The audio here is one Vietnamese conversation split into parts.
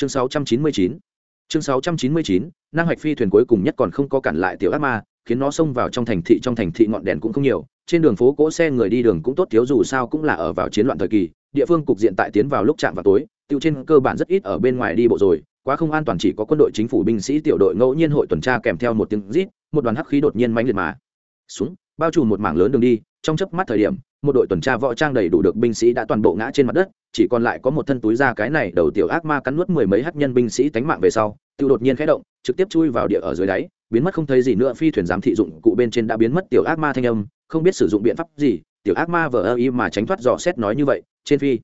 chương 699 chương 699 năng hạch phi thuyền cuối cùng nhất còn không có cản lại tiểu ác ma, khiến nó xông vào trong thành thị, trong thành thị ngọn đèn cũng không nhiều, trên đường phố cỗ xe người đi đường cũng tốt, thiếu dù sao cũng là ở vào chiến loạn thời kỳ, địa phương cục diện tại tiến vào lúc chạm vào tối, tiêu trên cơ bản rất ít ở bên ngoài đi bộ rồi, quá không an toàn chỉ có quân đội chính phủ binh sĩ, tiểu đội ngẫu nhiên hội tuần tra kèm theo một tiếng rít, một đoàn hắc khí đột nhiên mãnh liệt mà. Xuống bao trùm một mảng lớn đường đi, trong chớp mắt thời điểm một đội tuần tra võ trang đầy đủ được binh sĩ đã toàn bộ ngã trên mặt đất, chỉ còn lại có một thân túi da cái này đầu tiểu ác ma cắn nuốt mười mấy hắc nhân binh sĩ tánh mạng về sau tự đột nhiên khẽ động, trực tiếp chui vào địa ở dưới đáy, biến mất không thấy gì nữa, phi thuyền giám thị dụng cụ bên trên đã biến mất tiểu ác ma thanh âm, không biết sử dụng biện pháp gì, tiểu ác ma vờ ơ y mà tránh thoát dò xét nói như vậy, trên phi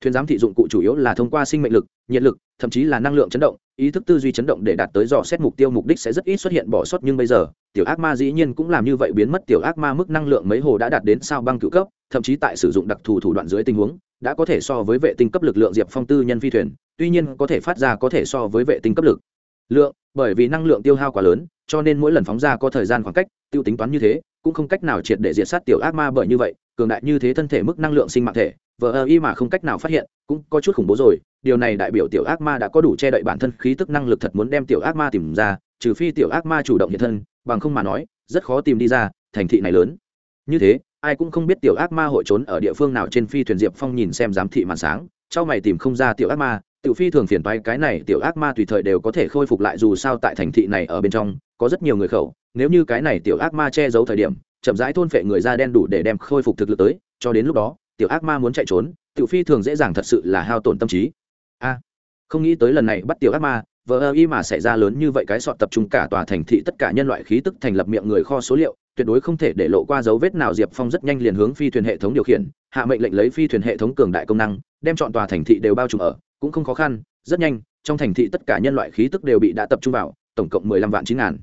thuyền giám thị dụng cụ chủ yếu là thông qua sinh mệnh lực, nhiệt lực, thậm chí là năng lượng chấn động, ý thức tư duy chấn động để đạt tới dò xét mục tiêu, mục đích sẽ rất ít xuất hiện bỏ sót, nhưng bây giờ, tiểu ác ma dĩ nhiên cũng làm như vậy, biến mất tiểu ác ma mức năng lượng mấy hồ đã đạt đến sao băng cựu cấp, thậm chí tại sử dụng đặc thù thủ đoạn dưới tình huống, đã có thể so với vệ tinh cấp lực lượng diệp phong tư nhân phi thuyền, tuy nhiên có thể phát ra có thể so với vệ tinh cấp lực lượng, bởi vì năng lượng tiêu hao quá lớn, cho nên mỗi lần phóng ra có thời gian khoảng cách, tiêu tính toán như thế, cũng không cách nào triệt để diệt sát tiểu ác ma bởi như vậy, cường đại như thế thân thể mức năng lượng sinh mạng thể vờ ơ y mà không cách nào phát hiện, cũng có chút khủng bố rồi. Điều này đại biểu tiểu ác ma đã có đủ che đậy bản thân khí tức năng lực thật muốn đem tiểu ác ma tìm ra, trừ phi tiểu ác ma chủ động hiện thân, bằng không mà nói, rất khó tìm đi ra, thành thị này lớn. Như thế, ai cũng không biết tiểu ác ma hội trốn ở địa phương nào trên phi thuyền diệp phong nhìn xem giám thị màn sáng sau mày tìm không ra tiểu ác ma. Tiểu phi thường phiền toái cái này tiểu ác ma tùy thời đều có thể khôi phục lại dù sao tại thành thị này ở bên trong, có rất nhiều người khẩu. Nếu như cái này tiểu ác ma che giấu thời điểm, chậm rãi thôn phệ người da đen đủ để đem khôi phục thực lực tới, cho đến lúc đó tiểu ác ma muốn chạy trốn, tiểu phi thường dễ dàng thật sự là hao tổn tâm trí. A, không nghĩ tới lần này bắt tiểu ác ma, vờ ơ y mà xảy ra lớn như vậy cái sọt tập trung cả tòa thành thị tất cả nhân loại khí tức thành lập miệng người kho số liệu, tuyệt đối không thể để lộ qua dấu vết nào. Diệp phong rất nhanh liền hướng phi thuyền hệ thống điều khiển, hạ mệnh lệnh lấy phi thuyền hệ thống cường đại công năng, đem chọn tòa thành thị đều bao trùm ở, cũng không khó khăn, rất nhanh, trong thành thị tất cả nhân loại khí tức đều bị đã tập trung vào, tổng cộng mười lăm vạn chín ngàn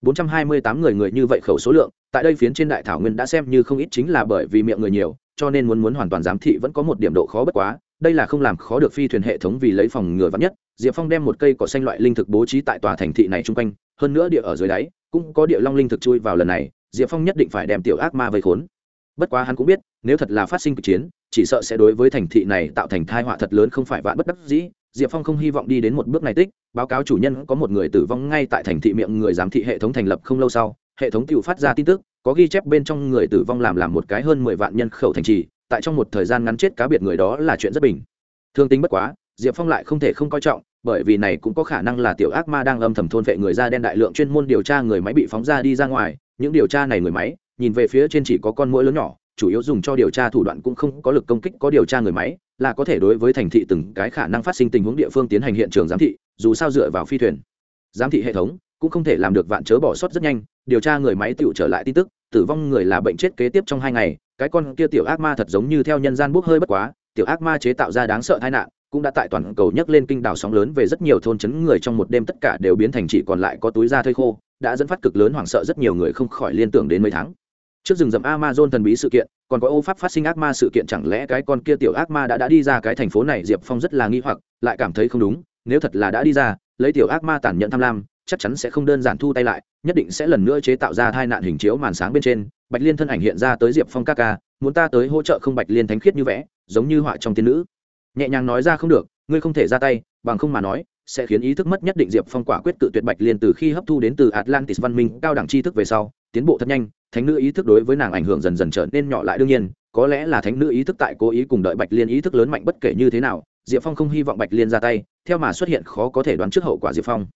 bốn trăm hai mươi tám người người như vậy khẩu số lượng, tại đây phiến trên đại thảo nguyên đã xem như không ít chính là bởi vì miệng người nhiều cho nên muốn muốn hoàn toàn giám thị vẫn có một điểm độ khó bất quá, đây là không làm khó được phi thuyền hệ thống vì lấy phòng ngừa vắn nhất. Diệp phong đem một cây cỏ xanh loại linh thực bố trí tại tòa thành thị này chung quanh, hơn nữa địa ở dưới đáy, cũng có địa long linh thực chui vào lần này, diệp phong nhất định phải đem tiểu ác ma vây khốn. Bất quá hắn cũng biết, nếu thật là phát sinh cuộc chiến, chỉ sợ sẽ đối với thành thị này tạo thành thai họa thật lớn không phải vạn bất đắc dĩ. Diệp phong không hy vọng đi đến một bước này tích, báo cáo chủ nhân có một người tử vong ngay tại thành thị miệng người giám thị hệ thống thành lập không lâu sau, hệ thống tự phát ra tin tức có ghi chép bên trong người tử vong làm làm một cái hơn mười vạn nhân khẩu thành trì, tại trong một thời gian ngắn chết cá biệt người đó là chuyện rất bình thương tính bất quá, diệp phong lại không thể không coi trọng, bởi vì này cũng có khả năng là tiểu ác ma đang âm thầm thôn vệ người da đen đại lượng chuyên môn điều tra người máy bị phóng ra đi ra ngoài, những điều tra này người máy, nhìn về phía trên chỉ có con mũi lớn nhỏ, chủ yếu dùng cho điều tra thủ đoạn cũng không có lực công kích có điều tra người máy, là có thể đối với thành thị từng cái khả năng phát sinh tình huống địa phương tiến hành hiện trường giám thị, dù sao dựa vào phi thuyền. Giám thị hệ thống cũng không thể làm được vạn chớ bỏ sót rất nhanh, điều tra người máy tựu trở lại tin tức tử vong người là bệnh chết kế tiếp trong hai ngày, cái con kia tiểu ác ma thật giống như theo nhân gian bốc hơi bất quá, tiểu ác ma chế tạo ra đáng sợ tai nạn, cũng đã tại toàn cầu nhấc lên kinh đảo sóng lớn về rất nhiều thôn chấn người trong một đêm tất cả đều biến thành chỉ còn lại có túi da thây khô, đã dẫn phát cực lớn hoảng sợ rất nhiều người không khỏi liên tưởng đến mấy tháng. Trước rừng rậm amazon thần bí sự kiện, còn có ô pháp phát sinh ác ma sự kiện chẳng lẽ cái con kia tiểu ác ma đã đã đi ra cái thành phố này? Diệp phong rất là nghi hoặc, lại cảm thấy không đúng, nếu thật là đã đi ra, lấy tiểu ác ma tàn nhẫn tham lam chắc chắn sẽ không đơn giản thu tay lại, nhất định sẽ lần nữa chế tạo ra tai nạn hình chiếu màn sáng bên trên. Bạch liên thân ảnh hiện ra tới diệp phong ca ca, muốn ta tới hỗ trợ không bạch liên thánh khiết như vẽ, giống như họa trong tiên nữ. Nhẹ nhàng nói ra không được, ngươi không thể ra tay, bằng không mà nói, sẽ khiến ý thức mất nhất định diệp phong quả quyết tự tuyệt bạch liên từ khi hấp thu đến từ atlantis văn minh cao đẳng tri thức về sau, tiến bộ thật nhanh, thánh nữ ý thức đối với nàng ảnh hưởng dần dần trở nên nhỏ lại đương nhiên, có lẽ là thánh nữ ý thức tại cố ý cùng đợi bạch liên ý thức lớn mạnh bất kể như thế nào, diệp phong không hy vọng bạch liên ra tay, theo mà xuất hiện khó có thể đoán trước hậu quả diệp phong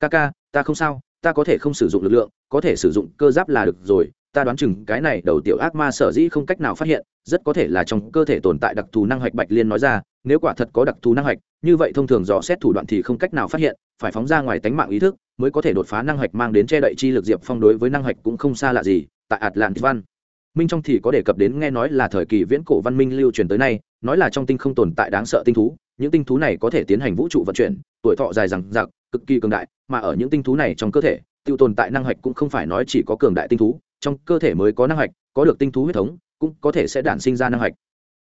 ca ca, ta không sao, ta có thể không sử dụng lực lượng, có thể sử dụng cơ giáp là được rồi, ta đoán chừng cái này đầu tiểu ác ma sở dĩ không cách nào phát hiện, rất có thể là trong cơ thể tồn tại đặc thù năng hạch bạch liên nói ra, nếu quả thật có đặc thù năng hạch, như vậy thông thường dò xét thủ đoạn thì không cách nào phát hiện, phải phóng ra ngoài tánh mạng ý thức mới có thể đột phá năng hạch mang đến che đậy chi lực diệp phong đối với năng hạch cũng không xa lạ gì, tại atlantis văn. Minh trong thì có đề cập đến nghe nói là thời kỳ viễn cổ văn minh lưu truyền tới nay, nói là trong tinh không tồn tại đáng sợ tinh thú, những tinh thú này có thể tiến hành vũ trụ vận chuyển, tuổi thọ dài rằng giặc cực kỳ cường đại, mà ở những tinh thú này trong cơ thể, tiêu tồn tại năng hạch cũng không phải nói chỉ có cường đại tinh thú, trong cơ thể mới có năng hạch, có được tinh thú huyết thống, cũng có thể sẽ đản sinh ra năng hạch.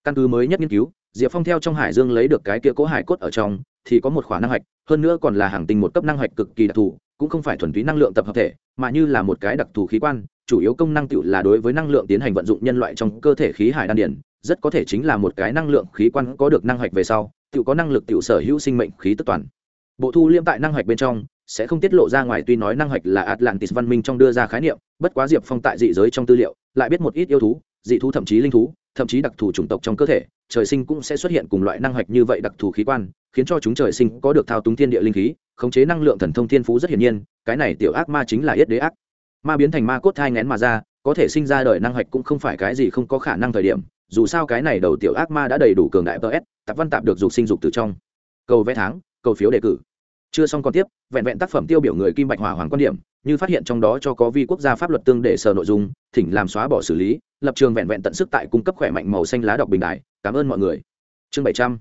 Căn cứ mới nhất nghiên cứu, diệp phong theo trong hải dương lấy được cái kia cố hải cốt ở trong, thì có một khoản năng hạch, hơn nữa còn là hàng tinh một cấp năng hạch cực kỳ đặc thù, cũng không phải thuần túy năng lượng tập hợp thể, mà như là một cái đặc thù khí quan, chủ yếu công năng tựu là đối với năng lượng tiến hành vận dụng nhân loại trong cơ thể khí hải đan điển rất có thể chính là một cái năng lượng khí quan có được năng hạch về sau, tựu có năng lực tựu sở hữu sinh mệnh khí tức toàn bộ thu liêm tại năng hoạch bên trong, sẽ không tiết lộ ra ngoài tuy nói năng hoạch là atlantis văn minh trong đưa ra khái niệm, bất quá diệp phong tại dị giới trong tư liệu, lại biết một ít yêu thú, dị thú thậm chí linh thú, thậm chí đặc thù chủng tộc trong cơ thể, trời sinh cũng sẽ xuất hiện cùng loại năng hoạch như vậy đặc thù khí quan, khiến cho chúng trời sinh có được thao túng thiên địa linh khí, khống chế năng lượng thần thông thiên phú rất hiển nhiên, cái này tiểu ác ma chính là yết đế ác. Ma biến thành ma cốt thai ngén mà ra, có thể sinh ra đời năng hoạch cũng không phải cái gì không có khả năng thời điểm, dù sao cái này đầu tiểu ác ma đã đầy đủ cường đại ts tạp văn tạp được dục sinh dục từ trong. Cầu vẽ tháng cầu phiếu đề cử. Chưa xong còn tiếp, vẹn vẹn tác phẩm tiêu biểu người kim bạch hỏa hoàng quan điểm, như phát hiện trong đó cho có vi quốc gia pháp luật tương để sở nội dung, thỉnh làm xóa bỏ xử lý, lập trường vẹn vẹn tận sức tại cung cấp khỏe mạnh màu xanh lá đọc bình đại. Cảm ơn mọi người. Chương bảy trăm,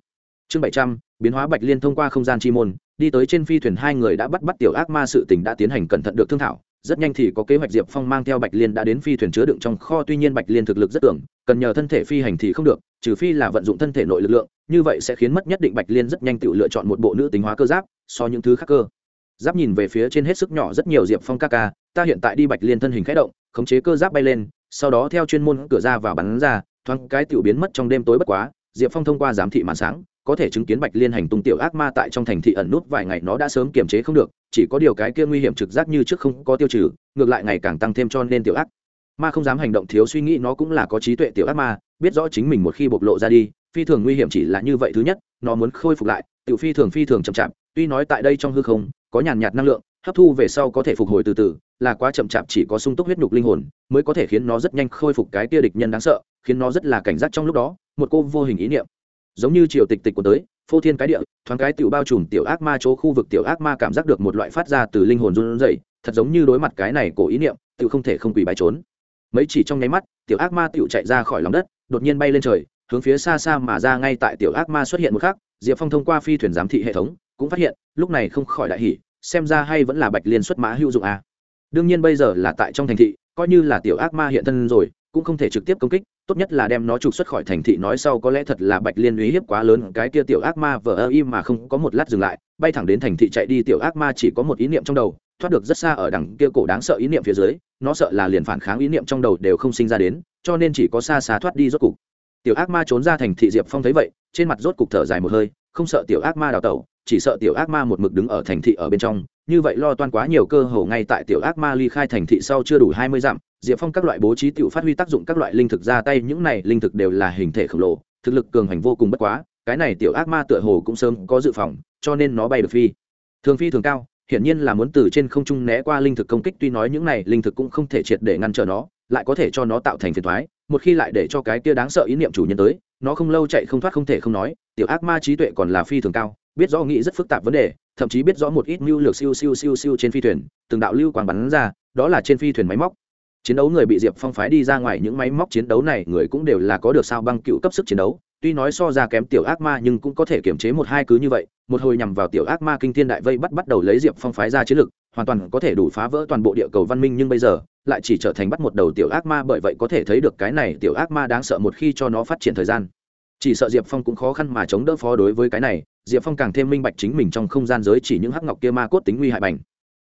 chương bảy trăm, biến hóa bạch liên thông qua không gian chi môn, đi tới trên phi thuyền hai người đã bắt bắt tiểu ác ma sự tình đã tiến hành cẩn thận được thương thảo rất nhanh thì có kế hoạch diệp phong mang theo bạch liên đã đến phi thuyền chứa đựng trong kho. Tuy nhiên bạch liên thực lực rất tưởng cần nhờ thân thể phi hành thì không được, trừ phi là vận dụng thân thể nội lực lượng, như vậy sẽ khiến mất nhất định bạch liên rất nhanh tự lựa chọn một bộ nữ tính hóa cơ giáp, so những thứ khác cơ. Giáp nhìn về phía trên hết sức nhỏ rất nhiều diệp phong ca ca, ta hiện tại đi bạch liên thân hình khẽ động, khống chế cơ giáp bay lên, sau đó theo chuyên môn cửa ra và bắn ra, thoáng cái tiểu biến mất trong đêm tối bất quá, diệp phong thông qua giám thị màn sáng có thể chứng kiến bạch liên hành tung tiểu ác ma tại trong thành thị ẩn nút vài ngày, nó đã sớm kiềm chế không được, chỉ có điều cái kia nguy hiểm trực giác như trước không có tiêu trừ, ngược lại ngày càng tăng thêm cho nên tiểu ác ma không dám hành động thiếu suy nghĩ, nó cũng là có trí tuệ tiểu ác ma, biết rõ chính mình một khi bộc lộ ra đi, phi thường nguy hiểm chỉ là như vậy thứ nhất, nó muốn khôi phục lại, tiểu phi thường phi thường chậm chạp, tuy nói tại đây trong hư không, có nhàn nhạt năng lượng, hấp thu về sau có thể phục hồi từ từ, là quá chậm chạp chỉ có sung túc huyết nhục linh hồn, mới có thể khiến nó rất nhanh khôi phục cái kia địch nhân đáng sợ, khiến nó rất là cảnh giác trong lúc đó, một cô vô hình ý niệm giống như triều tịch tịch của tới, phô thiên cái địa, thoáng cái tiểu bao trùm tiểu ác ma chỗ khu vực tiểu ác ma cảm giác được một loại phát ra từ linh hồn run rẩy, thật giống như đối mặt cái này cổ ý niệm, tiểu không thể không quỳ bài trốn mấy chỉ trong nháy mắt, tiểu ác ma tiểu chạy ra khỏi lòng đất, đột nhiên bay lên trời, hướng phía xa xa mà ra ngay tại tiểu ác ma xuất hiện một khắc, diệp phong thông qua phi thuyền giám thị hệ thống, cũng phát hiện, lúc này không khỏi đại hỉ, xem ra hay vẫn là bạch liên xuất mã hữu dụng à. đương nhiên bây giờ là tại trong thành thị, coi như là tiểu ác ma hiện thân rồi, cũng không thể trực tiếp công kích tốt nhất là đem nó trục xuất khỏi thành thị, nói sau có lẽ thật là bạch liên uy hiếp quá lớn, cái kia tiểu ác ma vờ ơ im mà không có một lát dừng lại, bay thẳng đến thành thị chạy đi, tiểu ác ma chỉ có một ý niệm trong đầu, thoát được rất xa ở đằng kia cổ đáng sợ ý niệm phía dưới, nó sợ là liền phản kháng ý niệm trong đầu đều không sinh ra đến, cho nên chỉ có xa xa thoát đi rốt cục. Tiểu ác ma trốn ra thành thị diệp phong thấy vậy, trên mặt rốt cục thở dài một hơi, không sợ tiểu ác ma đào tẩu, chỉ sợ tiểu ác ma một mực đứng ở thành thị ở bên trong như vậy lo toan quá nhiều cơ hồ ngay tại tiểu ác ma ly khai thành thị sau chưa đủ hai mươi dặm, diệp phong các loại bố trí tiểu phát huy tác dụng các loại linh thực ra tay, những này linh thực đều là hình thể khổng lồ, thực lực cường hành vô cùng bất quá, cái này tiểu ác ma tựa hồ cũng sớm có dự phòng, cho nên nó bay được phi. Thường phi thường cao, hiển nhiên là muốn từ trên không trung né qua linh thực công kích, tuy nói những này linh thực cũng không thể triệt để ngăn trở nó, lại có thể cho nó tạo thành phiền thoái một khi lại để cho cái kia đáng sợ ý niệm chủ nhân tới, nó không lâu chạy không thoát không thể không nói, tiểu ác ma trí tuệ còn là phi thường cao, biết rõ nghĩ rất phức tạp vấn đề thậm chí biết rõ một ít mưu lược siêu siêu siêu siêu trên phi thuyền, từng đạo lưu quang bắn ra, đó là trên phi thuyền máy móc. Chiến đấu người bị diệp phong phái đi ra ngoài, những máy móc chiến đấu này người cũng đều là có được sao băng cựu cấp sức chiến đấu. Tuy nói so ra kém tiểu ác ma nhưng cũng có thể kiểm chế một hai cứ như vậy, một hồi nhằm vào tiểu ác ma kinh thiên đại vây bắt bắt đầu lấy diệp phong phái ra chiến lực, hoàn toàn có thể đủ phá vỡ toàn bộ địa cầu văn minh nhưng bây giờ, lại chỉ trở thành bắt một đầu tiểu ác ma bởi vậy có thể thấy được cái này tiểu ác ma đáng sợ một khi cho nó phát triển thời gian. Chỉ sợ diệp phong cũng khó khăn mà chống đỡ phó đối với cái này diệp phong càng thêm minh bạch chính mình trong không gian giới chỉ những hắc ngọc kia ma cốt tính nguy hại bành.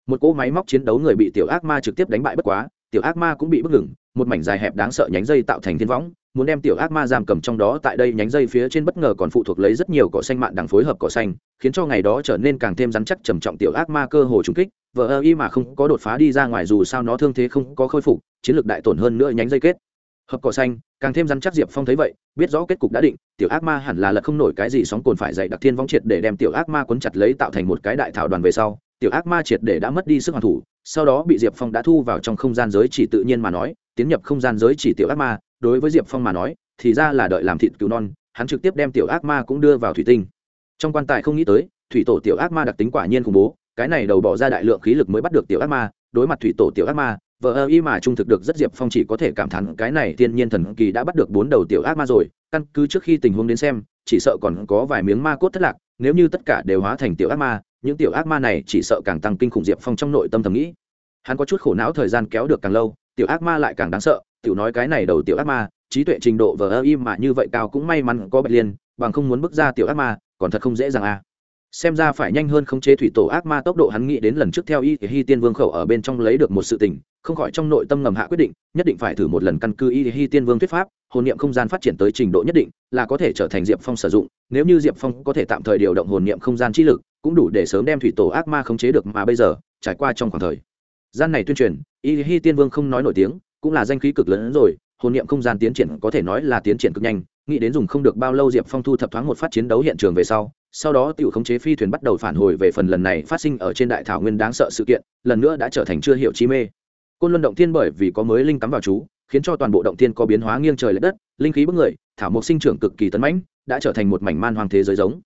Một cỗ máy móc chiến đấu người bị tiểu ác ma trực tiếp đánh bại bất quá, tiểu ác ma cũng bị bất ngừng, một mảnh dài hẹp đáng sợ nhánh dây tạo thành thiên võng, muốn đem tiểu ác ma giam cầm trong đó tại đây nhánh dây phía trên bất ngờ còn phụ thuộc lấy rất nhiều cỏ xanh mạn đằng phối hợp cỏ xanh, khiến cho ngày đó trở nên càng thêm rắn chắc trầm trọng tiểu ác ma cơ hồ trúng kích, vờ ơ y mà không có đột phá đi ra ngoài dù sao nó thương thế không có khôi phục, chiến lược đại tổn hơn nữa nhánh dây kết hợp cỏ xanh, càng thêm rắn chắc diệp phong thấy vậy, biết rõ kết cục đã định, tiểu ác ma hẳn là lật không nổi cái gì sóng cồn phải dạy đặc thiên vong triệt để đem tiểu ác ma quấn chặt lấy tạo thành một cái đại thảo đoàn về sau, tiểu ác ma triệt để đã mất đi sức hoàn thủ, sau đó bị diệp phong đã thu vào trong không gian giới chỉ tự nhiên mà nói, tiến nhập không gian giới chỉ tiểu ác ma, đối với diệp phong mà nói, thì ra là đợi làm thịt cứu non, hắn trực tiếp đem tiểu ác ma cũng đưa vào thủy tinh. Trong quan tài không nghĩ tới, thủy tổ tiểu ác ma đặc tính quả nhiên khủng bố, cái này đầu bỏ ra đại lượng khí lực mới bắt được tiểu ác ma, đối mặt thủy tổ tiểu ác ma vợ ơ y mà trung thực được rất diệp phong chỉ có thể cảm thán cái này thiên nhiên thần kỳ đã bắt được bốn đầu tiểu ác ma rồi. Căn cứ trước khi tình huống đến xem, chỉ sợ còn có vài miếng ma cốt thất lạc, nếu như tất cả đều hóa thành tiểu ác ma, những tiểu ác ma này chỉ sợ càng tăng kinh khủng diệp phong trong nội tâm thầm nghĩ. Hắn có chút khổ não thời gian kéo được càng lâu, tiểu ác ma lại càng đáng sợ, tiểu nói cái này đầu tiểu ác ma, trí tuệ trình độ vờ ơ im mà như vậy cao cũng may mắn có bạch liên, bằng không muốn bước ra tiểu ác ma, còn thật không dễ dàng à. Xem ra phải nhanh hơn khống chế thủy tổ ác ma tốc độ hắn nghĩ đến lần trước theo y thì hy tiên vương khẩu ở bên trong lấy được một sự tình không khỏi trong nội tâm ngầm hạ quyết định, nhất định phải thử một lần căn cứ y hi tiên vương thuyết pháp, hồn niệm không gian phát triển tới trình độ nhất định, là có thể trở thành diệp phong sử dụng, nếu như diệp phong có thể tạm thời điều động hồn niệm không gian trí lực, cũng đủ để sớm đem thủy tổ ác ma khống chế được mà bây giờ, trải qua trong khoảng thời gian này tuyên truyền, y hi tiên vương không nói nổi tiếng, cũng là danh khí cực lớn hơn rồi, hồn niệm không gian tiến triển có thể nói là tiến triển cực nhanh, nghĩ đến dùng không được bao lâu diệp phong thu thập thoáng một phát chiến đấu hiện trường về sau sau đó t i ể u khống chế phi thuyền bắt đầu phản hồi về phần lần này phát sinh ở trên đại thảo nguyên đáng sợ sự kiện, lần nữa đã trở thành chưa hiệu chi mê côn luân động thiên bởi vì có mới linh cắm vào chú, khiến cho toàn bộ động thiên có biến hóa nghiêng trời l ệ đất, linh khí bức người, thảo mộc sinh trưởng cực kỳ tấn mãnh, đã trở thành một mảnh man hoang thế giới giống.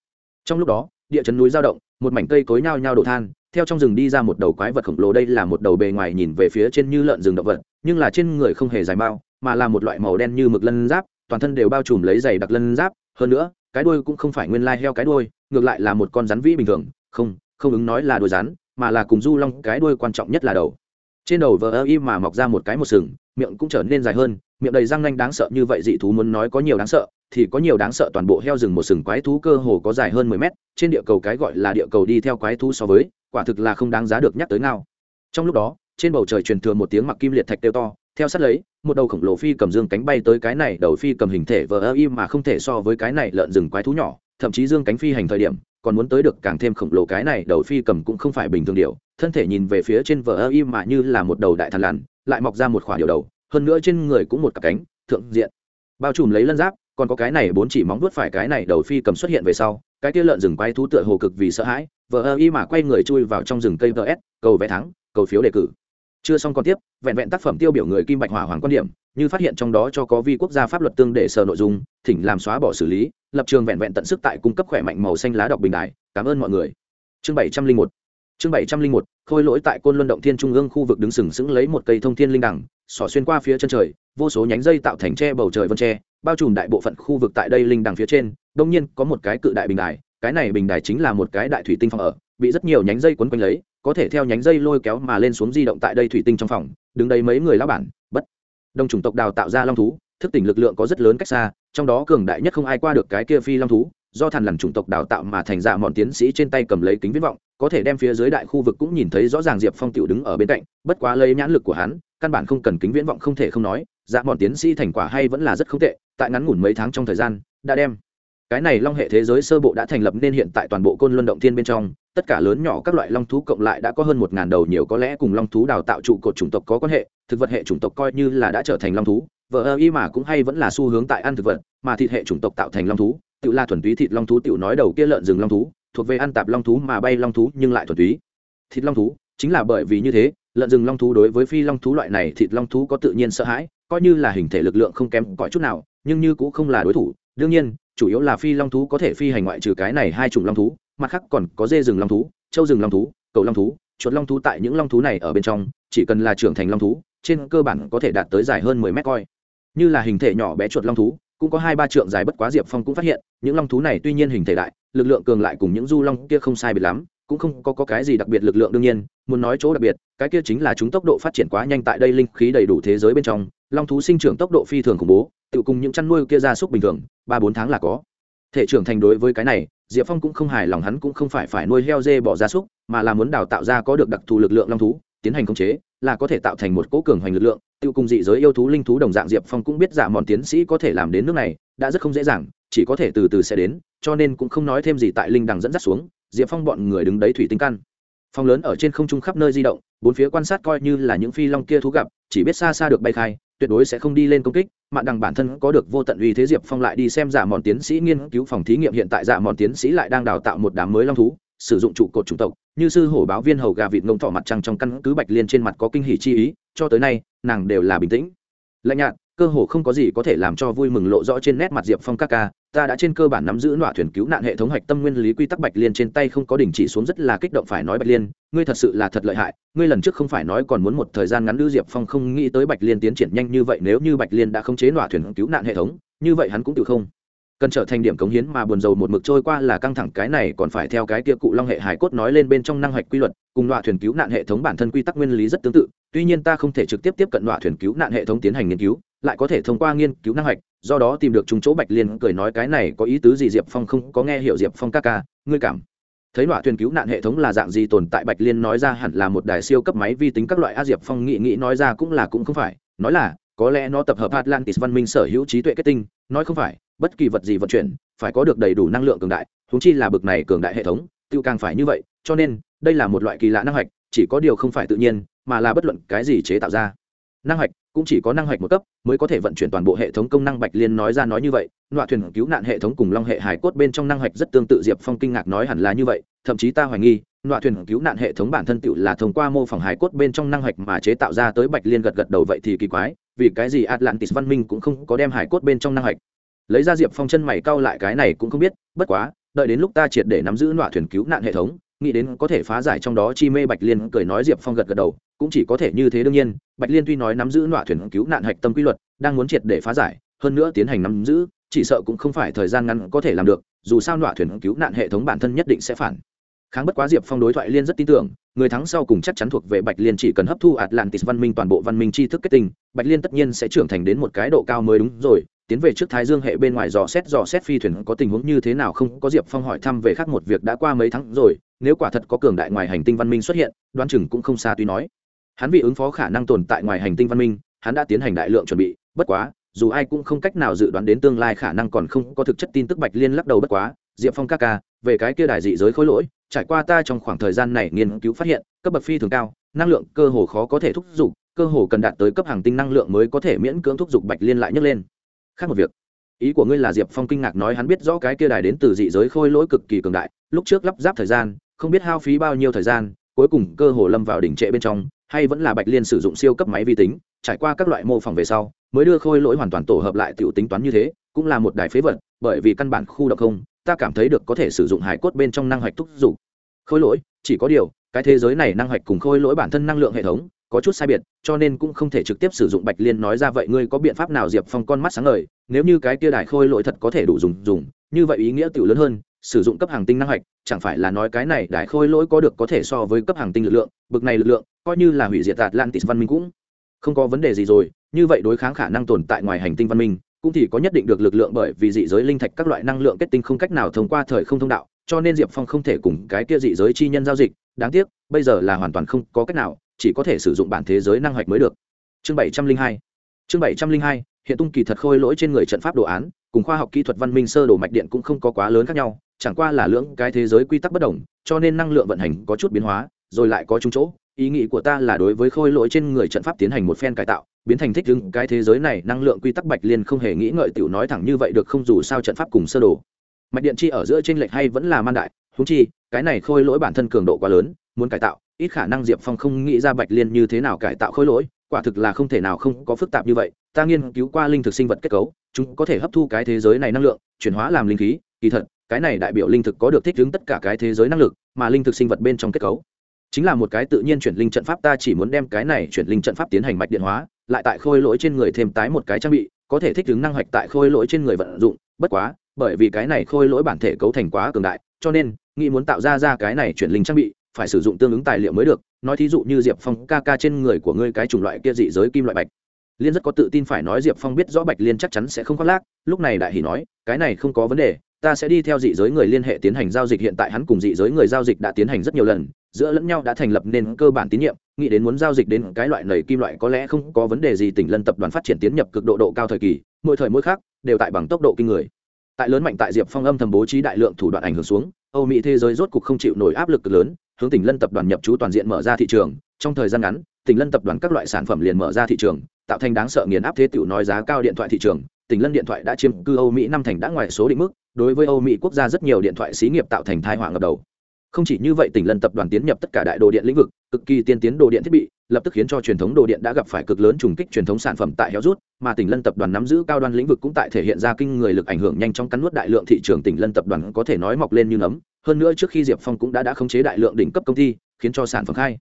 Trong lúc đó, địa chấn núi giao động, một mảnh cây cối nhao nhao đổ than, theo trong rừng đi ra một đầu quái vật khổng lồ, đây là một đầu bề ngoài nhìn về phía trên như lợn rừng động vật, nhưng là trên người không hề dài bao, mà là một loại màu đen như mực lân giáp, toàn thân đều bao trùm lấy giày đặc lân giáp, hơn nữa, cái đuôi cũng không phải nguyên lai heo cái đuôi, ngược lại là một con rắn vĩ bình thường, không không ứng nói là đuôi rắn, mà là cùng du long cái đuôi quan trọng nhất là đầu trên đầu vờ ơ y mà mọc ra một cái một sừng, miệng cũng trở nên dài hơn, miệng đầy răng nanh đáng sợ như vậy dị thú muốn nói có nhiều đáng sợ, thì có nhiều đáng sợ toàn bộ heo rừng một sừng quái thú cơ hồ có dài hơn mười mét, trên địa cầu cái gọi là địa cầu đi theo quái thú so với, quả thực là không đáng giá được nhắc tới nào trong lúc đó, trên bầu trời truyền thừa một tiếng mặc kim liệt thạch tiêu to, theo sát lấy, một đầu khổng lồ phi cầm dương cánh bay tới cái này đầu phi cầm hình thể vờ ơ y mà không thể so với cái này lợn rừng quái thú nhỏ, thậm chí dương cánh phi hành thời điểm, còn muốn tới được càng thêm khổng lồ cái này đầu phi cầm cũng không phải bình thường điều thân thể nhìn về phía trên vờ ơ y mà như là một đầu đại thằn lằn, lại mọc ra một khoả điều đầu, hơn nữa trên người cũng một cặp cánh, thượng diện. Bao trùm lấy lân giáp, còn có cái này bốn chỉ móng vuốt phải cái này đầu phi cầm xuất hiện về sau, cái kia lợn rừng quay thú tựa hồ cực vì sợ hãi, vờ ơ y mà quay người chui vào trong rừng cây ts cầu vé thắng, cầu phiếu đề cử. Chưa xong còn tiếp, vẹn vẹn tác phẩm tiêu biểu người kim bạch hỏa hoàng quan điểm, như phát hiện trong đó cho có vi quốc gia pháp luật tương để sở nội dung, thỉnh làm xóa bỏ xử lý, lập trường vẹn vẹn tận sức tại cung cấp khỏe mạnh màu xanh lá đọc bình đại. Cảm ơn mọi người. Chương bảy trăm linh một chương bảy trăm linh một, khôi lỗi tại côn luân động thiên trung ương khu vực đứng sừng sững lấy một cây thông thiên linh đẳng xỏ xuyên qua phía chân trời, vô số nhánh dây tạo thành tre bầu trời vân tre, bao trùm đại bộ phận khu vực tại đây linh đằng phía trên. Đông nhiên, có một cái cự đại bình đài, cái này bình đài chính là một cái đại thủy tinh phòng ở, bị rất nhiều nhánh dây quấn quanh lấy, có thể theo nhánh dây lôi kéo mà lên xuống di động tại đây thủy tinh trong phòng. Đứng đây mấy người lão bản, bất. Đồng chủng tộc đào tạo ra long thú, thức tỉnh lực lượng có rất lớn cách xa, trong đó cường đại nhất không ai qua được cái kia phi long thú do thằn lằn chủng tộc đào tạo mà thành dạ mọn tiến sĩ trên tay cầm lấy kính viễn vọng, có thể đem phía dưới đại khu vực cũng nhìn thấy rõ ràng diệp phong tiểu đứng ở bên cạnh, bất quá lấy nhãn lực của hắn, căn bản không cần kính viễn vọng không thể không nói dạ mọn tiến sĩ thành quả hay vẫn là rất không tệ, tại ngắn ngủn mấy tháng trong thời gian, đã đem cái này long hệ thế giới sơ bộ đã thành lập nên hiện tại toàn bộ côn luân động thiên bên trong, tất cả lớn nhỏ các loại long thú cộng lại đã có hơn một ngàn đầu nhiều có lẽ cùng long thú đào tạo trụ cột chủng tộc có quan hệ, thực vật hệ chủng tộc coi như là đã trở thành long thú vợ ơ y mà cũng hay vẫn là xu hướng tại ăn thực vật, mà thịt hệ chủng tộc tạo thành long thú tự là thuần túy thịt long thú tự nói đầu kia lợn rừng long thú, thuộc về ăn tạp long thú mà bay long thú nhưng lại thuần túy. Thịt long thú, chính là bởi vì như thế, lợn rừng long thú đối với phi long thú loại này thịt long thú có tự nhiên sợ hãi, coi như là hình thể lực lượng không kém cõi chút nào, nhưng như cũng không là đối thủ. Đương nhiên, chủ yếu là phi long thú có thể phi hành ngoại trừ cái này hai chủng long thú, mặt khác còn có dê rừng long thú châu rừng long thú, cầu long thú, chuột long thú tại những long thú này ở bên trong, chỉ cần là trưởng thành long thú, trên cơ bản có thể đạt tới dài hơn mười mét coi. Như là hình thể nhỏ bé chuột long thú cũng có hai ba trượng dài bất quá diệp phong cũng phát hiện những long thú này tuy nhiên hình thể đại lực lượng cường lại cùng những du long kia không sai biệt lắm cũng không có, có cái gì đặc biệt lực lượng đương nhiên muốn nói chỗ đặc biệt cái kia chính là chúng tốc độ phát triển quá nhanh tại đây linh khí đầy đủ thế giới bên trong long thú sinh trưởng tốc độ phi thường khủng bố tự cùng những chăn nuôi kia gia súc bình thường ba bốn tháng là có. Thể trưởng thành đối với cái này diệp phong cũng không hài lòng hắn cũng không phải phải nuôi heo dê bỏ gia súc mà là muốn đào tạo ra có được đặc thù lực lượng long thú tiến hành khống chế là có thể tạo thành một cố cường hoành lực lượng tiêu cùng dị giới yêu thú linh thú đồng dạng diệp phong cũng biết giả mòn tiến sĩ có thể làm đến nước này, đã rất không dễ dàng, chỉ có thể từ từ sẽ đến, cho nên cũng không nói thêm gì tại linh đằng dẫn dắt xuống, diệp phong bọn người đứng đấy thủy tinh căn. Phong lớn ở trên không trung khắp nơi di động, bốn phía quan sát coi như là những phi long kia thú gặp, chỉ biết xa xa được bay khai, tuyệt đối sẽ không đi lên công kích, mạn đằng bản thân có được vô tận uy thế diệp phong lại đi xem giả mòn tiến sĩ nghiên cứu phòng thí nghiệm hiện tại giả mòn tiến sĩ lại đang đào tạo một đám mới long thú, sử dụng trụ cột chủng tộc như sư hổ báo viên hầu gà vịt ngông thọ mặt trăng trong căn cứ bạch liên trên mặt có kinh hỷ chi ý, cho tới nay, nàng đều là bình tĩnh. Lạnh nhạt, cơ hồ không có gì có thể làm cho vui mừng lộ rõ trên nét mặt diệp phong các ca, ta đã trên cơ bản nắm giữ nọa thuyền cứu nạn hệ thống hoạch tâm nguyên lý quy tắc bạch liên trên tay không có đình chỉ xuống rất là kích động phải nói bạch liên, ngươi thật sự là thật lợi hại, ngươi lần trước không phải nói còn muốn một thời gian ngắn lưu diệp phong không nghĩ tới bạch liên tiến triển nhanh như vậy, nếu như bạch liên đã khống chế nọa thuyền cứu nạn hệ thống, như vậy hắn cũng tự không cần trở thành điểm cống hiến mà buồn rầu một mực trôi qua là căng thẳng cái này còn phải theo cái kia cụ long hệ hải cốt nói lên bên trong năng hoạch quy luật, cùng loại thuyền cứu nạn hệ thống bản thân quy tắc nguyên lý rất tương tự, tuy nhiên ta không thể trực tiếp tiếp cận loại thuyền cứu nạn hệ thống tiến hành nghiên cứu, lại có thể thông qua nghiên cứu năng hoạch do đó tìm được chúng chỗ bạch liên cười nói cái này có ý tứ gì diệp phong không có nghe hiểu diệp phong ca ca, ngươi cảm thấy đoạn thuyền cứu nạn hệ thống là dạng gì tồn tại bạch liên nói ra hẳn là một đài siêu cấp máy vi tính các loại a diệp phong nghị nghĩ nói ra cũng là cũng không phải, nói là có lẽ nó tập hợp atlantis văn minh sở hữu trí tuệ kết tinh, nói không phải, bất kỳ vật gì vận chuyển, phải có được đầy đủ năng lượng cường đại húng chi là bực này cường đại hệ thống tự càng phải như vậy, cho nên, đây là một loại kỳ lạ năng hạch, chỉ có điều không phải tự nhiên, mà là bất luận cái gì chế tạo ra. Năng hạch, cũng chỉ có năng hạch một cấp, mới có thể vận chuyển toàn bộ hệ thống công năng bạch liên nói ra nói như vậy loại thuyền cứu nạn hệ thống cùng long hệ hải cốt bên trong năng hạch rất tương tự diệp phong kinh ngạc nói hẳn là như vậy, thậm chí ta hoài nghi loại thuyền cứu nạn hệ thống bản thân tự là thông qua mô phỏng hải cốt bên trong năng hạch mà chế tạo ra tới bạch liên gật gật đầu vậy thì kỳ quái vì cái gì atlantis văn minh cũng không có đem hải cốt bên trong năng hạch. Lấy ra diệp phong chân mày cau lại cái này cũng không biết, bất quá, đợi đến lúc ta triệt để nắm giữ loại thuyền cứu nạn hệ thống, nghĩ đến có thể phá giải trong đó chi mê bạch liên cười nói diệp phong gật gật đầu, cũng chỉ có thể như thế đương nhiên, bạch liên tuy nói nắm giữ nọa thuyền cứu nạn hạch tâm quy luật, đang muốn triệt để phá giải, hơn nữa tiến hành nắm giữ, chỉ sợ cũng không phải thời gian ngắn có thể làm được, dù sao nọa thuyền cứu nạn hệ thống bản thân nhất định sẽ phản. Kháng bất quá diệp phong đối thoại liên rất tin tưởng người thắng sau cùng chắc chắn thuộc về bạch liên chỉ cần hấp thu atlantis văn minh toàn bộ văn minh tri thức kết tinh, bạch liên tất nhiên sẽ trưởng thành đến một cái độ cao mới đúng rồi. Tiến về trước thái dương hệ bên ngoài dò xét dò xét phi thuyền có tình huống như thế nào không, có diệp phong hỏi thăm về khác một việc đã qua mấy tháng rồi, nếu quả thật có cường đại ngoài hành tinh văn minh xuất hiện, đoán chừng cũng không xa tuy nói. Hắn vì ứng phó khả năng tồn tại ngoài hành tinh văn minh, hắn đã tiến hành đại lượng chuẩn bị, bất quá, dù ai cũng không cách nào dự đoán đến tương lai khả năng còn không có thực chất tin tức bạch liên lắc đầu bất quá, diệp phong ca ca về cái kia đại dị giới khối lỗi, trải qua ta trong khoảng thời gian này nghiên cứu phát hiện, cấp bậc phi thường cao, năng lượng cơ hồ khó có thể thúc giục, cơ hồ cần đạt tới cấp hàng tinh năng lượng mới có thể miễn cưỡng thúc giục bạch liên lại nhấc lên. Khác một việc, ý của ngươi là diệp phong kinh ngạc nói hắn biết rõ cái kia đài đến từ dị giới khôi lỗi cực kỳ cường đại, lúc trước lắp ráp thời gian, không biết hao phí bao nhiêu thời gian, cuối cùng cơ hồ lâm vào đỉnh trệ bên trong, hay vẫn là bạch liên sử dụng siêu cấp máy vi tính, trải qua các loại mô phỏng về sau, mới đưa khôi lỗi hoàn toàn tổ hợp lại t i ể u tính toán như thế, cũng là một đài phế vật, bởi vì căn bản khu đ không ta cảm thấy được có thể sử dụng hải cốt bên trong năng hoạch thúc dục. Khôi lỗi, chỉ có điều, cái thế giới này năng hoạch cùng khôi lỗi bản thân năng lượng hệ thống, có chút sai biệt, cho nên cũng không thể trực tiếp sử dụng bạch liên nói ra vậy ngươi có biện pháp nào diệp phong con mắt sáng ngời, nếu như cái kia đài khôi lỗi thật có thể đủ dùng dùng, như vậy ý nghĩa tiểu lớn hơn, sử dụng cấp hàng tinh năng hạch chẳng phải là nói cái này đài khôi lỗi có được có thể so với cấp hàng tinh lực lượng, bực này lực lượng, coi như là hủy diệt atlantis văn minh cũng không có vấn đề gì rồi, như vậy đối kháng khả năng tồn tại ngoài hành tinh văn minh cũng thì có nhất định được lực lượng bởi vì dị giới linh thạch các loại năng lượng kết tinh không cách nào thông qua thời không thông đạo, cho nên diệp phong không thể cùng cái kia dị giới chi nhân giao dịch. Đáng tiếc, bây giờ là hoàn toàn không có cách nào, chỉ có thể sử dụng bản thế giới năng hoạch mới được. Chương bảy trăm linh hai. Chương bảy trăm linh hai, hiện tung kỳ thật khôi lỗi trên người trận pháp đồ án, cùng khoa học kỹ thuật văn minh sơ đồ mạch điện cũng không có quá lớn khác nhau, chẳng qua là lưỡng cái thế giới quy tắc bất đồng, cho nên năng lượng vận hành có chút biến hóa, rồi lại có chung chỗ. Ý nghĩ của ta là đối với khôi lỗi trên người trận pháp tiến hành một phen cải tạo biến thành thích đứng cái thế giới này, năng lượng quy tắc bạch liên không hề nghĩ ngợi tiểu nói thẳng như vậy được không, dù sao trận pháp cùng sơ đồ. Mạch điện chi ở giữa trên lệch hay vẫn là man đại húng chi, cái này khôi lỗi bản thân cường độ quá lớn, muốn cải tạo, ít khả năng diệp phong không nghĩ ra bạch liên như thế nào cải tạo khôi lỗi, quả thực là không thể nào không có phức tạp như vậy. Ta nghiên cứu qua linh thực sinh vật kết cấu, chúng có thể hấp thu cái thế giới này năng lượng, chuyển hóa làm linh khí, kỳ thật, cái này đại biểu linh thực có được thích ứng tất cả cái thế giới năng lực, mà linh thực sinh vật bên trong kết cấu, chính là một cái tự nhiên chuyển linh trận pháp, ta chỉ muốn đem cái này chuyển linh trận pháp tiến hành mạch điện hóa lại tại khôi lỗi trên người thêm tái một cái trang bị, có thể thích ứng năng hoạch tại khôi lỗi trên người vận dụng, bất quá, bởi vì cái này khôi lỗi bản thể cấu thành quá cường đại, cho nên, nghĩ muốn tạo ra ra cái này chuyển linh trang bị, phải sử dụng tương ứng tài liệu mới được, nói thí dụ như diệp phong ca ca trên người của ngươi cái chủng loại kia dị giới kim loại bạch. Liên rất có tự tin phải nói diệp phong biết rõ bạch liên chắc chắn sẽ không khoác lác, lúc này đại hỷ nói, cái này không có vấn đề, ta sẽ đi theo dị giới người liên hệ tiến hành giao dịch, hiện tại hắn cùng dị giới người giao dịch đã tiến hành rất nhiều lần giữa lẫn nhau đã thành lập nên cơ bản tín nhiệm, nghĩ đến muốn giao dịch đến cái loại nầy kim loại có lẽ không có vấn đề gì tỉnh lân tập đoàn phát triển tiến nhập cực độ độ cao thời kỳ, mỗi thời mỗi khác đều tại bằng tốc độ kinh người. Tại lớn mạnh tại diệp phong âm thầm bố trí đại lượng thủ đoạn ảnh hưởng xuống, âu mỹ thế giới rốt cục không chịu nổi áp lực lớn, hướng tỉnh lân tập đoàn nhập trú toàn diện mở ra thị trường. Trong thời gian ngắn, tỉnh lân tập đoàn các loại sản phẩm liền mở ra thị trường, tạo thành đáng sợ nghiền áp thế tiểu nói giá cao điện thoại thị trường. Tỉnh lân điện thoại đã chiếm cư âu mỹ năm thành đã ngoài số định mức, đối với âu mỹ quốc gia rất nhiều điện thoại xí nghiệp tạo thành thai họa ngập đầu không chỉ như vậy tỉnh lân tập đoàn tiến nhập tất cả đại đồ điện lĩnh vực, cực kỳ tiên tiến đồ điện thiết bị, lập tức khiến cho truyền thống đồ điện đã gặp phải cực lớn trùng kích truyền thống sản phẩm tại héo rút, mà tỉnh lân tập đoàn nắm giữ cao đoan lĩnh vực cũng tại thể hiện ra kinh người lực ảnh hưởng nhanh trong cắn nuốt đại lượng thị trường tỉnh lân tập đoàn có thể nói mọc lên như nấm. Hơn nữa trước khi diệp phong cũng đã đã khống chế đại lượng đỉnh cấp công ty, khiến cho sản phẩm khai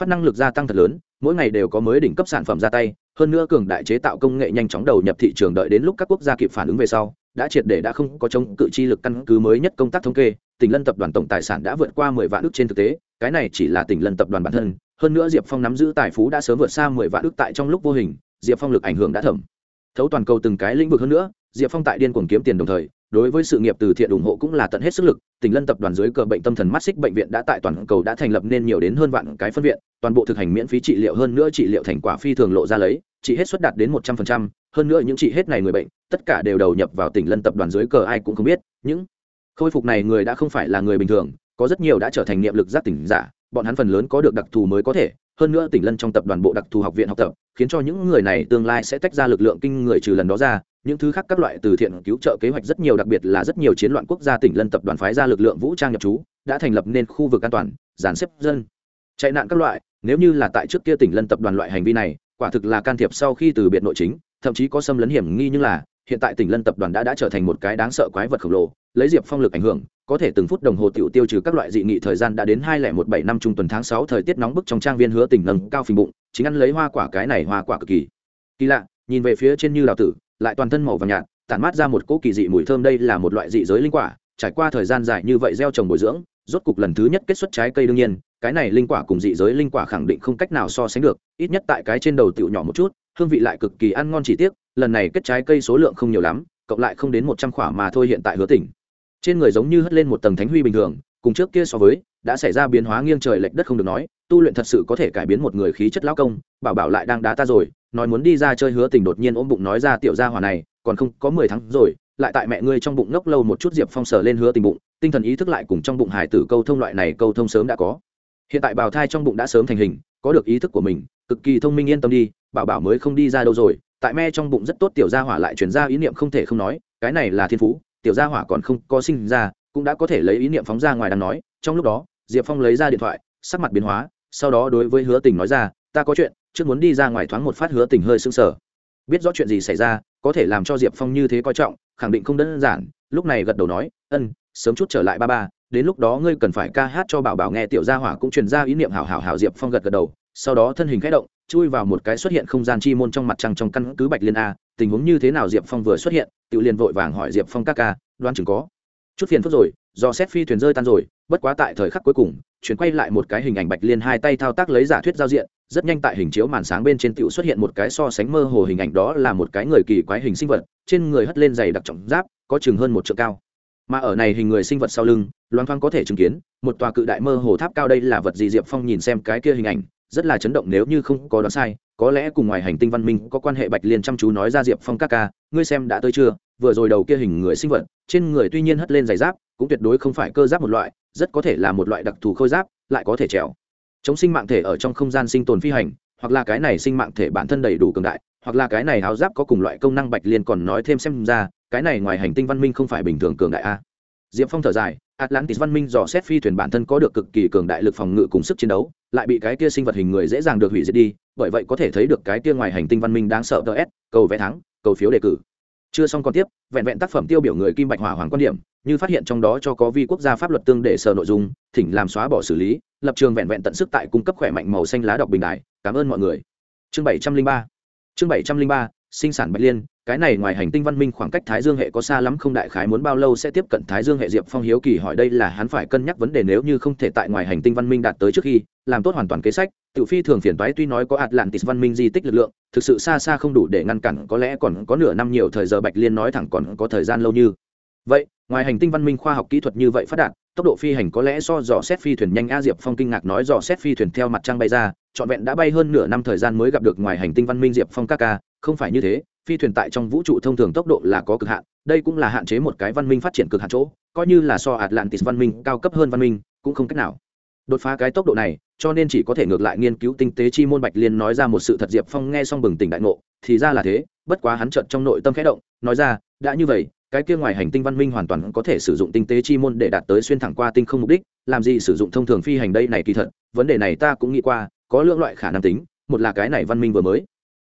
phát năng lực gia tăng thật lớn, mỗi ngày đều có mới đỉnh cấp sản phẩm ra tay. Hơn nữa cường đại chế tạo công nghệ nhanh chóng đầu nhập thị trường đợi đến lúc các quốc gia kịp phản ứng về sau đã triệt để đã không có chống cự chi lực căn cứ mới nhất công tác thống kê, tỉnh lân tập đoàn tổng tài sản đã vượt qua mười vạn ước trên thực tế, cái này chỉ là tỉnh lân tập đoàn bản thân, hơn nữa diệp phong nắm giữ tài phú đã sớm vượt xa mười vạn ước tại trong lúc vô hình, diệp phong lực ảnh hưởng đã thẩm. Thấu toàn cầu từng cái lĩnh vực hơn nữa, diệp phong tại điên cuồng kiếm tiền đồng thời, đối với sự nghiệp từ thiện ủng hộ cũng là tận hết sức lực, tỉnh lân tập đoàn dưới cờ bệnh tâm thần mắt xích bệnh viện đã tại toàn cầu đã thành lập nên nhiều đến hơn vạn cái phân viện, toàn bộ thực hành miễn phí trị liệu hơn nữa trị liệu thành quả phi thường lộ ra lấy trị hết suất đạt đến một trăm phần trăm, hơn nữa những trị hết này người bệnh, tất cả đều đầu nhập vào tỉnh lân tập đoàn dưới cờ ai cũng không biết, những khôi phục này người đã không phải là người bình thường, có rất nhiều đã trở thành niệm lực giác tỉnh giả, bọn hắn phần lớn có được đặc thù mới có thể, hơn nữa tỉnh lân trong tập đoàn bộ đặc thù học viện học tập, khiến cho những người này tương lai sẽ tách ra lực lượng kinh người trừ lần đó ra, những thứ khác các loại từ thiện cứu trợ kế hoạch rất nhiều, đặc biệt là rất nhiều chiến loạn quốc gia tỉnh lân tập đoàn phái ra lực lượng vũ trang nhập trú, đã thành lập nên khu vực an toàn, dàn xếp dân, chạy nạn các loại, nếu như là tại trước kia tỉnh lân tập đoàn loại hành vi này quả thực là can thiệp sau khi từ biệt nội chính, thậm chí có xâm lấn hiểm nghi nhưng là, hiện tại tỉnh lân tập đoàn đã đã trở thành một cái đáng sợ quái vật khổng lồ, lấy diệp phong lực ảnh hưởng, có thể từng phút đồng hồ tiểu tiêu trừ các loại dị nghị thời gian đã đến hai lẻ một bảy năm trung tuần tháng sáu thời tiết nóng bức trong trang viên hứa tỉnh nâng cao phình bụng, chính ăn lấy hoa quả cái này hoa quả cực kỳ. Kỳ lạ, nhìn về phía trên như đào tử, lại toàn thân màu vàng nhạt, tản mát ra một cỗ kỳ dị mùi thơm đây là một loại dị giới linh quả, trải qua thời gian dài như vậy gieo trồng bồi dưỡng, rốt cục lần thứ nhất kết xuất trái cây đương nhiên cái này linh quả cùng dị giới linh quả khẳng định không cách nào so sánh được, ít nhất tại cái trên đầu tiểu nhỏ một chút, hương vị lại cực kỳ ăn ngon chỉ tiếc, lần này kết trái cây số lượng không nhiều lắm, cộng lại không đến một trăm quả mà thôi hiện tại hứa tỉnh. Trên người giống như hất lên một tầng thánh huy bình thường, cùng trước kia so với, đã xảy ra biến hóa nghiêng trời lệch đất không được nói, tu luyện thật sự có thể cải biến một người khí chất lão công, bảo bảo lại đang đá ta rồi, nói muốn đi ra chơi hứa tình đột nhiên ôm bụng nói ra tiểu gia hỏa này, còn không, có mười tháng rồi, lại tại mẹ ngươi trong bụng ngốc lâu một chút diệp phong sờ lên hứa tình bụng, tinh thần ý thức lại cùng trong bụng hải tử câu thông loại này, câu thông sớm đã có hiện tại bào thai trong bụng đã sớm thành hình, có được ý thức của mình, cực kỳ thông minh yên tâm đi, bảo bảo mới không đi ra đâu rồi. Tại me trong bụng rất tốt, tiểu gia hỏa lại chuyển ra ý niệm không thể không nói, cái này là thiên phú, tiểu gia hỏa còn không có sinh ra, cũng đã có thể lấy ý niệm phóng ra ngoài đang nói. Trong lúc đó, diệp phong lấy ra điện thoại, sắc mặt biến hóa, sau đó đối với hứa tình nói ra, ta có chuyện, trước muốn đi ra ngoài thoáng một phát. Hứa tình hơi sưng sờ. Biết rõ chuyện gì xảy ra, có thể làm cho diệp phong như thế coi trọng, khẳng định không đơn giản. Lúc này gật đầu nói, ân, sớm chút trở lại ba ba đến lúc đó ngươi cần phải ca hát cho bảo bảo nghe tiểu gia hỏa cũng truyền ra ý niệm hảo hảo hảo diệp phong gật gật đầu, sau đó thân hình khẽ động, chui vào một cái xuất hiện không gian chi môn trong mặt trăng trong căn cứ bạch liên a, tình huống như thế nào diệp phong vừa xuất hiện tự liền vội vàng hỏi diệp phong các ca đoan chừng có chút phiền phức rồi, do xét phi thuyền rơi tan rồi, bất quá tại thời khắc cuối cùng, chuyển quay lại một cái hình ảnh bạch liên hai tay thao tác lấy giả thuyết giao diện, rất nhanh tại hình chiếu màn sáng bên trên tựu xuất hiện một cái so sánh mơ hồ hình ảnh đó là một cái người kỳ quái hình sinh vật, trên người hất lên giày đặc trọng giáp, có chừng hơn một trượng cao. Mà ở này hình người sinh vật sau lưng loan thoáng có thể chứng kiến, một tòa cự đại mơ hồ tháp cao đây là vật gì diệp phong nhìn xem cái kia hình ảnh, rất là chấn động nếu như không có đoán sai, có lẽ cùng ngoài hành tinh văn minh có quan hệ bạch liên chăm chú nói ra diệp phong các ca, ngươi xem đã tới chưa, vừa rồi đầu kia hình người sinh vật, trên người tuy nhiên hất lên giày giáp, cũng tuyệt đối không phải cơ giáp một loại, rất có thể là một loại đặc thù khôi giáp, lại có thể trèo. Chống sinh mạng thể ở trong không gian sinh tồn phi hành, hoặc là cái này sinh mạng thể bản thân đầy đủ cường đại, hoặc là cái này áo giáp có cùng loại công năng bạch liên còn nói thêm xem ra, cái này ngoài hành tinh văn minh không phải bình thường cường đại a diệp phong thở dài, atlantis văn minh dò xét phi thuyền bản thân có được cực kỳ cường đại lực phòng ngự cùng sức chiến đấu, lại bị cái kia sinh vật hình người dễ dàng được hủy diệt đi, bởi vậy có thể thấy được cái kia ngoài hành tinh văn minh đáng sợ ts cầu vé thắng, cầu phiếu đề cử. Chưa xong còn tiếp, vẹn vẹn tác phẩm tiêu biểu người kim bạch hỏa hoàng quan điểm, như phát hiện trong đó cho có vi quốc gia pháp luật tương để sở nội dung, thỉnh làm xóa bỏ xử lý, lập trường vẹn vẹn tận sức tại cung cấp khỏe mạnh màu xanh lá đọc bình đại. Cảm ơn mọi người. Chương bảy trăm linh ba. Chương bảy trăm linh ba, sinh sản bạch liên cái này ngoài hành tinh văn minh khoảng cách thái dương hệ có xa lắm không đại khái muốn bao lâu sẽ tiếp cận thái dương hệ diệp phong hiếu kỳ hỏi đây là hắn phải cân nhắc vấn đề nếu như không thể tại ngoài hành tinh văn minh đạt tới trước khi, làm tốt hoàn toàn kế sách. Tự phi thường phiền toái tuy nói có atlantis văn minh di tích lực lượng, thực sự xa xa không đủ để ngăn cản, có lẽ còn có nửa năm nhiều thời giờ bạch liên nói thẳng còn có thời gian lâu như. Vậy, ngoài hành tinh văn minh khoa học kỹ thuật như vậy phát đạt, tốc độ phi hành có lẽ do dò xét phi thuyền nhanh a diệp phong kinh ngạc nói dò xét phi thuyền theo mặt trăng bay ra, trọn vẹn đã bay hơn nửa năm thời gian mới gặp được ngoài hành tinh văn minh diệp phong các ca, không phải như thế phi thuyền tại trong vũ trụ thông thường tốc độ là có cực hạn, đây cũng là hạn chế một cái văn minh phát triển cực hạn chỗ, coi như là so atlantis văn minh cao cấp hơn văn minh, cũng không cách nào. Đột phá cái tốc độ này, cho nên chỉ có thể ngược lại nghiên cứu tinh tế chi môn bạch liên nói ra một sự thật diệp phong nghe xong bừng tỉnh đại ngộ, thì ra là thế, bất quá hắn chợt trong nội tâm khẽ động, nói ra, đã như vậy, cái kia ngoài hành tinh văn minh hoàn toàn có thể sử dụng tinh tế chi môn để đạt tới xuyên thẳng qua tinh không mục đích, làm gì sử dụng thông thường phi hành đây này kỳ thật, vấn đề này ta cũng nghĩ qua, có lượng loại khả năng tính, một là cái này văn minh vừa mới.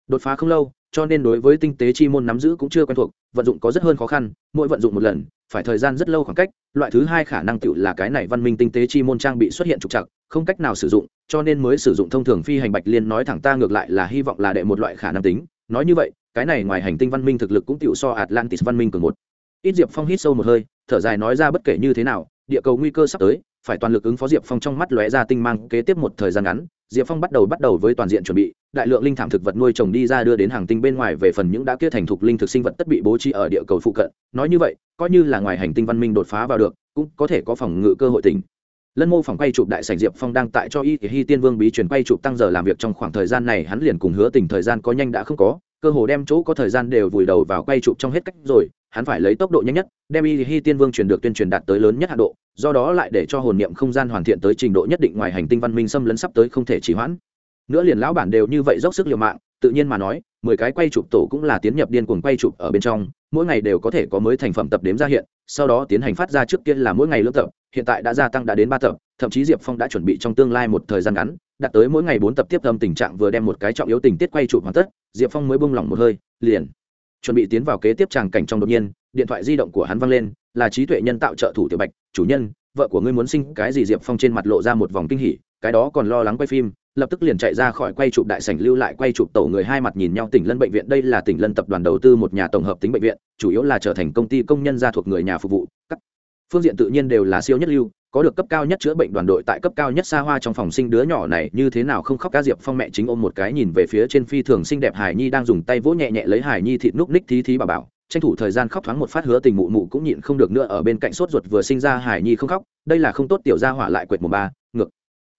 Đột phá không lâu cho nên đối với tinh tế chi môn nắm giữ cũng chưa quen thuộc, vận dụng có rất hơn khó khăn, mỗi vận dụng một lần, phải thời gian rất lâu khoảng cách, loại thứ hai khả năng tựu là cái này văn minh tinh tế chi môn trang bị xuất hiện trục trặc, không cách nào sử dụng, cho nên mới sử dụng thông thường phi hành bạch liên nói thẳng ta ngược lại là hy vọng là đệ một loại khả năng tính. Nói như vậy, cái này ngoài hành tinh văn minh thực lực cũng tựu so atlantis văn minh cường một. Ít diệp phong hít sâu một hơi, thở dài nói ra bất kể như thế nào, địa cầu nguy cơ sắp tới phải toàn lực ứng phó diệp phong trong mắt lóe ra tinh mang, kế tiếp một thời gian ngắn, diệp phong bắt đầu bắt đầu với toàn diện chuẩn bị, đại lượng linh thảm thực vật nuôi trồng đi ra đưa đến hàng tinh bên ngoài về phần những đã kia thành thục linh thực sinh vật tất bị bố trí ở địa cầu phụ cận. Nói như vậy, coi như là ngoài hành tinh văn minh đột phá vào được, cũng có thể có phòng ngự cơ hội tỉnh. Lân mô phòng quay chụp đại sảnh diệp phong đang tại cho y hi tiên vương bí truyền quay chụp tăng giờ làm việc trong khoảng thời gian này, hắn liền cùng hứa tình thời gian có nhanh đã không có, cơ hồ đem chỗ có thời gian đều vùi đầu vào quay chụp trong hết cách rồi hắn phải lấy tốc độ nhanh nhất, đem y hi tiên vương truyền được tuyên truyền đạt tới lớn nhất hạ độ, do đó lại để cho hồn niệm không gian hoàn thiện tới trình độ nhất định ngoài hành tinh văn minh xâm lấn sắp tới không thể trì hoãn. Nữa liền lão bản đều như vậy dốc sức liều mạng, tự nhiên mà nói, mười cái quay chụp tổ cũng là tiến nhập điên cuồng quay chụp ở bên trong, mỗi ngày đều có thể có mới thành phẩm tập đếm ra hiện, sau đó tiến hành phát ra trước kia là mỗi ngày lớp tập, hiện tại đã gia tăng đã đến ba tập, thậm chí diệp phong đã chuẩn bị trong tương lai một thời gian ngắn, đạt tới mỗi ngày bốn tập tiếp tâm tình trạng vừa đem một cái trọng yếu tình tiết quay chụp hoàn tất, diệp phong mới bung lỏng một hơi, liền chuẩn bị tiến vào kế tiếp tràng cảnh trong đột nhiên, điện thoại di động của hắn văng lên, là trí tuệ nhân tạo trợ thủ tiểu bạch, chủ nhân, vợ của ngươi muốn sinh cái gì? Diệp phong trên mặt lộ ra một vòng kinh hỉ, cái đó còn lo lắng quay phim, lập tức liền chạy ra khỏi quay chụp đại sảnh, lưu lại quay chụp tổ người hai mặt nhìn nhau, tỉnh lân bệnh viện, đây là tỉnh lân tập đoàn đầu tư một nhà tổng hợp tính bệnh viện, chủ yếu là trở thành công ty công nhân gia thuộc người nhà phục vụ, các phương diện tự nhiên đều là siêu nhất lưu có được cấp cao nhất chữa bệnh đoàn đội tại cấp cao nhất xa hoa trong phòng sinh đứa nhỏ này, như thế nào không khóc cá diệp phong mẹ chính ôm một cái nhìn về phía trên phi thường xinh đẹp hải nhi đang dùng tay vỗ nhẹ nhẹ lấy hải nhi thịt núc ních thí thí bà bảo. Tranh thủ thời gian khóc thoáng một phát hứa tình mụ mụ cũng nhịn không được nữa, ở bên cạnh sốt ruột vừa sinh ra hải nhi không khóc, đây là không tốt tiểu gia hỏa lại quệt mùa ba, ngược.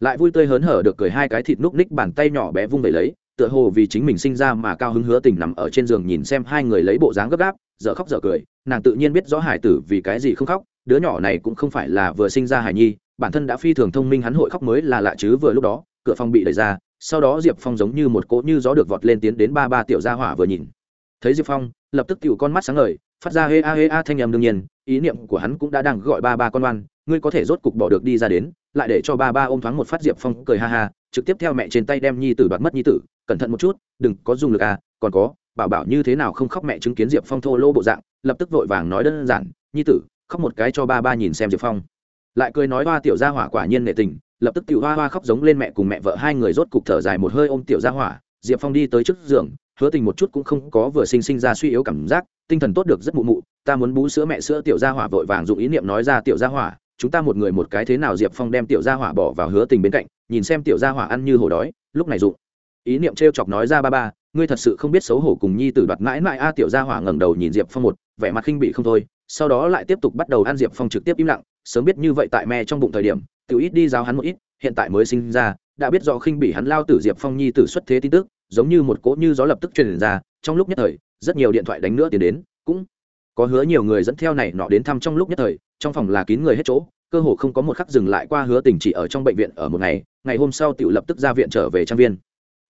Lại vui tươi hớn hở được cười hai cái thịt núc ních bàn tay nhỏ bé vung về lấy, tựa hồ vì chính mình sinh ra mà cao hứng hứa tình nằm ở trên giường nhìn xem hai người lấy bộ dáng gấp gáp, dở khóc dở cười, nàng tự nhiên biết rõ hải tử vì cái gì không khóc đứa nhỏ này cũng không phải là vừa sinh ra hải nhi, bản thân đã phi thường thông minh, hắn hội khóc mới là lạ chứ vừa lúc đó, cửa phòng bị đẩy ra, sau đó diệp phong giống như một cỗ như gió được vọt lên tiến đến ba ba tiểu gia hỏa vừa nhìn. Thấy diệp phong, lập tức tựu con mắt sáng ngời, phát ra hê a hê a thanh âm đương nhiên, ý niệm của hắn cũng đã đang gọi ba ba con oan, ngươi có thể rốt cục bỏ được đi ra đến, lại để cho ba ba ôm thoáng một phát diệp phong cười ha ha, trực tiếp theo mẹ trên tay đem nhi tử đoạt mất nhi tử, cẩn thận một chút, đừng có dùng lực à còn có, bảo bảo như thế nào không khóc mẹ chứng kiến diệp phong thô lô bộ dạng, lập tức vội vàng nói đơn giản, nhi tử khóc một cái cho ba ba nhìn xem diệp phong. Lại cười nói, hoa tiểu gia hỏa quả nhiên nghệ tình. Lập tức tiểu hoa hoa khóc giống lên mẹ cùng mẹ vợ hai người rốt cục thở dài một hơi ôm tiểu gia hỏa. Diệp phong đi tới trước giường, hứa tình một chút cũng không có vừa sinh sinh ra suy yếu cảm giác, tinh thần tốt được rất mụ mụ. Ta muốn bú sữa mẹ sữa. Tiểu gia hỏa vội vàng dụng ý niệm nói ra, tiểu gia hỏa, chúng ta một người một cái thế nào? Diệp phong đem tiểu gia hỏa bỏ vào hứa tình bên cạnh, nhìn xem tiểu gia hỏa ăn như hổ đói, lúc này dụng. Ý niệm t r e o chọc nói ra, ba ba, ngươi thật sự không biết xấu hổ cùng nhi tử đoạt mãi mãi. A, tiểu gia hỏa ngẩng đầu nhìn diệp phong một, vẻ mặt khinh bị không thôi sau đó lại tiếp tục bắt đầu ăn diệp phong trực tiếp im lặng, sớm biết như vậy tại mẹ trong bụng thời điểm tự ít đi giáo hắn một ít, hiện tại mới sinh ra, đã biết rõ khinh bị hắn lao tử diệp phong nhi tử xuất thế tin tức, giống như một cỗ như gió lập tức truyền ra, trong lúc nhất thời, rất nhiều điện thoại đánh nữa tiến đến, cũng có hứa nhiều người dẫn theo này nọ đến thăm trong lúc nhất thời, trong phòng là kín người hết chỗ, cơ hồ không có một khắc dừng lại qua hứa tình chỉ ở trong bệnh viện ở một ngày ngày hôm sau tiểu lập tức ra viện trở về trang viên.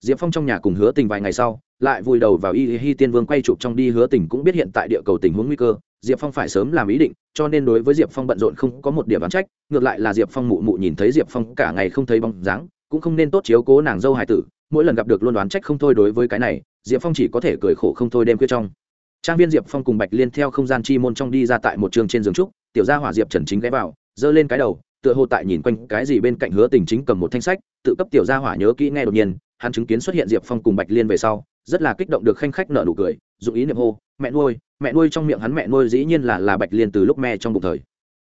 Diệp phong trong nhà cùng hứa tình vài ngày sau, lại vùi đầu vào y hi tiên vương quay chụp trong đi, hứa tình cũng biết hiện tại địa cầu tình huống nguy cơ diệp phong phải sớm làm ý định, cho nên đối với diệp phong bận rộn không có một điểm đáng trách, ngược lại là diệp phong mụ mụ nhìn thấy diệp phong cả ngày không thấy bóng dáng, cũng không nên tốt chiếu cố nàng dâu hải tử, mỗi lần gặp được luôn đoán trách không thôi đối với cái này, diệp phong chỉ có thể cười khổ không thôi đêm khuya trong. Trang viên diệp phong cùng bạch liên theo không gian chi môn trong đi ra tại một trường trên giường trúc, tiểu gia hỏa diệp trần chính ghé vào, giơ lên cái đầu, tựa hồ tại nhìn quanh cái gì bên cạnh hứa tình chính cầm một thanh sách, tự cấp tiểu gia hỏa nhớ kỹ nghe đột nhiên, hắn chứng kiến xuất hiện diệp phong cùng bạch liên về sau, rất là kích động được khanh khách nợ nụ cười, dụng ý niệm hô mẹ nuôi mẹ nuôi trong miệng hắn mẹ nuôi dĩ nhiên là là bạch liên từ lúc mẹ trong bụng thời.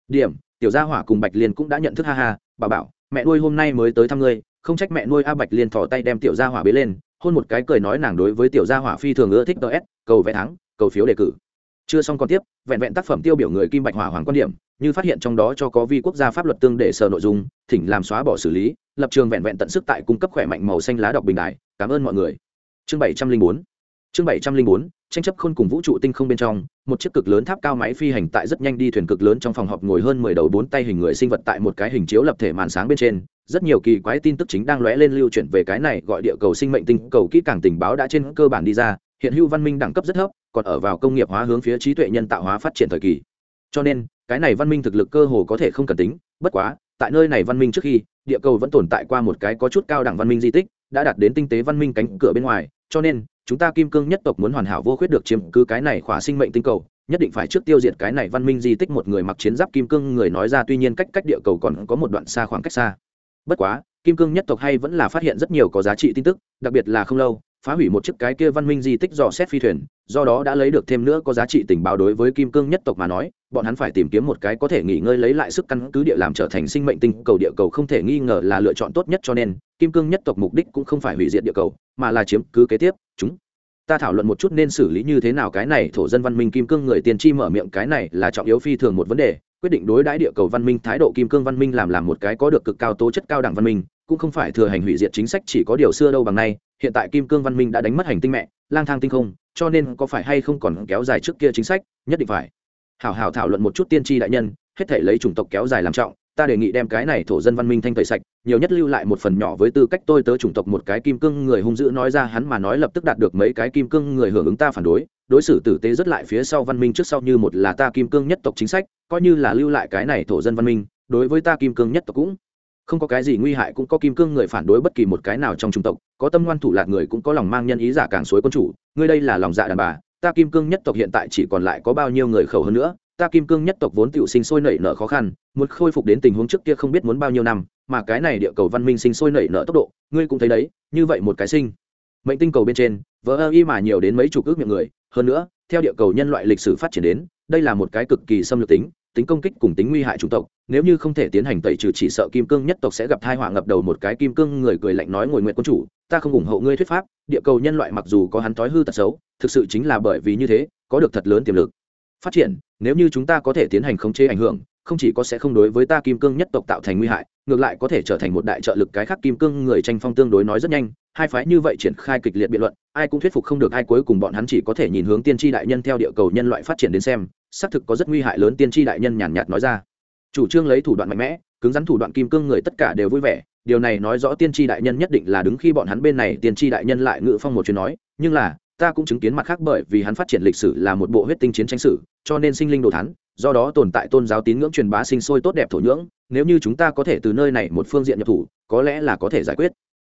Điểm, tiểu gia hỏa cùng bạch liên cũng đã nhận thức, ha ha, bà bảo, mẹ nuôi hôm nay mới tới thăm ngươi, không trách mẹ nuôi a bạch liên thò tay đem tiểu gia hỏa bế lên, hôn một cái cười nói nàng đối với tiểu gia hỏa phi thường ưa thích ts cầu vẽ thắng, cầu phiếu đề cử. Chưa xong còn tiếp, vẹn vẹn tác phẩm tiêu biểu người kim bạch hỏa hoàng quan điểm, như phát hiện trong đó cho có vi quốc gia pháp luật tương để sở nội dung, thỉnh làm xóa bỏ xử lý, lập trường vẹn vẹn tận sức tại cung cấp khỏe mạnh màu xanh lá đọc bình đại cảm ơn mọi người. Chương bảy trăm linh bốn, chương bảy trăm linh bốn tranh chấp khôn cùng vũ trụ tinh không bên trong, một chiếc cực lớn tháp cao máy phi hành tại rất nhanh đi thuyền cực lớn trong phòng họp ngồi hơn mười đầu bốn tay hình người sinh vật tại một cái hình chiếu lập thể màn sáng bên trên. Rất nhiều kỳ quái tin tức chính đang lóe lên lưu chuyển về cái này gọi địa cầu sinh mệnh tinh cầu kỹ càng tình báo đã trên cơ bản đi ra. Hiện hữu văn minh đẳng cấp rất thấp, còn ở vào công nghiệp hóa hướng phía trí tuệ nhân tạo hóa phát triển thời kỳ. Cho nên, cái này văn minh thực lực cơ hồ có thể không cần tính. Bất quá, tại nơi này văn minh trước khi, địa cầu vẫn tồn tại qua một cái có chút cao đẳng văn minh di tích, đã đạt đến tinh tế văn minh cánh cửa bên ngoài. Cho nên chúng ta kim cương nhất tộc muốn hoàn hảo vô khuyết được chiếm cứ cái này khỏa sinh mệnh tinh cầu, nhất định phải trước tiêu diệt cái này văn minh di tích một người mặc chiến giáp kim cương người nói ra tuy nhiên cách cách địa cầu còn có một đoạn xa khoảng cách xa. Bất quá, kim cương nhất tộc hay vẫn là phát hiện rất nhiều có giá trị tin tức, đặc biệt là không lâu, phá hủy một chiếc cái kia văn minh di tích dò xét phi thuyền, do đó đã lấy được thêm nữa có giá trị tình báo đối với kim cương nhất tộc mà nói bọn hắn phải tìm kiếm một cái có thể nghỉ ngơi lấy lại sức căn cứ địa làm trở thành sinh mệnh tinh cầu địa cầu không thể nghi ngờ là lựa chọn tốt nhất cho nên, kim cương nhất tộc mục đích cũng không phải hủy diệt địa cầu, mà là chiếm cứ kế tiếp, chúng. Ta thảo luận một chút nên xử lý như thế nào cái này, thổ dân văn minh kim cương người tiên tri mở miệng cái này là trọng yếu phi thường một vấn đề, quyết định đối đãi địa cầu văn minh thái độ kim cương văn minh làm làm một cái có được cực cao tố chất cao đẳng văn minh, cũng không phải thừa hành hủy diệt chính sách chỉ có điều xưa đâu bằng nay, hiện tại kim cương văn minh đã đánh mất hành tinh mẹ, lang thang tinh không, cho nên có phải hay không còn kéo dài trước kia chính sách, nhất định phải hảo hảo thảo luận một chút tiên tri đại nhân, hết thể lấy chủng tộc kéo dài làm trọng, ta đề nghị đem cái này thổ dân văn minh thanh tẩy sạch, nhiều nhất lưu lại một phần nhỏ với tư cách tôi tớ chủng tộc một cái kim cương người hung dữ nói ra hắn mà nói lập tức đạt được mấy cái kim cương người hưởng ứng ta phản đối đối xử tử tế rất lại phía sau văn minh trước sau như một là ta kim cương nhất tộc chính sách, coi như là lưu lại cái này thổ dân văn minh, đối với ta kim cương nhất tộc cũng không có cái gì nguy hại, cũng có kim cương người phản đối bất kỳ một cái nào trong chủng tộc, có tâm ngoan thủ lạc người cũng có lòng mang nhân ý giả càng suối quân chủ, ngươi đây là lòng dạ đàn bà ta kim cương nhất tộc hiện tại chỉ còn lại có bao nhiêu người khẩu hơn nữa, ta kim cương nhất tộc vốn tự sinh sôi nảy nở khó khăn, muốn khôi phục đến tình huống trước kia không biết muốn bao nhiêu năm, mà cái này địa cầu văn minh sinh sôi nảy nở tốc độ, ngươi cũng thấy đấy, như vậy một cái sinh. Mệnh tinh cầu bên trên vỡ ơ y mà nhiều đến mấy chục ước miệng người, hơn nữa, theo địa cầu nhân loại lịch sử phát triển đến, đây là một cái cực kỳ xâm lược tính tính công kích cùng tính nguy hại chủng tộc, nếu như không thể tiến hành tẩy trừ chỉ sợ kim cương nhất tộc sẽ gặp thai họa ngập đầu một cái kim cương người cười lạnh nói ngồi nguyện quân chủ, ta không ủng hộ ngươi thuyết pháp, địa cầu nhân loại mặc dù có hắn thói hư tật xấu, thực sự chính là bởi vì như thế, có được thật lớn tiềm lực. Phát triển, nếu như chúng ta có thể tiến hành khống chế ảnh hưởng, không chỉ có sẽ không đối với ta kim cương nhất tộc tạo thành nguy hại, ngược lại có thể trở thành một đại trợ lực cái khác kim cương người tranh phong tương đối nói rất nhanh, hai phái như vậy triển khai kịch liệt biện luận, ai cũng thuyết phục không được ai cuối cùng bọn hắn chỉ có thể nhìn hướng tiên tri đại nhân theo địa cầu nhân loại phát triển đến xem xác thực có rất nguy hại lớn tiên tri đại nhân nhàn nhạt nói ra. Chủ trương lấy thủ đoạn mạnh mẽ, cứng rắn thủ đoạn kim cương người tất cả đều vui vẻ. Điều này nói rõ tiên tri đại nhân nhất định là đứng khi bọn hắn bên này, tiên tri đại nhân lại ngự phong một chuyến nói, nhưng là, ta cũng chứng kiến mặt khác bởi vì hắn phát triển lịch sử là một bộ huyết tinh chiến tranh sử, cho nên sinh linh đồ thắn do đó tồn tại tôn giáo tín ngưỡng truyền bá sinh sôi tốt đẹp thổ nhưỡng, nếu như chúng ta có thể từ nơi này một phương diện nhập thủ, có lẽ là có thể giải quyết.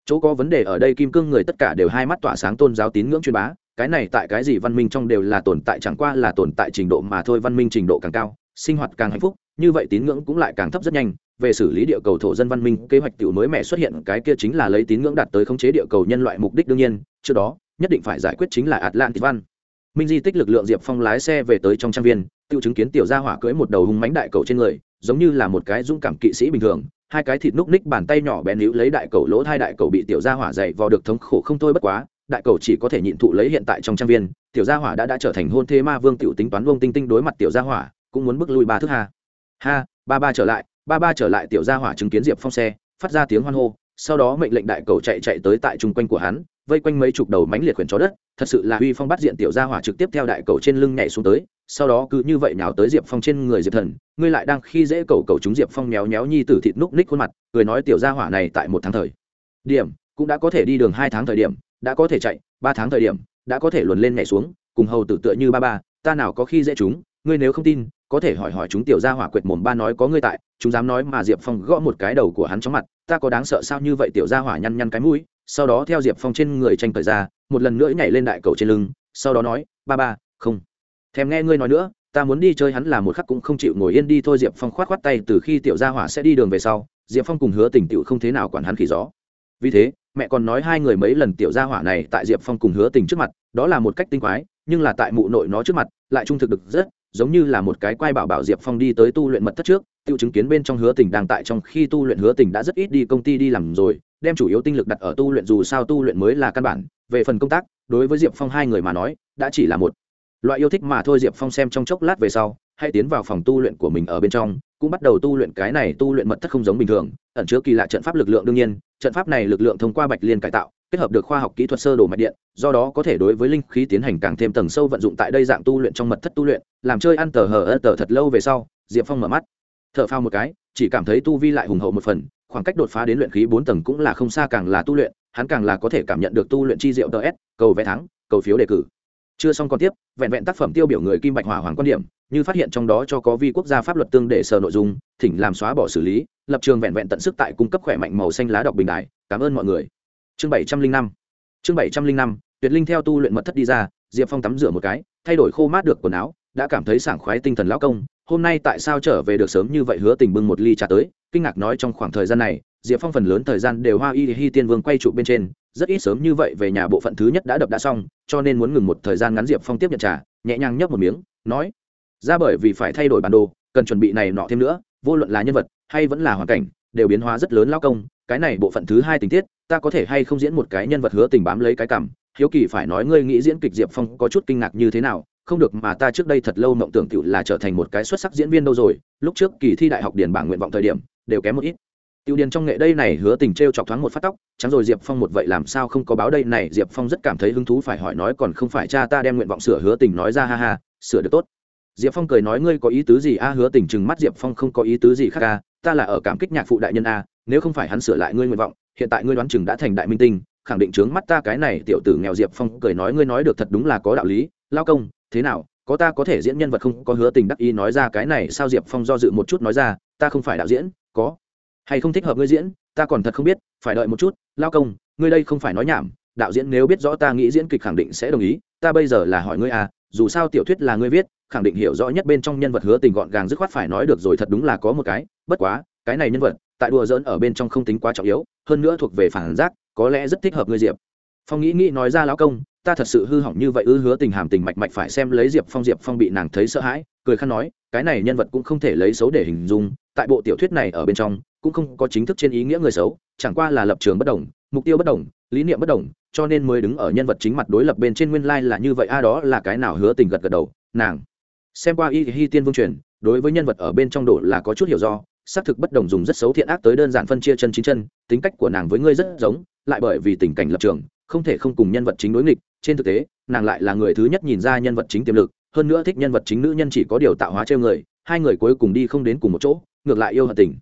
Chỗ có vấn đề ở đây kim cương người tất cả đều hai mắt tỏa sáng tôn giáo tín ngưỡng truyền bá cái này tại cái gì văn minh trong đều là tồn tại, chẳng qua là tồn tại trình độ mà thôi, văn minh trình độ càng cao, sinh hoạt càng hạnh phúc, như vậy tín ngưỡng cũng lại càng thấp rất nhanh. Về xử lý địa cầu thổ dân văn minh, kế hoạch tiểu mới mẻ xuất hiện, cái kia chính là lấy tín ngưỡng đạt tới khống chế địa cầu nhân loại mục đích đương nhiên, trước đó, nhất định phải giải quyết chính là atlantis văn. Minh di tích lực lượng diệp phong lái xe về tới trong trang viên tự chứng kiến tiểu gia hỏa cưỡi một đầu hung mánh đại cầu trên người, giống như là một cái dũng cảm kỵ sĩ bình thường, hai cái thịt núc ních bàn tay nhỏ bé níu lấy đại cầu lỗ hai đại cầu bị tiểu gia hỏa dày vò được thống khổ không thôi bất quá đại cầu chỉ có thể nhịn thụ lấy hiện tại trong trang viên, tiểu gia hỏa đã đã trở thành hôn thế ma vương tiểu tính toán Vương tinh tinh đối mặt tiểu gia hỏa, cũng muốn bước lui ba thước ha. Ha, ba ba trở lại, ba ba trở lại tiểu gia hỏa chứng kiến diệp phong xe, phát ra tiếng hoan hô, sau đó mệnh lệnh đại cầu chạy chạy tới tại chung quanh của hắn, vây quanh mấy chục đầu mánh liệt quyển chó đất, thật sự là uy phong bắt diện tiểu gia hỏa trực tiếp theo đại cầu trên lưng nhảy xuống tới, sau đó cứ như vậy nào tới diệp phong trên người diệp thần, ngươi lại đang khi dễ cầu cầu chúng diệp phong méo méo nhi tử thịt núc ních khuôn mặt, cười nói tiểu gia hỏa này tại một tháng thời điểm, cũng đã có thể đi đường hai tháng thời điểm đã có thể chạy, ba tháng thời điểm, đã có thể luồn lên nhảy xuống, cùng hầu tử tựa như ba ba, ta nào có khi dễ chúng, ngươi nếu không tin, có thể hỏi hỏi chúng tiểu gia hỏa quệt mồm ba nói có ngươi tại, chúng dám nói mà diệp phong gõ một cái đầu của hắn trong mặt, ta có đáng sợ sao như vậy tiểu gia hỏa nhăn nhăn cái mũi, sau đó theo diệp phong trên người tranh thời ra, một lần nữa nhảy lên đại cầu trên lưng, sau đó nói, ba ba, không. Thèm nghe ngươi nói nữa, ta muốn đi chơi hắn là một khắc cũng không chịu ngồi yên đi thôi, diệp phong k h o á t k h o á t tay từ khi tiểu gia hỏa sẽ đi đường về sau, diệp phong cùng hứa tình tiểu không thế nào quản hắn khỉ gió. Vì thế mẹ còn nói hai người mấy lần tiểu gia hỏa này tại diệp phong cùng hứa tình trước mặt, đó là một cách tinh quái, nhưng là tại mụ nội nó trước mặt, lại trung thực được rất, giống như là một cái quai bảo bảo diệp phong đi tới tu luyện mật thất trước tự chứng kiến bên trong hứa tình đang tại trong khi tu luyện hứa tình đã rất ít đi công ty đi làm rồi, đem chủ yếu tinh lực đặt ở tu luyện dù sao tu luyện mới là căn bản, về phần công tác, đối với diệp phong hai người mà nói, đã chỉ là một loại yêu thích mà thôi diệp phong xem trong chốc lát về sau hãy tiến vào phòng tu luyện của mình ở bên trong cũng bắt đầu tu luyện cái này tu luyện mật thất không giống bình thường ẩn chứa kỳ lạ trận pháp lực lượng đương nhiên trận pháp này lực lượng thông qua bạch liên cải tạo kết hợp được khoa học kỹ thuật sơ đồ mạch điện do đó có thể đối với linh khí tiến hành càng thêm tầng sâu vận dụng tại đây dạng tu luyện trong mật thất tu luyện làm chơi ăn tờ hờ ơ tờ thật lâu về sau diệp phong mở mắt. T h ở phao một cái chỉ cảm thấy tu vi lại hùng hậu một phần khoảng cách đột phá đến luyện khí bốn tầng cũng là không xa càng là tu luyện hắn càng là có thể cảm nhận được tu luyện chi diệu tờ s, cầu vé thắng cầu phiếu đề cử chưa xong còn tiếp, vẹn vẹn tác phẩm tiêu biểu người kim bạch hỏa hoàng quan điểm, như phát hiện trong đó cho có vi quốc gia pháp luật tương để sở nội dung, thỉnh làm xóa bỏ xử lý, lập trường vẹn vẹn tận sức tại cung cấp khỏe mạnh màu xanh lá đọc bình đại cảm ơn mọi người. Chương bảy trăm linh năm. Chương bảy trăm linh năm, tuyệt linh theo tu luyện mật thất đi ra, diệp phong tắm rửa một cái, thay đổi khô mát được quần áo, đã cảm thấy sảng khoái tinh thần lão công. Hôm nay tại sao trở về được sớm như vậy hứa tình bưng một ly trà tới? Kinh ngạc nói trong khoảng thời gian này, diệp phong phần lớn thời gian đều hoa y hi tiên vương quay trụ bên trên rất ít sớm như vậy về nhà bộ phận thứ nhất đã đập đã xong, cho nên muốn ngừng một thời gian ngắn diệp phong tiếp nhận trà, nhẹ nhàng nhấp một miếng, nói, ra bởi vì phải thay đổi bản đồ, cần chuẩn bị này nọ thêm nữa, vô luận là nhân vật hay vẫn là hoàn cảnh, đều biến hóa rất lớn lao công, cái này bộ phận thứ hai tình tiết, ta có thể hay không diễn một cái nhân vật hứa tình bám lấy cái cảm, hiếu kỳ phải nói ngươi nghĩ diễn kịch diệp phong có chút kinh ngạc như thế nào, không được mà ta trước đây thật lâu mộng tưởng cựu là trở thành một cái xuất sắc diễn viên đâu rồi, lúc trước kỳ thi đại học điền bảng nguyện vọng thời điểm, đều kém một ít. Tiêu Điền trong nghệ đây này hứa tình trêu chọc thoáng một phát tóc, chẳng rồi Diệp Phong một vậy làm sao không có báo đây này, Diệp Phong rất cảm thấy hứng thú phải hỏi nói còn không phải cha ta đem nguyện vọng sửa hứa tình nói ra ha ha, sửa được tốt. Diệp Phong cười nói ngươi có ý tứ gì a hứa tình chừng mắt Diệp Phong không có ý tứ gì khác a, ta là ở cảm kích nhạc phụ đại nhân a, nếu không phải hắn sửa lại ngươi nguyện vọng, hiện tại ngươi đoán chừng đã thành đại minh tinh, khẳng định trướng mắt ta cái này tiểu tử nghèo Diệp Phong cười nói ngươi nói được thật đúng là có đạo lý, lao công, thế nào, có ta có thể diễn nhân vật không có hứa tình đắc ý nói ra cái này sao Diệp Phong do dự một chút nói ra, ta không phải đạo diễn, có hay không thích hợp ngươi diễn, ta còn thật không biết, phải đợi một chút, lao công, ngươi đây không phải nói nhảm, đạo diễn nếu biết rõ ta nghĩ diễn kịch khẳng định sẽ đồng ý, ta bây giờ là hỏi ngươi à dù sao tiểu thuyết là ngươi viết, khẳng định hiểu rõ nhất bên trong nhân vật hứa tình gọn gàng dứt khoát phải nói được rồi thật đúng là có một cái, bất quá, cái này nhân vật, tại đùa dỡn ở bên trong không tính quá trọng yếu, hơn nữa thuộc về phản giác, có lẽ rất thích hợp ngươi diệp. Phong nghĩ nghĩ nói ra lão công, ta thật sự hư hỏng như vậy ư hứa tình hàm tình mạch mạch phải xem lấy diệp phong diệp phong bị nàng thấy sợ hãi, cười khăn nói, cái này nhân vật cũng không thể lấy xấu để hình dung tại bộ tiểu thuyết này ở bên trong, cũng không có chính thức trên ý nghĩa người xấu, chẳng qua là lập trường bất đồng, mục tiêu bất đồng, lý niệm bất đồng, cho nên mới đứng ở nhân vật chính mặt đối lập bên trên nguyên lai là như vậy, a đó là cái nào hứa tình gật gật đầu, nàng. Xem qua y hi tiên vương truyền, đối với nhân vật ở bên trong độ là có chút hiểu do, xác thực bất đồng dùng rất xấu thiện ác tới đơn giản phân chia chân chính chân, tính cách của nàng với ngươi rất giống, lại bởi vì tình cảnh lập trường, không thể không cùng nhân vật chính đối nghịch, trên thực tế, nàng lại là người thứ nhất nhìn ra nhân vật chính tiềm lực, hơn nữa thích nhân vật chính nữ nhân chỉ có điều tạo hóa treo người, hai người cuối cùng đi không đến cùng một chỗ ngược lại yêu hận tình.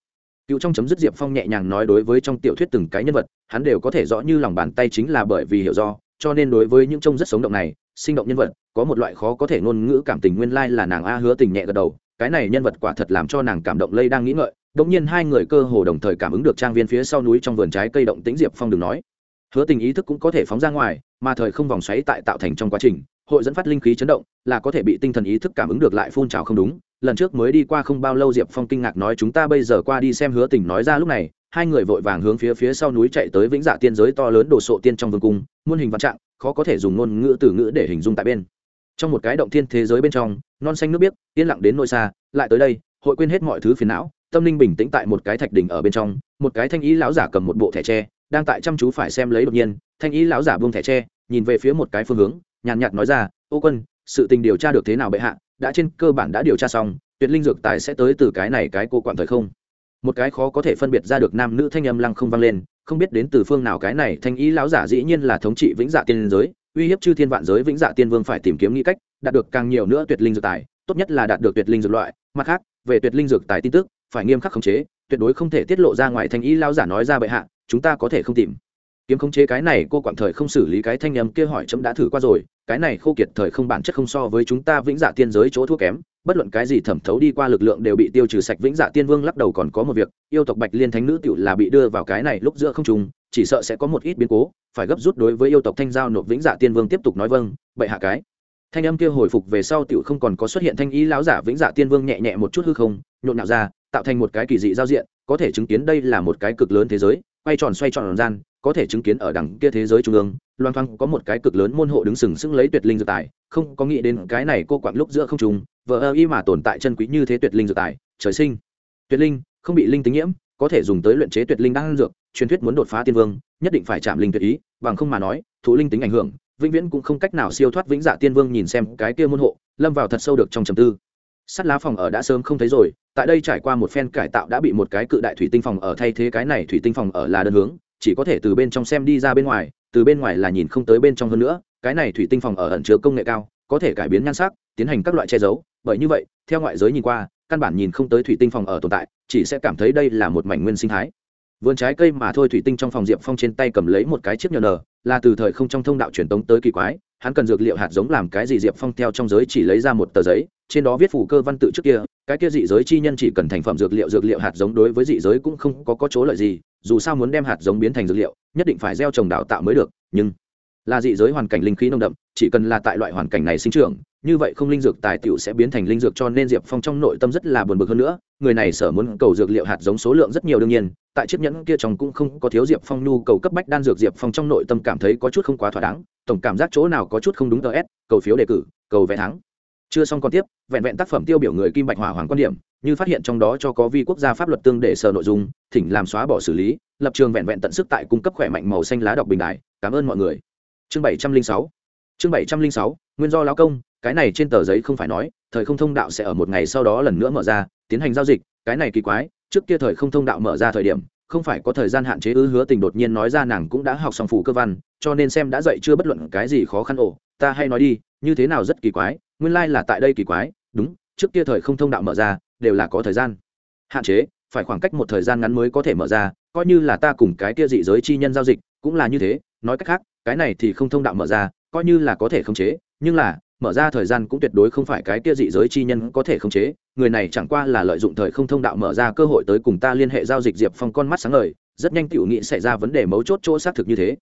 Cựu trong chấm dứt diệp phong nhẹ nhàng nói đối với trong tiểu thuyết từng cái nhân vật, hắn đều có thể rõ như lòng bàn tay chính là bởi vì hiểu do, cho nên đối với những trông rất sống động này, sinh động nhân vật, có một loại khó có thể ngôn ngữ cảm tình nguyên lai là nàng a hứa tình nhẹ gật đầu, cái này nhân vật quả thật làm cho nàng cảm động lây đang nghĩ ngợi đ ỗ n g nhiên hai người cơ hồ đồng thời cảm ứng được trang viên phía sau núi trong vườn trái cây động tĩnh diệp phong đừng nói. Hứa tình ý thức cũng có thể phóng ra ngoài, mà thời không vòng xoáy tại tạo thành trong quá trình, hội dẫn phát linh khí chấn động, là có thể bị tinh thần ý thức cảm ứng được lại phun trào không đúng lần trước mới đi qua không bao lâu diệp phong kinh ngạc nói chúng ta bây giờ qua đi xem hứa tình nói ra lúc này, hai người vội vàng hướng phía phía sau núi chạy tới vĩnh dạ tiên giới to lớn đồ sộ tiên trong vương cung, muôn hình văn trạng, khó có thể dùng ngôn ngữ từ ngữ để hình dung tại bên. Trong một cái động thiên thế giới bên trong, non xanh nước biếc, yên lặng đến nơi xa, lại tới đây, hội quên hết mọi thứ phiền não, tâm linh bình tĩnh tại một cái thạch đỉnh ở bên trong, một cái thanh ý lão giả cầm một bộ thẻ tre, đang tại chăm chú phải xem lấy đột nhiên, thanh ý lão giả buông thẻ tre, nhìn về phía một cái phương hướng, nhàn nhạt nói ra, ô quân sự tình điều tra được thế nào bệ hạ, đã trên cơ bản đã điều tra xong, tuyệt linh dược tài sẽ tới từ cái này cái cô quản thời không? Một cái khó có thể phân biệt ra được nam nữ thanh âm lăng không vang lên, không biết đến từ phương nào cái này thanh ý lão giả dĩ nhiên là thống trị vĩnh dạ tiên giới, uy hiếp chư thiên vạn giới vĩnh dạ tiên vương phải tìm kiếm nghĩ cách, đạt được càng nhiều nữa tuyệt linh dược tài, tốt nhất là đạt được tuyệt linh dược loại. Mặt khác, về tuyệt linh dược tài tin tức, phải nghiêm khắc khống chế, tuyệt đối không thể tiết lộ ra ngoài thanh ý lão giả nói ra bệ hạ, chúng ta có thể không tìm. Kiếm khống chế cái này cô quản thời không xử lý cái thanh âm kia hỏi chấm đã thử qua rồi cái này khô kiệt thời không bản chất không so với chúng ta vĩnh dạ tiên giới chỗ thua kém, bất luận cái gì thẩm thấu đi qua lực lượng đều bị tiêu trừ sạch vĩnh dạ tiên vương lắc đầu còn có một việc, yêu tộc bạch liên thánh nữ tựu là bị đưa vào cái này lúc giữa không trùng chỉ sợ sẽ có một ít biến cố, phải gấp rút đối với yêu tộc thanh giao nộp vĩnh dạ tiên vương tiếp tục nói vâng bậy hạ cái. Thanh âm kia hồi phục về sau tựu không còn có xuất hiện thanh ý láo giả vĩnh dạ tiên vương nhẹ nhẹ một chút hư không, nhộn nhạo ra, tạo thành một cái kỳ dị giao diện, có thể chứng kiến đây là một cái cực lớn thế giới, quay tròn xoay tròn gian có thể chứng kiến ở đằng kia thế giới trung ương, loan thoang có một cái cực lớn môn hộ đứng sừng sững lấy tuyệt linh dược tài, không có nghĩ đến cái này cô quặn lúc giữa không trùng vợ ơ y mà tồn tại chân quý như thế tuyệt linh dược tài, trời sinh. Tuyệt linh, không bị linh tính nhiễm, có thể dùng tới luyện chế tuyệt linh đan dược, truyền thuyết muốn đột phá tiên vương, nhất định phải chạm linh tuyệt ý, bằng không mà nói, thụ linh tính ảnh hưởng, vĩnh viễn cũng không cách nào siêu thoát vĩnh dạ tiên vương nhìn xem cái kia môn hộ, lâm vào thật sâu được trong trầm tư. Sắt lá phòng ở đã sớm không thấy rồi, tại đây trải qua một phen cải tạo đã bị một cái cự đại thủy tinh phòng ở thay thế cái này thủy tinh phòng ở là đơn hướng chỉ có thể từ bên trong xem đi ra bên ngoài từ bên ngoài là nhìn không tới bên trong hơn nữa cái này thủy tinh phòng ở ẩn chứa công nghệ cao có thể cải biến nhan sắc tiến hành các loại che giấu bởi như vậy theo ngoại giới nhìn qua căn bản nhìn không tới thủy tinh phòng ở tồn tại chỉ sẽ cảm thấy đây là một mảnh nguyên sinh thái. Vườn trái cây mà thôi thủy tinh trong phòng diệp phong trên tay cầm lấy một cái chiếc nhờ nờ là từ thời không trong thông đạo truyền tống tới kỳ quái hắn cần dược liệu hạt giống làm cái gì diệp phong theo trong giới chỉ lấy ra một tờ giấy trên đó viết phủ cơ văn tự trước kia cái kia dị giới chi nhân chỉ cần thành phẩm dược liệu dược liệu hạt giống đối với dị giới cũng không có, có chỗ lợi gì dù sao muốn đem hạt giống biến thành dược liệu, nhất định phải gieo trồng đào tạo mới được, nhưng là dị giới hoàn cảnh linh khí nông đậm, chỉ cần là tại loại hoàn cảnh này sinh trưởng, như vậy không linh dược tài tiểu sẽ biến thành linh dược cho nên diệp phong trong nội tâm rất là buồn bực hơn nữa, người này sở muốn cầu dược liệu hạt giống số lượng rất nhiều đương nhiên, tại chiếc nhẫn kia trong cũng không có thiếu diệp phong nhu cầu cấp bách đan dược, diệp phong trong nội tâm cảm thấy có chút không quá thỏa đáng, tổng cảm giác chỗ nào có chút không đúng tờ s, cầu phiếu đề cử, cầu vé thắng chưa xong còn tiếp, vẹn vẹn tác phẩm tiêu biểu người kim bạch hỏa hoàng quan điểm, như phát hiện trong đó cho có vi quốc gia pháp luật tương để sở nội dung, thỉnh làm xóa bỏ xử lý, lập trường vẹn vẹn tận sức tại cung cấp khỏe mạnh màu xanh lá đọc bình đại. Cảm ơn mọi người. Chương bảy trăm linh sáu. Chương bảy trăm linh sáu, nguyên do lao công, cái này trên tờ giấy không phải nói, thời không thông đạo sẽ ở một ngày sau đó lần nữa mở ra, tiến hành giao dịch, cái này kỳ quái, trước kia thời không thông đạo mở ra thời điểm, không phải có thời gian hạn chế ư hứa tình đột nhiên nói ra nàng cũng đã học xong phủ cơ văn, cho nên xem đã dạy chưa bất luận cái gì khó khăn ổ ta hay nói đi, như thế nào rất kỳ quái, nguyên lai là tại đây kỳ quái, đúng, trước kia thời không thông đạo mở ra, đều là có thời gian. Hạn chế, phải khoảng cách một thời gian ngắn mới có thể mở ra, coi như là ta cùng cái kia dị giới chi nhân giao dịch, cũng là như thế, nói cách khác, cái này thì không thông đạo mở ra, coi như là có thể khống chế, nhưng là, mở ra thời gian cũng tuyệt đối không phải cái kia dị giới chi nhân có thể khống chế, người này chẳng qua là lợi dụng thời không thông đạo mở ra cơ hội tới cùng ta liên hệ giao dịch diệp phong con mắt sáng lời rất nhanh tiểu nghị xảy ra vấn đề mấu chốt chỗ xác thực như thế.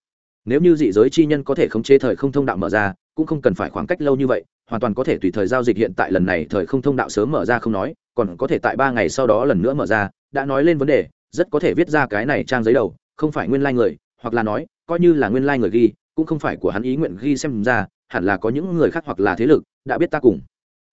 Nếu như dị giới chi nhân có thể khống chế thời không thông đạo mở ra cũng không cần phải khoảng cách lâu như vậy, hoàn toàn có thể tùy thời giao dịch hiện tại lần này thời không thông đạo sớm mở ra không nói, còn có thể tại ba ngày sau đó lần nữa mở ra, đã nói lên vấn đề, rất có thể viết ra cái này trang giấy đầu, không phải nguyên lai、like、người, hoặc là nói, coi như là nguyên lai、like、người ghi, cũng không phải của hắn ý nguyện ghi xem ra, hẳn là có những người khác hoặc là thế lực, đã biết ta cùng.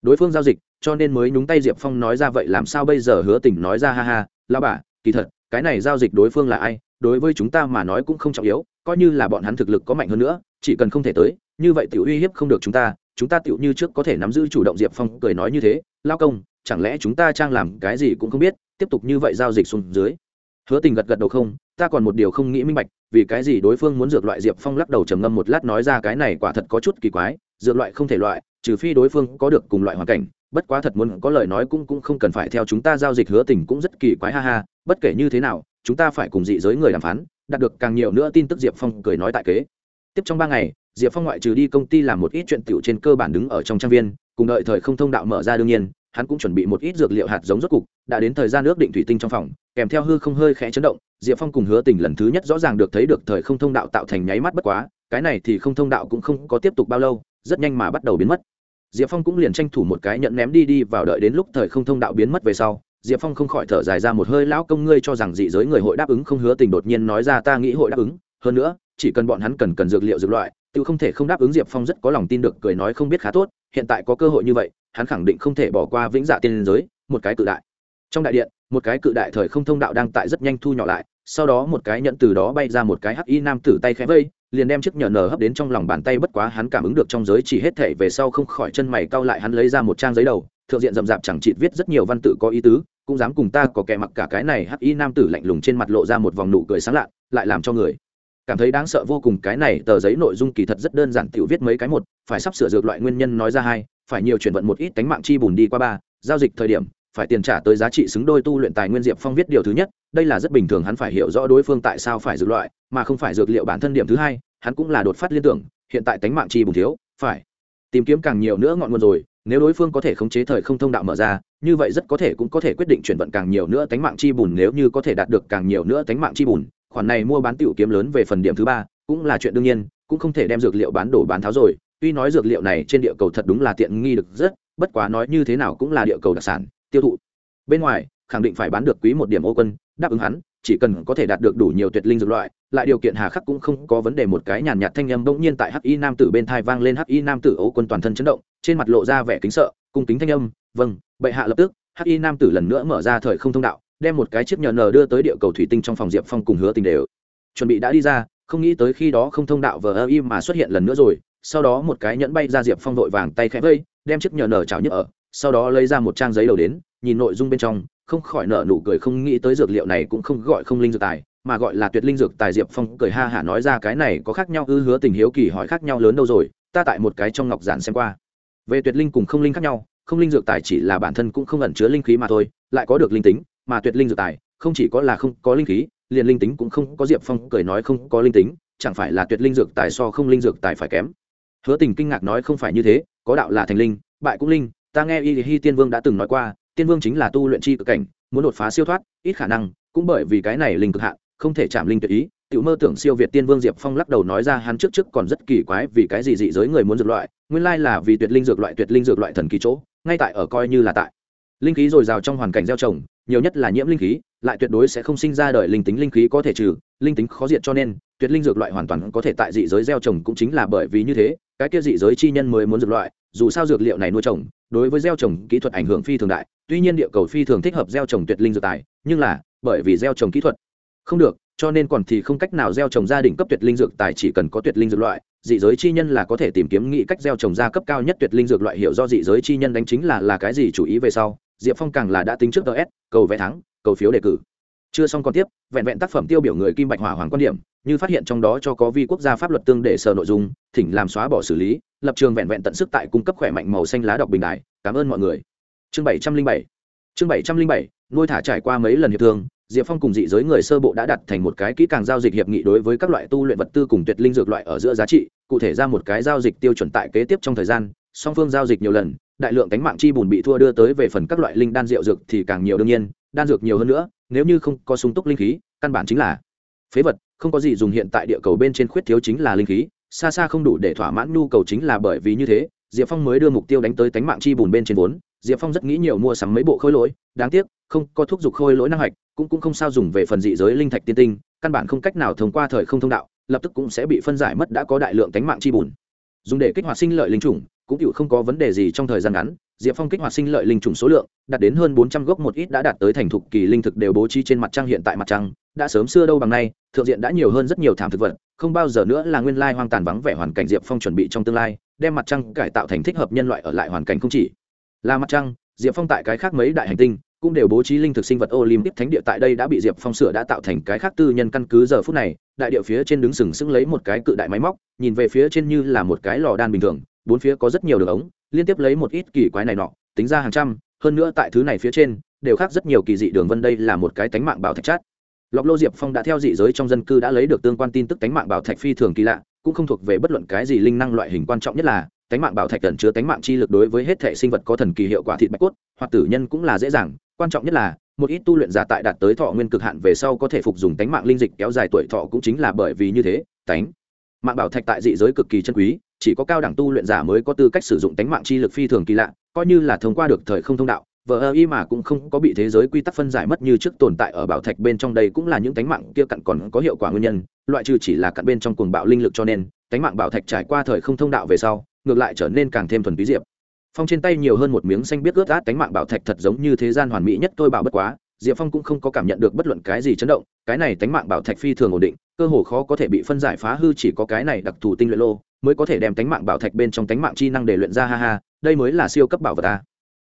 Đối phương giao dịch, cho nên mới nhúng tay diệp phong nói ra vậy làm sao bây giờ hứa tình nói ra ha ha lao bà, kỳ thật, cái này giao dịch đối phương là ai, đối với chúng ta mà nói cũng không trọng yếu, coi như là bọn hắn thực lực có mạnh hơn nữa, chỉ cần không thể tới như vậy tiểu uy hiếp không được chúng ta chúng ta tiểu như trước có thể nắm giữ chủ động diệp phong cười nói như thế, lao công, chẳng lẽ chúng ta trang làm cái gì cũng không biết, tiếp tục như vậy giao dịch xuống dưới? Hứa tình gật gật đầu không, ta còn một điều không nghĩ minh bạch, vì cái gì đối phương muốn dược loại diệp phong lắc đầu trầm ngâm một lát nói ra cái này quả thật có chút kỳ quái, dược loại không thể loại, trừ phi đối phương có được cùng loại hoàn cảnh, bất quá thật muốn có lời nói cũng cũng không cần phải theo chúng ta giao dịch. Hứa tình cũng rất kỳ quái, ha ha, bất kể như thế nào, chúng ta phải cùng dị giới người đàm phán, đạt được càng nhiều nữa tin tức diệp phong cười nói tại kế. Tiếp trong ba ngày diệp phong ngoại trừ đi công ty làm một ít chuyện tiểu trên cơ bản đứng ở trong trang viên, cùng đợi thời không thông đạo mở ra đương nhiên, hắn cũng chuẩn bị một ít dược liệu hạt giống rốt cục, đã đến thời gian ước định thủy tinh trong phòng, kèm theo hư không hơi khẽ chấn động, diệp phong cùng hứa tình lần thứ nhất rõ ràng được thấy được thời không thông đạo tạo thành nháy mắt bất quá, cái này thì không thông đạo cũng không có tiếp tục bao lâu, rất nhanh mà bắt đầu biến mất. Diệp phong cũng liền tranh thủ một cái nhận ném đi đi vào đợi đến lúc thời không thông đạo biến mất về sau, diệp phong không khỏi thở dài ra một hơi, lão công ngươi cho rằng dị giới người hội đáp ứng không? Hứa tình đột nhiên nói ra, ta nghĩ hội đáp ứng, hơn nữa, chỉ cần bọn hắn cần cần dược liệu dược loại tự không thể không đáp ứng diệp phong rất có lòng tin được cười nói không biết khá tốt, hiện tại có cơ hội như vậy, hắn khẳng định không thể bỏ qua vĩnh dạ tiên giới, một cái cự đại. Trong đại điện, một cái cự đại thời không thông đạo đang tại rất nhanh thu nhỏ lại, sau đó một cái nhận từ đó bay ra một cái hắc y nam tử tay khẽ vây, liền đem chiếc nhờ nở hấp đến trong lòng bàn tay bất quá hắn cảm ứng được trong giới chỉ hết thể về sau không khỏi chân mày cau lại hắn lấy ra một trang giấy đầu, thượng diện rậm rạp chẳng chịt viết rất nhiều văn tự có ý tứ, cũng dám cùng ta có kẻ mặc cả cái này hắc y nam tử lạnh lùng trên mặt lộ ra một vòng nụ cười sáng lạ lại làm cho người cảm thấy đáng sợ vô cùng cái này, tờ giấy nội dung kỳ thật rất đơn giản, tiểu viết mấy cái một, phải sắp sửa dược loại nguyên nhân nói ra hai, phải nhiều chuyển vận một ít tánh mạng chi bùn đi qua ba, giao dịch thời điểm, phải tiền trả tới giá trị xứng đôi tu luyện tài nguyên diệp phong viết điều thứ nhất, đây là rất bình thường, hắn phải hiểu rõ đối phương tại sao phải dược loại, mà không phải dược liệu bản thân điểm thứ hai, hắn cũng là đột phát liên tưởng, hiện tại tánh mạng chi bùn thiếu, phải tìm kiếm càng nhiều nữa ngọn nguồn rồi, nếu đối phương có thể khống chế thời không thông đạo mở ra, như vậy rất có thể cũng có thể quyết định chuyển vận càng nhiều nữa tánh mạng chi bùn, nếu như có thể đạt được càng nhiều nữa tánh mạng chi bùn khoản này mua bán tiểu kiếm lớn về phần điểm thứ ba, cũng là chuyện đương nhiên, cũng không thể đem dược liệu bán đổ bán tháo rồi. Tuy nói dược liệu này trên địa cầu thật đúng là tiện nghi được rất, bất quá nói như thế nào cũng là địa cầu đặc sản, tiêu thụ. Bên ngoài, khẳng định phải bán được quý một điểm ô quân, đáp ứng hắn, chỉ cần có thể đạt được đủ nhiều tuyệt linh dược loại, lại điều kiện hà khắc cũng không có vấn đề. Một cái nhàn nhạt thanh âm bỗng nhiên tại hắc y nam tử bên thai vang lên. Hắc y nam tử ô quân toàn thân chấn động, trên mặt lộ ra vẻ kính sợ, cung kính thanh âm vâng bệ hạ lập tức. Hắc y nam tử lần nữa mở ra thời không thông đạo đem một cái chiếc nhờ nờ đưa tới địa cầu thủy tinh trong phòng diệp phong cùng hứa tình đều. Chuẩn bị đã đi ra, không nghĩ tới khi đó không thông đạo vờ ơ im mà xuất hiện lần nữa rồi. Sau đó một cái nhẫn bay ra diệp phong vội vàng tay khẽ vây, đem chiếc nhờ nở chảo nhức ở, sau đó lấy ra một trang giấy đầu đến, nhìn nội dung bên trong, không khỏi nở nụ cười, không nghĩ tới dược liệu này cũng không gọi không linh dược tài, mà gọi là tuyệt linh dược tài. Diệp phong cười ha hả nói ra cái này có khác nhau, ư hứa tình hiếu kỳ hỏi khác nhau lớn đâu rồi, ta tại một cái trong ngọc giản xem qua. Về tuyệt linh cùng không linh khác nhau, không linh dược tài chỉ là bản thân cũng không ẩn chứa linh khí mà thôi, lại có được linh tính mà tuyệt linh dược tài, không chỉ có là không có linh khí, liền linh tính cũng không có diệp phong cười nói không có linh tính, chẳng phải là tuyệt linh dược tài so không linh dược tài phải kém. Hứa tình kinh ngạc nói không phải như thế, có đạo là thành linh, bại cũng linh, ta nghe y hi tiên vương đã từng nói qua, tiên vương chính là tu luyện chi cực cảnh, muốn đột phá siêu thoát, ít khả năng, cũng bởi vì cái này linh cực hạn, không thể chạm linh tuyệt ý. Tự mơ tưởng siêu việt tiên vương diệp phong lắc đầu nói ra hắn trước trước còn rất kỳ quái vì cái gì dị giới người muốn dược loại, nguyên lai là vì tuyệt linh dược loại tuyệt linh dược loại thần kỳ chỗ, ngay tại ở coi như là tại. Linh khí dồi dào trong hoàn cảnh gieo trồng nhiều nhất là nhiễm linh khí, lại tuyệt đối sẽ không sinh ra đời linh tính linh khí có thể trừ, linh tính khó diệt cho nên, tuyệt linh dược loại hoàn toàn có thể tại dị giới gieo trồng cũng chính là bởi vì như thế, cái kia dị giới chi nhân mới muốn dược loại, dù sao dược liệu này nuôi trồng, đối với gieo trồng kỹ thuật ảnh hưởng phi thường đại, tuy nhiên địa cầu phi thường thích hợp gieo trồng tuyệt linh dược tài, nhưng là, bởi vì gieo trồng kỹ thuật, không được, cho nên còn thì không cách nào gieo trồng gia đình cấp tuyệt linh dược tài chỉ cần có tuyệt linh dược loại, dị giới chi nhân là có thể tìm kiếm nghĩ cách gieo trồng ra cấp cao nhất tuyệt linh dược loại, hiểu do dị giới chi nhân đánh chính là là cái gì chủ ý về sau diệp phong càng là đã tính trước ts cầu vé thắng, cầu phiếu đề cử. Chưa xong còn tiếp, vẹn vẹn tác phẩm tiêu biểu người kim bạch hỏa hoàng quan điểm, như phát hiện trong đó cho có vi quốc gia pháp luật tương để sở nội dung, thỉnh làm xóa bỏ xử lý, lập trường vẹn vẹn tận sức tại cung cấp khỏe mạnh màu xanh lá đọc bình đại cảm ơn mọi người. Chương bảy trăm linh bảy. Chương bảy trăm linh bảy, nuôi thả trải qua mấy lần hiệp thương, diệp phong cùng dị giới người sơ bộ đã đặt thành một cái kỹ càng giao dịch hiệp nghị đối với các loại tu luyện vật tư cùng tuyệt linh dược loại ở giữa giá trị, cụ thể ra một cái giao dịch tiêu chuẩn tại kế tiếp trong thời gian, song phương giao dịch nhiều lần đại lượng cánh mạng chi bùn bị thua đưa tới về phần các loại linh đan rượu dược thì càng nhiều đương nhiên, đan dược nhiều hơn nữa, nếu như không có sung túc linh khí, căn bản chính là phế vật, không có gì dùng hiện tại địa cầu bên trên khuyết thiếu chính là linh khí, xa xa không đủ để thỏa mãn nhu cầu chính là bởi vì như thế, diệp phong mới đưa mục tiêu đánh tới tánh mạng chi bùn bên trên vốn, diệp phong rất nghĩ nhiều mua sắm mấy bộ khôi lỗi, đáng tiếc, không có thúc giục khôi lỗi năng hạch, cũng cũng không sao dùng về phần dị giới linh thạch tiên tinh, căn bản không cách nào thông qua thời không thông đạo, lập tức cũng sẽ bị phân giải mất đã có đại lượng tánh mạng chi bùn dùng để kích hoạt sinh lợi linh chủng, cũng chịu không có vấn đề gì trong thời gian ngắn, diệp phong kích hoạt sinh lợi linh chủng số lượng, đạt đến hơn bốn trăm gốc một ít đã đạt tới thành thục kỳ linh thực đều bố trí trên mặt trăng hiện tại mặt trăng, đã sớm xưa đâu bằng nay, thượng diện đã nhiều hơn rất nhiều thảm thực vật, không bao giờ nữa là nguyên lai hoang tàn vắng vẻ hoàn cảnh diệp phong chuẩn bị trong tương lai, đem mặt trăng cải tạo thành thích hợp nhân loại ở lại hoàn cảnh không chỉ. Là mặt trăng, diệp phong tại cái khác mấy đại hành tinh cũng đều bố trí linh thực sinh vật olympic thánh địa tại đây đã bị diệp phong sửa đã tạo thành cái khác tư nhân căn cứ giờ phút này. Đại địa phía trên đứng sừng sững lấy một cái cự đại máy móc, nhìn về phía trên như là một cái lò đan bình thường, bốn phía có rất nhiều đường ống, liên tiếp lấy một ít kỳ quái này nọ, tính ra hàng trăm, hơn nữa tại thứ này phía trên, đều khác rất nhiều kỳ dị đường vân đây là một cái tánh mạng bảo thạch chát. Lộc lô diệp phong đã theo dị giới trong dân cư đã lấy được tương quan tin tức tánh mạng bảo thạch phi thường kỳ lạ, cũng không thuộc về bất luận cái gì linh năng loại hình quan trọng nhất là, tánh mạng bảo thạch cần chứa tánh mạng chi lực đối với hết thể sinh vật có thần kỳ hiệu quả thịt bạch cốt, hoặc tử nhân cũng là dễ dàng quan trọng nhất là, một ít tu luyện giả tại đạt tới thọ nguyên cực hạn về sau có thể phục dùng tánh mạng linh dịch kéo dài tuổi thọ cũng chính là bởi vì như thế, tánh mạng bảo thạch tại dị giới cực kỳ chân quý, chỉ có cao đẳng tu luyện giả mới có tư cách sử dụng tánh mạng chi lực phi thường kỳ lạ, coi như là thông qua được thời không thông đạo, vờ ơ y mà cũng không có bị thế giới quy tắc phân giải mất như trước tồn tại ở bảo thạch bên trong đây cũng là những tánh mạng kia cặn còn có hiệu quả nguyên nhân, loại trừ chỉ là cặn bên trong cuồng bạo linh lực cho nên, tánh mạng bảo thạch trải qua thời không thông đạo về sau, ngược lại trở nên càng thêm thuần bí diệp phong trên tay nhiều hơn một miếng xanh biết ướt át tánh mạng bảo thạch thật giống như thế gian hoàn mỹ nhất tôi bảo bất quá, diệp phong cũng không có cảm nhận được bất luận cái gì chấn động, cái này tánh mạng bảo thạch phi thường ổn định, cơ hồ khó có thể bị phân giải phá hư chỉ có cái này đặc thù tinh luyện lô, mới có thể đem tánh mạng bảo thạch bên trong tánh mạng chi năng để luyện ra, ha ha, đây mới là siêu cấp bảo vật ta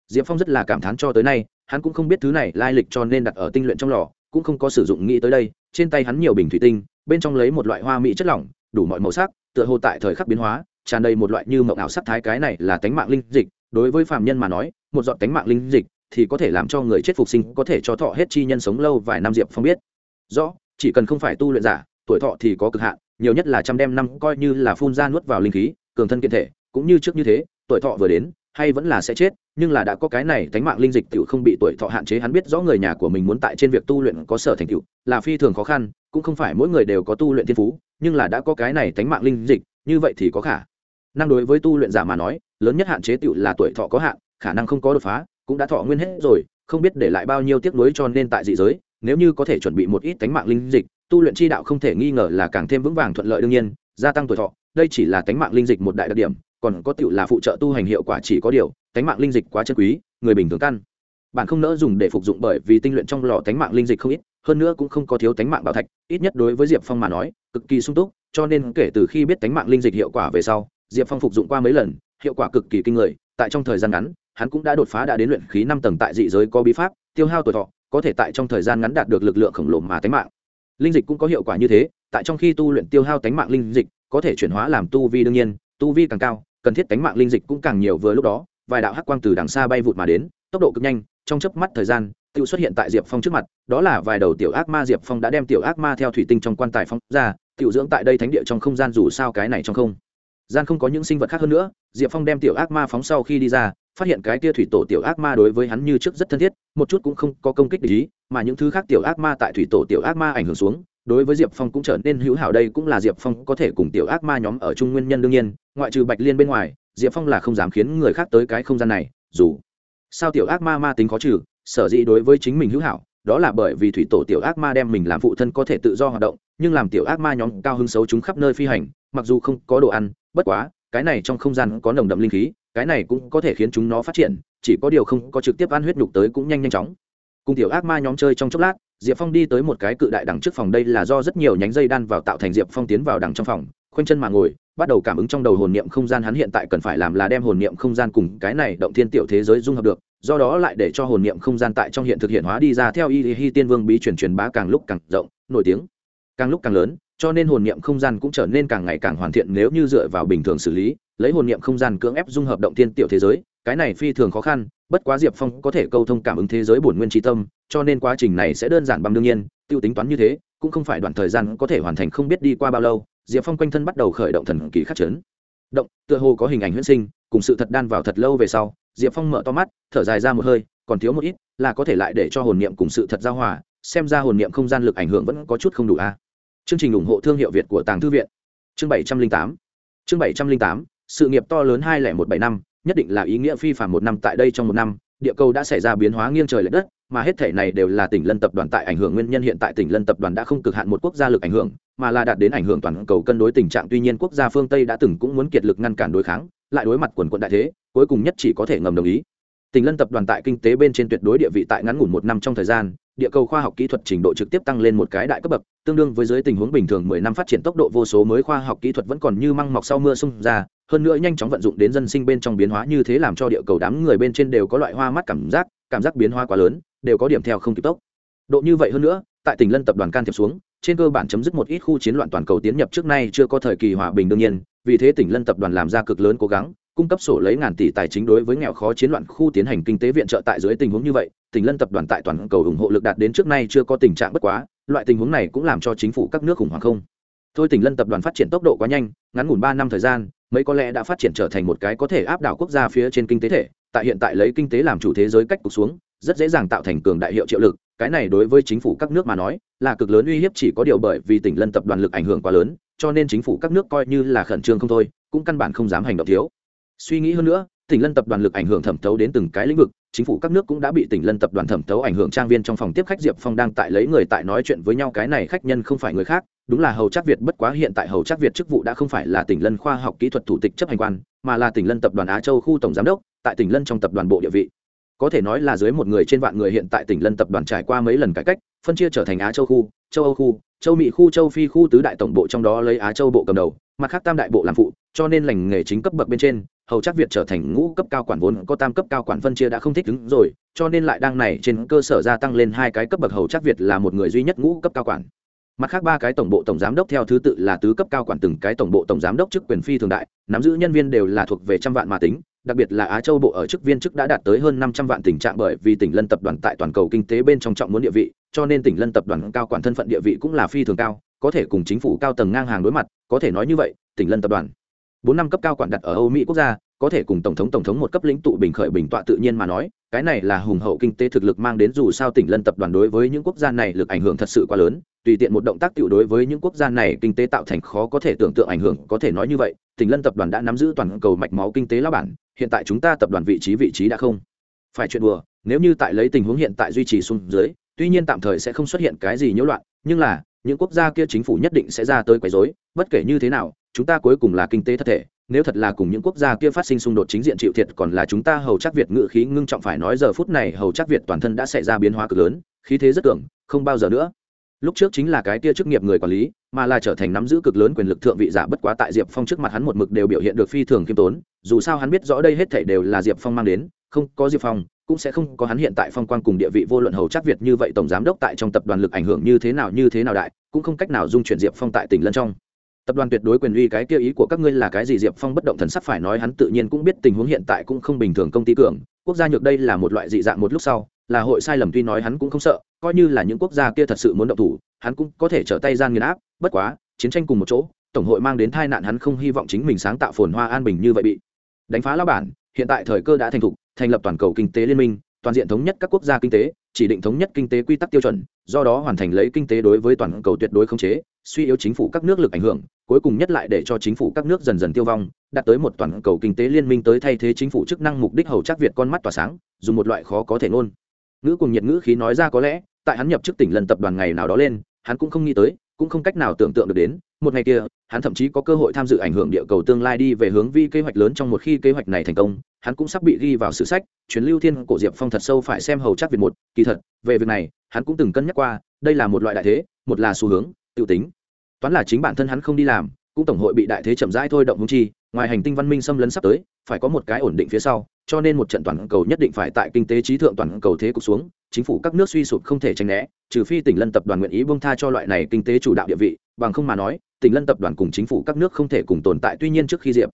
diệp phong rất là cảm thán cho tới nay, hắn cũng không biết thứ này lai lịch cho nên đặt ở tinh luyện trong lò, cũng không có sử dụng nghĩ tới đây, trên tay hắn nhiều bình thủy tinh, bên trong lấy một loại hoa mỹ chất lỏng, đủ mọi màu sắc, tựa hồ tại thời khắc biến hóa, tràn đầy một loại như mộng ảo sắc thái, cái này là tánh mạng linh dịch đối với phạm nhân mà nói, một giọt tánh mạng linh dịch thì có thể làm cho người chết phục sinh, có thể cho thọ hết chi nhân sống lâu vài năm diệp phong biết. Rõ, chỉ cần không phải tu luyện giả, tuổi thọ thì có cực hạn, nhiều nhất là trăm đem năm, coi như là phun ra nuốt vào linh khí, cường thân kiện thể, cũng như trước như thế, tuổi thọ vừa đến, hay vẫn là sẽ chết, nhưng là đã có cái này tánh mạng linh dịch tiểu không bị tuổi thọ hạn chế, hắn biết rõ người nhà của mình muốn tại trên việc tu luyện có sở thành tựu, là phi thường khó khăn, cũng không phải mỗi người đều có tu luyện thiên phú, nhưng là đã có cái này tánh mạng linh dịch, như vậy thì có khả năng đối với tu luyện giả mà nói lớn nhất hạn chế tựu là tuổi thọ có hạn, khả năng không có đột phá, cũng đã thọ nguyên hết rồi, không biết để lại bao nhiêu tiếc nuối cho nên tại dị giới, nếu như có thể chuẩn bị một ít tánh mạng linh dịch, tu luyện chi đạo không thể nghi ngờ là càng thêm vững vàng thuận lợi đương nhiên, gia tăng tuổi thọ, đây chỉ là tánh mạng linh dịch một đại đặc điểm, còn có tựu là phụ trợ tu hành hiệu quả chỉ có điều, tánh mạng linh dịch quá chân quý, người bình thường căn. Bạn không nỡ dùng để phục dụng bởi vì tinh luyện trong lò tánh mạng linh dịch không ít, hơn nữa cũng không có thiếu tánh mạng bảo thạch, ít nhất đối với diệp phong mà nói, cực kỳ sung túc, cho nên kể từ khi biết tánh mạng linh dịch hiệu quả về sau, diệp phong phục dụng qua mấy lần hiệu quả cực kỳ kinh người, tại trong thời gian ngắn, hắn cũng đã đột phá đã đến luyện khí năm tầng tại dị giới có bí pháp, tiêu hao tuổi thọ, có thể tại trong thời gian ngắn đạt được lực lượng khổng lồ mà tánh mạng. Linh dịch cũng có hiệu quả như thế, tại trong khi tu luyện tiêu hao tánh mạng linh dịch, có thể chuyển hóa làm tu vi đương nhiên, tu vi càng cao, cần thiết tánh mạng linh dịch cũng càng nhiều vừa lúc đó, vài đạo hắc quang từ đằng xa bay vụt mà đến, tốc độ cực nhanh, trong chớp mắt thời gian tự xuất hiện tại diệp phong trước mặt, đó là vài đầu tiểu ác ma diệp phong đã đem tiểu ác ma theo thủy tinh trong quan tài phong ra, tiểu dưỡng tại đây thánh địa trong không gian dù sao cái này trong không. Gian không có những sinh vật khác hơn nữa diệp phong đem tiểu ác ma phóng sau khi đi ra, phát hiện cái tia thủy tổ tiểu ác ma đối với hắn như trước rất thân thiết, một chút cũng không có công kích ý, mà những thứ khác tiểu ác ma tại thủy tổ tiểu ác ma ảnh hưởng xuống, đối với diệp phong cũng trở nên hữu hảo đây cũng là diệp phong có thể cùng tiểu ác ma nhóm ở chung nguyên nhân đương nhiên, ngoại trừ bạch liên bên ngoài, diệp phong là không dám khiến người khác tới cái không gian này, dù sao tiểu ác ma ma tính khó trừ, sở dĩ đối với chính mình hữu hảo, đó là bởi vì thủy tổ tiểu ác ma đem mình làm phụ thân có thể tự do hoạt động, nhưng làm tiểu ác ma nhóm cao hứng xấu chúng khắp nơi phi hành, mặc dù không có đồ ăn, bất quá cái này trong không gian có nồng đậm linh khí, cái này cũng có thể khiến chúng nó phát triển, chỉ có điều không có trực tiếp ăn huyết nhục tới cũng nhanh nhanh chóng. Cùng tiểu ác ma nhóm chơi trong chốc lát, diệp phong đi tới một cái cự đại đằng trước phòng, đây là do rất nhiều nhánh dây đan vào tạo thành diệp phong tiến vào đằng trong phòng, khoanh chân mà ngồi, bắt đầu cảm ứng trong đầu hồn niệm không gian hắn hiện tại cần phải làm là đem hồn niệm không gian cùng cái này động thiên tiểu thế giới dung hợp được, do đó lại để cho hồn niệm không gian tại trong hiện thực hiện hóa đi ra theo y hi tiên vương bí truyền truyền bá càng lúc càng rộng, nổi tiếng, càng lúc càng lớn cho nên hồn niệm không gian cũng trở nên càng ngày càng hoàn thiện nếu như dựa vào bình thường xử lý, lấy hồn niệm không gian cưỡng ép dung hợp động thiên tiểu thế giới, cái này phi thường khó khăn, bất quá diệp phong có thể câu thông cảm ứng thế giới bổn nguyên tri tâm, cho nên quá trình này sẽ đơn giản bằng đương nhiên t i ê u tính toán như thế, cũng không phải đoạn thời gian có thể hoàn thành không biết đi qua bao lâu, diệp phong quanh thân bắt đầu khởi động thần kỳ khắc chấn. Động, tựa hồ có hình ảnh huyễn sinh, cùng sự thật đan vào thật lâu về sau, diệp phong mở to mắt, thở dài ra một hơi, còn thiếu một ít, là có thể lại để cho hồn niệm cùng sự thật giao hòa, xem ra hồn niệm không gian lực ảnh hưởng vẫn có chút không đủ a chương trình ủng hộ thương hiệu việt của tàng thư viện. Chương bảy trăm linh tám. Chương bảy trăm linh tám, sự nghiệp to lớn hai lẻ một bảy năm, nhất định là ý nghĩa phi phạm một năm tại đây trong một năm, địa cầu đã xảy ra biến hóa nghiêng trời l ệ đất, mà hết thể này đều là tỉnh lân tập đoàn tại ảnh hưởng nguyên nhân hiện tại tỉnh lân tập đoàn đã không cực hạn một quốc gia lực ảnh hưởng, mà là đạt đến ảnh hưởng toàn cầu cân đối tình trạng. Tuy nhiên quốc gia phương tây đã từng cũng muốn kiệt lực ngăn cản đối kháng, lại đối mặt quần quận đại thế, cuối cùng nhất chỉ có thể ngầm đồng ý. Tỉnh lân tập đoàn tại kinh tế bên trên tuyệt đối địa vị tại ngắn ngủn một năm trong thời gian địa cầu khoa học kỹ thuật trình độ trực tiếp tăng lên một cái đại cấp bậc, tương đương với dưới tình huống bình thường mười năm phát triển tốc độ vô số mới khoa học kỹ thuật vẫn còn như măng mọc sau mưa xung ra, hơn nữa nhanh chóng vận dụng đến dân sinh bên trong biến hóa như thế làm cho địa cầu đám người bên trên đều có loại hoa mắt cảm giác cảm giác biến hóa quá lớn, đều có điểm theo không kịp tốc. Độ như vậy hơn nữa, tại tỉnh lân tập đoàn can thiệp xuống, trên cơ bản chấm dứt một ít khu chiến loạn toàn cầu tiến nhập trước nay chưa có thời kỳ hòa bình đương nhiên, vì thế tỉnh lân tập đoàn làm ra cực lớn cố gắng cung cấp sổ lấy ngàn tỷ tài chính đối với nghèo khó chiến loạn khu tiến hành kinh tế viện trợ tại dưới tình huống như vậy tỉnh lân tập đoàn tại toàn cầu ủng hộ lực đạt đến trước nay chưa có tình trạng bất quá, loại tình huống này cũng làm cho chính phủ các nước khủng hoảng không? Thôi tỉnh lân tập đoàn phát triển tốc độ quá nhanh, ngắn ngủn ba năm thời gian, mấy có lẽ đã phát triển trở thành một cái có thể áp đảo quốc gia phía trên kinh tế thể, tại hiện tại lấy kinh tế làm chủ thế giới cách cục xuống, rất dễ dàng tạo thành cường đại hiệu triệu lực, cái này đối với chính phủ các nước mà nói, là cực lớn uy hiếp chỉ có điều bởi vì tỉnh lân tập đoàn lực ảnh hưởng quá lớn, cho nên chính phủ các nước coi như là khẩn trương không thôi, cũng căn bản không dám hành động thiếu suy nghĩ hơn nữa, tỉnh lân tập đoàn lực ảnh hưởng thẩm thấu đến từng cái lĩnh vực, chính phủ các nước cũng đã bị tỉnh lân tập đoàn thẩm thấu ảnh hưởng trang viên trong phòng tiếp khách diệp phong đang tại lấy người tại nói chuyện với nhau, cái này khách nhân không phải người khác, đúng là hầu trác việt, bất quá hiện tại hầu trác việt chức vụ đã không phải là tỉnh lân khoa học kỹ thuật thủ tịch chấp hành quan, mà là tỉnh lân tập đoàn á châu khu tổng giám đốc, tại tỉnh lân trong tập đoàn bộ địa vị. Có thể nói là dưới một người trên vạn người hiện tại tỉnh lân tập đoàn trải qua mấy lần cải cách, phân chia trở thành á châu khu, châu âu khu, châu mỹ khu, châu phi khu tứ đại tổng bộ trong đó lấy á châu bộ cầm đầu, mặt khác tam đại bộ làm phụ, cho nên lành nghề chính cấp bậc bên trên hầu chắc việt trở thành ngũ cấp cao quản vốn, có tam cấp cao quản phân chia đã không thích ứng rồi, cho nên lại đang này trên cơ sở gia tăng lên hai cái cấp bậc hầu chắc việt là một người duy nhất ngũ cấp cao quản. Mặt khác ba cái tổng bộ tổng giám đốc theo thứ tự là tứ cấp cao quản từng cái tổng bộ tổng giám đốc chức quyền phi thường đại, nắm giữ nhân viên đều là thuộc về trăm vạn mà tính, đặc biệt là á châu bộ ở chức viên chức đã đạt tới hơn năm trăm vạn tình trạng bởi vì tỉnh lân tập đoàn tại toàn cầu kinh tế bên trong trọng muốn địa vị, cho nên tỉnh lân tập đoàn cao quản thân phận địa vị cũng là phi thường cao, có thể cùng chính phủ cao tầng ngang hàng đối mặt, có thể nói như vậy, tỉnh lân tập đoàn bốn năm cấp cao quản đặt ở âu mỹ quốc gia, có thể cùng tổng thống tổng thống một cấp lĩnh tụ bình khởi bình tọa tự nhiên mà nói, cái này là hùng hậu kinh tế thực lực mang đến dù sao tỉnh lân tập đoàn đối với những quốc gia này lực ảnh hưởng thật sự quá lớn, tùy tiện một động tác tiểu đối với những quốc gia này kinh tế tạo thành khó có thể tưởng tượng ảnh hưởng, có thể nói như vậy, tỉnh lân tập đoàn đã nắm giữ toàn cầu mạch máu kinh tế lao bản, hiện tại chúng ta tập đoàn vị trí vị trí đã không. Phải chuyện đùa, nếu như tại lấy tình huống hiện tại duy trì xuống dưới, tuy nhiên tạm thời sẽ không xuất hiện cái gì nhiễu loạn, nhưng là, những quốc gia kia chính phủ nhất định sẽ ra tới quấy rối, bất kể như thế nào chúng ta cuối cùng là kinh tế thật thể, nếu thật là cùng những quốc gia kia phát sinh xung đột chính diện chịu thiệt còn là chúng ta hầu chắc việt ngự khí ngưng trọng phải nói giờ phút này hầu chắc việt toàn thân đã xảy ra biến hóa cực lớn, khí thế rất tưởng không bao giờ nữa. Lúc trước chính là cái kia chức nghiệp người quản lý, mà là trở thành nắm giữ cực lớn quyền lực thượng vị giả bất quá tại diệp phong trước mặt hắn một mực đều biểu hiện được phi thường khiêm tốn, dù sao hắn biết rõ đây hết thảy đều là diệp phong mang đến, không có diệp phong, cũng sẽ không có hắn hiện tại phong quan cùng địa vị vô luận hầu chắc việt như vậy tổng giám đốc tại trong tập đoàn lực ảnh hưởng như thế nào như thế nào đại, cũng không cách nào dung chuyển diệp phong tại tỉnh lân trong tập đoàn tuyệt đối quyền uy cái kia ý của các ngươi là cái gì? Diệp phong bất động thần sắc phải nói hắn tự nhiên cũng biết tình huống hiện tại cũng không bình thường công ty cường. Quốc gia nhược đây là một loại dị dạng một lúc sau, là hội sai lầm tuy nói hắn cũng không sợ, coi như là những quốc gia kia thật sự muốn động thủ, hắn cũng có thể trở tay gian nghiền áp. Bất quá, chiến tranh cùng một chỗ, tổng hội mang đến tai nạn hắn không hy vọng chính mình sáng tạo phồn hoa an bình như vậy bị đánh phá lao bản, hiện tại thời cơ đã thành thục, thành lập toàn cầu kinh tế liên minh toàn diện thống nhất các quốc gia kinh tế, chỉ định thống nhất kinh tế quy tắc tiêu chuẩn, do đó hoàn thành lấy kinh tế đối với toàn cầu tuyệt đối khống chế, suy yếu chính phủ các nước lực ảnh hưởng, cuối cùng nhất lại để cho chính phủ các nước dần dần tiêu vong, đạt tới một toàn cầu kinh tế liên minh tới thay thế chính phủ chức năng mục đích hầu chắc việt con mắt tỏa sáng, dùng một loại khó có thể ngôn. Ngữ cùng nhiệt ngữ khí nói ra có lẽ, tại hắn nhập chức tỉnh lần tập đoàn ngày nào đó lên, hắn cũng không nghĩ tới, cũng không cách nào tưởng tượng được đến một ngày kia, hắn thậm chí có cơ hội tham dự ảnh hưởng địa cầu tương lai đi về hướng vi kế hoạch lớn trong một khi kế hoạch này thành công, hắn cũng sắp bị ghi vào sử sách, chuyến lưu thiên cổ diệp phong thật sâu phải xem hầu chắc việt một, kỳ thật, về việc này, hắn cũng từng cân nhắc qua, đây là một loại đại thế, một là xu hướng tự tính. Toán là chính bản thân hắn không đi làm, cũng tổng hội bị đại thế chậm rãi thôi động hung chi, ngoài hành tinh văn minh xâm lấn sắp tới, phải có một cái ổn định phía sau cho nên một trận toàn cầu nhất định phải tại kinh tế trí thượng toàn cầu thế cục xuống, chính phủ các nước suy sụp không thể tránh né, trừ phi tỉnh lân tập đoàn nguyện ý bông tha cho loại này kinh tế chủ đạo địa vị, bằng không mà nói, tỉnh lân tập đoàn cùng chính phủ các nước không thể cùng tồn tại. Tuy nhiên trước khi diệp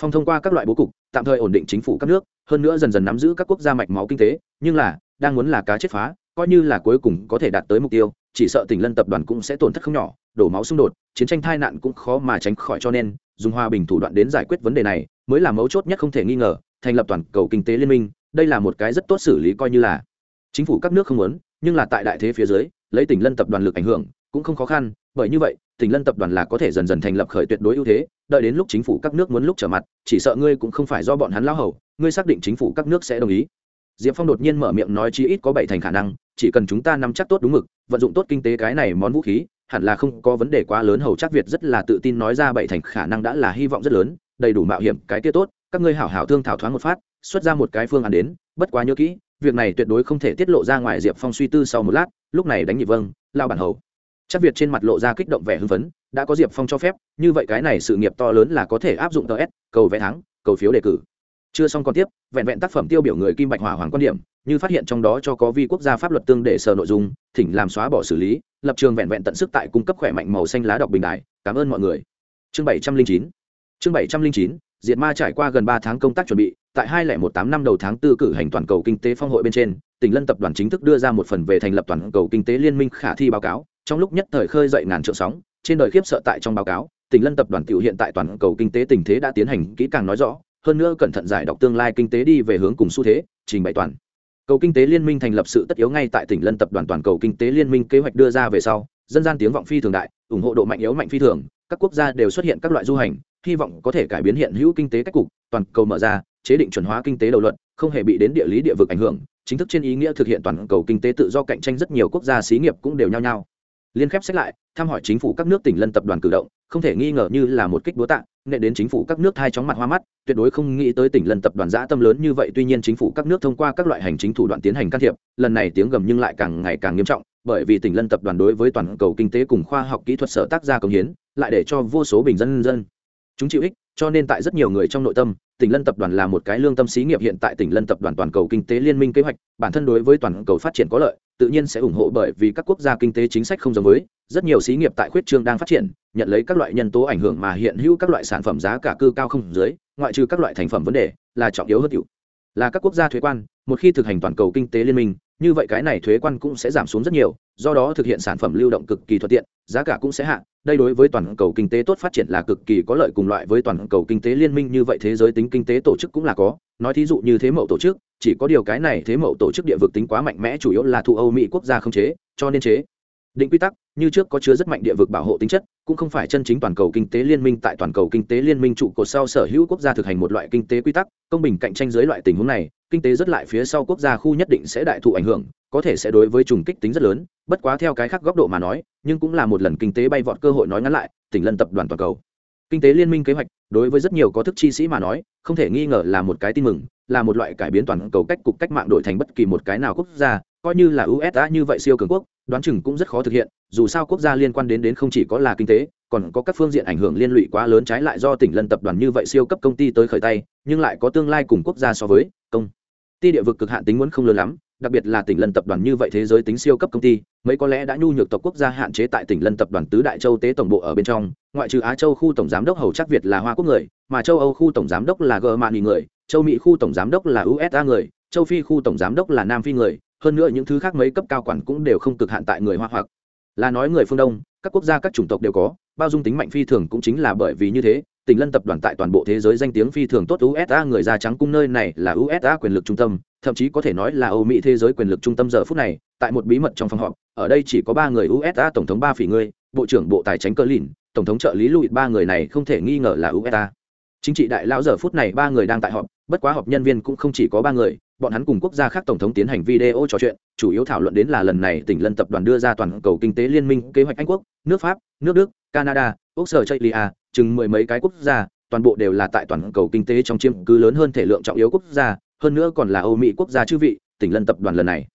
phong thông qua các loại bố cục, tạm thời ổn định chính phủ các nước, hơn nữa dần dần nắm giữ các quốc gia mạch máu kinh tế, nhưng là, đang muốn là cá chết phá, coi như là cuối cùng có thể đạt tới mục tiêu, chỉ sợ tỉnh lân tập đoàn cũng sẽ tổn thất không nhỏ, đổ máu xung đột, chiến tranh tai nạn cũng khó mà tránh khỏi. Cho nên, dùng hòa bình thủ đoạn đến giải quyết vấn đề này, mới là mấu chốt nhất không thể nghi ngờ thành lập toàn cầu kinh tế liên minh, đây là một cái rất tốt xử lý coi như là. Chính phủ các nước không muốn, nhưng là tại đại thế phía dưới, lấy tỉnh lân tập đoàn lực ảnh hưởng, cũng không khó khăn, bởi như vậy, tỉnh lân tập đoàn là có thể dần dần thành lập khởi tuyệt đối ưu thế, đợi đến lúc chính phủ các nước muốn lúc trở mặt, chỉ sợ ngươi cũng không phải do bọn hắn lao hầu, ngươi xác định chính phủ các nước sẽ đồng ý. Diệp phong đột nhiên mở miệng nói chi ít có bảy thành khả năng, chỉ cần chúng ta nắm chắc tốt đúng mực, vận dụng tốt kinh tế cái này món vũ khí, hẳn là không có vấn đề quá lớn, hầu chắc việt rất là tự tin nói ra bảy thành khả năng đã là hy vọng rất lớn, đầy đủ mạo hiểm, cái kia tốt các ngươi hảo hảo thương thảo thoáng một phát, xuất ra một cái phương án đến, bất quá nhớ kỹ, việc này tuyệt đối không thể tiết lộ ra ngoài diệp phong suy tư sau một lát, lúc này đánh nhịp vâng lao bản hầu. Chắc việt trên mặt lộ ra kích động vẻ hưng phấn, đã có diệp phong cho phép, như vậy cái này sự nghiệp to lớn là có thể áp dụng tờ s, cầu vé thắng, cầu phiếu đề cử. Chưa xong còn tiếp, vẹn vẹn tác phẩm tiêu biểu người kim bạch hỏa hoàng quan điểm, như phát hiện trong đó cho có vi quốc gia pháp luật tương để sở nội dung, thỉnh làm xóa bỏ xử lý, lập trường vẹn vẹn tận sức tại cung cấp khỏe mạnh màu xanh lá đọc bình đại cảm ơn mọi người. Chương bảy trăm linh chín. Chương bảy trăm linh chín diệt ma trải qua gần ba tháng công tác chuẩn bị, tại hai lẻ một tám năm đầu tháng tư cử hành toàn cầu kinh tế phong hội bên trên, tỉnh lân tập đoàn chính thức đưa ra một phần về thành lập toàn cầu kinh tế liên minh khả thi báo cáo, trong lúc nhất thời khơi dậy ngàn trượng sóng, trên đời khiếp sợ tại trong báo cáo, tỉnh lân tập đoàn tiểu hiện tại toàn cầu kinh tế tình thế đã tiến hành kỹ càng nói rõ, hơn nữa cẩn thận giải đọc tương lai kinh tế đi về hướng cùng xu thế, trình bày toàn cầu kinh tế liên minh thành lập sự tất yếu ngay tại tỉnh lân tập đoàn toàn cầu kinh tế liên minh kế hoạch đưa ra về sau, dân gian tiếng vọng phi thường đại, ủng hộ độ mạnh yếu mạnh phi thường, các quốc gia đều xuất hiện các loại du hành hy vọng có thể cải biến hiện hữu kinh tế cách cục, toàn cầu mở ra, chế định chuẩn hóa kinh tế đầu luận, không hề bị đến địa lý địa vực ảnh hưởng, chính thức trên ý nghĩa thực hiện toàn cầu kinh tế tự do cạnh tranh rất nhiều quốc gia xí nghiệp cũng đều nhao nhao. Liên khép xét lại, thăm hỏi chính phủ các nước tỉnh lân tập đoàn cử động, không thể nghi ngờ như là một kích búa tạ nệ đến chính phủ các nước thai chóng mặt hoa mắt, tuyệt đối không nghĩ tới tỉnh lân tập đoàn giã tâm lớn như vậy, tuy nhiên chính phủ các nước thông qua các loại hành chính thủ đoạn tiến hành can thiệp, lần này tiếng gầm nhưng lại càng ngày càng nghiêm trọng, bởi vì tỉnh lân tập đoàn đối với toàn cầu kinh tế cùng khoa học kỹ thuật sở tác gia công hiến, lại để cho vô số bình dân dân chúng chịu ích, cho nên tại rất nhiều người trong nội tâm, tỉnh lân tập đoàn là một cái lương tâm xí nghiệp hiện tại tỉnh lân tập đoàn toàn cầu kinh tế liên minh kế hoạch, bản thân đối với toàn cầu phát triển có lợi, tự nhiên sẽ ủng hộ bởi vì các quốc gia kinh tế chính sách không giống với, rất nhiều xí nghiệp tại khuyết trương đang phát triển, nhận lấy các loại nhân tố ảnh hưởng mà hiện hữu các loại sản phẩm giá cả cư cao không dưới, ngoại trừ các loại thành phẩm vấn đề, là trọng yếu hơn hiệu là các quốc gia thuế quan, một khi thực hành toàn cầu kinh tế liên minh như vậy cái này thuế quan cũng sẽ giảm xuống rất nhiều, do đó thực hiện sản phẩm lưu động cực kỳ thuận tiện, giá cả cũng sẽ hạ. Đây đối với toàn cầu kinh tế tốt phát triển là cực kỳ có lợi cùng loại với toàn cầu kinh tế liên minh như vậy thế giới tính kinh tế tổ chức cũng là có. Nói thí dụ như thế mậu tổ chức, chỉ có điều cái này thế mậu tổ chức địa vực tính quá mạnh mẽ chủ yếu là thu âu mỹ quốc gia không chế, cho nên chế định quy tắc, như trước có chứa rất mạnh địa vực bảo hộ tính chất, cũng không phải chân chính toàn cầu kinh tế liên minh tại toàn cầu kinh tế liên minh trụ cột sau sở hữu quốc gia thực hành một loại kinh tế quy tắc, công bình cạnh tranh dưới loại tình huống này, kinh tế rất lại phía sau quốc gia khu nhất định sẽ đại thụ ảnh hưởng, có thể sẽ đối với trùng kích tính rất lớn, bất quá theo cái khác góc độ mà nói, nhưng cũng là một lần kinh tế bay vọt cơ hội nói ngắn lại, tỉnh lân tập đoàn toàn cầu. Kinh tế liên minh kế hoạch, đối với rất nhiều có thức chi sĩ mà nói, không thể nghi ngờ là một cái tin mừng, là một loại cải biến toàn cầu cách cục cách mạng đổi thành bất kỳ một cái nào quốc gia, coi như là usa như vậy siêu cường quốc đoán chừng cũng rất khó thực hiện, dù sao quốc gia liên quan đến đến không chỉ có là kinh tế, còn có các phương diện ảnh hưởng liên lụy quá lớn trái lại do tỉnh lân tập đoàn như vậy siêu cấp công ty tới khởi tay, nhưng lại có tương lai cùng quốc gia so với, công ty địa vực cực hạn tính muốn không lớn lắm, đặc biệt là tỉnh lân tập đoàn như vậy thế giới tính siêu cấp công ty, mấy có lẽ đã nhu nhược tộc quốc gia hạn chế tại tỉnh lân tập đoàn tứ đại châu tế tổng bộ ở bên trong, ngoại trừ á châu khu tổng giám đốc hầu chắc việt là hoa quốc người, mà châu âu khu tổng giám đốc là gờ mạn người, châu mỹ khu tổng giám đốc là usa người, châu phi khu tổng giám đốc là nam phi người hơn nữa những thứ khác mấy cấp cao quản cũng đều không cực hạn tại người hoa hoặc. Là nói người phương đông, các quốc gia, các chủng tộc đều có, bao dung tính mạnh phi thường cũng chính là bởi vì như thế tỉnh lân tập đoàn tại toàn bộ thế giới danh tiếng phi thường tốt usa người da trắng cung nơi này là usa quyền lực trung tâm, thậm chí có thể nói là âu mỹ thế giới quyền lực trung tâm giờ phút này, tại một bí mật trong phòng họp, ở đây chỉ có ba người usa tổng thống ba phỉ ngươi, bộ trưởng bộ tài chính cơ lìn, tổng thống trợ lý lụy ba người này không thể nghi ngờ là usa chính trị đại lão giờ phút này ba người đang tại họp, bất quá họp nhân viên cũng không chỉ có ba người bọn hắn cùng quốc gia khác tổng thống tiến hành video trò chuyện, chủ yếu thảo luận đến là lần này tỉnh lân tập đoàn đưa ra toàn cầu kinh tế liên minh kế hoạch anh quốc, nước pháp, nước đức, canada úc sở chạy lia chừng mười mấy cái quốc gia, toàn bộ đều là tại toàn cầu kinh tế trong chiếm cứ lớn hơn thể lượng trọng yếu quốc gia, hơn nữa còn là âu mỹ quốc gia chư vị, tỉnh lân tập đoàn lần này.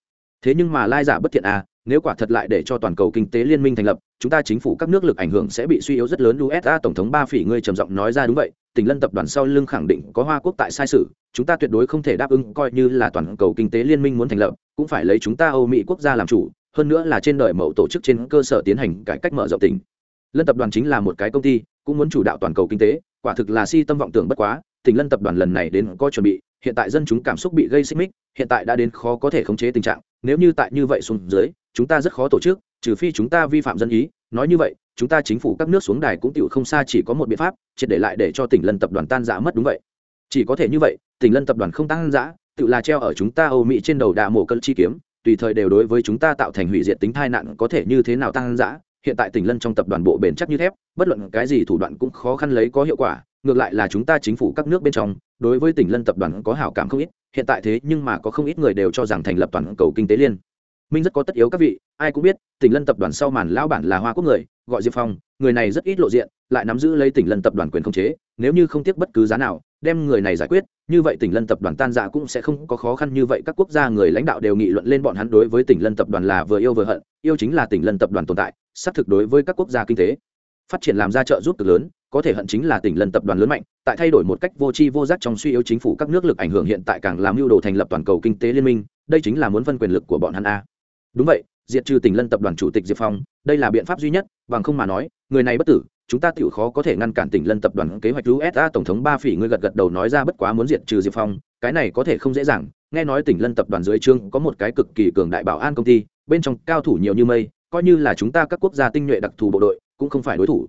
Thế nhưng mà lai giả bất thiện à nếu quả thật lại để cho toàn cầu kinh tế liên minh thành lập chúng ta chính phủ các nước lực ảnh hưởng sẽ bị suy yếu rất lớn. Usa tổng thống ba phỉ ngươi trầm giọng nói ra đúng vậy tỉnh lân tập đoàn sau lưng khẳng định có hoa quốc tại sai sự, chúng ta tuyệt đối không thể đáp ứng, coi như là toàn cầu kinh tế liên minh muốn thành lập, cũng phải lấy chúng ta âu mỹ quốc gia làm chủ, hơn nữa là trên đời mẫu tổ chức trên cơ sở tiến hành cải cách mở rộng tỉnh lân tập đoàn chính là một cái công ty, cũng muốn chủ đạo toàn cầu kinh tế, quả thực là si tâm vọng tưởng bất quá tỉnh lân tập đoàn lần này đến có chuẩn bị, hiện tại dân chúng cảm xúc bị gây xích mích, hiện tại đã đến khó có thể khống chế tình trạng, nếu như tại như vậy xuống dưới chúng ta rất khó tổ chức, trừ phi chúng ta vi phạm dân ý. Nói như vậy, chúng ta chính phủ các nước xuống đài cũng tựu không xa chỉ có một biện pháp, triệt để lại để cho tỉnh lân tập đoàn tan rã mất đúng vậy. Chỉ có thể như vậy, tỉnh lân tập đoàn không tan giã tự là treo ở chúng ta âu mỹ trên đầu đà mổ cân chi kiếm, tùy thời đều đối với chúng ta tạo thành hủy diệt tính tai nạn có thể như thế nào tăng giã hiện tại tỉnh lân trong tập đoàn bộ bền chắc như thép, bất luận cái gì thủ đoạn cũng khó khăn lấy có hiệu quả, ngược lại là chúng ta chính phủ các nước bên trong, đối với tỉnh lân tập đoàn có hảo cảm không ít. Hiện tại thế nhưng mà có không ít người đều cho rằng thành lập toàn cầu kinh tế liên minh rất có tất yếu các vị, ai cũng biết, tỉnh lân tập đoàn sau màn lao bản là hoa quốc người, gọi diệp phong, người này rất ít lộ diện, lại nắm giữ lấy tỉnh lân tập đoàn quyền khống chế, nếu như không tiếc bất cứ giá nào, đem người này giải quyết, như vậy tỉnh lân tập đoàn tan dạ cũng sẽ không có khó khăn như vậy. Các quốc gia người lãnh đạo đều nghị luận lên bọn hắn đối với tỉnh lân tập đoàn là vừa yêu vừa hận, yêu chính là tỉnh lân tập đoàn tồn tại, xác thực đối với các quốc gia kinh tế phát triển làm ra trợ giúp cực lớn, có thể hận chính là tỉnh lân tập đoàn lớn mạnh, tại thay đổi một cách vô tri vô giác trong suy yếu chính phủ các nước lực ảnh hưởng hiện tại càng làm mưu đồ thành lập toàn cầu kinh tế liên minh, đây chính là muốn phân quyền lực của bọn hắn a đúng vậy, diệt trừ tỉnh lân tập đoàn chủ tịch diệp phong, đây là biện pháp duy nhất, bằng không mà nói, người này bất tử, chúng ta tiểu khó có thể ngăn cản tỉnh lân tập đoàn kế hoạch usa tổng thống ba phỉ ngươi gật gật đầu nói ra bất quá muốn diệt trừ diệp phong, cái này có thể không dễ dàng. Nghe nói tỉnh lân tập đoàn dưới trương có một cái cực kỳ cường đại bảo an công ty, bên trong cao thủ nhiều như mây, coi như là chúng ta các quốc gia tinh nhuệ đặc thù bộ đội, cũng không phải đối thủ.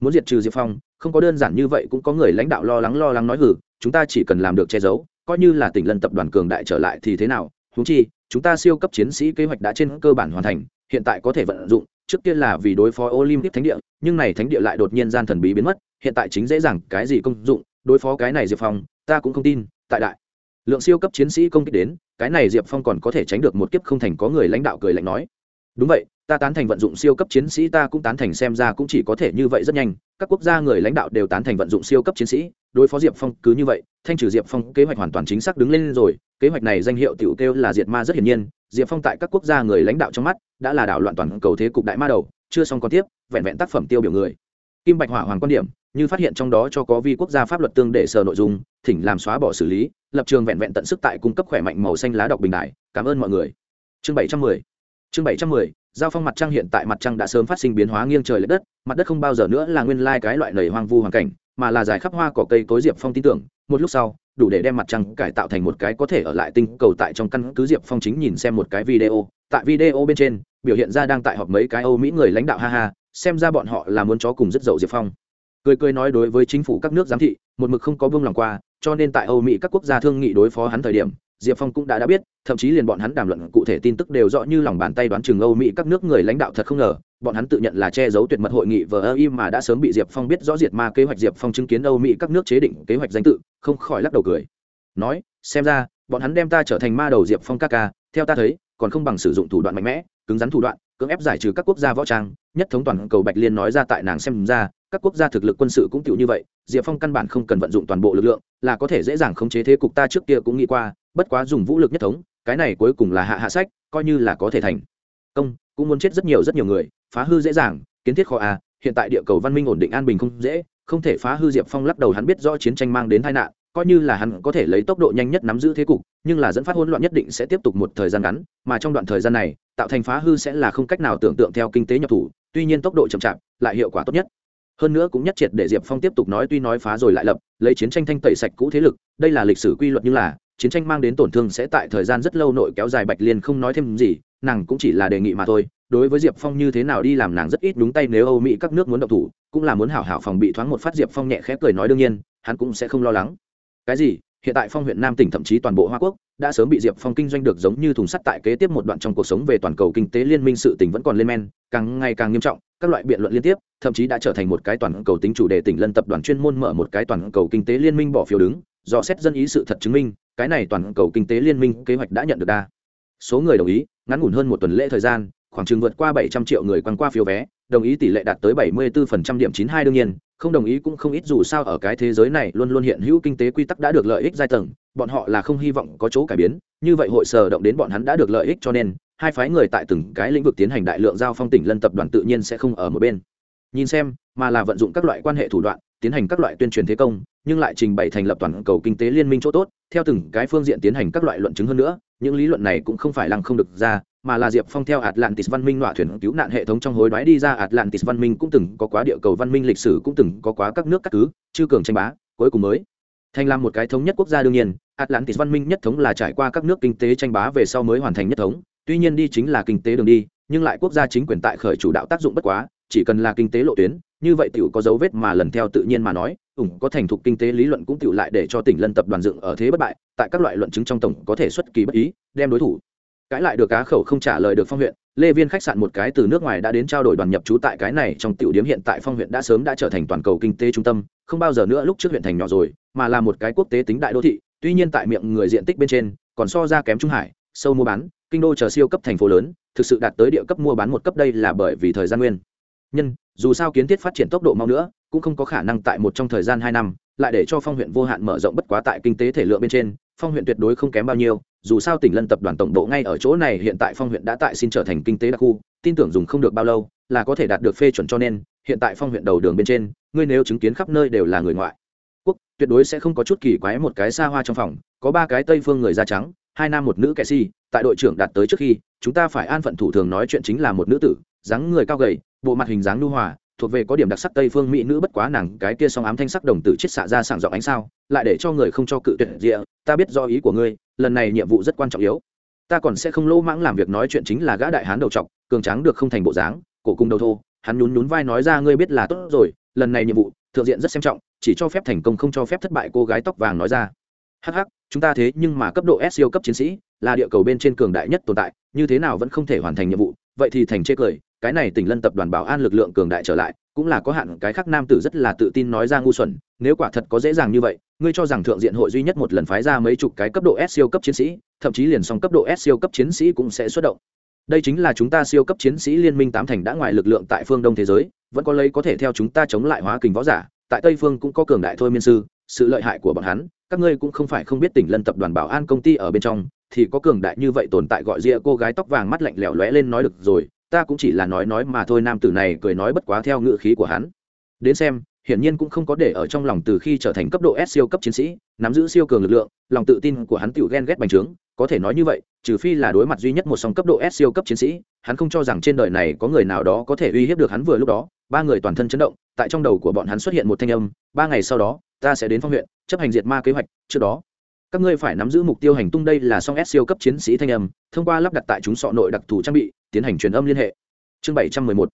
Muốn diệt trừ diệp phong, không có đơn giản như vậy cũng có người lãnh đạo lo lắng lo lắng nói hử chúng ta chỉ cần làm được che giấu, coi như là tỉnh lân tập đoàn cường đại trở lại thì thế nào huống chi, chúng ta siêu cấp chiến sĩ kế hoạch đã trên cơ bản hoàn thành, hiện tại có thể vận dụng. Trước kia là vì đối phó olympic thánh địa, nhưng này thánh địa lại đột nhiên gian thần bí biến mất, hiện tại chính dễ dàng cái gì công dụng, đối phó cái này diệp phong, ta cũng không tin, tại đại. Lượng siêu cấp chiến sĩ công kích đến, cái này diệp phong còn có thể tránh được một kiếp không thành có người lãnh đạo cười lạnh nói. Đúng vậy, ta tán thành vận dụng siêu cấp chiến sĩ, ta cũng tán thành xem ra cũng chỉ có thể như vậy rất nhanh. Các quốc gia người lãnh đạo đều tán thành vận dụng siêu cấp chiến sĩ đối phó diệp phong cứ như vậy, thanh trừ diệp phong, kế hoạch hoàn toàn chính xác đứng lên rồi. Kế hoạch này danh hiệu t i ể u kêu là diệt ma rất hiển nhiên. Diệp phong tại các quốc gia người lãnh đạo trong mắt đã là đảo loạn toàn cầu thế cục đại ma đầu, chưa xong còn tiếp, vẹn vẹn tác phẩm tiêu biểu người. Kim bạch hỏa hoàng quan điểm, như phát hiện trong đó cho có vi quốc gia pháp luật tương để sở nội dung, thỉnh làm xóa bỏ xử lý, lập trường vẹn vẹn tận sức tại cung cấp khỏe mạnh màu xanh lá đọc bình đại. Cảm ơn mọi người. Chương bảy trăm mười. Chương bảy trăm mười, giao phong mặt trăng hiện tại mặt trăng đã sớm phát sinh biến hóa nghiêng trời l ệ đất, mặt đất không bao giờ nữa là nguyên lai cái loại nầy hoang vu hoàn cảnh mà là dài khắp hoa cỏ cây cối diệp phong tin tưởng, một lúc sau, đủ để đem mặt trăng cải tạo thành một cái có thể ở lại tinh cầu tại trong căn cứ diệp phong chính nhìn xem một cái video, tại video bên trên, biểu hiện ra đang tại họp mấy cái âu mỹ người lãnh đạo ha ha, xem ra bọn họ là muốn chó cùng rất dậu diệp phong. Cười cười nói đối với chính phủ các nước giám thị, một mực không có vương lòng qua, cho nên tại âu mỹ các quốc gia thương nghị đối phó hắn thời điểm diệp phong cũng đã đã biết, thậm chí liền bọn hắn đàm luận cụ thể tin tức đều rõ như lòng bàn tay đoán chừng âu mỹ các nước người lãnh đạo thật không ngờ, bọn hắn tự nhận là che giấu tuyệt mật hội nghị vờ im mà đã sớm bị diệp phong biết rõ diệt ma kế hoạch diệp phong chứng kiến âu mỹ các nước chế định kế hoạch danh tự, không khỏi lắc đầu cười. Nói, xem ra, bọn hắn đem ta trở thành ma đầu diệp phong ca ca, theo ta thấy, còn không bằng sử dụng thủ đoạn mạnh mẽ, cứng rắn thủ đoạn cưỡng ép giải trừ các quốc gia võ trang, nhất thống toàn cầu bạch liên nói ra tại nàng xem ra, các quốc gia thực lực quân sự cũng tiểu như vậy, diệp phong căn bản không cần vận dụng toàn bộ lực lượng, là có thể dễ dàng khống chế thế cục ta trước kia cũng nghĩ qua, bất quá dùng vũ lực nhất thống, cái này cuối cùng là hạ hạ sách, coi như là có thể thành. Công, cũng muốn chết rất nhiều rất nhiều người, phá hư dễ dàng, kiến thiết khó à hiện tại địa cầu văn minh ổn định an bình không dễ, không thể phá hư diệp phong lắc đầu hắn biết rõ chiến tranh mang đến tai nạn coi như là hắn có thể lấy tốc độ nhanh nhất nắm giữ thế cục, nhưng là dẫn phát hỗn loạn nhất định sẽ tiếp tục một thời gian ngắn, mà trong đoạn thời gian này, tạo thành phá hư sẽ là không cách nào tưởng tượng theo kinh tế nhập thủ, tuy nhiên tốc độ chậm chạp, lại hiệu quả tốt nhất. Hơn nữa cũng nhất triệt để diệp phong tiếp tục nói tuy nói phá rồi lại lập, lấy chiến tranh thanh tẩy sạch cũ thế lực, đây là lịch sử quy luật như là, chiến tranh mang đến tổn thương sẽ tại thời gian rất lâu nội kéo dài bạch liên không nói thêm gì, nàng cũng chỉ là đề nghị mà thôi. Đối với diệp phong như thế nào đi làm nàng rất ít đúng tay nếu âu mỹ các nước muốn động thủ, cũng là muốn hảo hảo phòng bị thoáng một phát diệp phong nhẹ khẽ cười nói đương nhiên, hắn cũng sẽ không lo lắng cái gì? Hiện tại phong huyện nam tỉnh thậm chí toàn bộ hoa quốc đã sớm bị diệp phong kinh doanh được giống như thùng sắt tại kế tiếp một đoạn trong cuộc sống về toàn cầu kinh tế liên minh sự tỉnh vẫn còn lên men, càng ngày càng nghiêm trọng, các loại biện luận liên tiếp, thậm chí đã trở thành một cái toàn cầu tính chủ đề tỉnh lân tập đoàn chuyên môn mở một cái toàn cầu kinh tế liên minh bỏ phiếu đứng, do xét dân ý sự thật chứng minh, cái này toàn cầu kinh tế liên minh kế hoạch đã nhận được đa số người đồng ý, ngắn ngủn hơn một tuần lễ thời gian, khoảng chừng vượt qua bảy trăm triệu người quăng qua phiếu vé đồng ý tỷ lệ đạt tới bảy mươi 74% điểm chín hai đương nhiên, không đồng ý cũng không ít dù sao ở cái thế giới này luôn luôn hiện hữu kinh tế quy tắc đã được lợi ích giai tầng, bọn họ là không hy vọng có chỗ cải biến, như vậy hội sở động đến bọn hắn đã được lợi ích cho nên, hai phái người tại từng cái lĩnh vực tiến hành đại lượng giao phong tỉnh lân tập đoàn tự nhiên sẽ không ở một bên. Nhìn xem, mà là vận dụng các loại quan hệ thủ đoạn, tiến hành các loại tuyên truyền thế công, nhưng lại trình bày thành lập toàn cầu kinh tế liên minh chỗ tốt, theo từng cái phương diện tiến hành các loại luận chứng hơn nữa những lý luận này cũng không phải lăng không được ra, mà là diệp phong theo atlantis văn minh nọa thuyền cứu nạn hệ thống trong hối đoái đi ra. Atlantis văn minh cũng từng có quá địa cầu văn minh lịch sử, cũng từng có quá các nước các cứ, chư cường tranh bá, cuối cùng mới thành làm một cái thống nhất quốc gia đương nhiên. Atlantis văn minh nhất thống là trải qua các nước kinh tế tranh bá về sau mới hoàn thành nhất thống. Tuy nhiên đi chính là kinh tế đường đi, nhưng lại quốc gia chính quyền tại khởi chủ đạo tác dụng bất quá chỉ cần là kinh tế lộ tuyến, như vậy tiểu có dấu vết mà lần theo tự nhiên mà nói, ủng có thành thục kinh tế lý luận cũng tiểu lại để cho tỉnh lân tập đoàn dựng ở thế bất bại, tại các loại luận chứng trong tổng có thể xuất kỳ bất ý, đem đối thủ. Cãi lại được cá khẩu không trả lời được phong huyện, lê viên khách sạn một cái từ nước ngoài đã đến trao đổi đoàn nhập trú tại cái này trong tiểu điểm hiện tại phong huyện đã sớm đã trở thành toàn cầu kinh tế trung tâm, không bao giờ nữa lúc trước huyện thành nhỏ rồi, mà là một cái quốc tế tính đại đô thị, tuy nhiên tại miệng người diện tích bên trên, còn so ra kém trung hải, sâu mua bán, kinh đô chờ siêu cấp thành phố lớn, thực sự đạt tới địa cấp mua bán một cấp đây là bởi vì thời gian nguyên nhân, dù sao kiến thiết phát triển tốc độ mau nữa, cũng không có khả năng tại một trong thời gian hai năm, lại để cho phong huyện vô hạn mở rộng bất quá tại kinh tế thể lượng bên trên, phong huyện tuyệt đối không kém bao nhiêu, dù sao tỉnh lân tập đoàn tổng bộ ngay ở chỗ này hiện tại phong huyện đã tại xin trở thành kinh tế đặc khu, tin tưởng dùng không được bao lâu là có thể đạt được phê chuẩn cho nên, hiện tại phong huyện đầu đường bên trên, ngươi nếu chứng kiến khắp nơi đều là người ngoại, quốc, tuyệt đối sẽ không có chút kỳ quái một cái xa hoa trong phòng, có ba cái tây phương người da trắng, hai nam một nữ kẻ si, tại đội trưởng đạt tới trước khi, chúng ta phải an phận thủ thường nói chuyện chính là một nữ tử, dáng người cao gầy bộ mặt hình dáng lưu hòa thuộc về có điểm đặc sắc tây phương mỹ nữ bất quá nàng cái kia song ám thanh sắc đồng tử chết xạ ra sảng giọng ánh sao lại để cho người không cho cự tuyệt địa ta biết do ý của ngươi lần này nhiệm vụ rất quan trọng yếu. Ta còn sẽ không lỗ mãng làm việc nói chuyện chính là gã đại hán đầu trọc cường tráng được không thành bộ dáng cổ cung đầu thô. Hắn nhún nhún vai nói ra ngươi biết là tốt rồi lần này nhiệm vụ thượng diện rất xem trọng chỉ cho phép thành công không cho phép thất bại cô gái tóc vàng nói ra. Hắc hắc, chúng ta thế nhưng mà cấp độ s siêu cấp chiến sĩ là địa cầu bên trên cường đại nhất tồn tại như thế nào vẫn không thể hoàn thành nhiệm vụ vậy thì thành chê cười cái này tỉnh lân tập đoàn bảo an lực lượng cường đại trở lại, cũng là có hạn, cái khác nam tử rất là tự tin nói ra ngu xuẩn, nếu quả thật có dễ dàng như vậy, ngươi cho rằng thượng diện hội duy nhất một lần phái ra mấy chục cái cấp độ s siêu cấp chiến sĩ, thậm chí liền song cấp độ s siêu cấp chiến sĩ cũng sẽ xuất động. Đây chính là chúng ta siêu cấp chiến sĩ liên minh tám thành đã ngoài lực lượng tại phương đông thế giới, vẫn có lấy có thể theo chúng ta chống lại hóa kình võ giả, tại tây phương cũng có cường đại thôi miên sư, sự lợi hại của bọn hắn, các ngươi cũng không phải không biết tỉnh lân tập đoàn bảo an công ty ở bên trong, thì có cường đại như vậy tồn tại gọi ria cô gái tóc vàng mắt lạnh lẽo lóe lên nói được rồi ta cũng chỉ là nói nói mà thôi nam tử này cười nói bất quá theo ngựa khí của hắn. Đến xem hiển nhiên cũng không có để ở trong lòng từ khi trở thành cấp độ S siêu cấp chiến sĩ, nắm giữ siêu cường lực lượng, lòng tự tin của hắn tiểu ghen ghét bành trướng, có thể nói như vậy, trừ phi là đối mặt duy nhất một song cấp độ S siêu cấp chiến sĩ, hắn không cho rằng trên đời này có người nào đó có thể uy hiếp được hắn vừa lúc đó, ba người toàn thân chấn động, tại trong đầu của bọn hắn xuất hiện một thanh âm, ba ngày sau đó, ta sẽ đến phong huyện, chấp hành diệt ma kế hoạch, trước đó, các ngươi phải nắm giữ mục tiêu hành tung đây là song S siêu cấp chiến sĩ thanh âm, thông qua lắp đặt tại chúng sọ nội đặc thù trang bị, tiến hành truyền âm liên hệ. Chương 711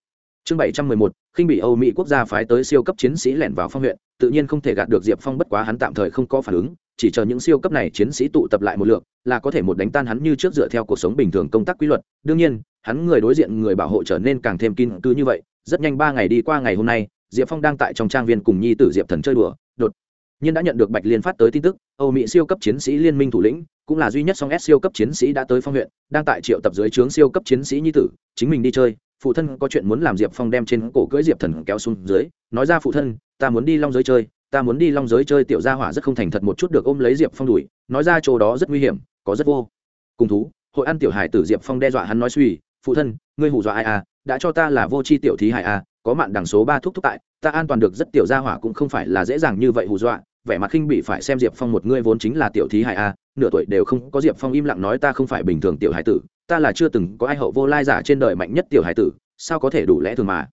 chương bảy trăm mười một, khinh bị âu mỹ quốc gia phái tới siêu cấp chiến sĩ lẻn vào phong huyện, tự nhiên không thể gạt được diệp phong bất quá hắn tạm thời không có phản ứng, chỉ chờ những siêu cấp này chiến sĩ tụ tập lại một lượng là có thể một đánh tan hắn như trước dựa theo cuộc sống bình thường công tác quy luật. Đương nhiên, hắn người đối diện người bảo hộ trở nên càng thêm kín cứ như vậy. Rất nhanh ba ngày đi qua ngày hôm nay, diệp phong đang tại trong trang viên cùng nhi tử diệp thần chơi đùa, đột nhiên đã nhận được bạch liên phát tới tin tức, âu mỹ siêu cấp chiến sĩ liên minh thủ lĩnh cũng là duy nhất song s siêu cấp chiến sĩ đã tới phong huyện, đang tại triệu tập dưới trướng siêu cấp chiến sĩ nhi tử, chính mình đi chơi. Phụ thân có chuyện muốn làm diệp phong đem trên cổ cưỡi diệp thần kéo xuống dưới, nói ra, phụ thân, ta muốn đi long giới chơi, ta muốn đi long giới chơi, tiểu gia hỏa rất không thành thật một chút được ôm lấy diệp phong đùi nói ra chỗ đó rất nguy hiểm, có rất vô cùng thú. Hội ăn tiểu hải tử diệp phong đe dọa hắn nói suy, phụ thân, ngươi hù dọa ai à? Đã cho ta là vô c h i tiểu thí hải à có mạn đằng số ba thúc thúc tại, ta an toàn được rất, tiểu gia hỏa cũng không phải là dễ dàng như vậy hù dọa. Vẻ mặt khinh bị phải xem diệp phong một ngươi vốn chính là tiểu thí hải à nửa tuổi đều không có diệp phong im lặng nói ta không phải bình thường tiểu hải tử, ta là chưa từng có ai hậu vô lai giả trên đời mạnh nhất tiểu hải tử, sao có thể đủ lẽ thường mà?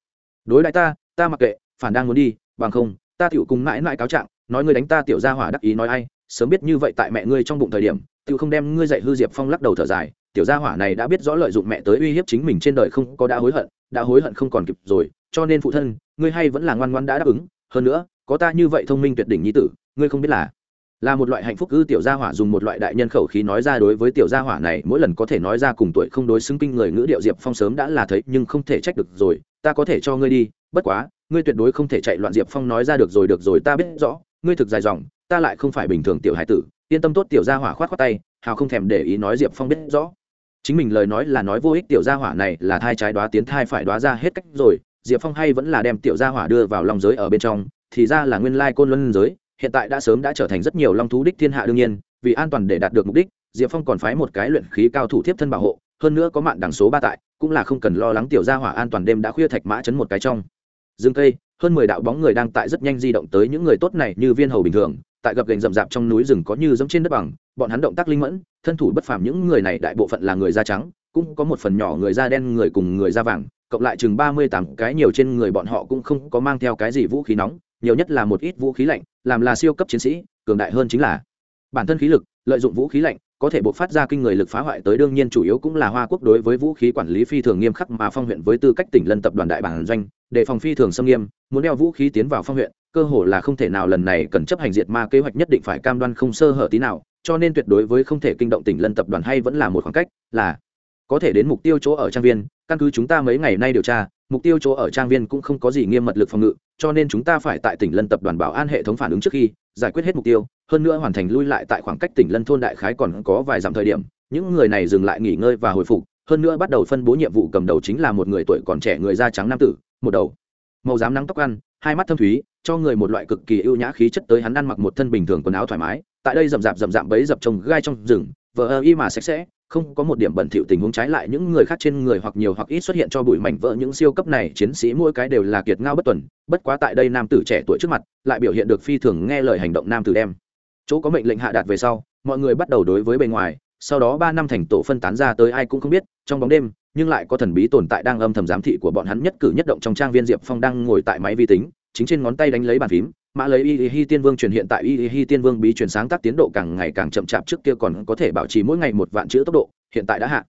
Đối lại ta ta mặc kệ, phản đang muốn đi, bằng không, ta tiểu cùng mãi mãi cáo trạng, nói ngươi đánh ta tiểu gia hỏa đắc ý nói ai, sớm biết như vậy tại mẹ ngươi trong bụng thời điểm, tiểu không đem ngươi dạy hư diệp phong lắc đầu thở dài, tiểu gia hỏa này đã biết rõ lợi dụng mẹ tới uy hiếp chính mình trên đời không có đã hối hận, đã hối hận không còn kịp rồi, cho nên phụ thân, ngươi hay vẫn là ngoan ngoan đã đáp ứng, hơn nữa, có ta như vậy thông minh tuyệt đỉnh nhi tử, ngươi không biết là là một loại hạnh phúc ư tiểu gia hỏa dùng một loại đại nhân khẩu khí nói ra đối với tiểu gia hỏa này, mỗi lần có thể nói ra cùng tuổi không đối xứng kinh người ngữ điệu diệp phong sớm đã là thấy, nhưng không thể trách được rồi, ta có thể cho ngươi đi, bất quá, ngươi tuyệt đối không thể chạy loạn diệp phong nói ra được rồi được rồi, ta biết rõ, ngươi thực dài dòng, ta lại không phải bình thường tiểu hải tử, yên tâm tốt tiểu gia hỏa khoát khoát tay, hào không thèm để ý nói diệp phong biết rõ. Chính mình lời nói là nói vô ích tiểu gia hỏa này là thai trái đoá tiến thai phải đoá ra hết cách rồi, diệp phong hay vẫn là đem tiểu gia hỏa đưa vào lòng giới ở bên trong, thì ra là nguyên lai côn luân giới hiện tại đã sớm đã trở thành rất nhiều long thú đích thiên hạ đương nhiên, vì an toàn để đạt được mục đích, diệp phong còn phái một cái luyện khí cao thủ thiếp thân bảo hộ, hơn nữa có mạng đẳng số ba tại, cũng là không cần lo lắng tiểu gia hỏa an toàn đêm đã khuya thạch mã chấn một cái trong. Rừng cây hơn mười đạo bóng người đang tại rất nhanh di động tới những người tốt này như viên hầu bình thường, tại gập gành rậm rạp trong núi rừng có như giống trên đất bằng, bọn hắn động tác linh mẫn, thân thủ bất phàm những người này đại bộ phận là người da trắng, cũng có một phần nhỏ người da đen, người cùng người da vàng, cộng lại chừng ba mươi tám cái nhiều trên người bọn họ cũng không có mang theo cái gì vũ khí nóng nhiều nhất là một ít vũ khí lạnh, làm là siêu cấp chiến sĩ, cường đại hơn chính là. Bản thân khí lực, lợi dụng vũ khí lạnh, có thể buộc phát ra kinh người lực phá hoại tới đương nhiên chủ yếu cũng là hoa quốc đối với vũ khí quản lý phi thường nghiêm khắc mà phong huyện với tư cách tỉnh lân tập đoàn đại bản doanh để phòng phi thường xâm nghiêm, muốn đeo vũ khí tiến vào phong huyện, cơ hồ là không thể nào lần này cần chấp hành diệt ma kế hoạch nhất định phải cam đoan không sơ hở tí nào, cho nên tuyệt đối với không thể kinh động tỉnh lân tập đoàn hay vẫn là một khoảng cách là có thể đến mục tiêu chỗ ở trang viên, căn cứ chúng ta mấy ngày nay điều tra mục tiêu chỗ ở trang viên cũng không có gì nghiêm mật lực phòng ngự, cho nên chúng ta phải tại tỉnh lân tập đoàn bảo an hệ thống phản ứng trước khi giải quyết hết mục tiêu, hơn nữa hoàn thành lui lại tại khoảng cách tỉnh lân thôn đại khái còn có vài dặm thời điểm, những người này dừng lại nghỉ ngơi và hồi phục, hơn nữa bắt đầu phân bố nhiệm vụ cầm đầu chính là một người tuổi còn trẻ người da trắng nam tử, một đầu màu dám nắng tóc ăn, hai mắt thâm thúy, cho người một loại cực kỳ ưu nhã khí chất tới hắn ăn mặc một thân bình thường quần áo thoải mái, tại đây rậm rạp rậm rạp bấy dập trồng gai trong rừng, vờ ơ y mà sạch sẽ không có một điểm bẩn thỉu tình huống trái lại những người khác trên người hoặc nhiều hoặc ít xuất hiện cho bụi mảnh vỡ. Những siêu cấp này chiến sĩ mỗi cái đều là kiệt ngao bất tuần, bất quá tại đây nam tử trẻ tuổi trước mặt, lại biểu hiện được phi thường nghe lời hành động nam tử đem. Chỗ có mệnh lệnh hạ đạt về sau, mọi người bắt đầu đối với bề ngoài, sau đó ba năm thành tổ phân tán ra tới ai cũng không biết, trong bóng đêm, nhưng lại có thần bí tồn tại đang âm thầm giám thị của bọn hắn nhất cử nhất động trong trang viên diệp phong đang ngồi tại máy vi tính, chính trên ngón tay đánh lấy bàn phím mã lấy y hi tiên vương truyền hiện tại y hi tiên vương bí truyền sáng tác tiến độ càng ngày càng chậm chạp trước kia còn có thể bảo trì mỗi ngày một vạn chữ tốc độ, hiện tại đã hạ.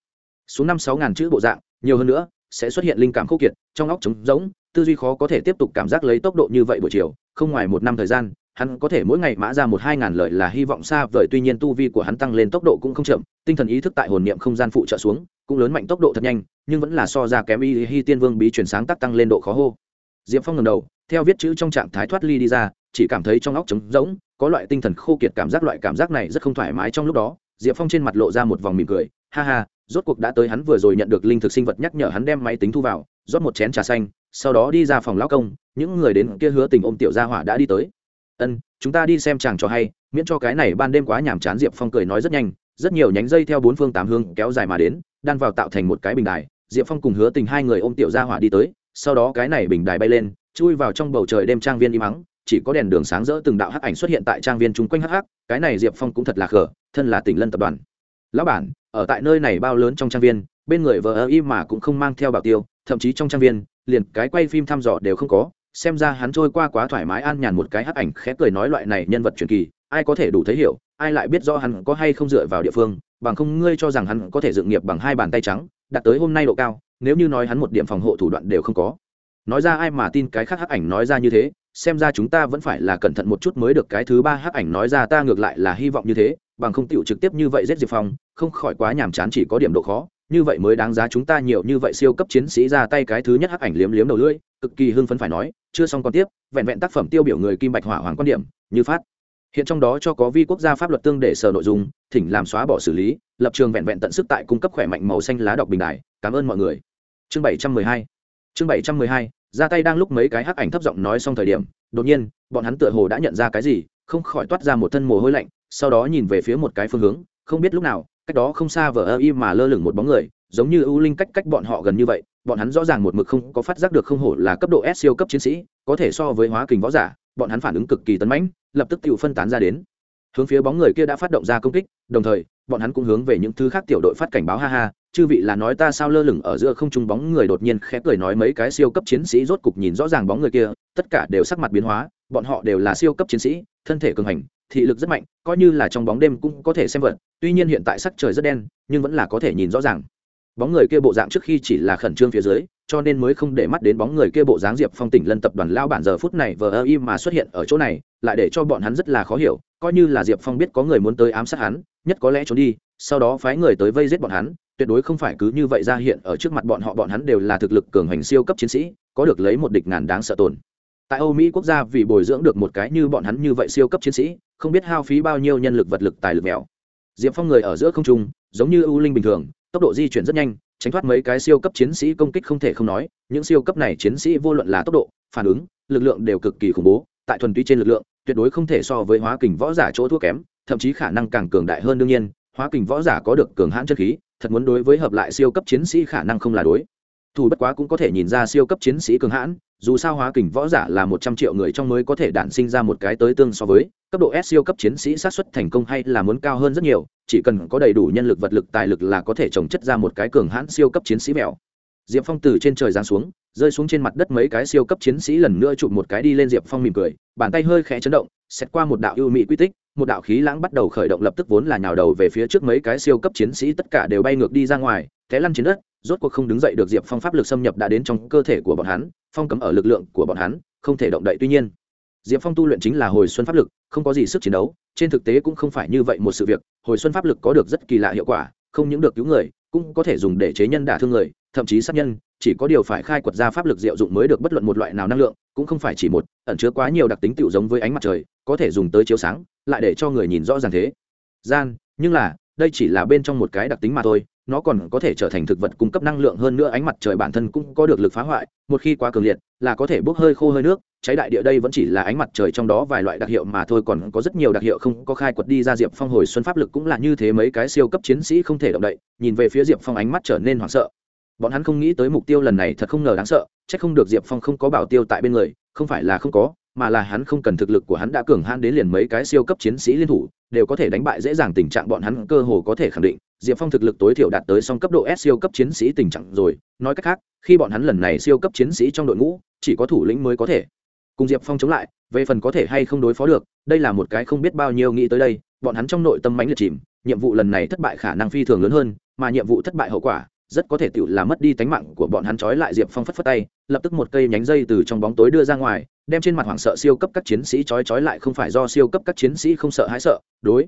Xuống năm sáu ngàn chữ bộ dạng, nhiều hơn nữa, sẽ xuất hiện linh cảm khúc kiệt, trong óc trống rỗng, tư duy khó có thể tiếp tục cảm giác lấy tốc độ như vậy buổi chiều, không ngoài một năm thời gian, hắn có thể mỗi ngày mã ra một hai ngàn lời là hy vọng xa vời, tuy nhiên tu vi của hắn tăng lên tốc độ cũng không chậm, tinh thần ý thức tại hồn niệm không gian phụ trợ xuống, cũng lớn mạnh tốc độ thật nhanh, nhưng vẫn là so ra kém y hi tiên vương bí truyền sáng tác tăng lên độ khó hô. Diệp phong ngầm đầu, theo viết chữ trong trạng thái thoát ly đi ra chỉ cảm thấy trong óc trống rỗng, có loại tinh thần khô kiệt cảm giác, loại cảm giác này rất không thoải mái trong lúc đó. Diệp phong trên mặt lộ ra một vòng mỉm cười, ha ha, rốt cuộc đã tới hắn vừa rồi nhận được linh thực sinh vật nhắc nhở, hắn đem máy tính thu vào, rót một chén trà xanh, sau đó đi ra phòng lão công, những người đến kia hứa tình ôm tiểu gia hỏa đã đi tới. Ân, chúng ta đi xem chàng cho hay, miễn cho cái này ban đêm quá nhàm chán, diệp phong cười nói rất nhanh. Rất nhiều nhánh dây theo bốn phương tám hướng kéo dài mà đến, đan vào tạo thành một cái bình đài. Diệp phong cùng hứa tình hai người ôm tiểu gia hỏa đi tới, sau đó cái này bình đài bay lên, chui vào trong bầu trời đêm trang viên im mắng chỉ có đèn đường sáng rỡ từng đạo hắc ảnh xuất hiện tại trang viên chung quanh hắc hắc cái này diệp phong cũng thật là khờ, thân là tỉnh lân tập đoàn. Lão bản ở tại nơi này bao lớn trong trang viên bên người vợ ơ y mà cũng không mang theo bảo tiêu thậm chí trong trang viên liền cái quay phim thăm dò đều không có xem ra hắn trôi qua quá thoải mái an nhàn một cái hắc ảnh khẽ cười nói loại này nhân vật truyền kỳ ai có thể đủ thấy hiểu ai lại biết rõ hắn có hay không dựa vào địa phương bằng không ngươi cho rằng hắn có thể dựng nghiệp bằng hai bàn tay trắng đạt tới hôm nay độ cao nếu như nói hắn một điểm phòng hộ thủ đoạn đều không có. Nói ra ai mà tin cái khác hắc ảnh nói ra như thế xem ra chúng ta vẫn phải là cẩn thận một chút mới được. Cái thứ ba hắc ảnh nói ra ta ngược lại là hy vọng như thế, bằng không tựu trực tiếp như vậy giết diệp phong, không khỏi quá nhàm chán chỉ có điểm độ khó. Như vậy mới đáng giá chúng ta nhiều như vậy siêu cấp chiến sĩ ra tay. Cái thứ nhất hắc ảnh liếm liếm đầu lưỡi, cực kỳ hưng phấn phải nói, chưa xong còn tiếp, vẹn vẹn tác phẩm tiêu biểu người kim bạch hỏa hoàng quan điểm, như phát. Hiện trong đó cho có vi quốc gia pháp luật tương để sở nội dung, thỉnh làm xóa bỏ xử lý, lập trường vẹn vẹn tận sức tại cung cấp khỏe mạnh màu xanh lá đọc bình đại cảm ơn mọi người. Chương bảy trăm mười hai. Chương bảy trăm mười hai ra tay đang lúc mấy cái hắc ảnh thấp giọng nói xong thời điểm, đột nhiên, bọn hắn tựa hồ đã nhận ra cái gì, không khỏi toát ra một thân mồ hôi lạnh, sau đó nhìn về phía một cái phương hướng, không biết lúc nào, cách đó không xa vờ ơ y mà lơ lửng một bóng người, giống như ưu linh cách cách bọn họ gần như vậy, bọn hắn rõ ràng một mực không có phát giác được không hổ là cấp độ S siêu cấp chiến sĩ, có thể so với hóa kình võ giả, bọn hắn phản ứng cực kỳ tấn mãnh, lập tức tự phân tán ra đến. Hướng phía bóng người kia đã phát động ra công kích, đồng thời, bọn hắn cũng hướng về những thứ khác tiểu đội phát cảnh báo ha ha chư vị là nói ta sao lơ lửng ở giữa không trung bóng người đột nhiên khẽ cười nói mấy cái siêu cấp chiến sĩ rốt cục nhìn rõ ràng bóng người kia, tất cả đều sắc mặt biến hóa, bọn họ đều là siêu cấp chiến sĩ, thân thể cường hành, thị lực rất mạnh, coi như là trong bóng đêm cũng có thể xem vật, tuy nhiên hiện tại sắc trời rất đen, nhưng vẫn là có thể nhìn rõ ràng bóng người kia bộ dạng trước khi chỉ là khẩn trương phía dưới, cho nên mới không để mắt đến bóng người kia bộ dáng diệp phong tỉnh lân tập đoàn lao bản giờ phút này vờ ơ im mà xuất hiện ở chỗ này, lại để cho bọn hắn rất là khó hiểu, coi như là diệp phong biết có người muốn tới ám sát hắn, nhất có lẽ trốn đi, sau đó phái người tới vây giết bọn hắn, tuyệt đối không phải cứ như vậy ra hiện ở trước mặt bọn họ, bọn hắn đều là thực lực cường hành siêu cấp chiến sĩ, có được lấy một địch ngàn đáng sợ tồn. Tại âu mỹ quốc gia vì bồi dưỡng được một cái như bọn hắn như vậy siêu cấp chiến sĩ, không biết hao phí bao nhiêu nhân lực vật lực tài lực mèo. Diệp phong người ở giữa không trung, giống như ưu linh bình thường tốc độ di chuyển rất nhanh, tránh thoát mấy cái siêu cấp chiến sĩ công kích không thể không nói, những siêu cấp này chiến sĩ vô luận là tốc độ, phản ứng, lực lượng đều cực kỳ khủng bố, tại thuần túy trên lực lượng, tuyệt đối không thể so với hóa kình võ giả chỗ thua kém, thậm chí khả năng càng cường đại hơn đương nhiên, hóa kình võ giả có được cường hãn chân khí, thật muốn đối với hợp lại siêu cấp chiến sĩ khả năng không là đối. Thủ bất quá cũng có thể nhìn ra siêu cấp chiến sĩ cường hãn dù sao hóa kình võ giả là một trăm triệu người trong mới có thể đản sinh ra một cái tới tương so với cấp độ S siêu cấp chiến sĩ sát xuất thành công hay là muốn cao hơn rất nhiều, chỉ cần có đầy đủ nhân lực vật lực tài lực là có thể trồng chất ra một cái cường hãn siêu cấp chiến sĩ mèo. Diệp Phong từ trên trời giáng xuống, rơi xuống trên mặt đất mấy cái siêu cấp chiến sĩ lần nữa chụp một cái đi lên Diệp Phong mỉm cười, bàn tay hơi khẽ chấn động, xét qua một đạo ưu mỹ quy tích, một đạo khí lãng bắt đầu khởi động lập tức vốn là nhào đầu về phía trước mấy cái siêu cấp chiến sĩ tất cả đều bay ngược đi ra ngoài, té lăn trên đất, rốt cuộc không đứng dậy được Diệp Phong pháp lực xâm nhập đã đến trong cơ thể của bọn hắn, phong cấm ở lực lượng của bọn hắn, không thể động đậy tuy nhiên. Diệp phong tu luyện chính là hồi xuân pháp lực không có gì sức chiến đấu trên thực tế cũng không phải như vậy một sự việc hồi xuân pháp lực có được rất kỳ lạ hiệu quả không những được cứu người cũng có thể dùng để chế nhân đả thương người thậm chí sát nhân chỉ có điều phải khai quật ra pháp lực diệu dụng mới được bất luận một loại nào năng lượng cũng không phải chỉ một ẩn chứa quá nhiều đặc tính tựu giống với ánh mặt trời có thể dùng tới chiếu sáng lại để cho người nhìn rõ ràng thế. Gian nhưng là đây chỉ là bên trong một cái đặc tính mà thôi nó còn có thể trở thành thực vật cung cấp năng lượng hơn nữa, ánh mặt trời bản thân cũng có được lực phá hoại, một khi quá cường liệt là có thể bốc hơi khô hơi nước, cháy đại địa đây vẫn chỉ là ánh mặt trời trong đó vài loại đặc hiệu mà thôi, còn có rất nhiều đặc hiệu không có khai quật đi ra diệp phong hồi xuân pháp lực cũng là như thế, mấy cái siêu cấp chiến sĩ không thể động đậy, nhìn về phía diệp phong ánh mắt trở nên hoảng sợ. Bọn hắn không nghĩ tới mục tiêu lần này thật không ngờ đáng sợ c h ắ c không được diệp phong không có bảo tiêu tại bên người, không phải là không có mà là hắn không cần thực lực của hắn đã cường hãn đến liền mấy cái siêu cấp chiến sĩ liên thủ, đều có thể đánh bại dễ dàng tình trạng bọn hắn cơ hồ có thể khẳng định. Diệp phong thực lực tối thiểu đạt tới song cấp độ s siêu cấp chiến sĩ tình trạng rồi. Nói cách khác, khi bọn hắn lần này siêu cấp chiến sĩ trong đội ngũ, chỉ có thủ lĩnh mới có thể. Cùng diệp phong chống lại, về phần có thể hay không đối phó được, đây là một cái không biết bao nhiêu nghĩ tới đây. Bọn hắn trong nội tâm mãnh liệt chìm, nhiệm vụ lần này thất bại khả năng phi thường lớn hơn, mà nhiệm vụ thất bại hậu quả, rất có thể tự là mất đi tánh mạng của bọn hắn trói lại diệp phong phất phất tay, lập tức một cây nhánh dây từ trong bóng tối đưa ra ngoài đem trên mặt hoảng sợ siêu cấp các chiến sĩ trói trói lại không phải do siêu cấp các chiến sĩ không sợ hãi sợ, đối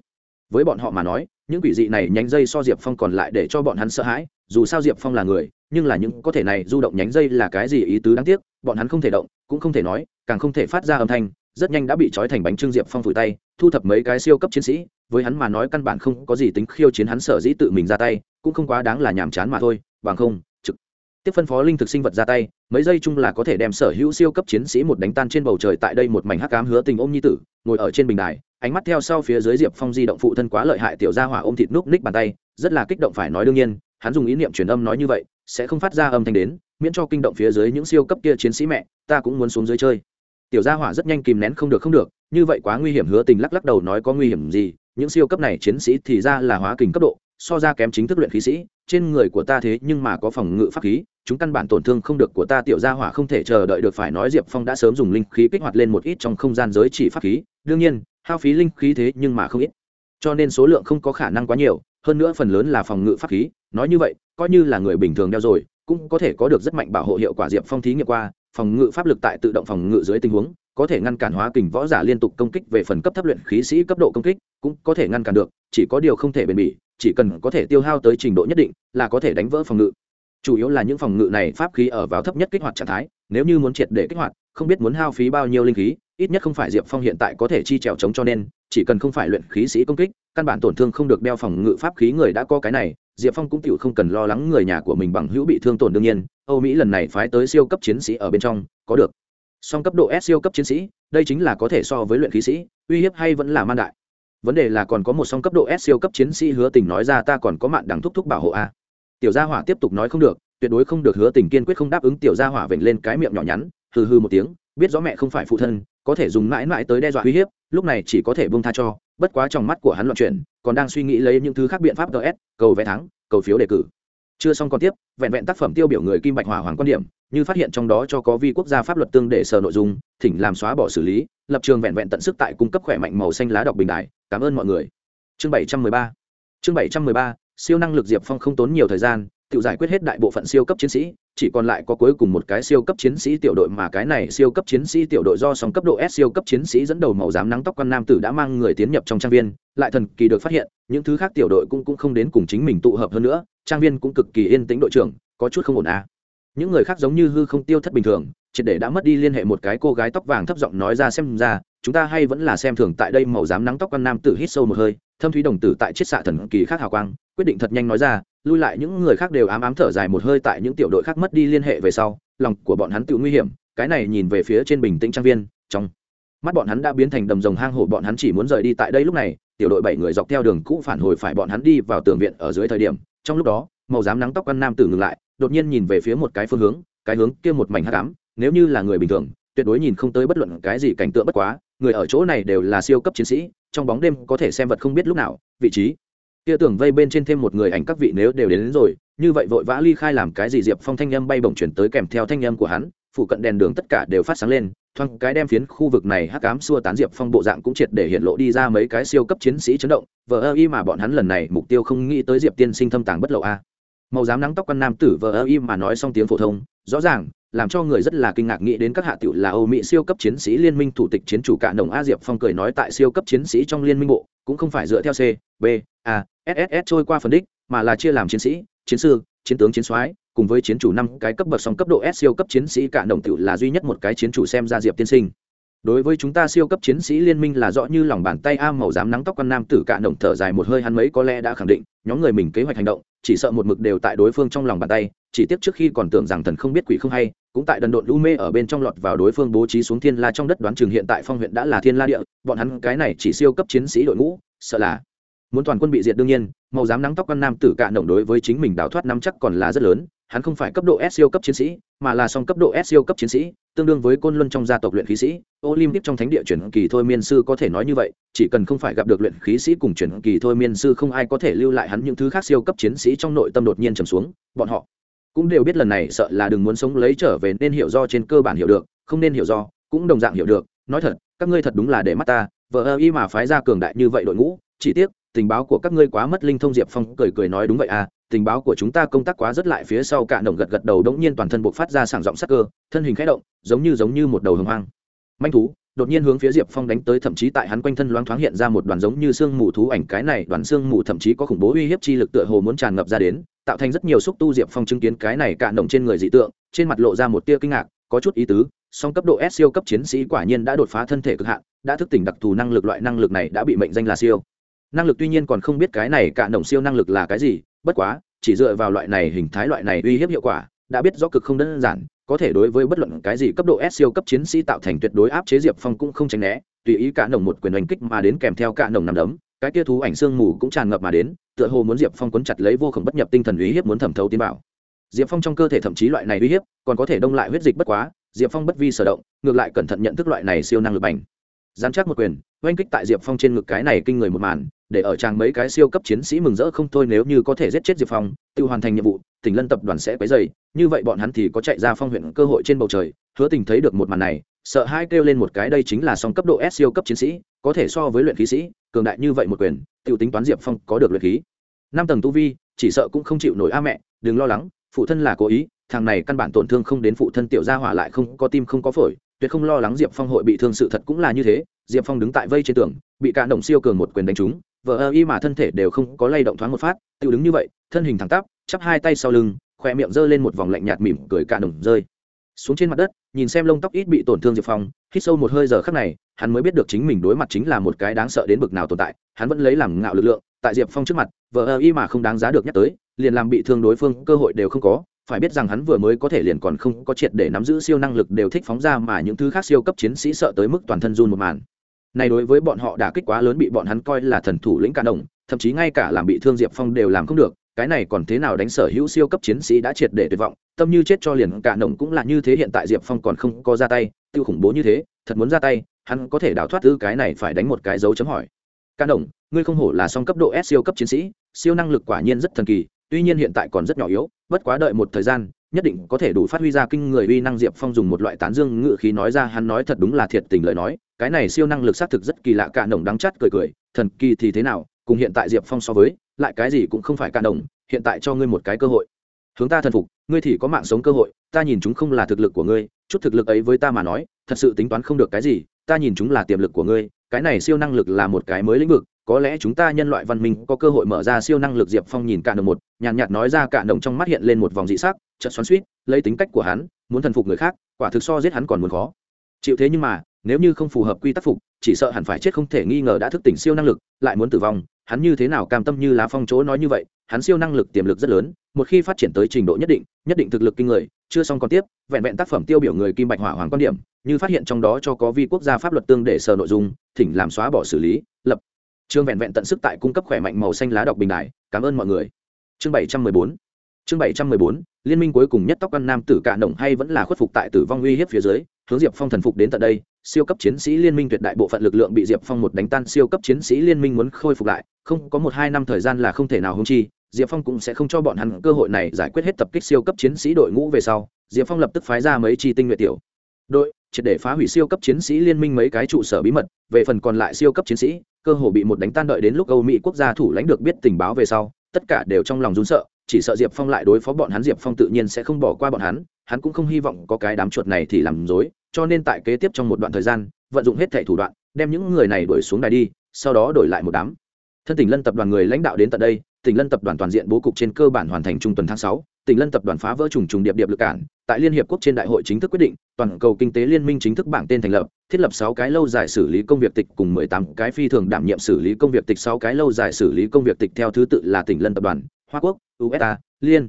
với bọn họ mà nói, những quỷ dị này nhánh dây so diệp phong còn lại để cho bọn hắn sợ hãi, dù sao diệp phong là người, nhưng là những có thể này du động nhánh dây là cái gì ý tứ đáng tiếc, bọn hắn không thể động, cũng không thể nói, càng không thể phát ra âm thanh, rất nhanh đã bị trói thành bánh trưng diệp phong phủi tay, thu thập mấy cái siêu cấp chiến sĩ, với hắn mà nói căn bản không có gì tính khiêu chiến hắn sở dĩ tự mình ra tay, cũng không quá đáng là nhàm chán mà thôi, bằng không tiếp phân phó linh thực sinh vật ra tay, mấy giây chung là có thể đem sở hữu siêu cấp chiến sĩ một đánh tan trên bầu trời tại đây một mảnh hắc cám hứa tình ôm nhi tử, ngồi ở trên bình đài, ánh mắt theo sau phía dưới diệp phong di động phụ thân quá lợi hại tiểu gia hỏa ôm thịt núc ních bàn tay, rất là kích động phải nói đương nhiên, hắn dùng ý niệm truyền âm nói như vậy, sẽ không phát ra âm thanh đến, miễn cho kinh động phía dưới những siêu cấp kia chiến sĩ mẹ, ta cũng muốn xuống dưới chơi. Tiểu gia hỏa rất nhanh kìm nén không được không được, như vậy quá nguy hiểm hứa tình lắc lắc đầu nói có nguy hiểm gì, những siêu cấp này chiến sĩ thì ra là hóa kình cấp độ so ra kém chính thức luyện khí sĩ, trên người của ta thế nhưng mà có phòng ngự pháp khí, chúng căn bản tổn thương không được của ta, tiểu gia hỏa không thể chờ đợi được, phải nói diệp phong đã sớm dùng linh khí kích hoạt lên một ít trong không gian giới chỉ pháp khí, đương nhiên, hao phí linh khí thế nhưng mà không ít. Cho nên số lượng không có khả năng quá nhiều, hơn nữa phần lớn là phòng ngự pháp khí, nói như vậy, coi như là người bình thường đeo rồi, cũng có thể có được rất mạnh bảo hộ hiệu quả diệp phong thí nghiệm qua, phòng ngự pháp lực tại tự động phòng ngự dưới tình huống có thể ngăn cản hóa kình võ giả liên tục công kích về phần cấp thấp luyện khí sĩ cấp độ công kích, cũng có thể ngăn cản được, chỉ có điều không thể bền bỉ, chỉ cần có thể tiêu hao tới trình độ nhất định là có thể đánh vỡ phòng ngự. Chủ yếu là những phòng ngự này pháp khí ở vào thấp nhất kích hoạt trạng thái, nếu như muốn triệt để kích hoạt, không biết muốn hao phí bao nhiêu linh khí, ít nhất không phải diệp phong hiện tại có thể chi trèo chống cho nên, chỉ cần không phải luyện khí sĩ công kích, căn bản tổn thương không được đeo phòng ngự pháp khí người đã có cái này, diệp phong cũng tự không cần lo lắng người nhà của mình bằng hữu bị thương tổn đương nhiên, âu mỹ lần này phái tới siêu cấp chiến sĩ ở bên trong, có được song cấp độ s siêu cấp chiến sĩ, đây chính là có thể so với luyện khí sĩ, uy hiếp hay vẫn là man đại. Vấn đề là còn có một song cấp độ s siêu cấp chiến sĩ hứa tình nói ra ta còn có mạng đằng thúc thúc bảo hộ a. Tiểu gia hỏa tiếp tục nói không được, tuyệt đối không được hứa tình kiên quyết không đáp ứng tiểu gia hỏa vểnh lên cái miệng nhỏ nhắn, hừ hừ một tiếng, biết rõ mẹ không phải phụ thân, có thể dùng mãi mãi tới đe dọa uy hiếp, lúc này chỉ có thể buông tha cho, bất quá trong mắt của hắn loạn chuyển, còn đang suy nghĩ lấy những thứ khác biện pháp gs cầu vé thắng, cầu phiếu đề cử. Chưa xong còn tiếp, vẹn vẹn tác phẩm tiêu biểu người kim bạch hỏa hoàng quan điểm như phát hiện trong đó cho có vi quốc gia pháp luật tương để sở nội dung thỉnh làm xóa bỏ xử lý lập trường vẹn vẹn tận sức tại cung cấp khỏe mạnh màu xanh lá đọc bình đại. Cảm ơn mọi người. Chương bảy trăm mười ba. Chương bảy trăm mười ba siêu năng lực diệp phong không tốn nhiều thời gian tự giải quyết hết đại bộ phận siêu cấp chiến sĩ chỉ còn lại có cuối cùng một cái siêu cấp chiến sĩ tiểu đội mà cái này siêu cấp chiến sĩ tiểu đội do song cấp độ S siêu cấp chiến sĩ dẫn đầu màu giám nắng tóc quan nam tử đã mang người tiến nhập trong trang viên, lại thần kỳ được phát hiện, những thứ khác tiểu đội cũng cũng không đến cùng chính mình tụ hợp hơn nữa, trang viên cũng cực kỳ yên tĩnh đội trưởng, có chút không ổn à. Những người khác giống như hư không tiêu thất bình thường, triệt để đã mất đi liên hệ một cái cô gái tóc vàng thấp giọng nói ra xem ra, chúng ta hay vẫn là xem thường tại đây màu giám nắng tóc con nam tử hít sâu một hơi, thâm thúy đồng tử tại chiết xạ thần kỳ khác hào quang quyết định thật nhanh nói ra lui lại những người khác đều ám ám thở dài một hơi tại những tiểu đội khác mất đi liên hệ về sau lòng của bọn hắn tự nguy hiểm cái này nhìn về phía trên bình tĩnh trang viên trong mắt bọn hắn đã biến thành đầm rồng hang hổ bọn hắn chỉ muốn rời đi tại đây lúc này tiểu đội bảy người dọc theo đường cũ phản hồi phải bọn hắn đi vào tường viện ở dưới thời điểm trong lúc đó màu dám nắng tóc con nam tử ngừng lại đột nhiên nhìn về phía một cái phương hướng cái hướng kia một mảnh hắc ám nếu như là người bình thường tuyệt đối nhìn không tới bất luận cái gì cảnh tượng bất quá người ở chỗ này đều là siêu cấp chiến sĩ trong bóng đêm có thể xem vật không biết lúc nào vị trí. Kia tưởng vây bên trên thêm một người ảnh các vị nếu đều đến, đến rồi như vậy vội vã ly khai làm cái gì diệp phong thanh âm bay bổng chuyển tới kèm theo thanh âm của hắn phụ cận đèn đường tất cả đều phát sáng lên thoáng cái đem phiến khu vực này hắc ám xua tán diệp phong bộ dạng cũng triệt để hiện lộ đi ra mấy cái siêu cấp chiến sĩ chấn động vờ ơ y mà bọn hắn lần này mục tiêu không nghĩ tới diệp tiên sinh thâm tàng bất lộ a màu dám nắng tóc con nam tử vờ ơ im mà nói xong tiếng phổ thông rõ ràng làm cho người rất là kinh ngạc nghĩ đến các hạ tiểu là Âu Mỹ siêu cấp chiến sĩ liên minh thủ tịch chiến chủ cả đồng A Diệp Phong cười nói tại siêu cấp chiến sĩ trong liên minh bộ, cũng không phải dựa theo C, B, A, SSS trôi qua phần đích, mà là chia làm chiến sĩ, chiến sư, chiến tướng chiến soái, cùng với chiến chủ năm cái cấp bậc song cấp độ S siêu cấp chiến sĩ cả đồng tiểu là duy nhất một cái chiến chủ xem ra Diệp tiên sinh. Đối với chúng ta siêu cấp chiến sĩ liên minh là rõ như lòng bàn tay a màu dám nắng tóc con nam tử cạ nồng thở dài một hơi hắn mấy có lẽ đã khẳng định, nhóm người mình kế hoạch hành động, chỉ sợ một mực đều tại đối phương trong lòng bàn tay, chỉ tiếc trước khi còn tưởng rằng thần không biết quỷ không hay, cũng tại đần độn lũ mê ở bên trong lọt vào đối phương bố trí xuống thiên la trong đất đoán chừng hiện tại phong huyện đã là thiên la địa, bọn hắn cái này chỉ siêu cấp chiến sĩ đội ngũ, sợ là muốn toàn quân bị diệt đương nhiên màu dám nắng tóc con nam tử cạn động đối với chính mình đào thoát năm chắc còn là rất lớn hắn không phải cấp độ S siêu cấp chiến sĩ, mà là song cấp độ S siêu cấp chiến sĩ, tương đương với côn luân trong gia tộc luyện khí sĩ, Olympic trong thánh địa chuyển kỳ thôi miên sư có thể nói như vậy, chỉ cần không phải gặp được luyện khí sĩ cùng chuyển kỳ thôi miên sư không ai có thể lưu lại hắn những thứ khác siêu cấp chiến sĩ trong nội tâm đột nhiên trầm xuống, bọn họ cũng đều biết lần này sợ là đừng muốn sống lấy trở về nên hiểu do trên cơ bản hiểu được, không nên hiểu do, cũng đồng dạng hiểu được, nói thật, các ngươi thật đúng là để mắt ta, vợ ơ y mà phái ra cường đại như vậy đội ngũ, chỉ tiếc, tình báo của các ngươi quá mất linh thông diệp phong cười cười nói đúng vậy à tình báo của chúng ta công tác quá rất lại phía sau cạn động gật gật đầu đống nhiên toàn thân buộc phát ra sảng giọng sắc cơ, thân hình khẽ động, giống như giống như một đầu hồng hoang. Manh thú, đột nhiên hướng phía diệp phong đánh tới, thậm chí tại hắn quanh thân loáng thoáng hiện ra một đoàn giống như sương mù thú ảnh, cái này đoàn sương mù thậm chí có khủng bố uy hiếp chi lực tựa hồ muốn tràn ngập ra đến, tạo thành rất nhiều xúc tu diệp phong chứng kiến cái này cạn động trên người dị tượng, trên mặt lộ ra một tia kinh ngạc, có chút ý tứ, song cấp độ S siêu cấp chiến sĩ quả nhiên đã đột phá thân thể cực hạn, đã thức tỉnh đặc thù năng lực, loại năng lực này đã bị mệnh danh là siêu. Năng lực tuy nhiên còn không biết cái này cạn đồng siêu năng lực là cái gì bất quá chỉ dựa vào loại này hình thái loại này uy hiếp hiệu quả đã biết rõ cực không đơn giản có thể đối với bất luận cái gì cấp độ S siêu cấp chiến sĩ tạo thành tuyệt đối áp chế Diệp Phong cũng không tránh né, tùy ý cả nồng một quyền đánh kích mà đến kèm theo cả nồng nằm đấm, cái kia thú ảnh xương mù cũng tràn ngập mà đến, tựa hồ muốn Diệp Phong cuốn chặt lấy vô cùng bất nhập tinh thần uy hiếp muốn thẩm thấu tiến vào. Diệp Phong trong cơ thể thậm chí loại này uy hiếp, còn có thể đông lại huyết dịch bất quá, Diệp Phong bất vi sở động, ngược lại cẩn thận nhận thức loại này siêu năng lực bành. Gián chắc một quyền, oanh kích tại Diệp Phong trên ngực cái này kinh người một màn, để ở chàng mấy cái siêu cấp chiến sĩ mừng rỡ không thôi nếu như có thể giết chết diệp phong, tự hoàn thành nhiệm vụ, tỉnh lân tập đoàn sẽ quấy dày như vậy bọn hắn thì có chạy ra phong huyện cơ hội trên bầu trời. Hứa tình thấy được một màn này, sợ hai kêu lên một cái đây chính là song cấp độ s siêu cấp chiến sĩ, có thể so với luyện khí sĩ, cường đại như vậy một quyền tự tính toán diệp phong có được luyện khí. Năm tầng tu vi, chỉ sợ cũng không chịu nổi a mẹ, đừng lo lắng, phụ thân là cố ý, thằng này căn bản tổn thương không đến phụ thân tiểu gia hỏa lại không có tim không có phổi, tuyệt không lo lắng diệp phong hội bị thương sự thật cũng là như thế. Diệp phong đứng tại vây trên tường, bị cả đồng siêu cường một quyền đánh trúng vợ ơ y mà thân thể đều không có lay động thoáng một phát, tự đứng như vậy, thân hình thẳng tắp, chắp hai tay sau lưng, khoe miệng giơ lên một vòng lạnh nhạt mỉm cười cả đồng rơi. Xuống trên mặt đất, nhìn xem lông tóc ít bị tổn thương diệp phong, hít sâu một hơi giờ khắc này, hắn mới biết được chính mình đối mặt chính là một cái đáng sợ đến bực nào tồn tại, hắn vẫn lấy làm ngạo lực lượng, tại diệp phong trước mặt vợ ơ y mà không đáng giá được nhắc tới, liền làm bị thương đối phương cơ hội đều không có, phải biết rằng hắn vừa mới có thể liền còn không có triệt để nắm giữ siêu năng lực đều thích phóng ra mà những thứ khác siêu cấp chiến sĩ sợ tới mức toàn thân run một màn này đối với bọn họ đã kích quá lớn bị bọn hắn coi là thần thủ lĩnh cả đồng thậm chí ngay cả làm bị thương diệp phong đều làm không được, cái này còn thế nào đánh sở hữu siêu cấp chiến sĩ đã triệt để tuyệt vọng, tâm như chết cho liền cả đồng cũng là như thế hiện tại diệp phong còn không có ra tay, tiêu khủng bố như thế, thật muốn ra tay, hắn có thể đào thoát ư cái này phải đánh một cái dấu chấm hỏi. Cả đồng ngươi không hổ là song cấp độ s siêu cấp chiến sĩ, siêu năng lực quả nhiên rất thần kỳ, tuy nhiên hiện tại còn rất nhỏ yếu, bất quá đợi một thời gian nhất định có thể đủ phát huy ra kinh người uy năng diệp phong dùng một loại tán dương ngự khí nói ra, hắn nói thật đúng là thiệt tình lời nói, cái này siêu năng lực xác thực rất kỳ lạ cả nồng đắng chắt cười cười, thần kỳ thì thế nào, cùng hiện tại diệp phong so với, lại cái gì cũng không phải cả nồng, hiện tại cho ngươi một cái cơ hội. Hướng ta thần phục, ngươi thì có mạng sống cơ hội, ta nhìn chúng không là thực lực của ngươi, chút thực lực ấy với ta mà nói, thật sự tính toán không được cái gì, ta nhìn chúng là tiềm lực của ngươi, cái này siêu năng lực là một cái mới lĩnh vực có lẽ chúng ta nhân loại văn minh có cơ hội mở ra siêu năng lực diệp phong nhìn cả đồng một nhàn nhạt, nhạt nói ra cả đồng trong mắt hiện lên một vòng dị sắc chợt xoắn suýt lấy tính cách của hắn muốn thần phục người khác quả thực so giết hắn còn muốn khó. Chịu thế nhưng mà nếu như không phù hợp quy tắc phục chỉ sợ hẳn phải chết không thể nghi ngờ đã thức tỉnh siêu năng lực lại muốn tử vong hắn như thế nào cam tâm như lá phong chỗ nói như vậy hắn siêu năng lực tiềm lực rất lớn một khi phát triển tới trình độ nhất định nhất định thực lực kinh người chưa xong còn tiếp vẹn vẹn tác phẩm tiêu biểu người kim bạch hỏa hoàng quan điểm như phát hiện trong đó cho có vi quốc gia pháp luật tương để sờ nội dung thỉnh làm xóa bỏ xử lý lập chương vẹn vẹn tận sức tại cung cấp khỏe mạnh màu xanh lá đọc bình đại cảm ơn mọi người. Chương bảy trăm mười bốn. Chương bảy trăm mười bốn. Liên minh cuối cùng nhất tóc ăn nam tử cạ động hay vẫn là khuất phục tại tử vong uy hiếp phía dưới, hướng diệp phong thần phục đến tận đây. Siêu cấp chiến sĩ liên minh tuyệt đại bộ phận lực lượng bị diệp phong một đánh tan, siêu cấp chiến sĩ liên minh muốn khôi phục lại. Không, có một hai năm thời gian là không thể nào hung chi. Diệp phong cũng sẽ không cho bọn hắn cơ hội này giải quyết hết tập kích siêu cấp chiến sĩ đội ngũ về sau. Diệp phong lập tức phái ra mấy chi tinh nhuệ tiểu đội triệt để phá hủy siêu cấp chiến sĩ liên minh mấy cái trụ sở bí mật, về phần còn lại siêu cấp chiến sĩ, cơ hồ bị một đánh tan đợi đến lúc âu mỹ quốc gia thủ lãnh được biết tình báo về sau, tất cả đều trong lòng run sợ, chỉ sợ diệp phong lại đối phó bọn hắn, diệp phong tự nhiên sẽ không bỏ qua bọn hắn hắn cũng không hy vọng có cái đám chuột này thì làm dối cho nên tại kế tiếp trong một đoạn thời gian, vận dụng hết thẻ thủ đoạn, đem những người này đuổi xuống đài đi, sau đó đổi lại một đám. Thân tỉnh lân tập đoàn người lãnh đạo đến tận đây tỉnh lân tập đoàn toàn diện bố cục trên cơ bản hoàn thành trung tuần tháng sáu tỉnh lân tập đoàn phá vỡ trùng trùng điệp điệp lực cản, tại liên hiệp quốc trên đại hội chính thức quyết định, toàn cầu kinh tế liên minh chính thức bảng tên thành lập, thiết lập sáu cái lâu dài xử lý công việc tịch cùng mười tám cái phi thường đảm nhiệm xử lý công việc tịch, sáu cái lâu dài xử lý công việc tịch theo thứ tự là tỉnh lân tập đoàn, hoa quốc usa liên,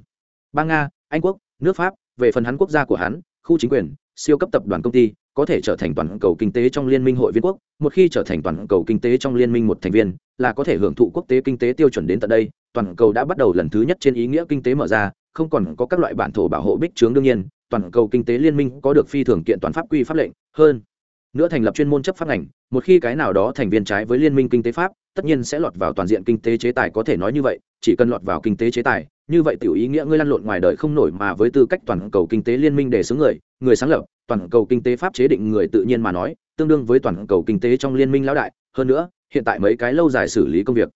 bang nga, anh quốc, nước pháp, về phần hắn quốc gia của hắn, khu chính quyền, siêu cấp tập đoàn công ty, có thể trở thành toàn cầu kinh tế trong liên minh hội viên quốc, một khi trở thành toàn cầu kinh tế trong liên minh một thành viên, là có thể hưởng thụ quốc tế kinh tế tiêu chuẩn đến tận đây. Toàn cầu đã bắt đầu lần thứ nhất trên ý nghĩa kinh tế mở ra không còn có các loại bản thổ bảo hộ bích trướng đương nhiên, toàn cầu kinh tế liên minh có được phi thường kiện toàn pháp quy pháp lệnh, hơn nữa thành lập chuyên môn chấp pháp ngành, một khi cái nào đó thành viên trái với liên minh kinh tế pháp, tất nhiên sẽ lọt vào toàn diện kinh tế chế tài có thể nói như vậy, chỉ cần lọt vào kinh tế chế tài, như vậy tiểu ý nghĩa ngươi lăn lộn ngoài đời không nổi mà với tư cách toàn cầu kinh tế liên minh để xướng người người sáng lập, toàn cầu kinh tế pháp chế định người tự nhiên mà nói, tương đương với toàn cầu kinh tế trong liên minh lão đại, hơn nữa, hiện tại mấy cái lâu dài xử lý công việc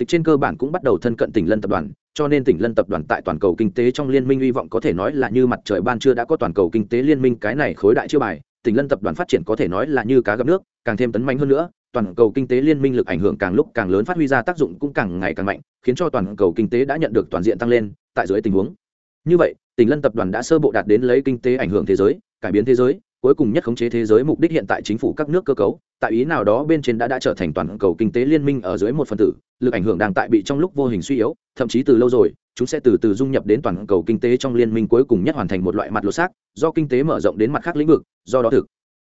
tịch trên cơ bản cũng bắt đầu thân cận tỉnh lân tập đoàn, cho nên tỉnh lân tập đoàn tại toàn cầu kinh tế trong liên minh hy vọng có thể nói là như mặt trời ban chưa đã có toàn cầu kinh tế liên minh cái này khối đại chưa bài, tỉnh lân tập đoàn phát triển có thể nói là như cá gặp nước, càng thêm tấn mạnh hơn nữa, toàn cầu kinh tế liên minh lực ảnh hưởng càng lúc càng lớn phát huy ra tác dụng cũng càng ngày càng mạnh, khiến cho toàn cầu kinh tế đã nhận được toàn diện tăng lên, tại dưới tình huống. Như vậy, tỉnh lân tập đoàn đã sơ bộ đạt đến lấy kinh tế ảnh hưởng thế giới, cải biến thế giới cuối cùng nhất khống chế thế giới mục đích hiện tại chính phủ các nước cơ cấu, tại ý nào đó bên trên đã đã trở thành toàn cầu kinh tế liên minh ở dưới một phần tử, lực ảnh hưởng đang tại bị trong lúc vô hình suy yếu, thậm chí từ lâu rồi, chúng sẽ từ từ dung nhập đến toàn cầu kinh tế trong liên minh cuối cùng nhất hoàn thành một loại mặt lột xác, do kinh tế mở rộng đến mặt khác lĩnh vực, do đó thực.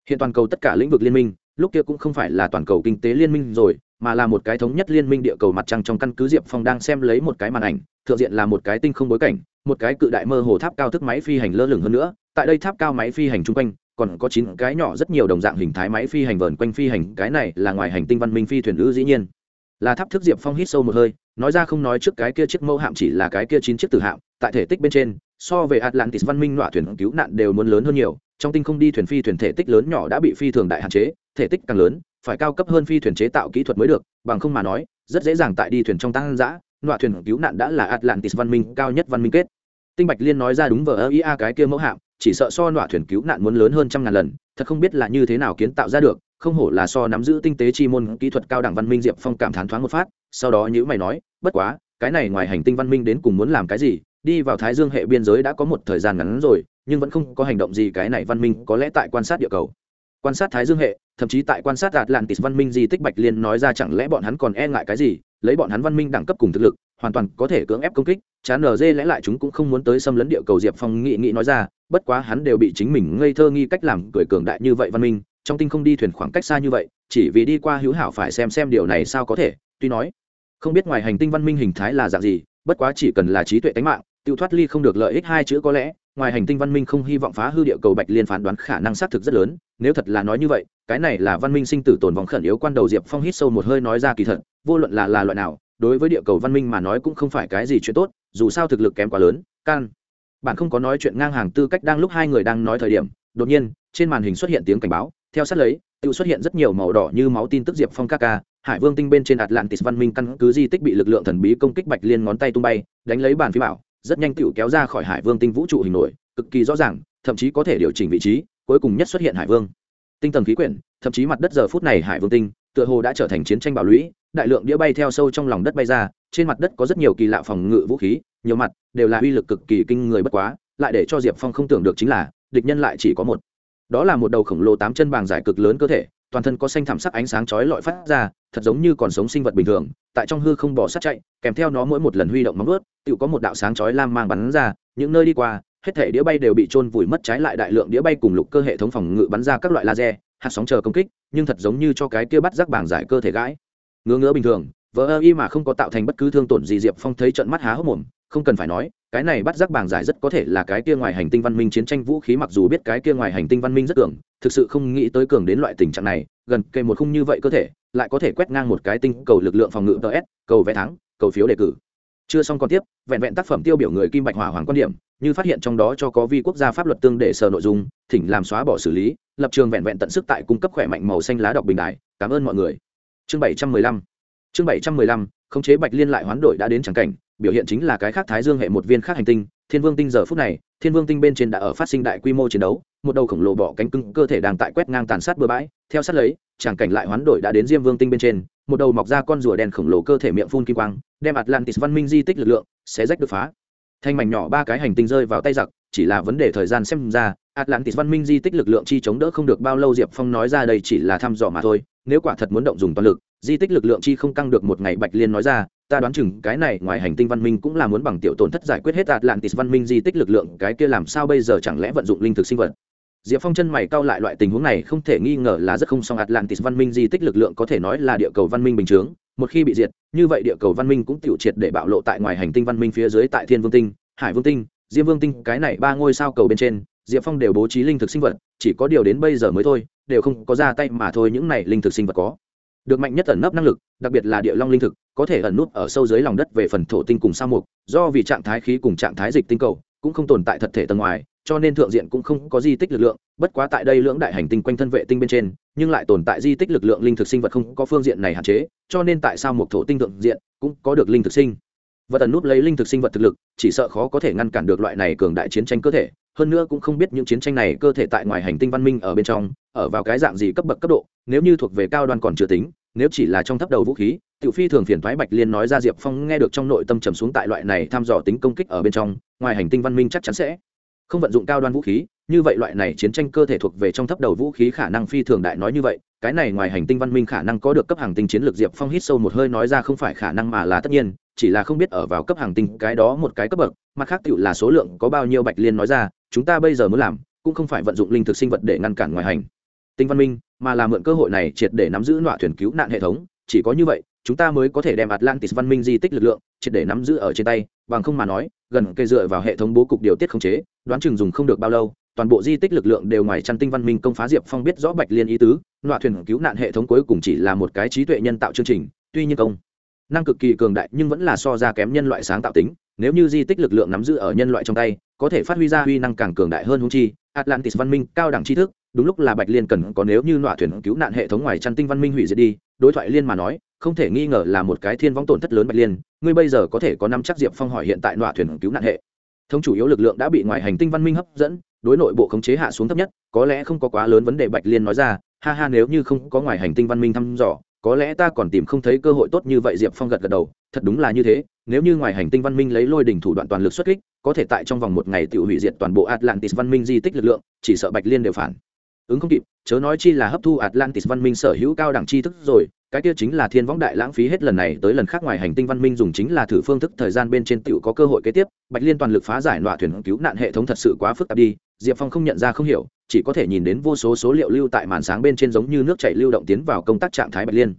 Hiện toàn cầu tất cả lĩnh vực liên minh, lúc kia cũng không phải là toàn cầu kinh tế liên minh rồi, mà là một cái thống nhất liên minh địa cầu mặt trăng trong căn cứ diệp phong đang xem lấy một cái màn ảnh, thượng diện là một cái tinh không bối cảnh, một cái cự đại mơ hồ tháp cao thức máy phi hành lơ lửng hơn nữa, tại đây tháp cao máy phi hành chung quanh còn có chín cái nhỏ rất nhiều đồng dạng hình thái máy phi hành vờn quanh phi hành, cái này là ngoài hành tinh văn minh phi thuyền nữ dĩ nhiên. Là tháp thức diệp phong hít sâu một hơi, nói ra không nói trước cái kia chiếc mẫu hạm chỉ là cái kia chín chiếc tử hạm, tại thể tích bên trên, so về atlantis văn minh nọa thuyền cứu nạn đều muốn lớn hơn nhiều, trong tinh không đi thuyền phi thuyền thể tích lớn nhỏ đã bị phi thường đại hạn chế, thể tích càng lớn, phải cao cấp hơn phi thuyền chế tạo kỹ thuật mới được, bằng không mà nói, rất dễ dàng tại đi thuyền trong tăng giã nọa thuyền cứu nạn đã là atlantis văn minh cao nhất văn minh kết. Tinh bạch liên nói ra đúng vờ ơ ia cái kia mẫu hạm chỉ sợ so nọa thuyền cứu nạn muốn lớn hơn trăm ngàn lần, thật không biết là như thế nào kiến tạo ra được, không hổ là so nắm giữ tinh tế chi môn kỹ thuật cao đẳng văn minh diệp phong cảm thán thoáng một phát, sau đó nhữ mày nói, bất quá, cái này ngoài hành tinh văn minh đến cùng muốn làm cái gì? Đi vào thái dương hệ biên giới đã có một thời gian ngắn rồi, nhưng vẫn không có hành động gì cái này văn minh có lẽ tại quan sát địa cầu. Quan sát thái dương hệ, thậm chí tại quan sát atlantis văn minh di tích bạch liên nói ra chẳng lẽ bọn hắn còn e ngại cái gì, lấy bọn hắn văn minh đẳng cấp cùng thực lực, hoàn toàn có thể cưỡng ép công kích chán nở dê lẽ lại chúng cũng không muốn tới xâm lấn địa cầu diệp phong nghị nghị nói ra, bất quá hắn đều bị chính mình ngây thơ nghi cách làm cười cường đại như vậy văn minh, trong tinh không đi thuyền khoảng cách xa như vậy, chỉ vì đi qua hữu hảo phải xem xem điều này sao có thể, tuy nói, không biết ngoài hành tinh văn minh hình thái là dạng gì, bất quá chỉ cần là trí tuệ tánh mạng, tiêu thoát ly không được lợi ích hai chữ có lẽ, ngoài hành tinh văn minh không hy vọng phá hư địa cầu bạch liên phán đoán khả năng xác thực rất lớn, nếu thật là nói như vậy, cái này là văn minh sinh tử tồn vòng khẩn yếu quan đầu diệp phong hít sâu một hơi nói ra kỳ thật, vô luận là là loại nào đối với địa cầu văn minh mà nói cũng không phải cái gì chuyện tốt, dù sao thực lực kém quá lớn, can. Bạn không có nói chuyện ngang hàng tư cách đang lúc hai người đang nói thời điểm, đột nhiên, trên màn hình xuất hiện tiếng cảnh báo, theo sát lấy, tự xuất hiện rất nhiều màu đỏ như máu tin tức diệp phong ca ca, hải vương tinh bên trên atlantis văn minh căn cứ di tích bị lực lượng thần bí công kích bạch liên ngón tay tung bay, đánh lấy bàn phi bảo rất nhanh tự kéo ra khỏi hải vương tinh vũ trụ hình nổi, cực kỳ rõ ràng, thậm chí có thể điều chỉnh vị trí, cuối cùng nhất xuất hiện hải vương. Tinh tầng khí quyển, thậm chí mặt đất giờ phút này hải vương tinh tựa hồ đã trở thành chiến tranh bảo lũy, đại lượng đĩa bay theo sâu trong lòng đất bay ra, trên mặt đất có rất nhiều kỳ lạ phòng ngự vũ khí, nhiều mặt, đều là uy lực cực kỳ kinh người bất quá, lại để cho diệp phong không tưởng được chính là, địch nhân lại chỉ có một. Đó là một đầu khổng lồ tám chân bàng giải cực lớn cơ thể, toàn thân có xanh thảm sắc ánh sáng chói lọi phát ra, thật giống như còn sống sinh vật bình thường, tại trong hư không bỏ sát chạy, kèm theo nó mỗi một lần huy động móng ướt tự có một đạo sáng chói lam mang bắn ra, những nơi đi qua, hết thể đĩa bay đều bị trôn vùi mất trái lại đại lượng đĩa bay cùng lục cơ hệ thống phòng ngự bắn ra các loại laser hạt sóng chờ công kích, nhưng thật giống như cho cái kia bắt rác bảng giải cơ thể gãi. Ngứa ngứa bình thường, vỡ ơ y mà không có tạo thành bất cứ thương tổn gì, diệp phong thấy trận mắt há hốc mồm, không cần phải nói, cái này bắt rác bảng giải rất có thể là cái kia ngoài hành tinh văn minh chiến tranh vũ khí, mặc dù biết cái kia ngoài hành tinh văn minh rất cường, thực sự không nghĩ tới cường đến loại tình trạng này, gần kề một khung như vậy cơ thể, lại có thể quét ngang một cái tinh cầu lực lượng phòng ngự ts cầu vé thắng, cầu phiếu đề cử chưa xong còn tiếp, vẹn vẹn tác phẩm tiêu biểu người kim bạch hỏa hoàng quan điểm, như phát hiện trong đó cho có vi quốc gia pháp luật tương để sở nội dung, thỉnh làm xóa bỏ xử lý, lập trường vẹn vẹn tận sức tại cung cấp khỏe mạnh màu xanh lá đọc bình đại cảm ơn mọi người. Chương bảy trăm mười lăm. Chương bảy trăm mười lăm, khống chế bạch liên lại hoán đổi đã đến chẳng cảnh, biểu hiện chính là cái khác thái dương hệ một viên khác hành tinh. Thiên vương tinh giờ phút này, thiên vương tinh bên trên đã ở phát sinh đại quy mô chiến đấu, một đầu khổng lồ bỏ cánh cưng cơ thể đang tại quét ngang tàn sát bừa bãi, theo sát lấy tràng cảnh lại hoán đổi đã đến diêm vương tinh bên trên một đầu mọc ra con rùa đen khổng lồ cơ thể miệng phun kim quang, đem atlantis văn minh di tích lực lượng sẽ rách được phá. Thanh mảnh nhỏ ba cái hành tinh rơi vào tay giặc, chỉ là vấn đề thời gian xem ra, atlantis văn minh di tích lực lượng chi chống đỡ không được bao lâu diệp phong nói ra đây chỉ là thăm dò mà thôi, nếu quả thật muốn động dùng toàn lực, di tích lực lượng chi không căng được một ngày bạch liên nói ra, ta đoán chừng cái này ngoài hành tinh văn minh cũng là muốn bằng tiểu tổn thất giải quyết hết atlantis văn minh di tích lực lượng, cái kia làm sao bây giờ chẳng lẽ vận dụng linh thực sinh vật diệp phong chân mày cau lại loại tình huống này không thể nghi ngờ là rất không song atlantis văn minh di tích lực lượng có thể nói là địa cầu văn minh bình chướng. Một khi bị diệt, như vậy địa cầu văn minh cũng tiểu triệt để bạo lộ tại ngoài hành tinh văn minh phía dưới tại thiên vương tinh, hải vương tinh, diêm vương tinh, cái này ba ngôi sao cầu bên trên, diệp phong đều bố trí linh thực sinh vật, chỉ có điều đến bây giờ mới thôi, đều không có ra tay mà thôi những này linh thực sinh vật có. Được mạnh nhất ẩn nấp năng lực, đặc biệt là địa long linh thực, có thể ẩn nút ở sâu dưới lòng đất về phần thổ tinh cùng sa mục, do vì trạng thái khí cùng trạng thái dịch tinh cầu, cũng không tồn tại thật thể tầng ngoài cho nên thượng diện cũng không có di tích lực lượng, bất quá tại đây lưỡng đại hành tinh quanh thân vệ tinh bên trên, nhưng lại tồn tại di tích lực lượng linh thực sinh vật không có phương diện này hạn chế, cho nên tại sao một thổ tinh thượng diện cũng có được linh thực sinh? Vật ẩn nút lấy linh thực sinh vật thực lực, chỉ sợ khó có thể ngăn cản được loại này cường đại chiến tranh cơ thể, hơn nữa cũng không biết những chiến tranh này cơ thể tại ngoài hành tinh văn minh ở bên trong, ở vào cái dạng gì cấp bậc cấp độ, nếu như thuộc về cao đoan còn chưa tính, nếu chỉ là trong thấp đầu vũ khí, tiểu phi thường phiền thoái bạch liên nói ra diệp phong nghe được trong nội tâm trầm xuống tại loại này tham dò tính công kích ở bên trong, ngoài hành tinh văn minh chắc chắn sẽ không vận dụng cao đoan vũ khí, như vậy loại này chiến tranh cơ thể thuộc về trong thấp đầu vũ khí khả năng phi thường đại nói như vậy, cái này ngoài hành tinh văn minh khả năng có được cấp hàng tinh chiến lược diệp phong hít sâu một hơi nói ra không phải khả năng mà là tất nhiên, chỉ là không biết ở vào cấp hàng tinh cái đó một cái cấp bậc, mặt khác tựu là số lượng có bao nhiêu bạch liên nói ra, chúng ta bây giờ muốn làm, cũng không phải vận dụng linh thực sinh vật để ngăn cản ngoài hành tinh văn minh, mà là mượn cơ hội này triệt để nắm giữ nọa thuyền cứu nạn hệ thống, chỉ có như vậy chúng ta mới có thể đem atlantis văn minh di tích lực lượng triệt để nắm giữ ở trên tay, bằng không mà nói, gần kề dựa vào hệ thống bố cục điều tiết khống chế, đoán chừng dùng không được bao lâu, toàn bộ di tích lực lượng đều ngoài chăn tinh văn minh công phá diệp phong biết rõ bạch liên ý tứ, nọa thuyền cứu nạn hệ thống cuối cùng chỉ là một cái trí tuệ nhân tạo chương trình, tuy nhiên công năng cực kỳ cường đại nhưng vẫn là so ra kém nhân loại sáng tạo tính, nếu như di tích lực lượng nắm giữ ở nhân loại trong tay, có thể phát huy ra huy năng càng cường đại hơn hung chi, atlantis văn minh cao đẳng tri thức, đúng lúc là bạch liên cần có nếu như nọa thuyền cứu nạn hệ thống ngoài chăn tinh văn minh hủy diệt đi, đối thoại liên mà nói không thể nghi ngờ là một cái thiên vong tổn thất lớn bạch liên, ngươi bây giờ có thể có năm chắc diệp phong hỏi hiện tại nọa thuyền cứu nạn hệ. Thống chủ yếu lực lượng đã bị ngoài hành tinh văn minh hấp dẫn, đối nội bộ khống chế hạ xuống thấp nhất, có lẽ không có quá lớn vấn đề bạch liên nói ra, ha ha nếu như không có ngoài hành tinh văn minh thăm dò, có lẽ ta còn tìm không thấy cơ hội tốt như vậy diệp phong gật gật đầu, thật đúng là như thế, nếu như ngoài hành tinh văn minh lấy lôi đỉnh thủ đoạn toàn lực xuất kích, có thể tại trong vòng một ngày tự hủy diệt toàn bộ atlantis văn minh di tích lực lượng, chỉ sợ bạch liên đều phản. Ứng không kịp, chớ nói chi là hấp thu atlantis văn minh sở hữu cao đẳng tri thức rồi cái kia chính là thiên võng đại lãng phí hết lần này tới lần khác ngoài hành tinh văn minh dùng chính là thử phương thức thời gian bên trên tựu có cơ hội kế tiếp, bạch liên toàn lực phá giải nọa thuyền cứu nạn hệ thống thật sự quá phức tạp đi, diệp phong không nhận ra không hiểu, chỉ có thể nhìn đến vô số số liệu lưu tại màn sáng bên trên giống như nước chảy lưu động tiến vào công tác trạng thái bạch liên.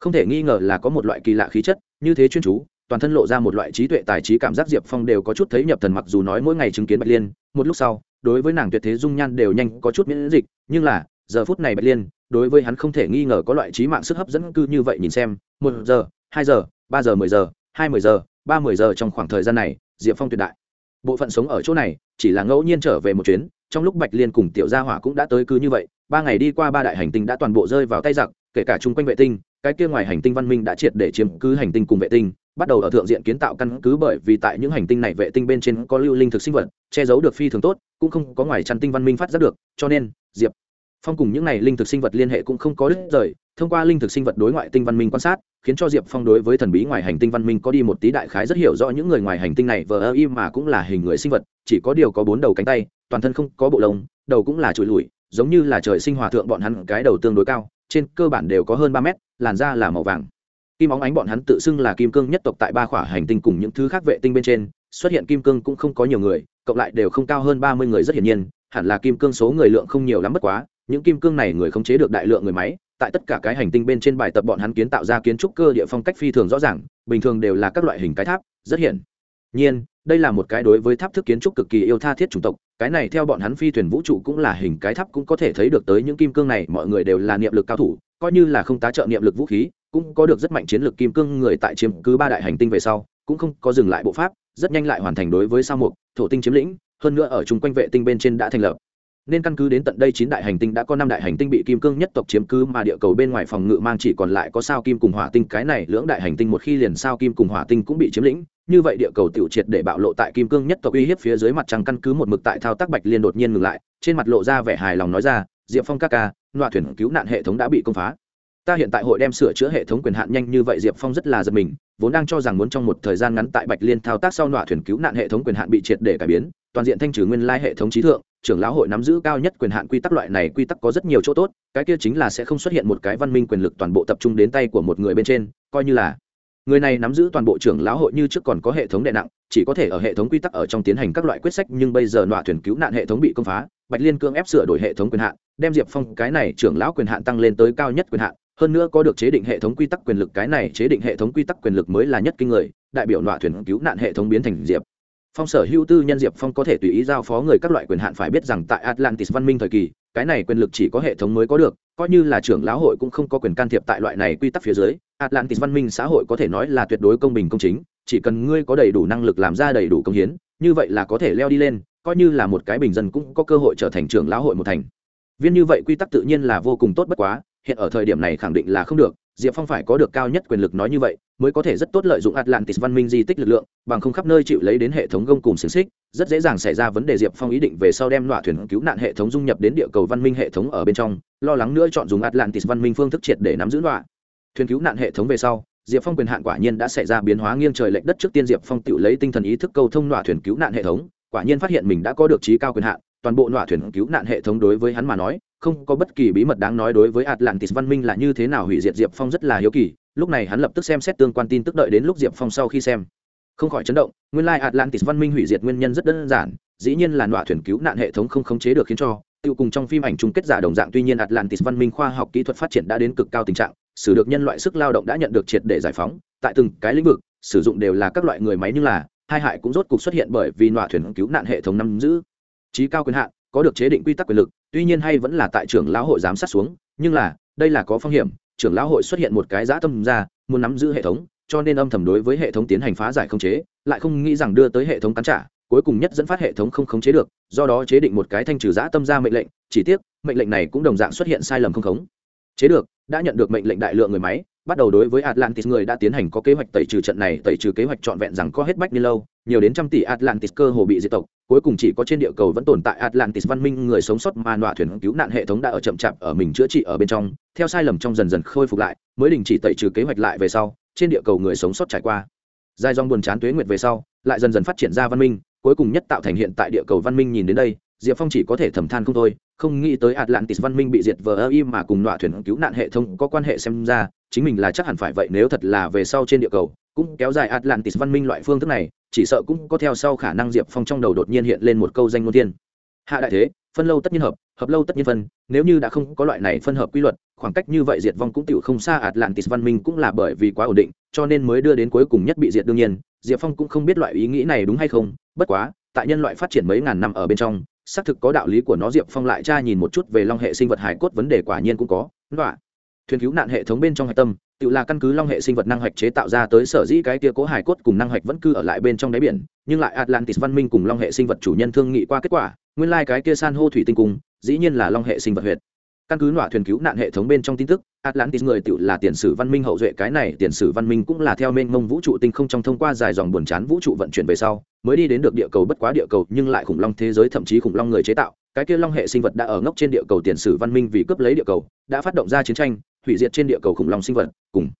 Không thể nghi ngờ là có một loại kỳ lạ khí chất, như thế chuyên chú, toàn thân lộ ra một loại trí tuệ tài trí cảm giác diệp phong đều có chút thấy nhập thần mặc dù nói mỗi ngày chứng kiến bạch liên, một lúc sau, đối với nàng tuyệt thế dung nhan đều nhanh có chút miễn dịch, nhưng là, giờ phút này bạch liên đối với hắn không thể nghi ngờ có loại trí mạng sức hấp dẫn cư như vậy nhìn xem, một giờ, hai giờ, ba giờ, mười giờ, hai mười giờ, ba mười giờ trong khoảng thời gian này, diệp phong tuyệt đại. Bộ phận sống ở chỗ này, chỉ là ngẫu nhiên trở về một chuyến, trong lúc bạch liên cùng tiểu gia hỏa cũng đã tới cứ như vậy, ba ngày đi qua ba đại hành tinh đã toàn bộ rơi vào tay giặc, kể cả chung quanh vệ tinh, cái kia ngoài hành tinh văn minh đã triệt để chiếm cứ hành tinh cùng vệ tinh, bắt đầu ở thượng diện kiến tạo căn cứ bởi vì tại những hành tinh này vệ tinh bên trên có lưu linh thực sinh vật, che giấu được phi thường tốt, cũng không có ngoài chăn tinh văn minh phát giác được, cho nên, diệp phong cùng những này linh thực sinh vật liên hệ cũng không có đứt rời, thông qua linh thực sinh vật đối ngoại tinh văn minh quan sát, khiến cho diệp phong đối với thần bí ngoài hành tinh văn minh có đi một tí đại khái rất hiểu rõ những người ngoài hành tinh này vờ ơ y mà cũng là hình người sinh vật, chỉ có điều có bốn đầu cánh tay, toàn thân không có bộ lông, đầu cũng là trụi lùi, giống như là trời sinh hòa thượng bọn hắn cái đầu tương đối cao, trên cơ bản đều có hơn ba mét, làn da là màu vàng. Kim óng ánh bọn hắn tự xưng là kim cương nhất tộc tại ba khỏa hành tinh cùng những thứ khác vệ tinh bên trên, xuất hiện kim cương cũng không có nhiều người, cộng lại đều không cao hơn ba mươi người rất hiển nhiên, hẳn là kim cương số người lượng không nhiều lắm bất quá những kim cương này người khống chế được đại lượng người máy, tại tất cả cái hành tinh bên trên bài tập bọn hắn kiến tạo ra kiến trúc cơ địa phong cách phi thường rõ ràng, bình thường đều là các loại hình cái tháp, rất hiển nhiên, đây là một cái đối với tháp thức kiến trúc cực kỳ yêu tha thiết chủng tộc, cái này theo bọn hắn phi thuyền vũ trụ cũng là hình cái tháp cũng có thể thấy được tới những kim cương này, mọi người đều là niệm lực cao thủ, coi như là không tá trợ niệm lực vũ khí, cũng có được rất mạnh chiến lược kim cương người tại chiếm cứ ba đại hành tinh về sau, cũng không có dừng lại bộ pháp, rất nhanh lại hoàn thành đối với sao mục thổ tinh chiếm lĩnh, hơn nữa ở chung quanh vệ tinh bên trên đã thành lập nên căn cứ đến tận đây chín đại hành tinh đã có năm đại hành tinh bị kim cương nhất tộc chiếm cứ mà địa cầu bên ngoài phòng ngự mang chỉ còn lại có sao kim cùng hỏa tinh. Cái này lưỡng đại hành tinh một khi liền sao kim cùng hỏa tinh cũng bị chiếm lĩnh. Như vậy địa cầu tiểu triệt để bạo lộ tại kim cương nhất tộc uy hiếp phía dưới mặt trăng căn cứ một mực tại thao tác bạch liên đột nhiên ngừng lại. Trên mặt lộ ra vẻ hài lòng nói ra, diệp phong ca ca loạ thuyền cứu nạn hệ thống đã bị công phá. Ta hiện tại hội đem sửa chữa hệ thống quyền hạn nhanh như vậy. Diệp phong rất là giật mình, vốn đang cho rằng muốn trong một thời gian ngắn tại bạch liên thao tác sau nọa thuyền cứu nạn hệ thống quyền hạn bị triệt để cải biến, toàn diện thanh trừ nguyên lai hệ thống trí thượng trưởng lão hội nắm giữ cao nhất quyền hạn quy tắc loại này quy tắc có rất nhiều chỗ tốt, cái kia chính là sẽ không xuất hiện một cái văn minh quyền lực toàn bộ tập trung đến tay của một người bên trên, coi như là. Người này nắm giữ toàn bộ trưởng lão hội như trước còn có hệ thống đệ nặng, chỉ có thể ở hệ thống quy tắc ở trong tiến hành các loại quyết sách, nhưng bây giờ nọa thuyền cứu nạn hệ thống bị công phá, bạch liên cương ép sửa đổi hệ thống quyền hạn, đem diệp phong cái này trưởng lão quyền hạn tăng lên tới cao nhất quyền hạn, hơn nữa có được chế định hệ thống quy tắc quyền lực, cái này chế định hệ thống quy tắc quyền lực mới là nhất kinh người, đại biểu nọa thuyền cứu nạn hệ thống biến thành diệp phong sở hữu tư nhân diệp phong có thể tùy ý giao phó người các loại quyền hạn phải biết rằng tại atlantis văn minh thời kỳ, cái này quyền lực chỉ có hệ thống mới có được, coi như là trưởng lão hội cũng không có quyền can thiệp tại loại này quy tắc phía dưới. Atlantis văn minh xã hội có thể nói là tuyệt đối công bình công chính, chỉ cần ngươi có đầy đủ năng lực làm ra đầy đủ công hiến, như vậy là có thể leo đi lên, coi như là một cái bình dân cũng có cơ hội trở thành trưởng lão hội một thành. Viên như vậy quy tắc tự nhiên là vô cùng tốt bất quá, hiện ở thời điểm này khẳng định là không được diệp phong phải có được cao nhất quyền lực nói như vậy, mới có thể rất tốt lợi dụng atlantis văn minh di tích lực lượng, bằng không khắp nơi chịu lấy đến hệ thống gông cùng xiềng xích, rất dễ dàng xảy ra vấn đề diệp phong ý định về sau đem loại thuyền cứu nạn hệ thống dung nhập đến địa cầu văn minh hệ thống ở bên trong, lo lắng nữa chọn dùng atlantis văn minh phương thức triệt để nắm giữ loại thuyền cứu nạn hệ thống về sau, diệp phong quyền hạn quả nhiên đã xảy ra biến hóa nghiêng trời lệch đất trước tiên diệp phong tự lấy tinh thần ý thức câu thông loại thuyền cứu nạn hệ thống, quả nhiên phát hiện mình đã có được trí cao quyền hạn, toàn bộ loại thuyền cứu nạn hệ thống đối với hắn mà nói không có bất kỳ bí mật đáng nói đối với atlantis văn minh là như thế nào hủy diệt diệp phong rất là hiếu kỳ, lúc này hắn lập tức xem xét tương quan tin tức đợi đến lúc diệp phong sau khi xem. Không khỏi chấn động, nguyên lai atlantis văn minh hủy diệt nguyên nhân rất đơn giản, dĩ nhiên là nọa thuyền cứu nạn hệ thống không khống chế được khiến cho, tiêu cùng trong phim ảnh chung kết giả đồng dạng, tuy nhiên atlantis văn minh khoa học kỹ thuật phát triển đã đến cực cao tình trạng, sử được nhân loại sức lao động đã nhận được triệt để giải phóng, tại từng cái lĩnh vực, sử dụng đều là các loại người máy như là, hai hại cũng rốt cục xuất hiện bởi vì nọa thuyền cứu nạn hệ thống nắm giữ. Trí cao quyền hạn có được chế định quy tắc quyền lực, tuy nhiên hay vẫn là tại trưởng lão hội giám sát xuống, nhưng là, đây là có phong hiểm, trưởng lão hội xuất hiện một cái dã tâm ra, muốn nắm giữ hệ thống, cho nên âm thầm đối với hệ thống tiến hành phá giải không chế, lại không nghĩ rằng đưa tới hệ thống cắn trả, cuối cùng nhất dẫn phát hệ thống không khống chế được, do đó chế định một cái thanh trừ dã tâm ra mệnh lệnh, chỉ tiếc, mệnh lệnh này cũng đồng dạng xuất hiện sai lầm không khống. Chế được, đã nhận được mệnh lệnh đại lượng người máy bắt đầu đối với atlantis người đã tiến hành có kế hoạch tẩy trừ trận này, tẩy trừ kế hoạch trọn vẹn rằng có hết bách niên lâu, nhiều đến trăm tỷ atlantis cơ hồ bị diệt tộc, cuối cùng chỉ có trên địa cầu vẫn tồn tại atlantis văn minh người sống sót mà nọa thuyền cứu nạn hệ thống đã ở chậm chạp ở mình chữa trị ở bên trong, theo sai lầm trong dần dần khôi phục lại, mới đình chỉ tẩy trừ kế hoạch lại về sau, trên địa cầu người sống sót trải qua. Dài dòng buồn chán tuế nguyệt về sau, lại dần dần phát triển ra văn minh, cuối cùng nhất tạo thành hiện tại địa cầu văn minh nhìn đến đây diệp phong chỉ có thể thầm than không thôi, không nghĩ tới atlantis văn minh bị diệt vờ ơ im mà cùng nọa thuyền cứu nạn hệ thống có quan hệ xem ra, chính mình là chắc hẳn phải vậy nếu thật là về sau trên địa cầu, cũng kéo dài atlantis văn minh loại phương thức này, chỉ sợ cũng có theo sau khả năng diệp phong trong đầu đột nhiên hiện lên một câu danh ngôn tiên. Hạ đại thế, phân lâu tất nhiên hợp hợp lâu tất nhiên phân, nếu như đã không có loại này phân hợp quy luật, khoảng cách như vậy diệt vong cũng tựu không xa atlantis văn minh cũng là bởi vì quá ổn định, cho nên mới đưa đến cuối cùng nhất bị diệt đương nhiên. Diệp phong cũng không biết loại ý nghĩ này đúng hay không, bất quá, tại nhân loại phát triển mấy ngàn năm ở bên trong xác thực có đạo lý của nó, diệp phong lại tra nhìn một chút về long hệ sinh vật hải cốt vấn đề quả nhiên cũng có. Đoạn thuyền cứu nạn hệ thống bên trong hạch tâm, tự là căn cứ long hệ sinh vật năng hạch chế tạo ra tới sở dĩ cái kia cố hải cốt cùng năng hạch vẫn cư ở lại bên trong đáy biển, nhưng lại atlantis văn minh cùng long hệ sinh vật chủ nhân thương nghị qua kết quả, nguyên lai cái kia san hô thủy tinh cung, dĩ nhiên là long hệ sinh vật huyệt căn cứ nọa thuyền cứu nạn hệ thống bên trong tin tức, atlantis người tự là tiền sử văn minh hậu duệ, cái này tiền sử văn minh cũng là theo mênh mông vũ trụ tinh không trong thông qua dài dòng buồn chán vũ trụ vận chuyển về sau, mới đi đến được địa cầu bất quá địa cầu nhưng lại khủng long thế giới, thậm chí khủng long người chế tạo. Cái kia long hệ sinh vật đã ở ngốc trên địa cầu tiền sử văn minh vì cướp lấy địa cầu, đã phát động ra chiến tranh, hủy diệt trên địa cầu khủng long sinh vật, cùng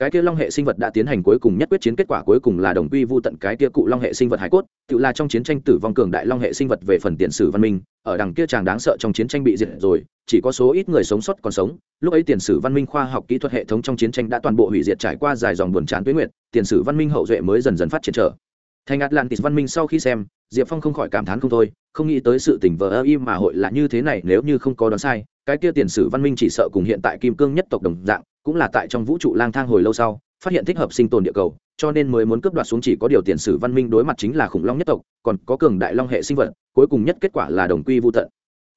cái kia long hệ sinh vật đã tiến hành cuối cùng nhất quyết chiến, kết quả cuối cùng là đồng quy vu tận cái kia cụ long hệ sinh vật hải cốt, tự là trong chiến tranh tử vong cường đại long hệ sinh vật về phần tiền sử văn minh, ở đằng kia chàng đáng sợ trong chiến tranh bị diệt rồi, chỉ có số ít người sống sót còn sống. Lúc ấy tiền sử văn minh khoa học kỹ thuật hệ thống trong chiến tranh đã toàn bộ hủy diệt trải qua dài dòng buồn chán tuyến nguyện tiền sử văn minh hậu duệ mới dần dần phát triển trở. Thành atlantis văn minh sau khi xem, diệp phong không khỏi cảm thán không thôi, không nghĩ tới sự tỉnh vờ ơ im mà hội là như thế này, nếu như không có đoán sai, cái kia tiền sử văn minh chỉ sợ cùng hiện tại kim cương nhất tộc đồng dạng cũng là tại trong vũ trụ lang thang hồi lâu sau, phát hiện thích hợp sinh tồn địa cầu, cho nên mới muốn cướp đoạt xuống chỉ có điều tiền sử văn minh đối mặt chính là khủng long nhất tộc, còn có cường đại long hệ sinh vật, cuối cùng nhất kết quả là đồng quy vô tận.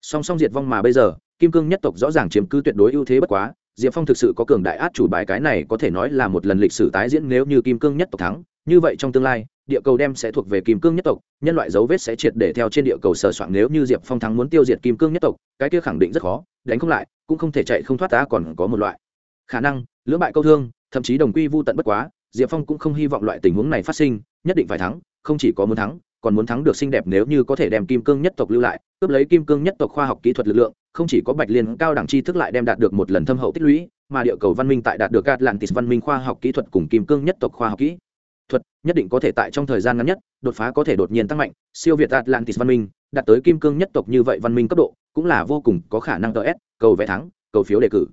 Song song diệt vong mà bây giờ, kim cương nhất tộc rõ ràng chiếm cứ tuyệt đối ưu thế bất quá, diệp phong thực sự có cường đại át chủ bài cái này có thể nói là một lần lịch sử tái diễn nếu như kim cương nhất tộc thắng, như vậy trong tương lai, địa cầu đem sẽ thuộc về kim cương nhất tộc, nhân loại dấu vết sẽ triệt để theo trên địa cầu sờ soạn nếu như diệp phong thắng muốn tiêu diệt kim cương nhất tộc, cái kia khẳng định rất khó, đánh không lại, cũng không thể chạy không thoát ta còn có một loại khả năng, lưỡng bại câu thương, thậm chí đồng quy vô tận bất quá, diệp phong cũng không hy vọng loại tình huống này phát sinh, nhất định phải thắng, không chỉ có muốn thắng, còn muốn thắng được xinh đẹp nếu như có thể đem kim cương nhất tộc lưu lại, cướp lấy kim cương nhất tộc khoa học kỹ thuật lực lượng, không chỉ có bạch liên cao đẳng tri thức lại đem đạt được một lần thâm hậu tích lũy, mà địa cầu văn minh tại đạt được atlantis văn minh khoa học kỹ thuật cùng kim cương nhất tộc khoa học kỹ thuật nhất định có thể tại trong thời gian ngắn nhất, đột phá có thể đột nhiên tăng mạnh, siêu việt atlantis văn minh, đạt tới kim cương nhất tộc như vậy văn minh cấp độ, cũng là vô cùng có khả năng ts cầu vé thắng, cầu phiếu đề cử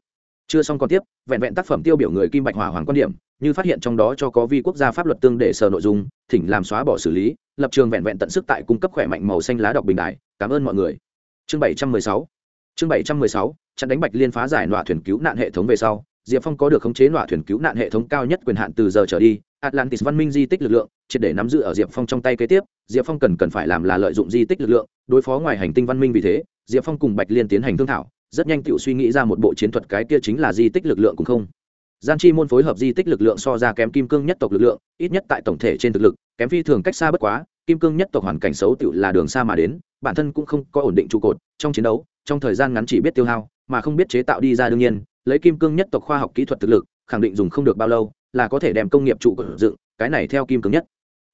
chưa xong còn tiếp, vẹn vẹn tác phẩm tiêu biểu người kim bạch hỏa hoàng quan điểm, như phát hiện trong đó cho có vi quốc gia pháp luật tương để sở nội dung, thỉnh làm xóa bỏ xử lý, lập trường vẹn vẹn tận sức tại cung cấp khỏe mạnh màu xanh lá đọc bình đại. Cảm ơn mọi người. Chương bảy trăm mười sáu. Chương bảy trăm mười sáu chặn đánh bạch liên phá giải nọa thuyền cứu nạn hệ thống về sau, diệp phong có được khống chế nọa thuyền cứu nạn hệ thống cao nhất quyền hạn từ giờ trở đi, atlantis văn minh di tích lực lượng, triệt để nắm giữ ở diệp phong trong tay kế tiếp, diệp phong cần cần phải làm là lợi dụng di tích lực lượng, đối phó ngoài hành tinh văn minh vì thế, diệp phong cùng bạch liên tiến hành thương thảo rất nhanh tự suy nghĩ ra một bộ chiến thuật, cái kia chính là di tích lực lượng cũng không. Gian chi môn phối hợp di tích lực lượng so ra kém kim cương nhất tộc lực lượng, ít nhất tại tổng thể trên thực lực, kém phi thường cách xa bất quá, kim cương nhất tộc hoàn cảnh xấu tự là đường xa mà đến, bản thân cũng không có ổn định trụ cột, trong chiến đấu, trong thời gian ngắn chỉ biết tiêu hao, mà không biết chế tạo đi ra đương nhiên, lấy kim cương nhất tộc khoa học kỹ thuật thực lực, khẳng định dùng không được bao lâu, là có thể đem công nghiệp trụ cột dựng, cái này theo kim cương nhất.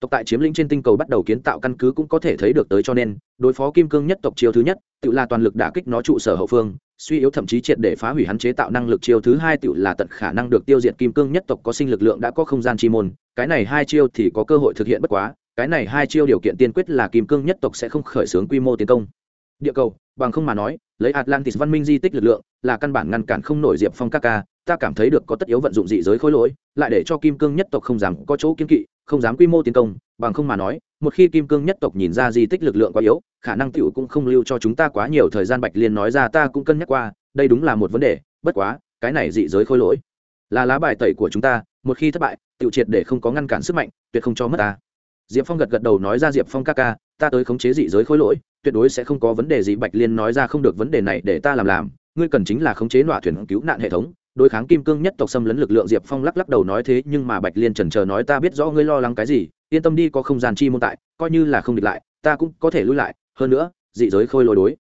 Tộc tại chiếm lĩnh trên tinh cầu bắt đầu kiến tạo căn cứ cũng có thể thấy được tới cho nên, đối phó kim cương nhất tộc chiêu thứ nhất tự là toàn lực đả kích nó trụ sở hậu phương suy yếu thậm chí triệt để phá hủy hắn chế tạo năng lực chiêu thứ hai tự là tận khả năng được tiêu diệt kim cương nhất tộc có sinh lực lượng đã có không gian chi môn, cái này hai chiêu thì có cơ hội thực hiện bất quá, cái này hai chiêu điều kiện tiên quyết là kim cương nhất tộc sẽ không khởi xướng quy mô tiến công. Địa cầu, bằng không mà nói, lấy atlantis văn minh di tích lực lượng là căn bản ngăn cản không nổi diệp phong các ca ta cảm thấy được có tất yếu vận dụng dị giới khối lỗi, lại để cho kim cương nhất tộc không dám có chỗ kiên kỵ, không dám quy mô tiến công, bằng không mà nói, một khi kim cương nhất tộc nhìn ra di tích lực lượng quá yếu, khả năng t cũng không lưu cho chúng ta quá nhiều thời gian. Bạch liên nói ra ta cũng cân nhắc qua, đây đúng là một vấn đề, bất quá, cái này dị giới khối lỗi là lá bài tẩy của chúng ta, một khi thất bại tự triệt để không có ngăn cản sức mạnh, tuyệt không cho mất ta. Diệp phong gật gật đầu nói ra, diệp phong ca ca, ta tới khống chế dị giới khối lỗi, tuyệt đối sẽ không có vấn đề gì. Bạch liên nói ra, không được vấn đề này để ta làm làm, ngươi cần chính là khống chế nọa thuyền cứu nạn hệ thống đối kháng kim cương nhất tộc xâm lấn lực lượng diệp phong lắc lắc đầu nói thế, nhưng mà bạch liên trần trờ nói ta biết rõ ngươi lo lắng cái gì, yên tâm đi, có không gian chi môn tại, coi như là không địch lại, ta cũng có thể lui lại, hơn nữa, dị giới khôi lỗi đối.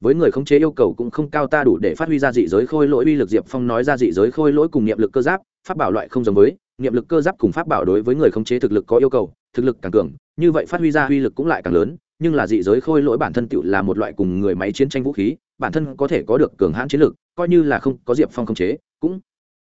Với người khống chế yêu cầu cũng không cao ta đủ để phát huy ra dị giới khôi lỗi uy lực, diệp phong nói ra dị giới khôi lỗi cùng niệm lực cơ giáp, pháp bảo loại không giống với, niệm lực cơ giáp cùng pháp bảo đối với người khống chế thực lực có yêu cầu, thực lực càng cường, như vậy phát huy ra uy lực cũng lại càng lớn, nhưng là dị giới khôi lỗi bản thân tự là một loại cùng người máy chiến tranh vũ khí, bản thân có thể có được cường hãn chiến lực, coi như là không có diệp phong khống chế cũng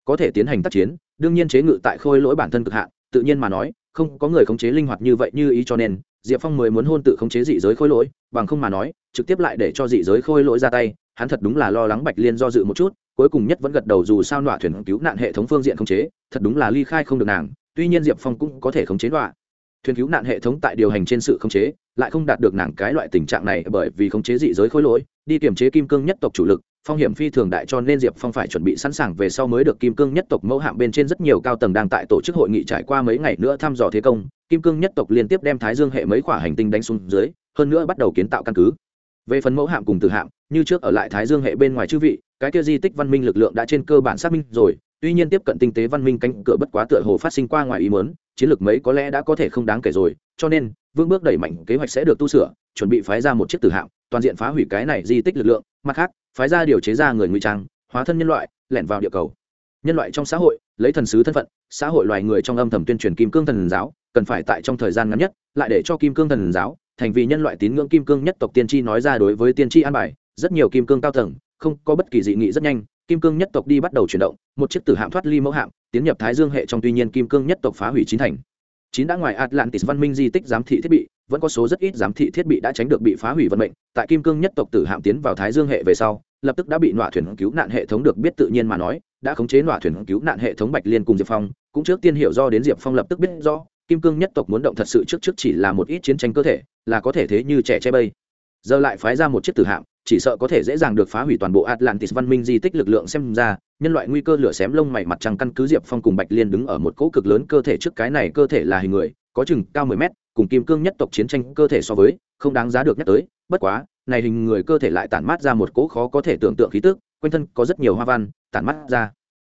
có thể tiến hành tác chiến, đương nhiên chế ngự tại khôi lỗi bản thân cực hạn, tự nhiên mà nói, không có người khống chế linh hoạt như vậy như ý cho nên, diệp phong mới muốn hôn tự khống chế dị giới khôi lỗi, bằng không mà nói, trực tiếp lại để cho dị giới khôi lỗi ra tay, hắn thật đúng là lo lắng bạch liên do dự một chút, cuối cùng nhất vẫn gật đầu dù sao nọa thuyền cứu nạn hệ thống phương diện khống chế, thật đúng là ly khai không được nàng, tuy nhiên diệp phong cũng có thể khống chế nọa. Thuyền cứu nạn hệ thống tại điều hành trên sự khống chế lại không đạt được nàng cái loại tình trạng này bởi vì khống chế dị giới khối lỗi, đi kiềm chế kim cương nhất tộc chủ lực, phong hiểm phi thường đại cho nên diệp phong phải chuẩn bị sẵn sàng về sau mới được kim cương nhất tộc mẫu hạm bên trên rất nhiều cao tầng đang tại tổ chức hội nghị trải qua mấy ngày nữa thăm dò thế công, kim cương nhất tộc liên tiếp đem thái dương hệ mấy khỏa hành tinh đánh xuống dưới, hơn nữa bắt đầu kiến tạo căn cứ. Về phần mẫu hạm cùng từ hạm, như trước ở lại thái dương hệ bên ngoài chư vị, cái kia di tích văn minh lực lượng đã trên cơ bản xác minh rồi, tuy nhiên tiếp cận tinh tế văn minh cánh cửa bất quá tựa hồ phát sinh qua ngoài ý mớn chiến lược mấy có lẽ đã có thể không đáng kể rồi, cho nên vương bước đẩy mạnh, kế hoạch sẽ được tu sửa, chuẩn bị phái ra một chiếc tử hạm, toàn diện phá hủy cái này di tích lực lượng. Mặt khác, phái ra điều chế ra người ngụy trang, hóa thân nhân loại, lẻn vào địa cầu. Nhân loại trong xã hội, lấy thần sứ thân phận, xã hội loài người trong âm thầm tuyên truyền kim cương thần giáo, cần phải tại trong thời gian ngắn nhất, lại để cho kim cương thần giáo, thành vì nhân loại tín ngưỡng kim cương nhất tộc tiên tri nói ra đối với tiên tri an bài. Rất nhiều kim cương cao tầng, không có bất kỳ dị nghị rất nhanh, kim cương nhất tộc đi bắt đầu chuyển động, một chiếc tử hạm thoát ly mẫu hạm, tiến nhập thái dương hệ trong tuy nhiên kim cương nhất tộc phá hủy chín thành chín đã ngoài atlantis văn minh di tích giám thị thiết bị, vẫn có số rất ít giám thị thiết bị đã tránh được bị phá hủy vận mệnh, tại kim cương nhất tộc tử hạm tiến vào thái dương hệ về sau, lập tức đã bị nọa thuyền cứu nạn hệ thống được biết tự nhiên mà nói, đã khống chế nọa thuyền cứu nạn hệ thống bạch liên cùng diệp phong, cũng trước tiên hiểu do đến diệp phong lập tức biết do kim cương nhất tộc muốn động thật sự trước trước chỉ là một ít chiến tranh cơ thể, là có thể thế như trẻ che bây giờ lại phái ra một chiếc tử hạm, chỉ sợ có thể dễ dàng được phá hủy toàn bộ atlantis văn minh di tích lực lượng xem ra, nhân loại nguy cơ lửa xém lông mày mặt trăng căn cứ diệp phong cùng bạch liên đứng ở một cỗ cực lớn cơ thể trước cái này cơ thể là hình người, có chừng cao mười mét, cùng kim cương nhất tộc chiến tranh cơ thể so với, không đáng giá được nhắc tới, bất quá, này hình người cơ thể lại tản mát ra một cỗ khó có thể tưởng tượng khí tức, quanh thân có rất nhiều hoa văn, tản mát ra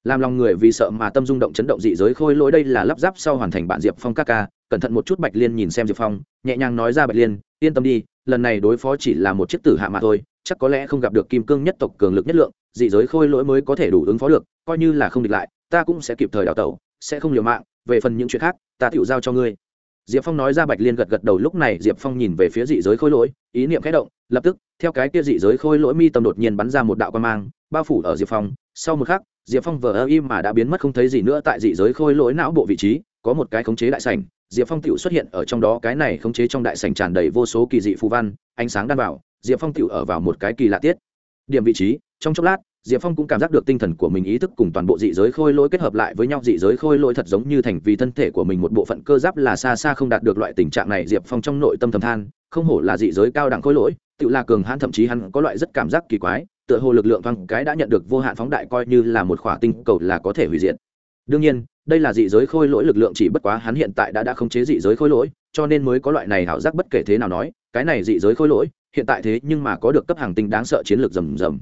làm lòng người vì sợ mà tâm rung động chấn động dị giới khôi lỗi đây là lắp ráp sau hoàn thành bản diệp phong các ca. Cẩn thận một chút bạch liên nhìn xem diệp phong, nhẹ nhàng nói ra bạch liên, yên tâm đi, lần này đối phó chỉ là một chiếc tử hạ mà thôi, chắc có lẽ không gặp được kim cương nhất tộc cường lực nhất lượng, dị giới khôi lỗi mới có thể đủ ứng phó được, coi như là không địch lại, ta cũng sẽ kịp thời đào tẩu, sẽ không liều mạng, về phần những chuyện khác, ta tự giao cho ngươi. Diệp phong nói ra bạch liên gật gật đầu, lúc này diệp phong nhìn về phía dị giới khôi lỗi, ý niệm khẽ động, lập tức, theo cái kia dị giới khôi lỗi mi tâm đột nhiên bắn ra một đạo quan mang, bao phủ ở diệp phong, sau một khắc diệp phong vờ ơ im mà đã biến mất không thấy gì nữa tại dị giới khôi lỗi não bộ vị trí, có một cái khống chế đại sảnh, diệp phong tựu xuất hiện ở trong đó, cái này khống chế trong đại sảnh tràn đầy vô số kỳ dị phù văn, ánh sáng đan vào, diệp phong tựu ở vào một cái kỳ lạ tiết. Điểm vị trí, trong chốc lát, diệp phong cũng cảm giác được tinh thần của mình ý thức cùng toàn bộ dị giới khôi lỗi kết hợp lại với nhau, dị giới khôi lỗi thật giống như thành vì thân thể của mình một bộ phận cơ giáp là xa xa không đạt được loại tình trạng này, diệp phong trong nội tâm thầm than, không hổ là dị giới cao đẳng khôi lỗi, tự là cường hãn, thậm chí hắn có loại rất cảm giác kỳ quái tựa hồ lực lượng thoáng cái đã nhận được vô hạn phóng đại coi như là một khỏa tinh cầu là có thể hủy diệt. Đương nhiên, đây là dị giới khôi lỗi lực lượng chỉ bất quá hắn hiện tại đã đã khống chế dị giới khôi lỗi, cho nên mới có loại này hảo giác bất kể thế nào nói, cái này dị giới khôi lỗi, hiện tại thế nhưng mà có được cấp hàng tinh đáng sợ chiến lược rầm rầm.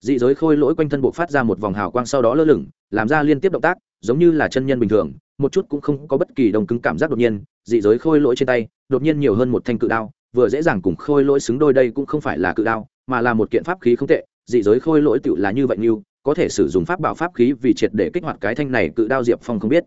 Dị giới khôi lỗi quanh thân bộ phát ra một vòng hào quang sau đó lơ lửng, làm ra liên tiếp động tác, giống như là chân nhân bình thường, một chút cũng không có bất kỳ đồng cứng cảm giác đột nhiên, dị giới khôi lỗi trên tay, đột nhiên nhiều hơn một thanh cự đao, vừa dễ dàng cùng khôi lỗi xứng đôi đây cũng không phải là cự đao, mà là một kiện pháp khí không tệ dị giới khôi lỗi tựu là như vậy như có thể sử dụng pháp bảo pháp khí vì triệt để kích hoạt cái thanh này cự đao diệp phong không biết.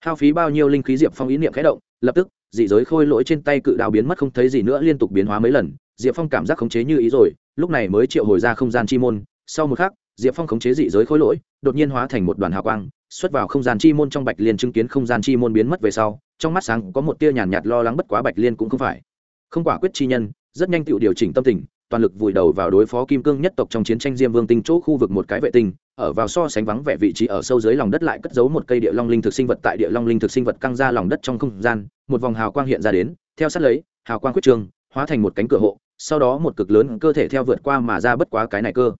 Hao phí bao nhiêu linh khí diệp phong ý niệm khẽ động lập tức dị giới khôi lỗi trên tay cự đao biến mất không thấy gì nữa liên tục biến hóa mấy lần diệp phong cảm giác khống chế như ý rồi lúc này mới triệu hồi ra không gian chi môn. Sau một khắc diệp phong khống chế dị giới khôi lỗi đột nhiên hóa thành một đoàn hào quang xuất vào không gian chi môn trong bạch liên chứng kiến không gian chi môn biến mất về sau trong mắt sáng có một tia nhàn nhạt, nhạt lo lắng bất quá bạch liên cũng không phải. Không quả quyết chi nhân rất nhanh tự điều chỉnh tâm tình toàn lực vùi đầu vào đối phó kim cương nhất tộc trong chiến tranh diêm vương tinh chỗ khu vực một cái vệ tinh, ở vào so sánh vắng vẻ vị trí ở sâu dưới lòng đất lại cất giấu một cây địa long linh thực sinh vật tại địa long linh thực sinh vật căng ra lòng đất trong không gian, một vòng hào quang hiện ra đến, theo sát lấy, hào quang quyết trường, hóa thành một cánh cửa hộ, sau đó một cực lớn cơ thể theo vượt qua mà ra bất quá cái này cơ.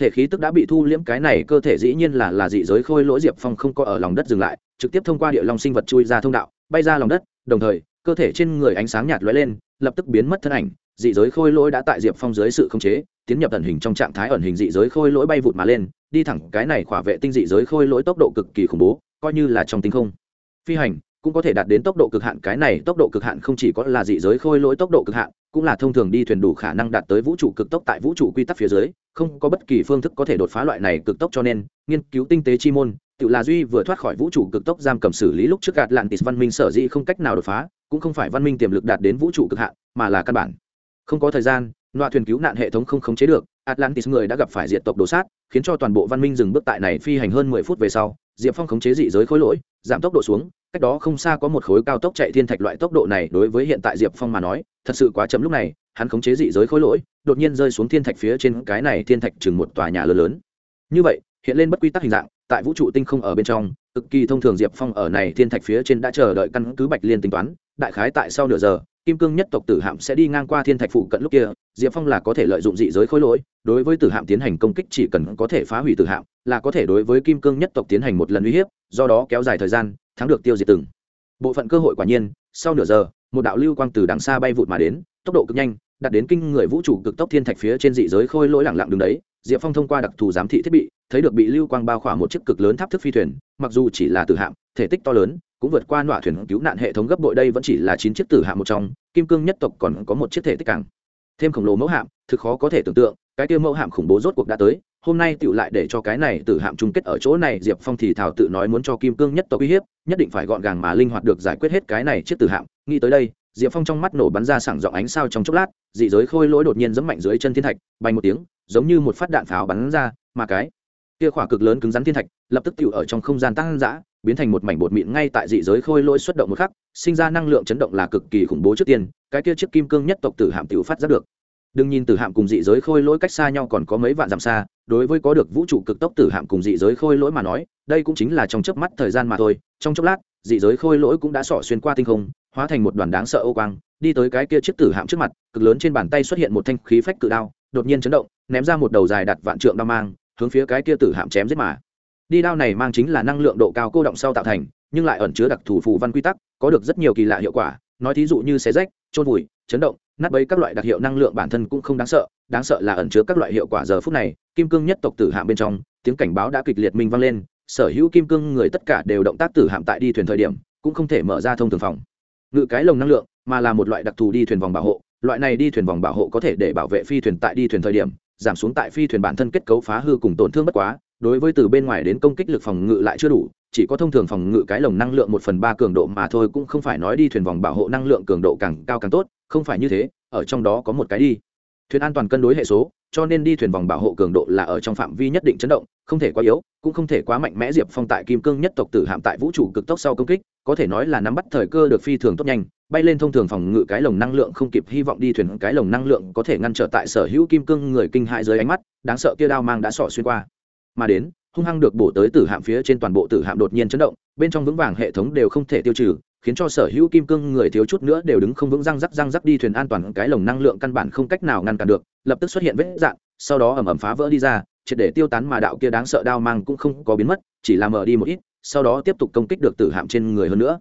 Thể khí tức đã bị thu liễm, cái này cơ thể dĩ nhiên là là dị giới khôi lỗi diệp phong không có ở lòng đất dừng lại, trực tiếp thông qua địa long sinh vật chui ra thông đạo, bay ra lòng đất, đồng thời, cơ thể trên người ánh sáng nhạt lóe lên, lập tức biến mất thân ảnh dị giới khôi lỗi đã tại diệp phong dưới sự khống chế, tiến nhập ẩn hình trong trạng thái ẩn hình dị giới khôi lỗi bay vụt mà lên, đi thẳng cái này khỏa vệ tinh dị giới khôi lỗi tốc độ cực kỳ khủng bố, coi như là trong tinh không. Phi hành cũng có thể đạt đến tốc độ cực hạn, cái này tốc độ cực hạn không chỉ có là dị giới khôi lỗi tốc độ cực hạn, cũng là thông thường đi thuyền đủ khả năng đạt tới vũ trụ cực tốc tại vũ trụ quy tắc phía dưới, không có bất kỳ phương thức có thể đột phá loại này cực tốc cho nên, nghiên cứu tinh tế chi môn, tự là duy vừa thoát khỏi vũ trụ cực tốc giam cầm xử lý lúc trước gạt lạn tịt văn minh sở dĩ không cách nào đột phá, cũng không phải văn minh tiềm lực đạt đến vũ trụ cực hạn, mà là căn bản không có thời gian, loa thuyền cứu nạn hệ thống không khống chế được, atlantis người đã gặp phải diệt tộc đồ sát, khiến cho toàn bộ văn minh dừng bước tại này phi hành hơn mười phút về sau, diệp phong khống chế dị giới khối lỗi, giảm tốc độ xuống, cách đó không xa có một khối cao tốc chạy thiên thạch loại tốc độ này đối với hiện tại diệp phong mà nói, thật sự quá chậm lúc này, hắn khống chế dị giới khối lỗi, đột nhiên rơi xuống thiên thạch phía trên cái này thiên thạch chừng một tòa nhà lớn lớn. Như vậy, hiện lên bất quy tắc hình dạng, tại vũ trụ tinh không ở bên trong, cực kỳ thông thường diệp phong ở này thiên thạch phía trên đã chờ đợi căn cứ bạch liên tính toán, đại khái tại sau nửa giờ kim cương nhất tộc tử hạm sẽ đi ngang qua thiên thạch phụ cận lúc kia, diệp phong là có thể lợi dụng dị giới khối lỗi, đối với tử hạm tiến hành công kích chỉ cần có thể phá hủy tử hạm, là có thể đối với kim cương nhất tộc tiến hành một lần uy hiếp, do đó kéo dài thời gian, thắng được tiêu diệt từng. Bộ phận cơ hội quả nhiên, sau nửa giờ, một đạo lưu quang từ đằng xa bay vụt mà đến, tốc độ cực nhanh, đạt đến kinh người vũ trụ cực tốc thiên thạch phía trên dị giới khôi lỗi lẳng lặng đứng đấy. Diệp phong thông qua đặc thù giám thị thiết bị, thấy được bị lưu quang bao khỏa một chiếc cực lớn tháp thức phi thuyền, mặc dù chỉ là tử hạm, thể tích to lớn cũng vượt qua nọa thuyền cứu nạn hệ thống gấp bội đây vẫn chỉ là chín chiếc tử hạm một trong, kim cương nhất tộc còn có một chiếc thể tích càng. Thêm khổng lồ mẫu hạm, thực khó có thể tưởng tượng, cái tiêu mẫu hạm khủng bố rốt cuộc đã tới, hôm nay tựu lại để cho cái này tử hạm chung kết ở chỗ này, diệp phong thì thảo tự nói muốn cho kim cương nhất tộc uy hiếp, nhất định phải gọn gàng mà linh hoạt được giải quyết hết cái này chiếc tử hạm. Nghĩ tới đây, diệp phong trong mắt nổ bắn ra sảng giọng ánh sao trong chốc lát, dị giới khôi lỗi đột nhiên giẫm mạnh dưới chân thiên thạch, bay một tiếng, giống như một phát đạn pháo bắn ra, mà cái kia khỏa cực lớn cứng rắn thiên thạch, lập tức tựu ở trong không gian tăng dã biến thành một mảnh bột mịn ngay tại dị giới khôi lỗi xuất động một khắc, sinh ra năng lượng chấn động là cực kỳ khủng bố trước tiên, cái kia chiếc kim cương nhất tộc tử hạm tựu phát ra được. Đừng nhìn tử hạm cùng dị giới khôi lỗi cách xa nhau còn có mấy vạn dặm xa, đối với có được vũ trụ cực tốc tử hạm cùng dị giới khôi lỗi mà nói, đây cũng chính là trong chớp mắt thời gian mà thôi, trong chốc lát, dị giới khôi lỗi cũng đã xỏ xuyên qua tinh không, hóa thành một đoàn đáng sợ ô quang, đi tới cái kia chiếc tử hạm trước mặt, cực lớn trên bàn tay xuất hiện một thanh khí phách cự đao, đột nhiên chấn động, ném ra một đầu dài đặt vạn trượng đao mang, hướng phía cái kia tử hạm chém giết mà đi đao này mang chính là năng lượng độ cao cô động sau tạo thành, nhưng lại ẩn chứa đặc thù phù văn quy tắc, có được rất nhiều kỳ lạ hiệu quả. Nói thí dụ như xé rách trôn vùi, chấn động, nát bấy các loại đặc hiệu năng lượng bản thân cũng không đáng sợ đáng sợ là ẩn chứa các loại hiệu quả giờ phút này. Kim cương nhất tộc tử hạm bên trong, tiếng cảnh báo đã kịch liệt minh vang lên, sở hữu kim cương người tất cả đều động tác tử hạm tại đi thuyền thời điểm, cũng không thể mở ra thông thường phòng. Ngự cái lồng năng lượng, mà là một loại đặc thù đi thuyền vòng bảo hộ. Loại này đi thuyền vòng bảo hộ có thể để bảo vệ phi thuyền tại đi thuyền thời điểm, giảm xuống tại phi thuyền bản thân kết cấu phá hư cùng tổn thương bất quá đối với từ bên ngoài đến công kích lực phòng ngự lại chưa đủ, chỉ có thông thường phòng ngự cái lồng năng lượng một phần ba cường độ mà thôi, cũng không phải nói đi thuyền vòng bảo hộ năng lượng cường độ càng cao càng tốt, không phải như thế, ở trong đó có một cái đi. Thuyền an toàn cân đối hệ số, cho nên đi thuyền vòng bảo hộ cường độ là ở trong phạm vi nhất định chấn động, không thể quá yếu, cũng không thể quá mạnh mẽ diệp phong tại kim cương nhất tộc tử hạm tại vũ trụ cực tốc sau công kích, có thể nói là nắm bắt thời cơ được phi thường tốt nhanh, bay lên thông thường phòng ngự cái lồng năng lượng không kịp hy vọng đi thuyền cái lồng năng lượng có thể ngăn trở tại sở hữu kim cương người kinh hại dưới ánh mắt, đáng sợ kia đao mang đã sỏ xuyên qua mà đến, hung hăng được bổ tới tử hạm phía trên toàn bộ tử hạm đột nhiên chấn động, bên trong vững vàng hệ thống đều không thể tiêu trừ, khiến cho sở hữu kim cương người thiếu chút nữa đều đứng không vững răng rắc răng rắc đi thuyền an toàn cái lồng năng lượng căn bản không cách nào ngăn cản được, lập tức xuất hiện vết dạn, sau đó ẩm ẩm phá vỡ đi ra, triệt để tiêu tán mà đạo kia đáng sợ đao mang cũng không có biến mất, chỉ là mở đi một ít, sau đó tiếp tục công kích được tử hạm trên người hơn nữa.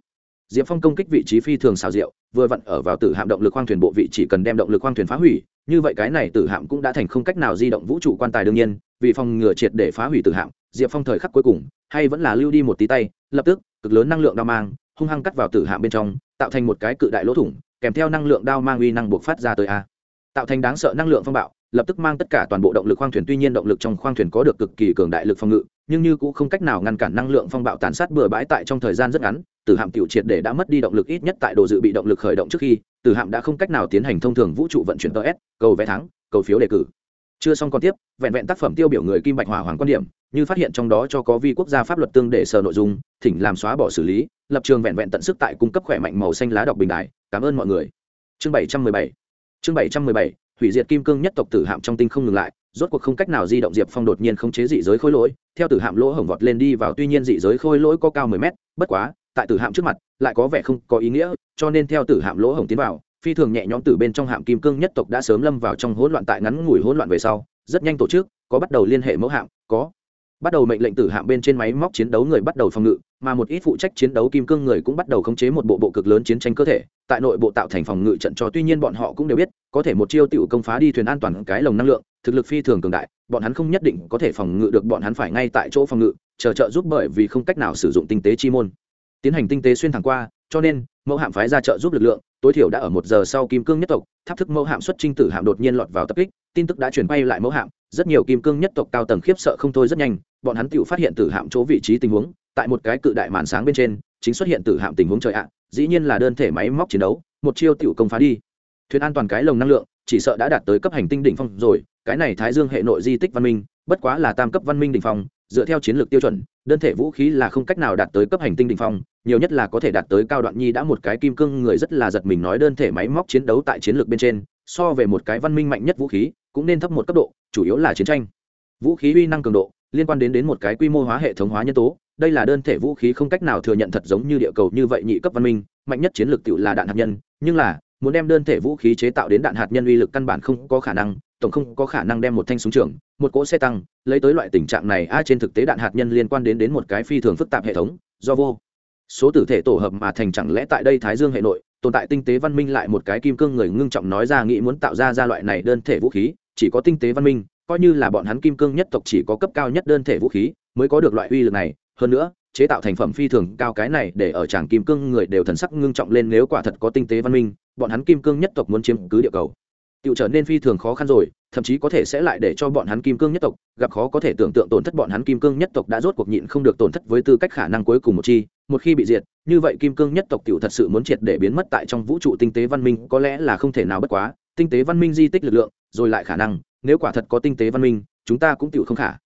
Diệp phong công kích vị trí phi thường xào rượu vừa vặn ở vào tử hạm động lực khoang thuyền bộ vị chỉ cần đem động lực khoang thuyền phá hủy, như vậy cái này tử hạm cũng đã thành không cách nào di động vũ trụ quan tài đương nhiên vì phòng ngừa triệt để phá hủy tử hạm, diệp phong thời khắc cuối cùng, hay vẫn là lưu đi một tí tay, lập tức, cực lớn năng lượng đao mang, hung hăng cắt vào tử hạm bên trong, tạo thành một cái cự đại lỗ thủng, kèm theo năng lượng đao mang uy năng buộc phát ra tới a. Tạo thành đáng sợ năng lượng phong bạo, lập tức mang tất cả toàn bộ động lực khoang thuyền, tuy nhiên động lực trong khoang thuyền có được cực kỳ cường đại lực phòng ngự, nhưng như cũng không cách nào ngăn cản năng lượng phong bạo tàn sát bừa bãi tại trong thời gian rất ngắn, tử hạm tiểu triệt để đã mất đi động lực ít nhất tại đồ dự bị động lực khởi động trước khi, tử hạm đã không cách nào tiến hành thông thường vũ trụ vận chuyển ts cầu vé thắng, cầu phiếu đề cử chưa xong còn tiếp, vẹn vẹn tác phẩm tiêu biểu người kim bạch hỏa hoàng quan điểm, như phát hiện trong đó cho có vi quốc gia pháp luật tương để sở nội dung, thỉnh làm xóa bỏ xử lý, lập trường vẹn vẹn tận sức tại cung cấp khỏe mạnh màu xanh lá đọc bình đại. Cảm ơn mọi người. Chương bảy trăm mười bảy. Chương bảy trăm mười bảy, hủy diệt kim cương nhất tộc tử hạm trong tinh không ngừng lại, rốt cuộc không cách nào di động diệp phong đột nhiên không chế dị giới khôi lỗi, theo tử hạm lỗ hổng vọt lên đi vào tuy nhiên dị giới khôi lỗi có cao mười mét, bất quá, tại tử hạm trước mặt, lại có vẻ không có ý nghĩa, cho nên theo tử hạm lỗ hổng tiến vào phi thường nhẹ nhõm từ bên trong hạm kim cương nhất tộc đã sớm lâm vào trong hỗn loạn tại ngắn ngủi hỗn loạn về sau, rất nhanh tổ chức, có bắt đầu liên hệ mẫu hạm, có bắt đầu mệnh lệnh tử hạm bên trên máy móc chiến đấu người bắt đầu phòng ngự, mà một ít phụ trách chiến đấu kim cương người cũng bắt đầu khống chế một bộ bộ cực lớn chiến tranh cơ thể, tại nội bộ tạo thành phòng ngự trận cho tuy nhiên bọn họ cũng đều biết, có thể một chiêu tiểu công phá đi thuyền an toàn cái lồng năng lượng, thực lực phi thường cường đại, bọn hắn không nhất định có thể phòng ngự được bọn hắn phải ngay tại chỗ phòng ngự, chờ trợ giúp bởi vì không cách nào sử dụng tinh tế chi môn. Tiến hành tinh tế xuyên thẳng qua, cho nên, mẫu hạm phái ra trợ giúp lực lượng tối thiểu đã ở một giờ sau kim cương nhất tộc, tháp thức mẫu hạm xuất trinh tử hạm đột nhiên lọt vào tập kích, tin tức đã chuyển bay lại mẫu hạm, rất nhiều kim cương nhất tộc cao tầng khiếp sợ không thôi rất nhanh, bọn hắn tự phát hiện tử hạm chỗ vị trí tình huống, tại một cái cự đại màn sáng bên trên, chính xuất hiện tử hạm tình huống trời ạ, dĩ nhiên là đơn thể máy móc chiến đấu, một chiêu tiểu công phá đi. Thuyền an toàn cái lồng năng lượng, chỉ sợ đã đạt tới cấp hành tinh đỉnh phong rồi, cái này thái dương hệ nội di tích văn minh, bất quá là tam cấp văn minh đỉnh phong dựa theo chiến lược tiêu chuẩn, đơn thể vũ khí là không cách nào đạt tới cấp hành tinh đỉnh phong, nhiều nhất là có thể đạt tới cao đoạn nhi đã một cái kim cương, người rất là giật mình nói đơn thể máy móc chiến đấu tại chiến lược bên trên, so về một cái văn minh mạnh nhất vũ khí, cũng nên thấp một cấp độ, chủ yếu là chiến tranh. Vũ khí uy năng cường độ, liên quan đến đến một cái quy mô hóa hệ thống hóa nhân tố, đây là đơn thể vũ khí không cách nào thừa nhận thật giống như địa cầu như vậy nhị cấp văn minh, mạnh nhất chiến lược tự là đạn hạt nhân, nhưng là, muốn đem đơn thể vũ khí chế tạo đến đạn hạt nhân uy lực căn bản không có khả năng tổng không có khả năng đem một thanh súng trường, một cỗ xe tăng, lấy tới loại tình trạng này, a, trên thực tế đạn hạt nhân liên quan đến đến một cái phi thường phức tạp hệ thống, do vô. Số tử thể tổ hợp mà thành chẳng lẽ tại đây thái dương hệ nội, tồn tại tinh tế văn minh lại một cái kim cương người ngưng trọng nói ra nghĩ muốn tạo ra ra loại này đơn thể vũ khí, chỉ có tinh tế văn minh, coi như là bọn hắn kim cương nhất tộc chỉ có cấp cao nhất đơn thể vũ khí, mới có được loại uy lực này. Hơn nữa, chế tạo thành phẩm phi thường cao cái này để ở tràng kim cương người đều thần sắc ngưng trọng lên nếu quả thật có tinh tế văn minh, bọn hắn kim cương nhất tộc muốn chiếm cứ địa cầu tự trở nên phi thường khó khăn rồi, thậm chí có thể sẽ lại để cho bọn hắn kim cương nhất tộc gặp khó, có thể tưởng tượng tổn thất bọn hắn kim cương nhất tộc đã rốt cuộc nhịn không được tổn thất với tư cách khả năng cuối cùng một chi. Một khi bị diệt, như vậy kim cương nhất tộc tiểu thật sự muốn triệt để biến mất tại trong vũ trụ tinh tế văn minh, có lẽ là không thể nào bất quá. Tinh tế văn minh di tích lực lượng, rồi lại khả năng, nếu quả thật có tinh tế văn minh, chúng ta cũng tiểu không khả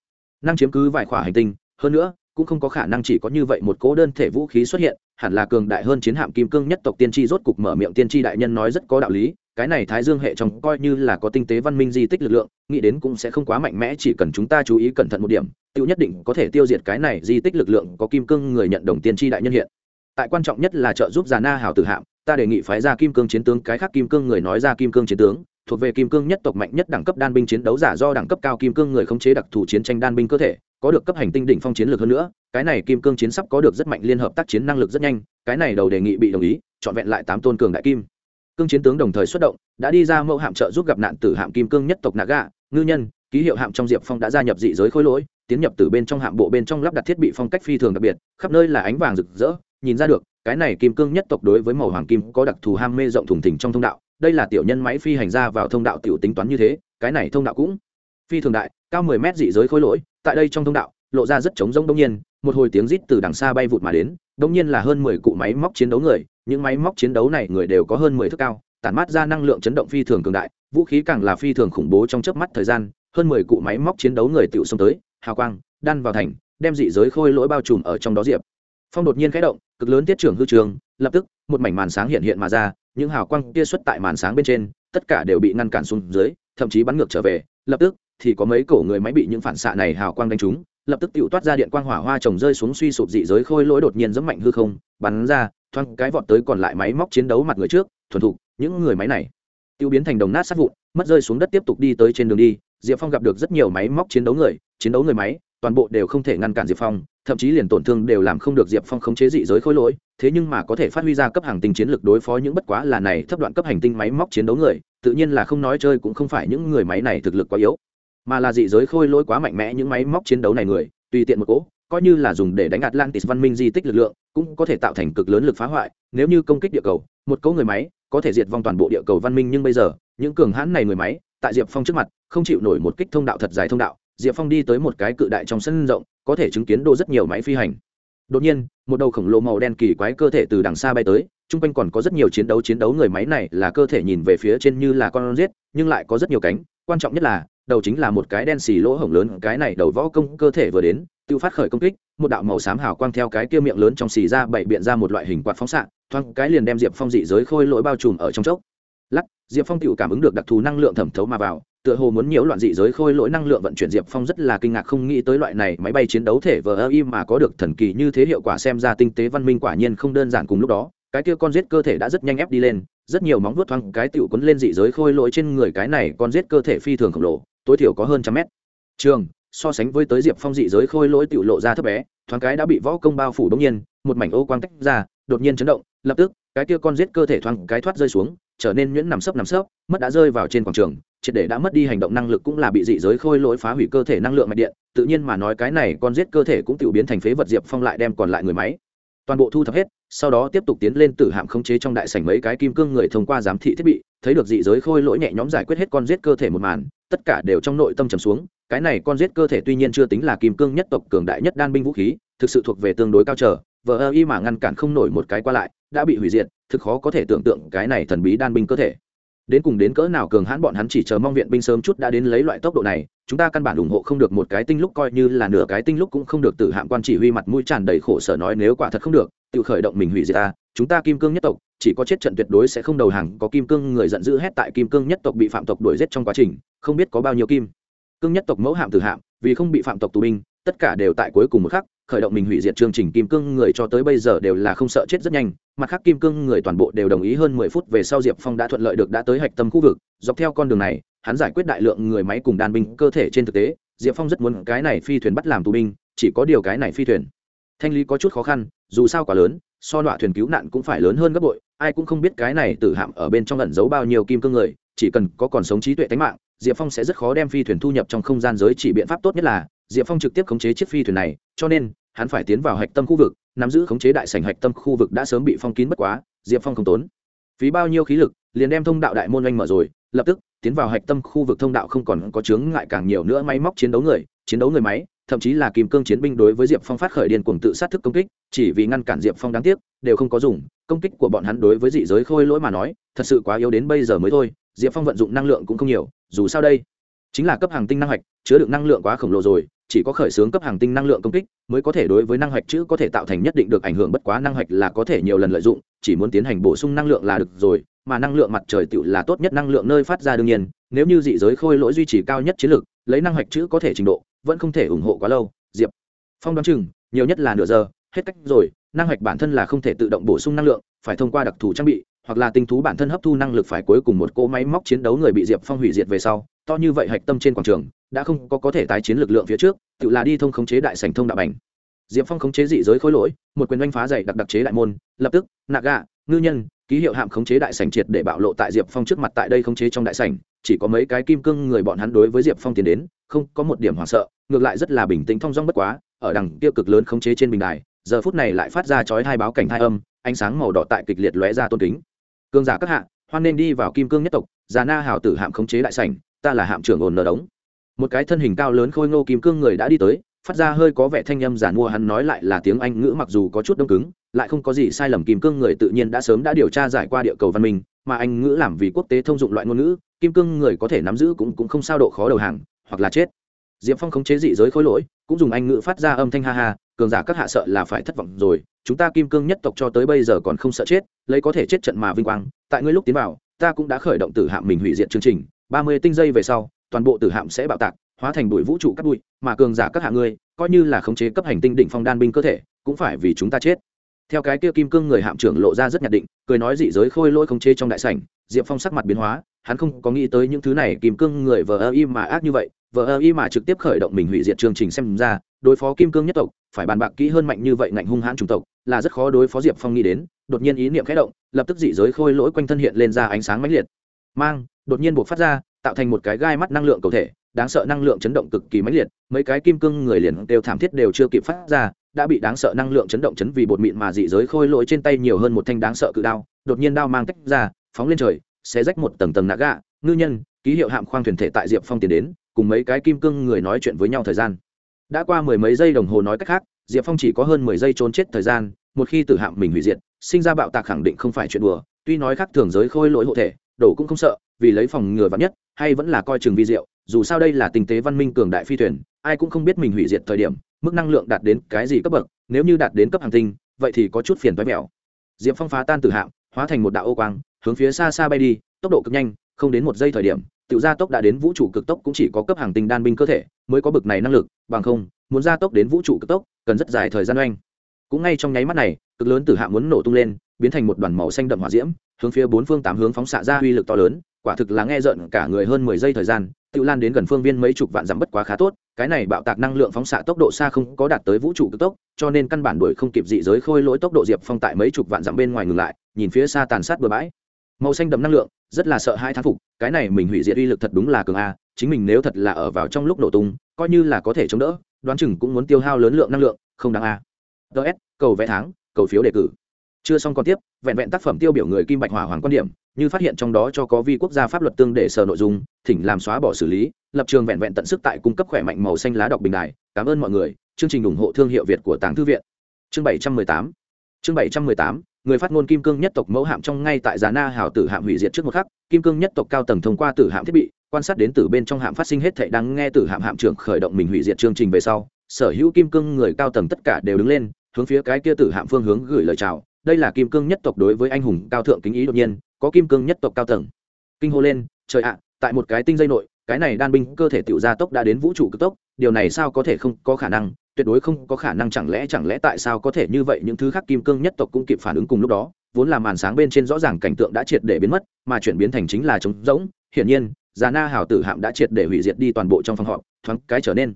năng chiếm cứ vài khỏa hành tinh. Hơn nữa, cũng không có khả năng chỉ có như vậy một cố đơn thể vũ khí xuất hiện, hẳn là cường đại hơn chiến hạm kim cương nhất tộc tiên tri rốt cục mở miệng tiên tri đại nhân nói rất có đạo lý cái này thái dương hệ trong coi như là có tinh tế văn minh di tích lực lượng, nghĩ đến cũng sẽ không quá mạnh mẽ, chỉ cần chúng ta chú ý cẩn thận một điểm Tiêu nhất định có thể tiêu diệt cái này di tích lực lượng có kim cương người nhận đồng tiên tri đại nhân hiện. Tại quan trọng nhất là trợ giúp già na hảo tử hạm, ta đề nghị phái ra kim cương chiến tướng, cái khác kim cương người nói ra kim cương chiến tướng, thuộc về kim cương nhất tộc mạnh nhất đẳng cấp đan binh chiến đấu giả do đẳng cấp cao kim cương người khống chế đặc thù chiến tranh đan binh cơ thể, có được cấp hành tinh đỉnh phong chiến lược hơn nữa, cái này kim cương chiến sắp có được rất mạnh liên hợp tác chiến năng lực rất nhanh, cái này đầu đề nghị bị đồng ý, trọn vẹn lại tám tôn cường đại kim cương chiến tướng đồng thời xuất động, đã đi ra mẫu hạm trợ giúp gặp nạn tử hạm kim cương nhất tộc naga, ngư nhân, ký hiệu hạm trong diệp phong đã gia nhập dị giới khối lỗi, tiến nhập từ bên trong hạm bộ bên trong lắp đặt thiết bị phong cách phi thường đặc biệt, khắp nơi là ánh vàng rực rỡ, nhìn ra được, cái này kim cương nhất tộc đối với màu hoàng kim có đặc thù ham mê rộng thùng thỉnh trong thông đạo, đây là tiểu nhân máy phi hành ra vào thông đạo tiểu tính toán như thế, cái này thông đạo cũng phi thường đại, cao mười mét dị giới khối lỗi, tại đây trong thông đạo, lộ ra rất trống rỗng đông nhiên, một hồi tiếng rít từ đằng xa bay vụt mà đến, đông nhiên là hơn mười cụ máy móc chiến đấu người những máy móc chiến đấu này người đều có hơn mười thước cao, tản mát ra năng lượng chấn động phi thường cường đại, vũ khí càng là phi thường khủng bố trong chớp mắt thời gian, hơn mười cụ máy móc chiến đấu người tựu xông tới, hào quang, đan vào thành, đem dị giới khôi lỗi bao trùm ở trong đó diệp. Phong đột nhiên khẽ động, cực lớn tiết trưởng hư trường, lập tức, một mảnh màn sáng hiện hiện mà ra, những hào quang kia xuất tại màn sáng bên trên, tất cả đều bị ngăn cản xuống dưới, thậm chí bắn ngược trở về, lập tức, thì có mấy cổ người máy bị những phản xạ này hào quang đánh trúng lập tức tự toát ra điện quang hỏa hoa trồng rơi xuống suy sụp dị giới khôi lỗi đột nhiên dẫm mạnh hư không, bắn ra, thoáng cái vọt tới còn lại máy móc chiến đấu mặt người trước, thuần thục, những người máy này. Tiêu biến thành đồng nát sát vụn, mất rơi xuống đất tiếp tục đi tới trên đường đi, diệp phong gặp được rất nhiều máy móc chiến đấu người, chiến đấu người máy, toàn bộ đều không thể ngăn cản diệp phong, thậm chí liền tổn thương đều làm không được diệp phong khống chế dị giới khối lỗi, thế nhưng mà có thể phát huy ra cấp hàng tinh chiến lược đối phó những bất quá là này thấp đoạn cấp hành tinh máy móc chiến đấu người, tự nhiên là không nói chơi cũng không phải những người máy này thực lực quá yếu mà là dị giới khôi lỗi quá mạnh mẽ những máy móc chiến đấu này người, tùy tiện một cỗ, coi như là dùng để đánh atlantis văn minh di tích lực lượng, cũng có thể tạo thành cực lớn lực phá hoại, nếu như công kích địa cầu, một cỗ người máy có thể diệt vong toàn bộ địa cầu văn minh, nhưng bây giờ, những cường hãn này người máy, tại diệp phong trước mặt, không chịu nổi một kích thông đạo thật dài thông đạo, diệp phong đi tới một cái cự đại trong sân rộng, có thể chứng kiến đô rất nhiều máy phi hành. Đột nhiên, một đầu khổng lồ màu đen kỳ quái cơ thể từ đằng xa bay tới, chung quanh còn có rất nhiều chiến đấu chiến đấu người máy này là cơ thể nhìn về phía trên như là con rết, nhưng lại có rất nhiều cánh, quan trọng nhất là đầu chính là một cái đen xì lỗ hổng lớn, cái này đầu võ công cơ thể vừa đến, tự phát khởi công kích, một đạo màu xám hào quang theo cái kia miệng lớn trong xì ra bảy biện ra một loại hình quạt phóng xạ, thoáng cái liền đem diệp phong dị giới khôi lỗi bao trùm ở trong chốc. Lắc, diệp phong tự cảm ứng được đặc thù năng lượng thẩm thấu mà vào, tựa hồ muốn nhiễu loạn dị giới khôi lỗi năng lượng vận chuyển, diệp phong rất là kinh ngạc không nghĩ tới loại này máy bay chiến đấu thể vờ ơ im mà có được thần kỳ như thế hiệu quả xem ra tinh tế văn minh quả nhiên không đơn giản cùng lúc đó, cái kia con giết cơ thể đã rất nhanh ép đi lên, rất nhiều móng vuốt thoáng cái tựu quấn lên dị giới khôi lỗi trên người, cái này con giết cơ thể phi thường khổng lồ tối thiểu có hơn trăm mét. Trường, so sánh với tới diệp phong dị giới khôi lỗi tự lộ ra thấp bé, thoáng cái đã bị võ công bao phủ đ nhiên, một mảnh ô quang tách ra, đột nhiên chấn động, lập tức, cái kia con giết cơ thể thoáng cái thoát rơi xuống, trở nên nhuyễn nằm sấp nằm sấp, mất đã rơi vào trên quảng trường, triệt để đã mất đi hành động năng lực cũng là bị dị giới khôi lỗi phá hủy cơ thể năng lượng mạch điện, tự nhiên mà nói cái này con giết cơ thể cũng tự biến thành phế vật diệp phong lại đem còn lại người máy toàn bộ thu thập hết, sau đó tiếp tục tiến lên tử hạm khống chế trong đại sảnh mấy cái kim cương người thông qua giám thị thiết bị, thấy được dị giới khôi lỗi nhẹ nhõm giải quyết hết con giết cơ thể một màn, tất cả đều trong nội tâm trầm xuống. Cái này con giết cơ thể tuy nhiên chưa tính là kim cương nhất tộc cường đại nhất đan binh vũ khí, thực sự thuộc về tương đối cao trở, vờ ơ y mà ngăn cản không nổi một cái qua lại, đã bị hủy diệt, thực khó có thể tưởng tượng cái này thần bí đan binh cơ thể đến cùng đến cỡ nào cường hãn bọn hắn chỉ chờ mong viện binh sớm chút đã đến lấy loại tốc độ này, chúng ta căn bản ủng hộ không được một cái tinh lúc coi như là nửa cái tinh lúc cũng không được tự hạm quan chỉ huy mặt mũi tràn đầy khổ sở nói nếu quả thật không được, tự khởi động mình hủy diệt ta, chúng ta kim cương nhất tộc, chỉ có chết trận tuyệt đối sẽ không đầu hàng, có kim cương người giận dữ hét tại kim cương nhất tộc bị phạm tộc đuổi giết trong quá trình, không biết có bao nhiêu kim cương nhất tộc mẫu hạm tử hạm, vì không bị phạm tộc tù binh, tất cả đều tại cuối cùng một khắc khởi động mình hủy diệt chương trình kim cương người cho tới bây giờ đều là không sợ chết rất nhanh. Mặt khác kim cương người toàn bộ đều đồng ý hơn mười phút về sau diệp phong đã thuận lợi được đã tới hạch tâm khu vực. Dọc theo con đường này, hắn giải quyết đại lượng người máy cùng đàn binh cơ thể trên thực tế. Diệp phong rất muốn cái này phi thuyền bắt làm tù binh, chỉ có điều cái này phi thuyền. Thanh lý có chút khó khăn, dù sao quá lớn, so nọa thuyền cứu nạn cũng phải lớn hơn gấp bội. Ai cũng không biết cái này tử hạm ở bên trong ẩn giấu bao nhiêu kim cương người, chỉ cần có còn sống trí tuệ tánh mạng, diệp phong sẽ rất khó đem phi thuyền thu nhập trong không gian giới chỉ biện pháp tốt nhất là, diệp phong trực tiếp khống chế chiếc phi thuyền này cho nên, hắn phải tiến vào hạch tâm khu vực, nắm giữ khống chế đại sảnh hạch tâm khu vực đã sớm bị phong kín bất quá, diệp phong không tốn. Phí bao nhiêu khí lực, liền đem thông đạo đại môn oanh mở rồi, lập tức, tiến vào hạch tâm khu vực thông đạo không còn có chướng ngại càng nhiều nữa máy móc chiến đấu người, chiến đấu người máy, thậm chí là kìm cương chiến binh đối với diệp phong phát khởi điên cuồng tự sát thức công kích, chỉ vì ngăn cản diệp phong đáng tiếc, đều không có dùng, công kích của bọn hắn đối với dị giới khôi lỗi mà nói, thật sự quá yếu đến bây giờ mới thôi, diệp phong vận dụng năng lượng cũng không nhiều, dù sao đây chính là cấp hàng tinh năng hạch, chứa được năng lượng quá khổng lồ rồi chỉ có khởi xướng cấp hàng tinh năng lượng công kích mới có thể đối với năng hoạch chữ có thể tạo thành nhất định được ảnh hưởng bất quá năng hoạch là có thể nhiều lần lợi dụng, chỉ muốn tiến hành bổ sung năng lượng là được rồi, mà năng lượng mặt trời tựu là tốt nhất năng lượng nơi phát ra đương nhiên, nếu như dị giới khôi lỗi duy trì cao nhất chiến lược, lấy năng hoạch chữ có thể trình độ, vẫn không thể ủng hộ quá lâu, diệp. Phong đoán chừng, nhiều nhất là nửa giờ, hết cách rồi, năng hoạch bản thân là không thể tự động bổ sung năng lượng, phải thông qua đặc thù trang bị hoặc là tinh thú bản thân hấp thu năng lực phải cuối cùng một cỗ máy móc chiến đấu người bị diệp phong hủy diệt về sau, to như vậy hạch tâm trên quảng trường, đã không có có thể tái chiến lực lượng phía trước, tự là đi thông khống chế đại sành thông đạo ảnh diệp phong khống chế dị giới khối lỗi, một quyền oanh phá dày đặc đặc chế đại môn, lập tức nạc gà ngư nhân, ký hiệu hạm khống chế đại sành triệt để bạo lộ tại diệp phong trước mặt tại đây khống chế trong đại sành chỉ có mấy cái kim cương người bọn hắn đối với diệp phong tiến đến, không có một điểm hoảng sợ, ngược lại rất là bình tĩnh thong dong bất quá, ở đằng tiêu cực lớn khống chế trên bình đài, giờ phút này lại phát ra chói hai báo cảnh hai âm, ánh sáng màu đỏ tại kịch liệt lóe ra tôn kính cương giả các hạ, hoan nên đi vào kim cương nhất tộc, già na hào tử hạm khống chế đại sảnh, ta là hạm trưởng ồn nở đống. Một cái thân hình cao lớn khôi ngô kim cương người đã đi tới, phát ra hơi có vẻ thanh âm giản mua hắn nói lại là tiếng anh ngữ mặc dù có chút đông cứng, lại không có gì sai lầm kim cương người tự nhiên đã sớm đã điều tra giải qua địa cầu văn minh, mà anh ngữ làm vì quốc tế thông dụng loại ngôn ngữ, kim cương người có thể nắm giữ cũng cũng không sao độ khó đầu hàng, hoặc là chết. Diệp phong khống chế dị giới khối lỗi, cũng dùng anh ngữ phát ra âm thanh ha ha cường giả các hạ sợ là phải thất vọng rồi, chúng ta kim cương nhất tộc cho tới bây giờ còn không sợ chết, lấy có thể chết trận mà vinh quang, tại ngươi lúc tiến vào, ta cũng đã khởi động tử hạm mình hủy diệt chương trình, ba mươi tinh giây về sau, toàn bộ tử hạm sẽ bạo tạc, hóa thành bụi vũ trụ cắt bụi, mà cường giả các hạ ngươi, coi như là khống chế cấp hành tinh đỉnh phong đan binh cơ thể, cũng phải vì chúng ta chết. Theo cái kia kim cương người hạm trưởng lộ ra rất nhạt định, cười nói dị giới khôi lỗi khống chế trong đại sảnh, diệp phong sắc mặt biến hóa, hắn không có nghĩ tới những thứ này, kim cương người vờ ơ y mà ác như vậy, vờ ơ y mà trực tiếp khởi động mình hủy diệt chương trình xem ra đối phó kim cương nhất tộc, phải bàn bạc kỹ hơn mạnh như vậy ngạnh hung hãn chủng tộc, là rất khó đối phó diệp phong nghĩ đến, đột nhiên ý niệm khẽ động, lập tức dị giới khôi lỗi quanh thân hiện lên ra ánh sáng mãnh liệt. Mang, đột nhiên buộc phát ra, tạo thành một cái gai mắt năng lượng cầu thể, đáng sợ năng lượng chấn động cực kỳ mãnh liệt, mấy cái kim cương người liền đều thảm thiết đều chưa kịp phát ra, đã bị đáng sợ năng lượng chấn động chấn vì bột mịn mà dị giới khôi lỗi trên tay nhiều hơn một thanh đáng sợ cự đao, đột nhiên đao mang tách ra, phóng lên trời sẽ rách một tầng tầng nạ gạ. Ngư nhân, ký hiệu hạm khoang thuyền thể tại diệp phong tiến đến, cùng mấy cái kim cương người nói chuyện với nhau thời gian đã qua mười mấy giây đồng hồ nói cách khác, diệp phong chỉ có hơn mười giây trốn chết thời gian, một khi tử hạm mình hủy diệt, sinh ra bạo tạc khẳng định không phải chuyện đùa, tuy nói khác thường giới khôi lỗi hộ thể đổ cũng không sợ, vì lấy phòng ngừa vắn nhất, hay vẫn là coi chừng vi diệu, dù sao đây là tình tế văn minh cường đại phi thuyền, ai cũng không biết mình hủy diệt thời điểm, mức năng lượng đạt đến cái gì cấp bậc, nếu như đạt đến cấp hàng tinh, vậy thì có chút phiền toái mẹo. Diệp phong phá tan tử hạm, hóa thành một đạo ô quang, hướng phía xa xa bay đi, tốc độ cực nhanh, không đến một giây thời điểm tiểu gia tốc đã đến vũ trụ cực tốc cũng chỉ có cấp hàng tinh đan binh cơ thể, mới có bực này năng lực, bằng không, muốn gia tốc đến vũ trụ cực tốc, cần rất dài thời gian oanh. Cũng ngay trong nháy mắt này, cực lớn tử hạ muốn nổ tung lên, biến thành một đoàn màu xanh đậm hỏa diễm, hướng phía bốn phương tám hướng phóng xạ ra uy lực to lớn, quả thực là nghe rợn cả người hơn mười giây thời gian tự lan đến gần phương viên mấy chục vạn dặm bất quá khá tốt, cái này bạo tạc năng lượng phóng xạ tốc độ xa không có đạt tới vũ trụ cực tốc, cho nên căn bản đuổi không kịp dị giới khôi lỗi tốc độ diệp phong tại mấy chục vạn dặm bên ngoài ngừng lại, nhìn phía xa tàn sát bừa bãi màu xanh đậm năng lượng, rất là sợ hai thán phục, cái này mình hủy diệt uy lực thật đúng là cường a, chính mình nếu thật là ở vào trong lúc nổ tung, coi như là có thể chống đỡ, đoán chừng cũng muốn tiêu hao lớn lượng năng lượng, không đáng a. Ts cầu vẽ tháng, cầu phiếu đề cử. Chưa xong còn tiếp, vẹn vẹn tác phẩm tiêu biểu người kim bạch hỏa hoàng quan điểm, như phát hiện trong đó cho có vi quốc gia pháp luật tương để sở nội dung, thỉnh làm xóa bỏ xử lý, lập trường vẹn vẹn tận sức tại cung cấp khỏe mạnh màu xanh lá đọc bình đài. Cảm ơn mọi người, chương trình ủng hộ thương hiệu việt của tàng thư viện. Chương bảy trăm mười tám. Chương bảy trăm mười tám người phát ngôn kim cương nhất tộc mẫu hạm trong ngay tại giá na hào tử hạm hủy diệt trước một khắc, kim cương nhất tộc cao tầng thông qua tử hạm thiết bị, quan sát đến từ bên trong hạm phát sinh hết thệ đang nghe tử hạm hạm trưởng khởi động mình hủy diệt chương trình về sau, sở hữu kim cương người cao tầng tất cả đều đứng lên, hướng phía cái kia tử hạm phương hướng gửi lời chào. Đây là kim cương nhất tộc đối với anh hùng cao thượng kính ý đột nhiên, có kim cương nhất tộc cao tầng. Kinh hô lên, trời ạ, tại một cái tinh dây nội, cái này đan binh cơ thể tiểu gia tốc đã đến vũ trụ cực tốc, điều này sao có thể không có khả năng? Tuyệt đối không có khả năng chẳng lẽ chẳng lẽ tại sao có thể như vậy? Những thứ khác kim cương nhất tộc cũng kịp phản ứng cùng lúc đó, vốn là màn sáng bên trên rõ ràng cảnh tượng đã triệt để biến mất, mà chuyển biến thành chính là trống rỗng. Hiển nhiên, già na hảo tử hạm đã triệt để hủy diệt đi toàn bộ trong phòng họp, thoáng cái trở nên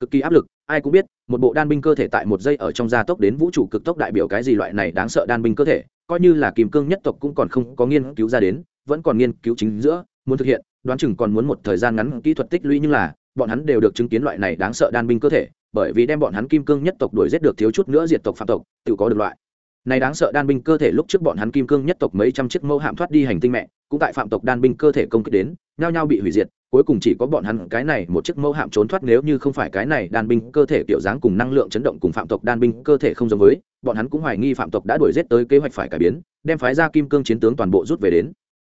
cực kỳ áp lực. Ai cũng biết, một bộ đan binh cơ thể tại một giây ở trong gia tốc đến vũ trụ cực tốc đại biểu cái gì loại này đáng sợ đan binh cơ thể, coi như là kim cương nhất tộc cũng còn không có nghiên cứu ra đến, vẫn còn nghiên cứu chính giữa, muốn thực hiện, đoán chừng còn muốn một thời gian ngắn kỹ thuật tích lũy nhưng là, bọn hắn đều được chứng kiến loại này đáng sợ đan binh cơ thể bởi vì đem bọn hắn kim cương nhất tộc đuổi giết được thiếu chút nữa diệt tộc phạm tộc, tự có được loại. Này đáng sợ đan binh cơ thể lúc trước bọn hắn kim cương nhất tộc mấy trăm chiếc mẫu hạm thoát đi hành tinh mẹ, cũng tại phạm tộc đan binh cơ thể công kích đến, nhao nhao bị hủy diệt, cuối cùng chỉ có bọn hắn cái này một chiếc mẫu hạm trốn thoát nếu như không phải cái này đan binh cơ thể kiểu dáng cùng năng lượng chấn động cùng phạm tộc đan binh cơ thể không giống với, bọn hắn cũng hoài nghi phạm tộc đã đuổi giết tới kế hoạch phải cải biến, đem phái ra kim cương chiến tướng toàn bộ rút về đến.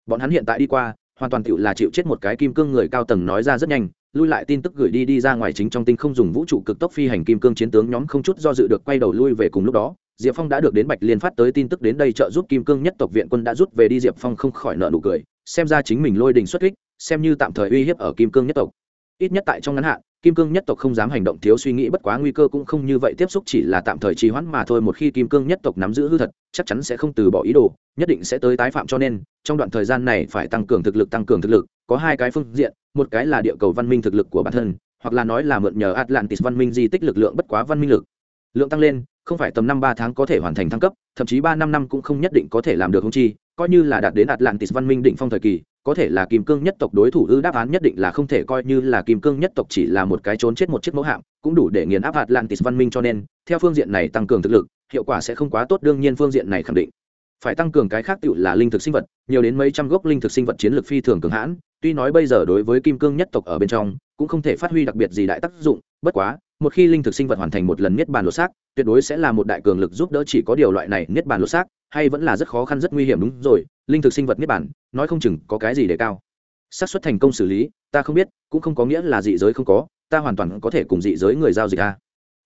Bọn hắn hiện tại đi qua, hoàn toàn tựu là chịu chết một cái kim cương người cao tầng nói ra rất nhanh lui lại tin tức gửi đi đi ra ngoài chính trong tinh không dùng vũ trụ cực tốc phi hành kim cương chiến tướng nhóm không chút do dự được quay đầu lui về cùng lúc đó, diệp phong đã được đến bạch liên phát tới tin tức đến đây trợ giúp kim cương nhất tộc viện quân đã rút về đi. Diệp phong không khỏi nợ nụ cười, xem ra chính mình lôi đình xuất kích, xem như tạm thời uy hiếp ở kim cương nhất tộc. Ít nhất tại trong ngắn hạn, kim cương nhất tộc không dám hành động thiếu suy nghĩ bất quá nguy cơ cũng không như vậy tiếp xúc, chỉ là tạm thời trì hoãn mà thôi. Một khi kim cương nhất tộc nắm giữ hư thật, chắc chắn sẽ không từ bỏ ý đồ, nhất định sẽ tới tái phạm. Cho nên, trong đoạn thời gian này phải tăng cường thực lực, tăng cường thực lực, có hai cái phương diện một cái là địa cầu văn minh thực lực của bản thân, hoặc là nói là mượn nhờ atlantis văn minh di tích lực lượng bất quá văn minh lực. Lượng tăng lên, không phải tầm năm ba tháng có thể hoàn thành thăng cấp, thậm chí ba năm năm cũng không nhất định có thể làm được không chi, coi như là đạt đến atlantis văn minh đỉnh phong thời kỳ, có thể là kim cương nhất tộc đối thủ ư đáp án nhất định là không thể coi như là kim cương nhất tộc chỉ là một cái trốn chết một chiếc mẫu hạm, cũng đủ để nghiền áp atlantis văn minh cho nên, theo phương diện này tăng cường thực lực, hiệu quả sẽ không quá tốt, đương nhiên phương diện này khẳng định phải tăng cường cái khác tựu là linh thực sinh vật, nhiều đến mấy trăm gốc linh thực sinh vật chiến lược phi thường cường hãn, tuy nói bây giờ đối với kim cương nhất tộc ở bên trong, cũng không thể phát huy đặc biệt gì đại tác dụng, bất quá, một khi linh thực sinh vật hoàn thành một lần niết bàn lột xác, tuyệt đối sẽ là một đại cường lực giúp đỡ chỉ có điều loại này niết bàn lột xác, hay vẫn là rất khó khăn, rất nguy hiểm, đúng rồi, linh thực sinh vật niết bàn, nói không chừng có cái gì để cao. Xác suất thành công xử lý, ta không biết, cũng không có nghĩa là dị giới không có, ta hoàn toàn có thể cùng dị giới người giao dịch a.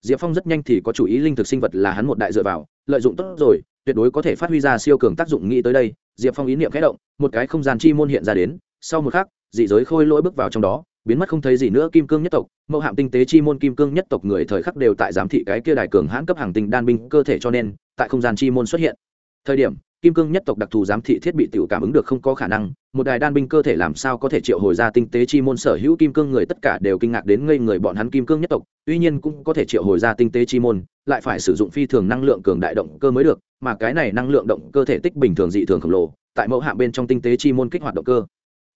Diệp phong rất nhanh thì có chủ ý linh thực sinh vật là hắn một đại dựa vào, lợi dụng tốt rồi tuyệt đối có thể phát huy ra siêu cường tác dụng nghĩ tới đây, diệp phong ý niệm khẽ động, một cái không gian chi môn hiện ra đến, sau một khắc, dị giới khôi lỗi bước vào trong đó, biến mất không thấy gì nữa, kim cương nhất tộc, mẫu hạm tinh tế chi môn kim cương nhất tộc người thời khắc đều tại giám thị cái kia đài cường hãn cấp hàng tinh đan binh cơ thể cho nên, tại không gian chi môn xuất hiện. Thời điểm kim cương nhất tộc đặc thù giám thị thiết bị tiểu cảm ứng được không có khả năng, một đài đan binh cơ thể làm sao có thể triệu hồi ra tinh tế chi môn sở hữu kim cương người tất cả đều kinh ngạc đến ngây người bọn hắn kim cương nhất tộc, tuy nhiên cũng có thể triệu hồi ra tinh tế chi môn, lại phải sử dụng phi thường năng lượng cường đại động cơ mới được, mà cái này năng lượng động cơ thể tích bình thường dị thường khổng lồ, tại mẫu hạm bên trong tinh tế chi môn kích hoạt động cơ.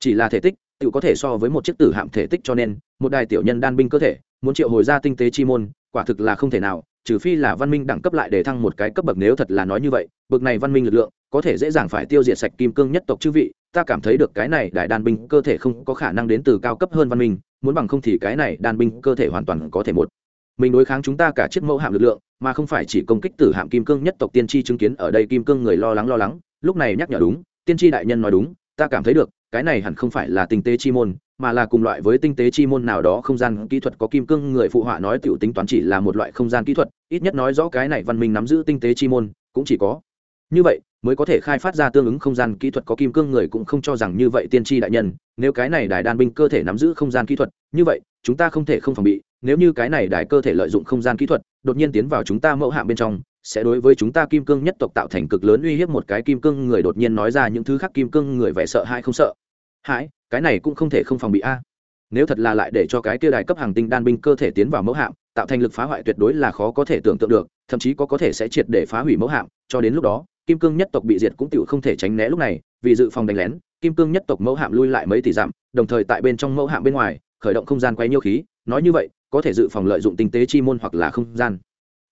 Chỉ là thể tích tự có thể so với một chiếc tử hạm thể tích cho nên, một đài tiểu nhân đan binh cơ thể, muốn triệu hồi ra tinh tế chi môn, quả thực là không thể nào trừ phi là văn minh đẳng cấp lại để thăng một cái cấp bậc nếu thật là nói như vậy, bậc này văn minh lực lượng, có thể dễ dàng phải tiêu diệt sạch kim cương nhất tộc chư vị, ta cảm thấy được cái này đại đan binh cơ thể không có khả năng đến từ cao cấp hơn văn minh, muốn bằng không thì cái này đan binh cơ thể hoàn toàn có thể một. Mình đối kháng chúng ta cả chiếc mẫu hạm lực lượng, mà không phải chỉ công kích tử hạm kim cương nhất tộc tiên tri chứng kiến ở đây kim cương người lo lắng lo lắng, lúc này nhắc nhở đúng, tiên tri đại nhân nói đúng, ta cảm thấy được, cái này hẳn không phải là tinh tế chi môn mà là cùng loại với tinh tế chi môn nào đó không gian kỹ thuật có kim cương người phụ họa nói tiểu tính toán chỉ là một loại không gian kỹ thuật, ít nhất nói rõ cái này văn minh nắm giữ tinh tế chi môn cũng chỉ có. Như vậy, mới có thể khai phát ra tương ứng không gian kỹ thuật có kim cương người cũng không cho rằng như vậy tiên tri đại nhân, nếu cái này đài đan binh cơ thể nắm giữ không gian kỹ thuật, như vậy, chúng ta không thể không phòng bị, nếu như cái này đài cơ thể lợi dụng không gian kỹ thuật, đột nhiên tiến vào chúng ta mẫu hạng bên trong, sẽ đối với chúng ta kim cương nhất tộc tạo thành cực lớn uy hiếp một cái kim cương người đột nhiên nói ra những thứ khác kim cương người vẻ sợ hay không sợ hãi, cái này cũng không thể không phòng bị a. Nếu thật là lại để cho cái kia đài cấp hàng tinh đan binh cơ thể tiến vào mẫu hạm, tạo thành lực phá hoại tuyệt đối là khó có thể tưởng tượng được, thậm chí có có thể sẽ triệt để phá hủy mẫu hạm, cho đến lúc đó, kim cương nhất tộc bị diệt cũng tựu không thể tránh né lúc này, vì dự phòng đánh lén, kim cương nhất tộc mẫu hạm lui lại mấy tỷ dặm, đồng thời tại bên trong mẫu hạm bên ngoài, khởi động không gian quay nhiêu khí, nói như vậy, có thể dự phòng lợi dụng tinh tế chi môn hoặc là không gian.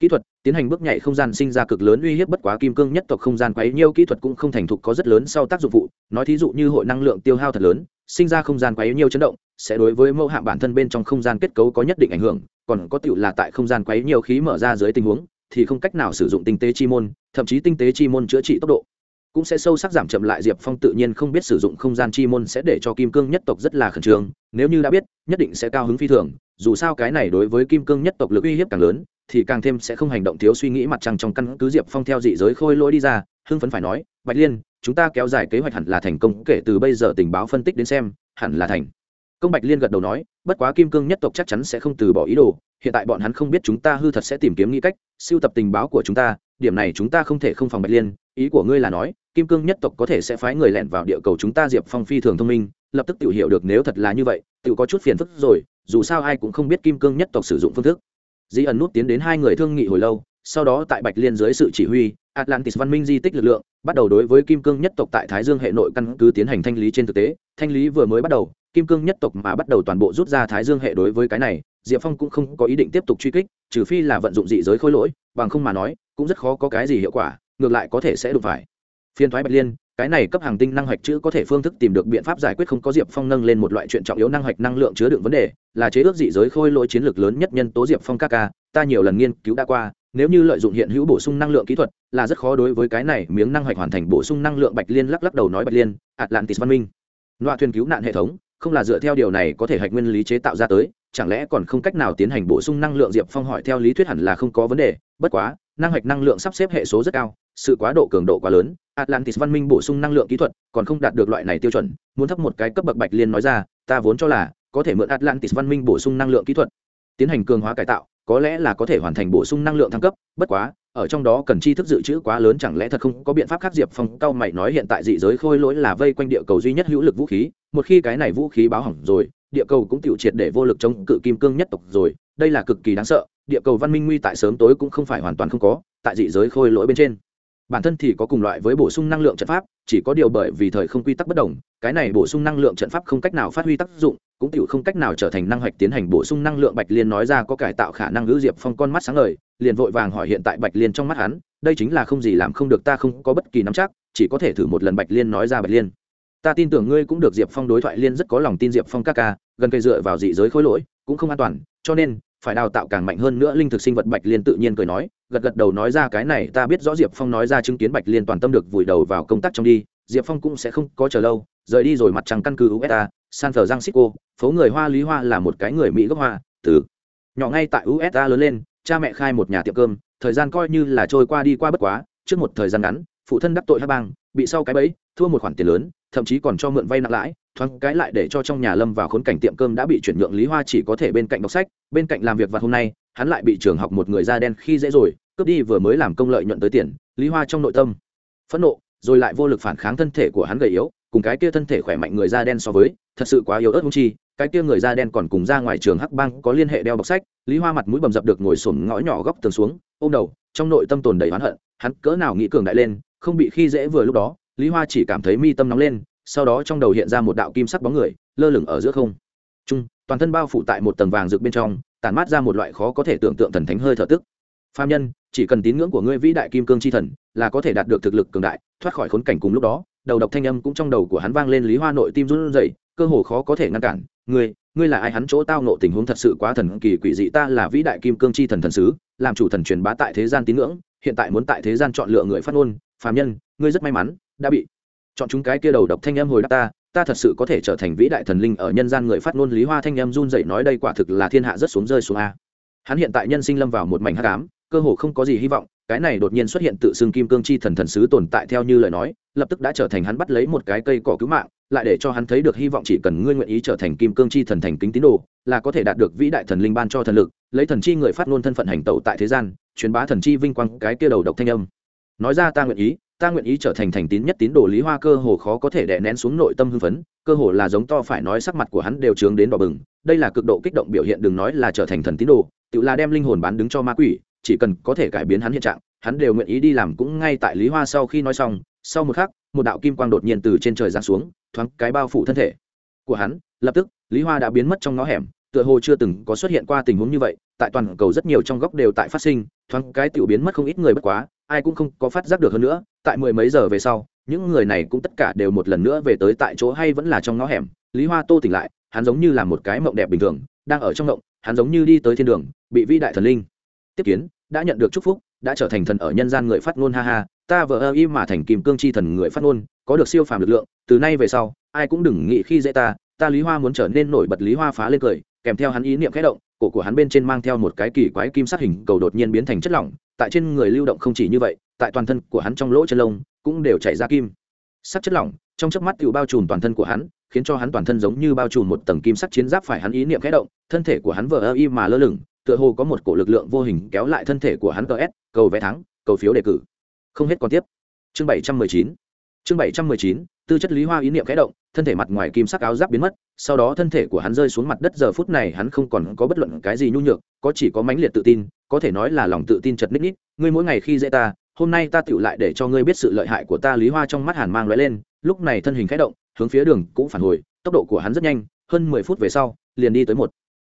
Kỹ thuật tiến hành bước nhảy không gian sinh ra cực lớn uy hiếp bất quá kim cương nhất tộc không gian quấy nhiêu kỹ thuật cũng không thành thục có rất lớn sau tác dụng phụ nói thí dụ như hội năng lượng tiêu hao thật lớn, sinh ra không gian quấy nhiêu chấn động, sẽ đối với mẫu hạm bản thân bên trong không gian kết cấu có nhất định ảnh hưởng, còn có tựu là tại không gian quấy nhiều khí mở ra dưới tình huống, thì không cách nào sử dụng tinh tế chi môn, thậm chí tinh tế chi môn chữa trị tốc độ cũng sẽ sâu sắc giảm chậm lại. Diệp phong tự nhiên không biết sử dụng không gian chi môn sẽ để cho kim cương nhất tộc rất là khẩn trương, nếu như đã biết, nhất định sẽ cao hứng phi thường, dù sao cái này đối với kim cương nhất tộc lực uy hiếp càng lớn thì càng thêm sẽ không hành động thiếu suy nghĩ mặt trăng trong căn cứ diệp phong theo dị giới khôi lỗi đi ra, hưng phấn phải nói, bạch liên, chúng ta kéo dài kế hoạch hẳn là thành công, kể từ bây giờ tình báo phân tích đến xem, hẳn là thành. Công bạch liên gật đầu nói, bất quá kim cương nhất tộc chắc chắn sẽ không từ bỏ ý đồ, hiện tại bọn hắn không biết chúng ta hư thật sẽ tìm kiếm nghĩ cách, siêu tập tình báo của chúng ta, điểm này chúng ta không thể không phòng bạch liên, ý của ngươi là nói, kim cương nhất tộc có thể sẽ phái người lẻn vào địa cầu chúng ta diệp phong phi thường thông minh, lập tức tự hiểu được nếu thật là như vậy, tự có chút phiền phức rồi, dù sao ai cũng không biết kim cương nhất tộc sử dụng phương thức di ẩn nút tiến đến hai người thương nghị hồi lâu, sau đó tại bạch liên dưới sự chỉ huy, atlantis văn minh di tích lực lượng, bắt đầu đối với kim cương nhất tộc tại thái dương hệ nội căn cứ tiến hành thanh lý trên thực tế. Thanh lý vừa mới bắt đầu, kim cương nhất tộc mà bắt đầu toàn bộ rút ra thái dương hệ đối với cái này, diệp phong cũng không có ý định tiếp tục truy kích, trừ phi là vận dụng dị giới khôi lỗi, bằng không mà nói, cũng rất khó có cái gì hiệu quả, ngược lại có thể sẽ đụng phải. Phiên thoái bạch liên cái này cấp hàng tinh năng hoạch chữ có thể phương thức tìm được biện pháp giải quyết không có diệp phong nâng lên một loại chuyện trọng yếu năng hoạch năng lượng chứa đựng vấn đề, là chế ước dị giới khôi lỗi chiến lược lớn nhất nhân tố diệp phong ca ca, ta nhiều lần nghiên cứu đã qua, nếu như lợi dụng hiện hữu bổ sung năng lượng kỹ thuật, là rất khó đối với cái này miếng năng hoạch hoàn thành bổ sung năng lượng bạch liên lắc lắc đầu nói bạch liên, atlantis văn minh. Loa thuyền cứu nạn hệ thống, không là dựa theo điều này có thể hạch nguyên lý chế tạo ra tới, chẳng lẽ còn không cách nào tiến hành bổ sung năng lượng diệp phong hỏi theo lý thuyết hẳn là không có vấn đề, bất quá năng hạch năng lượng sắp xếp hệ số rất cao, sự quá độ cường độ quá lớn. Atlantis văn minh bổ sung năng lượng kỹ thuật, còn không đạt được loại này tiêu chuẩn, muốn thấp một cái cấp bậc bạch liên nói ra, ta vốn cho là có thể mượn atlantis văn minh bổ sung năng lượng kỹ thuật. Tiến hành cường hóa cải tạo, có lẽ là có thể hoàn thành bổ sung năng lượng thăng cấp, bất quá, ở trong đó cần chi thức dự trữ quá lớn chẳng lẽ thật không có biện pháp khác diệp phong cao mày nói hiện tại dị giới khôi lỗi là vây quanh địa cầu duy nhất hữu lực vũ khí, một khi cái này vũ khí báo hỏng rồi địa cầu cũng tiểu triệt để vô lực chống cự kim cương nhất tộc rồi, đây là cực kỳ đáng sợ, địa cầu văn minh nguy tại sớm tối cũng không phải hoàn toàn không có, tại dị giới khôi lỗi bên trên. Bản thân thì có cùng loại với bổ sung năng lượng trận pháp, chỉ có điều bởi vì thời không quy tắc bất đồng, cái này bổ sung năng lượng trận pháp không cách nào phát huy tác dụng, cũng tiểu không cách nào trở thành năng hoạch tiến hành bổ sung năng lượng bạch liên nói ra có cải tạo khả năng ngữ diệp phong con mắt sáng ngời, liền vội vàng hỏi hiện tại bạch liên trong mắt hắn, đây chính là không gì làm không được ta không có bất kỳ nắm chắc, chỉ có thể thử một lần bạch liên nói ra bạch liên ta tin tưởng ngươi cũng được diệp phong đối thoại liên rất có lòng tin diệp phong ca ca, gần cây dựa vào dị giới khối lỗi, cũng không an toàn, cho nên, phải đào tạo càng mạnh hơn nữa linh thực sinh vật bạch liên tự nhiên cười nói, gật gật đầu nói ra cái này ta biết rõ diệp phong nói ra chứng kiến bạch liên toàn tâm được vùi đầu vào công tác trong đi, diệp phong cũng sẽ không có chờ lâu, rời đi rồi mặt trăng căn cứ usa san thờ giang xích phố người hoa lý hoa là một cái người mỹ gốc hoa, từ nhỏ ngay tại usa lớn lên, cha mẹ khai một nhà tiệm cơm, thời gian coi như là trôi qua đi qua bất quá, trước một thời gian ngắn, phụ thân đắc tội hát bang bị sau cái bẫy, thua một khoản tiền lớn, thậm chí còn cho mượn vay nặng lãi, thoáng cái lại để cho trong nhà lâm vào khốn cảnh tiệm cơm đã bị chuyển nhượng lý hoa chỉ có thể bên cạnh đọc sách, bên cạnh làm việc và hôm nay, hắn lại bị trường học một người da đen khi dễ rồi, cướp đi vừa mới làm công lợi nhuận tới tiền, lý hoa trong nội tâm phẫn nộ, rồi lại vô lực phản kháng thân thể của hắn gầy yếu, cùng cái kia thân thể khỏe mạnh người da đen so với, thật sự quá yếu ớt hung chi, cái kia người da đen còn cùng ra ngoài trường hắc bang có liên hệ đeo bọc sách, lý hoa mặt mũi bầm dập được ngồi sổm ngõ nhỏ góc tường xuống, ôm đầu, trong nội tâm tồn đầy oán hận, hắn cỡ nào nghĩ cường đại lên không bị khi dễ vừa lúc đó, lý hoa chỉ cảm thấy mi tâm nóng lên, sau đó trong đầu hiện ra một đạo kim sắc bóng người, lơ lửng ở giữa không. Trung, toàn thân bao phủ tại một tầng vàng rực bên trong, tản mát ra một loại khó có thể tưởng tượng thần thánh hơi thở tức. Phàm nhân, chỉ cần tín ngưỡng của ngươi vĩ đại kim cương chi thần, là có thể đạt được thực lực cường đại, thoát khỏi khốn cảnh cùng lúc đó, đầu độc thanh âm cũng trong đầu của hắn vang lên lý hoa nội tim run rẩy, cơ hồ khó có thể ngăn cản. Ngươi ngươi là ai? Hắn chỗ tao nộ tình huống thật sự quá thần kỳ quỷ dị, ta là vĩ đại kim cương chi thần thần sứ, làm chủ thần truyền bá tại thế gian tín ngưỡng, hiện tại muốn tại thế gian chọn lựa người phát ngôn phàm nhân, ngươi rất may mắn, đã bị chọn chúng cái kia đầu độc thanh em hồi đáp ta ta thật sự có thể trở thành vĩ đại thần linh ở nhân gian người phát ngôn lý hoa thanh em run dậy nói đây quả thực là thiên hạ rất xuống rơi xuống a. Hắn hiện tại nhân sinh lâm vào một mảnh hắc ám, cơ hồ không có gì hy vọng, cái này đột nhiên xuất hiện tự xưng kim cương chi thần thần sứ tồn tại theo như lời nói, lập tức đã trở thành hắn bắt lấy một cái cây cỏ cứu mạng, lại để cho hắn thấy được hy vọng chỉ cần ngươi nguyện ý trở thành kim cương chi thần thành kính tín đồ, là có thể đạt được vĩ đại thần linh ban cho thần lực, lấy thần chi người phát ngôn thân phận hành tẩu tại thế gian, truyền bá thần chi vinh quang cái kia đầu độc thanh âm nói ra ta nguyện ý, ta nguyện ý trở thành thành tín nhất tín đồ lý hoa cơ hồ khó có thể đè nén xuống nội tâm hưng phấn, cơ hồ là giống to phải nói sắc mặt của hắn đều trướng đến đỏ bừng, đây là cực độ kích động biểu hiện đừng nói là trở thành thần tín đồ, tự là đem linh hồn bán đứng cho ma quỷ, chỉ cần có thể cải biến hắn hiện trạng, hắn đều nguyện ý đi làm cũng ngay tại lý hoa sau khi nói xong, sau một khắc, một đạo kim quang đột nhiên từ trên trời giáng xuống, thoáng cái bao phủ thân thể của hắn, lập tức, lý hoa đã biến mất trong ngõ hẻm, tựa hồ chưa từng có xuất hiện qua tình huống như vậy, tại toàn cầu rất nhiều trong góc đều tại phát sinh, thoáng cái tiểu biến mất không ít người bất quá ai cũng không có phát giác được hơn nữa, tại mười mấy giờ về sau, những người này cũng tất cả đều một lần nữa về tới tại chỗ hay vẫn là trong ngõ hẻm. Lý hoa tô tỉnh lại, hắn giống như là một cái mộng đẹp bình thường, đang ở trong mộng hắn giống như đi tới thiên đường, bị vĩ đại thần linh tiếp kiến, đã nhận được chúc phúc, đã trở thành thần ở nhân gian người phát ngôn, ha ha, ta vợ ơ im mà thành kim cương chi thần người phát ngôn, có được siêu phàm lực lượng, từ nay về sau, ai cũng đừng nghĩ khi dễ ta ta lý hoa muốn trở nên nổi bật lý hoa phá lên cười kèm theo hắn ý niệm khẽ động, cổ của hắn bên trên mang theo một cái kỳ quái kim sắc hình cầu đột nhiên biến thành chất lỏng, tại trên người lưu động không chỉ như vậy, tại toàn thân của hắn trong lỗ chân lông cũng đều chảy ra kim sắc chất lỏng. Trong chớp mắt tự bao trùm toàn thân của hắn, khiến cho hắn toàn thân giống như bao trùm một tầng kim sắc chiến giáp phải hắn ý niệm khẽ động, thân thể của hắn vờ ơ y mà lơ lửng, tựa hồ có một cổ lực lượng vô hình kéo lại thân thể của hắn ts cầu vé thắng, cầu phiếu đề cử. Không hết còn tiếp. Chương bảy trăm mười chín. Chương bảy trăm mười chín, tư chất lý hoa ý niệm khẽ động thân thể mặt ngoài kim sắc áo giáp biến mất, sau đó thân thể của hắn rơi xuống mặt đất, giờ phút này hắn không còn có bất luận cái gì nhu nhược, có chỉ có mãnh liệt tự tin, có thể nói là lòng tự tin chật ních ních. Ngươi mỗi ngày khi dễ ta, hôm nay ta tựu lại để cho ngươi biết sự lợi hại của ta, lý hoa trong mắt hàn mang lóe lên, lúc này thân hình khẽ động, hướng phía đường cũng phản hồi, tốc độ của hắn rất nhanh, hơn mười phút về sau, liền đi tới một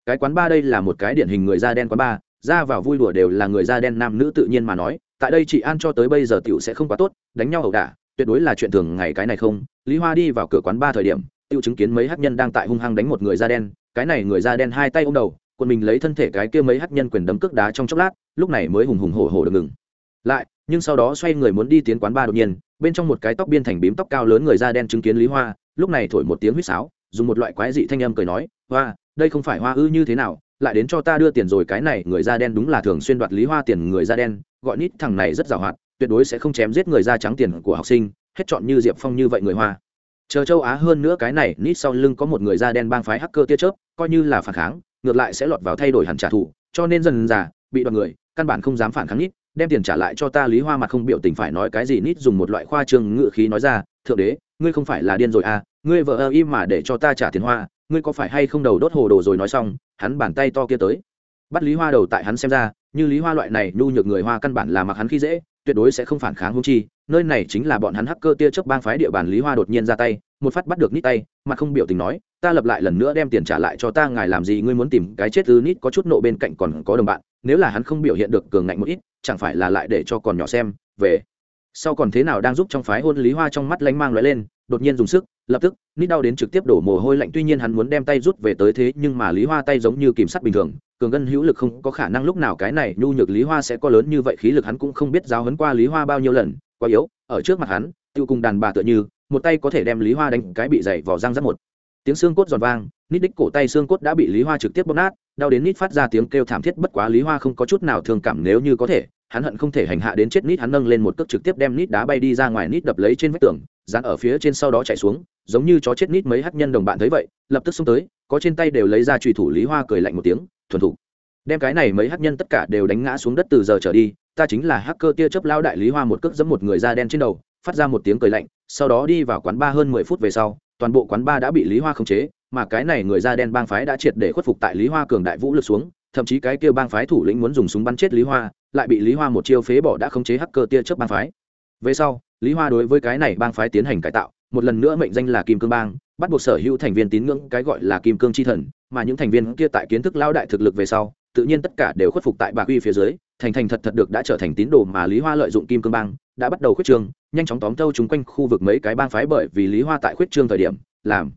cái quán ba đây là một cái điển hình người da đen quán ba ra vào vui đùa đều là người da đen nam nữ tự nhiên mà nói, tại đây chị an cho tới bây giờ tiểu sẽ không quá tốt, đánh nhau ẩu đả tuyệt đối là chuyện thường ngày cái này không? Lý hoa đi vào cửa quán ba thời điểm, tiêu chứng kiến mấy hát nhân đang tại hung hăng đánh một người da đen, cái này người da đen hai tay ôm đầu quân mình lấy thân thể cái kia mấy hát nhân quyền đấm cước đá trong chốc lát, lúc này mới hùng hùng hổ hổ được ngừng. Lại, nhưng sau đó xoay người muốn đi tiến quán ba đột nhiên, bên trong một cái tóc biên thành bím tóc cao lớn người da đen chứng kiến lý hoa, lúc này thổi một tiếng huýt sáo, dùng một loại quái dị thanh âm cười nói, hoa, đây không phải hoa ư như thế nào, lại đến cho ta đưa tiền rồi, cái này người da đen đúng là thường xuyên đoạt lý hoa tiền người da đen, gọi nít thằng này rất giàu hoạt tuyệt đối sẽ không chém giết người da trắng tiền của học sinh, hết chọn như diệp phong như vậy người hoa. Chờ châu á hơn nữa cái này, nít sau lưng có một người da đen bang phái hacker tia chớp, coi như là phản kháng, ngược lại sẽ lọt vào thay đổi hẳn trả thù, cho nên dần già bị đoàn người, căn bản không dám phản kháng nít, đem tiền trả lại cho ta lý hoa mặt không biểu tình phải nói cái gì nít dùng một loại khoa trương ngự khí nói ra, thượng đế, ngươi không phải là điên rồi à ngươi vợ ơ im mà để cho ta trả tiền hoa, ngươi có phải hay không đầu đốt hồ đồ rồi nói xong, hắn bàn tay to kia tới. Bắt lý hoa đầu tại hắn xem ra, như lý hoa loại này nhu nhược người hoa căn bản là mặc hắn khi dễ tuyệt đối sẽ không phản kháng hung chi, nơi này chính là bọn hắn hacker tia chớp bang phái địa bàn lý hoa đột nhiên ra tay, một phát bắt được nít tay, mà không biểu tình nói, ta lập lại lần nữa đem tiền trả lại cho ta, ngài làm gì, ngươi muốn tìm cái chết ư? Nít có chút nộ bên cạnh còn có đồng bạn, nếu là hắn không biểu hiện được cường ngạnh một ít, chẳng phải là lại để cho còn nhỏ xem, về. Sau còn thế nào đang giúp trong phái hôn lý hoa trong mắt lánh mang lóe lên đột nhiên dùng sức, lập tức, nít đau đến trực tiếp đổ mồ hôi lạnh. Tuy nhiên hắn muốn đem tay rút về tới thế, nhưng mà lý hoa tay giống như kìm sắt bình thường, cường ngân hữu lực không có khả năng lúc nào cái này nhu nhược lý hoa sẽ có lớn như vậy khí lực, hắn cũng không biết giáo hấn qua lý hoa bao nhiêu lần, quá yếu, ở trước mặt hắn, tiêu cùng đàn bà tựa như, một tay có thể đem lý hoa đánh cái bị dày vỏ răng rắc một. Tiếng xương cốt giòn vang, nít đích cổ tay xương cốt đã bị lý hoa trực tiếp bóp nát, đau đến nít phát ra tiếng kêu thảm thiết, bất quá lý hoa không có chút nào thương cảm nếu như có thể hắn hận không thể hành hạ đến chết nít, hắn nâng lên một cước trực tiếp đem nít đá bay đi ra ngoài, nít đập lấy trên vách tường, dán ở phía trên sau đó chạy xuống, giống như chó chết nít mấy hát nhân đồng bạn thấy vậy, lập tức xông tới, có trên tay đều lấy ra trùy thủ lý hoa cười lạnh một tiếng, thuần thủ, đem cái này mấy hát nhân tất cả đều đánh ngã xuống đất từ giờ trở đi, ta chính là hacker tia chớp lao đại lý hoa một cước giẫm một người da đen trên đầu, phát ra một tiếng cười lạnh, sau đó đi vào quán ba hơn mười phút về sau, toàn bộ quán ba đã bị lý hoa khống chế, mà cái này người da đen bang phái đã triệt để khuất phục tại lý hoa cường đại vũ lực xuống, thậm chí cái kia bang phái thủ lĩnh muốn dùng súng bắn chết lý hoa lại bị lý hoa một chiêu phế bỏ đã khống chế hacker tia chớp bang phái. Về sau, lý hoa đối với cái này bang phái tiến hành cải tạo, một lần nữa mệnh danh là kim cương bang, bắt buộc sở hữu thành viên tín ngưỡng cái gọi là kim cương chi thần, mà những thành viên kia tại kiến thức lao đại thực lực về sau, tự nhiên tất cả đều khuất phục tại bạc uy phía dưới, thành thành thật thật được đã trở thành tín đồ mà lý hoa lợi dụng kim cương bang, đã bắt đầu khuyết trương, nhanh chóng tóm tâu chung quanh khu vực mấy cái bang phái bởi vì lý hoa tại khuyết trương thời điểm, làm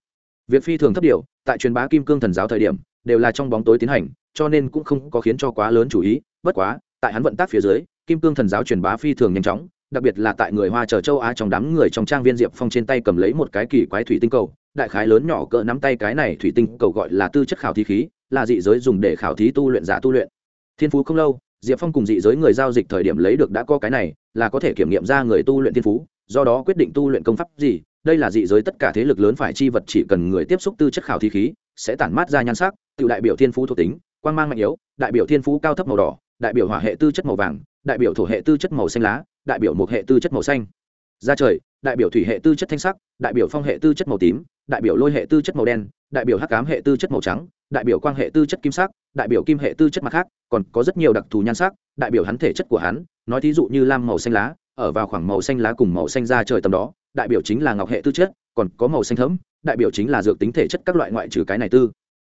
việc phi thường thấp điều, tại truyền bá kim cương thần giáo thời điểm, đều là trong bóng tối tiến hành, cho nên cũng không có khiến cho quá lớn chú ý, bất quá tại hắn vận tác phía dưới, kim cương thần giáo truyền bá phi thường nhanh chóng, đặc biệt là tại người hoa chờ châu á trong đám người trong trang viên diệp phong trên tay cầm lấy một cái kỳ quái thủy tinh cầu, đại khái lớn nhỏ cỡ nắm tay cái này thủy tinh cầu gọi là tư chất khảo thí khí, là dị giới dùng để khảo thí tu luyện giả tu luyện. Thiên phú không lâu, diệp phong cùng dị giới người giao dịch thời điểm lấy được đã có cái này, là có thể kiểm nghiệm ra người tu luyện thiên phú, do đó quyết định tu luyện công pháp gì, đây là dị giới tất cả thế lực lớn phải chi vật chỉ cần người tiếp xúc tư chất khảo thí khí, sẽ tản mát ra nhan sắc, tự đại biểu thiên phú thuộc tính quan mang mạnh yếu, đại biểu thiên phú cao thấp màu đỏ đại biểu hỏa hệ tư chất màu vàng đại biểu thổ hệ tư chất màu xanh lá đại biểu một hệ tư chất màu xanh ra trời đại biểu thủy hệ tư chất thanh sắc đại biểu phong hệ tư chất màu tím đại biểu lôi hệ tư chất màu đen đại biểu hắc cám hệ tư chất màu trắng đại biểu quang hệ tư chất kim sắc đại biểu kim hệ tư chất mặt khác còn có rất nhiều đặc thù nhan sắc đại biểu hắn thể chất của hắn nói thí dụ như lam màu xanh lá ở vào khoảng màu xanh lá cùng màu xanh ra trời tầm đó đại biểu chính là ngọc hệ tư chất còn có màu xanh thấm đại biểu chính là dược tính thể chất các loại ngoại trừ cái này tư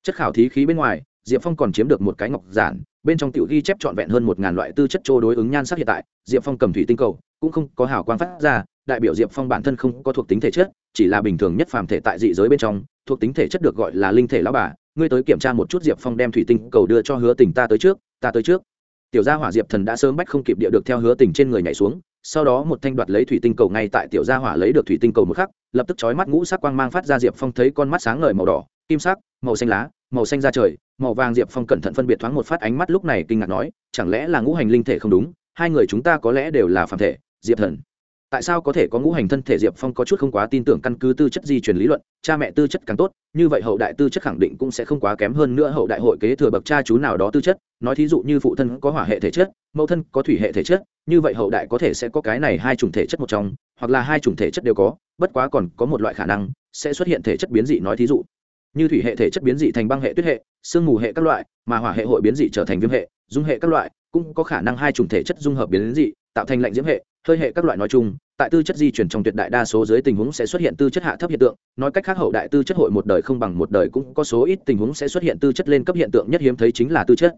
chất khảo thí khí bên ngoài diệp phong còn chiếm được một cái ngọc giản bên trong tiểu ghi chép trọn vẹn hơn một ngàn loại tư chất trô đối ứng nhan sắc hiện tại, diệp phong cầm thủy tinh cầu, cũng không có hào quang phát ra, đại biểu diệp phong bản thân không có thuộc tính thể chất, chỉ là bình thường nhất phàm thể tại dị giới bên trong, thuộc tính thể chất được gọi là linh thể lão bà. Ngươi tới kiểm tra một chút diệp phong đem thủy tinh cầu đưa cho hứa tình ta tới trước, ta tới trước. Tiểu gia hỏa diệp thần đã sớm bách không kịp địa được theo hứa tình trên người nhảy xuống, sau đó một thanh đoạt lấy thủy tinh cầu ngay tại tiểu gia hỏa lấy được thủy tinh cầu một khắc, lập tức chói mắt ngũ sắc quang mang phát ra diệp phong thấy con mắt sáng ngời màu đỏ, kim sắc, màu xanh lá, màu xanh da trời màu vàng diệp phong cẩn thận phân biệt thoáng một phát ánh mắt lúc này kinh ngạc nói, chẳng lẽ là ngũ hành linh thể không đúng? Hai người chúng ta có lẽ đều là phàm thể, diệp thần. Tại sao có thể có ngũ hành thân thể diệp phong có chút không quá tin tưởng căn cứ tư chất di truyền lý luận, cha mẹ tư chất càng tốt, như vậy hậu đại tư chất khẳng định cũng sẽ không quá kém hơn nữa hậu đại hội kế thừa bậc cha chú nào đó tư chất. Nói thí dụ như phụ thân có hỏa hệ thể chất, mẫu thân có thủy hệ thể chất, như vậy hậu đại có thể sẽ có cái này hai chủng thể chất một trong, hoặc là hai chủng thể chất đều có, bất quá còn có một loại khả năng sẽ xuất hiện thể chất biến dị, nói thí dụ như thủy hệ thể chất biến dị thành băng hệ tuyết hệ sương mù hệ các loại, mà hỏa hệ hội biến dị trở thành viêm hệ, dung hệ các loại, cũng có khả năng hai chủng thể chất dung hợp biến dị, tạo thành lạnh diễm hệ, hơi hệ các loại nói chung. Tại tư chất di chuyển trong tuyệt đại đa số dưới tình huống sẽ xuất hiện tư chất hạ thấp hiện tượng, nói cách khác hậu đại tư chất hội một đời không bằng một đời cũng có số ít tình huống sẽ xuất hiện tư chất lên cấp hiện tượng nhất hiếm thấy chính là tư chất.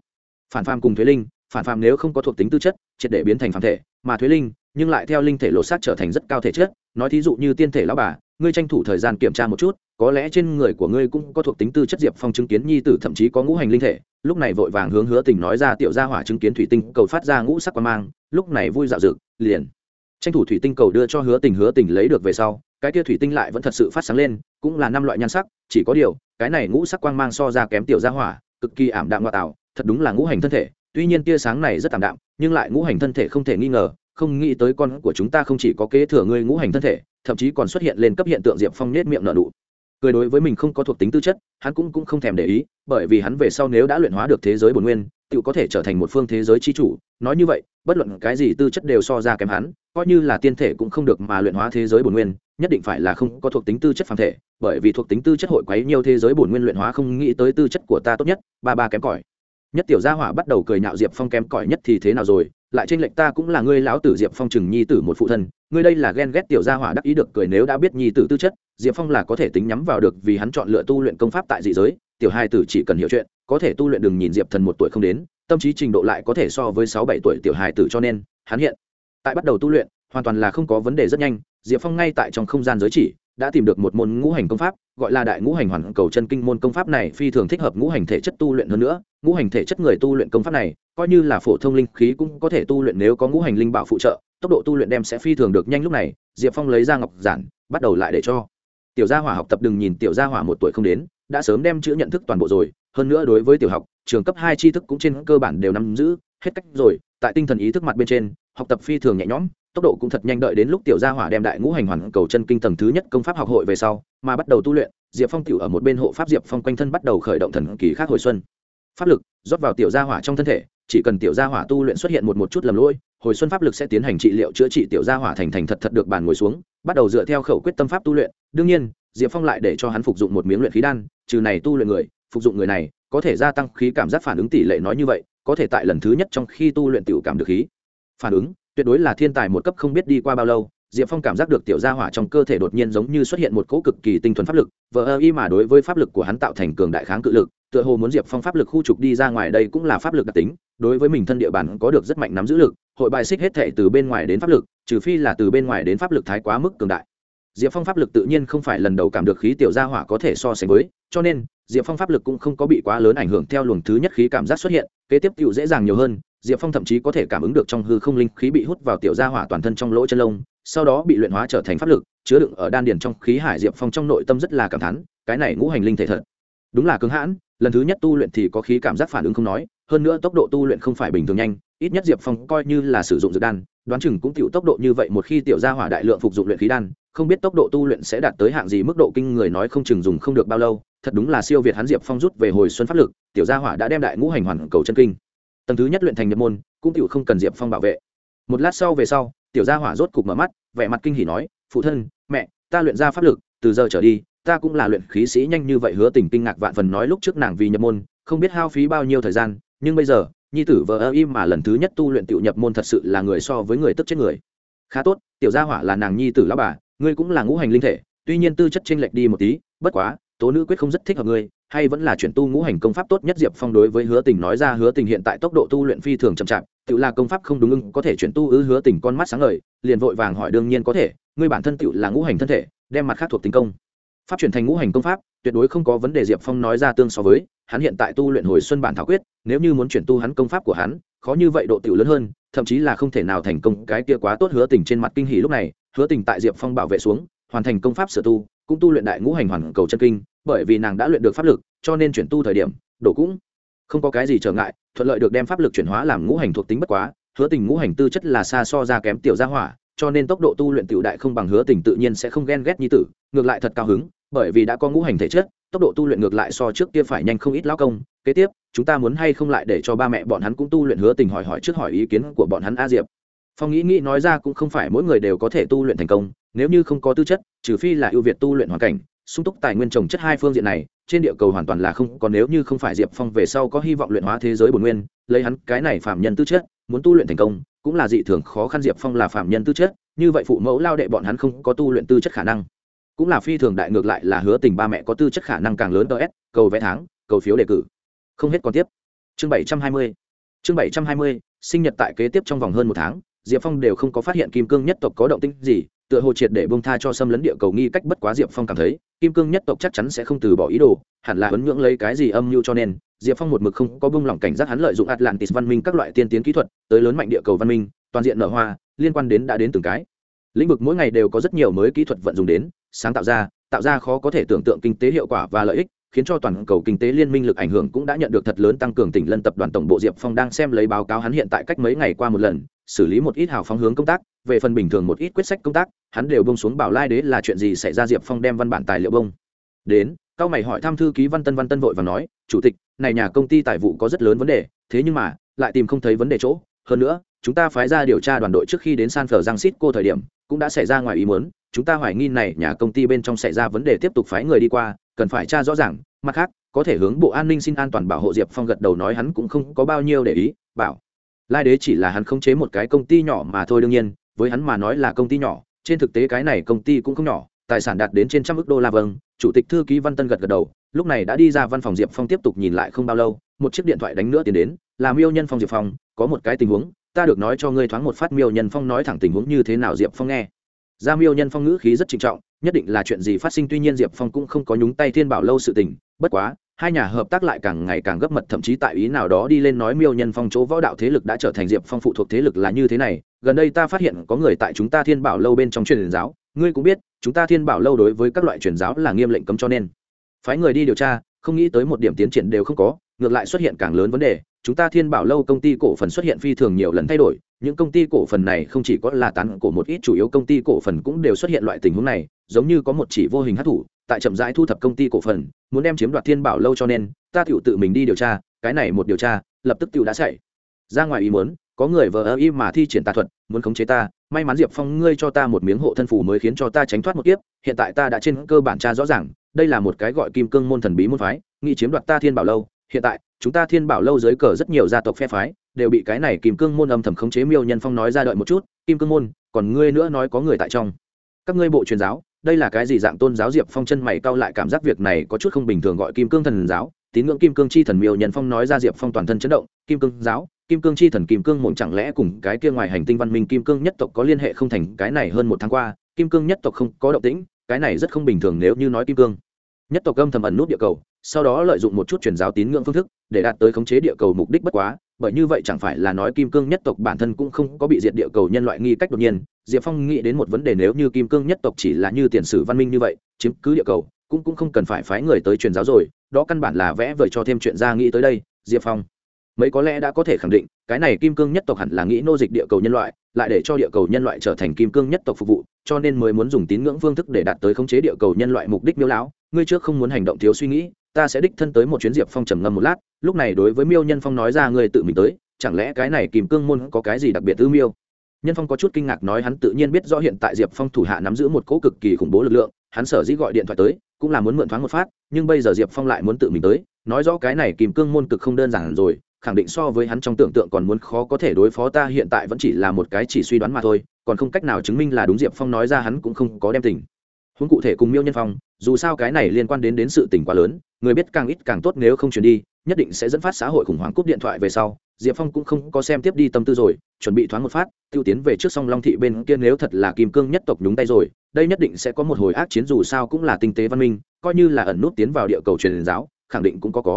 Phản phàm cùng thuế linh, phản phàm nếu không có thuộc tính tư chất, triệt để biến thành phản thể, mà thuế linh, nhưng lại theo linh thể lột xác trở thành rất cao thể chất. Nói thí dụ như tiên thể lão bà ngươi tranh thủ thời gian kiểm tra một chút, có lẽ trên người của ngươi cũng có thuộc tính tư chất diệp phong chứng kiến nhi tử thậm chí có ngũ hành linh thể. Lúc này vội vàng hướng hứa tình nói ra tiểu gia hỏa chứng kiến thủy tinh cầu phát ra ngũ sắc quan mang, lúc này vui dạo dực, liền. Tranh thủ thủy tinh cầu đưa cho hứa tình hứa tình lấy được về sau, cái kia thủy tinh lại vẫn thật sự phát sáng lên, cũng là năm loại nhan sắc, chỉ có điều, cái này ngũ sắc quang mang so ra kém tiểu gia hỏa, cực kỳ ảm đạm ngoại tạo, thật đúng là ngũ hành thân thể. Tuy nhiên tia sáng này rất ảm đạm, nhưng lại ngũ hành thân thể không thể nghi ngờ, không nghĩ tới con của chúng ta không chỉ có kế thừa ngươi ngũ hành thân thể thậm chí còn xuất hiện lên cấp hiện tượng diệp phong nết miệng nở nụ. Cười đối với mình không có thuộc tính tư chất, hắn cũng cũng không thèm để ý, bởi vì hắn về sau nếu đã luyện hóa được thế giới bồn nguyên tự có thể trở thành một phương thế giới chi chủ. Nói như vậy, bất luận cái gì tư chất đều so ra kém hắn, coi như là tiên thể cũng không được mà luyện hóa thế giới bổn nguyên, nhất định phải là không có thuộc tính tư chất phàm thể, bởi vì thuộc tính tư chất hội quấy nhiều thế giới bổn nguyên luyện hóa không nghĩ tới tư chất của ta tốt nhất, ba ba kém cỏi. Nhất tiểu gia hỏa bắt đầu cười nhạo diệp phong kém cỏi nhất thì thế nào rồi, lại trên lệnh ta cũng là ngươi lão tử diệp phong trừng nhi tử một phụ thân ngươi đây là ghen ghét tiểu gia hỏa đắc ý được cười nếu đã biết nhi tử tư chất, diệp phong là có thể tính nhắm vào được vì hắn chọn lựa tu luyện công pháp tại dị giới, tiểu hai tử chỉ cần hiểu chuyện, có thể tu luyện đừng nhìn diệp thần một tuổi không đến, tâm trí trình độ lại có thể so với sáu bảy tuổi tiểu hài tử cho nên, hắn hiện tại bắt đầu tu luyện, hoàn toàn là không có vấn đề rất nhanh, diệp phong ngay tại trong không gian giới chỉ, đã tìm được một môn ngũ hành công pháp, gọi là đại ngũ hành hoàn cầu chân kinh môn công pháp này phi thường thích hợp ngũ hành thể chất tu luyện hơn nữa, ngũ hành thể chất người tu luyện công pháp này, coi như là phổ thông linh khí cũng có thể tu luyện nếu có ngũ hành linh bảo phụ trợ tốc độ tu luyện đem sẽ phi thường được nhanh lúc này, diệp phong lấy ra ngọc giản, bắt đầu lại để cho. Tiểu gia hỏa học tập đừng nhìn tiểu gia hỏa một tuổi không đến, đã sớm đem chữ nhận thức toàn bộ rồi, hơn nữa đối với tiểu học, trường cấp hai tri thức cũng trên cơ bản đều nắm giữ, hết cách rồi, tại tinh thần ý thức mặt bên trên, học tập phi thường nhẹ nhõm, tốc độ cũng thật nhanh đợi đến lúc tiểu gia hỏa đem đại ngũ hành hoàn cầu chân kinh tầng thứ nhất công pháp học hội về sau, mà bắt đầu tu luyện, diệp phong tiểu ở một bên hộ pháp diệp phong quanh thân bắt đầu khởi động thần kỳ khác hồi xuân. Pháp lực rót vào tiểu gia hỏa trong thân thể, chỉ cần tiểu gia hỏa tu luyện xuất hiện một một chút lầm lỗi hồi xuân pháp lực sẽ tiến hành trị liệu chữa trị tiểu gia hỏa thành thành thật thật được bàn ngồi xuống, bắt đầu dựa theo khẩu quyết tâm pháp tu luyện. Đương nhiên, diệp phong lại để cho hắn phục dụng một miếng luyện khí đan, trừ này tu luyện người, phục dụng người này, có thể gia tăng khí cảm giác phản ứng tỷ lệ nói như vậy, có thể tại lần thứ nhất trong khi tu luyện tiểu cảm được khí. Phản ứng, tuyệt đối là thiên tài một cấp không biết đi qua bao lâu, diệp phong cảm giác được tiểu gia hỏa trong cơ thể đột nhiên giống như xuất hiện một cỗ cực kỳ tinh thuần pháp lực, vờ ơ y mà đối với pháp lực của hắn tạo thành cường đại kháng cự lực, tựa hồ muốn diệp phong pháp lực khu trục đi ra ngoài đây cũng là pháp lực đặc tính, đối với mình thân địa bàn có được rất mạnh nắm giữ lực hội bài xích hết thệ từ bên ngoài đến pháp lực, trừ phi là từ bên ngoài đến pháp lực thái quá mức cường đại. Diệp phong pháp lực tự nhiên không phải lần đầu cảm được khí tiểu gia hỏa có thể so sánh với, cho nên, diệp phong pháp lực cũng không có bị quá lớn ảnh hưởng theo luồng thứ nhất khí cảm giác xuất hiện, kế tiếp tựu dễ dàng nhiều hơn, diệp phong thậm chí có thể cảm ứng được trong hư không linh khí bị hút vào tiểu gia hỏa toàn thân trong lỗ chân lông, sau đó bị luyện hóa trở thành pháp lực, chứa đựng ở đan điền trong khí hải diệp phong trong nội tâm rất là cảm thán, cái này ngũ hành linh thể thật. Đúng là cứng hãn, lần thứ nhất tu luyện thì có khí cảm giác phản ứng không nói, hơn nữa tốc độ tu luyện không phải bình thường nhanh ít nhất diệp phong coi như là sử dụng dược đan, đoán chừng cũng tiểu tốc độ như vậy một khi tiểu gia hỏa đại lượng phục dụng luyện khí đan, không biết tốc độ tu luyện sẽ đạt tới hạng gì mức độ kinh người nói không chừng dùng không được bao lâu, thật đúng là siêu việt hắn diệp phong rút về hồi xuân pháp lực, tiểu gia hỏa đã đem đại ngũ hành hoàn cầu chân kinh. Tầng thứ nhất luyện thành nhập môn, cũng tiểu không cần diệp phong bảo vệ. Một lát sau về sau, tiểu gia hỏa rốt cục mở mắt, vẻ mặt kinh hỉ nói, phụ thân, mẹ, ta luyện ra pháp lực, từ giờ trở đi, ta cũng là luyện khí sĩ nhanh như vậy hứa tình kinh ngạc vạn phần nói lúc trước nàng vì nhập môn, không biết hao phí bao nhiêu thời gian, nhưng bây giờ nhi tử vợ ơ im mà lần thứ nhất tu luyện tiểu nhập môn thật sự là người so với người tức chết người. Khá tốt, tiểu gia hỏa là nàng nhi tử lão bà, ngươi cũng là ngũ hành linh thể, tuy nhiên tư chất chênh lệch đi một tí, bất quá, tố nữ quyết không rất thích hợp ngươi, hay vẫn là chuyển tu ngũ hành công pháp tốt nhất diệp phong đối với hứa tình nói ra, hứa tình hiện tại tốc độ tu luyện phi thường chậm chạp tự là công pháp không đúng ưng, có thể chuyển tu ư hứa tình con mắt sáng ngời, liền vội vàng hỏi đương nhiên có thể, ngươi bản thân tự là ngũ hành thân thể, đem mặt khác thuộc tính công pháp chuyển thành ngũ hành công pháp, tuyệt đối không có vấn đề diệp phong nói ra tương so với, hắn hiện tại tu luyện hồi xuân bản thảo quyết, nếu như muốn chuyển tu hắn công pháp của hắn, khó như vậy độ tiểu lớn hơn, thậm chí là không thể nào thành công, cái kia quá tốt hứa tình trên mặt kinh hỉ lúc này, hứa tình tại diệp phong bảo vệ xuống, hoàn thành công pháp sửa tu, cũng tu luyện đại ngũ hành hoàn cầu chân kinh, bởi vì nàng đã luyện được pháp lực, cho nên chuyển tu thời điểm, độ cũng không có cái gì trở ngại, thuận lợi được đem pháp lực chuyển hóa làm ngũ hành thuộc tính bất quá, hứa tình ngũ hành tư chất là xa so ra kém tiểu gia hỏa cho nên tốc độ tu luyện tiểu đại không bằng hứa tình tự nhiên sẽ không ghen ghét như tử, ngược lại thật cao hứng, bởi vì đã có ngũ hành thể chất, tốc độ tu luyện ngược lại so trước kia phải nhanh không ít lao công. Kế tiếp, chúng ta muốn hay không lại để cho ba mẹ bọn hắn cũng tu luyện hứa tình hỏi hỏi trước hỏi ý kiến của bọn hắn a diệp. Phong nghĩ nghĩ nói ra cũng không phải mỗi người đều có thể tu luyện thành công, nếu như không có tư chất, trừ phi là ưu việt tu luyện hoàn cảnh, sung túc tài nguyên trồng chất hai phương diện này, trên địa cầu hoàn toàn là không, còn nếu như không phải diệp phong về sau có hy vọng luyện hóa thế giới bồn nguyên, lấy hắn cái này phạm nhân tư chất, muốn tu luyện thành công cũng là dị thường khó khăn diệp phong là phạm nhân tư chất, như vậy phụ mẫu lao đệ bọn hắn không có tu luyện tư chất khả năng. Cũng là phi thường đại ngược lại là hứa tình ba mẹ có tư chất khả năng càng lớn ts cầu vẽ tháng, cầu phiếu đề cử. Không hết còn tiếp. Chương bảy trăm hai mươi. Chương bảy trăm hai mươi, sinh nhật tại kế tiếp trong vòng hơn một tháng diệp phong đều không có phát hiện kim cương nhất tộc có động tĩnh gì, tựa hồ triệt để bông tha cho xâm lấn địa cầu nghi cách bất quá diệp phong cảm thấy, kim cương nhất tộc chắc chắn sẽ không từ bỏ ý đồ, hẳn là ấn ngưỡng lấy cái gì âm mưu cho nên, diệp phong một mực không có bông lỏng cảnh giác hắn lợi dụng atlantis văn minh các loại tiên tiến kỹ thuật, tới lớn mạnh địa cầu văn minh, toàn diện nở hoa, liên quan đến đã đến từng cái. Lĩnh vực mỗi ngày đều có rất nhiều mới kỹ thuật vận dụng đến, sáng tạo ra tạo ra khó có thể tưởng tượng kinh tế hiệu quả và lợi ích, khiến cho toàn cầu kinh tế liên minh lực ảnh hưởng cũng đã nhận được thật lớn tăng cường tỉnh lân tập đoàn tổng bộ diệp phong đang xem lấy báo cáo hắn hiện tại cách mấy ngày qua một lần xử lý một ít hào phóng hướng công tác, về phần bình thường một ít quyết sách công tác, hắn đều bông xuống bảo lai đế là chuyện gì xảy ra diệp phong đem văn bản tài liệu bông. Đến, cao mày hỏi thăm thư ký văn tân văn tân vội và nói, chủ tịch, này nhà công ty tài vụ có rất lớn vấn đề, thế nhưng mà, lại tìm không thấy vấn đề chỗ. Hơn nữa, chúng ta phái ra điều tra đoàn đội trước khi đến san francisco thời điểm, cũng đã xảy ra ngoài ý muốn, chúng ta hoài nghi này nhà công ty bên trong xảy ra vấn đề tiếp tục phái người đi qua, cần phải tra rõ ràng, mặt khác, có thể hướng bộ an ninh xin an toàn bảo hộ diệp phong gật đầu nói hắn cũng không có bao nhiêu để ý, bảo lai đế chỉ là hắn khống chế một cái công ty nhỏ mà thôi đương nhiên, với hắn mà nói là công ty nhỏ, trên thực tế cái này công ty cũng không nhỏ, tài sản đạt đến trên trăm ước đô la vâng chủ tịch thư ký văn tân gật gật đầu, lúc này đã đi ra văn phòng diệp phong tiếp tục nhìn lại không bao lâu, một chiếc điện thoại đánh nữa tiến đến, làm miêu nhân phong diệp phong, có một cái tình huống, ta được nói cho ngươi thoáng một phát miêu nhân phong nói thẳng tình huống như thế nào diệp phong nghe. Ra miêu nhân phong ngữ khí rất trịnh trọng, nhất định là chuyện gì phát sinh, tuy nhiên diệp phong cũng không có nhúng tay thiên bảo lâu sự tình, bất quá hai nhà hợp tác lại càng ngày càng gấp mật, thậm chí tại ý nào đó đi lên nói miêu nhân phong chỗ võ đạo thế lực đã trở thành diệp phong phụ thuộc thế lực là như thế này. Gần đây ta phát hiện có người tại chúng ta thiên bảo lâu bên trong truyền giáo. Ngươi cũng biết, chúng ta thiên bảo lâu đối với các loại truyền giáo là nghiêm lệnh cấm cho nên. Phái người đi điều tra, không nghĩ tới một điểm tiến triển đều không có, ngược lại xuất hiện càng lớn vấn đề. Chúng ta thiên bảo lâu công ty cổ phần xuất hiện phi thường nhiều lần thay đổi, những công ty cổ phần này không chỉ có là tán của một ít, chủ yếu công ty cổ phần cũng đều xuất hiện loại tình huống này giống như có một chỉ vô hình hát thủ, tại chậm rãi thu thập công ty cổ phần, muốn đem chiếm đoạt thiên bảo lâu cho nên, ta tự tự mình đi điều tra, cái này một điều tra, lập tức tự đã chạy. Ra ngoài ý muốn, có người vờ ơ y mà thi triển tà thuật, muốn khống chế ta, may mắn diệp phong ngươi cho ta một miếng hộ thân phủ mới khiến cho ta tránh thoát một kiếp, hiện tại ta đã trên cơ bản tra rõ ràng, đây là một cái gọi kim cương môn thần bí môn phái nghị chiếm đoạt ta thiên bảo lâu, hiện tại, chúng ta thiên bảo lâu dưới cờ rất nhiều gia tộc phe phái, đều bị cái này kim cương môn âm thầm khống chế miêu nhân phong nói ra đợi một chút, kim cương môn, còn ngươi nữa nói có người tại trong. Các ngươi bộ truyền giáo đây là cái gì dạng tôn giáo diệp phong chân mày cau lại cảm giác việc này có chút không bình thường gọi kim cương thần giáo. Tín ngưỡng kim cương chi thần miêu nhân phong nói ra diệp phong toàn thân chấn động. Kim cương giáo, kim cương chi thần kim cương mộng chẳng lẽ cùng cái kia ngoài hành tinh văn minh kim cương nhất tộc có liên hệ không thành? Cái này hơn một tháng qua, kim cương nhất tộc không có động tĩnh, cái này rất không bình thường nếu như nói kim cương. Nhất tộc âm thầm ẩn nút địa cầu, sau đó lợi dụng một chút truyền giáo tín ngưỡng phương thức, để đạt tới khống chế địa cầu mục đích bất quá bởi như vậy chẳng phải là nói kim cương nhất tộc bản thân cũng không có bị diệt địa cầu nhân loại nghi cách đột nhiên. Diệp phong nghĩ đến một vấn đề nếu như kim cương nhất tộc chỉ là như tiền sử văn minh như vậy, chiếm cứ địa cầu, cũng cũng không cần phải phái người tới truyền giáo rồi, đó căn bản là vẽ vời cho thêm chuyện ra nghĩ tới đây, diệp phong. Mấy có lẽ đã có thể khẳng định, cái này kim cương nhất tộc hẳn là nghĩ nô dịch địa cầu nhân loại, lại để cho địa cầu nhân loại trở thành kim cương nhất tộc phục vụ, cho nên mới muốn dùng tín ngưỡng phương thức để đạt tới khống chế địa cầu nhân loại mục đích miêu lão. Ngươi trước không muốn hành động thiếu suy nghĩ ta sẽ đích thân tới một chuyến diệp phong trầm ngâm một lát, lúc này đối với miêu nhân phong nói ra ngươi tự mình tới, chẳng lẽ cái này kìm cương môn có cái gì đặc biệt ư miêu? Nhân phong có chút kinh ngạc nói hắn tự nhiên biết rõ hiện tại diệp phong thủ hạ nắm giữ một cỗ cực kỳ khủng bố lực lượng, hắn sở dĩ gọi điện thoại tới, cũng là muốn mượn thoáng một phát, nhưng bây giờ diệp phong lại muốn tự mình tới, nói rõ cái này kìm cương môn cực không đơn giản rồi, khẳng định so với hắn trong tưởng tượng còn muốn khó có thể đối phó ta hiện tại vẫn chỉ là một cái chỉ suy đoán mà thôi, còn không cách nào chứng minh là đúng diệp phong nói ra hắn cũng không có đem tình huống cụ thể cùng miêu nhân phong, dù sao cái này liên quan đến đến sự tình quá lớn, người biết càng ít càng tốt nếu không chuyển đi, nhất định sẽ dẫn phát xã hội khủng hoảng cúp điện thoại về sau. Diệp phong cũng không có xem tiếp đi tâm tư rồi, chuẩn bị thoáng một phát t i ê u tiến về trước song long thị bên kia nếu thật là kim cương nhất tộc nhúng tay rồi, đây nhất định sẽ có một hồi ác chiến dù sao cũng là tinh tế văn minh, coi như là ẩn nút tiến vào địa cầu truyền giáo, khẳng định cũng có có.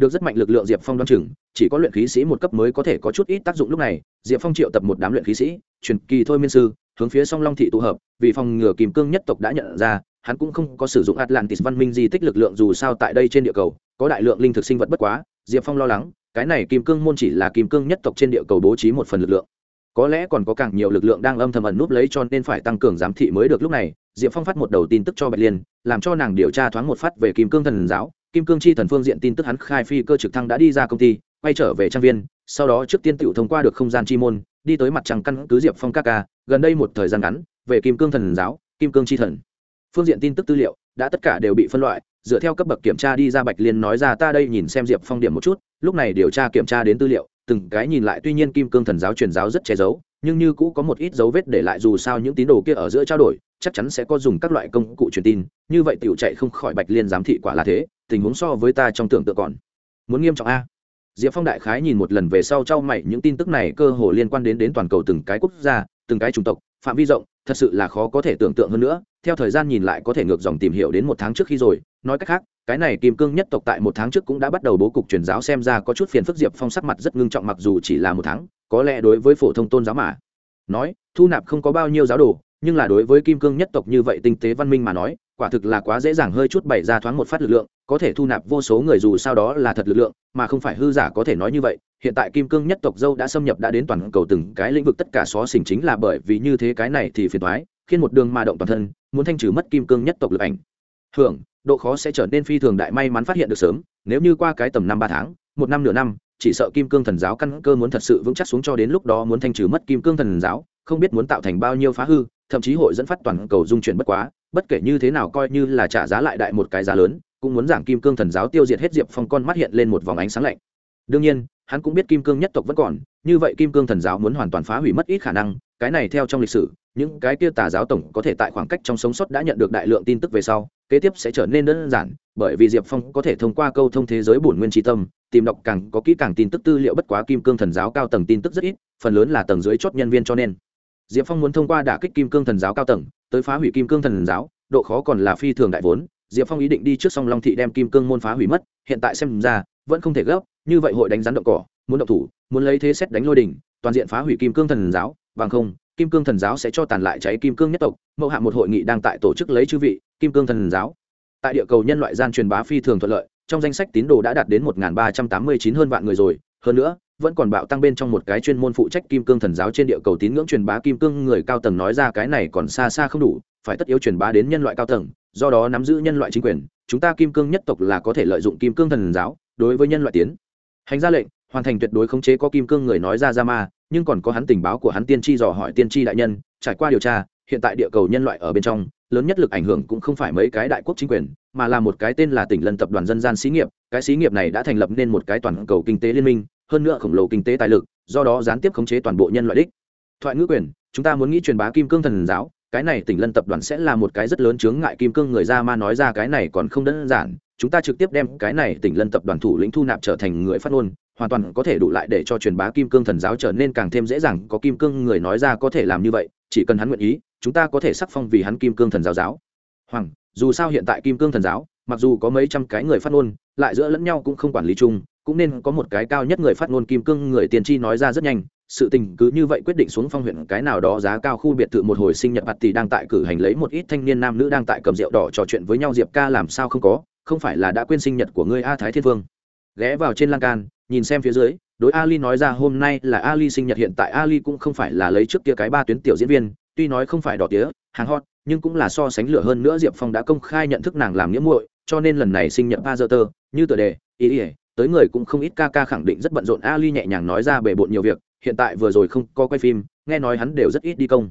Được rất mạnh lực lượng diệp phong đ o á n chừng, chỉ có luyện khí sĩ một cấp mới có thể có chút ít tác dụng lúc này. Diệp phong triệu tập một đám luyện khí sĩ, truyền kỳ thôi miên sư hướng phía song long thị tụ hợp, vì phòng ngừa kim cương nhất tộc đã nhận ra, hắn cũng không có sử dụng atlantis văn minh di tích lực lượng dù sao tại đây trên địa cầu, có đại lượng linh thực sinh vật bất quá, diệp phong lo lắng, cái này kim cương môn chỉ là kim cương nhất tộc trên địa cầu bố trí một phần lực lượng. Có lẽ còn có càng nhiều lực lượng đang âm thầm ẩn núp lấy cho nên phải tăng cường giám thị mới được lúc này, diệp phong phát một đầu tin tức cho bạch liên, làm cho nàng điều tra thoáng một phát về kim cương thần giáo. Kim cương chi thần phương diện tin tức hắn khai phi cơ trực thăng đã đi ra công ty, quay trở về trang viên, sau đó trước tiên tự thông qua được không gian chi môn, đi tới mặt trăng căn cứ diệp phong các ca gần đây một thời gian ngắn, về kim cương thần giáo, kim cương chi thần. Phương diện tin tức tư liệu đã tất cả đều bị phân loại, dựa theo cấp bậc kiểm tra đi ra bạch liên nói ra ta đây nhìn xem diệp phong điểm một chút, lúc này điều tra kiểm tra đến tư liệu, từng cái nhìn lại tuy nhiên kim cương thần giáo truyền giáo rất che giấu, nhưng như cũ có một ít dấu vết để lại dù sao những tín đồ kia ở giữa trao đổi, chắc chắn sẽ có dùng các loại công cụ truyền tin, như vậy tiểu chạy không khỏi bạch liên giám thị quả là thế, tình huống so với ta trong tưởng tượng còn muốn nghiêm trọng a. Diệp phong đại khái nhìn một lần về sau trao mày, những tin tức này cơ hồ liên quan đến đến toàn cầu từng cái quốc gia từng cái chủng tộc, phạm vi rộng, thật sự là khó có thể tưởng tượng hơn nữa. Theo thời gian nhìn lại có thể ngược dòng tìm hiểu đến một tháng trước khi rồi. Nói cách khác, cái này kim cương nhất tộc tại một tháng trước cũng đã bắt đầu bố cục truyền giáo xem ra có chút phiền phức diệp phong sắc mặt rất ngưng trọng mặc dù chỉ là một tháng, có lẽ đối với phổ thông tôn giáo mà nói, thu nạp không có bao nhiêu giáo đồ, nhưng là đối với kim cương nhất tộc như vậy tinh tế văn minh mà nói, quả thực là quá dễ dàng hơi chút bày ra thoáng một phát lực lượng, có thể thu nạp vô số người dù sao đó là thật lực lượng, mà không phải hư giả có thể nói như vậy hiện tại kim cương nhất tộc dâu đã xâm nhập đã đến toàn cầu từng cái lĩnh vực tất cả xó xỉnh chính là bởi vì như thế cái này thì phiền thoái, khiến một đường ma động toàn thân, muốn thanh trừ mất kim cương nhất tộc lực ảnh. Hưởng, độ khó sẽ trở nên phi thường đại may mắn phát hiện được sớm, nếu như qua cái tầm năm ba tháng, một năm nửa năm, chỉ sợ kim cương thần giáo căn cơ muốn thật sự vững chắc xuống cho đến lúc đó muốn thanh trừ mất kim cương thần giáo, không biết muốn tạo thành bao nhiêu phá hư, thậm chí hội dẫn phát toàn cầu dung chuyển bất quá, bất kể như thế nào coi như là trả giá lại đại một cái giá lớn, cũng muốn giảng kim cương thần giáo tiêu diệt hết diệp phong con mắt hiện lên một vòng ánh sáng lạnh. Đương nhiên hắn cũng biết kim cương nhất tộc vẫn còn, như vậy kim cương thần giáo muốn hoàn toàn phá hủy mất ít khả năng, cái này theo trong lịch sử, những cái kia tà giáo tổng có thể tại khoảng cách trong sống sót đã nhận được đại lượng tin tức về sau, kế tiếp sẽ trở nên đơn giản, bởi vì diệp phong có thể thông qua câu thông thế giới bổn nguyên tri tâm, tìm đọc càng có kỹ càng tin tức tư liệu bất quá kim cương thần giáo cao tầng tin tức rất ít, phần lớn là tầng dưới chốt nhân viên cho nên. Diệp phong muốn thông qua đả kích kim cương thần giáo cao tầng, tới phá hủy kim cương thần giáo, độ khó còn là phi thường đại vốn. Diệp phong ý định đi trước song long thị đem kim cương môn phá hủy mất, hiện tại xem ra, vẫn không thể gấp như vậy hội đánh rắn động cỏ, muốn động thủ, muốn lấy thế xét đánh lôi đình toàn diện phá hủy kim cương thần giáo, bằng không, kim cương thần giáo sẽ cho tàn lại cháy kim cương nhất tộc. Mẫu hạ một hội nghị đang tại tổ chức lấy chư vị, kim cương thần giáo. Tại địa cầu nhân loại gian truyền bá phi thường thuận lợi, trong danh sách tín đồ đã đạt đến một ba trăm tám mươi chín hơn vạn người rồi. Hơn nữa, vẫn còn bạo tăng bên trong một cái chuyên môn phụ trách kim cương thần giáo trên địa cầu tín ngưỡng truyền bá kim cương người cao tầng nói ra cái này còn xa xa không đủ, phải tất yếu truyền bá đến nhân loại cao tầng, do đó nắm giữ nhân loại chính quyền. Chúng ta kim cương nhất tộc là có thể lợi dụng kim cương thần giáo đối với nhân loại tiến hành ra lệnh, hoàn thành tuyệt đối khống chế có kim cương người nói ra ra ma, nhưng còn có hắn tình báo của hắn tiên tri dò hỏi tiên tri đại nhân, trải qua điều tra, hiện tại địa cầu nhân loại ở bên trong, lớn nhất lực ảnh hưởng cũng không phải mấy cái đại quốc chính quyền, mà là một cái tên là tỉnh lân tập đoàn dân gian xí nghiệp. Cái xí nghiệp này đã thành lập nên một cái toàn cầu kinh tế liên minh, hơn nữa khổng lồ kinh tế tài lực, do đó gián tiếp khống chế toàn bộ nhân loại đích. Thoại ngữ quyền, chúng ta muốn nghĩ truyền bá kim cương thần giáo cái này tỉnh lân tập đoàn sẽ là một cái rất lớn chướng ngại kim cương người ra ma nói ra cái này còn không đơn giản, chúng ta trực tiếp đem cái này tỉnh lân tập đoàn thủ lĩnh thu nạp trở thành người phát ngôn, hoàn toàn có thể đủ lại để cho truyền bá kim cương thần giáo trở nên càng thêm dễ dàng, có kim cương người nói ra có thể làm như vậy, chỉ cần hắn nguyện ý, chúng ta có thể sắc phong vì hắn kim cương thần giáo giáo. Hoàng, dù sao hiện tại kim cương thần giáo, mặc dù có mấy trăm cái người phát ngôn, lại giữa lẫn nhau cũng không quản lý chung, cũng nên có một cái cao nhất người phát ngôn kim cương người tiên tri nói ra rất nhanh sự tình cứ như vậy quyết định xuống phong huyện, cái nào đó giá cao khu biệt thự một hồi sinh nhật bạt tỷ đang tại cử hành lấy một ít thanh niên nam nữ đang tại cầm rượu đỏ trò chuyện với nhau, diệp ca làm sao không có, không phải là đã quên sinh nhật của ngươi a thái thiên vương. Ghé vào trên lan can, nhìn xem phía dưới, đối ali nói ra hôm nay là ali sinh nhật, hiện tại ali cũng không phải là lấy trước kia cái ba tuyến tiểu diễn viên, tuy nói không phải đỏ tía, hàng hot, nhưng cũng là so sánh lửa hơn nữa, diệp phong đã công khai nhận thức nàng làm nghĩa muội, cho nên lần này sinh nhật ba giờ tơ, như tựa đề, ý ý, tới người cũng không ít ca ca khẳng định rất bận rộn. Ali nhẹ nhàng nói ra bề bộn nhiều việc hiện tại vừa rồi không có quay phim, nghe nói hắn đều rất ít đi công.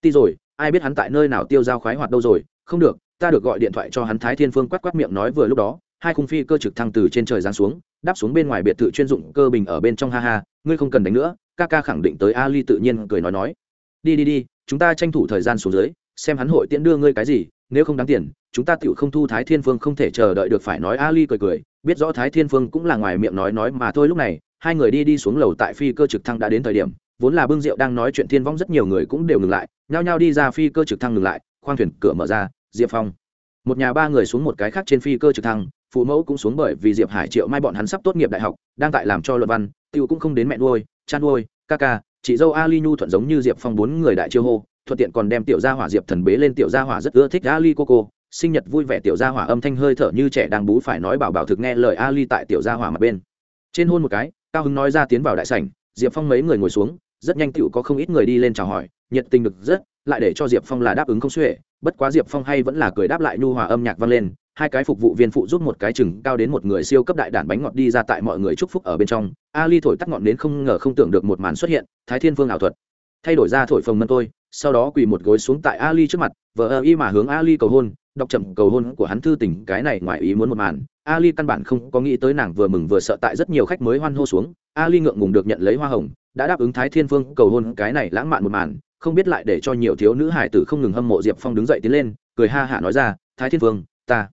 Ti rồi, ai biết hắn tại nơi nào tiêu dao khoái hoạt đâu rồi, không được, ta được gọi điện thoại cho hắn thái thiên phương quát quát miệng nói vừa lúc đó, hai khung phi cơ trực thăng từ trên trời giáng xuống, đáp xuống bên ngoài biệt thự chuyên dụng cơ bình ở bên trong ha ha, ngươi không cần đánh nữa, ca ca khẳng định tới ali tự nhiên cười nói nói. Đi đi đi, chúng ta tranh thủ thời gian xuống dưới, xem hắn hội tiễn đưa ngươi cái gì, nếu không đáng tiền, chúng ta tựu không thu thái thiên phương không thể chờ đợi được phải nói ali cười cười, biết rõ thái thiên phương cũng là ngoài miệng nói nói mà thôi lúc này hai người đi đi xuống lầu tại phi cơ trực thăng đã đến thời điểm, vốn là bưng rượu đang nói chuyện thiên vong rất nhiều người cũng đều ngừng lại, nhao nhao đi ra phi cơ trực thăng ngừng lại, khoang thuyền cửa mở ra, diệp phong. Một nhà ba người xuống một cái khác trên phi cơ trực thăng, phụ mẫu cũng xuống bởi vì diệp hải triệu mai bọn hắn sắp tốt nghiệp đại học, đang tại làm cho luận văn, tiêu cũng không đến mẹ nuôi, cha nuôi, ca ca, chị dâu ali nhu thuận giống như diệp phong bốn người đại chiêu hô, thuận tiện còn đem tiểu gia hỏa diệp thần bế lên tiểu gia hỏa rất ưa thích ali cô cô sinh nhật vui vẻ tiểu gia hỏa âm thanh hơi thở như trẻ đang bú phải nói bảo bảo thực nghe lời ali tại tiểu gia hỏa mặt bên. Trên hôn một cái cao hứng nói ra tiến vào đại sảnh, diệp phong mấy người ngồi xuống, rất nhanh tựu có không ít người đi lên chào hỏi, nhiệt tình được rất, lại để cho diệp phong là đáp ứng không xuể, bất quá diệp phong hay vẫn là cười đáp lại nhu hòa âm nhạc vang lên, hai cái phục vụ viên phụ giúp một cái chừng, cao đến một người siêu cấp đại đản bánh ngọt đi ra tại mọi người chúc phúc ở bên trong, ali thổi tắt ngọn đến không ngờ không tưởng được một màn xuất hiện, thái thiên vương ảo thuật. Thay đổi ra thổi phồng mân tôi, sau đó quỳ một gối xuống tại ali trước mặt vợ ơ y mà hướng ali cầu hôn, đọc chậm cầu hôn của hắn thư tình, cái này ngoài ý muốn một màn ali căn bản không có nghĩ tới nàng vừa mừng vừa sợ tại rất nhiều khách mới hoan hô xuống. Ali ngượng ngùng được nhận lấy hoa hồng, đã đáp ứng thái thiên phương cầu hôn cái này lãng mạn một màn, không biết lại để cho nhiều thiếu nữ hải tử không ngừng hâm mộ diệp phong đứng dậy tiến lên, cười ha hả nói ra, thái thiên phương ta,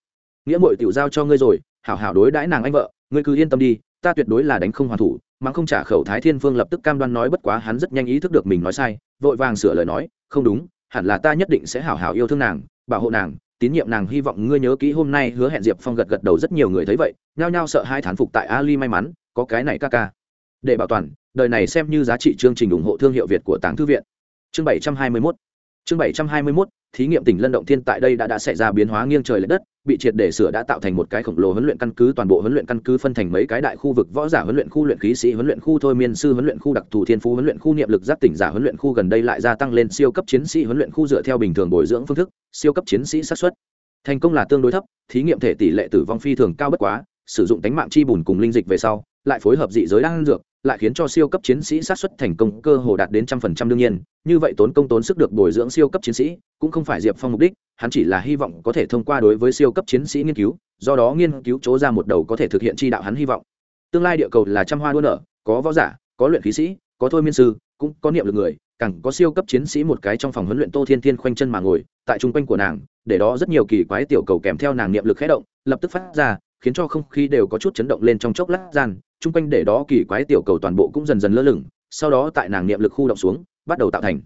nghĩa mội tiểu giao cho ngươi rồi, hảo hảo đối đãi nàng anh vợ, ngươi cứ yên tâm đi, ta tuyệt đối là đánh không hoàn thủ mắng không trả khẩu thái thiên phương lập tức cam đoan nói bất quá hắn rất nhanh ý thức được mình nói sai, vội vàng sửa lời nói, không đúng, hẳn là ta nhất định sẽ hảo hảo yêu thương nàng, bảo hộ nàng tín nhiệm nàng hy vọng ngươi nhớ kỹ hôm nay hứa hẹn diệp phong gật gật đầu rất nhiều người thấy vậy, nhao nhao sợ hai thán phục tại ali may mắn, có cái này ca ca. Để bảo toàn, đời này xem như giá trị chương trình ủng hộ thương hiệu việt của tàng thư viện. Chương bảy trăm hai mươi mốt. Chương bảy trăm hai mươi mốt, thí nghiệm tỉnh lân động thiên tại đây đã đã xảy ra biến hóa nghiêng trời l ệ đất bị triệt để sửa đã tạo thành một cái khổng lồ huấn luyện căn cứ, toàn bộ huấn luyện căn cứ phân thành mấy cái đại khu vực, võ giả huấn luyện khu, luyện khí sĩ huấn luyện khu, thôi miên sư huấn luyện khu, đặc thù thiên phú huấn luyện khu, niệm lực giác tỉnh giả huấn luyện khu gần đây lại gia tăng lên siêu cấp chiến sĩ huấn luyện khu dựa theo bình thường bồi dưỡng phương thức, siêu cấp chiến sĩ sát xuất thành công là tương đối thấp, thí nghiệm thể tỷ lệ tử vong phi thường cao bất quá, sử dụng tánh mạng chi bùn cùng linh dịch về sau, lại phối hợp dị giới đang dược, lại khiến cho siêu cấp chiến sĩ sát xuất thành công cơ hồ đạt đến trăm phần trăm đương nhiên, như vậy tốn công tốn sức được bồi dưỡng siêu cấp chiến sĩ, cũng không phải diệp phong mục đích hắn chỉ là hy vọng có thể thông qua đối với siêu cấp chiến sĩ nghiên cứu, do đó nghiên cứu chỗ ra một đầu có thể thực hiện chi đạo hắn hy vọng. Tương lai địa cầu là trăm hoa đua nở, có võ giả, có luyện khí sĩ, có thôi miên sư, cũng có niệm lực người, càng có siêu cấp chiến sĩ một cái trong phòng huấn luyện tô thiên thiên khoanh chân mà ngồi, tại trung quanh của nàng, để đó rất nhiều kỳ quái tiểu cầu kèm theo nàng niệm lực khé động, lập tức phát ra, khiến cho không khí đều có chút chấn động lên trong chốc lát gian chung quanh để đó kỳ quái tiểu cầu toàn bộ cũng dần dần lơ lửng, sau đó tại nàng niệm lực khu động xuống, bắt đầu tạo thành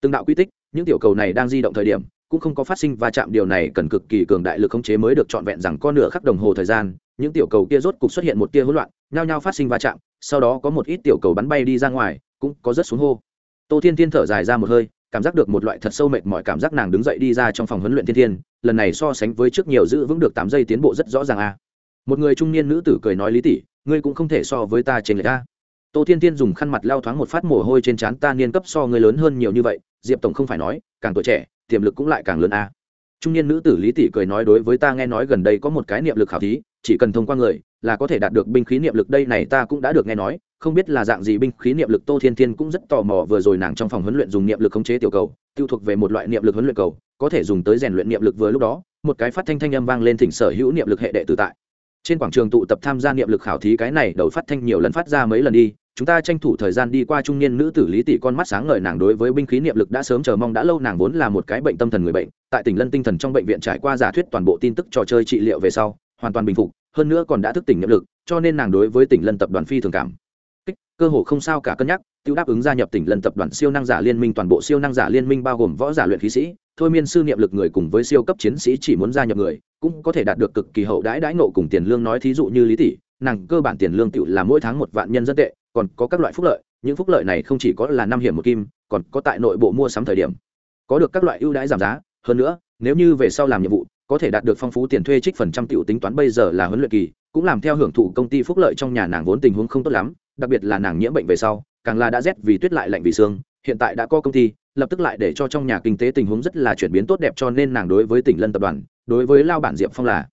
từng đạo quy tích, những tiểu cầu này đang di động thời điểm cũng không có phát sinh va chạm, điều này cần cực kỳ cường đại lực khống chế mới được trọn vẹn rằng con nửa khắc đồng hồ thời gian, những tiểu cầu kia rốt cục xuất hiện một tia hỗn loạn, nhao nhao phát sinh va chạm, sau đó có một ít tiểu cầu bắn bay đi ra ngoài, cũng có rất xuống hô. Tô thiên thiên thở dài ra một hơi, cảm giác được một loại thật sâu mệt mỏi cảm giác nàng đứng dậy đi ra trong phòng huấn luyện thiên thiên, lần này so sánh với trước nhiều giữ vững được tám giây tiến bộ rất rõ ràng a. Một người trung niên nữ tử cười nói, lý tỷ, ngươi cũng không thể so với ta trên người ta tô thiên thiên dùng khăn mặt lao thoáng một phát mồ hôi trên trán, ta niên cấp so ngươi lớn hơn nhiều như vậy. Diệp tổng không phải nói, càng tuổi trẻ tiềm lực cũng lại càng lớn a. Trung niên nữ tử lý tỷ cười nói đối với ta nghe nói gần đây có một cái niệm lực khảo thí, chỉ cần thông qua người là có thể đạt được binh khí niệm lực, đây này ta cũng đã được nghe nói, không biết là dạng gì binh khí niệm lực, tô thiên thiên cũng rất tò mò vừa rồi nàng trong phòng huấn luyện dùng niệm lực khống chế tiểu cầu, tiêu thuộc về một loại niệm lực huấn luyện cầu, có thể dùng tới rèn luyện niệm lực vừa lúc đó, một cái phát thanh thanh âm vang lên thỉnh sở hữu niệm lực hệ đệ tử tại. Trên quảng trường tụ tập tham gia niệm lực khảo thí, cái này đầu phát thanh nhiều lần phát ra mấy lần đi chúng ta tranh thủ thời gian đi qua trung niên nữ tử lý tỷ con mắt sáng ngời nàng đối với binh khí niệm lực đã sớm chờ mong đã lâu, nàng vốn là một cái bệnh tâm thần người bệnh, tại tỉnh lân tinh thần trong bệnh viện trải qua giả thuyết toàn bộ tin tức trò chơi trị liệu về sau, hoàn toàn bình phục, hơn nữa còn đã thức tỉnh niệm lực, cho nên nàng đối với tỉnh lân tập đoàn phi thường cảm kích. Cơ hồ không sao cả cân nhắc, tiêu đáp ứng gia nhập tỉnh lân tập đoàn siêu năng giả liên minh, toàn bộ siêu năng giả liên minh bao gồm võ giả luyện khí sĩ, thôi miên sư niệm lực người cùng với siêu cấp chiến sĩ chỉ muốn gia nhập người, cũng có thể đạt được cực kỳ hậu đãi đãi nộ cùng tiền lương. Nói thí dụ như lý tỷ nàng cơ bản tiền lương tựu là mỗi tháng một vạn nhân dân tệ, còn có các loại phúc lợi, những phúc lợi này không chỉ có là năm hiểm một kim, còn có tại nội bộ mua sắm thời điểm. Có được các loại ưu đãi giảm giá, hơn nữa, nếu như về sau làm nhiệm vụ, có thể đạt được phong phú tiền thuê trích phần trăm tiểu tính toán bây giờ là huấn luyện kỳ, cũng làm theo hưởng thụ công ty phúc lợi trong nhà nàng vốn tình huống không tốt lắm, đặc biệt là nàng nhiễm bệnh về sau, càng là đã rét vì tuyết lại lạnh vì xương hiện tại đã có công ty, lập tức lại để cho trong nhà kinh tế tình huống rất là chuyển biến tốt đẹp cho nên nàng đối với tỉnh lân tập đoàn, đối với lao bản diệp phong là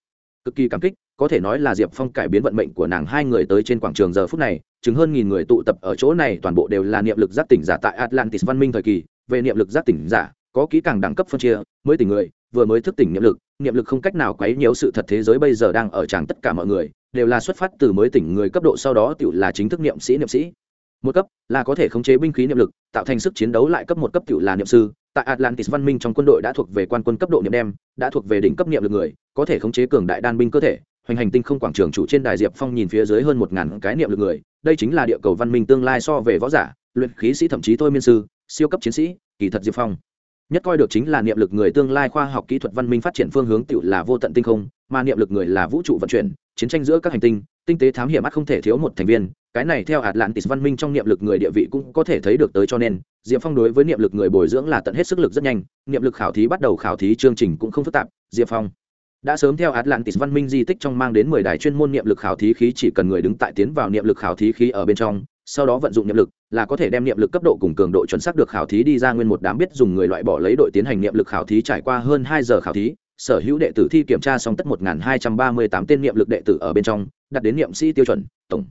cực kỳ cảm kích có thể nói là diệp phong cải biến vận mệnh của nàng hai người tới trên quảng trường giờ phút này chứng hơn nghìn người tụ tập ở chỗ này, toàn bộ đều là niệm lực giác tỉnh giả tại atlantis văn minh thời kỳ. Về niệm lực giác tỉnh giả, có kỹ càng đẳng cấp phân chia, mới tỉnh người, vừa mới thức tỉnh niệm lực niệm lực không cách nào quấy nhiễu sự thật thế giới bây giờ đang ở tràng tất cả mọi người, đều là xuất phát từ mới tỉnh người cấp độ sau đó tự là chính thức niệm sĩ niệm sĩ. Một cấp là có thể khống chế binh khí niệm lực, tạo thành sức chiến đấu lại cấp một cấp tự là niệm sư. Tại atlantis văn minh trong quân đội đã thuộc về quan quân cấp độ niệm đem, đã thuộc về đỉnh cấp niệm lực người, có thể khống chế cường đại đan binh cơ thể hoành hành tinh không quảng trường chủ trên đài diệp phong nhìn phía dưới hơn một ngàn cái niệm lực người, đây chính là địa cầu văn minh tương lai so về võ giả, luyện khí sĩ thậm chí thôi miên sư, siêu cấp chiến sĩ, kỳ thật diệp phong. Nhất coi được chính là niệm lực người tương lai khoa học kỹ thuật văn minh phát triển phương hướng tự là vô tận tinh không, mà niệm lực người là vũ trụ vận chuyển, chiến tranh giữa các hành tinh tinh tế thám hiểm ắt không thể thiếu một thành viên, cái này theo atlantis văn minh trong niệm lực người địa vị cũng có thể thấy được tới cho nên, diệp phong đối với niệm lực người bồi dưỡng là tận hết sức lực rất nhanh, niệm lực khảo thí bắt đầu khảo thí chương trình cũng không phức tạp, diệp phong đã sớm theo atlantis văn minh di tích trong mang đến mười đài chuyên môn niệm lực khảo thí khí chỉ cần người đứng tại tiến vào niệm lực khảo thí khí ở bên trong, sau đó vận dụng niệm lực, là có thể đem niệm lực cấp độ cùng cường độ chuẩn xác được khảo thí đi ra nguyên một đám biết dùng người loại bỏ lấy đội tiến hành niệm lực khảo thí trải qua hơn hai giờ khảo thí, sở hữu đệ tử thi kiểm tra xong tất một hai trăm ba mươi tám tên niệm lực đệ tử ở bên trong, đặt đến niệm sĩ tiêu chuẩn, tổng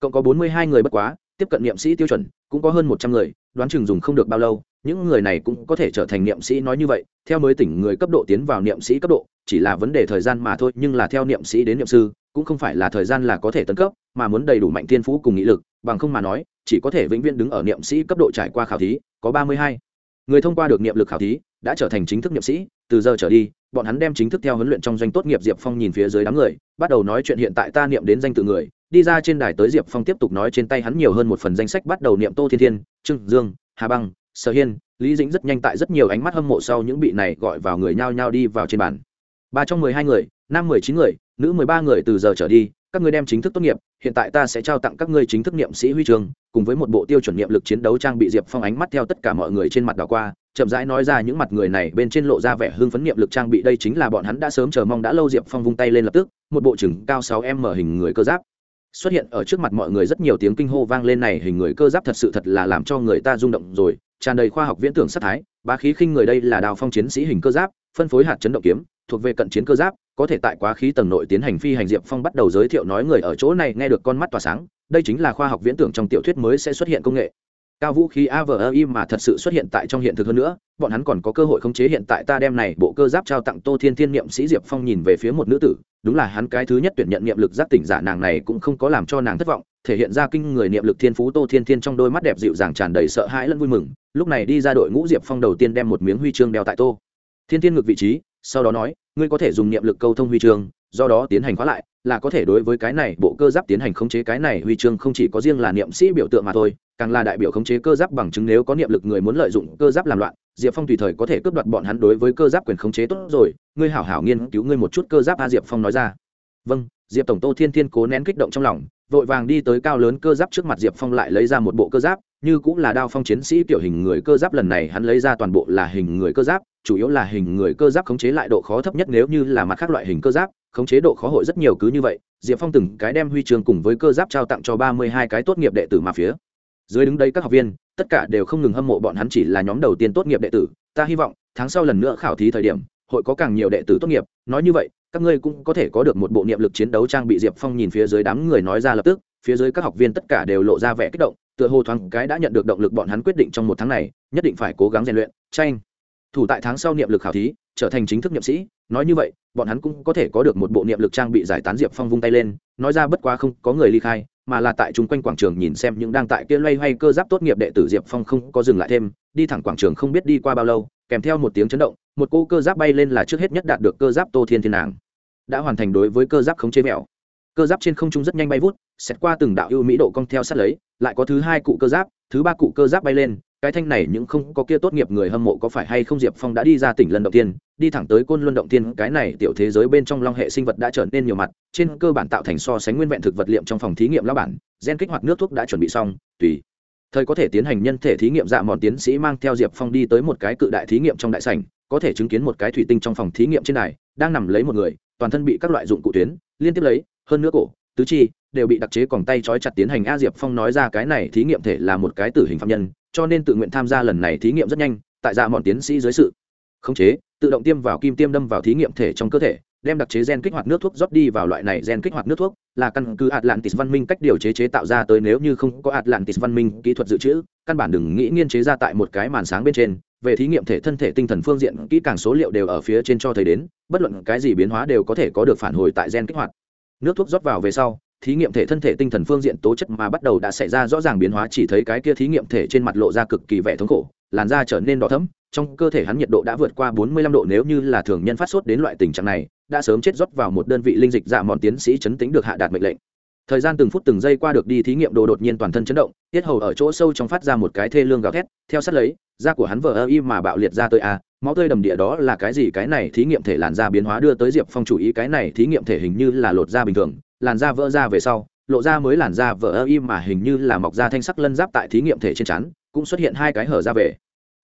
cộng có bốn mươi hai người bất quá, tiếp cận niệm sĩ tiêu chuẩn, cũng có hơn một trăm người, đoán chừng dùng không được bao lâu những người này cũng có thể trở thành niệm sĩ nói như vậy, theo mới tỉnh người cấp độ tiến vào niệm sĩ cấp độ, chỉ là vấn đề thời gian mà thôi, nhưng là theo niệm sĩ đến niệm sư, cũng không phải là thời gian là có thể tấn cấp, mà muốn đầy đủ mạnh thiên phú cùng nghị lực, bằng không mà nói, chỉ có thể vĩnh viễn đứng ở niệm sĩ cấp độ trải qua khảo thí, có ba mươi hai. Người thông qua được niệm lực khảo thí, đã trở thành chính thức niệm sĩ, từ giờ trở đi, bọn hắn đem chính thức theo huấn luyện trong doanh tốt nghiệp diệp phong nhìn phía dưới đám người, bắt đầu nói chuyện hiện tại ta niệm đến danh tự người, đi ra trên đài tới diệp phong tiếp tục nói trên tay hắn nhiều hơn một phần danh sách bắt đầu niệm tô thiên thiên, trương dương, hà băng sở hiên, lý dĩnh rất nhanh tại rất nhiều ánh mắt hâm mộ sau những bị này gọi vào người nhao nhao đi vào trên bàn. Ba trong mười hai người, nam mười chín người, nữ mười ba người từ giờ trở đi, các ngươi đem chính thức tốt nghiệp, hiện tại ta sẽ trao tặng các ngươi chính thức niệm sĩ huy chương cùng với một bộ tiêu chuẩn niệm lực chiến đấu trang bị diệp phong ánh mắt theo tất cả mọi người trên mặt đảo qua, chậm rãi nói ra những mặt người này bên trên lộ ra vẻ hưng phấn niệm lực trang bị đây chính là bọn hắn đã sớm chờ mong đã lâu diệp phong vung tay lên lập tức, một bộ chừng cao sáu m hình người cơ giáp. Xuất hiện ở trước mặt mọi người rất nhiều tiếng kinh hô vang lên này hình người cơ giáp thật sự thật là làm cho người ta rung động rồi tràn đầy khoa học viễn tưởng sát thái, bá khí khinh người đây là đào phong chiến sĩ hình cơ giáp, phân phối hạt chấn động kiếm, thuộc về cận chiến cơ giáp, có thể tại quá khí tầng nội tiến hành phi hành diệp phong bắt đầu giới thiệu nói người ở chỗ này nghe được con mắt tỏa sáng, đây chính là khoa học viễn tưởng trong tiểu thuyết mới sẽ xuất hiện công nghệ cao vũ khí avei mà thật sự xuất hiện tại trong hiện thực hơn nữa, bọn hắn còn có cơ hội khống chế hiện tại ta đem này bộ cơ giáp trao tặng tô thiên thiên niệm sĩ diệp phong nhìn về phía một nữ tử, đúng là hắn cái thứ nhất tuyển nhận niệm lực giác tỉnh giả nàng này cũng không có làm cho nàng thất vọng, thể hiện ra kinh người niệm lực thiên phú tô thiên thiên trong đôi mắt đẹp dịu dàng tràn đầy sợ hãi lẫn vui mừng, lúc này đi ra đội ngũ diệp phong đầu tiên đem một miếng huy chương đeo tại tô thiên thiên ngược vị trí, sau đó nói, ngươi có thể dùng niệm lực câu thông huy chương, do đó tiến hành khóa lại, là có thể đối với cái này bộ cơ giáp tiến hành khống chế cái này huy chương không chỉ có riêng là niệm sĩ biểu tượng mà thôi càng là đại biểu khống chế cơ giáp bằng chứng nếu có niệm lực người muốn lợi dụng cơ giáp làm loạn, diệp phong tùy thời có thể cướp đoạt bọn hắn đối với cơ giáp quyền khống chế tốt rồi. Ngươi hảo hảo nghiên cứu ngươi một chút cơ giáp a diệp phong nói ra. Vâng diệp tổng tô thiên thiên cố nén kích động trong lòng, vội vàng đi tới cao lớn cơ giáp trước mặt diệp phong lại lấy ra một bộ cơ giáp, như cũng là đao phong chiến sĩ kiểu hình người cơ giáp lần này hắn lấy ra toàn bộ là hình người cơ giáp, chủ yếu là hình người cơ giáp khống chế lại độ khó thấp nhất nếu như là mặt khác loại hình cơ giáp, khống chế độ khó hội rất nhiều cứ như vậy. Diệp phong từng cái đem huy chương cùng với cơ giáp trao tặng cho ba mươi hai cái tốt nghiệp đệ tử mà phía dưới đứng đây các học viên, tất cả đều không ngừng hâm mộ bọn hắn chỉ là nhóm đầu tiên tốt nghiệp đệ tử. Ta hy vọng, tháng sau lần nữa khảo thí thời điểm, hội có càng nhiều đệ tử tốt nghiệp. Nói như vậy, các ngươi cũng có thể có được một bộ niệm lực chiến đấu trang bị diệp phong nhìn phía dưới đám người nói ra lập tức, phía dưới các học viên tất cả đều lộ ra vẻ kích động, tựa hồ thoáng cái đã nhận được động lực bọn hắn quyết định trong một tháng này, nhất định phải cố gắng rèn luyện, tranh. Thủ tại tháng sau niệm lực khảo thí, trở thành chính thức niệm sĩ. Nói như vậy, bọn hắn cũng có thể có được một bộ niệm lực trang bị giải tán diệp phong vung tay lên, nói ra bất quá không có người ly khai mà là tại chung quanh quảng trường nhìn xem những đang tại kia loay hoay cơ giáp tốt nghiệp đệ tử diệp phong không có dừng lại thêm, đi thẳng quảng trường không biết đi qua bao lâu, kèm theo một tiếng chấn động, một cô cơ giáp bay lên là trước hết nhất đạt được cơ giáp tô thiên thiên nàng. Đã hoàn thành đối với cơ giáp khống chế mèo cơ giáp trên không trung rất nhanh bay vút xét qua từng đạo ưu mỹ độ cong theo sát lấy, lại có thứ hai cụ cơ giáp, thứ ba cụ cơ giáp bay lên cái thanh này những không có kia tốt nghiệp người hâm mộ có phải hay không diệp phong đã đi ra tỉnh lần đầu tiên, đi thẳng tới côn luân động tiên, cái này tiểu thế giới bên trong long hệ sinh vật đã trở nên nhiều mặt, trên cơ bản tạo thành so sánh nguyên vẹn thực vật liệm trong phòng thí nghiệm lao bản, gen kích hoạt nước thuốc đã chuẩn bị xong, tùy thời có thể tiến hành nhân thể thí nghiệm dạ mòn tiến sĩ mang theo diệp phong đi tới một cái cự đại thí nghiệm trong đại sảnh, có thể chứng kiến một cái thủy tinh trong phòng thí nghiệm trên này, đang nằm lấy một người, toàn thân bị các loại dụng cụ tuyến, liên tiếp lấy, hơn nữa cổ, tứ chi, đều bị đặc chế còng tay trói chặt tiến hành. A diệp phong nói ra cái này thí nghiệm thể là một cái tử hình phạm nhân cho nên tự nguyện tham gia lần này thí nghiệm rất nhanh, tại dạ mọn tiến sĩ dưới sự khống chế, tự động tiêm vào kim tiêm đâm vào thí nghiệm thể trong cơ thể, đem đặc chế gen kích hoạt nước thuốc rót đi vào loại này gen kích hoạt nước thuốc, là căn cứ atlantis văn minh cách điều chế chế tạo ra tới nếu như không có atlantis văn minh kỹ thuật dự trữ, căn bản đừng nghĩ nghiên chế ra tại một cái màn sáng bên trên. Về thí nghiệm thể thân thể tinh thần phương diện, kỹ càng số liệu đều ở phía trên cho thấy đến, bất luận cái gì biến hóa đều có thể có được phản hồi tại gen kích hoạt. Nước thuốc rót vào về sau thí nghiệm thể thân thể tinh thần phương diện tố chất mà bắt đầu đã xảy ra rõ ràng biến hóa, chỉ thấy cái kia thí nghiệm thể trên mặt lộ ra cực kỳ vẻ thống khổ, làn da trở nên đỏ thấm trong cơ thể hắn nhiệt độ đã vượt qua 45 độ, nếu như là thường nhân phát sốt đến loại tình trạng này, đã sớm chết rót vào một đơn vị linh dịch dạ mòn tiến sĩ chấn tĩnh được hạ đạt mệnh lệnh. Thời gian từng phút từng giây qua được đi thí nghiệm đồ đột nhiên toàn thân chấn động, tiết hầu ở chỗ sâu trong phát ra một cái thê lương gào thét, theo sát lấy, da của hắn vờ ơ y mà bạo liệt ra tới a máu tươi đầm địa đó là cái gì? Cái này thí nghiệm thể làn da biến hóa đưa tới diệp phong chủ ý, cái này thí nghiệm thể hình như là lột da bình thường làn da vỡ ra về sau, lộ ra mới làn da vỡ ơ im mà hình như là mọc da thanh sắc lân giáp tại thí nghiệm thể trên chắn cũng xuất hiện hai cái hở ra về.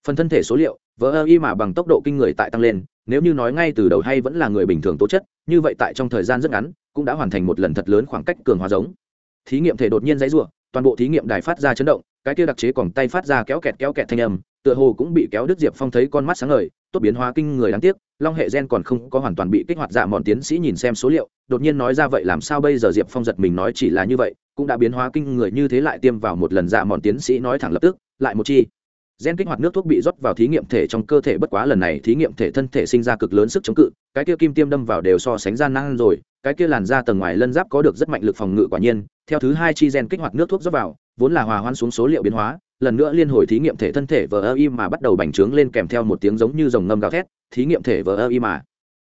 Phần thân thể số liệu, vỡ ơ im mà bằng tốc độ kinh người tại tăng lên, nếu như nói ngay từ đầu hay vẫn là người bình thường tố chất, như vậy tại trong thời gian rất ngắn, cũng đã hoàn thành một lần thật lớn khoảng cách cường hóa giống. Thí nghiệm thể đột nhiên dãy rủa, toàn bộ thí nghiệm đài phát ra chấn động, cái kia đặc chế còn tay phát ra kéo kẹt kéo kẹt thanh âm, tựa hồ cũng bị kéo đứt diệp phong thấy con mắt sáng ngời tốt biến hóa kinh người đáng tiếc, long hệ gen còn không có hoàn toàn bị kích hoạt dạ mòn tiến sĩ nhìn xem số liệu, đột nhiên nói ra vậy làm sao bây giờ diệp phong giật mình nói chỉ là như vậy, cũng đã biến hóa kinh người như thế lại tiêm vào một lần dạ mòn tiến sĩ nói thẳng lập tức, lại một chi. Gen kích hoạt nước thuốc bị rót vào thí nghiệm thể trong cơ thể bất quá lần này thí nghiệm thể thân thể sinh ra cực lớn sức chống cự, cái kia kim tiêm đâm vào đều so sánh gian nan rồi, cái kia làn da tầng ngoài lân giáp có được rất mạnh lực phòng ngự quả nhiên, theo thứ hai chi gen kích hoạt nước thuốc rót vào, vốn là hòa hoan xuống số liệu biến hóa lần nữa liên hồi thí nghiệm thể thân thể vờ ơ y mà bắt đầu bành trướng lên kèm theo một tiếng giống như dòng ngâm gào thét, thí nghiệm thể vờ ơ y mà.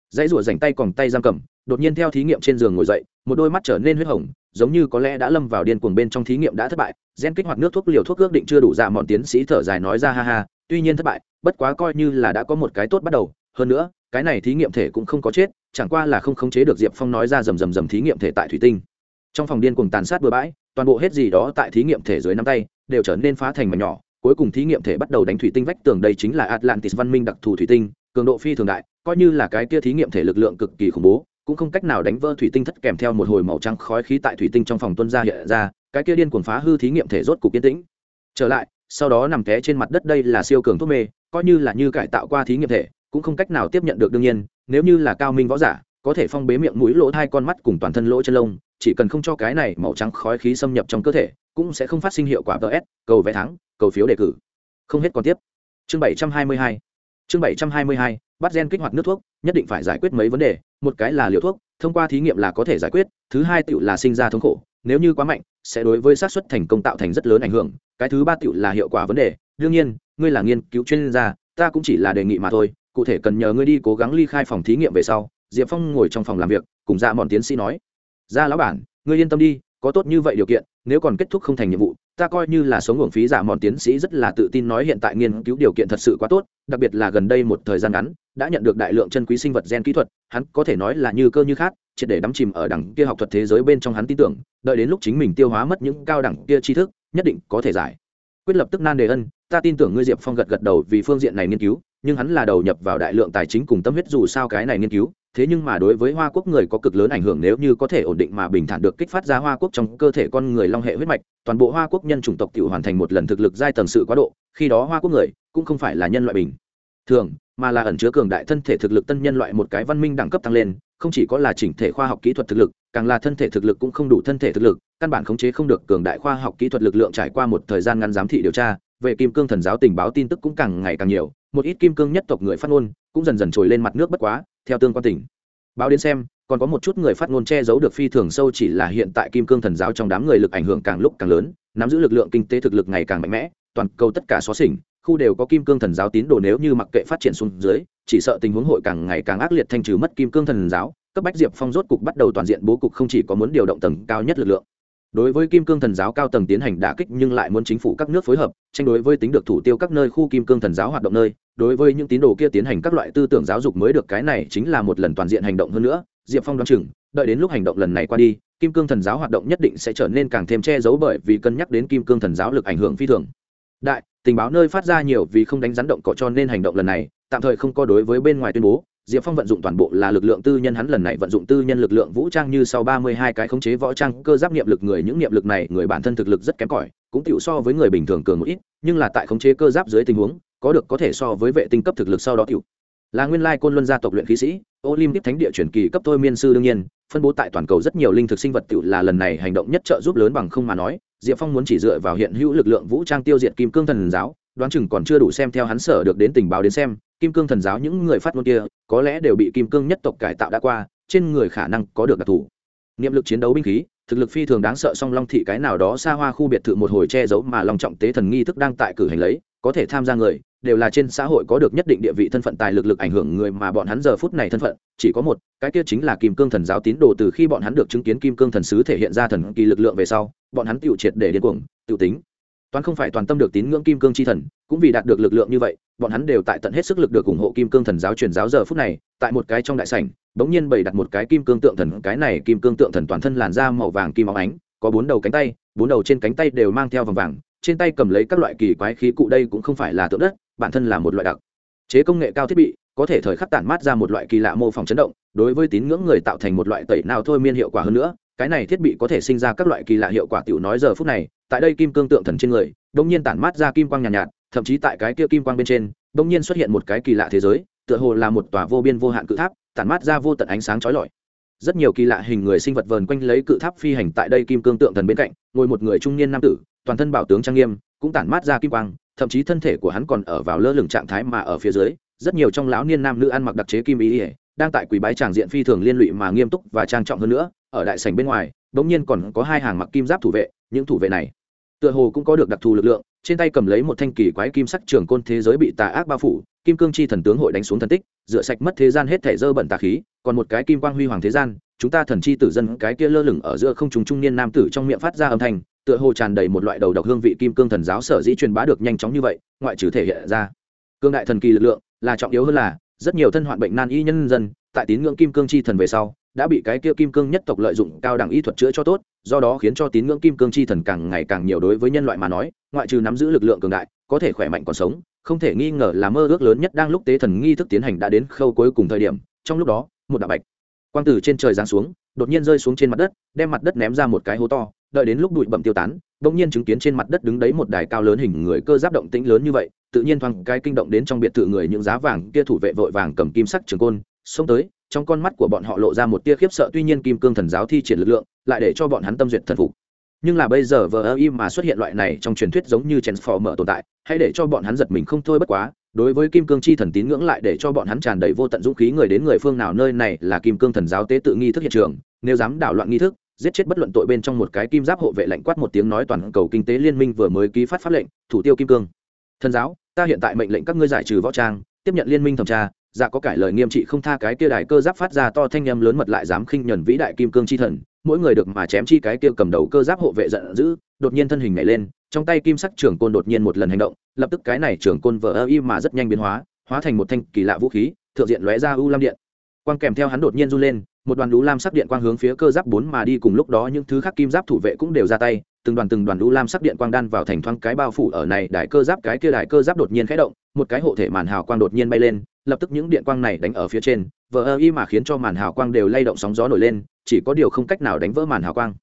Dãy rủa rảnh tay còn tay giam cầm, đột nhiên theo thí nghiệm trên giường ngồi dậy, một đôi mắt trở nên huyết hồng, giống như có lẽ đã lâm vào điên cuồng bên trong thí nghiệm đã thất bại, gen kích hoạt nước thuốc liều thuốc ước định chưa đủ dạ mọn tiến sĩ thở dài nói ra ha ha, tuy nhiên thất bại, bất quá coi như là đã có một cái tốt bắt đầu, hơn nữa, cái này thí nghiệm thể cũng không có chết, chẳng qua là không khống chế được diệp phong nói ra rầm rầm rầm thí nghiệm thể tại thủy tinh. Trong phòng điên cuồng tàn sát bừa bãi toàn bộ hết gì đó tại thí nghiệm thể dưới nắm tay, đều trở nên phá thành mảnh nhỏ. Cuối cùng thí nghiệm thể bắt đầu đánh thủy tinh vách tường đây chính là atlantis văn minh đặc thù thủy tinh, cường độ phi thường đại, coi như là cái kia thí nghiệm thể lực lượng cực kỳ khủng bố, cũng không cách nào đánh vỡ thủy tinh thất kèm theo một hồi màu trắng khói khí tại thủy tinh trong phòng tuân ra hiện ra, cái kia điên cuồng phá hư thí nghiệm thể rốt cục yên tĩnh. Trở lại, sau đó nằm té trên mặt đất đây là siêu cường thuốc mê, coi như là như cải tạo qua thí nghiệm thể, cũng không cách nào tiếp nhận được đương nhiên, nếu như là cao minh võ giả có thể phong bế miệng mũi lỗ hai con mắt cùng toàn thân lỗ chân lông, chỉ cần không cho cái này màu trắng khói khí xâm nhập trong cơ thể, cũng sẽ không phát sinh hiệu quả ts cầu vé thắng, cầu phiếu đề cử. Không hết còn tiếp. Chương bảy trăm hai mươi hai. Chương bảy trăm hai mươi hai, bắt gen kích hoạt nước thuốc, nhất định phải giải quyết mấy vấn đề. Một cái là liều thuốc, thông qua thí nghiệm là có thể giải quyết. Thứ hai tựu là sinh ra thống khổ, nếu như quá mạnh, sẽ đối với xác suất thành công tạo thành rất lớn ảnh hưởng. Cái thứ ba tựu là hiệu quả vấn đề. Đương nhiên, ngươi là nghiên cứu chuyên gia, ta cũng chỉ là đề nghị mà thôi. Cụ thể cần nhờ ngươi đi cố gắng ly khai phòng thí nghiệm về sau diệp phong ngồi trong phòng làm việc, cùng ra mòn tiến sĩ nói ra lão bản, ngươi yên tâm đi, có tốt như vậy điều kiện, nếu còn kết thúc không thành nhiệm vụ, ta coi như là sống hưởng phí giả mòn tiến sĩ rất là tự tin nói hiện tại nghiên cứu điều kiện thật sự quá tốt, đặc biệt là gần đây một thời gian ngắn, đã nhận được đại lượng chân quý sinh vật gen kỹ thuật, hắn có thể nói là như cơ như khác, triệt để đắm chìm ở đẳng kia học thuật thế giới bên trong hắn tin tưởng, đợi đến lúc chính mình tiêu hóa mất những cao đẳng kia tri thức, nhất định có thể giải. Quyết lập tức nan đề ân, ta tin tưởng ngươi, diệp phong gật gật đầu vì phương diện này nghiên cứu, nhưng hắn là đầu nhập vào đại lượng tài chính cùng tâm huyết dù sao cái này nghiên cứu thế nhưng mà đối với hoa quốc người có cực lớn ảnh hưởng nếu như có thể ổn định mà bình thản được kích phát ra hoa quốc trong cơ thể con người long hệ huyết mạch, toàn bộ hoa quốc nhân chủng tộc tự hoàn thành một lần thực lực giai tầng sự quá độ, khi đó hoa quốc người cũng không phải là nhân loại bình thường, mà là ẩn chứa cường đại thân thể thực lực tân nhân loại một cái văn minh đẳng cấp tăng lên, không chỉ có là chỉnh thể khoa học kỹ thuật thực lực, càng là thân thể thực lực cũng không đủ thân thể thực lực, căn bản khống chế không được cường đại khoa học kỹ thuật lực lượng trải qua một thời gian ngắn giám thị điều tra, về kim cương thần giáo tình báo tin tức cũng càng ngày càng nhiều, một ít kim cương nhất tộc người phát ngôn cũng dần dần trồi lên mặt nước bất quá theo tương quan tỉnh. Báo đến xem, còn có một chút người phát ngôn che giấu được phi thường sâu chỉ là hiện tại kim cương thần giáo trong đám người lực ảnh hưởng càng lúc càng lớn, nắm giữ lực lượng kinh tế thực lực ngày càng mạnh mẽ, toàn cầu tất cả xóa xỉnh, khu đều có kim cương thần giáo tín đồ nếu như mặc kệ phát triển xuống dưới, chỉ sợ tình huống hội càng ngày càng ác liệt thanh trừ mất kim cương thần giáo, cấp bách diệp phong rốt cục bắt đầu toàn diện bố cục không chỉ có muốn điều động tầng cao nhất lực lượng đối với kim cương thần giáo cao tầng tiến hành đả kích nhưng lại muốn chính phủ các nước phối hợp, tranh đối với tính được thủ tiêu các nơi khu kim cương thần giáo hoạt động nơi, đối với những tín đồ kia tiến hành các loại tư tưởng giáo dục mới được cái này chính là một lần toàn diện hành động hơn nữa, diệp phong đoán chừng, đợi đến lúc hành động lần này qua đi, kim cương thần giáo hoạt động nhất định sẽ trở nên càng thêm che giấu bởi vì cân nhắc đến kim cương thần giáo lực ảnh hưởng phi thường. Đại, tình báo nơi phát ra nhiều vì không đánh rắn động cỏ cho nên hành động lần này, tạm thời không có đối với bên ngoài tuyên bố diệp phong vận dụng toàn bộ là lực lượng tư nhân, hắn lần này vận dụng tư nhân lực lượng vũ trang như sau ba mươi hai cái khống chế võ trang, cơ giáp niệm lực người, những niệm lực này, người bản thân thực lực rất kém cỏi, cũng tựu so với người bình thường cường một ít, nhưng là tại khống chế cơ giáp dưới tình huống, có được có thể so với vệ tinh cấp thực lực sau đó tựu. Là nguyên lai côn luân gia tộc luyện khí sĩ, olympic thánh địa truyền kỳ cấp thôi miên sư đương nhiên, phân bố tại toàn cầu rất nhiều linh thực sinh vật tựu là lần này hành động nhất trợ giúp lớn bằng không mà nói, diệp phong muốn chỉ dựa vào hiện hữu lực lượng vũ trang tiêu diệt kim cương thần giáo đoán chừng còn chưa đủ xem theo hắn sở được đến tình báo đến xem, kim cương thần giáo những người phát ngôn kia, có lẽ đều bị kim cương nhất tộc cải tạo đã qua, trên người khả năng có được đặc thù. Niệm lực chiến đấu binh khí, thực lực phi thường đáng sợ song long thị cái nào đó xa hoa khu biệt thự một hồi che giấu mà long trọng tế thần nghi thức đang tại cử hành lấy, có thể tham gia người, đều là trên xã hội có được nhất định địa vị thân phận tài lực lực ảnh hưởng người mà bọn hắn giờ phút này thân phận, chỉ có một, cái kia chính là kim cương thần giáo tín đồ từ khi bọn hắn được chứng kiến kim cương thần sứ thể hiện ra thần kỳ lực lượng về sau, bọn hắn tiêu triệt để điên cuồng tự tính toán không phải toàn tâm được tín ngưỡng kim cương chi thần, cũng vì đạt được lực lượng như vậy, bọn hắn đều tại tận hết sức lực được ủng hộ kim cương thần giáo truyền giáo giờ phút này, tại một cái trong đại sảnh, bỗng nhiên bày đặt một cái kim cương tượng thần, cái này kim cương tượng thần toàn thân làn da màu vàng kim óng ánh, có bốn đầu cánh tay, bốn đầu trên cánh tay đều mang theo vòng vàng, trên tay cầm lấy các loại kỳ quái khí cụ đây cũng không phải là tượng đất, bản thân là một loại đặc chế công nghệ cao thiết bị, có thể thời khắc tản mát ra một loại kỳ lạ mô phỏng chấn động, đối với tín ngưỡng người tạo thành một loại tẩy nào thôi miên hiệu quả hơn nữa, cái này thiết bị có thể sinh ra các loại kỳ lạ hiệu quả tiểu nói giờ phút này tại đây kim cương tượng thần trên người đông nhiên tản mát ra kim quang nhàn nhạt, nhạt thậm chí tại cái kia kim quang bên trên đông nhiên xuất hiện một cái kỳ lạ thế giới tựa hồ là một tòa vô biên vô hạn cự tháp tản mát ra vô tận ánh sáng chói lọi. Rất nhiều kỳ lạ hình người sinh vật vờn quanh lấy cự tháp phi hành tại đây kim cương tượng thần bên cạnh ngồi một người trung niên nam tử toàn thân bảo tướng trang nghiêm cũng tản mát ra kim quang thậm chí thân thể của hắn còn ở vào lơ lửng trạng thái mà ở phía dưới rất nhiều trong lão niên nam nữ ăn mặc đặc chế kim ý ỉa đang tại quỳ bái tràng diện phi thường liên lụy mà nghiêm túc và trang trọng hơn nữa ở đại sảnh bên ngoài bỗng nhiên còn có hai hàng mặc kim giáp thủ vệ những thủ vệ này. Tựa hồ cũng có được đặc thù lực lượng, trên tay cầm lấy một thanh kỳ quái kim sắc trường côn thế giới bị tà ác bao phủ, kim cương chi thần tướng hội đánh xuống thần tích, rửa sạch mất thế gian hết thể dơ bẩn tà khí, còn một cái kim quang huy hoàng thế gian, chúng ta thần chi tử dân cái kia lơ lửng ở giữa không trùng trung niên nam tử trong miệng phát ra âm thanh, tựa hồ tràn đầy một loại đầu độc hương vị kim cương thần giáo sở dĩ truyền bá được nhanh chóng như vậy, ngoại trừ thể hiện ra. Cương đại thần kỳ lực lượng là trọng yếu hơn là, rất nhiều thân hoạn bệnh nan y nhân dân, tại tín ngưỡng kim cương chi thần về sau đã bị cái kia kim cương nhất tộc lợi dụng cao đẳng y thuật chữa cho tốt, do đó khiến cho tín ngưỡng kim cương chi thần càng ngày càng nhiều đối với nhân loại mà nói, ngoại trừ nắm giữ lực lượng cường đại, có thể khỏe mạnh còn sống, không thể nghi ngờ là mơ ước lớn nhất đang lúc tế thần nghi thức tiến hành đã đến khâu cuối cùng thời điểm, trong lúc đó, một đạo bạch quang tử trên trời giáng xuống, đột nhiên rơi xuống trên mặt đất, đem mặt đất ném ra một cái hố to, đợi đến lúc bụi bậm tiêu tán, bỗng nhiên chứng kiến trên mặt đất đứng đấy một đài cao lớn hình người cơ giáp động tĩnh lớn như vậy, tự nhiên thoáng cái kinh động đến trong biệt thự người những giá vàng, kia thủ vệ vội vàng cầm kim sắc trường côn, xông tới trong con mắt của bọn họ lộ ra một tia khiếp sợ, tuy nhiên kim cương thần giáo thi triển lực lượng, lại để cho bọn hắn tâm duyệt thần phục. Nhưng là bây giờ vờ ơ im mà xuất hiện loại này trong truyền thuyết giống như transformer tồn tại, hãy để cho bọn hắn giật mình không thôi bất quá, đối với kim cương chi thần tín ngưỡng lại để cho bọn hắn tràn đầy vô tận dũng khí người đến người phương nào nơi này là kim cương thần giáo tế tự nghi thức hiện trường, nếu dám đảo loạn nghi thức, giết chết bất luận tội bên trong một cái kim giáp hộ vệ lệnh quát một tiếng nói toàn cầu kinh tế liên minh vừa mới ký phát pháp lệnh, thủ tiêu kim cương. Thần giáo, ta hiện tại mệnh lệnh các ngươi giải trừ võ trang, tiếp nhận liên minh thẩm tra dạ có cải lời nghiêm trị không tha cái kia đài cơ giáp phát ra to thanh âm lớn mật lại dám khinh nhẫn vĩ đại kim cương chi thần. Mỗi người được mà chém chi cái kia cầm đầu cơ giáp hộ vệ giận dữ, đột nhiên thân hình nhảy lên, trong tay kim sắc trưởng côn đột nhiên một lần hành động, lập tức cái này trưởng côn vỡ ơ y mà rất nhanh biến hóa hóa thành một thanh kỳ lạ vũ khí, thượng diện lóe ra u lam điện. Quang kèm theo hắn đột nhiên run lên, một đoàn đũ lam sắc điện quang hướng phía cơ giáp bốn mà đi cùng lúc đó những thứ khác kim giáp thủ vệ cũng đều ra tay, từng đoàn từng đoàn đũ lam sắc điện quang đan vào thành thoáng cái bao phủ ở này đại cơ giáp cái kia đại cơ giáp đột nhiên khẽ động, một cái hộ thể màn hào quang đột nhiên bay lên lập tức những điện quang này đánh ở phía trên, vờ ơ y mà khiến cho màn hào quang đều lay động sóng gió nổi lên, chỉ có điều không cách nào đánh vỡ màn hào quang.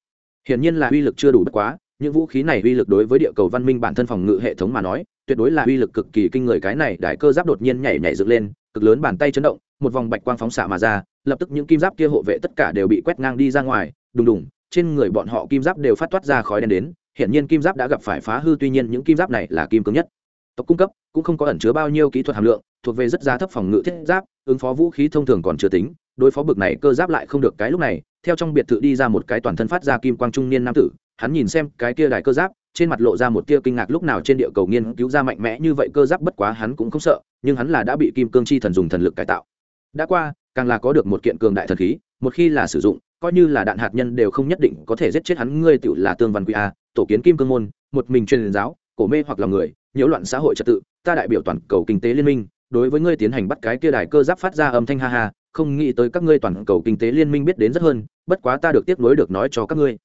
Hiển nhiên là uy lực chưa đủ bất quá, những vũ khí này uy lực đối với địa cầu văn minh bản thân phòng ngự hệ thống mà nói, tuyệt đối là uy lực cực kỳ kinh người. Cái này đại cơ giáp đột nhiên nhảy nhảy dựng lên, cực lớn bàn tay chấn động, một vòng bạch quang phóng xạ mà ra, lập tức những kim giáp kia hộ vệ tất cả đều bị quét ngang đi ra ngoài, đùng đùng, trên người bọn họ kim giáp đều phát toát ra khói đen đến, hiển nhiên kim giáp đã gặp phải phá hư, tuy nhiên những kim giáp này là kim cứng nhất. Tộc cung cấp cũng không có ẩn chứa bao nhiêu kỹ thuật hàm lượng thuộc về rất giá thấp phòng ngự thiết giáp, ứng phó vũ khí thông thường còn chưa tính, đối phó bực này cơ giáp lại không được cái lúc này. Theo trong biệt thự đi ra một cái toàn thân phát ra kim quang trung niên nam tử, hắn nhìn xem cái kia đài cơ giáp, trên mặt lộ ra một tia kinh ngạc lúc nào trên địa cầu nghiên cứu ra mạnh mẽ như vậy cơ giáp bất quá hắn cũng không sợ, nhưng hắn là đã bị kim cương chi thần dùng thần lực cải tạo. Đã qua, càng là có được một kiện cường đại thần khí, một khi là sử dụng, coi như là đạn hạt nhân đều không nhất định có thể giết chết hắn. Ngươi tự là tương văn quy a, tổ kiến kim cương môn, một mình truyền giáo, cổ mê hoặc là người, nhiễu loạn xã hội trật tự, ta đại biểu toàn cầu kinh tế liên minh đối với ngươi tiến hành bắt cái kia đài cơ giáp phát ra âm thanh ha ha, không nghĩ tới các ngươi toàn cầu kinh tế liên minh biết đến rất hơn, bất quá ta được tiếp nối được nói cho các ngươi.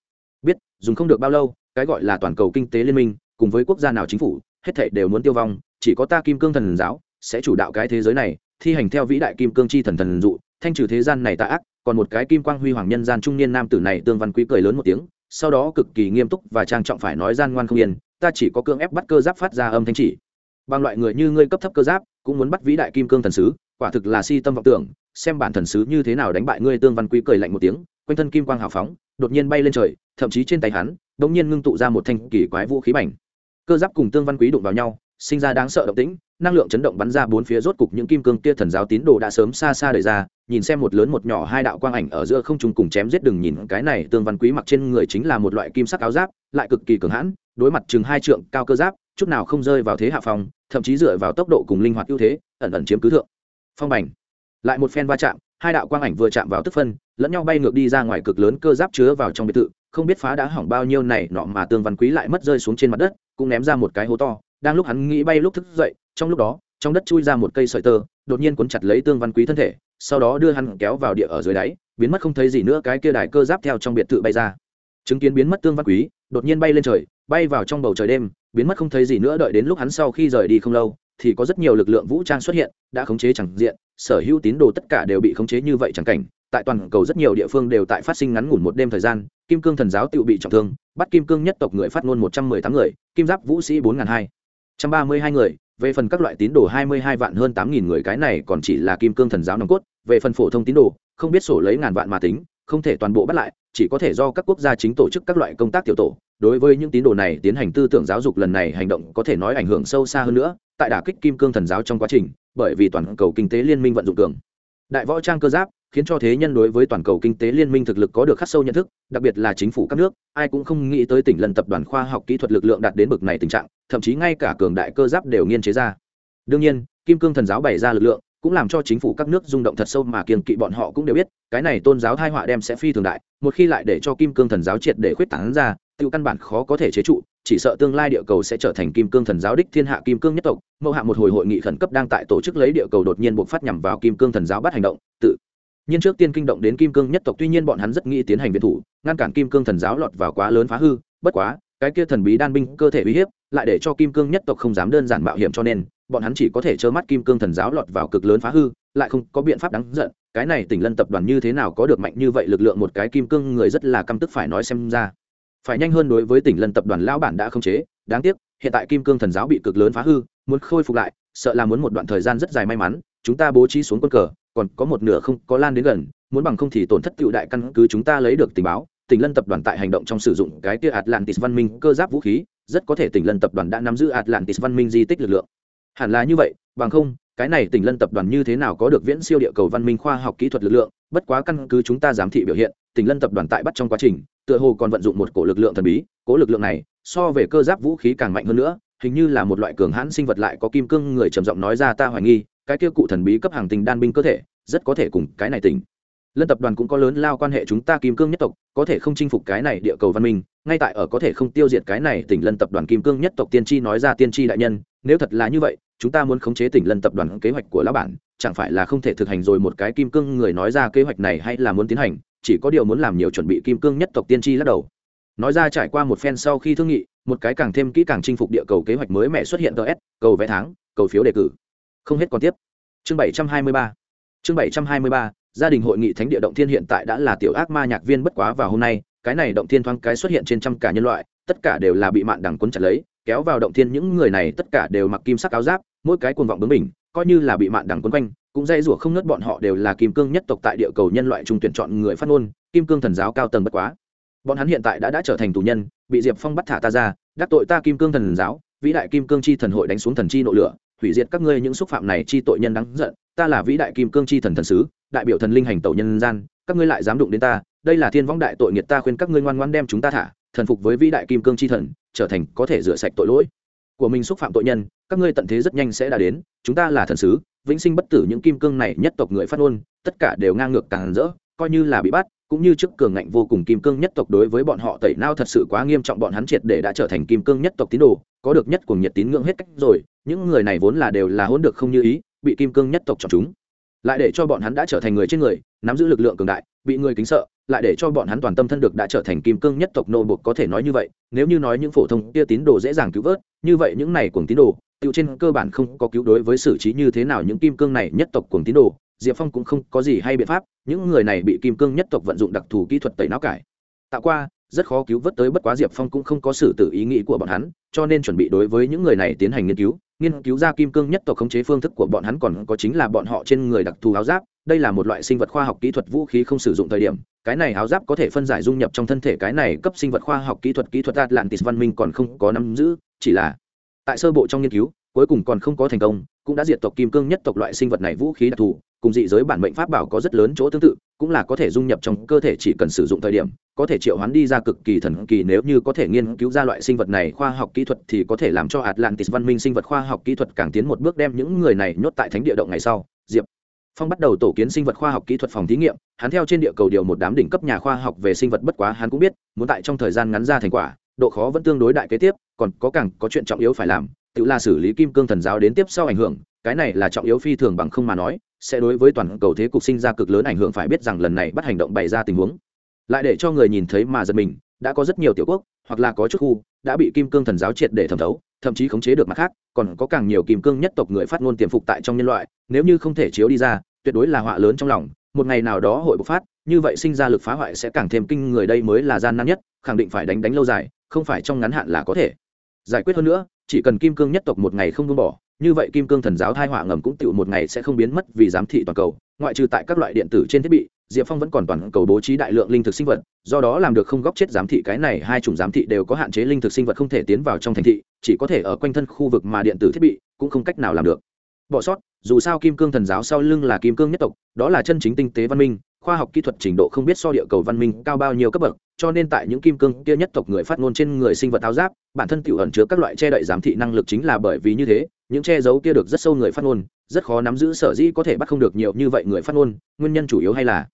Biết, dùng không được bao lâu, cái gọi là toàn cầu kinh tế liên minh, cùng với quốc gia nào chính phủ, hết thảy đều muốn tiêu vong, chỉ có ta kim cương thần giáo sẽ chủ đạo cái thế giới này, thi hành theo vĩ đại kim cương chi thần thần dụ, thanh trừ thế gian này tà ác, còn một cái kim quang huy hoàng nhân gian trung niên nam tử này tương văn quý cười lớn một tiếng, sau đó cực kỳ nghiêm túc và trang trọng phải nói gian ngoan không yên, ta chỉ có cương ép bắt cơ giáp phát ra âm thanh chỉ. Bằng loại người như ngươi cấp thấp cơ giáp cũng muốn bắt vĩ đại kim cương thần sứ quả thực là si tâm vọng tưởng xem bản thần sứ như thế nào đánh bại ngươi tương văn quý cười lạnh một tiếng quanh thân kim quang hào phóng đột nhiên bay lên trời thậm chí trên tay hắn đ ỗ n g nhiên ngưng tụ ra một thanh kỳ quái vũ khí bành, cơ giáp cùng tương văn quý đụng vào nhau sinh ra đáng sợ động tĩnh năng lượng chấn động bắn ra bốn phía rốt cục những kim cương kia thần giáo tín đồ đã sớm xa xa đời ra nhìn xem một lớn một nhỏ hai đạo quang ảnh ở giữa không trùng cùng chém giết đừng nhìn cái này tương văn quý mặc trên người chính là một loại kim sắc áo giáp lại cực kỳ cường hãn đối mặt chừng hai trượng cao cơ giáp chút nào không rơi vào thế hạ phòng thậm chí dựa vào tốc độ cùng linh hoạt ưu thế, ẩn ẩn chiếm cứ thượng. Phong bành. Lại một phen va chạm, hai đạo quang ảnh vừa chạm vào tức phân, lẫn nhau bay ngược đi ra ngoài cực lớn cơ giáp chứa vào trong biệt thự, không biết phá đã hỏng bao nhiêu này nọ mà tương văn quý lại mất rơi xuống trên mặt đất, cũng ném ra một cái hố to. Đang lúc hắn nghĩ bay lúc thức dậy, trong lúc đó, trong đất chui ra một cây sợi tơ, đột nhiên cuốn chặt lấy tương văn quý thân thể, sau đó đưa hắn kéo vào địa ở dưới đáy, biến mất không thấy gì nữa, cái kia đài cơ giáp theo trong biệt thự bay ra. Chứng kiến biến mất tương văn quý, đột nhiên bay lên trời, bay vào trong bầu trời đêm biến mất không thấy gì nữa, đợi đến lúc hắn sau khi rời đi không lâu, thì có rất nhiều lực lượng vũ trang xuất hiện, đã khống chế chẳng diện, sở hữu tín đồ tất cả đều bị khống chế như vậy chẳng cảnh, tại toàn cầu rất nhiều địa phương đều tại phát sinh ngắn ngủn một đêm thời gian, kim cương thần giáo tự bị trọng thương, bắt kim cương nhất tộc người phát ngôn một trăm mười tám người, kim giáp vũ sĩ bốn n g h n hai trăm ba mươi hai người, về phần các loại tín đồ hai mươi hai vạn hơn tám nghìn người, cái này còn chỉ là kim cương thần giáo nòng cốt, về phần phổ thông tín đồ, không biết sổ lấy ngàn vạn mà tính, không thể toàn bộ bắt lại, chỉ có thể do các quốc gia chính tổ chức các loại công tác tiểu tổ đối với những tín đồ này tiến hành tư tưởng giáo dục lần này hành động có thể nói ảnh hưởng sâu xa hơn nữa, tại đả kích kim cương thần giáo trong quá trình, bởi vì toàn cầu kinh tế liên minh vận dụng cường đại võ trang cơ giáp, khiến cho thế nhân đối với toàn cầu kinh tế liên minh thực lực có được khắc sâu nhận thức, đặc biệt là chính phủ các nước, ai cũng không nghĩ tới tỉnh lần tập đoàn khoa học kỹ thuật lực lượng đạt đến bực này tình trạng, thậm chí ngay cả cường đại cơ giáp đều nghiên chế ra. Đương nhiên, kim cương thần giáo bày ra lực lượng, cũng làm cho chính phủ các nước rung động thật sâu mà kiên kỵ bọn họ cũng đều biết, cái này tôn giáo thai họa đem sẽ phi thường đại, một khi lại để cho kim cương thần giáo triệt để khuyết tảng ra tự căn bản khó có thể chế trụ, chỉ sợ tương lai địa cầu sẽ trở thành kim cương thần giáo đích thiên hạ kim cương nhất tộc. Mẫu hạ một hồi hội nghị khẩn cấp đang tại tổ chức lấy địa cầu đột nhiên buộc phát nhằm vào kim cương thần giáo bắt hành động, tự nhiên trước tiên kinh động đến kim cương nhất tộc. Tuy nhiên bọn hắn rất nghĩ tiến hành viện thủ, ngăn cản kim cương thần giáo lọt vào quá lớn phá hư, bất quá, cái kia thần bí đan binh cơ thể uy hiếp, lại để cho kim cương nhất tộc không dám đơn giản mạo hiểm cho nên, bọn hắn chỉ có thể trơ mắt kim cương thần giáo lọt vào cực lớn phá hư, lại không có biện pháp đáng giận. Cái này tỉnh lân tập đoàn như thế nào có được mạnh như vậy lực lượng một cái kim cương, người rất là căm tức phải nói xem ra phải nhanh hơn đối với tỉnh lân tập đoàn lão bản đã không chế, đáng tiếc, hiện tại kim cương thần giáo bị cực lớn phá hư, muốn khôi phục lại, sợ là muốn một đoạn thời gian rất dài may mắn, chúng ta bố trí xuống quân cờ, còn có một nửa không có lan đến gần, muốn bằng không thì tổn thất cựu đại căn cứ chúng ta lấy được tình báo, tỉnh lân tập đoàn tại hành động trong sử dụng cái kia atlantis văn minh cơ giáp vũ khí, rất có thể tỉnh lân tập đoàn đã nắm giữ atlantis văn minh di tích lực lượng. Hẳn là như vậy, bằng không, cái này tỉnh lân tập đoàn như thế nào có được viễn siêu địa cầu văn minh khoa học kỹ thuật lực lượng, bất quá căn cứ chúng ta giám thị biểu hiện, tỉnh lân tập đoàn tại bắt trong quá trình tựa hồ còn vận dụng một cổ lực lượng thần bí, cố lực lượng này, so về cơ giáp vũ khí càng mạnh hơn nữa, hình như là một loại cường hãn sinh vật lại có kim cương, người trầm giọng nói ra ta hoài nghi, cái kia cụ thần bí cấp hàng tình đan binh cơ thể, rất có thể cùng cái này tỉnh. Lân tập đoàn cũng có lớn lao quan hệ chúng ta kim cương nhất tộc, có thể không chinh phục cái này địa cầu văn minh, ngay tại ở có thể không tiêu diệt cái này tỉnh lân tập đoàn kim cương nhất tộc tiên tri nói ra tiên tri đại nhân, nếu thật là như vậy, chúng ta muốn khống chế tỉnh lân tập đoàn kế hoạch của lão bản, chẳng phải là không thể thực hành rồi một cái kim cương, người nói ra kế hoạch này hay là muốn tiến hành? Chỉ có điều muốn làm nhiều chuẩn bị kim cương nhất tộc tiên tri lắc đầu. Nói ra trải qua một phen sau khi thương nghị, một cái càng thêm kỹ càng chinh phục địa cầu kế hoạch mới mẹ xuất hiện ts cầu vé tháng, cầu phiếu đề cử. Không hết còn tiếp. Chương bảy trăm hai mươi ba. Chương bảy trăm hai mươi ba, gia đình hội nghị thánh địa động thiên hiện tại đã là tiểu ác ma nhạc viên bất quá vào hôm nay, cái này động thiên thoáng cái xuất hiện trên trăm cả nhân loại, tất cả đều là bị mạn đằng cuốn chặt lấy, kéo vào động thiên những người này tất cả đều mặc kim sắc áo giáp, mỗi cái cuồng vọng bướng mình coi như là bị mạn đằng cuốn quanh cũng dây rủa không ngớt bọn họ đều là kim cương nhất tộc tại địa cầu nhân loại trung tuyển chọn người phát ngôn, kim cương thần giáo cao tầng bất quá. Bọn hắn hiện tại đã đã trở thành tù nhân, bị diệp phong bắt thả ta ra, đắc tội ta kim cương thần giáo, vĩ đại kim cương chi thần hội đánh xuống thần chi nội lửa, hủy diệt các ngươi những xúc phạm này chi tội nhân đáng giận, ta là vĩ đại kim cương chi thần thần sứ, đại biểu thần linh hành tẩu nhân gian, các ngươi lại dám đụng đến ta, đây là thiên võng đại tội nghiệt ta khuyên các ngươi ngoan ngoan đem chúng ta thả, thần phục với vĩ đại kim cương chi thần, trở thành có thể rửa sạch tội lỗi của mình xúc phạm tội nhân, các ngươi tận thế rất nhanh sẽ đã đến, chúng ta là thần sứ vĩnh sinh bất tử những kim cương này nhất tộc người phát ngôn, tất cả đều ngang ngược càng rỡ, coi như là bị bắt, cũng như trước cường ngạnh vô cùng kim cương nhất tộc đối với bọn họ tẩy nao thật sự quá nghiêm trọng bọn hắn triệt để đã trở thành kim cương nhất tộc tín đồ, có được nhất cùng nhiệt tín ngưỡng hết cách rồi, những người này vốn là đều là hỗn được không như ý, bị kim cương nhất tộc chọn chúng. Lại để cho bọn hắn đã trở thành người trên người, nắm giữ lực lượng cường đại, bị người kính sợ, lại để cho bọn hắn toàn tâm thân được đã trở thành kim cương nhất tộc nô buộc có thể nói như vậy, nếu như nói những phổ thông kia tín đồ dễ dàng cứu vớt, như vậy những này cùng tín đồ tiêu trên cơ bản không có cứu đối với xử trí như thế nào những kim cương này nhất tộc cùng tín đồ, diệp phong cũng không có gì hay biện pháp, những người này bị kim cương nhất tộc vận dụng đặc thù kỹ thuật tẩy não cải. Tạo qua, rất khó cứu vớt tới bất quá diệp phong cũng không có xử tử ý nghĩ của bọn hắn, cho nên chuẩn bị đối với những người này tiến hành nghiên cứu. Nghiên cứu ra kim cương nhất tộc khống chế phương thức của bọn hắn còn có chính là bọn họ trên người đặc thù áo giáp, đây là một loại sinh vật khoa học kỹ thuật vũ khí không sử dụng thời điểm, cái này áo giáp có thể phân giải dung nhập trong thân thể cái này cấp sinh vật khoa học kỹ thuật kỹ thuật atlantis văn minh còn không có nắm giữ, chỉ là tại sơ bộ trong nghiên cứu, cuối cùng còn không có thành công, cũng đã diệt tộc kim cương nhất tộc loại sinh vật này vũ khí đặc thù, cùng dị giới bản mệnh pháp bảo có rất lớn chỗ tương tự, cũng là có thể dung nhập trong cơ thể chỉ cần sử dụng thời điểm, có thể triệu hoán đi ra cực kỳ thần kỳ nếu như có thể nghiên cứu ra loại sinh vật này khoa học kỹ thuật thì có thể làm cho atlantis văn minh sinh vật khoa học kỹ thuật càng tiến một bước đem những người này nhốt tại thánh địa động ngày sau. Diệp phong bắt đầu tổ kiến sinh vật khoa học kỹ thuật phòng thí nghiệm, hắn theo trên địa cầu điều một đám đỉnh cấp nhà khoa học về sinh vật bất quá hắn cũng biết, muốn tại trong thời gian ngắn ra thành quả, độ khó vẫn tương đối đại kế tiếp còn có càng có chuyện trọng yếu phải làm, tự là xử lý kim cương thần giáo đến tiếp sau ảnh hưởng, cái này là trọng yếu phi thường bằng không mà nói, sẽ đối với toàn cầu thế cục sinh ra cực lớn ảnh hưởng phải biết rằng lần này bắt hành động bày ra tình huống. Lại để cho người nhìn thấy mà giật mình, đã có rất nhiều tiểu quốc, hoặc là có chút khu, đã bị kim cương thần giáo triệt để thẩm thấu, thậm chí khống chế được mặt khác, còn có càng nhiều kim cương nhất tộc người phát ngôn tiềm phục tại trong nhân loại, nếu như không thể chiếu đi ra, tuyệt đối là họa lớn trong lòng, một ngày nào đó hội bộc phát, như vậy sinh ra lực phá hoại sẽ càng thêm kinh người đây mới là gian nan nhất, khẳng định phải đánh đánh lâu dài, không phải trong ngắn hạn là có thể giải quyết hơn nữa, chỉ cần kim cương nhất tộc một ngày không buông bỏ, như vậy kim cương thần giáo thai họa ngầm cũng tựu một ngày sẽ không biến mất vì giám thị toàn cầu, ngoại trừ tại các loại điện tử trên thiết bị, diệp phong vẫn còn toàn cầu bố trí đại lượng linh thực sinh vật, do đó làm được không góc chết giám thị cái này, hai chủng giám thị đều có hạn chế linh thực sinh vật không thể tiến vào trong thành thị, chỉ có thể ở quanh thân khu vực mà điện tử thiết bị cũng không cách nào làm được. Bỏ sót, dù sao kim cương thần giáo sau lưng là kim cương nhất tộc, đó là chân chính tinh tế văn minh, khoa học kỹ thuật trình độ không biết so địa cầu văn minh cao bao nhiêu cấp bậc cho nên tại những kim cương kia nhất tộc người phát ngôn trên người sinh vật áo giáp, bản thân tiểu ẩn chứa các loại che đậy giám thị năng lực chính là bởi vì như thế, những che giấu kia được rất sâu người phát ngôn, rất khó nắm giữ sở dĩ có thể bắt không được nhiều như vậy người phát ngôn, nguyên nhân chủ yếu hay là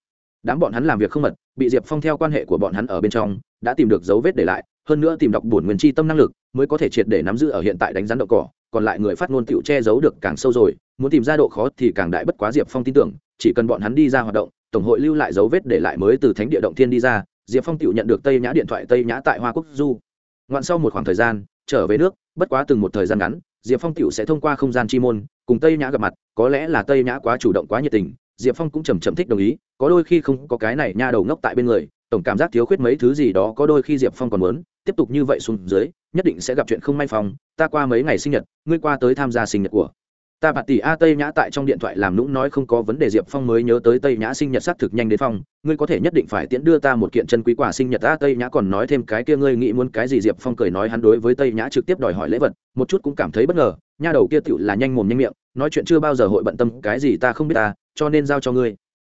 đám bọn hắn làm việc không mật, bị diệp phong theo quan hệ của bọn hắn ở bên trong, đã tìm được dấu vết để lại, hơn nữa tìm đọc bổn nguyên chi tâm năng lực, mới có thể triệt để nắm giữ ở hiện tại đánh rắn đậu cỏ, còn lại người phát ngôn tựu che giấu được càng sâu rồi, muốn tìm ra độ khó thì càng đại bất quá diệp phong tin tưởng, chỉ cần bọn hắn đi ra hoạt động, tổng hội lưu lại dấu vết để lại mới từ thánh địa động thiên đi ra diệp phong tự nhận được tây nhã điện thoại tây nhã tại hoa quốc du. Ngoạn sau một khoảng thời gian, trở về nước, bất quá từng một thời gian ngắn, diệp phong tự sẽ thông qua không gian chi môn, cùng tây nhã gặp mặt, có lẽ là tây nhã quá chủ động quá nhiệt tình, diệp phong cũng chầm chậm thích đồng ý, có đôi khi không có cái này nha đầu ngốc tại bên người, tổng cảm giác thiếu khuyết mấy thứ gì đó có đôi khi diệp phong còn muốn, tiếp tục như vậy xuống dưới, nhất định sẽ gặp chuyện không may phòng, ta qua mấy ngày sinh nhật, ngươi qua tới tham gia sinh nhật của ta bạt tỷ a tây nhã tại trong điện thoại làm lũng nói không có vấn đề, diệp phong mới nhớ tới tây nhã sinh nhật xác thực nhanh đến phong ngươi có thể nhất định phải tiễn đưa ta một kiện chân quý quả sinh nhật. A tây nhã còn nói thêm cái kia ngươi nghĩ muốn cái gì, diệp phong cười nói hắn đối với tây nhã trực tiếp đòi hỏi lễ vật, một chút cũng cảm thấy bất ngờ. Nha đầu kia tựu là nhanh mồm nhanh miệng, nói chuyện chưa bao giờ hội bận tâm cái gì, ta không biết ta, cho nên giao cho ngươi.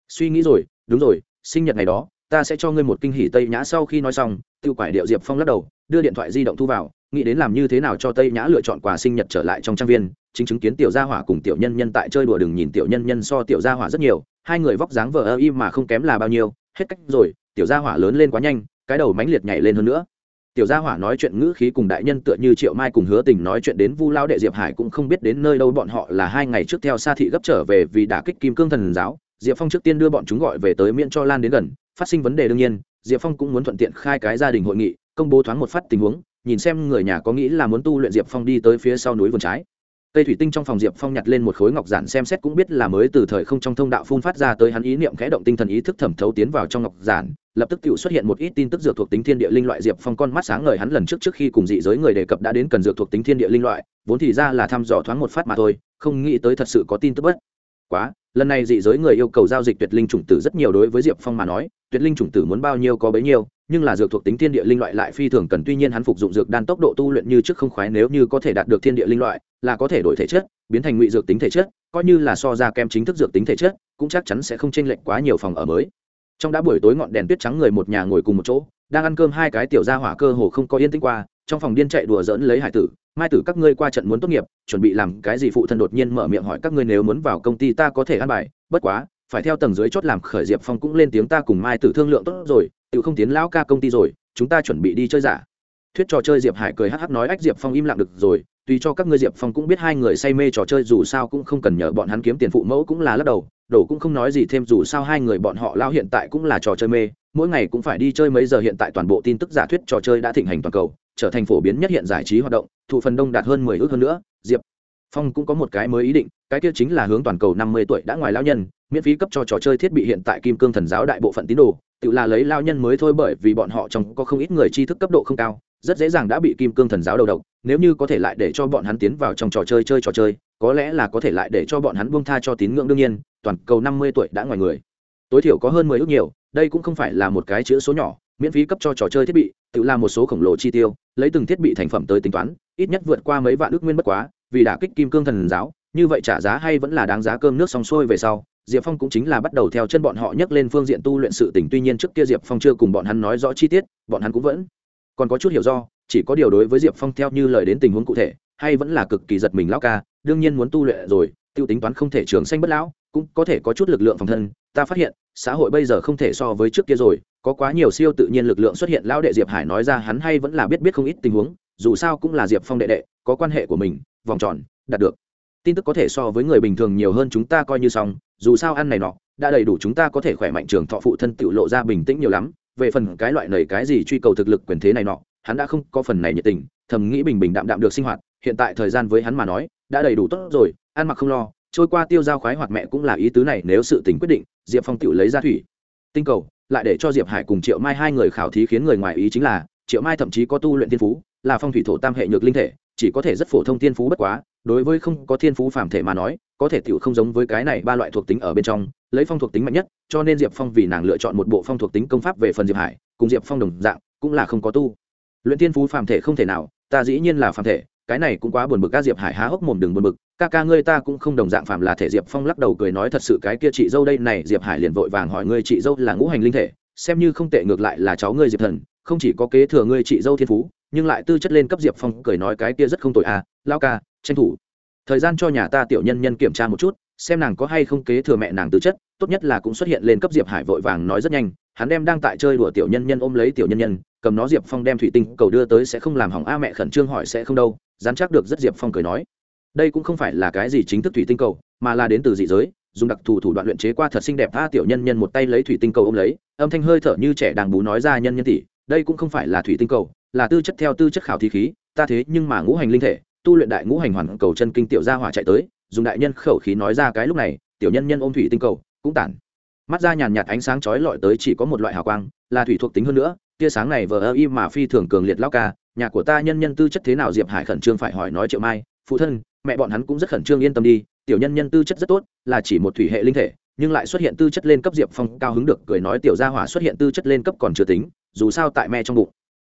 Suy nghĩ rồi, đúng rồi, sinh nhật ngày đó, ta sẽ cho ngươi một kinh hỉ. Tây nhã sau khi nói xong tự quải điệu diệp phong lắc đầu, đưa điện thoại di động thu vào nghĩ đến làm như thế nào cho tây nhã lựa chọn quà sinh nhật trở lại trong trang viên, chính chứng kiến tiểu gia hỏa cùng tiểu nhân nhân tại chơi đùa đừng nhìn tiểu nhân nhân so tiểu gia hỏa rất nhiều, hai người vóc dáng vờ ơ y mà không kém là bao nhiêu, hết cách rồi, tiểu gia hỏa lớn lên quá nhanh, cái đầu mánh liệt nhảy lên hơn nữa. Tiểu gia hỏa nói chuyện ngữ khí cùng đại nhân tựa như triệu mai cùng hứa tình nói chuyện đến vu lao đệ diệp hải cũng không biết đến nơi đâu bọn họ là hai ngày trước theo xa thị gấp trở về vì đả kích kim cương thần giáo, diệp phong trước tiên đưa bọn chúng gọi về tới miễn cho lan đến gần, phát sinh vấn đề đương nhiên, diệp phong cũng muốn thuận tiện khai cái gia đình hội nghị, công bố thoáng một phát tình huống nhìn xem người nhà có nghĩ là muốn tu luyện diệp phong đi tới phía sau núi vườn trái. Tây thủy tinh trong phòng diệp phong nhặt lên một khối ngọc giản xem xét cũng biết là mới từ thời không trong thông đạo phun phát ra tới hắn ý niệm khẽ động tinh thần ý thức thẩm thấu tiến vào trong ngọc giản, lập tức tự xuất hiện một ít tin tức dược thuộc tính thiên địa linh loại diệp phong con mắt sáng ngời hắn lần trước trước khi cùng dị giới người đề cập đã đến cần dược thuộc tính thiên địa linh loại, vốn thì ra là thăm dò thoáng một phát mà thôi, không nghĩ tới thật sự có tin tức bất quá, lần này dị giới người yêu cầu giao dịch tuyệt linh chủng tử rất nhiều đối với diệp phong mà nói tuyệt linh chủng tử muốn bao nhiêu có bấy nhiêu, nhưng là dược thuộc tính thiên địa linh loại lại phi thường cần, tuy nhiên hắn phục dụng dược đan tốc độ tu luyện như trước không khoái nếu như có thể đạt được thiên địa linh loại, là có thể đổi thể chất, biến thành ngụy dược tính thể chất, coi như là so ra kem chính thức dược tính thể chất, cũng chắc chắn sẽ không chênh lệch quá nhiều phòng ở mới. Trong đã buổi tối ngọn đèn tuyết trắng người một nhà ngồi cùng một chỗ, đang ăn cơm hai cái tiểu gia hỏa cơ hồ không có yên tĩnh qua, trong phòng điên chạy đùa dỡn lấy hải tử, mai tử, các ngươi qua trận muốn tốt nghiệp, chuẩn bị làm cái gì phụ thân đột nhiên mở miệng hỏi các ngươi nếu muốn vào công ty ta có thể ăn bài, bất quá phải theo tầng dưới chốt làm khởi diệp phong cũng lên tiếng ta cùng mai tử thương lượng tốt rồi, tự không tiến lão ca công ty rồi, chúng ta chuẩn bị đi chơi giả. Thuyết trò chơi diệp hải cười hắc hắc nói ách diệp phong im lặng được rồi Tuy cho các ngươi diệp phong cũng biết hai người say mê trò chơi dù sao cũng không cần nhờ bọn hắn kiếm tiền phụ mẫu cũng là lắc đầu đổ cũng không nói gì thêm dù sao hai người bọn họ lao hiện tại cũng là trò chơi mê, mỗi ngày cũng phải đi chơi mấy giờ hiện tại toàn bộ tin tức giả thuyết trò chơi đã thịnh hành toàn cầu, trở thành phổ biến nhất hiện giải trí hoạt động, thụ phần đông đạt hơn mười ước hơn nữa, diệp phong cũng có một cái mới ý định, cái kia chính là hướng toàn cầu năm mươi tuổi đã ngoài lao nhân miễn phí cấp cho trò chơi thiết bị hiện tại kim cương thần giáo đại bộ phận tín đồ, tự là lấy lao nhân mới thôi bởi vì bọn họ trong có không ít người tri thức cấp độ không cao, rất dễ dàng đã bị kim cương thần giáo đầu độc, nếu như có thể lại để cho bọn hắn tiến vào trong trò chơi chơi trò chơi, có lẽ là có thể lại để cho bọn hắn buông tha cho tín ngưỡng đương nhiên, toàn cầu năm mươi tuổi đã ngoài người. Tối thiểu có hơn mười ước nhiều, đây cũng không phải là một cái chữ số nhỏ, miễn phí cấp cho trò chơi thiết bị, tự là một số khổng lồ chi tiêu, lấy từng thiết bị thành phẩm tới tính toán, ít nhất vượt qua mấy vạn ước nguyên bất quá, vì đả kích kim cương thần giáo, như vậy trả giá hay vẫn là đáng giá cơm nước xong xuôi về sau diệp phong cũng chính là bắt đầu theo chân bọn họ nhắc lên phương diện tu luyện sự tỉnh tuy nhiên trước kia diệp phong chưa cùng bọn hắn nói rõ chi tiết, bọn hắn cũng vẫn còn có chút hiểu do, chỉ có điều đối với diệp phong theo như lời đến tình huống cụ thể, hay vẫn là cực kỳ giật mình lão ca, đương nhiên muốn tu luyện rồi t i ê u tính toán không thể trường sanh bất lão, cũng có thể có chút lực lượng phòng thân. Ta phát hiện, xã hội bây giờ không thể so với trước kia rồi, có quá nhiều siêu tự nhiên lực lượng xuất hiện. Lão đệ diệp hải nói ra hắn hay vẫn là biết biết không ít tình huống, dù sao cũng là diệp phong đệ đệ, có quan hệ của mình, vòng tròn, đạt được. Tin tức có thể so với người bình thường nhiều hơn chúng ta coi như xong dù sao ăn này nọ, đã đầy đủ chúng ta có thể khỏe mạnh trường thọ phụ thân tự lộ ra bình tĩnh nhiều lắm. Về phần cái loại nầy cái gì truy cầu thực lực quyền thế này nọ, hắn đã không có phần này nhiệt tình, thầm nghĩ bình bình đạm đạm được sinh hoạt. Hiện tại thời gian với hắn mà nói, đã đầy đủ tốt rồi, ăn mặc không lo. Trôi qua tiêu giao khoái hoạt mẹ cũng là ý tứ này nếu sự tình quyết định, diệp phong tự lấy ra thủy. Tinh cầu, lại để cho diệp hải cùng triệu mai hai người khảo thí khiến người ngoài ý chính là, triệu mai thậm chí có tu luyện thiên phú, là phong thủy thổ tam hệ nhược linh thể chỉ có thể rất phổ thông thiên phú bất quá, đối với không có thiên phú phàm thể mà nói, có thể tiểu không giống với cái này ba loại thuộc tính ở bên trong, lấy phong thuộc tính mạnh nhất, cho nên diệp phong vì nàng lựa chọn một bộ phong thuộc tính công pháp về phần diệp hải, cùng diệp phong đồng dạng, cũng là không có tu. Luyện thiên phú phàm thể không thể nào, ta dĩ nhiên là phàm thể, cái này cũng quá buồn bực, các diệp hải há hốc mồm đừng buồn bực, ca ca ngươi ta cũng không đồng dạng phàm là thể, diệp phong lắc đầu cười nói thật sự cái kia chị dâu đây này, diệp hải liền vội vàng hỏi ngươi chị dâu là ngũ hành linh thể, xem như không tệ ngược lại là cháu ngươi diệp thần không chỉ có kế thừa ngươi chị dâu thiên phú, nhưng lại tư chất lên cấp diệp phong cười nói cái kia rất không tội à lao ca, tranh thủ. Thời gian cho nhà ta tiểu nhân nhân kiểm tra một chút, xem nàng có hay không kế thừa mẹ nàng tư chất, tốt nhất là cũng xuất hiện lên cấp diệp hải vội vàng nói rất nhanh, hắn đem đang tại chơi đùa tiểu nhân nhân ôm lấy tiểu nhân nhân, cầm nó diệp phong đem thủy tinh cầu đưa tới sẽ không làm hỏng, a mẹ khẩn trương hỏi sẽ không đâu, dám chắc được rất diệp phong cười nói. Đây cũng không phải là cái gì chính thức thủy tinh cầu, mà là đến từ dị giới, dùng đặc thù thủ đoạn luyện chế qua thật xinh đẹp tha tiểu nhân nhân một tay lấy thủy tinh cầu ôm lấy, âm thanh hơi thở như trẻ đang bú nói ra nhân nhân tỷ đây cũng không phải là thủy tinh cầu, là tư chất theo tư chất khảo thí khí, ta thế nhưng mà ngũ hành linh thể, tu luyện đại ngũ hành hoàn cầu chân kinh tiểu gia hỏa chạy tới, dùng đại nhân khẩu khí nói ra cái lúc này, tiểu nhân nhân ôm thủy tinh cầu, cũng tản. Mắt ra nhàn nhạt ánh sáng chói lọi tới chỉ có một loại hào quang, là thủy thuộc tính hơn nữa, tia sáng này vờ ơ y mà phi thường cường liệt lao ca, nhà của ta nhân nhân tư chất thế nào diệp hải khẩn trương phải hỏi nói triệu mai, phụ thân, mẹ bọn hắn cũng rất khẩn trương yên tâm đi, tiểu nhân nhân tư chất rất tốt, là chỉ một thủy hệ linh thể, nhưng lại xuất hiện tư chất lên cấp diệp phong, cao hứng được cười nói tiểu gia hỏa xuất hiện tư chất lên cấp còn chưa tính dù sao tại mẹ trong bụng.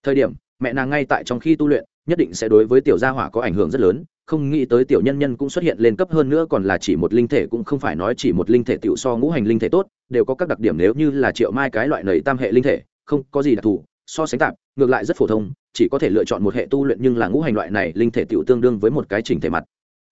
Thời điểm, mẹ nàng ngay tại trong khi tu luyện, nhất định sẽ đối với tiểu gia hỏa có ảnh hưởng rất lớn, không nghĩ tới tiểu nhân nhân cũng xuất hiện lên cấp hơn nữa còn là chỉ một linh thể cũng không phải nói chỉ một linh thể tiểu so ngũ hành linh thể tốt, đều có các đặc điểm nếu như là triệu mai cái loại nầy tam hệ linh thể, không có gì đặc thù, so sánh tạp ngược lại rất phổ thông, chỉ có thể lựa chọn một hệ tu luyện nhưng là ngũ hành loại này linh thể tiểu tương đương với một cái chỉnh thể mặt.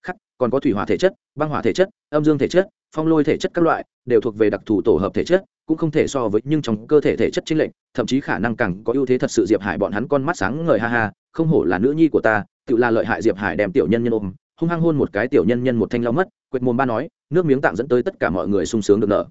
Khác, còn có thủy hỏa thể chất, băng hỏa thể chất, âm dương thể chất, phong lôi thể chất các loại, đều thuộc về đặc thù tổ hợp thể chất cũng không thể so với nhưng trong cơ thể thể chất chính lệnh thậm chí khả năng càng có ưu thế thật sự diệp hải bọn hắn con mắt sáng ngời ha ha, không hổ là nữ nhi của ta, tự là lợi hại diệp hải đem tiểu nhân nhân ôm, hung hăng hôn một cái tiểu nhân nhân một thanh lau mất, quệt mồm ba nói, nước miếng tạm dẫn tới tất cả mọi người sung sướng được nở.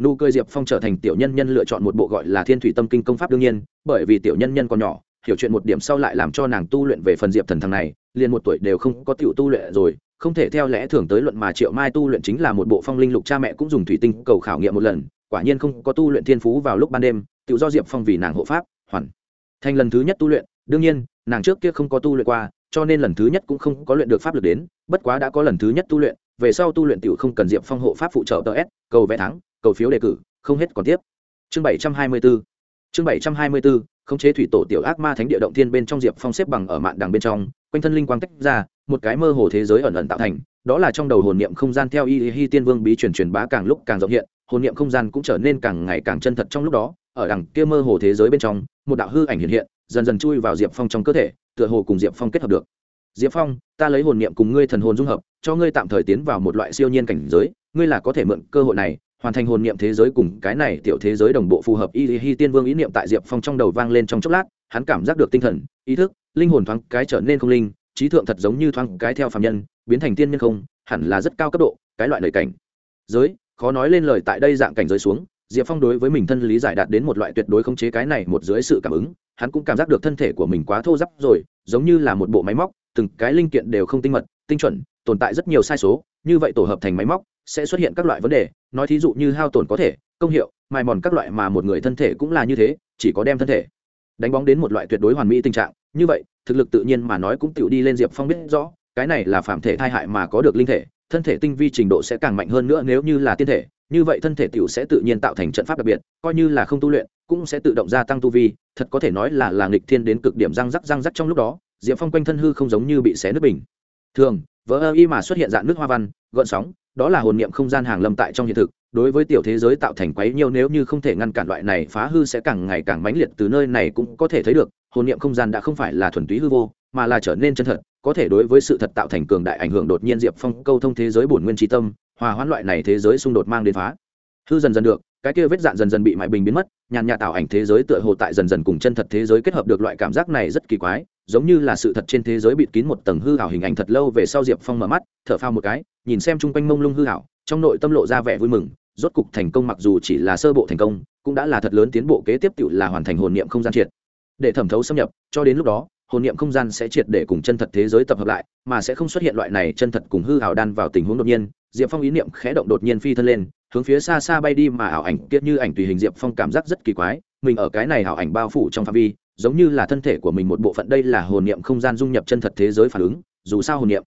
Nụ cười diệp phong trở thành tiểu nhân nhân lựa chọn một bộ gọi là thiên thủy tâm kinh công pháp đương nhiên, bởi vì tiểu nhân nhân còn nhỏ, hiểu chuyện một điểm sau lại làm cho nàng tu luyện về phần diệp thần thằng này, liền một tuổi đều không có tiểu tu luyện rồi, không thể theo lẽ thường tới luận mà triệu mai tu luyện chính là một bộ phong linh lục cha mẹ cũng dùng thủy tinh cầu khảo nghiệm một lần quả nhiên không có tu luyện thiên phú vào lúc ban đêm, tự do diệp phong vì nàng hộ pháp, hoàn. Thành lần thứ nhất tu luyện, đương nhiên, nàng trước kia không có tu luyện qua, cho nên lần thứ nhất cũng không có luyện được pháp lực đến, bất quá đã có lần thứ nhất tu luyện, về sau tu luyện tiểu không cần diệp phong hộ pháp phụ trợ ts cầu vẽ thắng, cầu phiếu đề cử, không hết còn tiếp. Chương bảy trăm hai mươi 724 chương bảy trăm hai mươi 724 khống chế thủy tổ tiểu ác ma thánh địa động thiên bên trong diệp phong xếp bằng ở mạn đằng bên trong, quanh thân linh quang tách ra, một cái mơ hồ thế giới ẩn ẩn tạo thành, đó là trong đầu hồn niệm không gian theo y hi tiên vương bí truyền truyền bá càng lúc càng rộng hiện hồn niệm không gian cũng trở nên càng ngày càng chân thật trong lúc đó, ở đằng kia mơ hồ thế giới bên trong, một đạo hư ảnh hiện hiện, dần dần chui vào diệp phong trong cơ thể, tựa hồ cùng diệp phong kết hợp được. Diệp phong, ta lấy hồn niệm cùng ngươi thần hồn dung hợp, cho ngươi tạm thời tiến vào một loại siêu nhiên cảnh giới, ngươi là có thể mượn cơ hội này, hoàn thành hồn niệm thế giới cùng cái này tiểu thế giới đồng bộ phù hợp. Y hi tiên vương ý niệm tại diệp phong trong đầu vang lên trong chốc lát, hắn cảm giác được tinh thần, ý thức, linh hồn thoáng cái trở nên không linh, trí thượng thật giống như thoáng cái theo phạm nhân, biến thành tiên nhân không, hẳn là rất cao cấp độ, cái loại lời cảnh. Giới khó nói lên lời tại đây dạng cảnh giới xuống, diệp phong đối với mình thân lý giải đạt đến một loại tuyệt đối khống chế cái này một dưới sự cảm ứng, hắn cũng cảm giác được thân thể của mình quá thô giáp rồi, giống như là một bộ máy móc, từng cái linh kiện đều không tinh mật, tinh chuẩn, tồn tại rất nhiều sai số, như vậy tổ hợp thành máy móc sẽ xuất hiện các loại vấn đề, nói thí dụ như hao tổn có thể, công hiệu, mài mòn các loại mà một người thân thể cũng là như thế, chỉ có đem thân thể đánh bóng đến một loại tuyệt đối hoàn mỹ tình trạng, như vậy, thực lực tự nhiên mà nói cũng tự đi lên diệp phong biết rõ, cái này là phạm thể thai hại mà có được linh thể thân thể tinh vi trình độ sẽ càng mạnh hơn nữa nếu như là tiên thể, như vậy thân thể tiểu sẽ tự nhiên tạo thành trận pháp đặc biệt, coi như là không tu luyện, cũng sẽ tự động gia tăng tu vi, thật có thể nói là là nghịch thiên đến cực điểm răng rắc răng rắc trong lúc đó, diệp phong quanh thân hư không giống như bị xé nước bình. Thường, vỡ ơ y mà xuất hiện dạng nước hoa văn, gợn sóng, đó là hồn niệm không gian hàng lâm tại trong hiện thực, đối với tiểu thế giới tạo thành quấy nhiều nếu như không thể ngăn cản loại này phá hư sẽ càng ngày càng mãnh liệt, từ nơi này cũng có thể thấy được, hồn niệm không gian đã không phải là thuần túy hư vô, mà là trở nên chân thật có thể đối với sự thật tạo thành cường đại ảnh hưởng đột nhiên diệp phong câu thông thế giới bổn nguyên tri tâm, hòa hoãn loại này thế giới xung đột mang đến phá. Hư dần dần được, cái kia vết dạn dần dần bị mại bình biến mất, nhàn nhạt tạo ảnh thế giới tựa hồ tại dần dần cùng chân thật thế giới kết hợp được loại cảm giác này rất kỳ quái, giống như là sự thật trên thế giới bịt kín một tầng hư hảo hình ảnh thật lâu về sau diệp phong mở mắt, thở phao một cái, nhìn xem chung quanh mông lung hư hảo trong nội tâm lộ ra vẻ vui mừng, rốt cục thành công mặc dù chỉ là sơ bộ thành công, cũng đã là thật lớn tiến bộ kế tiếp tự là hoàn thành hồn niệm không gian triệt. Để thẩm thấu xâm nhập, cho đến lúc đó hồn niệm không gian sẽ triệt để cùng chân thật thế giới tập hợp lại mà sẽ không xuất hiện loại này chân thật cùng hư ảo đan vào tình huống đột nhiên. Diệp phong ý niệm khẽ động đột nhiên phi thân lên hướng phía xa xa bay đi mà ảo ảnh kiết như ảnh tùy hình diệp phong cảm giác rất kỳ quái mình ở cái này ảo ảnh bao phủ trong phạm vi giống như là thân thể của mình một bộ phận đây là hồn niệm không gian dung nhập chân thật thế giới phản ứng dù sao hồn niệm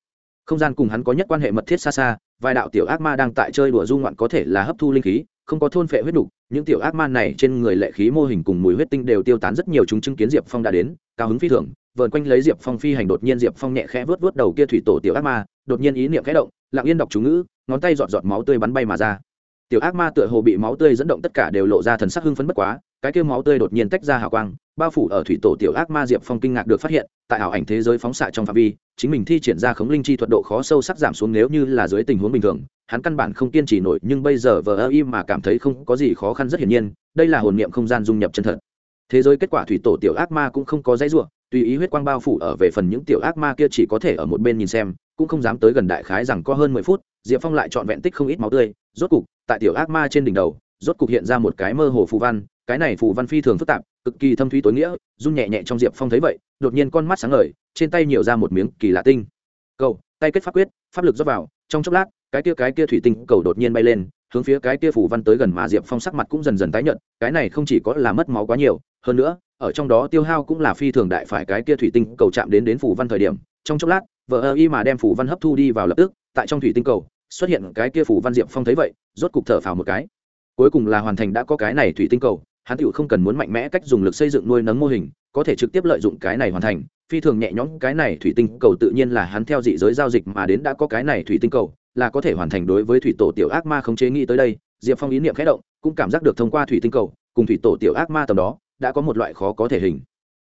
không gian cùng hắn có nhất quan hệ mật thiết xa xa vài đạo tiểu ác ma đang tại chơi đùa du ngoạn có thể là hấp thu linh khí không có thôn phệ huyết đủ, những tiểu ác ma này trên người lệ khí mô hình cùng mùi huyết tinh đều tiêu tán rất nhiều chúng chứng kiến diệp phong đã đến cao hứng phi thường vờn quanh lấy diệp phong phi hành đột nhiên diệp phong nhẹ khẽ vớt vớt đầu kia thủy tổ tiểu ác ma, đột nhiên ý niệm khẽ động, lặng yên đọc chú ngữ, ngón tay giọt giọt máu tươi bắn bay mà ra. Tiểu ác ma tựa hồ bị máu tươi dẫn động tất cả đều lộ ra thần sắc hưng phấn bất quá, cái kia máu tươi đột nhiên tách ra hào quang, bao phủ ở thủy tổ tiểu ác ma diệp phong kinh ngạc được phát hiện, tại ảo ảnh thế giới phóng xạ trong phạm vi, chính mình thi triển ra khống linh chi thuật độ khó sâu sắc giảm xuống nếu như là dưới tình huống bình thường, hắn căn bản không kiên trì nổi, nhưng bây giờ vờ ơ im mà cảm thấy không có gì khó khăn rất hiển nhiên, đây là hồn niệm không gian dung nhập chân thật. Thế giới kết quả thủy tổ tiểu ác ma cũng không có dãy ruộng tùy ý huyết quang bao phủ ở về phần những tiểu ác ma kia chỉ có thể ở một bên nhìn xem, cũng không dám tới gần đại khái rằng có hơn mười phút, diệp phong lại trọn vẹn tích không ít máu tươi. Rốt cục, tại tiểu ác ma trên đỉnh đầu, rốt cục hiện ra một cái mơ hồ phù văn. Cái này phù văn phi thường phức tạp, cực kỳ thâm thúy tối nghĩa, run nhẹ nhẹ trong diệp phong thấy vậy, đột nhiên con mắt sáng ngời, trên tay nhiều ra một miếng kỳ lạ tinh. Cầu, tay kết pháp quyết, pháp lực dốc vào, trong chốc lát, cái kia cái kia thủy tinh cầu đột nhiên bay lên, hướng phía cái kia phù văn tới gần mà diệp phong sắc mặt cũng dần dần tái nhợt, cái này không chỉ có là mất máu quá nhiều hơn nữa, ở trong đó tiêu hao cũng là phi thường đại phải cái kia thủy tinh cầu chạm đến đến phủ văn thời điểm. Trong chốc lát vợ ơ y mà đem phủ văn hấp thu đi vào lập tức, tại trong thủy tinh cầu, xuất hiện cái kia phủ văn diệm phong thấy vậy, rốt cục thở phào một cái. Cuối cùng là hoàn thành đã có cái này thủy tinh cầu, hắn tựu không cần muốn mạnh mẽ cách dùng lực xây dựng nuôi nấng mô hình, có thể trực tiếp lợi dụng cái này hoàn thành, phi thường nhẹ nhõm cái này thủy tinh cầu tự nhiên là hắn theo dị giới giao dịch mà đến đã có cái này thủy tinh cầu, là có thể hoàn thành đối với thủy tổ tiểu ác ma khống chế nghĩ tới đây. Diệp phong ý niệm khẽ động, cũng cảm giác được thông qua thủy tinh cầu, cùng thủy tổ tiểu ác ma tầm đó đã có một loại khó có thể hình.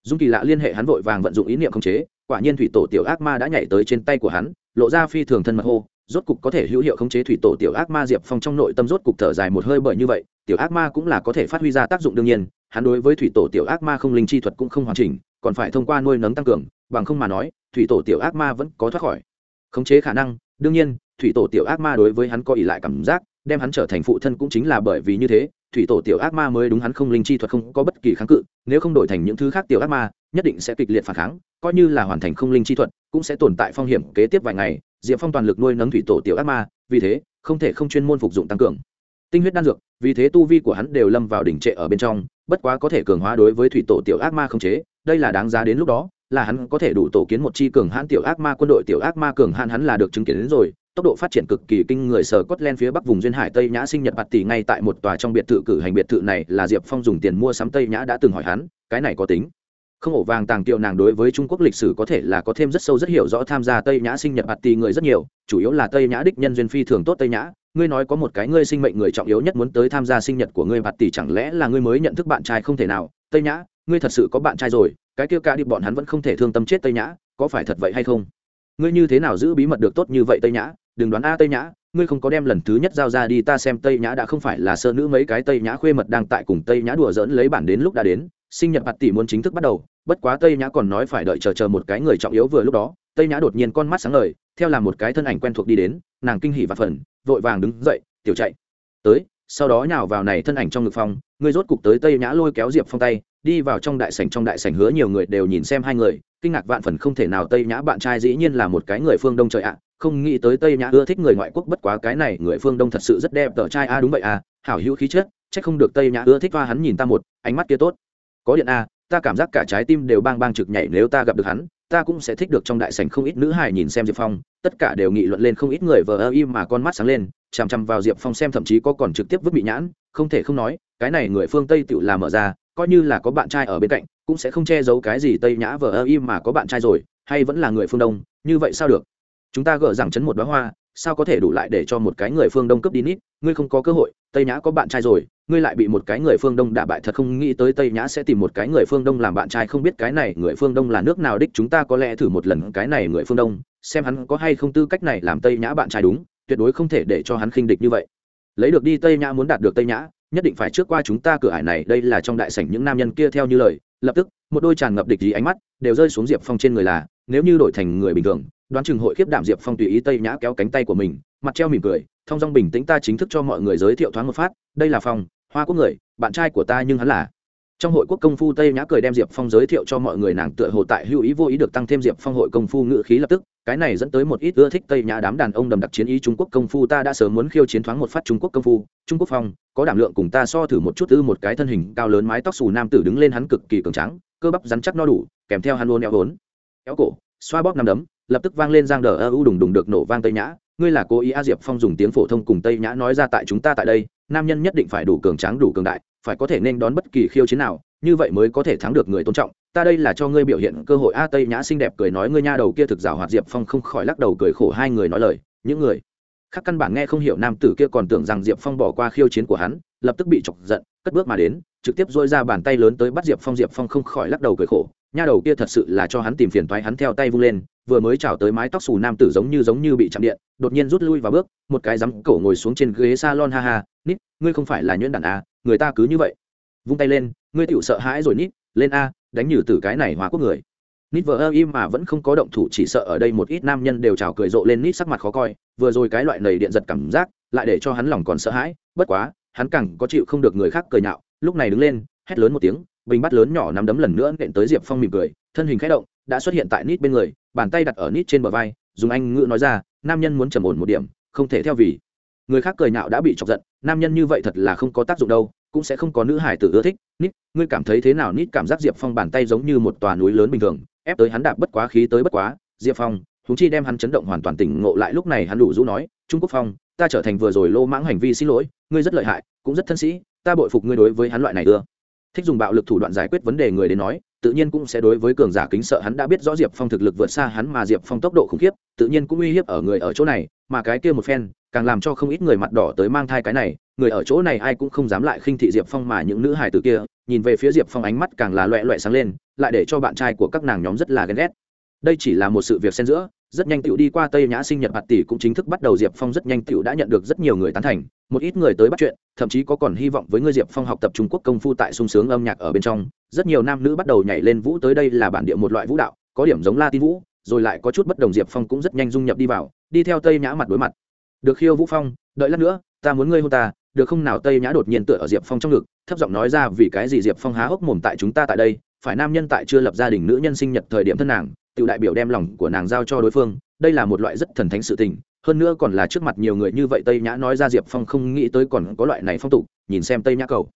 Dung kỳ lạ liên hệ hắn vội vàng vận dụng ý niệm khống chế, quả nhiên thủy tổ tiểu ác ma đã nhảy tới trên tay của hắn, lộ ra phi thường thân mật hô, rốt cục có thể hữu hiệu khống chế thủy tổ tiểu ác ma diệp phong trong nội tâm rốt cục thở dài một hơi bởi như vậy, tiểu ác ma cũng là có thể phát huy ra tác dụng đương nhiên, hắn đối với thủy tổ tiểu ác ma không linh chi thuật cũng không hoàn chỉnh, còn phải thông qua nuôi nấng tăng cường, bằng không mà nói, thủy tổ tiểu ác ma vẫn có thoát khỏi. Khống chế khả năng, đương nhiên, thủy tổ tiểu ác ma đối với hắn có ỉ lại cảm giác, đem hắn trở thành phụ thân cũng chính là bởi vì như thế thủy tổ tiểu ác ma mới đúng hắn không linh chi thuật không có bất kỳ kháng cự, nếu không đổi thành những thứ khác tiểu ác ma, nhất định sẽ kịch liệt phản kháng, coi như là hoàn thành không linh chi thuật, cũng sẽ tồn tại phong hiểm kế tiếp vài ngày, diệp phong toàn lực nuôi nấng thủy tổ tiểu ác ma, vì thế, không thể không chuyên môn phục dụng tăng cường. Tinh huyết đan dược, vì thế tu vi của hắn đều lâm vào đỉnh trệ ở bên trong, bất quá có thể cường hóa đối với thủy tổ tiểu ác ma không chế, đây là đáng giá đến lúc đó, là hắn có thể đủ tổ kiến một chi cường hãn tiểu ác ma, quân đội tiểu ác ma cường hãn hắn là được chứng kiến đến rồi tốc độ phát triển cực kỳ kinh người sở cốt len phía bắc vùng duyên hải tây nhã sinh nhật bạt tỷ ngay tại một tòa trong biệt thự cử hành biệt thự này là diệp phong dùng tiền mua sắm tây nhã đã từng hỏi hắn, cái này có tính. Không ổ vàng tàng tiệu nàng đối với trung quốc lịch sử có thể là có thêm rất sâu rất hiểu rõ tham gia tây nhã sinh nhật bạt tỷ người rất nhiều, chủ yếu là tây nhã đích nhân duyên phi thường tốt tây nhã. Ngươi nói có một cái ngươi sinh mệnh người trọng yếu nhất muốn tới tham gia sinh nhật của ngươi bạt tỷ chẳng lẽ là ngươi mới nhận thức bạn trai không thể nào? Tây nhã, ngươi thật sự có bạn trai rồi, cái kia ca đi, bọn hắn vẫn không thể thương tâm chết tây nhã, có phải thật vậy hay không? Ngươi như thế nào giữ bí mật được tốt như vậy tây nhã? Đừng đoán a tây nhã, ngươi không có đem lần thứ nhất giao ra đi, ta xem tây nhã đã không phải là sơ nữ mấy cái tây nhã khuê mật đang tại cùng tây nhã đùa dỡn lấy bản đến lúc đã đến. Sinh nhật bạt tỷ muốn chính thức bắt đầu, bất quá tây nhã còn nói phải đợi chờ chờ một cái người trọng yếu vừa lúc đó. Tây nhã đột nhiên con mắt sáng ngời, theo là một cái thân ảnh quen thuộc đi đến, nàng kinh hỉ và phần vội vàng đứng dậy, tiểu chạy. Tới. Sau đó nhào vào này thân ảnh trong ngực phong ngươi rốt cục tới tây nhã lôi kéo diệp phong tay đi vào trong đại sảnh, trong đại sảnh hứa nhiều người đều nhìn xem hai người, kinh ngạc vạn phần không thể nào, tây nhã bạn trai dĩ nhiên là một cái người phương đông trời ạ. Không nghĩ tới tây nhã ưa thích người ngoại quốc, bất quá cái này người phương đông thật sự rất đẹp tờ trai a, đúng vậy a, hảo hữu khí chất, chắc không được tây nhã ưa thích và hắn nhìn ta một, ánh mắt kia tốt. Có điện a, ta cảm giác cả trái tim đều bang bang trực nhảy, nếu ta gặp được hắn, ta cũng sẽ thích được trong đại sảnh không ít nữ hài nhìn xem diệp phong. Tất cả đều nghị luận lên không ít người vờ ơ im mà con mắt sáng lên, chằm chằm vào diệp phong xem thậm chí có còn trực tiếp vứt bị nhãn, không thể không nói, cái này người phương tây tự làm mở ra coi như là có bạn trai ở bên cạnh, cũng sẽ không che giấu cái gì tây nhã vờ ơ im mà có bạn trai rồi, hay vẫn là người phương đông, như vậy sao được? Chúng ta gỡ rằng chấn một đoá hoa, sao có thể đủ lại để cho một cái người phương đông cướp đi nít? Ngươi không có cơ hội, tây nhã có bạn trai rồi, ngươi lại bị một cái người phương đông đả bại thật không nghĩ tới tây nhã sẽ tìm một cái người phương đông làm bạn trai, không biết cái này người phương đông là nước nào đích, chúng ta có lẽ thử một lần cái này người phương đông, xem hắn có hay không tư cách này làm tây nhã bạn trai đúng, tuyệt đối không thể để cho hắn khinh địch như vậy. Lấy được đi, tây nhã muốn đạt được tây nhã nhất định phải trước qua chúng ta cửa ải này, đây là trong đại sảnh những nam nhân kia theo như lời. Lập tức, một đôi tràn ngập địch ý ánh mắt đều rơi xuống diệp phong trên người là, nếu như đổi thành người bình thường, đoán chừng hội khiếp đảm diệp phong tùy ý tây nhã kéo cánh tay của mình, mặt treo mỉm cười thong dong bình tĩnh ta chính thức cho mọi người giới thiệu thoáng một phát, đây là phong, hoa quốc người, bạn trai của ta nhưng hắn là. Trong hội quốc công phu tây nhã cười đem diệp phong giới thiệu cho mọi người, nàng tựa hồ tại hữu ý vô ý được tăng thêm diệp phong hội công phu ngự khí lập tức cái này dẫn tới một ít ưa thích tây nhã đám đàn ông đầm đặc chiến ý trung quốc công phu ta đã sớm muốn khiêu chiến thoáng một phát trung quốc công phu. Trung quốc phong, có đảm lượng cùng ta so thử một chút ư một cái thân hình cao lớn mái tóc xù nam tử đứng lên hắn cực kỳ cường trắng cơ bắp rắn chắc no đủ, kèm theo hắn luôn eo vốn éo cổ, xoa bóp nằm đấm, lập tức vang lên giang đờ ơ u đùng đùng được nổ vang tây nhã. Ngươi là cố ý a diệp phong dùng tiếng phổ thông cùng tây nhã nói ra tại chúng ta tại đây, nam nhân nhất định phải đủ cường tráng, đủ cường đại, phải có thể nên đón bất kỳ khiêu chiến nào, như vậy mới có thể thắng được người tôn trọng ta đây là cho ngươi biểu hiện cơ hội a, tây nhã xinh đẹp cười nói, ngươi nha đầu kia thực rào hoạt diệp phong không khỏi lắc đầu cười khổ, hai người nói lời, những người khác căn bản nghe không hiểu nam tử kia còn tưởng rằng diệp phong bỏ qua khiêu chiến của hắn, lập tức bị chọc giận, cất bước mà đến, trực tiếp dôi ra bàn tay lớn tới bắt diệp phong diệp phong không khỏi lắc đầu cười khổ, nha đầu kia thật sự là cho hắn tìm phiền thoái hắn theo tay vung lên, vừa mới trào tới mái tóc xù nam tử giống như giống như bị chạm điện, đột nhiên rút lui vào bước, một cái rắm cổ ngồi xuống trên ghế salon, ha ha, nít, ngươi không phải là nhuyễn đàn à người ta cứ như vậy, vung tay lên, ngươi tựu sợ hãi rồi nít, lên a đánh nhử từ cái này hóa quốc người. Nít vờ ơ im mà vẫn không có động thủ, chỉ sợ ở đây một ít nam nhân đều trào cười rộ lên nít sắc mặt khó coi. Vừa rồi cái loại nầy điện giật cảm giác, lại để cho hắn lòng còn sợ hãi. Bất quá, hắn càng có chịu không được người khác cười nhạo. Lúc này đứng lên, hét lớn một tiếng, bình bắt lớn nhỏ nắm đấm lần nữa nện tới diệp phong mỉm cười, thân hình khẽ động, đã xuất hiện tại nít bên người, bàn tay đặt ở nít trên bờ vai, dùng anh ngữ nói ra, nam nhân muốn trầm ổn một điểm, không thể theo vì người khác cười nhạo đã bị chọc giận, nam nhân như vậy thật là không có tác dụng đâu, cũng sẽ không có nữ hải tử ưa thích. Nít ngươi cảm thấy thế nào? Nít cảm giác diệp phong bàn tay giống như một tòa núi lớn bình thường, ép tới hắn đạp bất quá khí tới bất quá. Diệp phong húng chi đem hắn chấn động hoàn toàn tỉnh ngộ lại lúc này hắn đủ rũ nói, trung quốc phong, ta trở thành vừa rồi lô mãng hành vi xin lỗi, ngươi rất lợi hại, cũng rất thân sĩ, ta bội phục ngươi đối với hắn loại này ưa. Thích dùng bạo lực thủ đoạn giải quyết vấn đề người đến nói, tự nhiên cũng sẽ đối với cường giả kính sợ hắn đã biết rõ diệp phong thực lực vượt xa hắn mà diệp phong tốc độ khủng khiếp, tự nhiên cũng uy hiếp ở người ở chỗ này, mà cái kia một phen càng làm cho không ít người mặt đỏ tới mang thai cái này, người ở chỗ này ai cũng không dám lại khinh thị diệp phong mà những nữ hài tử kia, nhìn về phía diệp phong ánh mắt càng là loẹ loẹ sáng lên, lại để cho bạn trai của các nàng nhóm rất là ghen ghét. Đây chỉ là một sự việc xen giữa, rất nhanh tựu đi qua tây nhã sinh nhật bạt tỷ cũng chính thức bắt đầu diệp phong rất nhanh tựu đã nhận được rất nhiều người tán thành, một ít người tới bắt chuyện, thậm chí có còn hy vọng với ngươi diệp phong học tập trung quốc công phu tại sung sướng âm nhạc ở bên trong. Rất nhiều nam nữ bắt đầu nhảy lên vũ tới đây là bản địa một loại vũ đạo, có điểm giống la tin vũ, rồi lại có chút bất đồng diệp phong cũng rất nhanh dung nhập đi vào, đi theo tây nhã mặt đối mặt được khiêu vũ phong, đợi lát nữa, ta muốn ngươi hôn ta, được không nào tây nhã đột nhiên tựa ở diệp phong trong ngực, thấp giọng nói ra vì cái gì diệp phong há hốc mồm tại chúng ta tại đây, phải nam nhân tại chưa lập gia đình nữ nhân sinh nhật thời điểm thân nàng, tự đại biểu đem lòng của nàng giao cho đối phương, đây là một loại rất thần thánh sự tình, hơn nữa còn là trước mặt nhiều người như vậy tây nhã nói ra diệp phong không nghĩ tới còn có loại này phong tục, nhìn xem tây nhã cầu.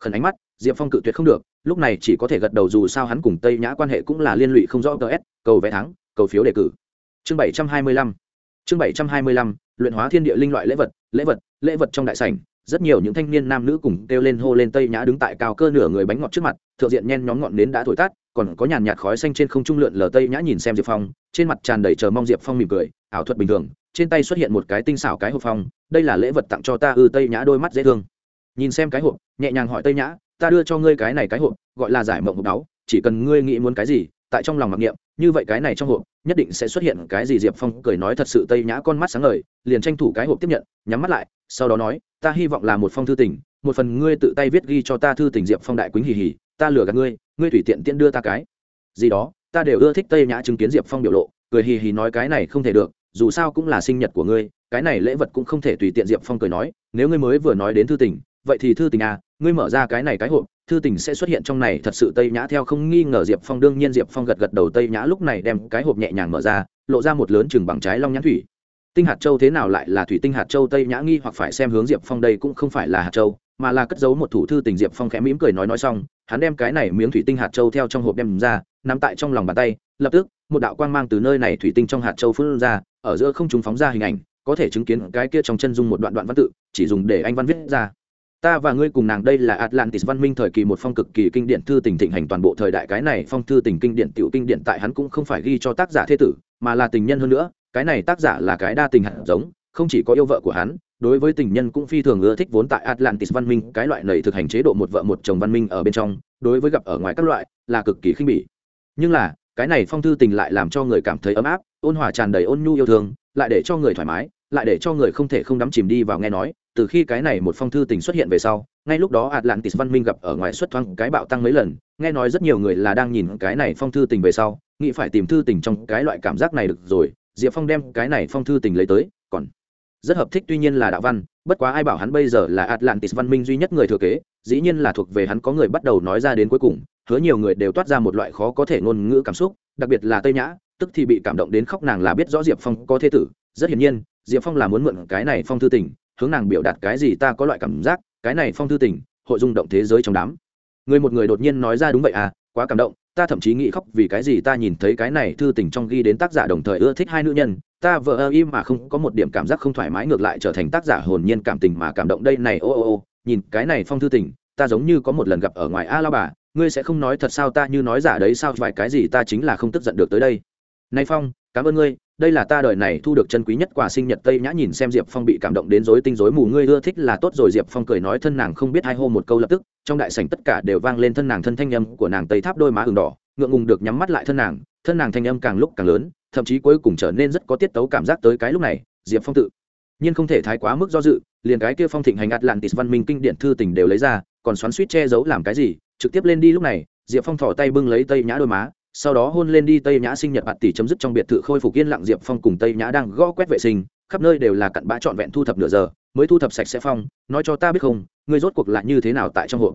Khẩn ánh mắt, diệp phong cự tuyệt không được, lúc này chỉ có thể gật đầu dù sao hắn cùng tây nhã quan hệ cũng là liên lụy không rõ ts cầu vé thắng, cầu phiếu đề cử. Chương bảy trăm hai mươi lăm, chương bảy trăm hai mươi lăm luyện hóa thiên địa linh loại lễ vật lễ vật lễ vật trong đại sảnh, rất nhiều những thanh niên nam nữ cùng kêu lên hô lên tây nhã đứng tại cao cơ nửa người bánh ngọt trước mặt, thượng diện nhen nhóm ngọn nến đã thổi tắt, còn có nhàn nhạt khói xanh trên không trung lượn lờ tây nhã nhìn xem diệp phong, trên mặt tràn đầy chờ mong diệp phong mỉm cười, ảo thuật bình thường, trên tay xuất hiện một cái tinh xảo cái hộp phong, đây là lễ vật tặng cho ta ư tây nhã đôi mắt dễ thương. Nhìn xem cái hộp, nhẹ nhàng hỏi tây nhã, ta đưa cho ngươi cái này cái hộp, gọi là giải mộng hộp đáo, chỉ cần ngươi nghĩ muốn cái gì tại trong lòng mặc niệm, như vậy cái này trong hộp, nhất định sẽ xuất hiện cái gì diệp phong cười nói thật sự tây nhã con mắt sáng ngời, liền tranh thủ cái hộp tiếp nhận, nhắm mắt lại, sau đó nói, ta hy vọng là một phong thư tình, một phần ngươi tự tay viết ghi cho ta thư tình diệp phong đại quýnh hì hì, ta lừa gạt ngươi ngươi tùy tiện tiện đưa ta cái. Gì đó, ta đều ưa thích tây nhã chứng kiến diệp phong biểu lộ, cười hì hì nói cái này không thể được, dù sao cũng là sinh nhật của ngươi, cái này lễ vật cũng không thể tùy tiện diệp phong cười nói, nếu ngươi mới vừa nói đến thư tình, vậy thì thư tình à ngươi mở ra cái này cái hộp thư tình sẽ xuất hiện trong này, thật sự tây nhã theo không nghi ngờ diệp phong, đương nhiên diệp phong gật gật đầu, tây nhã lúc này đem cái hộp nhẹ nhàng mở ra, lộ ra một lớn chừng bằng trái long nhãn thủy. Tinh hạt châu thế nào lại là thủy tinh hạt châu, tây nhã nghi hoặc phải xem hướng diệp phong, đây cũng không phải là hạt châu, mà là cất giấu một thủ thư tình. Diệp phong khẽ mỉm cười nói nói xong, hắn đem cái này miếng thủy tinh hạt châu theo trong hộp đem ra, nắm tại trong lòng bàn tay, lập tức, một đạo quang mang từ nơi này thủy tinh trong hạt châu phun ra, ở giữa không chúng phóng ra hình ảnh, có thể chứng kiến cái kia trong chân dung một đoạn đoạn văn tự, chỉ dùng để anh văn viết ra ta và ngươi cùng nàng đây là atlantis văn minh thời kỳ một phong cực kỳ kinh điển thư tình thịnh hành toàn bộ thời đại. Cái này phong thư tình kinh điển tiểu kinh điển tại hắn cũng không phải ghi cho tác giả thế tử, mà là tình nhân hơn nữa. Cái này tác giả là cái đa tình hạt giống, không chỉ có yêu vợ của hắn, đối với tình nhân cũng phi thường ưa thích vốn tại atlantis văn minh. Cái loại này thực hành chế độ một vợ một chồng văn minh ở bên trong, đối với gặp ở ngoài các loại, là cực kỳ khinh bỉ. Nhưng là, cái này phong thư tình lại làm cho người cảm thấy ấm áp, ôn hòa tràn đầy ôn nhu yêu thương, lại để cho người thoải mái lại để cho người không thể không đắm chìm đi vào nghe nói, từ khi cái này một phong thư tình xuất hiện về sau, ngay lúc đó atlantis văn minh gặp ở ngoài xuất thoáng cái bạo tăng mấy lần, nghe nói rất nhiều người là đang nhìn cái này phong thư tình về sau, nghĩ phải tìm thư tình trong cái loại cảm giác này được rồi, diệp phong đem cái này phong thư tình lấy tới, còn rất hợp thích, tuy nhiên là đạo văn, bất quá ai bảo hắn bây giờ là atlantis văn minh duy nhất người thừa kế, dĩ nhiên là thuộc về hắn có người bắt đầu nói ra đến cuối cùng, hứa nhiều người đều toát ra một loại khó có thể ngôn ngữ cảm xúc, đặc biệt là tây nhã, tức thì bị cảm động đến khóc nàng là biết rõ diệp phong có thế tử, rất hiển nhiên diệp phong là muốn mượn cái này phong thư tình, hướng nàng biểu đạt cái gì ta có loại cảm giác, cái này phong thư tình, hội rung động thế giới trong đám. Người một người đột nhiên nói ra đúng vậy à quá cảm động, ta thậm chí nghĩ khóc vì cái gì ta nhìn thấy cái này thư tình trong ghi đến tác giả đồng thời ưa thích hai nữ nhân, ta vợ ơ im mà không có một điểm cảm giác không thoải mái ngược lại trở thành tác giả hồn nhiên cảm tình mà cảm động đây này, ô ô ô, nhìn cái này phong thư tình, ta giống như có một lần gặp ở ngoài a lao bà, ngươi sẽ không nói thật sao ta như nói giả đấy sao, vài cái gì ta chính là không tức giận được tới đây. Nay phong, cảm ơn ngươi đây là ta đời này thu được chân quý nhất quà sinh nhật tây nhã nhìn xem diệp phong bị cảm động đến rối tinh rối mù, ngươi ưa thích là tốt rồi, diệp phong cười nói thân nàng không biết hai hô một câu lập tức, trong đại sảnh tất cả đều vang lên thân nàng thân thanh âm của nàng tây tháp đôi má hừng đỏ, ngượng ngùng được nhắm mắt lại thân nàng thân nàng thanh âm càng lúc càng lớn, thậm chí cuối cùng trở nên rất có tiết tấu cảm giác tới cái lúc này, diệp phong tự nhiên không thể thái quá mức do dự, liền cái kia phong thịnh hành atlantis văn minh kinh điển thư tình đều lấy ra, còn xoắn suýt che giấu làm cái gì, trực tiếp lên đi lúc này, diệp phong thỏ tay bưng lấy tây nhã đôi má sau đó hôn lên đi tây nhã sinh nhật bạt tỷ chấm dứt trong biệt thự khôi phục yên lặng diệp phong cùng tây nhã đang gõ quét vệ sinh, khắp nơi đều là cặn bã trọn vẹn thu thập nửa giờ, mới thu thập sạch sẽ phong, nói cho ta biết không ngươi rốt cuộc lại như thế nào tại trong hộp.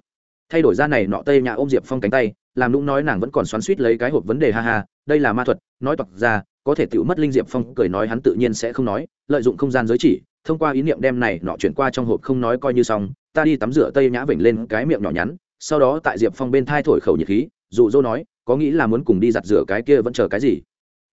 Thay đổi ra này nọ tây nhã ôm diệp phong cánh tay, làm lũng nói nàng vẫn còn xoắn suýt lấy cái hộp vấn đề ha ha, đây là ma thuật, nói toặc ra, có thể tự mất linh diệp phong cười nói hắn tự nhiên sẽ không nói, lợi dụng không gian giới chỉ, thông qua ý niệm đem này nọ chuyển qua trong hộp không nói coi như xong, ta đi tắm rửa tây nhã vểnh lên cái miệng nhỏ nhắn, sau đó tại diệp phong bên thai thổi khẩu nhiệt khí, dụ dỗ nói có nghĩ là muốn cùng đi giặt rửa cái kia vẫn chờ cái gì?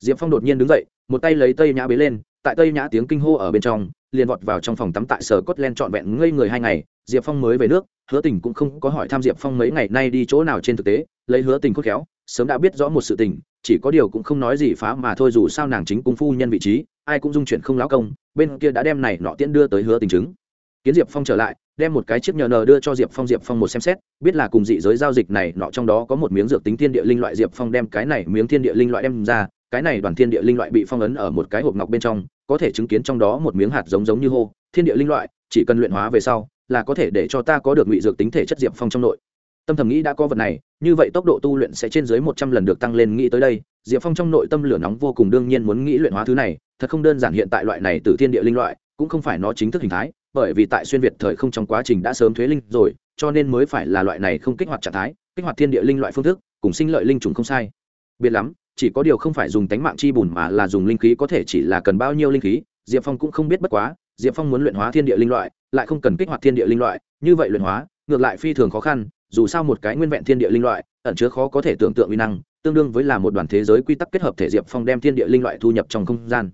Diệp phong đột nhiên đứng dậy, một tay lấy tây nhã bế lên, tại tây nhã tiếng kinh hô ở bên trong, liền vọt vào trong phòng tắm tại sở cốt len trọn vẹn ngây người hai ngày, diệp phong mới về nước, hứa tình cũng không có hỏi thăm diệp phong mấy ngày nay đi chỗ nào trên thực tế, lấy hứa tình khôn khéo, sớm đã biết rõ một sự tình, chỉ có điều cũng không nói gì phá mà thôi dù sao nàng chính cung phu nhân vị trí, ai cũng dung chuyện không láo công, bên kia đã đem này nọ tiễn đưa tới hứa tình chứng kiến diệp phong trở lại, đem một cái chiếc nhờ nờ đưa cho diệp phong diệp phong một xem xét, biết là cùng dị giới giao dịch này, nọ trong đó có một miếng dược tính thiên địa linh loại, diệp phong đem cái này miếng thiên địa linh loại đem ra, cái này đoàn thiên địa linh loại bị phong ấn ở một cái hộp ngọc bên trong, có thể chứng kiến trong đó một miếng hạt giống giống như hô, thiên địa linh loại, chỉ cần luyện hóa về sau, là có thể để cho ta có được ngụy dược tính thể chất diệp phong trong nội. Tâm thầm nghĩ đã có vật này, như vậy tốc độ tu luyện sẽ trên dưới một trăm lần được tăng lên, nghĩ tới đây, diệp phong trong nội tâm lửa nóng vô cùng, đương nhiên muốn nghĩ luyện hóa thứ này, thật không đơn giản hiện tại loại này từ thiên địa linh loại, cũng không phải nó chính thức hình thái bởi vì tại xuyên việt thời không trong quá trình đã sớm thuế linh rồi, cho nên mới phải là loại này không kích hoạt trạng thái, kích hoạt thiên địa linh loại phương thức, cùng sinh lợi linh trùng không sai. Biệt lắm, chỉ có điều không phải dùng tánh mạng chi bùn mà là dùng linh khí, có thể chỉ là cần bao nhiêu linh khí, diệp phong cũng không biết bất quá, diệp phong muốn luyện hóa thiên địa linh loại, lại không cần kích hoạt thiên địa linh loại, như vậy luyện hóa, ngược lại phi thường khó khăn, dù sao một cái nguyên vẹn thiên địa linh loại, ẩn chứa khó có thể tưởng tượng uy năng, tương đương với là một đoàn thế giới quy tắc kết hợp thể diệp phong đem thiên địa linh loại thu nhập trong không gian.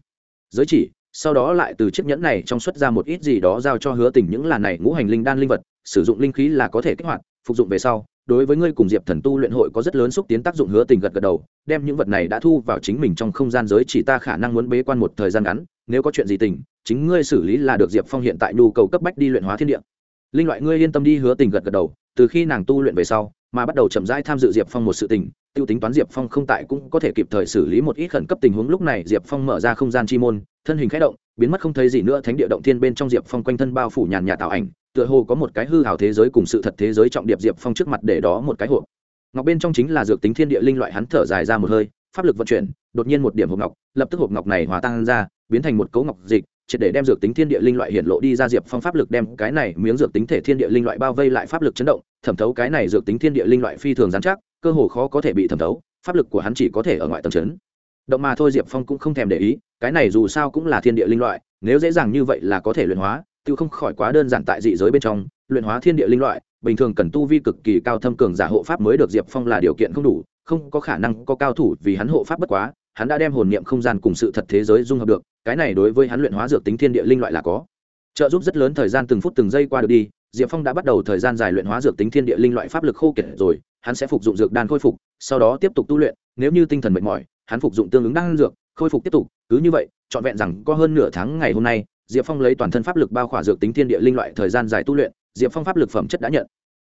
Giới chỉ sau đó lại từ chiếc nhẫn này trong xuất ra một ít gì đó giao cho hứa tình những là này ngũ hành linh đan linh vật, sử dụng linh khí là có thể kích hoạt, phục dụng về sau, đối với ngươi cùng diệp thần tu luyện hội có rất lớn xúc tiến tác dụng, hứa tình gật gật đầu, đem những vật này đã thu vào chính mình trong không gian giới chỉ ta khả năng muốn bế quan một thời gian ngắn, nếu có chuyện gì tình, chính ngươi xử lý là được diệp phong hiện tại nhu cầu cấp bách đi luyện hóa thiên địa. Linh loại ngươi yên tâm đi, hứa tình gật gật đầu, từ khi nàng tu luyện về sau, mà bắt đầu chậm rãi tham dự diệp phong một sự tình tiêu tính toán diệp phong không tại cũng có thể kịp thời xử lý một ít khẩn cấp tình huống. Lúc này diệp phong mở ra không gian chi môn, thân hình k h ẽ động, biến mất không thấy gì nữa. Thánh địa động thiên bên trong diệp phong quanh thân bao phủ nhàn nhạt tạo ảnh, tựa hồ có một cái hư hào thế giới cùng sự thật thế giới trọng điệp diệp phong trước mặt để đó một cái hộp. Ngọc bên trong chính là dược tính thiên địa linh loại hắn thở dài ra một hơi, pháp lực vận chuyển, đột nhiên một điểm hộp ngọc, lập tức hộp ngọc này hòa tan ra, biến thành một cấu ngọc dịch, triệt để đem dược tính thiên địa linh loại hiện lộ đi ra. Diệp phong pháp lực đem cái này miếng dược tính thể thiên địa linh loại bao vây lại, pháp lực chấn động, thẩm thấu cái này dược tính thiên địa linh loại phi thường giám chắc cơ hồ khó có thể bị thẩm thấu, pháp lực của hắn chỉ có thể ở ngoại tầng chấn. Động mà thôi diệp phong cũng không thèm để ý, cái này dù sao cũng là thiên địa linh loại, nếu dễ dàng như vậy là có thể luyện hóa, tự không khỏi quá đơn giản tại dị giới bên trong, luyện hóa thiên địa linh loại, bình thường cần tu vi cực kỳ cao thâm cường giả hộ pháp mới được diệp phong là điều kiện không đủ, không có khả năng có cao thủ vì hắn hộ pháp bất quá, hắn đã đem hồn niệm không gian cùng sự thật thế giới dung hợp được, cái này đối với hắn luyện hóa dược tính thiên địa linh loại là có. Trợ giúp rất lớn thời gian từng phút từng giây qua được đi, diệp phong đã bắt đầu thời gian dài luyện hóa dược tính thiên địa linh loại pháp lực khô kiệt rồi hắn sẽ phục dụng dược đan khôi phục, sau đó tiếp tục tu luyện, nếu như tinh thần mệt mỏi, hắn phục dụng tương ứng đan dược, khôi phục tiếp tục, cứ như vậy, trọn vẹn rằng có hơn nửa tháng ngày hôm nay, diệp phong lấy toàn thân pháp lực bao khỏa dược tính thiên địa linh loại thời gian dài tu luyện, diệp phong pháp lực phẩm chất đã nhận.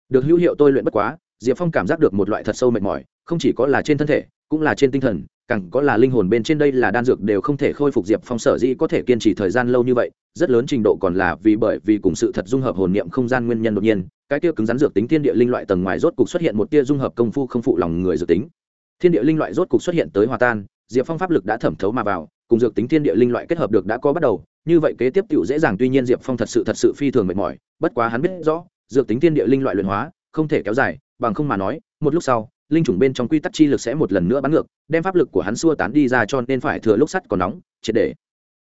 Được hữu hiệu tôi luyện bất quá, diệp phong cảm giác được một loại thật sâu mệt mỏi, không chỉ có là trên thân thể, cũng là trên tinh thần, càng có là linh hồn bên trên đây là đan dược đều không thể khôi phục diệp phong sở dĩ có thể kiên trì thời gian lâu như vậy, rất lớn trình độ còn là vì bởi vì cùng sự thật dung hợp hồn niệm không gian nguyên nhân đột nhiên cái kia cứng rắn dược tính thiên địa linh loại tầng ngoài rốt cục xuất hiện một tia dung hợp công phu không phụ lòng người dược tính. Thiên địa linh loại rốt cục xuất hiện tới hòa tan, diệp phong pháp lực đã thẩm thấu mà vào, cùng dược tính thiên địa linh loại kết hợp được đã có bắt đầu, như vậy kế tiếp tựu dễ dàng, tuy nhiên diệp phong thật sự thật sự phi thường mệt mỏi, bất quá hắn biết rõ, dược tính thiên địa linh loại luyện hóa, không thể kéo dài, bằng không mà nói, một lúc sau, linh chủng bên trong quy tắc chi lực sẽ một lần nữa bắn ngược, đem pháp lực của hắn xua tán đi ra cho nên phải thừa lúc sắt còn nóng, triệt để.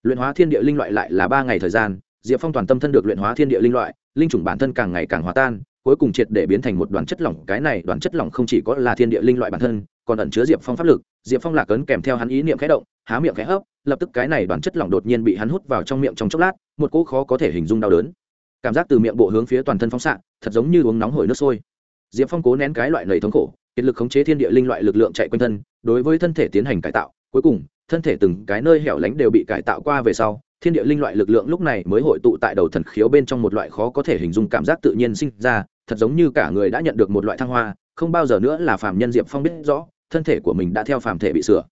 Luyện hóa thiên địa linh loại lại là ba ngày thời gian, diệp phong toàn tâm thân được luyện hóa thiên địa linh loại linh chủng bản thân càng ngày càng hòa tan, cuối cùng triệt để biến thành một đoàn chất lỏng. Cái này đoàn chất lỏng không chỉ có là thiên địa linh loại bản thân, còn ẩn chứa diệp phong pháp lực. Diệp phong lạc ấn kèm theo hắn ý niệm khẽ động, há miệng khẽ hấp, lập tức cái này đoàn chất lỏng đột nhiên bị hắn hút vào trong miệng trong chốc lát, một cỗ khó có thể hình dung đau đớn. Cảm giác từ miệng bộ hướng phía toàn thân phóng xạ, thật giống như uống nóng hổi nước sôi. Diệp phong cố nén cái loại nầy thống khổ, kiệt lực khống chế thiên địa linh loại lực lượng chạy quanh thân, đối với thân thể tiến hành cải tạo. Cuối cùng, thân thể từng cái nơi hẻo lánh đều bị cải tạo qua về sau thiên địa linh loại lực lượng lúc này mới hội tụ tại đầu thần khiếu bên trong một loại khó có thể hình dung cảm giác tự nhiên sinh ra, thật giống như cả người đã nhận được một loại thăng hoa, không bao giờ nữa là phàm nhân diệp phong biết rõ, thân thể của mình đã theo phàm thể bị sửa,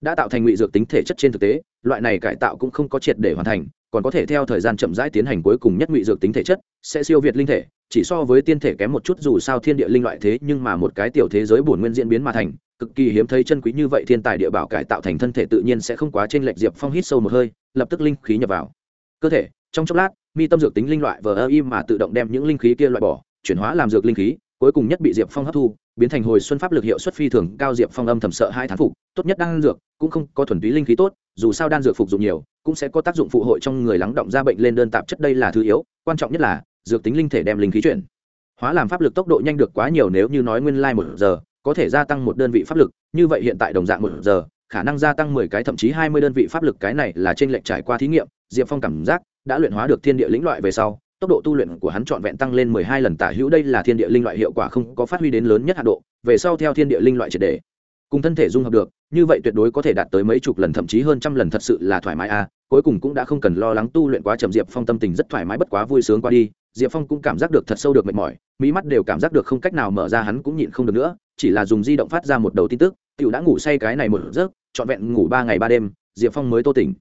đã tạo thành ngụy dược tính thể chất trên thực tế, loại này cải tạo cũng không có triệt để hoàn thành, còn có thể theo thời gian chậm rãi tiến hành cuối cùng nhất ngụy dược tính thể chất, sẽ siêu việt linh thể, chỉ so với tiên thể kém một chút dù sao thiên địa linh loại thế nhưng mà một cái tiểu thế giới bổn nguyên diễn biến mà thành cực kỳ hiếm thấy chân quý như vậy thiên tài địa bảo cải tạo thành thân thể tự nhiên sẽ không quá trên lệch diệp phong hít sâu một hơi, lập tức linh khí nhập vào. Cơ thể, trong chốc lát, mi tâm dược tính linh loại vờ ơ im mà tự động đem những linh khí kia loại bỏ, chuyển hóa làm dược linh khí, cuối cùng nhất bị diệp phong hấp thu, biến thành hồi xuân pháp lực hiệu suất phi thường cao diệp phong âm thầm sợ hai tháng phục, tốt nhất đan dược, cũng không có thuần túy linh khí tốt, dù sao đan dược phục dụng nhiều, cũng sẽ có tác dụng phụ hội trong người lắng động ra bệnh lên đơn tạp chất đây là thứ yếu, quan trọng nhất là, dược tính linh thể đem linh khí chuyển. Hóa làm pháp lực tốc độ nhanh được quá nhiều nếu như nói nguyên lai một giờ có thể gia tăng một đơn vị pháp lực, như vậy hiện tại đồng dạng một giờ, khả năng gia tăng mười cái, thậm chí hai mươi đơn vị pháp lực, cái này là trên lệnh trải qua thí nghiệm, diệp phong cảm giác đã luyện hóa được thiên địa lĩnh loại về sau, tốc độ tu luyện của hắn trọn vẹn tăng lên mười hai lần tả hữu, đây là thiên địa linh loại hiệu quả không có phát huy đến lớn nhất hạ độ, về sau theo thiên địa linh loại triệt đề cùng thân thể dung hợp được, như vậy tuyệt đối có thể đạt tới mấy chục lần, thậm chí hơn trăm lần, thật sự là thoải mái a. Cuối cùng cũng đã không cần lo lắng tu luyện quá chậm, diệp phong tâm tình rất thoải mái, bất quá vui sướng qua đi, diệp phong cũng cảm giác được thật sâu được mệt mỏi mỹ mắt đều cảm giác được không cách nào mở ra, hắn cũng nhịn không được nữa chỉ là dùng di động phát ra một đầu tin tức, tiểu đã ngủ say cái này một giấc, trọn vẹn ngủ ba ngày ba đêm, diệp phong mới tô tỉnh.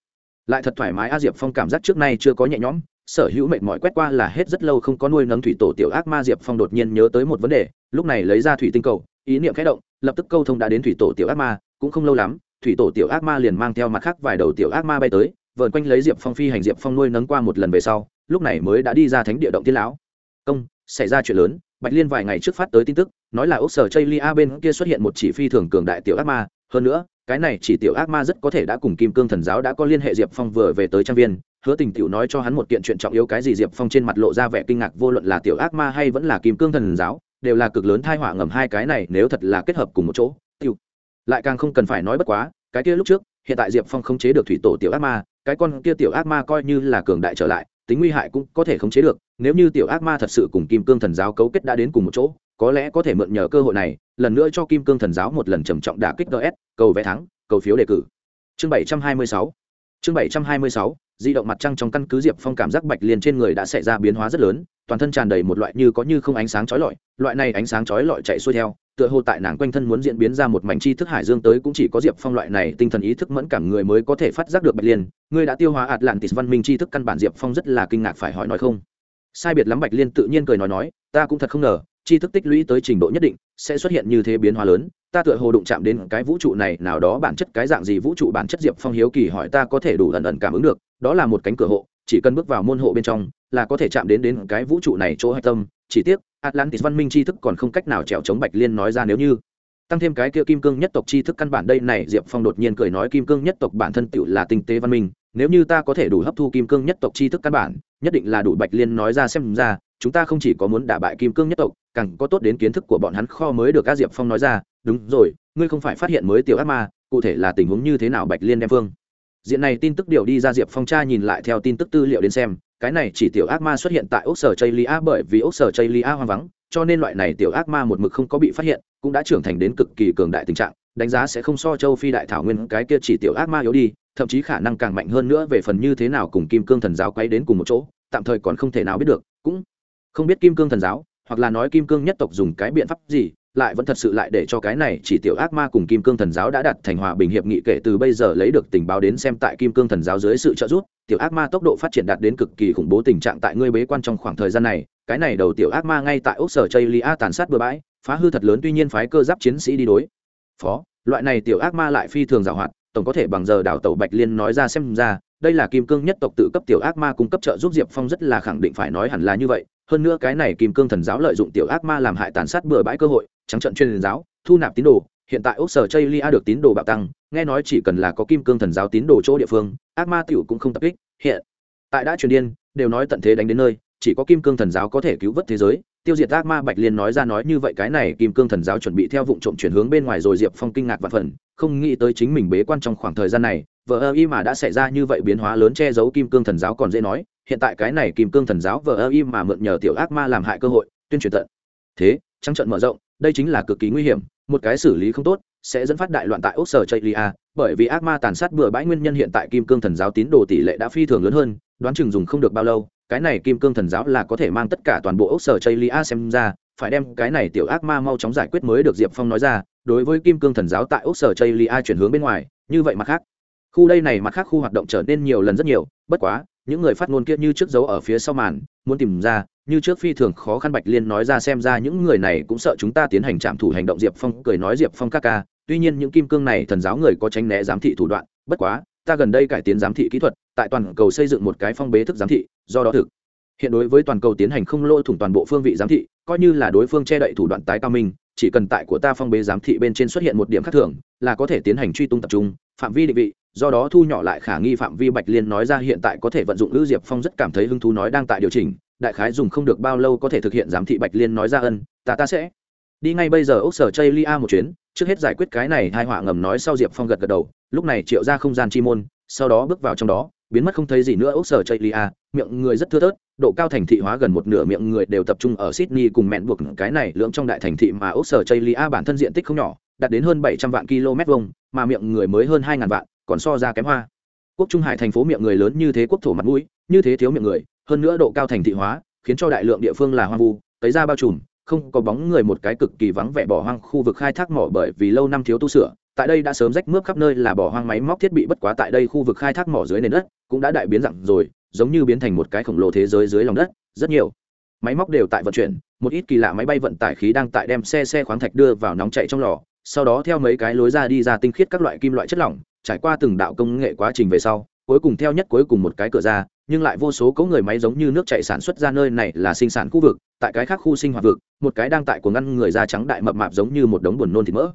Lại thật thoải mái, a diệp phong cảm giác trước nay chưa có nhẹ nhõm, sở hữu mệt mỏi quét qua là hết rất lâu không có nuôi nấng thủy tổ tiểu ác ma diệp phong đột nhiên nhớ tới một vấn đề, lúc này lấy ra thủy tinh cầu, ý niệm khẽ động, lập tức câu thông đã đến thủy tổ tiểu ác ma, cũng không lâu lắm, thủy tổ tiểu ác ma liền mang theo mặt khác vài đầu tiểu ác ma bay tới vợn quanh lấy diệp phong phi hành diệp phong nuôi nấng qua một lần về sau, lúc này mới đã đi ra thánh địa động tiên lão. Công, xảy ra chuyện lớn bạch liên vài ngày trước phát tới tin tức, nói là ốc sở chây lia bên kia xuất hiện một chỉ phi thường cường đại tiểu ác ma. Hơn nữa, cái này chỉ tiểu ác ma rất có thể đã cùng kim cương thần giáo đã có liên hệ diệp phong vừa về tới trang viên. Hứa tình tiểu nói cho hắn một kiện chuyện trọng yếu, cái gì diệp phong trên mặt lộ ra vẻ kinh ngạc, vô luận là tiểu ác ma hay vẫn là kim cương thần giáo, đều là cực lớn thai họa ngầm hai cái này, nếu thật là kết hợp cùng một chỗ, tiểu. Lại càng không cần phải nói bất quá, cái kia lúc trước, hiện tại diệp phong không chế được thủy tổ tiểu ác ma, cái con kia tiểu ác ma coi như là cường đại trở lại, tính nguy hại cũng có thể khống chế được nếu như tiểu ác ma thật sự cùng kim cương thần giáo cấu kết đã đến cùng một chỗ, có lẽ có thể mượn nhờ cơ hội này, lần nữa cho kim cương thần giáo một lần trầm trọng đả kích ds cầu vé thắng, cầu phiếu đề cử. Chương bảy trăm hai mươi sáu. Chương bảy trăm hai mươi sáu, di động mặt trăng trong căn cứ diệp phong cảm giác bạch liên trên người đã xảy ra biến hóa rất lớn, toàn thân tràn đầy một loại như có như không ánh sáng chói lọi, loại này ánh sáng chói lọi chạy xuôi theo, tựa hồ tại nàng quanh thân muốn diễn biến ra một mảnh chi thức hải dương tới cũng chỉ có diệp phong loại này tinh thần ý thức mẫn cảm người mới có thể phát giác được bạch liên. Ngươi đã tiêu hóa atlantis văn minh chi thức căn bản diệp phong rất là kinh ngạc phải hỏi nói không sai biệt lắm bạch liên tự nhiên cười nói nói, ta cũng thật không ngờ chi thức tích lũy tới trình độ nhất định, sẽ xuất hiện như thế biến hóa lớn, ta tựa hồ đụng chạm đến cái vũ trụ này, nào đó bản chất cái dạng gì vũ trụ bản chất diệp phong hiếu kỳ hỏi ta có thể đủ ẩn ẩn cảm ứng được, đó là một cánh cửa hộ, chỉ cần bước vào môn hộ bên trong, là có thể chạm đến đến cái vũ trụ này chỗ hạch tâm, chỉ tiếc, atlantis văn minh tri thức còn không cách nào trèo chống bạch liên nói ra nếu như. Tăng thêm cái kia kim cương nhất tộc tri thức căn bản đây này, diệp phong đột nhiên cười nói kim cương nhất tộc bản thân tựu là tinh tế văn minh nếu như ta có thể đủ hấp thu kim cương nhất tộc tri thức căn bản, nhất định là đủ bạch liên nói ra xem ra, chúng ta không chỉ có muốn đả bại kim cương nhất tộc, càng có tốt đến kiến thức của bọn hắn kho mới được các diệp phong nói ra. Đúng rồi, ngươi không phải phát hiện mới tiểu ác ma, cụ thể là tình huống như thế nào bạch liên đem phương diện này tin tức điều đi ra diệp phong tra nhìn lại theo tin tức tư liệu đến xem, cái này chỉ tiểu ác ma xuất hiện tại ốc sở chây lia bởi vì ốc sở chây lia hoang vắng, cho nên loại này tiểu ác ma một mực không có bị phát hiện, cũng đã trưởng thành đến cực kỳ cường đại tình trạng, đánh giá sẽ không so châu phi đại thảo nguyên cái kia chỉ tiểu ác ma yếu đi thậm chí khả năng càng mạnh hơn nữa về phần như thế nào cùng kim cương thần giáo quay đến cùng một chỗ, tạm thời còn không thể nào biết được, cũng không biết kim cương thần giáo, hoặc là nói kim cương nhất tộc dùng cái biện pháp gì, lại vẫn thật sự lại để cho cái này chỉ tiểu ác ma cùng kim cương thần giáo đã đặt thành hòa bình hiệp nghị kể từ bây giờ lấy được tình báo đến xem tại kim cương thần giáo dưới sự trợ giúp, tiểu ác ma tốc độ phát triển đạt đến cực kỳ khủng bố tình trạng tại ngươi bế quan trong khoảng thời gian này, cái này đầu tiểu ác ma ngay tại ốc sở chây lia tàn sát bừa bãi, phá hư thật lớn tuy nhiên phái cơ giáp chiến sĩ đi đối. Phó, loại này tiểu ác ma lại phi thường giảo hoạt tổng có thể bằng giờ đảo tàu bạch liên nói ra xem ra, đây là kim cương nhất tộc tự cấp tiểu ác ma cung cấp trợ giúp diệp phong rất là khẳng định phải nói hẳn là như vậy. Hơn nữa cái này kim cương thần giáo lợi dụng tiểu ác ma làm hại tàn sát bừa bãi cơ hội, trắng trận chuyên giáo, thu nạp tín đồ, hiện tại ốc sở chây lia được tín đồ bạo tăng, nghe nói chỉ cần là có kim cương thần giáo tín đồ chỗ địa phương, ác ma tiểu cũng không tập kích. Hiện tại đã truyền điên, đều nói tận thế đánh đến nơi, chỉ có kim cương thần giáo có thể cứu vớt thế giới tiêu diệt ác ma bạch liên nói ra nói như vậy cái này kim cương thần giáo chuẩn bị theo vụ trộm chuyển hướng bên ngoài rồi diệp phong kinh ngạc và phần, không nghĩ tới chính mình bế quan trong khoảng thời gian này vợ ơ y mà đã xảy ra như vậy biến hóa lớn che giấu kim cương thần giáo còn dễ nói, hiện tại cái này kim cương thần giáo vợ ơ y mà mượn nhờ tiểu ác ma làm hại cơ hội, tuyên truyền tận. Thế trắng trận mở rộng, đây chính là cực kỳ nguy hiểm, một cái xử lý không tốt, sẽ dẫn phát đại loạn tại ốc sở chây lia bởi vì ác ma tàn sát bừa bãi nguyên nhân hiện tại kim cương thần giáo tín đồ tỷ lệ đã phi thường lớn hơn, đoán chừng dùng không được bao lâu cái này kim cương thần giáo là có thể mang tất cả toàn bộ ốc sở chây lia xem ra, phải đem cái này tiểu ác ma mau chóng giải quyết mới được diệp phong nói ra, đối với kim cương thần giáo tại ốc sở chây lia chuyển hướng bên ngoài, như vậy mặt khác. Khu đây này mặt khác khu hoạt động trở nên nhiều lần rất nhiều, bất quá, những người phát ngôn kia như trước dấu ở phía sau màn, muốn tìm ra, như trước phi thường khó khăn bạch liên nói ra xem ra những người này cũng sợ chúng ta tiến hành trạm thủ hành động diệp phong cười nói diệp phong các ca, tuy nhiên những kim cương này thần giáo người có tránh né giám thị thủ đoạn, bất quá ta gần đây cải tiến giám thị kỹ thuật, tại toàn cầu xây dựng một cái phong bế thức giám thị, do đó thực. Hiện đối với toàn cầu tiến hành không lỗ thủng toàn bộ phương vị giám thị, coi như là đối phương che đậy thủ đoạn tái cao minh, chỉ cần tại của ta phong bế giám thị bên trên xuất hiện một điểm khác thường, là có thể tiến hành truy tung tập trung, phạm vi định vị, do đó thu nhỏ lại khả nghi phạm vi bạch liên nói ra hiện tại có thể vận dụng lữ diệp phong rất cảm thấy hứng thú nói đang tại điều chỉnh, đại khái dùng không được bao lâu có thể thực hiện giám thị bạch liên nói ra ân, ta ta sẽ. Đi ngay bây giờ ốc sở chây lia một chuyến, trước hết giải quyết cái này, hai họa ngầm nói sau diệp phong gật gật đầu lúc này triệu ra không gian chi môn, sau đó bước vào trong đó, biến mất không thấy gì nữa. Ốc sở chây lia à, miệng người rất thưa thớt, độ cao thành thị hóa gần một nửa miệng người đều tập trung ở sydney cùng mẹn buộc cái này lưỡng trong đại thành thị mà ốc sở chây lia à, bản thân diện tích không nhỏ, đạt đến hơn bảy trăm vạn km vuông, mà miệng người mới hơn hai ngàn vạn, còn so ra kém hoa. Quốc trung hải thành phố miệng người lớn như thế quốc thổ mặt mũi, như thế thiếu miệng người, hơn nữa độ cao thành thị hóa, khiến cho đại lượng địa phương là hoang vu, tấy ra bao trùm, không có bóng người một cái cực kỳ vắng vẻ bỏ hoang khu vực khai thác mỏ bởi vì lâu năm thiếu tu sửa tại đây đã sớm rách mướp khắp nơi là bỏ hoang máy móc thiết bị bất quá tại đây khu vực khai thác mỏ dưới nền đất cũng đã đại biến dạng rồi, giống như biến thành một cái khổng lồ thế giới dưới lòng đất, rất nhiều. Máy móc đều tại vận chuyển, một ít kỳ lạ máy bay vận tải khí đang tại đem xe xe khoáng thạch đưa vào nóng chạy trong lò, sau đó theo mấy cái lối ra đi ra tinh khiết các loại kim loại chất lỏng, trải qua từng đạo công nghệ quá trình về sau, cuối cùng theo nhất cuối cùng một cái cửa ra, nhưng lại vô số cấu người máy giống như nước chạy sản xuất ra nơi này là sinh sản khu vực, tại cái khác khu sinh hoạt vực, một cái đang tại của ngăn người da trắng đại mập mạp giống như một đống buồn nôn thịt mỡ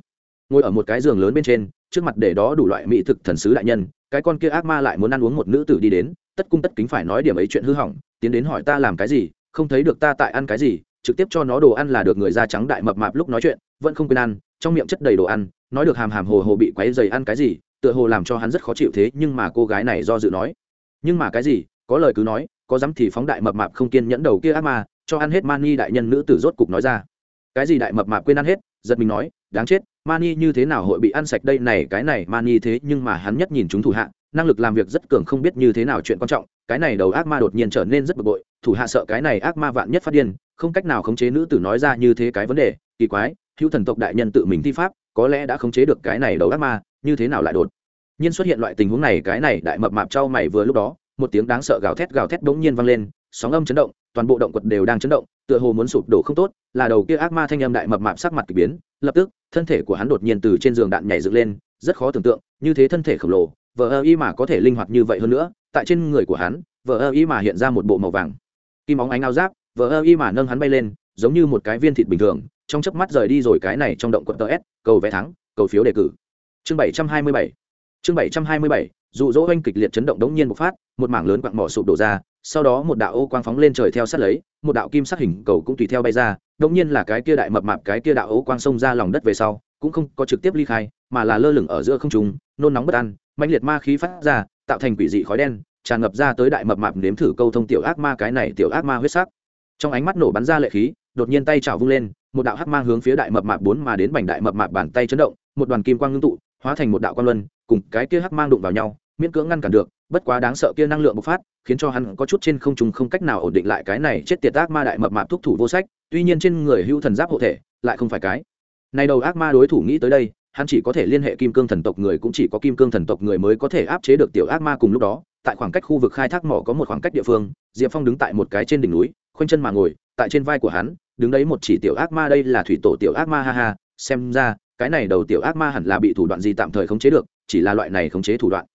ngồi ở một cái giường lớn bên trên, trước mặt để đó đủ loại mỹ thực thần sứ đại nhân, cái con kia ác ma lại muốn ăn uống một nữ tử đi đến, tất cung tất kính phải nói điểm ấy chuyện hư hỏng, tiến đến hỏi ta làm cái gì, không thấy được ta tại ăn cái gì, trực tiếp cho nó đồ ăn là được người da trắng đại mập mạp lúc nói chuyện, vẫn không quên ăn, trong miệng chất đầy đồ ăn, nói được hàm hàm hồ hồ bị quấy dày ăn cái gì, tựa hồ làm cho hắn rất khó chịu thế, nhưng mà cô gái này do dự nói, nhưng mà cái gì, có lời cứ nói, có dám thì phóng đại mập mạp không kiên nhẫn đầu kia ác ma, cho ăn hết mani đại nhân nữ tử rốt cục nói ra. Cái gì đại mập mạp quên ăn hết, giật mình nói, đáng chết mani như thế nào hội bị ăn sạch đây này, cái này mani thế nhưng mà hắn nhất nhìn chúng thủ hạ, năng lực làm việc rất cường không biết như thế nào chuyện quan trọng, cái này đầu ác ma đột nhiên trở nên rất bực bội, thủ hạ sợ cái này ác ma vạn nhất phát điên, không cách nào khống chế nữ tử nói ra như thế cái vấn đề, kỳ quái, hữu thần tộc đại nhân tự mình thi pháp, có lẽ đã khống chế được cái này đầu ác ma, như thế nào lại đột? Nhiên xuất hiện loại tình huống này, cái này đại mập mạp trao mày vừa lúc đó, một tiếng đáng sợ gào thét gào thét bỗng nhiên vang lên, sóng âm chấn động, toàn bộ động quật đều đang chấn động, tựa hồ muốn sụp đổ không tốt, là đầu kia ác ma thanh âm đại mập mạp sắc mặt k ỳ biến, lập tức thân thể của hắn đột nhiên từ trên giường đạn nhảy dựng lên, rất khó tưởng tượng, như thế thân thể khổng lồ, vờ ơ y mà có thể linh hoạt như vậy hơn nữa, tại trên người của hắn, vờ ơ y mà hiện ra một bộ màu vàng. Kim óng ánh áo giáp, vờ ơ y mà nâng hắn bay lên, giống như một cái viên thịt bình thường, trong chớp mắt rời đi rồi cái này trong động quận tờ s, cầu vé thắng, cầu phiếu đề cử. Chương bảy trăm hai mươi bảy, chương bảy trăm hai mươi bảy, dụ dỗ oanh kịch liệt chấn động đống nhiên bộc phát, một mảng lớn quặng mỏ sụp đổ ra, sau đó một đạo ô quang phóng lên trời theo sát lấy, một đạo kim sắc hình cầu cũng tùy theo bay ra đống nhiên là cái kia đại mập mạp, cái kia đạo ấu quang xông ra lòng đất về sau, cũng không có trực tiếp ly khai, mà là lơ lửng ở giữa không trung, nôn nóng bất an mạnh liệt ma khí phát ra, tạo thành quỷ dị khói đen, tràn ngập ra tới đại mập mạp nếm thử câu thông tiểu ác ma, cái này tiểu ác ma huyết sắc. Trong ánh mắt nổ bắn ra lệ khí, đột nhiên tay chảo vung lên, một đạo hắc mang hướng phía đại mập mạp bốn mà đến bành đại mập mạp bàn tay chấn động, một đoàn kim quang ngưng tụ, hóa thành một đạo quang luân, cùng cái kia hắc mang đụng vào nhau miễn cưỡng ngăn cản được, bất quá đáng sợ kia năng lượng bộc phát, khiến cho hắn có chút trên không trung không cách nào ổn định lại cái này chết tiệt ác ma đại mập mạp thúc thủ vô sách, tuy nhiên trên người hưu thần giáp hộ thể, lại không phải cái. Này đầu ác ma đối thủ nghĩ tới đây, hắn chỉ có thể liên hệ kim cương thần tộc người cũng chỉ có kim cương thần tộc người mới có thể áp chế được tiểu ác ma cùng lúc đó, tại khoảng cách khu vực khai thác mỏ có một khoảng cách địa phương, diệp phong đứng tại một cái trên đỉnh núi, khoanh chân mà ngồi, tại trên vai của hắn, đứng đấy một chỉ tiểu ác ma đây là thủy tổ tiểu ác ma ha ha, xem ra, cái này đầu tiểu ác ma hẳn là bị thủ đoạn gì tạm thời khống chế được, chỉ là loại này khống chế thủ đoạn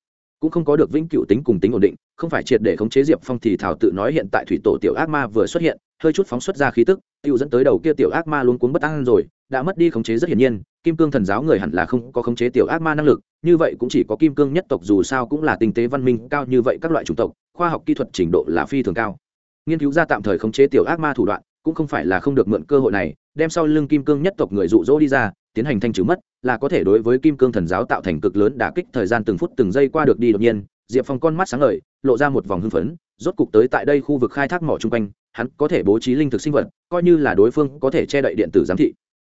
cũng không có được vĩnh cựu tính cùng tính ổn định, không phải triệt để khống chế diệp phong thì thảo tự nói hiện tại thủy tổ tiểu ác ma vừa xuất hiện, hơi chút phóng xuất ra khí tức tự dẫn tới đầu kia tiểu ác ma luôn cuống bất an rồi, đã mất đi khống chế rất hiển nhiên, kim cương thần giáo người hẳn là không có khống chế tiểu ác ma năng lực, như vậy cũng chỉ có kim cương nhất tộc dù sao cũng là tinh tế văn minh cao như vậy các loại chủng tộc, khoa học kỹ thuật trình độ là phi thường cao. Nghiên cứu ra tạm thời khống chế tiểu ác ma thủ đoạn, cũng không phải là không được mượn cơ hội này đem sau lưng kim cương nhất tộc người dụ dỗ đi ra, tiến hành thanh trừ mất, là có thể đối với kim cương thần giáo tạo thành cực lớn đả kích thời gian từng phút từng giây qua được đi đột nhiên, diệp phong con mắt sáng ngời, lộ ra một vòng hưng phấn, rốt cục tới tại đây khu vực khai thác mỏ chung quanh, hắn có thể bố trí linh thực sinh vật, coi như là đối phương có thể che đậy điện tử giám thị.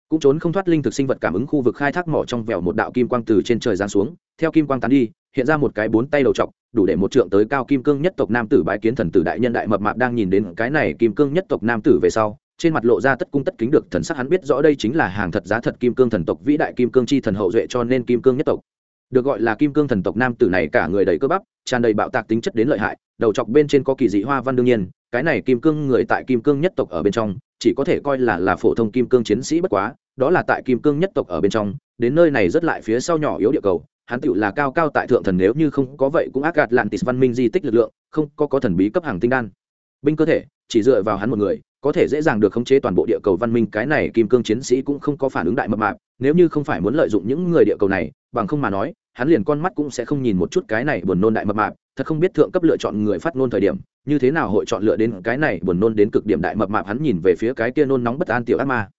Cũng trốn không thoát linh thực sinh vật cảm ứng khu vực khai thác mỏ trong vẻo một đạo kim quang từ trên trời giáng xuống, theo kim quang tán đi, hiện ra một cái bốn tay đầu trọc, đủ để một trượng tới cao kim cương nhất tộc nam tử bái kiến thần tử đại nhân đại mập mạp đang nhìn đến cái này kim cương nhất tộc nam tử về sau trên mặt lộ ra tất cung tất kính được thần sắc hắn biết rõ đây chính là hàng thật giá thật kim cương thần tộc vĩ đại kim cương chi thần hậu duệ cho nên kim cương nhất tộc. Được gọi là kim cương thần tộc nam tử này cả người đầy cơ bắp, tràn đầy bạo tạc tính chất đến lợi hại, đầu chọc bên trên có kỳ dị hoa văn đương nhiên, cái này kim cương người tại kim cương nhất tộc ở bên trong, chỉ có thể coi là là phổ thông kim cương chiến sĩ bất quá, đó là tại kim cương nhất tộc ở bên trong, đến nơi này rất lại phía sau nhỏ yếu địa cầu, hắn tựu là cao cao tại thượng thần nếu như không có vậy cũng ác gạt lạn tịt văn minh di tích lực lượng, không có có thần bí cấp hàng tinh đan. Binh cơ thể chỉ dựa vào hắn một người, có thể dễ dàng được khống chế toàn bộ địa cầu văn minh. Cái này kim cương chiến sĩ cũng không có phản ứng đại mập mạp, nếu như không phải muốn lợi dụng những người địa cầu này, bằng không mà nói, hắn liền con mắt cũng sẽ không nhìn một chút cái này buồn nôn đại mập mạp. Thật không biết thượng cấp lựa chọn người phát ngôn thời điểm, như thế nào hội chọn lựa đến cái này buồn nôn đến cực điểm đại mập mạp. Hắn nhìn về phía cái kia nôn nóng bất an tiểu ác ma.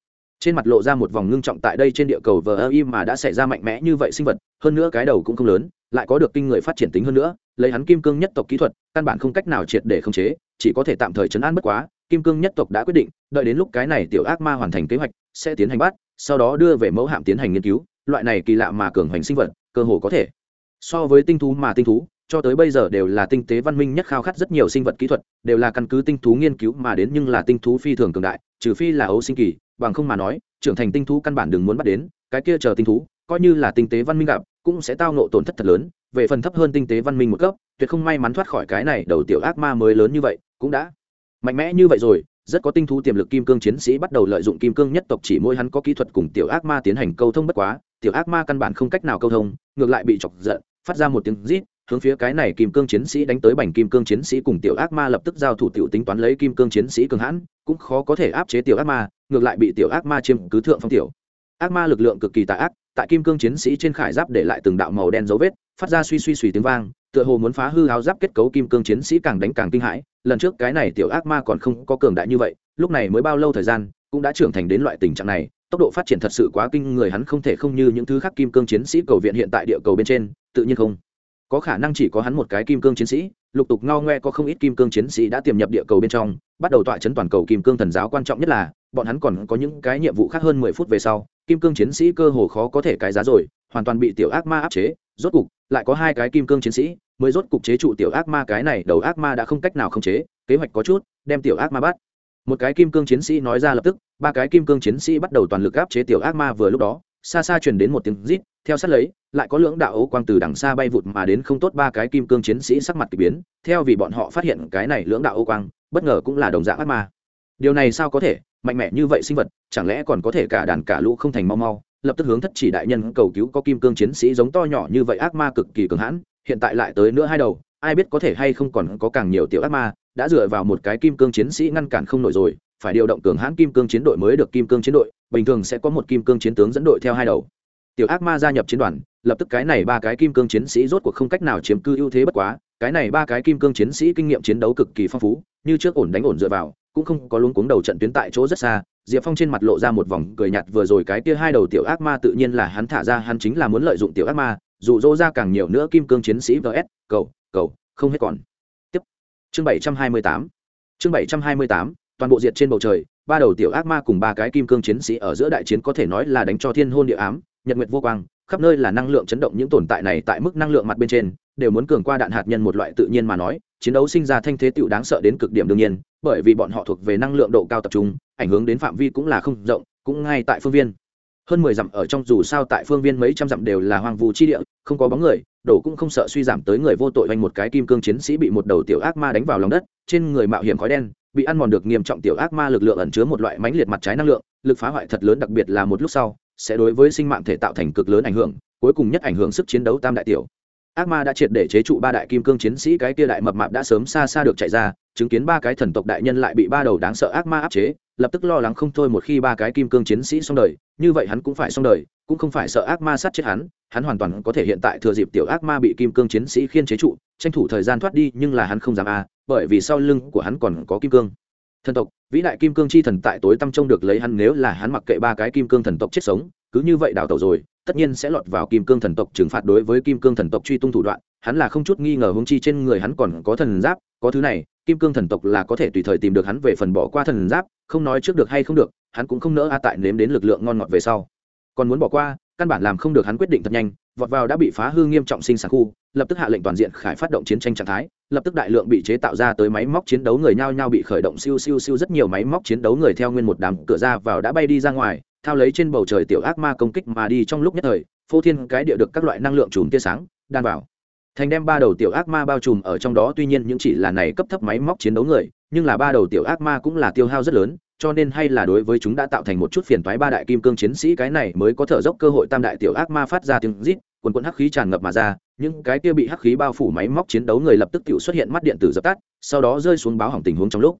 Trên mặt lộ ra một vòng ngưng trọng tại đây trên địa cầu vờ ơ y mà đã xảy ra mạnh mẽ như vậy sinh vật, hơn nữa cái đầu cũng không lớn, lại có được kinh người phát triển tính hơn nữa. Lấy hắn kim cương nhất tộc kỹ thuật, căn bản không cách nào triệt để khống chế chỉ có thể tạm thời chấn an bất quá, kim cương nhất tộc đã quyết định, đợi đến lúc cái này tiểu ác ma hoàn thành kế hoạch, sẽ tiến hành bắt, sau đó đưa về mẫu hạm tiến hành nghiên cứu, loại này kỳ lạ mà cường hoành sinh vật, cơ hồ có thể. So với tinh thú mà tinh thú, cho tới bây giờ đều là tinh tế văn minh nhất khao khát rất nhiều sinh vật kỹ thuật, đều là căn cứ tinh thú nghiên cứu mà đến nhưng là tinh thú phi thường cường đại, trừ phi là ấu sinh kỳ, bằng không mà nói, trưởng thành tinh thú căn bản đừng muốn bắt đến, cái kia chờ tinh thú, coi như là tinh tế văn minh gặp, cũng sẽ tao nộ tổn thất thật lớn, về phần thấp hơn tinh tế văn minh một cấp, tuyệt không may mắn thoát khỏi cái này đầu tiểu ác ma mới lớn như vậy cũng đã. Mạnh mẽ như vậy rồi, rất có tinh thú tiềm lực kim cương chiến sĩ bắt đầu lợi dụng kim cương nhất tộc chỉ môi hắn có kỹ thuật cùng tiểu ác ma tiến hành câu thông bất quá. Tiểu ác ma căn bản không cách nào câu thông, ngược lại bị chọc giận, phát ra một tiếng rít, hướng phía cái này kim cương chiến sĩ đánh tới bành kim cương chiến sĩ cùng tiểu ác ma lập tức giao thủ tiểu tính toán lấy kim cương chiến sĩ cường hãn, cũng khó có thể áp chế tiểu ác ma, ngược lại bị tiểu ác ma chiếm cứ thượng phong tiểu. Ác ma lực lượng cực kỳ tà ác, tại kim cương chiến sĩ trên khải giáp để lại từng đạo màu đen dấu vết, phát ra suy suy suy tiếng vang, tựa hồ muốn phá hư áo giáp kết cấu kim cương chiến sĩ càng đánh càng kinh hãi lần trước cái này tiểu ác ma còn không có cường đại như vậy, lúc này mới bao lâu thời gian, cũng đã trưởng thành đến loại tình trạng này, tốc độ phát triển thật sự quá kinh, người hắn không thể không như những thứ khác kim cương chiến sĩ cầu viện hiện tại địa cầu bên trên, tự nhiên không. Có khả năng chỉ có hắn một cái kim cương chiến sĩ, lục tục ngao ngoe có không ít kim cương chiến sĩ đã tiềm nhập địa cầu bên trong, bắt đầu tọa chấn toàn cầu kim cương thần giáo quan trọng nhất là, bọn hắn còn có những cái nhiệm vụ khác hơn mười phút về sau, kim cương chiến sĩ cơ hồ khó có thể cái giá rồi, hoàn toàn bị tiểu ác ma áp chế, rốt cục, lại có hai cái kim cương chiến sĩ mới rốt cục chế trụ tiểu ác ma cái này, đầu ác ma đã không cách nào không chế, kế hoạch có chút, đem tiểu ác ma bắt. Một cái kim cương chiến sĩ nói ra lập tức, ba cái kim cương chiến sĩ bắt đầu toàn lực áp chế tiểu ác ma vừa lúc đó. Xa xa truyền đến một tiếng rít, theo sát lấy, lại có lưỡng đạo ấu quang từ đằng xa bay vụt mà đến không tốt ba cái kim cương chiến sĩ sắc mặt k ỳ biến, theo vì bọn họ phát hiện cái này lưỡng đạo ấu quang, bất ngờ cũng là đồng dạng ác ma. Điều này sao có thể? Mạnh mẽ như vậy sinh vật, chẳng lẽ còn có thể cả đàn cả lũ không thành mau mau? Lập tức hướng thất chỉ đại nhân cầu cứu có kim cương chiến sĩ giống to nhỏ như vậy ác ma cực kỳ cường hãn hiện tại lại tới nữa hai đầu, ai biết có thể hay không còn có càng nhiều tiểu ác ma, đã dựa vào một cái kim cương chiến sĩ ngăn cản không nổi rồi, phải điều động cường hãn kim cương chiến đội mới được kim cương chiến đội, bình thường sẽ có một kim cương chiến tướng dẫn đội theo hai đầu. Tiểu ác ma gia nhập chiến đoàn, lập tức cái này ba cái kim cương chiến sĩ rốt cuộc không cách nào chiếm cư ưu thế bất quá, cái này ba cái kim cương chiến sĩ kinh nghiệm chiến đấu cực kỳ phong phú, như trước ổn đánh ổn dựa vào, cũng không có luống cuống đầu trận tuyến tại chỗ rất xa, diệp phong trên mặt lộ ra một vòng cười nhạt vừa rồi cái kia hai đầu tiểu ác ma tự nhiên là hắn thả ra, hắn chính là muốn lợi dụng tiểu ác ma dụ dỗ ra càng nhiều nữa kim cương chiến sĩ vs, cầu cầu, không hết còn. Tiếp. Chương bảy trăm hai mươi tám. Chương bảy trăm hai mươi tám, toàn bộ diệt trên bầu trời, ba đầu tiểu ác ma cùng ba cái kim cương chiến sĩ ở giữa đại chiến có thể nói là đánh cho thiên hôn địa ám, nhật nguyệt vô quang, khắp nơi là năng lượng chấn động những tồn tại này tại mức năng lượng mặt bên trên, đều muốn cường qua đạn hạt nhân một loại tự nhiên mà nói, chiến đấu sinh ra thanh thế tựu đáng sợ đến cực điểm đương nhiên, bởi vì bọn họ thuộc về năng lượng độ cao tập trung, ảnh hưởng đến phạm vi cũng là không rộng, cũng ngay tại phương viên hơn mười dặm ở trong dù sao tại phương viên mấy trăm dặm đều là hoang vu chi địa, không có bóng người, đổ cũng không sợ suy giảm tới người vô tội oanh một cái kim cương chiến sĩ bị một đầu tiểu ác ma đánh vào lòng đất, trên người mạo hiểm khói đen, bị ăn mòn được nghiêm trọng tiểu ác ma lực lượng ẩn chứa một loại mãnh liệt mặt trái năng lượng, lực phá hoại thật lớn đặc biệt là một lúc sau, sẽ đối với sinh mạng thể tạo thành cực lớn ảnh hưởng, cuối cùng nhất ảnh hưởng sức chiến đấu tam đại tiểu. Ác ma đã triệt để chế trụ ba đại kim cương chiến sĩ, cái kia đại mập mạp đã sớm xa xa được chạy ra chứng kiến ba cái thần tộc đại nhân lại bị ba đầu đáng sợ ác ma áp chế, lập tức lo lắng không thôi một khi ba cái kim cương chiến sĩ xong đời, như vậy hắn cũng phải xong đời, cũng không phải sợ ác ma sát chết hắn hắn hoàn toàn có thể hiện tại thừa dịp tiểu ác ma bị kim cương chiến sĩ khiên chế trụ, tranh thủ thời gian thoát đi, nhưng là hắn không dám a bởi vì sau lưng của hắn còn có kim cương. Thần tộc, vĩ đại kim cương chi thần tại tối tăm trông được lấy hắn, nếu là hắn mặc kệ ba cái kim cương thần tộc chết sống, cứ như vậy đào tẩu rồi, tất nhiên sẽ lọt vào kim cương thần tộc trừng phạt đối với kim cương thần tộc truy tung thủ đoạn, hắn là không chút nghi ngờ hung chi trên người hắn còn có thần giáp, có thứ này kim cương thần tộc là có thể tùy thời tìm được hắn về phần bỏ qua thần giáp, không nói trước được hay không được, hắn cũng không nỡ a tại nếm đến lực lượng ngon ngọt về sau. Còn muốn bỏ qua, căn bản làm không được hắn quyết định thật nhanh, vọt vào đã bị phá hư nghiêm trọng sinh sản khu, lập tức hạ lệnh toàn diện khải phát động chiến tranh trạng thái, lập tức đại lượng bị chế tạo ra tới máy móc chiến đấu người nhao nhao bị khởi động siêu siêu siêu rất nhiều máy móc chiến đấu người theo nguyên một đám cửa ra vào đã bay đi ra ngoài, thao lấy trên bầu trời tiểu ác ma công kích mà đi trong lúc nhất thời, phô thiên cái địa được các loại năng lượng chùm tia sáng, đan vào thành đem ba đầu tiểu ác ma bao trùm ở trong đó, tuy nhiên những chỉ là này cấp thấp máy móc chiến đấu người, nhưng là ba đầu tiểu ác ma cũng là tiêu hao rất lớn, cho nên hay là đối với chúng đã tạo thành một chút phiền toái ba đại kim cương chiến sĩ cái này mới có thở dốc cơ hội tam đại tiểu ác ma phát ra tiếng rít, quần quần hắc khí tràn ngập mà ra, những cái kia bị hắc khí bao phủ máy móc chiến đấu người lập tức tự xuất hiện mắt điện tử dập tắt, sau đó rơi xuống báo hỏng tình huống trong lúc.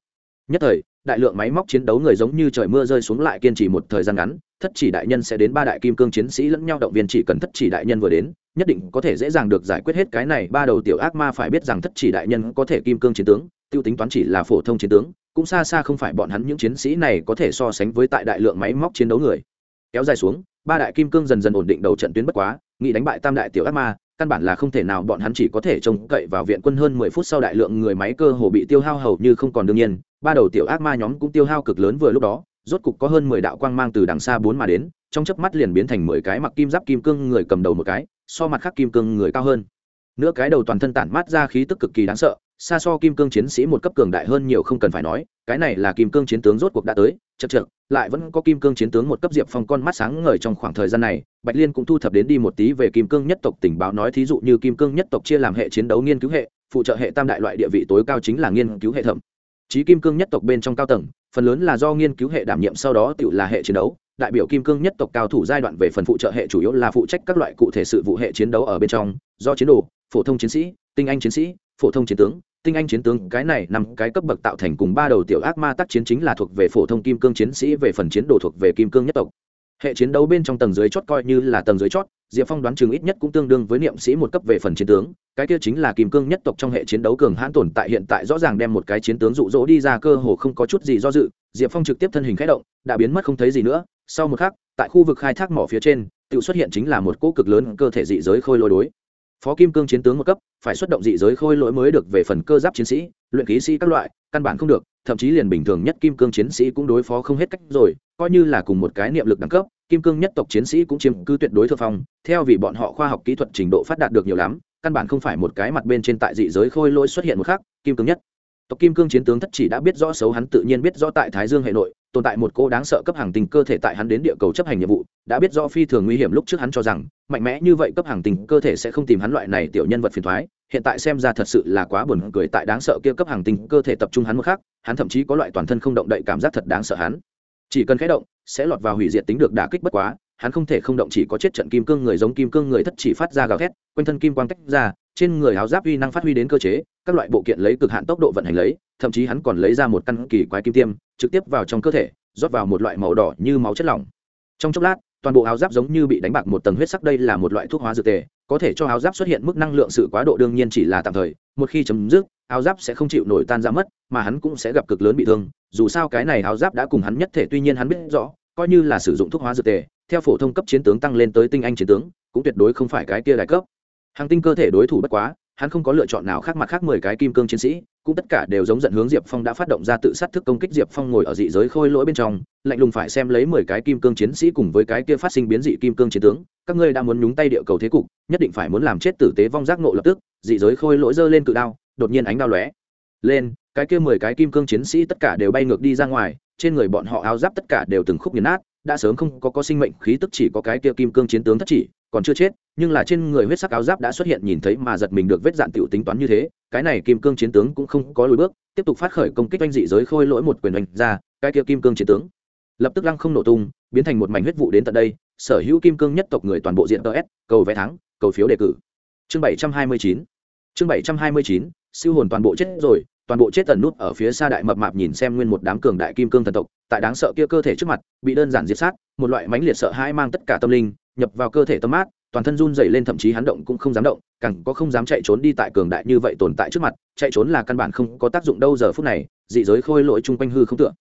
Nhất thời, đại lượng máy móc chiến đấu người giống như trời mưa rơi xuống lại kiên trì một thời gian ngắn, thất chỉ đại nhân sẽ đến ba đại kim cương chiến sĩ lẫn nhau động viên chỉ cần thất chỉ đại nhân vừa đến nhất định có thể dễ dàng được giải quyết hết cái này. Ba đầu tiểu ác ma phải biết rằng thất chỉ đại nhân có thể kim cương chiến tướng, tiêu tính toán chỉ là phổ thông chiến tướng, cũng xa xa không phải bọn hắn những chiến sĩ này có thể so sánh với tại đại lượng máy móc chiến đấu người. Kéo dài xuống, ba đại kim cương dần dần ổn định đầu trận tuyến bất quá, nghĩ đánh bại tam đại tiểu ác ma, căn bản là không thể nào bọn hắn chỉ có thể trông cậy vào viện quân hơn mười phút sau đại lượng người máy cơ hồ bị tiêu hao hầu như không còn đương nhiên. Ba đầu tiểu ác ma nhóm cũng tiêu hao cực lớn vừa lúc đó, rốt cục có hơn mười đạo quang mang từ đằng xa bốn mà đến trong chớp mắt liền biến thành mười cái mặc kim giáp kim cương người cầm đầu một cái, so mặt khác kim cương người cao hơn. Nữa cái đầu toàn thân tản mát ra khí tức cực kỳ đáng sợ, xa so kim cương chiến sĩ một cấp cường đại hơn nhiều không cần phải nói, cái này là kim cương chiến tướng rốt cuộc đã tới chật chật lại vẫn có kim cương chiến tướng một cấp diệp phong con mắt sáng ngời trong khoảng thời gian này, bạch liên cũng thu thập đến đi một tí về kim cương nhất tộc tình báo nói thí dụ như kim cương nhất tộc chia làm hệ chiến đấu nghiên cứu hệ, phụ trợ hệ tam đại loại địa vị tối cao chính là nghiên cứu hệ thẩm. Trí kim cương nhất tộc bên trong cao tầng, phần lớn là do nghiên cứu hệ đảm nhiệm sau đó tự là hệ chiến đấu đại biểu kim cương nhất tộc cao thủ giai đoạn về phần phụ trợ hệ chủ yếu là phụ trách các loại cụ thể sự vụ hệ chiến đấu ở bên trong, do chiến đồ, phổ thông chiến sĩ, tinh anh chiến sĩ, phổ thông chiến tướng. Tinh anh chiến tướng, cái này nằm cái cấp bậc tạo thành cùng ba đầu tiểu ác ma tác chiến chính là thuộc về phổ thông kim cương chiến sĩ về phần chiến đồ thuộc về kim cương nhất tộc. Hệ chiến đấu bên trong tầng dưới chót coi như là tầng dưới chót, diệp phong đoán chừng ít nhất cũng tương đương với niệm sĩ một cấp về phần chiến tướng. Cái kia chính là kim cương nhất tộc trong hệ chiến đấu cường hãn tồn tại hiện tại rõ ràng đem một cái chiến tướng rụ rỗ đi ra cơ hồ không có chút gì do dự. Diệp phong trực tiếp thân hình k h ẽ động, đã biến mất không thấy gì nữa sau một khắc, tại khu vực khai thác mỏ phía trên, tự xuất hiện chính là một cỗ cực lớn cơ thể dị giới khôi lỗi đối. Phó kim cương chiến tướng một cấp, phải xuất động dị giới khôi lỗi mới được về phần cơ giáp chiến sĩ, luyện khí sĩ các loại, căn bản không được, thậm chí liền bình thường nhất kim cương chiến sĩ cũng đối phó không hết cách rồi, coi như là cùng một cái niệm lực đẳng cấp, kim cương nhất tộc chiến sĩ cũng chiếm cứ tuyệt đối thượng phong, theo vì bọn họ khoa học kỹ thuật trình độ phát đạt được nhiều lắm, căn bản không phải một cái mặt bên trên tại dị giới khôi lỗi xuất hiện một khác kim cương nhất. Tộc kim cương chiến tướng thất chỉ đã biết rõ xấu hắn tự nhiên biết rõ tại thái dương hệ nội tồn tại một cô đáng sợ cấp hàng tình cơ thể tại hắn đến địa cầu chấp hành nhiệm vụ, đã biết rõ phi thường nguy hiểm lúc trước hắn cho rằng, mạnh mẽ như vậy cấp hàng tình cơ thể sẽ không tìm hắn loại này tiểu nhân vật phiền thoái, hiện tại xem ra thật sự là quá buồn cười tại đáng sợ kia cấp hàng tình cơ thể tập trung hắn một khác hắn thậm chí có loại toàn thân không động đậy cảm giác thật đáng sợ hắn. Chỉ cần khé động, sẽ lọt vào hủy diệt tính được đả kích bất quá, hắn không thể không động chỉ có chết trận kim cương người giống kim cương người thất chỉ phát ra gào thét, quanh thân kim quang tách ra, trên người áo giáp uy năng phát huy đến cơ chế, các loại bộ kiện lấy cực hạn tốc độ vận hành lấy thậm chí hắn còn lấy ra một căn kỳ quái kim tiêm, trực tiếp vào trong cơ thể, rót vào một loại màu đỏ như máu chất lỏng. Trong chốc lát, toàn bộ áo giáp giống như bị đánh bạc một tầng huyết sắc, đây là một loại thuốc hóa dược tề, có thể cho áo giáp xuất hiện mức năng lượng sự quá độ đương nhiên chỉ là tạm thời, một khi chấm dứt, áo giáp sẽ không chịu nổi tan ra mất, mà hắn cũng sẽ gặp cực lớn bị thương, dù sao cái này áo giáp đã cùng hắn nhất thể tuy nhiên hắn biết rõ, coi như là sử dụng thuốc hóa dược tề, theo phổ thông cấp chiến tướng tăng lên tới tinh anh chiến tướng, cũng tuyệt đối không phải cái kia đại cấp. Hàng tinh cơ thể đối thủ bất quá, hắn không có lựa chọn nào khác mặt khác mười cái kim cương chiến sĩ cũng tất cả đều giống giận hướng diệp phong đã phát động ra tự sát thức công kích diệp phong ngồi ở dị giới khôi lỗi bên trong, lạnh lùng phải xem lấy mười cái kim cương chiến sĩ cùng với cái kia phát sinh biến dị kim cương chiến tướng, các ngươi đã muốn nhúng tay địa cầu thế cục, nhất định phải muốn làm chết tử tế vong giác nộ lập tức, dị giới khôi lỗi giơ lên cự đao, đột nhiên ánh đao lóe lên, cái kia mười cái kim cương chiến sĩ tất cả đều bay ngược đi ra ngoài, trên người bọn họ áo giáp tất cả đều từng khúc nghiền nát, đã sớm không có có sinh mệnh khí tức, chỉ có cái kia kim cương chiến tướng thất chỉ còn chưa chết, nhưng là trên người huyết sắc áo giáp đã xuất hiện nhìn thấy mà giật mình được vết dạn tiểu tính toán như thế, cái này kim cương chiến tướng cũng không có lùi bước, tiếp tục phát khởi công kích oanh dị giới khôi lỗi một quyền oanh ra, cái kia kim cương chiến tướng lập tức lăng không nổ tung, biến thành một mảnh huyết vụ đến tận đây, sở hữu kim cương nhất tộc người toàn bộ diện ts cầu vé thắng, cầu phiếu đề cử. Chương bảy trăm hai mươi chín, chương bảy trăm hai mươi chín, siêu hồn toàn bộ chết rồi, toàn bộ chết tần nút ở phía xa đại mập mạp nhìn xem nguyên một đám cường đại kim cương thần tộc, tại đáng sợ kia cơ thể trước mặt, bị đơn giản diệt sát, một loại mãnh liệt sợ hãi mang tất cả tâm linh nhập vào cơ thể tâm mát toàn thân run dày lên thậm chí hắn động cũng không dám động, càng có không dám chạy trốn đi tại cường đại như vậy tồn tại trước mặt, chạy trốn là căn bản không có tác dụng đâu giờ phút này, dị giới khôi lỗi chung quanh hư không tựa.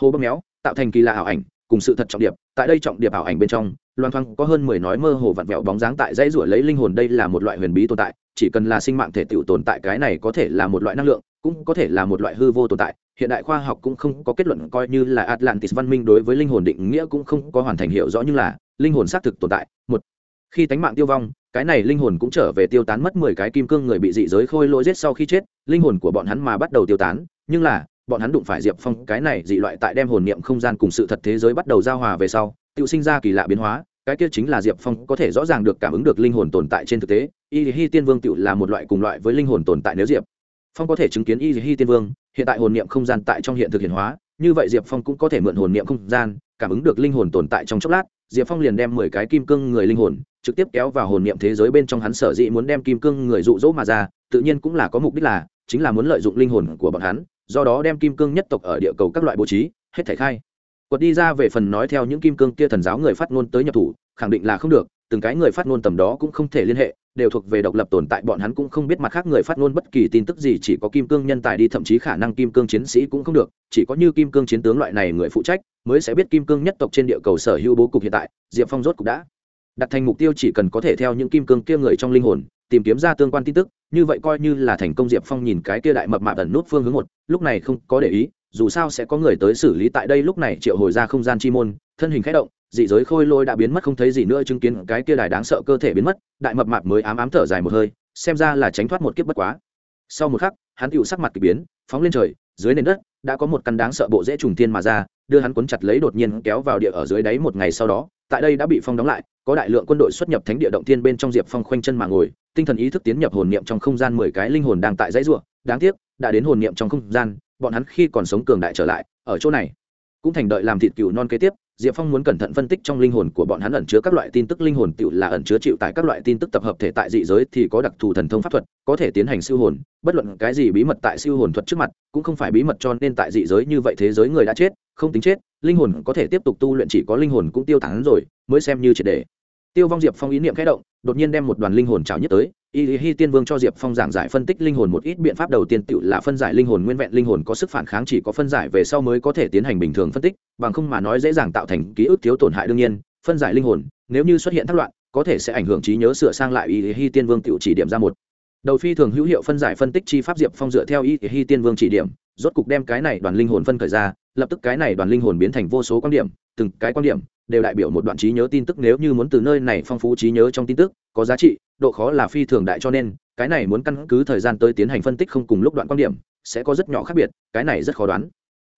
Hồ bấm méo, tạo thành kỳ lạ ảo ảnh, cùng sự thật trọng điệp, tại đây trọng điệp ảo ảnh bên trong, loan thoang có hơn mười nói mơ hồ vặn vẹo bóng dáng tại dãy ruổi lấy linh hồn đây là một loại huyền bí tồn tại, chỉ cần là sinh mạng thể tiểu tồn tại cái này có thể là một loại năng lượng, cũng có thể là một loại hư vô tồn tại. Hiện đại khoa học cũng không có kết luận coi như là atlantis văn minh đối với linh hồn định nghĩa cũng không có hoàn thành hiểu rõ như là linh hồn xác thực tồn tại. Một, khi tánh mạng tiêu vong, cái này linh hồn cũng trở về tiêu tán mất mười cái kim cương người bị dị giới khôi lỗi giết sau khi chết, linh hồn của bọn hắn mà bắt đầu tiêu tán. Nhưng là, bọn hắn đụng phải diệp phong, cái này dị loại tại đem hồn niệm không gian cùng sự thật thế giới bắt đầu giao hòa về sau, tự sinh ra kỳ lạ biến hóa. Cái kia chính là diệp phong có thể rõ ràng được cảm ứng được linh hồn tồn tại trên thực tế. Y hi tiên vương tự là một loại cùng loại với linh hồn tồn tại nếu diệp phong có thể chứng kiến y hi tiên vương, hiện tại hồn niệm không gian tại trong hiện thực hiện hóa. Như vậy diệp phong cũng có thể mượn hồn niệm không gian, cảm ứng được linh hồn tồn tại trong chốc lát diệp phong liền đem mười cái kim cương người linh hồn trực tiếp kéo vào hồn niệm thế giới bên trong hắn sở dĩ muốn đem kim cương người rụ rỗ mà ra, tự nhiên cũng là có mục đích là, chính là muốn lợi dụng linh hồn của bọn hắn, do đó đem kim cương nhất tộc ở địa cầu các loại bố trí, hết thể khai. Quật đi ra về phần nói theo những kim cương kia thần giáo người phát ngôn tới nhập thủ, khẳng định là không được, từng cái người phát ngôn tầm đó cũng không thể liên hệ, đều thuộc về độc lập tồn tại, bọn hắn cũng không biết mặt khác người phát ngôn bất kỳ tin tức gì, chỉ có kim cương nhân tài đi, thậm chí khả năng kim cương chiến sĩ cũng không được, chỉ có như kim cương chiến tướng loại này người phụ trách mới sẽ biết kim cương nhất tộc trên địa cầu sở hữu bố cục hiện tại, diệp phong rốt cục đã đặt thành mục tiêu chỉ cần có thể theo những kim cương kia người trong linh hồn, tìm kiếm ra tương quan tin tức, như vậy coi như là thành công diệp phong nhìn cái kia đại mập mạp ẩn nút phương hướng một, lúc này không có để ý, dù sao sẽ có người tới xử lý tại đây lúc này triệu hồi ra không gian chi môn, thân hình khẽ động, dị giới khôi lôi đã biến mất không thấy gì nữa chứng kiến cái kia đài đáng sợ cơ thể biến mất, đại mập mạp mới ám ám thở dài một hơi, xem ra là tránh thoát một kiếp bất quá. Sau một khắc, hắn tựu sắc mặt k ỳ biến, phóng lên trời, dưới nền đất, đã có một căn đáng sợ bộ dễ trùng tiên mà ra đưa hắn cuốn chặt lấy đột nhiên kéo vào địa ở dưới đáy một ngày sau đó, tại đây đã bị phong đóng lại, có đại lượng quân đội xuất nhập thánh địa động thiên bên trong diệp phong khoanh chân mà ngồi, tinh thần ý thức tiến nhập hồn niệm trong không gian mười cái linh hồn đang tại dãy ruộng đáng tiếc, đã đến hồn niệm trong không gian, bọn hắn khi còn sống cường đại trở lại, ở chỗ này, cũng thành đợi làm thịt cừu non kế tiếp diệp phong muốn cẩn thận phân tích trong linh hồn của bọn hắn ẩn chứa các loại tin tức. Linh hồn tự là ẩn chứa chịu tại các loại tin tức tập hợp thể tại dị giới thì có đặc thù thần thông pháp thuật, có thể tiến hành siêu hồn. Bất luận cái gì bí mật tại siêu hồn thuật trước mặt, cũng không phải bí mật cho nên tại dị giới như vậy thế giới người đã chết, không tính chết, linh hồn có thể tiếp tục tu luyện chỉ có linh hồn cũng tiêu tán rồi, mới xem như triệt đề tiêu vong diệp phong ý niệm khẽ động, đột nhiên đem một đoàn linh hồn chảo nhất tới y hi tiên vương cho diệp phong giảng giải phân tích linh hồn một ít biện pháp đầu tiên tự là phân giải linh hồn nguyên vẹn linh hồn có sức phản kháng chỉ có phân giải về sau mới có thể tiến hành bình thường phân tích, bằng không mà nói dễ dàng tạo thành ký ức thiếu tổn hại đương nhiên, phân giải linh hồn, nếu như xuất hiện thất loạn, có thể sẽ ảnh hưởng trí nhớ sửa sang lại y hi tiên vương tự chỉ điểm ra một. Đầu phi thường hữu hiệu phân giải phân tích chi pháp diệp phong dựa theo y hi tiên vương chỉ điểm, rốt cục đem cái này đoàn linh hồn phân khởi ra, lập tức cái này đoàn linh hồn biến thành vô số quan điểm từng cái quan điểm đều đại biểu một đoạn trí nhớ tin tức nếu như muốn từ nơi này phong phú trí nhớ trong tin tức có giá trị, độ khó là phi thường đại cho nên, cái này muốn căn cứ thời gian tới tiến hành phân tích không cùng lúc đoạn quan điểm sẽ có rất nhỏ khác biệt, cái này rất khó đoán.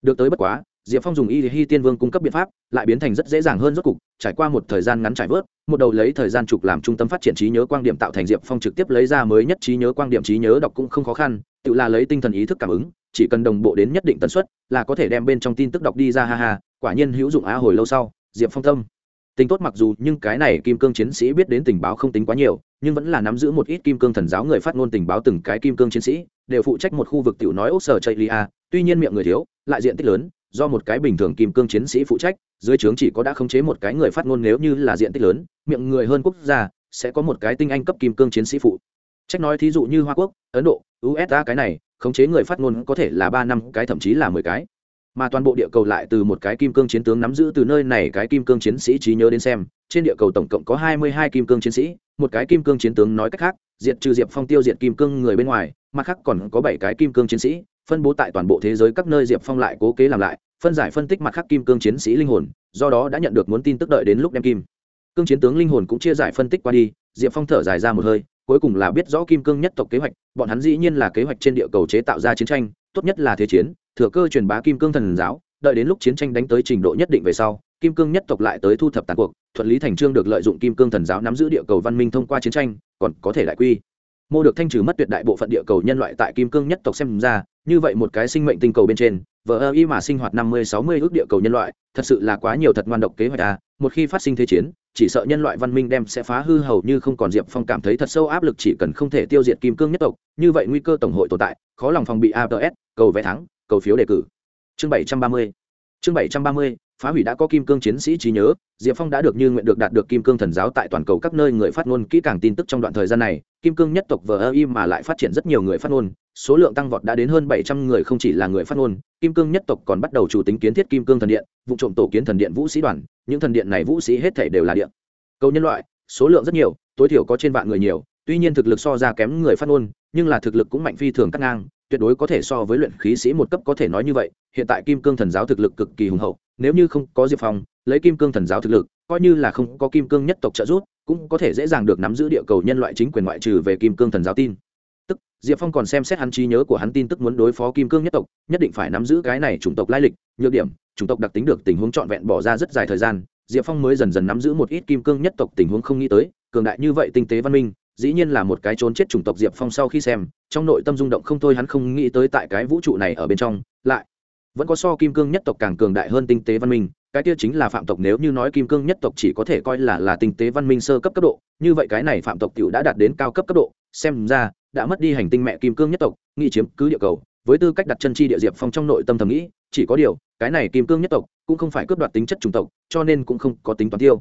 Được tới bất quá, diệp phong dùng y hi tiên vương cung cấp biện pháp, lại biến thành rất dễ dàng hơn rốt cục, trải qua một thời gian ngắn trải vớt, một đầu lấy thời gian trục làm trung tâm phát triển trí nhớ quan điểm tạo thành diệp phong trực tiếp lấy ra mới nhất trí nhớ quan điểm trí nhớ đọc cũng không khó khăn, tự là lấy tinh thần ý thức cảm ứng, chỉ cần đồng bộ đến nhất định tần suất là có thể đem bên trong tin tức đọc đi ra ha ha quả nhiên hữu dụng á hồi lâu sau, diệp phong tâm. Tính tốt mặc dù nhưng cái này kim cương chiến sĩ biết đến tình báo không tính quá nhiều, nhưng vẫn là nắm giữ một ít kim cương thần giáo người phát ngôn tình báo từng cái kim cương chiến sĩ, đều phụ trách một khu vực tiểu nói ốc sở chây lia, tuy nhiên miệng người thiếu, lại diện tích lớn, do một cái bình thường kim cương chiến sĩ phụ trách, dưới trướng chỉ có đã khống chế một cái người phát ngôn nếu như là diện tích lớn, miệng người hơn quốc gia, sẽ có một cái tinh anh cấp kim cương chiến sĩ phụ. Trách nói thí dụ như hoa quốc, ấn độ usa cái này, khống chế người phát ngôn có thể là ba năm, cái thậm chí là mười cái mà toàn bộ địa cầu lại từ một cái kim cương chiến tướng nắm giữ từ nơi này cái kim cương chiến sĩ trí nhớ đến xem, trên địa cầu tổng cộng có hai mươi hai kim cương chiến sĩ, một cái kim cương chiến tướng nói cách khác, diệt trừ diệp phong tiêu diệt kim cương người bên ngoài, mặt khác còn có bảy cái kim cương chiến sĩ, phân bố tại toàn bộ thế giới các nơi diệp phong lại cố kế làm lại, phân giải phân tích mặt khác kim cương chiến sĩ linh hồn, do đó đã nhận được muốn tin tức đợi đến lúc đem kim cương chiến tướng linh hồn cũng chia giải phân tích qua đi, diệp phong thở dài ra một hơi, cuối cùng là biết rõ kim cương nhất tộc kế hoạch, bọn hắn dĩ nhiên là kế hoạch trên địa cầu chế tạo ra chiến tranh, tốt nhất là thế chiến thừa cơ truyền bá kim cương thần giáo, đợi đến lúc chiến tranh đánh tới trình độ nhất định về sau, kim cương nhất tộc lại tới thu thập tàn cuộc, thuận lý thành trương được lợi dụng kim cương thần giáo nắm giữ địa cầu văn minh thông qua chiến tranh, còn có thể đại quy. Mô được thanh trừ mất tuyệt đại bộ phận địa cầu nhân loại tại kim cương nhất tộc xem ra, như vậy một cái sinh mệnh tinh cầu bên trên, vờ ơ y mà sinh hoạt năm mươi, sáu mươi ước địa cầu nhân loại, thật sự là quá nhiều thật ngoan độc kế hoạch à một khi phát sinh thế chiến, chỉ sợ nhân loại văn minh đem sẽ phá hư hầu như không còn diệp phong cảm thấy thật sâu áp lực chỉ cần không thể tiêu diệt kim cương nhất tộc, như vậy nguy cơ tổng hội tồn tại, khó lòng phòng bị abs cầu vé thắng cầu phiếu đề cử. Chương bảy trăm ba mươi. Chương bảy trăm ba mươi, phá hủy đã có kim cương chiến sĩ trí nhớ, diệp phong đã được như nguyện được đạt được kim cương thần giáo tại toàn cầu các nơi người phát ngôn kỹ càng tin tức trong đoạn thời gian này, kim cương nhất tộc vờ ơ im mà lại phát triển rất nhiều người phát ngôn, số lượng tăng vọt đã đến hơn bảy trăm người không chỉ là người phát ngôn, kim cương nhất tộc còn bắt đầu chủ tính kiến thiết kim cương thần điện, vụ trộm tổ kiến thần điện vũ sĩ đoàn, những thần điện này vũ sĩ hết thể đều là điện. Cầu nhân loại, số lượng rất nhiều, tối thiểu có trên vạn người nhiều, tuy nhiên thực lực so ra kém người phát ngôn, nhưng là thực lực cũng mạnh phi thường cắt ngang tuyệt đối có thể so với luyện khí sĩ một cấp có thể nói như vậy, hiện tại kim cương thần giáo thực lực cực kỳ hùng hậu, nếu như không có diệp phong, lấy kim cương thần giáo thực lực, coi như là không có kim cương nhất tộc trợ giúp, cũng có thể dễ dàng được nắm giữ địa cầu nhân loại chính quyền ngoại trừ về kim cương thần giáo tin. Tức, diệp phong còn xem xét hắn trí nhớ của hắn tin tức muốn đối phó kim cương nhất tộc, nhất định phải nắm giữ cái này chủng tộc lai lịch, nhược điểm, chủng tộc đặc tính được tình huống trọn vẹn bỏ ra rất dài thời gian, diệp phong mới dần dần nắm giữ một ít kim cương nhất tộc tình huống không nghĩ tới, cường đại như vậy tinh tế văn minh dĩ nhiên là một cái trốn chết chủng tộc diệp phong sau khi xem, trong nội tâm rung động không thôi hắn không nghĩ tới tại cái vũ trụ này ở bên trong, lại vẫn có so kim cương nhất tộc càng cường đại hơn tinh tế văn minh, cái kia chính là phạm tộc nếu như nói kim cương nhất tộc chỉ có thể coi là là tinh tế văn minh sơ cấp cấp độ, như vậy cái này phạm tộc t đã đạt đến cao cấp cấp độ, xem ra đã mất đi hành tinh mẹ kim cương nhất tộc, nghĩ chiếm cứ địa cầu, với tư cách đặt chân chi địa diệp phong trong nội tâm thầm nghĩ, chỉ có điều, cái này kim cương nhất tộc cũng không phải cướp đoạt tính chất chủng tộc, cho nên cũng không có tính toán tiêu.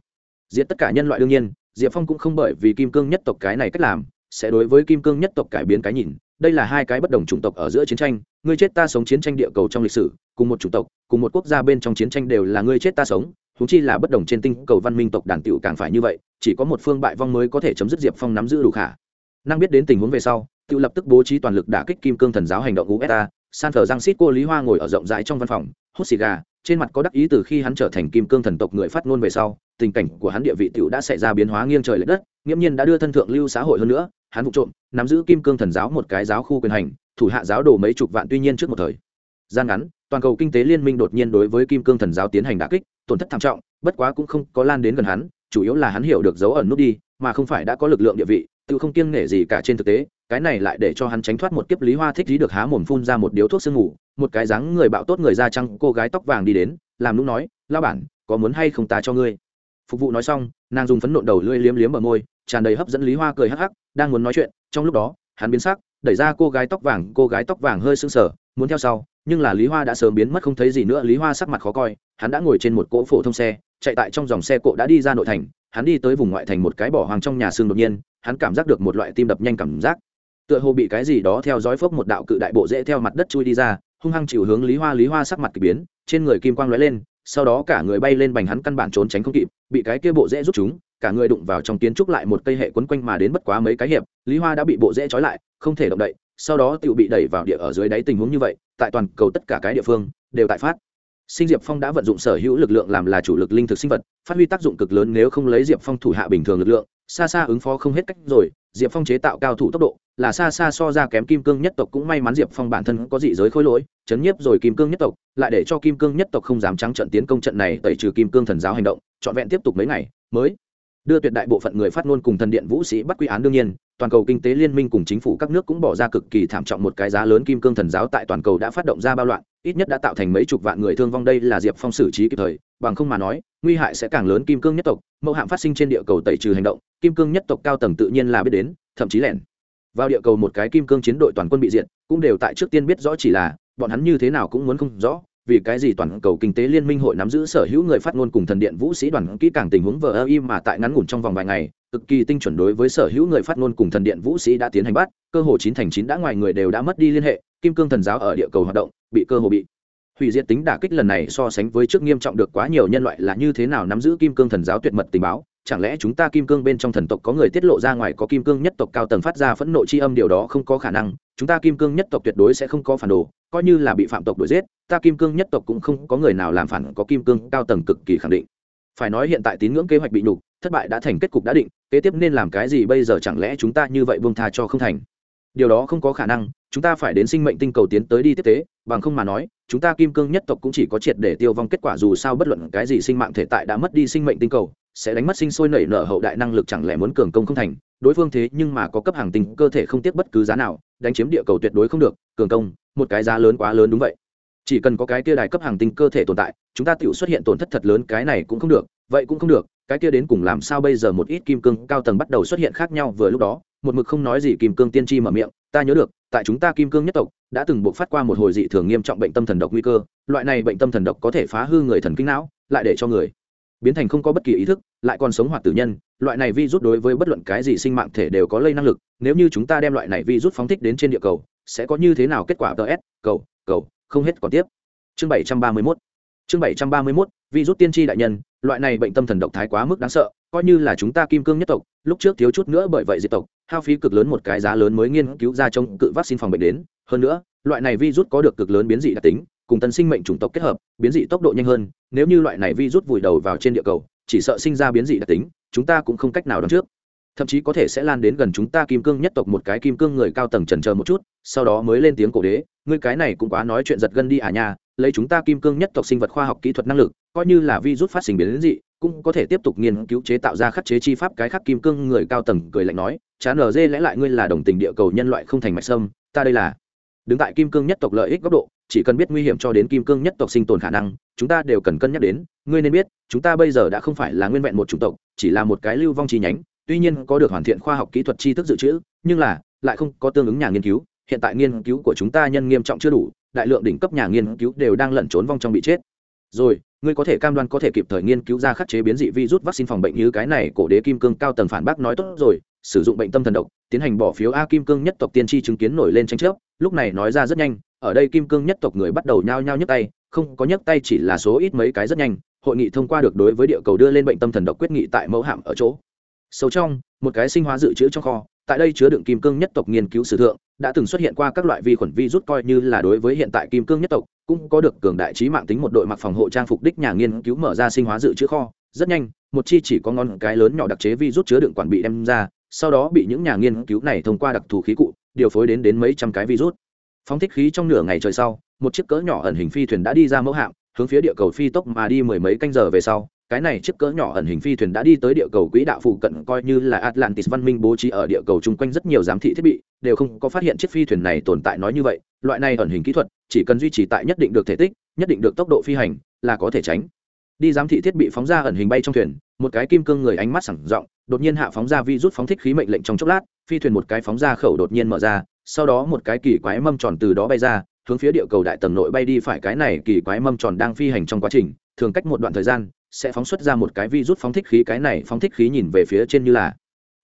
Diệt tất cả nhân loại đương nhiên diệp phong cũng không bởi vì kim cương nhất tộc cái này cách làm, sẽ đối với kim cương nhất tộc cải biến cái nhìn. Đây là hai cái bất đồng chủng tộc ở giữa chiến tranh, ngươi chết ta sống chiến tranh địa cầu trong lịch sử, cùng một chủng tộc, cùng một quốc gia bên trong chiến tranh đều là ngươi chết ta sống húng chi là bất đồng trên tinh cầu văn minh tộc đàn tiểu càng phải như vậy, chỉ có một phương bại vong mới có thể chấm dứt diệp phong nắm giữ đủ khả. Năng biết đến tình huống về sau tự lập tức bố trí toàn lực đả kích kim cương thần giáo hành động usa san thờ giang xít cô lý hoa ngồi ở rộng rãi trong văn phòng, hút xì gà, trên mặt có đắc ý từ khi hắn trở thành kim cương thần tộc người phát ngôn về sau tình cảnh của hắn địa vị tiểu đã xảy ra biến hóa nghiêng trời lệch đất nghiêm nhiên đã đưa thân thượng lưu xã hội hơn nữa, hắn vụ trộm, nắm giữ kim cương thần giáo một cái giáo khu quyền hành, thủ hạ giáo đồ mấy chục vạn tuy nhiên trước một thời gian ngắn, toàn cầu kinh tế liên minh đột nhiên đối với kim cương thần giáo tiến hành đả kích, tổn thất thảm trọng, bất quá cũng không có lan đến gần hắn, chủ yếu là hắn hiểu được dấu ẩn nút đi, mà không phải đã có lực lượng địa vị, tự không kiêng nể gì cả trên thực tế, cái này lại để cho hắn tránh thoát một kiếp lý hoa thích dí được há mồm phun ra một điếu thuốc sương ngủ một cái dáng người bạo tốt người da trắng, cô gái tóc vàng đi đến, làm lúc nói lao bản, có muốn hay không ta cho ngươi? Phục vụ nói xong, nàng dùng phấn nộn đầu lưỡi liếm liếm ở môi, tràn đầy hấp dẫn lý hoa cười hắc hắc, đang muốn nói chuyện, trong lúc đó, hắn biến sắc, đẩy ra cô gái tóc vàng, cô gái tóc vàng hơi sưng sờ, muốn theo sau, nhưng là lý hoa đã sớm biến mất không thấy gì nữa, lý hoa sắc mặt khó coi, hắn đã ngồi trên một cỗ phổ thông xe, chạy tại trong dòng xe cộ đã đi ra nội thành, hắn đi tới vùng ngoại thành một cái bỏ hoàng trong nhà xương đột nhiên, hắn cảm giác được một loại tim đập nhanh cảm giác. Tựa hồ bị cái gì đó theo dõi phốc một đạo cự đại bộ dễ theo mặt đất chui đi ra, hung hăng chịu hướng lý hoa lý hoa sắc mặt k ỳ biến, trên người kim quang lóe lên sau đó cả người bay lên bành hắn căn bản trốn tránh không kịp, bị cái kia bộ dễ rút chúng, cả người đụng vào trong kiến trúc lại một cây hệ quấn quanh mà đến bất quá mấy cái hiệp, lý hoa đã bị bộ dễ trói lại, không thể động đậy, sau đó tự bị đẩy vào địa ở dưới đáy tình huống như vậy, tại toàn cầu tất cả cái địa phương đều tại phát. Sinh diệp phong đã vận dụng sở hữu lực lượng làm là chủ lực linh thực sinh vật, phát huy tác dụng cực lớn nếu không lấy diệp phong thủ hạ bình thường lực lượng xa xa ứng phó không hết cách rồi, diệp phong chế tạo cao thủ tốc độ, là xa xa so ra kém kim cương nhất tộc cũng may mắn diệp phong bản thân có dị giới khối lỗi, chấn nhiếp rồi kim cương nhất tộc, lại để cho kim cương nhất tộc không dám trắng trận tiến công trận này, tẩy trừ kim cương thần giáo hành động, trọn vẹn tiếp tục mấy ngày, mới đưa tuyệt đại bộ phận người phát ngôn cùng thần điện vũ sĩ bắt quy án đương nhiên toàn cầu kinh tế liên minh cùng chính phủ các nước cũng bỏ ra cực kỳ thảm trọng một cái giá lớn kim cương thần giáo tại toàn cầu đã phát động ra bao loạn, ít nhất đã tạo thành mấy chục vạn người thương vong đây là diệp phong xử trí kịp thời, bằng không mà nói, nguy hại sẽ càng lớn kim cương nhất tộc, mẫu hạm phát sinh trên địa cầu tẩy trừ hành động, kim cương nhất tộc cao tầng tự nhiên là biết đến, thậm chí lẻn vào địa cầu một cái kim cương chiến đội toàn quân bị diệt, cũng đều tại trước tiên biết rõ chỉ là, bọn hắn như thế nào cũng muốn không rõ vì cái gì toàn cầu kinh tế liên minh hội nắm giữ sở hữu người phát ngôn cùng thần điện vũ sĩ đoàn kỹ càng tình huống vờ ơ im mà tại ngắn ngủn trong vòng vài ngày, cực kỳ tinh chuẩn đối với sở hữu người phát ngôn cùng thần điện vũ sĩ đã tiến hành bắt, cơ hồ chín thành chín đã ngoài người đều đã mất đi liên hệ, kim cương thần giáo ở địa cầu hoạt động, bị cơ hồ bị hủy diệt tính đả kích lần này so sánh với trước nghiêm trọng được quá nhiều nhân loại là như thế nào nắm giữ kim cương thần giáo tuyệt mật tình báo chẳng lẽ chúng ta kim cương bên trong thần tộc có người tiết lộ ra ngoài có kim cương nhất tộc cao tầng phát ra phẫn nộ chi âm, điều đó không có khả năng. Chúng ta kim cương nhất tộc tuyệt đối sẽ không có phản đồ, coi như là bị phạm tộc đuổi giết, ta kim cương nhất tộc cũng không có người nào làm phản, có kim cương cao tầng cực kỳ khẳng định. Phải nói hiện tại tín ngưỡng kế hoạch bị nhục, thất bại đã thành kết cục đã định, kế tiếp nên làm cái gì bây giờ chẳng lẽ chúng ta như vậy buông tha cho không thành? Điều đó không có khả năng, chúng ta phải đến sinh mệnh tinh cầu tiến tới đi tiếp tế, bằng không mà nói, chúng ta kim cương nhất tộc cũng chỉ có triệt để tiêu vong, kết quả dù sao bất luận cái gì sinh mạng thể tại đã mất đi sinh mệnh tinh cầu sẽ đánh mất sinh sôi nảy nở hậu đại năng lực chẳng lẽ muốn cường công không thành? Đối phương thế nhưng mà có cấp hàng tinh, cơ thể không tiếc bất cứ giá nào, đánh chiếm địa cầu tuyệt đối không được, cường công, một cái giá lớn quá lớn đúng vậy. Chỉ cần có cái kia đài cấp hàng tinh cơ thể tồn tại, chúng ta tự xuất hiện tổn thất thật lớn, cái này cũng không được, vậy cũng không được, cái kia đến cùng làm sao bây giờ một ít kim cương cao tầng bắt đầu xuất hiện khác nhau vừa lúc đó, một mực không nói gì kim cương tiên tri mở miệng, ta nhớ được, tại chúng ta kim cương nhất tộc, đã từng buộc phát qua một hồi dị thường nghiêm trọng bệnh tâm thần độc nguy cơ, loại này bệnh tâm thần độc có thể phá hư người thần kinh não, lại để cho người biến thành không có bất kỳ ý thức, lại còn sống hoạt tử nhân, loại này vi rút đối với bất luận cái gì sinh mạng thể đều có lây năng lực, nếu như chúng ta đem loại này vi rút phóng thích đến trên địa cầu, sẽ có như thế nào kết quả ts cầu cầu, không hết còn tiếp. Chương bảy trăm ba mươi mốt. Chương bảy trăm ba mươi mốt vi rút tiên tri đại nhân, loại này bệnh tâm thần độc thái quá mức đáng sợ, coi như là chúng ta kim cương nhất tộc, lúc trước thiếu chút nữa bởi vậy diệt tộc, hao phí cực lớn một cái giá lớn mới nghiên cứu ra trong cự vaccine phòng bệnh đến. Hơn nữa, loại này vi rút có được cực lớn biến dị đặc tính cùng tân sinh mệnh chủng tộc kết hợp, biến dị tốc độ nhanh hơn, nếu như loại này vi rút vùi đầu vào trên địa cầu, chỉ sợ sinh ra biến dị đặc tính, chúng ta cũng không cách nào đón trước. Thậm chí có thể sẽ lan đến gần chúng ta kim cương nhất tộc một cái kim cương người cao tầng trần chờ một chút, sau đó mới lên tiếng cổ đế, ngươi cái này cũng quá nói chuyện giật gân đi à nha, lấy chúng ta kim cương nhất tộc sinh vật khoa học kỹ thuật năng lực, coi như là vi rút phát sinh biến dị, cũng có thể tiếp tục nghiên cứu chế tạo ra khắc chế chi pháp cái khắc kim cương người cao tầng, cười lạnh nói, chán ở dê lẽ lại ngươi là đồng tình địa cầu nhân loại không thành mạch sâm, ta đây là đứng tại kim cương nhất tộc lợi ích góc độ, chỉ cần biết nguy hiểm cho đến kim cương nhất tộc sinh tồn khả năng, chúng ta đều cần cân nhắc đến. Ngươi nên biết, chúng ta bây giờ đã không phải là nguyên vẹn một chủng tộc, chỉ là một cái lưu vong chi nhánh. Tuy nhiên có được hoàn thiện khoa học kỹ thuật tri thức dự trữ, nhưng là lại không có tương ứng nhà nghiên cứu. Hiện tại nghiên cứu của chúng ta nhân nghiêm trọng chưa đủ, đại lượng đỉnh cấp nhà nghiên cứu đều đang lẩn trốn vong trong bị chết. Rồi, ngươi có thể cam đoan có thể kịp thời nghiên cứu ra khắc chế biến dị virus vaccine phòng bệnh như cái này, cổ đế kim cương cao tầng phản bác nói tốt rồi, sử dụng bệnh tâm thần độc tiến hành bỏ phiếu a kim cương nhất tộc tiên tri chứng kiến nổi lên tranh chấp, lúc này nói ra rất nhanh, ở đây kim cương nhất tộc người bắt đầu nhao nhao nhấc tay, không có nhấc tay chỉ là số ít mấy cái rất nhanh, hội nghị thông qua được đối với địa cầu đưa lên bệnh tâm thần độc quyết nghị tại mẫu hạm ở chỗ. Sâu trong, một cái sinh hóa dự trữ trong kho, tại đây chứa đựng kim cương nhất tộc nghiên cứu sử thượng, đã từng xuất hiện qua các loại vi khuẩn vi rút coi như là đối với hiện tại kim cương nhất tộc, cũng có được cường đại trí mạng tính một đội mặc phòng hộ trang phục đích nhà nghiên cứu mở ra sinh hóa dự trữ kho. Rất nhanh, một chi chỉ có ngón cái lớn nhỏ đặc chế vi rút chứa đựng quản bị đem ra sau đó bị những nhà nghiên cứu này thông qua đặc thù khí cụ, điều phối đến đến mấy trăm cái virus. Phóng thích khí trong nửa ngày trời sau, một chiếc cỡ nhỏ ẩn hình phi thuyền đã đi ra mẫu hạm, hướng phía địa cầu phi tốc mà đi mười mấy canh giờ về sau, cái này chiếc cỡ nhỏ ẩn hình phi thuyền đã đi tới địa cầu quỹ đạo phụ cận coi như là atlantis văn minh bố trí ở địa cầu chung quanh rất nhiều giám thị thiết bị, đều không có phát hiện chiếc phi thuyền này tồn tại nói như vậy. Loại này ẩn hình kỹ thuật, chỉ cần duy trì tại nhất định được thể tích, nhất định được tốc độ phi hành, là có thể tránh. Đi giám thị thiết bị phóng ra ẩn hình bay trong thuyền, một cái kim cương người ánh mắt sẳng rộng đột nhiên hạ phóng ra vi rút phóng thích khí mệnh lệnh trong chốc lát, phi thuyền một cái phóng ra khẩu đột nhiên mở ra, sau đó một cái kỳ quái mâm tròn từ đó bay ra, hướng phía địa cầu đại tầng nội bay đi phải cái này kỳ quái mâm tròn đang phi hành trong quá trình, thường cách một đoạn thời gian, sẽ phóng xuất ra một cái vi rút phóng thích khí, cái này phóng thích khí nhìn về phía trên như là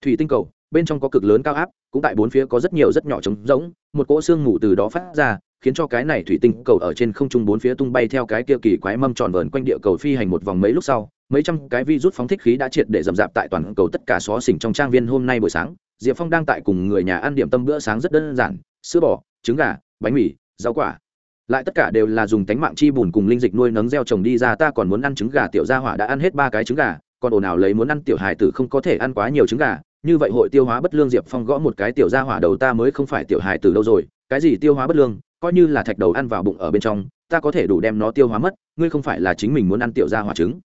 thủy tinh cầu, bên trong có cực lớn cao áp, cũng tại bốn phía có rất nhiều rất nhỏ trống rỗng, một cỗ xương ngủ từ đó phát ra, khiến cho cái này thủy tinh cầu ở trên không trung bốn phía tung bay theo cái kia kỳ quái mâm tròn vờn quanh địa cầu phi hành một vòng mấy lúc sau mấy trăm cái vi rút phóng thích khí đã triệt để dầm dạp tại toàn cầu tất cả xó xỉnh trong trang viên hôm nay buổi sáng. Diệp phong đang tại cùng người nhà ăn điểm tâm bữa sáng rất đơn giản, sữa bò, trứng gà, bánh mì, rau quả. Lại tất cả đều là dùng tánh mạng chi bùn cùng linh dịch nuôi nấng gieo trồng đi ra, ta còn muốn ăn trứng gà, tiểu gia hỏa đã ăn hết ba cái trứng gà, còn ồn ào lấy muốn ăn tiểu hài tử không có thể ăn quá nhiều trứng gà. Như vậy hội tiêu hóa bất lương diệp phong gõ một cái tiểu gia hỏa đầu, ta mới không phải tiểu hài tử đâu rồi, cái gì tiêu hóa bất lương, coi như là thạch đầu ăn vào bụng ở bên trong, ta có thể đủ đem nó tiêu hóa mất, ngươi không phải là chính mình muốn ăn tiểu gia hỏa trứng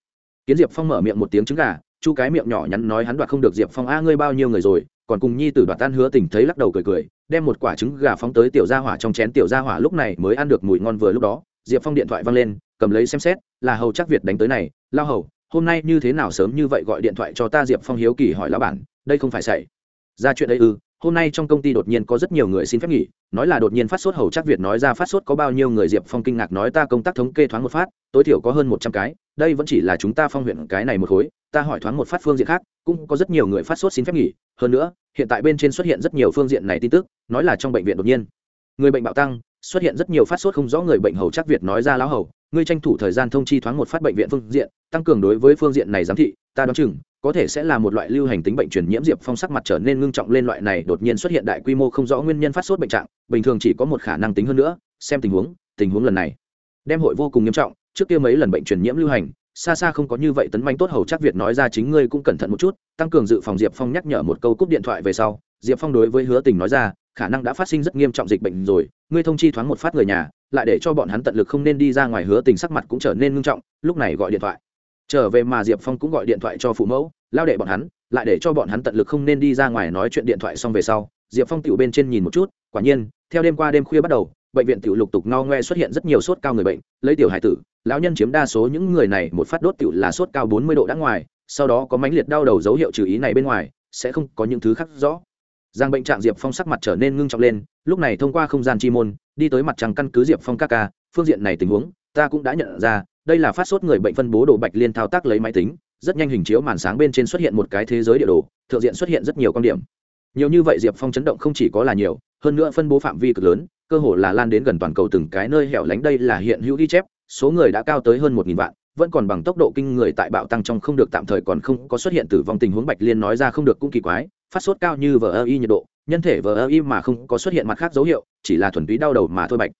kiến diệp phong mở miệng một tiếng trứng gà, chu cái miệng nhỏ nhắn nói hắn đoạt không được diệp phong, a, ngươi bao nhiêu người rồi? Còn cùng nhi tử đoạt tan hứa tình thấy lắc đầu cười cười, đem một quả trứng gà phóng tới tiểu gia hỏa trong chén. Tiểu gia hỏa lúc này mới ăn được mùi ngon vừa lúc đó. Diệp phong điện thoại văng lên, cầm lấy xem xét, là hầu chắc việt đánh tới này, lao hầu, hôm nay như thế nào sớm như vậy gọi điện thoại cho ta? Diệp phong hiếu kỳ hỏi lão bản, đây không phải xảy ra chuyện ấy ư? Hôm nay trong công ty đột nhiên có rất nhiều người xin phép nghỉ, nói là đột nhiên phát sốt hầu chắc việt nói ra phát sốt có bao nhiêu người diệp phong kinh ngạc nói ta công tác thống kê thoáng một phát, tối thiểu có hơn một trăm cái, đây vẫn chỉ là chúng ta phong huyện cái này một khối, ta hỏi thoáng một phát phương diện khác, cũng có rất nhiều người phát sốt xin phép nghỉ, hơn nữa, hiện tại bên trên xuất hiện rất nhiều phương diện này tin tức, nói là trong bệnh viện đột nhiên, người bệnh bạo tăng, xuất hiện rất nhiều phát sốt không rõ người bệnh hầu chắc việt nói ra lão hầu ngươi tranh thủ thời gian thông chi thoáng một phát bệnh viện phương diện, tăng cường đối với phương diện này giám thị, ta đoán chừng có thể sẽ là một loại lưu hành tính bệnh truyền nhiễm diệp phong sắc mặt trở nên ngưng trọng lên loại này đột nhiên xuất hiện đại quy mô không rõ nguyên nhân phát sốt bệnh trạng, bình thường chỉ có một khả năng tính hơn nữa, xem tình huống tình huống lần này đem hội vô cùng nghiêm trọng, trước kia mấy lần bệnh truyền nhiễm lưu hành, xa xa không có như vậy tấn manh tốt hầu chắc việt nói ra chính ngươi cũng cẩn thận một chút, tăng cường dự phòng diệp phong nhắc nhở một câu cúp điện thoại về sau, diệp phong đối với hứa tình nói ra, khả năng đã phát sinh rất nghiêm trọng dịch bệnh rồi, ngươi thông chi thoáng một phát người nhà, lại để cho bọn hắn tận lực không nên đi ra ngoài hứa tình sắc mặt cũng trở nên ngưng trọng, lúc này gọi điện thoại trở về mà diệp phong cũng gọi điện thoại cho phụ mẫu, lao đệ bọn hắn, lại để cho bọn hắn tận lực không nên đi ra ngoài nói chuyện điện thoại xong về sau, diệp phong tiểu bên trên nhìn một chút, quả nhiên, theo đêm qua đêm khuya bắt đầu, bệnh viện tiểu lục tục no ngoe xuất hiện rất nhiều sốt cao người bệnh, lấy tiểu hải tử, lão nhân chiếm đa số những người này, một phát đốt tiểu là sốt cao bốn mươi độ đã ngoài, sau đó có mãnh liệt đau đầu dấu hiệu trừ ý này bên ngoài, sẽ không có những thứ khác rõ. Giang bệnh trạng diệp phong sắc mặt trở nên ngưng trọng lên, lúc này thông qua không gian chi môn, đi tới mặt trăng căn cứ diệp phong các ca, phương diện này tình huống, ta cũng đã nhận ra đây là phát sốt người bệnh phân bố đồ bạch liên thao tác lấy máy tính, rất nhanh hình chiếu màn sáng bên trên xuất hiện một cái thế giới địa đồ, thượng diện xuất hiện rất nhiều quan điểm. Nhiều như vậy diệp phong chấn động không chỉ có là nhiều, hơn nữa phân bố phạm vi cực lớn, cơ hồ là lan đến gần toàn cầu từng cái nơi hẻo lánh đây là hiện hữu ghi chép, số người đã cao tới hơn một nghìn vạn, vẫn còn bằng tốc độ kinh người tại bạo tăng trong không được tạm thời còn không có xuất hiện tử vong tình huống bạch liên nói ra không được cũng kỳ quái, phát sốt cao như vờ ơ y nhiệt độ, nhân thể vờ ơ y mà không có xuất hiện mặt khác dấu hiệu, chỉ là thuần túy đau đầu mà thôi bạch.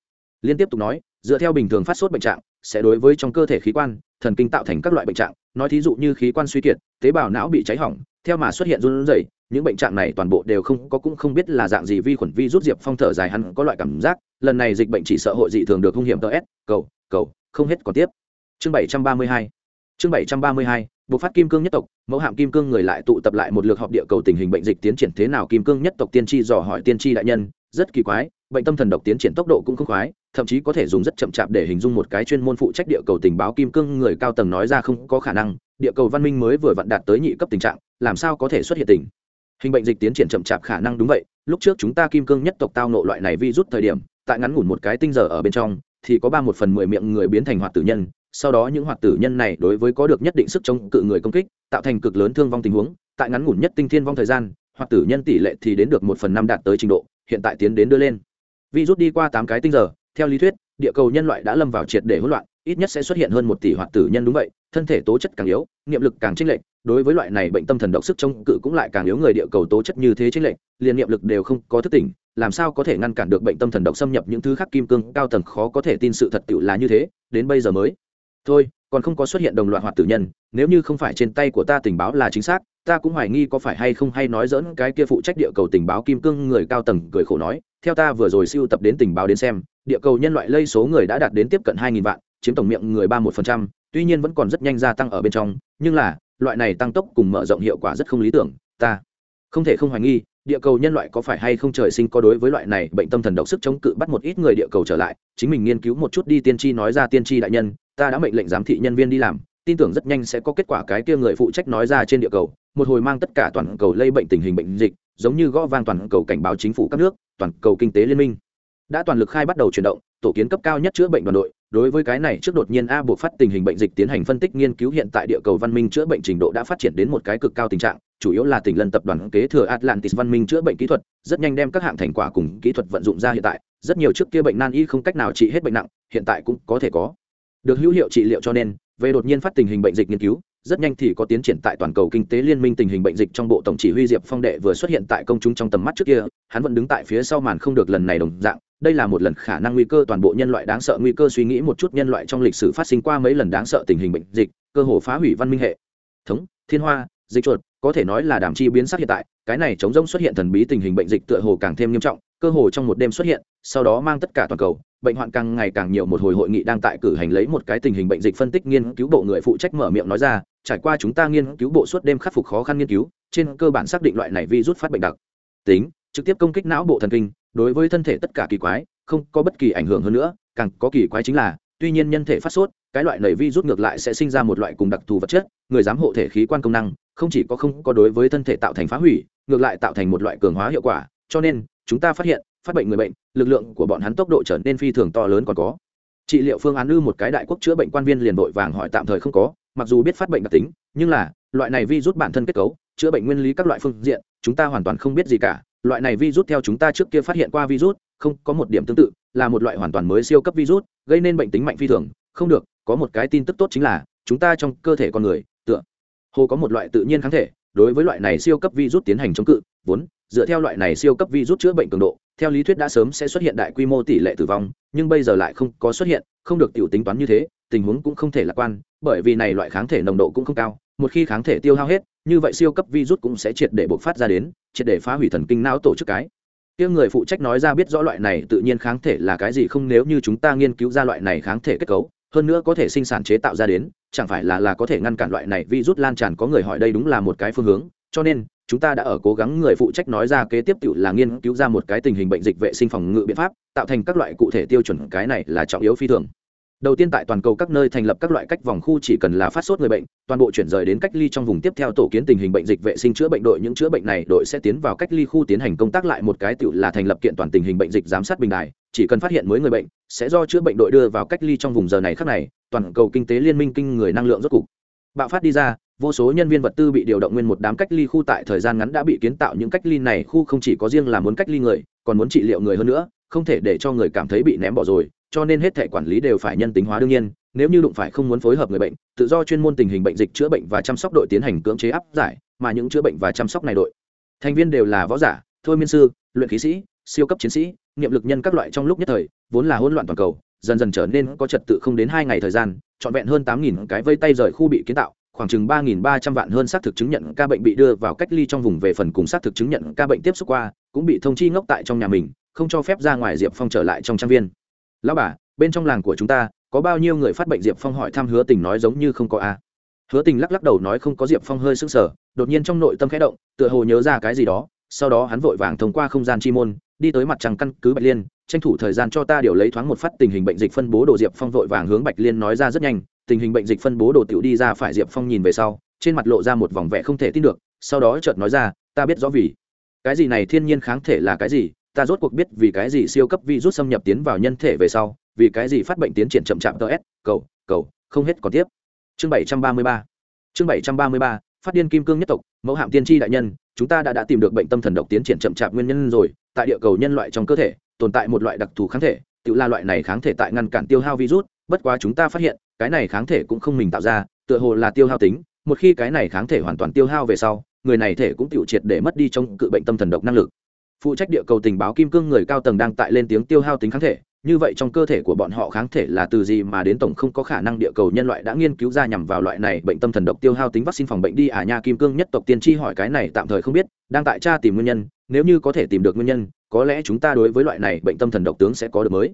Liên tiếp tục nói dựa theo bình thường phát sốt bệnh trạng, sẽ đối với trong cơ thể khí quan, thần kinh tạo thành các loại bệnh trạng. Nói thí dụ như khí quan suy kiệt, tế bào não bị cháy hỏng, theo mà xuất hiện run rẩy, những bệnh trạng này toàn bộ đều không có cũng không biết là dạng gì vi khuẩn vi rút diệp phong thở dài hắn có loại cảm giác. Lần này dịch bệnh chỉ sợ hội dị thường được hung hiểm tờ s, cầu cầu, không hết còn tiếp. Chương bảy trăm ba mươi hai, chương bảy trăm ba mươi hai buộc phát kim cương nhất tộc, mẫu hạm kim cương người lại tụ tập lại một lượt họp địa cầu tình hình bệnh dịch tiến triển thế nào? Kim cương nhất tộc tiên tri dò hỏi tiên tri đại nhân, rất kỳ quái bệnh tâm thần độc tiến triển tốc độ cũng không khoái, thậm chí có thể dùng rất chậm chạp để hình dung một cái chuyên môn phụ trách địa cầu tình báo kim cương người cao tầng nói ra không có khả năng, địa cầu văn minh mới vừa vặn đạt tới nhị cấp tình trạng, làm sao có thể xuất hiện tình? Hình bệnh dịch tiến triển chậm chạp khả năng đúng vậy, lúc trước chúng ta kim cương nhất tộc tao nộ loại này vi rút thời điểm, tại ngắn ngủn một cái tinh giờ ở bên trong, thì có ba một phần mười miệng người biến thành hoạt tử nhân, sau đó những hoạt tử nhân này đối với có được nhất định sức chống cự người công kích, tạo thành cực lớn thương vong tình huống, tại ngắn ngủn nhất tinh thiên vong thời gian, hoạt tử nhân tỷ lệ thì đến được một phần năm đạt tới trình độ, hiện tại tiến đến đưa lên vi rút đi qua tám cái tinh giờ, theo lý thuyết, địa cầu nhân loại đã lâm vào triệt để hỗn loạn, ít nhất sẽ xuất hiện hơn một tỷ hoạt tử nhân đúng vậy, thân thể tố chất càng yếu, niệm lực càng chênh lệch, đối với loại này bệnh tâm thần độc sức chống cự cũng lại càng yếu người địa cầu tố chất như thế chênh lệch, liền niệm lực đều không có thức tỉnh, làm sao có thể ngăn cản được bệnh tâm thần độc xâm nhập những thứ khác kim cương cao tầng khó có thể tin sự thật tiệu là như thế, đến bây giờ mới. Thôi còn không có xuất hiện đồng loạt hoạt tử nhân, nếu như không phải trên tay của ta tình báo là chính xác, ta cũng hoài nghi có phải hay không hay nói dỡn cái kia phụ trách địa cầu tình báo kim cương người cao tầng cười khổ nói, theo ta vừa rồi siêu tập đến tình báo đến xem, địa cầu nhân loại lây số người đã đạt đến tiếp cận hai nghìn vạn, chiếm tổng miệng người ba một phần trăm, tuy nhiên vẫn còn rất nhanh gia tăng ở bên trong, nhưng là, loại này tăng tốc cùng mở rộng hiệu quả rất không lý tưởng, ta không thể không hoài nghi, địa cầu nhân loại có phải hay không trời sinh có đối với loại này bệnh tâm thần độc sức chống cự bắt một ít người địa cầu trở lại. Chính mình nghiên cứu một chút đi tiên tri nói ra tiên tri đại nhân, ta đã mệnh lệnh giám thị nhân viên đi làm, tin tưởng rất nhanh sẽ có kết quả cái kia người phụ trách nói ra trên địa cầu. Một hồi mang tất cả toàn cầu lây bệnh tình hình bệnh dịch, giống như gõ vang toàn cầu cảnh báo chính phủ các nước, toàn cầu kinh tế liên minh. Đã toàn lực khai bắt đầu chuyển động, tổ kiến cấp cao nhất chữa bệnh đoàn đội đối với cái này trước đột nhiên a buộc phát tình hình bệnh dịch tiến hành phân tích nghiên cứu hiện tại địa cầu văn minh chữa bệnh trình độ đã phát triển đến một cái cực cao tình trạng, chủ yếu là tỉnh lân tập đoàn kế thừa atlantis văn minh chữa bệnh kỹ thuật, rất nhanh đem các hạng thành quả cùng kỹ thuật vận dụng ra hiện tại, rất nhiều trước kia bệnh nan y không cách nào trị hết bệnh nặng, hiện tại cũng có thể có. Được hữu hiệu trị liệu cho nên, về đột nhiên phát tình hình bệnh dịch nghiên cứu, rất nhanh thì có tiến triển tại toàn cầu kinh tế liên minh tình hình bệnh dịch trong bộ tổng chỉ huy diệp phong đệ vừa xuất hiện tại công chúng trong tầm mắt trước kia, hắn vẫn đứng tại phía sau màn không được lần này đồng dạng đây là một lần khả năng nguy cơ toàn bộ nhân loại đáng sợ, nguy cơ suy nghĩ một chút nhân loại trong lịch sử phát sinh qua mấy lần đáng sợ tình hình bệnh dịch, cơ hồ phá hủy văn minh hệ. Thống, thiên hoa, dịch chuột, có thể nói là đảm chi biến sắc hiện tại, cái này chống rông xuất hiện thần bí tình hình bệnh dịch tựa hồ càng thêm nghiêm trọng, cơ hồ trong một đêm xuất hiện, sau đó mang tất cả toàn cầu, bệnh hoạn càng ngày càng nhiều một hồi hội nghị đang tại cử hành lấy một cái tình hình bệnh dịch phân tích nghiên cứu bộ người phụ trách mở miệng nói ra, trải qua chúng ta nghiên cứu bộ suốt đêm khắc phục khó khăn nghiên cứu, trên cơ bản xác định loại này virus phát bệnh đặc tính, trực tiếp công kích não bộ thần kinh đối với thân thể tất cả kỳ quái, không có bất kỳ ảnh hưởng hơn nữa, càng có kỳ quái chính là, tuy nhiên nhân thể phát sốt, cái loại nầy virus ngược lại sẽ sinh ra một loại cùng đặc thù vật chất, người giám hộ thể khí quan công năng, không chỉ có không có đối với thân thể tạo thành phá hủy, ngược lại tạo thành một loại cường hóa hiệu quả, cho nên, chúng ta phát hiện, phát bệnh người bệnh, lực lượng của bọn hắn tốc độ trở nên phi thường to lớn còn có. Trị liệu phương án ư một cái đại quốc chữa bệnh quan viên liền vội vàng hỏi tạm thời không có, mặc dù biết phát bệnh đặc tính, nhưng là, loại này vi rút bản thân kết cấu, chữa bệnh nguyên lý các loại phương diện, chúng ta hoàn toàn không biết gì cả loại này virus theo chúng ta trước kia phát hiện qua virus, không có một điểm tương tự, là một loại hoàn toàn mới siêu cấp virus, gây nên bệnh tính mạnh phi thường. Không được, có một cái tin tức tốt chính là, chúng ta trong cơ thể con người, tựa hồ có một loại tự nhiên kháng thể, đối với loại này siêu cấp virus tiến hành chống cự, vốn, dựa theo loại này siêu cấp virus chữa bệnh cường độ, theo lý thuyết đã sớm sẽ xuất hiện đại quy mô tỷ lệ tử vong, nhưng bây giờ lại không có xuất hiện, không được tiểu tính toán như thế, tình huống cũng không thể lạc quan, bởi vì này loại kháng thể nồng độ cũng không cao, một khi kháng thể tiêu hao hết như vậy siêu cấp virus cũng sẽ triệt để bộc phát ra đến, triệt để phá hủy thần kinh não tổ chức cái. Kia người phụ trách nói ra biết rõ loại này tự nhiên kháng thể là cái gì không nếu như chúng ta nghiên cứu ra loại này kháng thể kết cấu, hơn nữa có thể sinh sản chế tạo ra đến, chẳng phải là là có thể ngăn cản loại này virus lan tràn có người hỏi đây đúng là một cái phương hướng. Cho nên, chúng ta đã ở cố gắng người phụ trách nói ra kế tiếp tự là nghiên cứu ra một cái tình hình bệnh dịch vệ sinh phòng ngự biện pháp, tạo thành các loại cụ thể tiêu chuẩn, cái này là trọng yếu phi thường đầu tiên tại toàn cầu các nơi thành lập các loại cách vòng khu chỉ cần là phát sốt người bệnh, toàn bộ chuyển rời đến cách ly trong vùng tiếp theo tổ kiến tình hình bệnh dịch vệ sinh chữa bệnh đội. Những chữa bệnh này đội sẽ tiến vào cách ly khu tiến hành công tác lại một cái tự là thành lập kiện toàn tình hình bệnh dịch giám sát bình đài. Chỉ cần phát hiện mới người bệnh, sẽ do chữa bệnh đội đưa vào cách ly trong vùng giờ này khác này. Toàn cầu kinh tế liên minh kinh người năng lượng rốt cục. Bạo phát đi ra, vô số nhân viên vật tư bị điều động nguyên một đám cách ly khu tại thời gian ngắn đã bị kiến tạo. Những cách ly này khu không chỉ có riêng là muốn cách ly người, còn muốn trị liệu người hơn nữa, không thể để cho người cảm thấy bị ném bỏ rồi cho nên hết thể quản lý đều phải nhân tính hóa đương nhiên, nếu như đụng phải không muốn phối hợp người bệnh, tự do chuyên môn tình hình bệnh dịch chữa bệnh và chăm sóc đội tiến hành cưỡng chế áp giải, mà những chữa bệnh và chăm sóc này đội. Thành viên đều là võ giả, thôi miên sư, luyện khí sĩ, siêu cấp chiến sĩ, niệm lực nhân các loại trong lúc nhất thời, vốn là hỗn loạn toàn cầu, dần dần trở nên có trật tự không đến hai ngày thời gian, trọn vẹn hơn tám nghìn cái vây tay rời khu bị kiến tạo, khoảng chừng ba nghìn ba trăm vạn hơn xác thực chứng nhận ca bệnh bị đưa vào cách ly trong vùng về phần cùng xác thực chứng nhận ca bệnh tiếp xúc qua, cũng bị thông chi ngốc tại trong nhà mình, không cho phép ra ngoài diệp phong trở lại trong trang viên lão bà, bên trong làng của chúng ta, có bao nhiêu người phát bệnh diệp phong hỏi thăm hứa tình nói giống như không có a. Hứa tình lắc lắc đầu nói không có diệp phong hơi sưng sở đột nhiên trong nội tâm khẽ động, tựa hồ nhớ ra cái gì đó, sau đó hắn vội vàng thông qua không gian chi môn, đi tới mặt trăng căn cứ bạch liên, tranh thủ thời gian cho ta điều lấy thoáng một phát tình hình bệnh dịch phân bố đồ diệp phong vội vàng hướng bạch liên nói ra rất nhanh, tình hình bệnh dịch phân bố đồ tiểu đi ra phải diệp phong nhìn về sau, trên mặt lộ ra một vòng vẻ không thể tin được, sau đó chợt nói ra, ta biết rõ vì cái gì này thiên nhiên kháng thể là cái gì ta rốt cuộc biết vì cái gì siêu cấp virus xâm nhập tiến vào nhân thể về sau, vì cái gì phát bệnh tiến triển chậm chạp ts cầu cầu, không hết còn tiếp. Chương bảy trăm ba mươi ba. Chương bảy trăm ba mươi ba, phát điên kim cương nhất tộc, mẫu hạm tiên tri đại nhân, chúng ta đã đã tìm được bệnh tâm thần độc tiến triển chậm chạp nguyên nhân rồi, tại địa cầu nhân loại trong cơ thể, tồn tại một loại đặc thù kháng thể, tự là loại này kháng thể tại ngăn cản tiêu hao virus, bất quá chúng ta phát hiện, cái này kháng thể cũng không mình tạo ra, tựa hồ là tiêu hao tính, một khi cái này kháng thể hoàn toàn tiêu hao về sau, người này thể cũng tiểu triệt để mất đi trong cự bệnh tâm thần độc năng lực phụ trách địa cầu tình báo kim cương người cao tầng đang tại lên tiếng tiêu hao tính kháng thể, như vậy trong cơ thể của bọn họ kháng thể là từ gì mà đến tổng không có khả năng địa cầu nhân loại đã nghiên cứu ra nhằm vào loại này bệnh tâm thần độc tiêu hao tính vaccine phòng bệnh đi à nha kim cương nhất tộc tiên tri hỏi cái này tạm thời không biết, đang tại tra tìm nguyên nhân, nếu như có thể tìm được nguyên nhân, có lẽ chúng ta đối với loại này bệnh tâm thần độc tướng sẽ có được mới.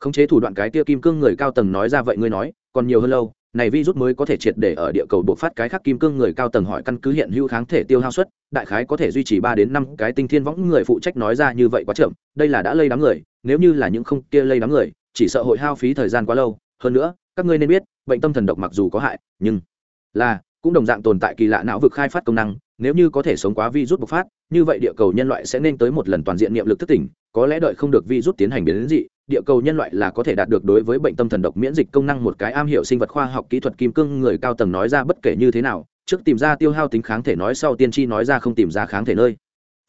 Khống chế thủ đoạn cái kia kim cương người cao tầng nói ra vậy ngươi nói, còn nhiều hơn lâu này virus mới có thể triệt để ở địa cầu buộc phát cái khắc kim cương người cao tầng hỏi căn cứ hiện hữu kháng thể tiêu hao suất, đại khái có thể duy trì ba đến năm cái tinh thiên võng người phụ trách nói ra như vậy quá chậm, đây là đã lây đám người, nếu như là những không kia lây đám người, chỉ sợ hội hao phí thời gian quá lâu. Hơn nữa, các ngươi nên biết, bệnh tâm thần độc mặc dù có hại, nhưng là cũng đồng dạng tồn tại kỳ lạ não vực khai phát công năng, nếu như có thể sống quá virus bộc phát, như vậy địa cầu nhân loại sẽ nên tới một lần toàn diện niệm lực thức tỉnh có lẽ đợi không được virus tiến hành biến đến dị, địa cầu nhân loại là có thể đạt được đối với bệnh tâm thần độc miễn dịch công năng một cái am hiểu sinh vật khoa học kỹ thuật kim cương người cao tầng nói ra bất kể như thế nào, trước tìm ra tiêu hao tính kháng thể nói sau tiên tri nói ra không tìm ra kháng thể nơi.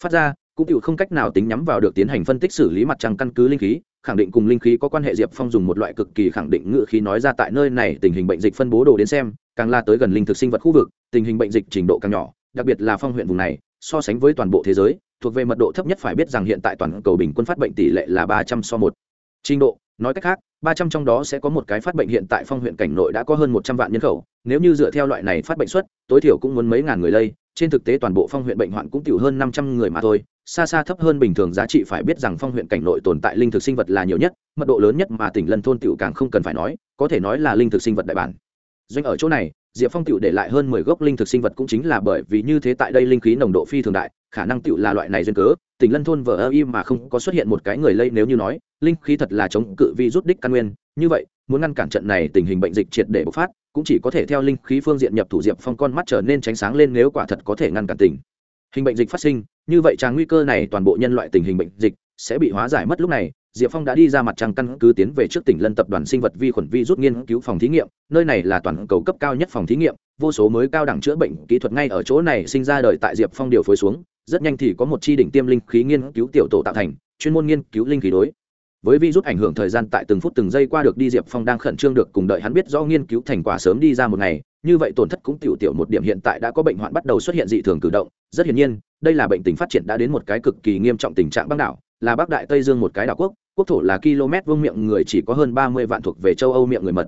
Phát ra, cũng chịu không cách nào tính nhắm vào được tiến hành phân tích xử lý mặt trăng căn cứ linh khí, khẳng định cùng linh khí có quan hệ diệp phong dùng một loại cực kỳ khẳng định ngự khí nói ra tại nơi này tình hình bệnh dịch phân bố đồ đến xem, càng la tới gần linh thực sinh vật khu vực, tình hình bệnh dịch trình độ càng nhỏ, đặc biệt là phong huyện vùng này, so sánh với toàn bộ thế giới thuộc về mật độ thấp nhất phải biết rằng hiện tại toàn cầu bình quân phát bệnh tỷ lệ là ba trăm so một. Trình độ, nói cách khác, ba trăm trong đó sẽ có một cái phát bệnh hiện tại phong huyện cảnh nội đã có hơn một trăm vạn nhân khẩu. Nếu như dựa theo loại này phát bệnh suất, tối thiểu cũng muốn mấy ngàn người lây. Trên thực tế toàn bộ phong huyện bệnh hoạn cũng tiểu hơn năm trăm người mà thôi. Xa xa thấp hơn bình thường giá trị phải biết rằng phong huyện cảnh nội tồn tại linh thực sinh vật là nhiều nhất, mật độ lớn nhất mà tỉnh lân thôn tiểu càng không cần phải nói, có thể nói là linh thực sinh vật đại bản. Doanh ở chỗ này, diệp phong tiểu để lại hơn mười gốc linh thực sinh vật cũng chính là bởi vì như thế tại đây linh khí nồng độ phi thường đại khả năng tựu là loại này duyên cớ tỉnh lân thôn vờ ơ im mà không có xuất hiện một cái người lây nếu như nói, linh khí thật là chống cự vi rút đích căn nguyên. Như vậy, muốn ngăn cản trận này tình hình bệnh dịch triệt để bộc phát, cũng chỉ có thể theo linh khí phương diện nhập thủ diệp phong con mắt trở nên tránh sáng lên nếu quả thật có thể ngăn cản tình hình bệnh dịch phát sinh. Như vậy tràng nguy cơ này toàn bộ nhân loại tình hình bệnh dịch sẽ bị hóa giải mất lúc này. Diệp phong đã đi ra mặt trăng căn cứ tiến về trước tỉnh lân tập đoàn sinh vật vi khuẩn vi rút nghiên cứu phòng thí nghiệm. Nơi này là toàn cầu cấp cao nhất phòng thí nghiệm, vô số mới cao đẳng chữa bệnh kỹ thuật ngay ở chỗ này sinh ra đời tại diệp phong điều phối xuống rất nhanh thì có một chi đỉnh tiêm linh khí nghiên cứu tiểu tổ tạo thành, chuyên môn nghiên cứu linh khí đối. Với virus ảnh hưởng thời gian tại từng phút từng giây qua được đi diệp phong đang khẩn trương được cùng đợi hắn biết do nghiên cứu thành quả sớm đi ra một ngày, như vậy tổn thất cũng tiểu tiểu một điểm hiện tại đã có bệnh hoạn bắt đầu xuất hiện dị thường cử động. Rất hiển nhiên, đây là bệnh tình phát triển đã đến một cái cực kỳ nghiêm trọng tình trạng băng đảo, là bắc đại tây dương một cái đảo quốc quốc thổ là km vuông miệng người chỉ có hơn ba mươi vạn thuộc về châu âu miệng người mật.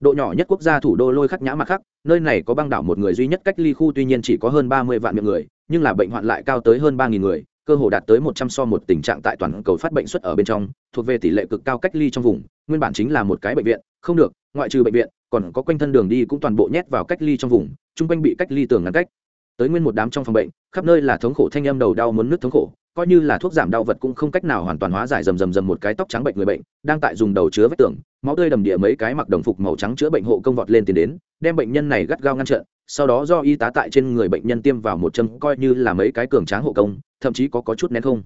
Độ nhỏ nhất quốc gia thủ đô lôi khắc nhã mặt khắc nơi này có băng đảo một người duy nhất cách ly khu tuy nhiên chỉ có hơn ba mươi vạn miệng người nhưng là bệnh hoạn lại cao tới hơn ba nghìn người, cơ hồ đạt tới một trăm so một tình trạng tại toàn cầu phát bệnh xuất ở bên trong, thuộc về tỷ lệ cực cao cách ly trong vùng, nguyên bản chính là một cái bệnh viện, không được, ngoại trừ bệnh viện, còn có quanh thân đường đi cũng toàn bộ nhét vào cách ly trong vùng, chung quanh bị cách ly tường ngăn cách. Tới nguyên một đám trong phòng bệnh, khắp nơi là thống khổ thanh âm đầu đau muốn nứt thống khổ, coi như là thuốc giảm đau vật cũng không cách nào hoàn toàn hóa giải rầm rầm rầm một cái tóc trắng bệnh người bệnh, đang tại dùng đầu chứa vết tường, máu tươi đầm địa mấy cái mặc đồng phục màu trắng chữa bệnh hộ công vọt lên tiền đến, đem bệnh nhân này gắt gao ngăn chặn sau đó do y tá tại trên người bệnh nhân tiêm vào một châm coi như là mấy cái cường tráng hộ công, thậm chí có có chút nén không.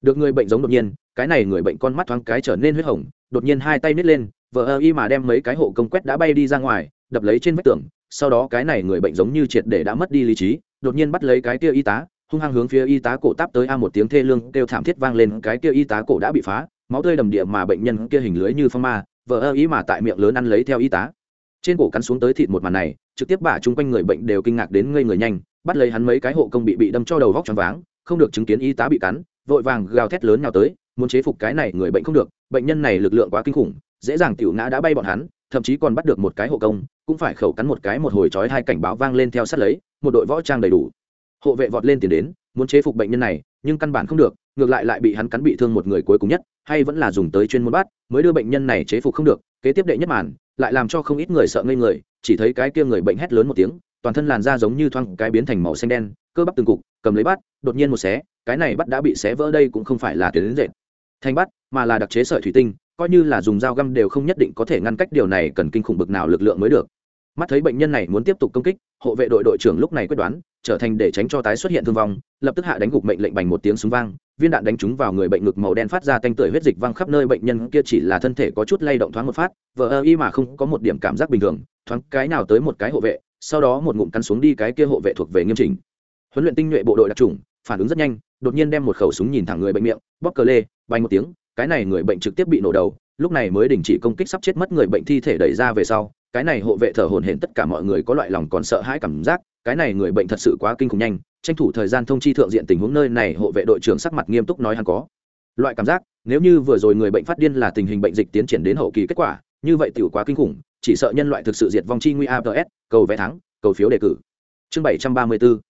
Được người bệnh giống đột nhiên, cái này người bệnh con mắt thoáng cái trở nên huyết hồng, đột nhiên hai tay nít lên vợ ơ y mà đem mấy cái hộ công quét đã bay đi ra ngoài, đập lấy trên vách tường, sau đó cái này người bệnh giống như triệt để đã mất đi lý trí, đột nhiên bắt lấy cái kia y tá, hung hăng hướng phía y tá cổ táp tới a một tiếng thê lương, kêu thảm thiết vang lên, cái kia y tá cổ đã bị phá, máu tươi đầm địa mà bệnh nhân kia hình lưới như phong ma vợ ơ ý mà tại miệng lớn ăn lấy theo y tá trên cổ cắn xuống tới thịt một màn này, trực tiếp bả chung quanh người bệnh đều kinh ngạc đến ngây người nhanh, bắt lấy hắn mấy cái hộ công bị bị đâm cho đầu vóc tròn váng, không được chứng kiến y tá bị cắn, vội vàng gào thét lớn nào tới, muốn chế phục cái này người bệnh không được, bệnh nhân này lực lượng quá kinh khủng, dễ dàng tiểu ngã đã bay bọn hắn, thậm chí còn bắt được một cái hộ công, cũng phải khẩu cắn một cái một hồi chói hai cảnh báo vang lên theo sát lấy, một đội võ trang đầy đủ. Hộ vệ vọt lên tiền đến, muốn chế phục bệnh nhân này, nhưng căn bản không được, ngược lại lại bị hắn cắn bị thương một người cuối cùng nhất, hay vẫn là dùng tới chuyên môn bắt, mới đưa bệnh nhân này chế phục không được, kế tiếp đệ nhất màn lại làm cho không ít người sợ ngây người, chỉ thấy cái kia người bệnh hét lớn một tiếng, toàn thân làn da giống như thoang cái biến thành màu xanh đen, cơ bắp từng cục, cầm lấy bắt đột nhiên một xé, cái này bắt đã bị xé vỡ đây cũng không phải là tuyến dệt. Thanh bắt mà là đặc chế sợi thủy tinh, coi như là dùng dao găm đều không nhất định có thể ngăn cách điều này cần kinh khủng bực nào lực lượng mới được mắt thấy bệnh nhân này muốn tiếp tục công kích, hộ vệ đội đội trưởng lúc này quyết đoán, trở thành để tránh cho tái xuất hiện thương vong, lập tức hạ đánh gục mệnh lệnh bành một tiếng súng vang, viên đạn đánh trúng vào người bệnh ngực màu đen phát ra tanh tưởi huyết dịch văng khắp nơi bệnh nhân kia chỉ là thân thể có chút lay động thoáng một phát, vờ ơ y mà không có một điểm cảm giác bình thường, thoáng cái nào tới một cái hộ vệ, sau đó một ngụm cắn xuống đi cái kia hộ vệ thuộc về nghiêm chỉnh. Huấn luyện tinh nhuệ bộ đội đặc trùng phản ứng rất nhanh, đột nhiên đem một khẩu súng nhìn thẳng người bệnh miệng, bóp cờ lê bay một tiếng, cái này người bệnh trực tiếp bị nổ đầu, lúc này mới đình chỉ công kích sắp chết mất người bệnh thi thể đẩy ra về sau cái này hộ vệ thở hổn hển tất cả mọi người có loại lòng còn sợ hãi cảm giác cái này người bệnh thật sự quá kinh khủng nhanh tranh thủ thời gian thông chi thượng diện tình huống nơi này hộ vệ đội trưởng sắc mặt nghiêm túc nói hắn có. Loại cảm giác nếu như vừa rồi người bệnh phát điên là tình hình bệnh dịch tiến triển đến hậu kỳ kết quả như vậy tiểu quá kinh khủng chỉ sợ nhân loại thực sự diệt vong chi nguy APS, cầu vé thắng cầu phiếu đề cử. Chương 734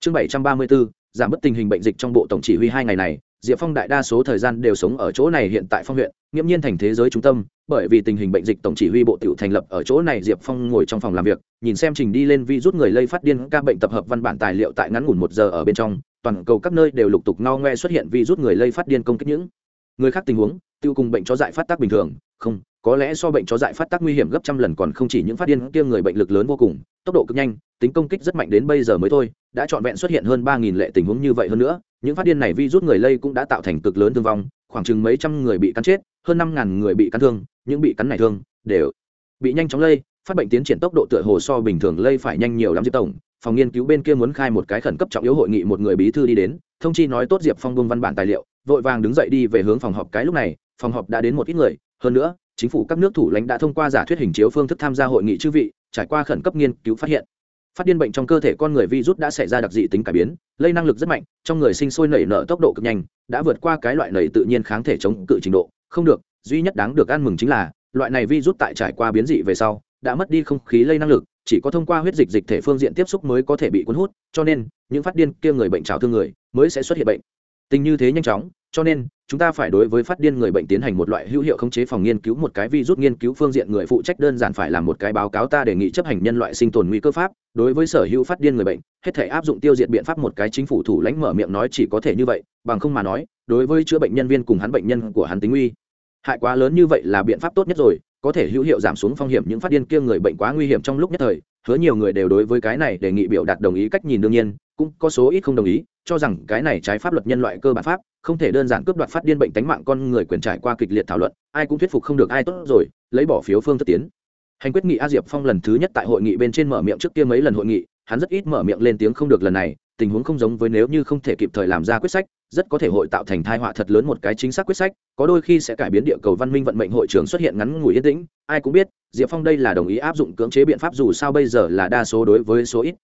chương 734 giảm bớt tình hình bệnh dịch trong bộ tổng chỉ huy hai ngày này diệp phong đại đa số thời gian đều sống ở chỗ này hiện tại phong huyện, nghiễm nhiên thành thế giới trung tâm, bởi vì tình hình bệnh dịch tổng chỉ huy bộ tiểu thành lập ở chỗ này diệp phong ngồi trong phòng làm việc, nhìn xem trình đi lên vi rút người lây phát điên ca bệnh tập hợp văn bản tài liệu tại ngắn ngủn một giờ ở bên trong, toàn cầu các nơi đều lục tục no ngoe xuất hiện vi rút người lây phát điên công kích những người khác tình huống, tiêu cùng bệnh cho dại phát tác bình thường không, có lẽ so bệnh chó dại phát tác nguy hiểm gấp trăm lần còn không chỉ những phát điên kia người bệnh lực lớn vô cùng, tốc độ cực nhanh, tính công kích rất mạnh đến bây giờ mới thôi, đã trọn vẹn xuất hiện hơn ba nghìn lệ tình huống như vậy hơn nữa, những phát điên này vi rút người lây cũng đã tạo thành cực lớn thương vong, khoảng chừng mấy trăm người bị cắn chết, hơn năm ngàn người bị cắn thương, những bị cắn này thương đều bị nhanh chóng lây, phát bệnh tiến triển tốc độ tựa hồ so bình thường lây phải nhanh nhiều lắm diệp tổng, phòng nghiên cứu bên kia muốn khai một cái khẩn cấp trọng yếu hội nghị một người bí thư đi đến, thông chi nói tốt diệp phong bông văn bản tài liệu, vội vàng đứng dậy đi về hướng phòng họp cái lúc này, phòng họp đã đến một ít người hơn nữa, chính phủ các nước thủ lãnh đã thông qua giả thuyết hình chiếu phương thức tham gia hội nghị chư vị, trải qua khẩn cấp nghiên cứu phát hiện. Phát điên bệnh trong cơ thể con người virus đã xảy ra đặc dị tính cải biến, lây năng lực rất mạnh, trong người sinh sôi nảy nở tốc độ cực nhanh, đã vượt qua cái loại nảy tự nhiên kháng thể chống cự trình độ. Không được, duy nhất đáng được ăn mừng chính là, loại này virus tại trải qua biến dị về sau, đã mất đi không khí lây năng lực, chỉ có thông qua huyết dịch dịch thể phương diện tiếp xúc mới có thể bị cuốn hút, cho nên, những phát điên kia người bệnh trào thương người mới sẽ xuất hiện bệnh. Tình như thế nhanh chóng cho nên, chúng ta phải đối với phát điên người bệnh tiến hành một loại hữu hiệu khống chế phòng nghiên cứu, một cái virus nghiên cứu phương diện người phụ trách đơn giản phải làm một cái báo cáo ta đề nghị chấp hành nhân loại sinh tồn nguy cơ pháp. Đối với sở hữu phát điên người bệnh, hết thể áp dụng tiêu diệt biện pháp một cái chính phủ thủ lãnh mở miệng nói chỉ có thể như vậy, bằng không mà nói, đối với chữa bệnh nhân viên cùng hắn bệnh nhân của hắn tính nguy. Hại quá lớn như vậy là biện pháp tốt nhất rồi, có thể hữu hiệu giảm xuống phong hiểm những phát điên kia người bệnh quá nguy hiểm trong lúc nhất thời hứa nhiều người đều đối với cái này đề nghị biểu đạt đồng ý cách nhìn đương nhiên, cũng có số ít không đồng ý, cho rằng cái này trái pháp luật nhân loại cơ bản pháp, không thể đơn giản cướp đoạt phát điên bệnh tánh mạng con người quyền trải qua kịch liệt thảo luận, ai cũng thuyết phục không được ai tốt rồi, lấy bỏ phiếu phương thức tiến. Hành quyết nghị a diệp phong lần thứ nhất tại hội nghị bên trên mở miệng trước kia mấy lần hội nghị, hắn rất ít mở miệng lên tiếng không được lần này, tình huống không giống với nếu như không thể kịp thời làm ra quyết sách rất có thể hội tạo thành thai họa thật lớn một cái chính xác quyết sách, có đôi khi sẽ cải biến địa cầu văn minh vận mệnh hội trưởng xuất hiện ngắn ngủi yên tĩnh, ai cũng biết, diệp phong đây là đồng ý áp dụng cưỡng chế biện pháp dù sao bây giờ là đa số đối với số ít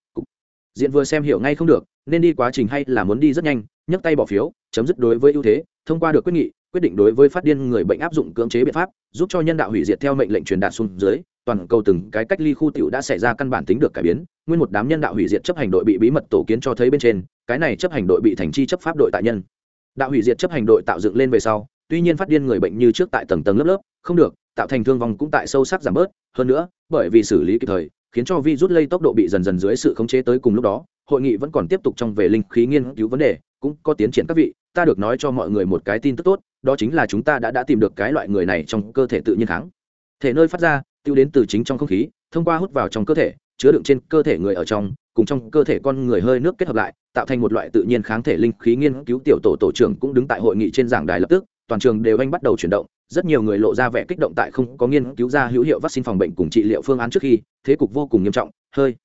diện vừa xem hiểu ngay không được, nên đi quá trình hay là muốn đi rất nhanh, nhấc tay bỏ phiếu, chấm dứt đối với ưu thế, thông qua được quyết nghị quyết định đối với phát điên người bệnh áp dụng cưỡng chế biện pháp, giúp cho nhân đạo hủy diệt theo mệnh lệnh truyền đạt xuống dưới, toàn cầu từng cái cách ly khu tiểu đã xảy ra căn bản tính được cải biến. Nguyên một đám nhân đạo hủy diệt chấp hành đội bị bí mật tổ kiến cho thấy bên trên, cái này chấp hành đội bị thành chi chấp pháp đội tại nhân. Đạo hủy diệt chấp hành đội tạo dựng lên về sau, tuy nhiên phát điên người bệnh như trước tại tầng tầng lớp lớp, không được, tạo thành thương vong cũng tại sâu sắc giảm bớt. Hơn nữa, bởi vì xử lý kịp thời, khiến cho vi rút lây tốc độ bị dần dần dưới sự khống chế tới cùng lúc đó, hội nghị vẫn còn tiếp tục trong về linh khí nghiên cứu vấn đề, cũng có tiến triển các vị, ta được nói cho mọi người một cái tin tức tốt đó chính là chúng ta đã đã tìm được cái loại người này trong cơ thể tự nhiên kháng. Thể nơi phát ra, tiêu đến từ chính trong không khí, thông qua hút vào trong cơ thể, chứa đựng trên cơ thể người ở trong, cùng trong cơ thể con người hơi nước kết hợp lại, tạo thành một loại tự nhiên kháng thể linh khí nghiên cứu tiểu tổ tổ trưởng cũng đứng tại hội nghị trên giảng đài lập tức, toàn trường đều anh bắt đầu chuyển động, rất nhiều người lộ ra vẻ kích động tại không có nghiên cứu ra hữu hiệu vaccine phòng bệnh cùng trị liệu phương án trước khi, thế cục vô cùng nghiêm trọng, hơi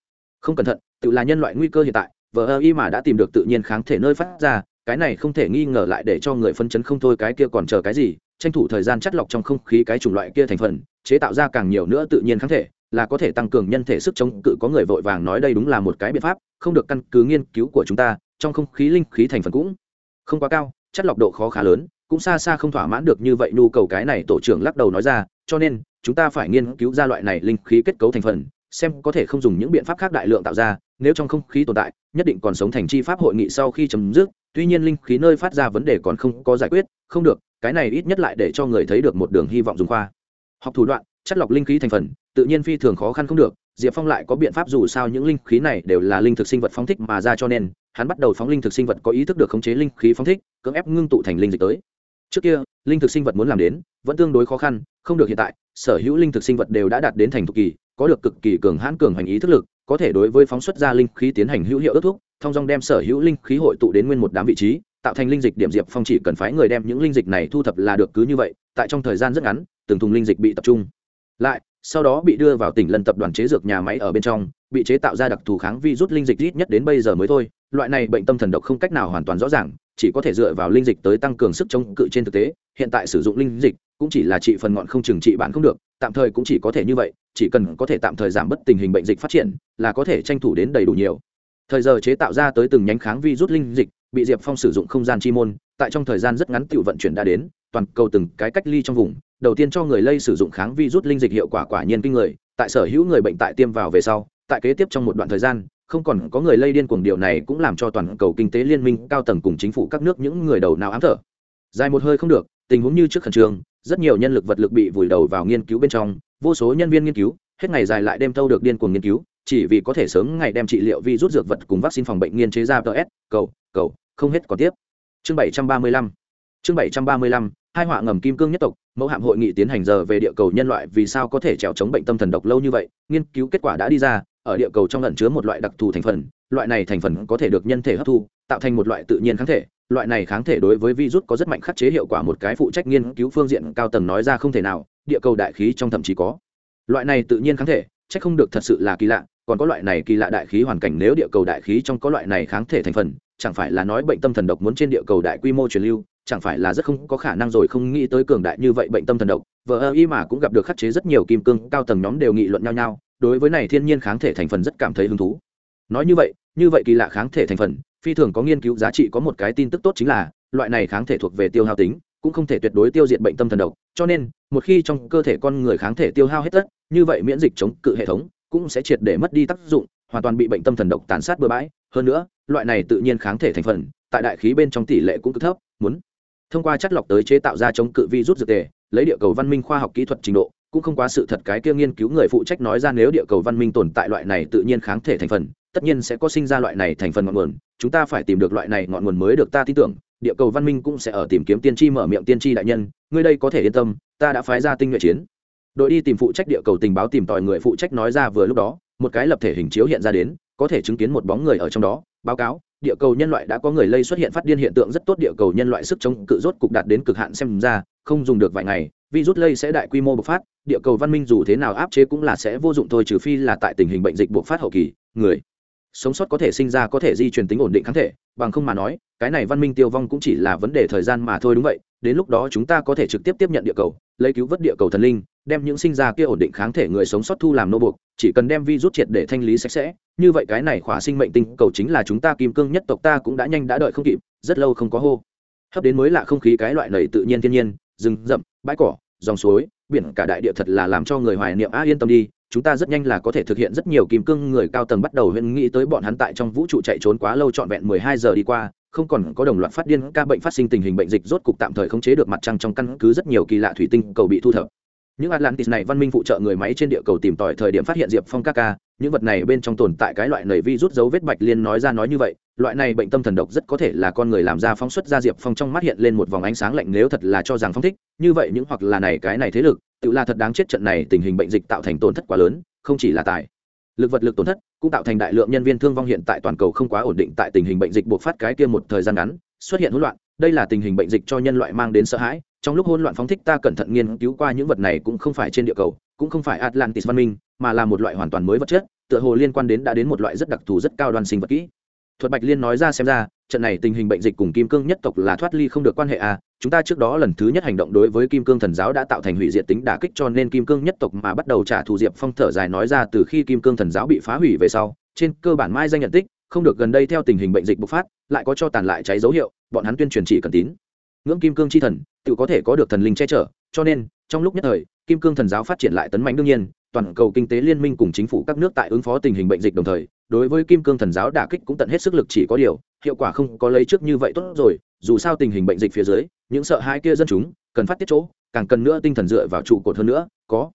không cẩn thận, tự là nhân loại nguy cơ hiện tại, vờ ơ y mà đã tìm được tự nhiên kháng thể nơi phát ra cái này không thể nghi ngờ lại để cho người phân chấn không thôi, cái kia còn chờ cái gì? Tranh thủ thời gian chắt lọc trong không khí cái chủng loại kia thành phần, chế tạo ra càng nhiều nữa tự nhiên kháng thể, là có thể tăng cường nhân thể sức chống cự. Có người vội vàng nói đây đúng là một cái biện pháp, không được căn cứ nghiên cứu của chúng ta, trong không khí linh khí thành phần cũng không quá cao chất lọc độ khó khá lớn, cũng xa xa không thỏa mãn được như vậy. Nhu cầu cái này tổ trưởng lắc đầu nói ra, cho nên chúng ta phải nghiên cứu ra loại này linh khí kết cấu thành phần, xem có thể không dùng những biện pháp khác đại lượng tạo ra, nếu trong không khí tồn tại, nhất định còn sống thành chi pháp hội nghị sau khi chấm dứt tuy nhiên linh khí nơi phát ra vấn đề còn không có giải quyết, không được, cái này ít nhất lại để cho người thấy được một đường hy vọng dùng khoa. Học thủ đoạn, chất lọc linh khí thành phần, tự nhiên phi thường khó khăn không được, diệp phong lại có biện pháp dù sao những linh khí này đều là linh thực sinh vật phóng thích mà ra cho nên, hắn bắt đầu phóng linh thực sinh vật có ý thức được khống chế linh khí phóng thích, cưỡng ép ngưng tụ thành linh dịch tới. Trước kia, linh thực sinh vật muốn làm đến, vẫn tương đối khó khăn, không được hiện tại, sở hữu linh thực sinh vật đều đã đạt đến thành thục kỳ, có được cực kỳ cường hãn cường hành ý thức lực, có thể đối với phóng xuất ra linh khí tiến hành hữu hiệu ước thúc thong dong đem sở hữu linh khí hội tụ đến nguyên một đám vị trí, tạo thành linh dịch điểm diệp phong chỉ cần phái người đem những linh dịch này thu thập là được cứ như vậy, tại trong thời gian rất ngắn, từng thùng linh dịch bị tập trung. Lại, sau đó bị đưa vào tỉnh lần tập đoàn chế dược nhà máy ở bên trong, bị chế tạo ra đặc thù kháng vi rút linh dịch ít nhất đến bây giờ mới thôi. Loại này bệnh tâm thần độc không cách nào hoàn toàn rõ ràng, chỉ có thể dựa vào linh dịch tới tăng cường sức chống cự trên thực tế. Hiện tại sử dụng linh dịch cũng chỉ là trị phần ngọn không chừng trị bạn không được, tạm thời cũng chỉ có thể như vậy, chỉ cần có thể tạm thời giảm bớt tình hình bệnh dịch phát triển là có thể tranh thủ đến đầy đủ nhiều thời giờ chế tạo ra tới từng nhánh kháng vi rút linh dịch, bị diệp phong sử dụng không gian chi môn, tại trong thời gian rất ngắn tự vận chuyển đã đến, toàn cầu từng cái cách ly trong vùng. Đầu tiên cho người lây sử dụng kháng vi rút linh dịch hiệu quả quả nhiên kinh người, tại sở hữu người bệnh tại tiêm vào về sau, tại kế tiếp trong một đoạn thời gian, không còn có người lây điên cuồng, điều này cũng làm cho toàn cầu kinh tế liên minh, cao tầng cùng chính phủ các nước những người đầu nào ám thở. Dài một hơi không được, tình huống như trước khẩn trương, rất nhiều nhân lực vật lực bị vùi đầu vào nghiên cứu bên trong, vô số nhân viên nghiên cứu, hết ngày dài lại đêm thâu được điên cuồng nghiên cứu chỉ vì có thể sớm ngày đem trị liệu vi rút dược vật cùng vaccine phòng bệnh nghiên chế ra ts cầu cầu, không hết còn tiếp. Chương bảy trăm ba mươi lăm. Chương bảy trăm ba mươi lăm, hai họa ngầm kim cương nhất tộc, mẫu hạm hội nghị tiến hành giờ về địa cầu nhân loại vì sao có thể trèo chống bệnh tâm thần độc lâu như vậy, nghiên cứu kết quả đã đi ra, ở địa cầu trong lẩn chứa một loại đặc thù thành phần, loại này thành phần có thể được nhân thể hấp thu, tạo thành một loại tự nhiên kháng thể, loại này kháng thể đối với virus có rất mạnh khắc chế hiệu quả một cái phụ trách nghiên cứu phương diện cao tầng nói ra không thể nào, địa cầu đại khí trong thậm chí có. Loại này tự nhiên kháng thể chắc không được thật sự là kỳ lạ, còn có loại này kỳ lạ đại khí hoàn cảnh nếu địa cầu đại khí trong có loại này kháng thể thành phần, chẳng phải là nói bệnh tâm thần độc muốn trên địa cầu đại quy mô truyền lưu, chẳng phải là rất không có khả năng rồi không nghĩ tới cường đại như vậy bệnh tâm thần độc. Vợ ơ y mà cũng gặp được khắc chế rất nhiều kim cương, cao tầng nhóm đều nghị luận nhau nhau, đối với này thiên nhiên kháng thể thành phần rất cảm thấy hứng thú. Nói như vậy như vậy kỳ lạ kháng thể thành phần, phi thường có nghiên cứu giá trị có một cái tin tức tốt chính là, loại này kháng thể thuộc về tiêu hao tính, cũng không thể tuyệt đối tiêu diệt bệnh tâm thần độc, cho nên một khi trong cơ thể con người kháng thể tiêu hao hết tất, như vậy miễn dịch chống cự hệ thống cũng sẽ triệt để mất đi tác dụng, hoàn toàn bị bệnh tâm thần độc tàn sát bừa bãi. Hơn nữa, loại này tự nhiên kháng thể thành phần, tại đại khí bên trong tỷ lệ cũng cực thấp, muốn thông qua chất lọc tới chế tạo ra chống cự vi rút dược tề, lấy địa cầu văn minh khoa học kỹ thuật trình độ, cũng không quá sự thật cái kia nghiên cứu người phụ trách nói ra nếu địa cầu văn minh tồn tại loại này tự nhiên kháng thể thành phần, tất nhiên sẽ có sinh ra loại này thành phần ngọn nguồn, chúng ta phải tìm được loại này ngọn nguồn mới được ta tin tưởng địa cầu văn minh cũng sẽ ở tìm kiếm tiên tri mở miệng tiên tri đại nhân, ngươi đây có thể yên tâm, ta đã phái ra tinh nhuệ chiến. Đội đi tìm phụ trách địa cầu tình báo tìm tòi người phụ trách nói ra vừa lúc đó, một cái lập thể hình chiếu hiện ra đến, có thể chứng kiến một bóng người ở trong đó. Báo cáo, địa cầu nhân loại đã có người lây xuất hiện phát điên hiện tượng rất tốt, địa cầu nhân loại sức chống cự rốt cục đạt đến cực hạn xem ra, không dùng được vài ngày, virus lây sẽ đại quy mô bộc phát, địa cầu văn minh dù thế nào áp chế cũng là sẽ vô dụng thôi, trừ phi là tại tình hình bệnh dịch bộc phát hậu kỳ, người sống sót có thể sinh ra, có thể di truyền tính ổn định kháng thể bằng không mà nói, cái này văn minh tiêu vong cũng chỉ là vấn đề thời gian mà thôi đúng vậy, đến lúc đó chúng ta có thể trực tiếp tiếp nhận địa cầu, lấy cứu vớt địa cầu thần linh, đem những sinh ra kia ổn định kháng thể người sống sót thu làm nô buộc, chỉ cần đem vi rút triệt để thanh lý sạch sẽ, như vậy cái này khỏa sinh mệnh tinh cầu chính là chúng ta kim cương nhất tộc ta cũng đã nhanh đã đợi không kịp, rất lâu không có hô. Hấp đến mới lạ không khí cái loại này tự nhiên thiên nhiên, rừng rậm, bãi cỏ, dòng suối biển cả đại địa thật là làm cho người hoài niệm, a, yên tâm đi, chúng ta rất nhanh là có thể thực hiện rất nhiều kim cương. Người cao tầng bắt đầu huyễn nghĩ tới bọn hắn tại trong vũ trụ chạy trốn quá lâu trọn vẹn mười hai giờ đi qua, không còn có đồng loạt phát điên, ca bệnh phát sinh tình hình bệnh dịch rốt cục tạm thời khống chế được mặt trăng trong căn cứ rất nhiều kỳ lạ thủy tinh cầu bị thu thập những atlantis này văn minh phụ trợ người máy trên địa cầu tìm tòi thời điểm phát hiện diệp phong ca ca, những vật này bên trong tồn tại cái loại nầy vi rút dấu vết bạch liên nói ra nói như vậy, loại này bệnh tâm thần độc rất có thể là con người làm ra phóng xuất ra diệp phong trong mắt hiện lên một vòng ánh sáng lạnh nếu thật là cho rằng phong thích, như vậy những hoặc là này cái này thế lực, tự là thật đáng chết trận này tình hình bệnh dịch tạo thành tổn thất quá lớn, không chỉ là tài lực vật lực tổn thất, cũng tạo thành đại lượng nhân viên thương vong hiện tại toàn cầu không quá ổn định tại tình hình bệnh dịch buộc phát cái kia một thời gian ngắn, xuất hiện hỗn loạn, đây là tình hình bệnh dịch cho nhân loại mang đến sợ hãi trong lúc hỗn loạn phóng thích ta cẩn thận nghiên cứu qua những vật này cũng không phải trên địa cầu, cũng không phải atlantis văn minh, mà là một loại hoàn toàn mới vật chất, tựa hồ liên quan đến đã đến một loại rất đặc thù, rất cao đoan sinh vật kỹ. Thuật bạch liên nói ra xem ra, trận này tình hình bệnh dịch cùng kim cương nhất tộc là thoát ly không được quan hệ à chúng ta trước đó lần thứ nhất hành động đối với kim cương thần giáo đã tạo thành hủy diệt tính đả kích cho nên kim cương nhất tộc mà bắt đầu trả thù diệp phong thở dài nói ra từ khi kim cương thần giáo bị phá hủy về sau, trên cơ bản mai danh nhận tích, không được gần đây theo tình hình bệnh dịch bộc phát, lại có cho tàn lại cháy dấu hiệu, bọn hắn tuyên truyền chỉ cần tín, ngưỡng kim cương chi thần tự có thể có được thần linh che chở, cho nên, trong lúc nhất thời, kim cương thần giáo phát triển lại tấn mạnh đương nhiên, toàn cầu kinh tế liên minh cùng chính phủ các nước tại ứng phó tình hình bệnh dịch đồng thời, đối với kim cương thần giáo đả kích cũng tận hết sức lực chỉ có điều, hiệu quả không có lấy trước như vậy tốt rồi, dù sao tình hình bệnh dịch phía dưới, những sợ hãi kia dân chúng, cần phát tiết chỗ, càng cần nữa tinh thần dựa vào trụ cột hơn nữa, có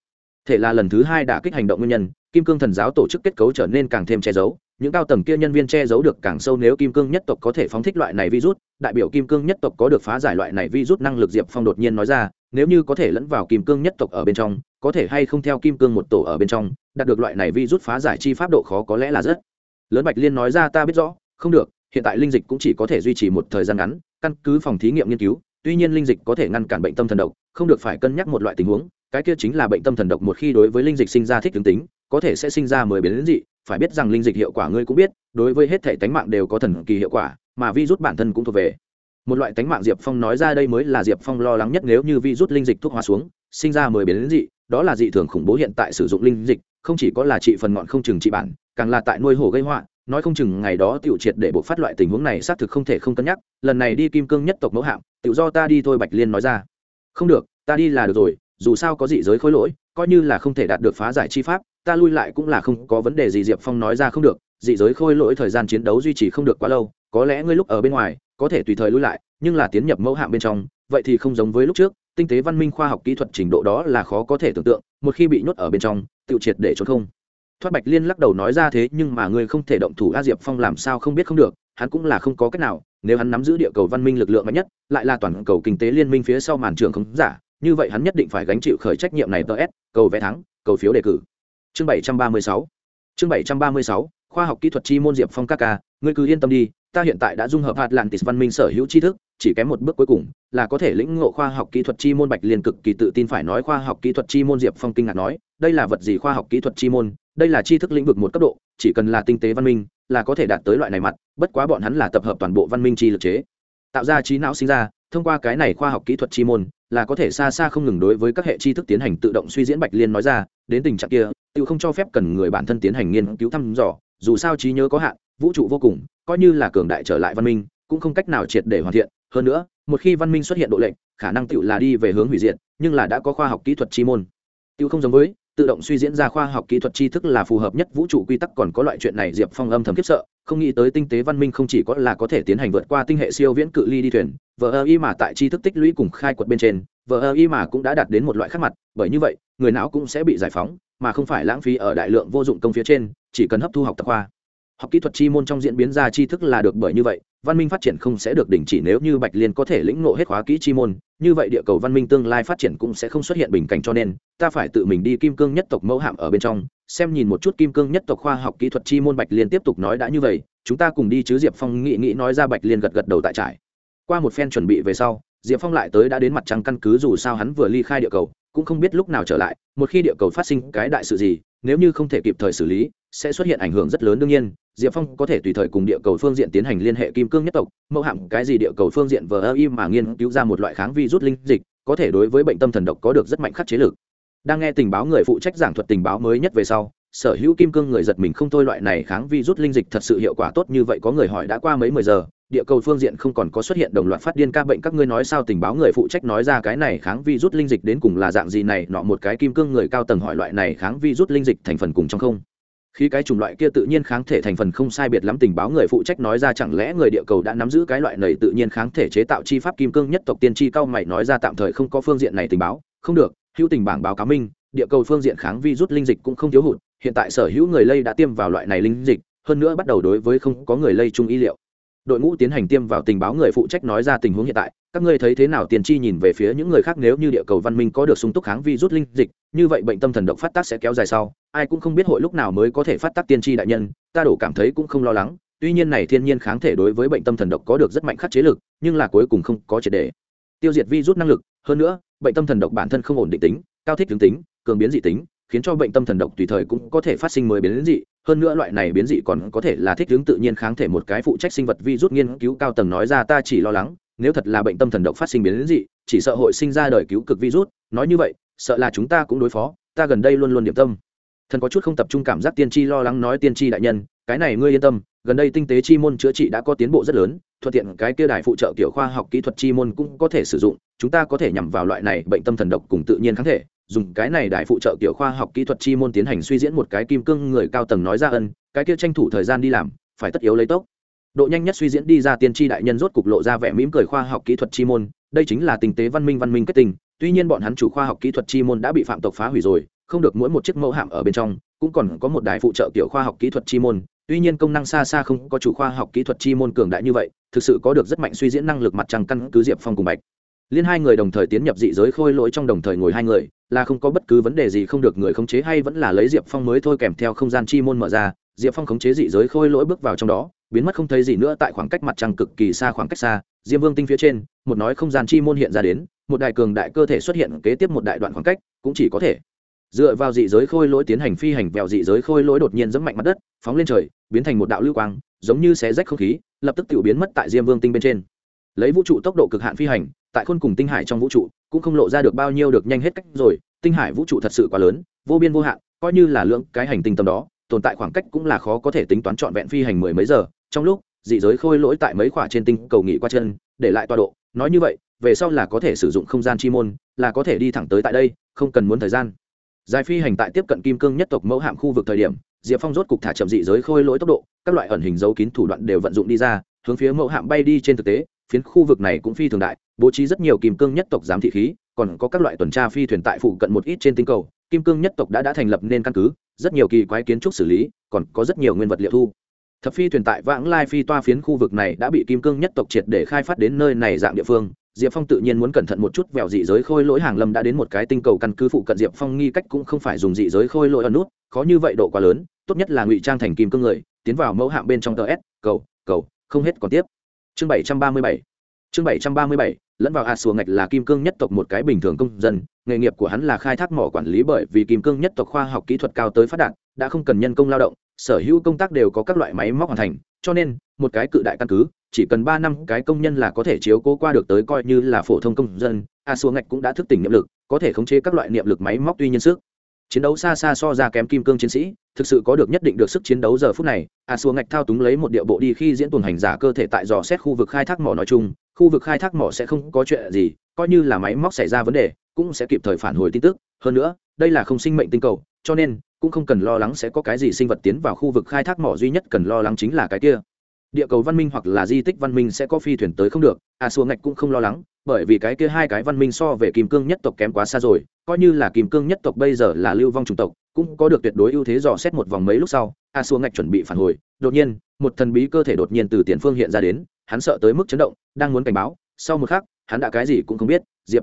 thể là lần thứ hai đả kích hành động nguyên nhân, kim cương thần giáo tổ chức kết cấu trở nên càng thêm che giấu những cao tầng kia nhân viên che giấu được càng sâu nếu kim cương nhất tộc có thể phóng thích loại này virus, đại biểu kim cương nhất tộc có được phá giải loại này virus năng lực diệp phong đột nhiên nói ra, nếu như có thể lẫn vào kim cương nhất tộc ở bên trong, có thể hay không theo kim cương một tổ ở bên trong, đạt được loại này virus phá giải chi pháp độ khó có lẽ là rất lớn. Bạch liên nói ra, ta biết rõ, không được, hiện tại linh dịch cũng chỉ có thể duy trì một thời gian ngắn, căn cứ phòng thí nghiệm nghiên cứu, tuy nhiên linh dịch có thể ngăn cản bệnh tâm thần độc, không được phải cân nhắc một loại tình huống, cái kia chính là bệnh tâm thần độc một khi đối với linh dịch sinh ra thích ứng tính, có thể sẽ sinh ra mười biến dị phải biết rằng linh dịch hiệu quả ngươi cũng biết, đối với hết thể tánh mạng đều có thần kỳ hiệu quả, mà vi rút bản thân cũng thuộc về. Một loại tánh mạng diệp phong nói ra đây mới là diệp phong lo lắng nhất nếu như vi rút linh dịch thuốc hóa xuống, sinh ra mười biến dị, đó là dị thường khủng bố hiện tại sử dụng linh dịch, không chỉ có là trị phần ngọn không chừng trị bản, càng là tại nuôi hổ gây họa, nói không chừng ngày đó tiểu triệt để buộc phát loại tình huống này xác thực không thể không cân nhắc, lần này đi kim cương nhất tộc mẫu hạng tự do ta đi thôi bạch liên nói ra. Không được, ta đi là được rồi, dù sao có dị giới khối lỗi, coi như là không thể đạt được phá giải chi pháp ta lui lại cũng là không có vấn đề gì, diệp phong nói ra không được, dị giới khôi lỗi thời gian chiến đấu duy trì không được quá lâu, có lẽ ngươi lúc ở bên ngoài, có thể tùy thời lui lại, nhưng là tiến nhập mẫu hạng bên trong, vậy thì không giống với lúc trước, tinh tế văn minh khoa học kỹ thuật trình độ đó là khó có thể tưởng tượng, một khi bị nhốt ở bên trong, tự triệt để trốn không. Thoát bạch liên lắc đầu nói ra thế, nhưng mà ngươi không thể động thủ, a, diệp phong làm sao không biết không được, hắn cũng là không có cách nào, nếu hắn nắm giữ địa cầu văn minh lực lượng mạnh nhất, lại là toàn cầu kinh tế liên minh phía sau màn trường không giả, như vậy hắn nhất định phải gánh chịu khởi trách nhiệm này ts cầu vẽ thắng, cầu phiếu đề cử chương bảy trăm ba mươi sáu. Chương bảy trăm ba mươi sáu, khoa học kỹ thuật chi môn diệp phong các ca, ngươi cứ yên tâm đi, ta hiện tại đã dung hợp hạt lạng tỷ văn minh sở hữu tri thức, chỉ kém một bước cuối cùng, là có thể lĩnh ngộ khoa học kỹ thuật chi môn bạch liên cực kỳ tự tin phải nói khoa học kỹ thuật chi môn diệp phong kinh ngạc nói, đây là vật gì khoa học kỹ thuật chi môn, đây là tri thức lĩnh vực một cấp độ, chỉ cần là tinh tế văn minh, là có thể đạt tới loại này mặt, bất quá bọn hắn là tập hợp toàn bộ văn minh chi lực chế. Tạo ra trí não sinh ra, thông qua cái này khoa học kỹ thuật chi môn là có thể xa xa không ngừng đối với các hệ tri thức tiến hành tự động suy diễn bạch liên nói ra, đến tình trạng kia, tự không cho phép cần người bản thân tiến hành nghiên cứu thăm dò, dù sao trí nhớ có hạn, vũ trụ vô cùng, coi như là cường đại trở lại văn minh, cũng không cách nào triệt để hoàn thiện. Hơn nữa, một khi văn minh xuất hiện độ lệnh khả năng tự là đi về hướng hủy diệt, nhưng là đã có khoa học kỹ thuật chi môn. Tự không giống với tự động suy diễn ra khoa học kỹ thuật tri thức là phù hợp nhất, vũ trụ quy tắc còn có loại chuyện này, diệp phong âm thầm khiếp sợ, không nghĩ tới tinh tế văn minh không chỉ có là có thể tiến hành vượt qua tinh hệ siêu viễn cự ly đi thuyền vờ ơ y mà tại tri thức tích lũy cùng khai quật bên trên vờ ơ y mà cũng đã đạt đến một loại khác mặt, bởi như vậy, người não cũng sẽ bị giải phóng, mà không phải lãng phí ở đại lượng vô dụng công phía trên, chỉ cần hấp thu học tập khoa. Học kỹ thuật chi môn trong diễn biến ra tri thức là được bởi như vậy văn minh phát triển không sẽ được đình chỉ nếu như bạch liên có thể lĩnh ngộ hết khóa kỹ chi môn, như vậy địa cầu văn minh tương lai phát triển cũng sẽ không xuất hiện bình cảnh cho nên, ta phải tự mình đi kim cương nhất tộc mẫu hạm ở bên trong, xem nhìn một chút kim cương nhất tộc khoa học kỹ thuật chi môn bạch liên tiếp tục nói đã như vậy, chúng ta cùng đi chứ diệp phong nghị nghĩ nói ra bạch liên gật gật đầu tại trải qua một phen chuẩn bị về sau, diệp phong lại tới đã đến mặt trăng căn cứ dù sao hắn vừa ly khai địa cầu, cũng không biết lúc nào trở lại, một khi địa cầu phát sinh cái đại sự gì, nếu như không thể kịp thời xử lý, sẽ xuất hiện ảnh hưởng rất lớn đương nhiên diệp phong có thể tùy thời cùng địa cầu phương diện tiến hành liên hệ kim cương nhất tộc, mẫu hạm cái gì địa cầu phương diện vờ ơ im mà nghiên cứu ra một loại kháng vi rút linh dịch, có thể đối với bệnh tâm thần độc có được rất mạnh khắc chế lực. Đang nghe tình báo người phụ trách giảng thuật tình báo mới nhất về sau, sở hữu kim cương người giật mình không thôi loại này kháng vi rút linh dịch thật sự hiệu quả tốt như vậy có người hỏi đã qua mấy mười giờ, địa cầu phương diện không còn có xuất hiện đồng loạt phát điên ca bệnh các ngươi nói sao tình báo người phụ trách nói ra cái này kháng vi rút linh dịch đến cùng là dạng gì này, nọ một cái kim cương người cao tầng hỏi loại này kháng vi rút linh dịch thành phần cùng trong không khi cái chủng loại kia tự nhiên kháng thể thành phần không sai biệt lắm tình báo người phụ trách nói ra chẳng lẽ người địa cầu đã nắm giữ cái loại này tự nhiên kháng thể chế tạo chi pháp kim cương nhất tộc tiên tri cao mày nói ra tạm thời không có phương diện này tình báo. Không được, hữu tình bảng báo cáo minh, địa cầu phương diện kháng vi rút linh dịch cũng không thiếu hụt, hiện tại sở hữu người lây đã tiêm vào loại này linh dịch, hơn nữa bắt đầu đối với không có người lây chung y liệu đội ngũ tiến hành tiêm vào tình báo người phụ trách nói ra tình huống hiện tại. Các ngươi thấy thế nào? Tiền chi nhìn về phía những người khác, nếu như địa cầu văn minh có được sung túc kháng vi rút linh dịch, như vậy bệnh tâm thần độc phát tác sẽ kéo dài sau. Ai cũng không biết hội lúc nào mới có thể phát tác tiên tri đại nhân, ta đổ cảm thấy cũng không lo lắng. Tuy nhiên này thiên nhiên kháng thể đối với bệnh tâm thần độc có được rất mạnh khắc chế lực, nhưng là cuối cùng không có triệt đề tiêu diệt vi rút năng lực. Hơn nữa, bệnh tâm thần độc bản thân không ổn định tính, cao thích tướng tính, cường biến dị tính khiến cho bệnh tâm thần độc tùy thời cũng có thể phát sinh mới biến dị. Hơn nữa loại này biến dị còn có thể là thích ứng tự nhiên kháng thể một cái phụ trách sinh vật vi rút nghiên cứu cao tầng nói ra ta chỉ lo lắng, nếu thật là bệnh tâm thần độc phát sinh biến dị, chỉ sợ hội sinh ra đời cứu cực virus nói như vậy, sợ là chúng ta cũng đối phó, ta gần đây luôn luôn điểm tâm. Thần có chút không tập trung cảm giác tiên tri lo lắng nói tiên tri đại nhân, cái này ngươi yên tâm, gần đây tinh tế chi môn chữa trị đã có tiến bộ rất lớn, thuận tiện cái kia đài phụ trợ kiểu khoa học kỹ thuật chi môn cũng có thể sử dụng, chúng ta có thể nhằm vào loại này bệnh tâm thần độc cùng tự nhiên kháng thể dùng cái này đài phụ trợ kiểu khoa học kỹ thuật chi môn tiến hành suy diễn một cái kim cương người cao tầng nói ra ân, cái kia tranh thủ thời gian đi làm, phải tất yếu lấy tốc. Độ nhanh nhất suy diễn đi ra tiên tri đại nhân rốt cục lộ ra vẻ mỉm cười khoa học kỹ thuật chi môn, đây chính là tình tế văn minh văn minh kết tình tuy nhiên bọn hắn chủ khoa học kỹ thuật chi môn đã bị phạm tộc phá hủy rồi, không được mỗi một chiếc mẫu hạm ở bên trong, cũng còn có một đài phụ trợ kiểu khoa học kỹ thuật chi môn, tuy nhiên công năng xa xa không có chủ khoa học kỹ thuật chi môn cường đại như vậy, thực sự có được rất mạnh suy diễn năng lực mặt trăng căn cứ diệp phong cùng bạch liên hai người đồng thời tiến nhập dị giới khôi lỗi trong đồng thời ngồi hai người, là không có bất cứ vấn đề gì không được người khống chế hay vẫn là lấy diệp phong mới thôi kèm theo không gian chi môn mở ra, diệp phong khống chế dị giới khôi lỗi bước vào trong đó, biến mất không thấy gì nữa tại khoảng cách mặt trăng cực kỳ xa khoảng cách xa, diêm vương tinh phía trên, một nói không gian chi môn hiện ra đến, một đại cường đại cơ thể xuất hiện kế tiếp một đại đoạn khoảng cách, cũng chỉ có thể dựa vào dị giới khôi lỗi tiến hành phi hành vẹo dị giới khôi lỗi đột nhiên dẫm mạnh mặt đất, phóng lên trời, biến thành một đạo lưu quang, giống như xé rách không khí, lập tức tự biến mất tại diêm vương tinh bên trên lấy vũ trụ tốc độ cực hạn phi hành, tại khôn cùng tinh hải trong vũ trụ, cũng không lộ ra được bao nhiêu được nhanh hết cách rồi, tinh hải vũ trụ thật sự quá lớn, vô biên vô hạn, coi như là lượng cái hành tinh tầm đó, tồn tại khoảng cách cũng là khó có thể tính toán trọn vẹn phi hành mười mấy giờ. Trong lúc, dị giới khôi lỗi tại mấy khoả trên tinh cầu nghỉ qua chân, để lại tọa độ. Nói như vậy, về sau là có thể sử dụng không gian chi môn, là có thể đi thẳng tới tại đây, không cần muốn thời gian. Dài phi hành tại tiếp cận kim cương nhất tộc mẫu hạm khu vực thời điểm, diệp phong rốt cục thả chậm dị giới khôi lỗi tốc độ, các loại ẩn hình dấu kín thủ đoạn đều vận dụng đi ra, hướng phía mẫu hạm bay đi trên thực tế phiến khu vực này cũng phi thường đại, bố trí rất nhiều kim cương nhất tộc giám thị khí, còn có các loại tuần tra phi thuyền tại phụ cận một ít trên tinh cầu, kim cương nhất tộc đã đã thành lập nên căn cứ, rất nhiều kỳ quái kiến trúc xử lý, còn có rất nhiều nguyên vật liệu thu. Thập phi thuyền tại vãng lai phi toa phiến khu vực này đã bị kim cương nhất tộc triệt để khai phát đến nơi này dạng địa phương. Diệp phong tự nhiên muốn cẩn thận một chút, vẹo dị giới khôi lỗi hàng lâm đã đến một cái tinh cầu căn cứ phụ cận, diệp phong nghi cách cũng không phải dùng dị giới khôi lỗi ẩn nút, khó như vậy độ quá lớn, tốt nhất là ngụy trang thành kim cương người, tiến vào mẫu hạng bên trong tờ s, cầu cầu, không hết còn tiếp chương bảy trăm ba mươi bảy. Chương bảy trăm ba mươi bảy, lẫn vào a xùa ngạch là kim cương nhất tộc một cái bình thường công dân, nghề nghiệp của hắn là khai thác mỏ quản lý bởi vì kim cương nhất tộc khoa học kỹ thuật cao tới phát đạt, đã không cần nhân công lao động, sở hữu công tác đều có các loại máy móc hoàn thành, cho nên, một cái cự đại căn cứ, chỉ cần ba năm cái công nhân là có thể chiếu cố qua được tới coi như là phổ thông công dân a xua ngạch cũng đã thức tỉnh niệm lực, có thể khống chế các loại niệm lực máy móc tuy nhiên sức chiến đấu xa xa so ra kém kim cương chiến sĩ, thực sự có được nhất định được sức chiến đấu giờ phút này. A xua ngạch thao túng lấy một địa bộ đi khi diễn tuần hành giả cơ thể tại dò xét khu vực khai thác mỏ nói chung, khu vực khai thác mỏ sẽ không có chuyện gì, coi như là máy móc xảy ra vấn đề, cũng sẽ kịp thời phản hồi tin tức. Hơn nữa, đây là không sinh mệnh tinh cầu, cho nên cũng không cần lo lắng sẽ có cái gì sinh vật tiến vào khu vực khai thác mỏ duy nhất cần lo lắng chính là cái kia địa cầu văn minh hoặc là di tích văn minh sẽ có phi thuyền tới không được a à, xua ngạch cũng không lo lắng bởi vì cái kia hai cái văn minh so về kim cương nhất tộc kém quá xa rồi coi như là kim cương nhất tộc bây giờ là lưu vong chủng tộc cũng có được tuyệt đối ưu thế dò xét một vòng mấy lúc sau a à, xua ngạch chuẩn bị phản hồi. Đột nhiên một thần bí cơ thể đột nhiên từ tiền phương hiện ra đến hắn sợ tới mức chấn động đang muốn cảnh báo sau một khắc hắn đã cái gì cũng không biết diệp.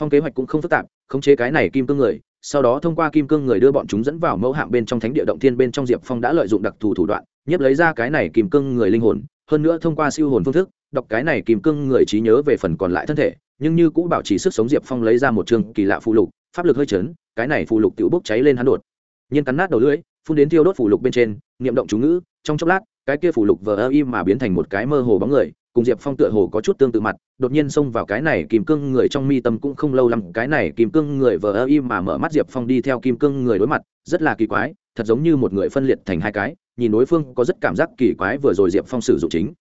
Phong kế hoạch cũng không phức tạp khống chế cái này kim cương người sau đó thông qua kim cương người đưa bọn chúng dẫn vào mẫu hạng bên trong thánh địa động thiên bên trong diệp phong đã lợi dụng đặc thù thủ đoạn nhiếp lấy ra cái này kim cương người linh hồn, hơn nữa thông qua siêu hồn phương thức, đọc cái này kim cương người trí nhớ về phần còn lại thân thể, nhưng như cũng bảo trì sức sống diệp phong lấy ra một chương kỳ lạ phụ lục, pháp lực hơi chấn, cái này phụ lục tự bốc cháy lên hắn đột. Nhiên cắn nát đầu lưỡi, phun đến thiêu đốt phụ lục bên trên, niệm động chú ngữ, trong chốc lát, cái kia phụ lục vờ ơ im mà biến thành một cái mơ hồ bóng người, cùng diệp phong tựa hồ có chút tương tự mặt, đột nhiên xông vào cái này kim cương người trong mi tâm cũng không lâu lắm, cái này kim cương người vờ ơ im mà mở mắt diệp phong đi theo kim cương người đối mặt, rất là kỳ quái thật giống như một người phân liệt thành hai cái, nhìn đối phương có rất cảm giác kỳ quái vừa rồi diệp phong sử dụng chính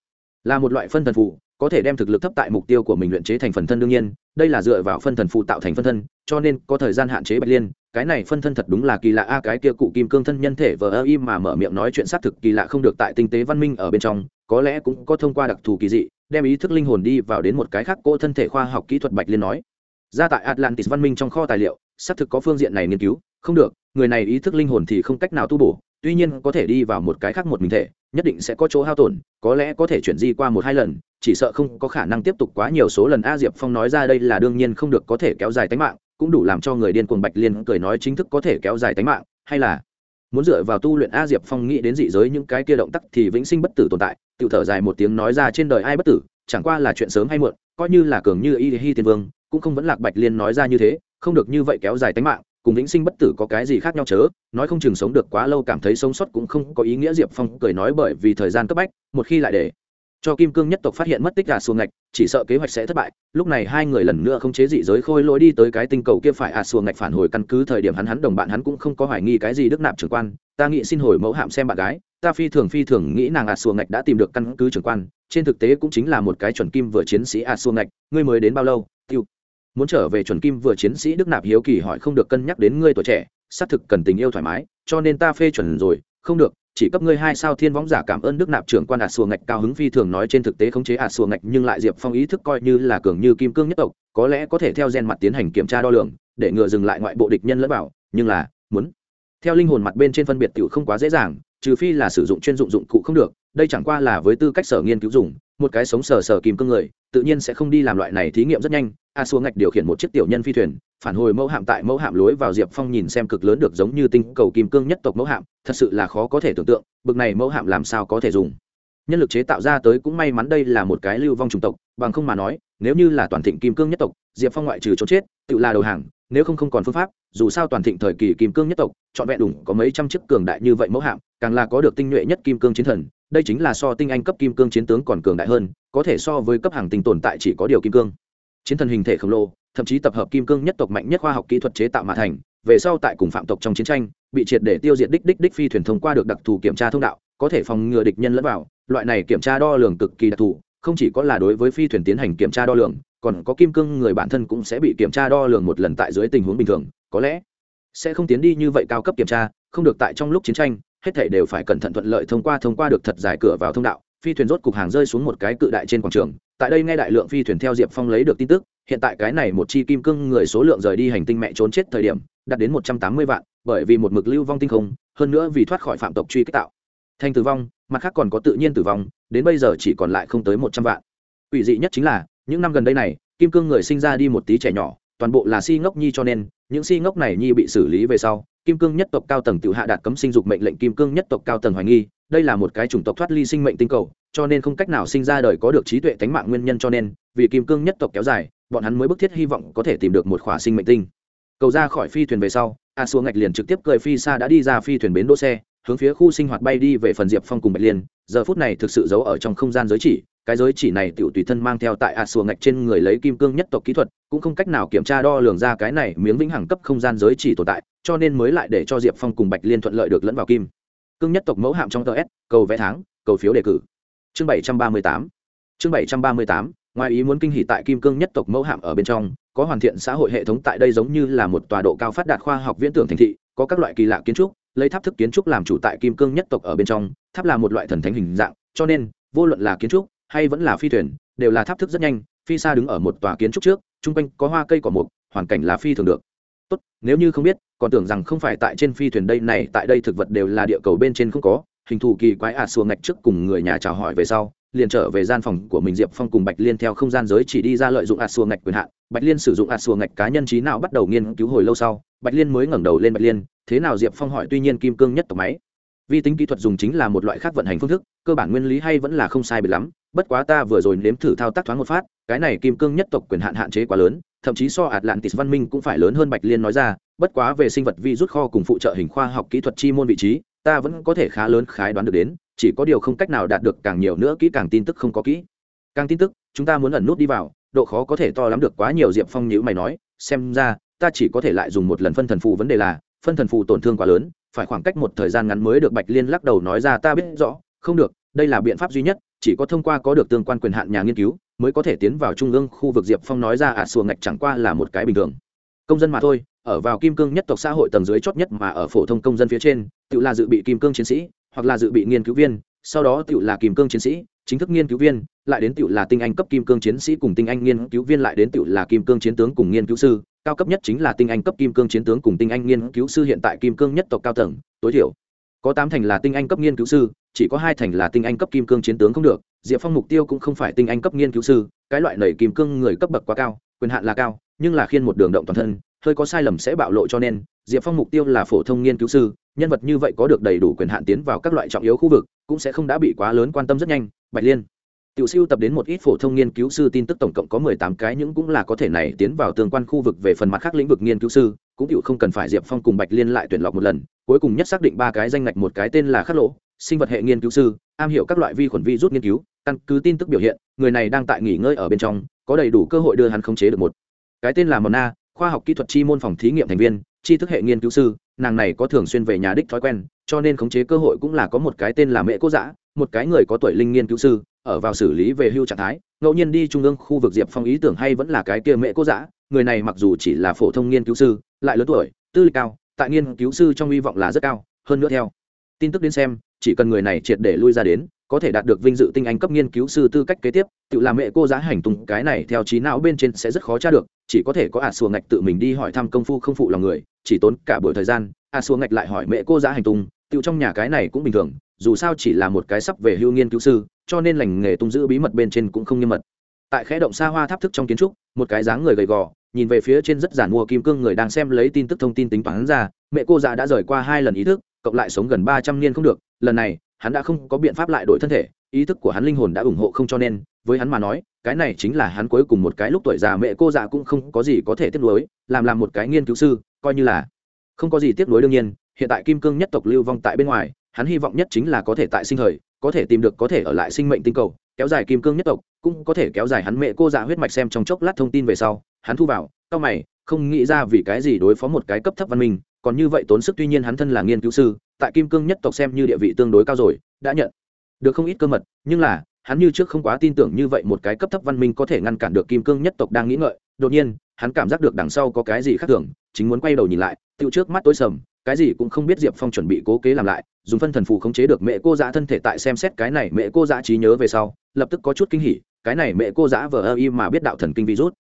là một loại phân thần phụ có thể đem thực lực thấp tại mục tiêu của mình luyện chế thành phần thân đương nhiên, đây là dựa vào phân thần phụ tạo thành phân thân, cho nên có thời gian hạn chế bạch liên, cái này phân thân thật đúng là kỳ lạ a, cái kia cụ kim cương thân nhân thể vờ ơ im mà mở miệng nói chuyện xác thực kỳ lạ không được tại tinh tế văn minh ở bên trong, có lẽ cũng có thông qua đặc thù kỳ dị, đem ý thức linh hồn đi vào đến một cái khác cỗ thân thể khoa học kỹ thuật bạch liên nói. Ra tại atlantis văn minh trong kho tài liệu, xác thực có phương diện này nghiên cứu, không được người này ý thức linh hồn thì không cách nào tu bổ, tuy nhiên có thể đi vào một cái khác một mình thể, nhất định sẽ có chỗ hao tổn, có lẽ có thể chuyển di qua một hai lần, chỉ sợ không có khả năng tiếp tục quá nhiều số lần. A diệp phong nói ra đây là đương nhiên không được có thể kéo dài tính mạng, cũng đủ làm cho người điên cuồng bạch liên cười nói chính thức có thể kéo dài tính mạng, hay là muốn dựa vào tu luyện a diệp phong nghĩ đến dị giới những cái kia động tác thì vĩnh sinh bất tử tồn tại, tự thở dài một tiếng nói ra trên đời ai bất tử, chẳng qua là chuyện sớm hay muộn, coi như là cường như y hi tiên vương, cũng không vẫn lạc bạch liên nói ra như thế, không được như vậy kéo dài tính mạng cùng vĩnh sinh bất tử có cái gì khác nhau chớ? Nói không chừng sống được quá lâu cảm thấy sống sót cũng không có ý nghĩa, diệp phong cười nói bởi vì thời gian cấp bách, một khi lại để cho kim cương nhất tộc phát hiện mất tích gà xuồng ngạch, chỉ sợ kế hoạch sẽ thất bại. Lúc này hai người lần nữa không chế dị giới khôi lỗi đi tới cái tinh cầu kia phải à xuồng ngạch phản hồi căn cứ thời điểm hắn hắn đồng bạn hắn cũng không có hoài nghi cái gì, đức nạp trưởng quan, ta nghĩ xin hồi mẫu hạm xem bạn gái. Ta phi thường phi thường nghĩ nàng à xuồng ngạch đã tìm được căn cứ trưởng quan. Trên thực tế cũng chính là một cái chuẩn kim vừa chiến sĩ à xuồng ngạch, ngươi mới đến bao lâu? Tiêu muốn trở về chuẩn kim vừa chiến sĩ đức nạp hiếu kỳ hỏi không được cân nhắc đến ngươi tuổi trẻ, xác thực cần tình yêu thoải mái, cho nên ta phê chuẩn rồi, không được, chỉ cấp ngươi hai sao thiên võng giả cảm ơn đức nạp trưởng quan à xùa ngạch cao hứng phi thường nói trên thực tế khống chế à xùa ngạch nhưng lại diệp phong ý thức coi như là cường như kim cương nhất tộc, có lẽ có thể theo gen mặt tiến hành kiểm tra đo lường, để ngừa dừng lại ngoại bộ địch nhân lẫn vào, nhưng là, muốn. Theo linh hồn mặt bên trên phân biệt tiểu không quá dễ dàng, trừ phi là sử dụng chuyên dụng dụng cụ không được, đây chẳng qua là với tư cách sở nghiên cứu dùng một cái sống sờ sờ kìm cương người, tự nhiên sẽ không đi làm loại này thí nghiệm rất nhanh. A xua ngạch điều khiển một chiếc tiểu nhân phi thuyền, phản hồi mẫu hạm tại mẫu hạm lối vào diệp phong nhìn xem cực lớn được giống như tinh cầu kim cương nhất tộc mẫu hạm, thật sự là khó có thể tưởng tượng, bực này mẫu hạm làm sao có thể dùng. Nhân lực chế tạo ra tới cũng may mắn đây là một cái lưu vong chủng tộc, bằng không mà nói, nếu như là toàn thịnh kim cương nhất tộc, diệp phong ngoại trừ chỗ chết, tự là đầu hàng, nếu không không còn phương pháp, dù sao toàn thịnh thời kỳ kim cương nhất tộc, trọn vẹn đủ có mấy trăm chiếc cường đại như vậy mẫu hạm, càng là có được tinh nhuệ nhất kim cương chiến thần đây chính là so tinh anh cấp kim cương chiến tướng còn cường đại hơn, có thể so với cấp hàng tinh tồn tại chỉ có điều kim cương. Chiến thần hình thể khổng lồ, thậm chí tập hợp kim cương nhất tộc mạnh nhất khoa học kỹ thuật chế tạo mà thành, về sau tại cùng phạm tộc trong chiến tranh, bị triệt để tiêu diệt đích đích đích phi thuyền thông qua được đặc thù kiểm tra thông đạo, có thể phòng ngừa địch nhân lẫn vào, loại này kiểm tra đo lường cực kỳ đặc thù, không chỉ có là đối với phi thuyền tiến hành kiểm tra đo lường, còn có kim cương người bản thân cũng sẽ bị kiểm tra đo lường một lần tại dưới tình huống bình thường, có lẽ sẽ không tiến đi như vậy cao cấp kiểm tra, không được tại trong lúc chiến tranh hết thảy đều phải cẩn thận thuận lợi thông qua thông qua được thật dài cửa vào thông đạo. Phi thuyền rốt cục hàng rơi xuống một cái cự đại trên quảng trường. Tại đây nghe đại lượng phi thuyền theo diệp phong lấy được tin tức, hiện tại cái này một chi kim cương người số lượng rời đi hành tinh mẹ trốn chết thời điểm, đạt đến một trăm tám mươi vạn, bởi vì một mực lưu vong tinh không, hơn nữa vì thoát khỏi phạm tộc truy kích tạo. Thành tử vong, mặt khác còn có tự nhiên tử vong, đến bây giờ chỉ còn lại không tới một trăm vạn. Ủy dị nhất chính là, những năm gần đây này, kim cương người sinh ra đi một tí trẻ nhỏ, toàn bộ là si ngốc nhi cho nên, những si ngốc này nhi bị xử lý về sau kim cương nhất tộc cao tầng tự hạ đạt cấm sinh dục mệnh lệnh kim cương nhất tộc cao tầng hoài nghi, đây là một cái chủng tộc thoát ly sinh mệnh tinh cầu, cho nên không cách nào sinh ra đời có được trí tuệ tánh mạng nguyên nhân cho nên, vì kim cương nhất tộc kéo dài, bọn hắn mới bức thiết hy vọng có thể tìm được một khỏa sinh mệnh tinh. Cầu ra khỏi phi thuyền về sau, a xua ngạch liền trực tiếp cười phi xa đã đi ra phi thuyền bến đỗ xe, hướng phía khu sinh hoạt bay đi về phần diệp phong cùng bạch liên. Giờ phút này thực sự giấu ở trong không gian giới chỉ, cái giới chỉ này tự tùy thân mang theo tại a xua ngạch trên người lấy kim cương nhất tộc kỹ thuật, cũng không cách nào kiểm tra đo lường ra cái này miếng vĩnh hằng cấp không gian giới chỉ tồn tại cho nên mới lại để cho diệp phong cùng bạch liên thuận lợi được lẫn vào kim. Cương nhất tộc mẫu hạm trong tờ s, cầu vẽ tháng, cầu phiếu đề cử. Chương bảy trăm ba mươi tám. Chương bảy trăm ba mươi tám, ngoài ý muốn kinh hỉ tại kim cương nhất tộc mẫu hạm ở bên trong, có hoàn thiện xã hội hệ thống tại đây giống như là một tòa độ cao phát đạt khoa học viễn tưởng thành thị, có các loại kỳ lạ kiến trúc, lấy tháp thức kiến trúc làm chủ tại kim cương nhất tộc ở bên trong, tháp là một loại thần thánh hình dạng, cho nên, vô luận là kiến trúc, hay vẫn là phi thuyền, đều là tháp thức rất nhanh, phi xa đứng ở một tòa kiến trúc trước, chung quanh có hoa cây cỏ mục hoàn cảnh là phi thường được tốt, nếu như không biết, còn tưởng rằng không phải tại trên phi thuyền đây này, tại đây thực vật đều là địa cầu bên trên không có. Hình thù kỳ quái ạt à xuồng ngạch trước cùng người nhà chào hỏi về sau, liền trở về gian phòng của mình diệp phong cùng bạch liên theo không gian giới chỉ đi ra lợi dụng ạt à xuồng ngạch quyền hạn. Bạch liên sử dụng ạt à xuồng ngạch cá nhân trí não bắt đầu nghiên cứu hồi lâu sau, bạch liên mới ngẩng đầu lên bạch liên, thế nào diệp phong hỏi, tuy nhiên kim cương nhất tộc máy. Vi tính kỹ thuật dùng chính là một loại khác vận hành phương thức, cơ bản nguyên lý hay vẫn là không sai bị lắm bất quá ta vừa rồi nếm thử thao tác thoáng một phát, cái này kim cương nhất tộc quyền hạn hạn chế quá lớn, thậm chí so atlantis văn minh cũng phải lớn hơn bạch liên nói ra, bất quá về sinh vật vi rút kho cùng phụ trợ hình khoa học kỹ thuật chi môn vị trí, ta vẫn có thể khá lớn khái đoán được đến, chỉ có điều không cách nào đạt được càng nhiều nữa kỹ càng tin tức không có kỹ. Càng tin tức, chúng ta muốn ẩn nút đi vào, độ khó có thể to lắm được quá nhiều, diệp phong nhữ mày nói, xem ra, ta chỉ có thể lại dùng một lần phân thần phù vấn đề là, phân thần phù tổn thương quá lớn, phải khoảng cách một thời gian ngắn mới được bạch liên lắc đầu nói ra, ta biết rõ, không được, đây là biện pháp duy nhất chỉ có thông qua có được tương quan quyền hạn nhà nghiên cứu mới có thể tiến vào trung ương khu vực diệp phong nói ra ả à, xuồng ngạch chẳng qua là một cái bình thường. Công dân mà thôi ở vào kim cương nhất tộc xã hội tầng dưới chót nhất mà ở phổ thông công dân phía trên tự là dự bị kim cương chiến sĩ hoặc là dự bị nghiên cứu viên sau đó tự là kim cương chiến sĩ chính thức nghiên cứu viên lại đến tự là tinh anh cấp kim cương chiến sĩ cùng tinh anh nghiên cứu viên lại đến tự là kim cương chiến tướng cùng nghiên cứu sư. Cao cấp nhất chính là tinh anh cấp kim cương chiến tướng cùng tinh anh nghiên cứu sư hiện tại kim cương nhất tộc cao tầng tối thiểu có tám thành là tinh anh cấp nghiên cứu sư chỉ có hai thành là tinh anh cấp kim cương chiến tướng không được, diệp phong mục tiêu cũng không phải tinh anh cấp nghiên cứu sư, cái loại nầy kim cương người cấp bậc quá cao, quyền hạn là cao, nhưng là khiên một đường động toàn thân, hơi có sai lầm sẽ bạo lộ cho nên, diệp phong mục tiêu là phổ thông nghiên cứu sư, nhân vật như vậy có được đầy đủ quyền hạn tiến vào các loại trọng yếu khu vực, cũng sẽ không đã bị quá lớn quan tâm rất nhanh, bạch liên. Tiểu siêu tập đến một ít phổ thông nghiên cứu sư tin tức tổng cộng có mười tám cái những cũng là có thể này tiến vào tương quan khu vực về phần mặt khác lĩnh vực nghiên cứu sư, cũng tiểu không cần phải diệp phong cùng bạch liên lại tuyển lọc một lần, cuối cùng nhất xác định ba cái danh ngạch một cái tên là khắc lỗ sinh vật hệ nghiên cứu sư, am hiểu các loại vi khuẩn vi rút nghiên cứu, căn cứ tin tức biểu hiện, người này đang tại nghỉ ngơi ở bên trong, có đầy đủ cơ hội đưa hắn khống chế được một. Cái tên là mona, khoa học kỹ thuật chi môn phòng thí nghiệm thành viên, tri thức hệ nghiên cứu sư, nàng này có thường xuyên về nhà đích thói quen, cho nên khống chế cơ hội cũng là có một cái tên là mẹ cô dã, một cái người có tuổi linh nghiên cứu sư, ở vào xử lý về hưu trạng thái, ngẫu nhiên đi trung ương khu vực diệp phong ý tưởng hay vẫn là cái kia mẹ cô dã, người này mặc dù chỉ là phổ thông nghiên cứu sư, lại lớn tuổi, tư lịch cao, tại nghiên cứu sư trong hy vọng là rất cao, hơn nữa theo. Tin tức đến xem chỉ cần người này triệt để lui ra đến, có thể đạt được vinh dự tinh anh cấp nghiên cứu sư tư cách kế tiếp, tự làm mẹ cô giá hành tung, cái này theo trí não bên trên sẽ rất khó tra được, chỉ có thể có ả xùa ngạch tự mình đi hỏi thăm công phu không phụ lòng người, chỉ tốn cả buổi thời gian ả xùa ngạch lại hỏi mẹ cô giá hành tung, tự trong nhà cái này cũng bình thường, dù sao chỉ là một cái sắp về hưu nghiên cứu sư, cho nên lành nghề tung giữ bí mật bên trên cũng không nghiêm mật. Tại khẽ động xa hoa tháp thức trong kiến trúc, một cái dáng người gầy gò, nhìn về phía trên rất giản mua kim cương người đang xem lấy tin tức thông tin tính toán ra, mẹ cô già đã rời qua hai lần ý thức, cộng lại sống gần ba trăm niên không được lần này, hắn đã không có biện pháp lại đổi thân thể, ý thức của hắn linh hồn đã ủng hộ không cho nên, với hắn mà nói, cái này chính là hắn cuối cùng một cái lúc tuổi già mẹ cô già cũng không có gì có thể tiếp nối, làm làm một cái nghiên cứu sư, coi như là không có gì tiếp nối đương nhiên, hiện tại kim cương nhất tộc lưu vong tại bên ngoài, hắn hy vọng nhất chính là có thể tại sinh thời, có thể tìm được có thể ở lại sinh mệnh tinh cầu, kéo dài kim cương nhất tộc, cũng có thể kéo dài hắn mẹ cô già huyết mạch xem trong chốc lát thông tin về sau, hắn thu vào, cao mày, không nghĩ ra vì cái gì đối phó một cái cấp thấp văn minh còn như vậy tốn sức tuy nhiên hắn thân là nghiên cứu sư, tại kim cương nhất tộc xem như địa vị tương đối cao rồi, đã nhận được không ít cơ mật, nhưng là, hắn như trước không quá tin tưởng như vậy một cái cấp thấp văn minh có thể ngăn cản được kim cương nhất tộc đang nghĩ ngợi. Đột nhiên, hắn cảm giác được đằng sau có cái gì khác thường, chính muốn quay đầu nhìn lại tựu trước mắt tối sầm, cái gì cũng không biết diệp phong chuẩn bị cố kế làm lại, dùng phân thần phù khống chế được mẹ cô giã thân thể tại xem xét cái này mẹ cô giã trí nhớ về sau, lập tức có chút kinh hỉ, cái này mẹ cô giã vờ ơ y mà biết đạo thần kinh virus,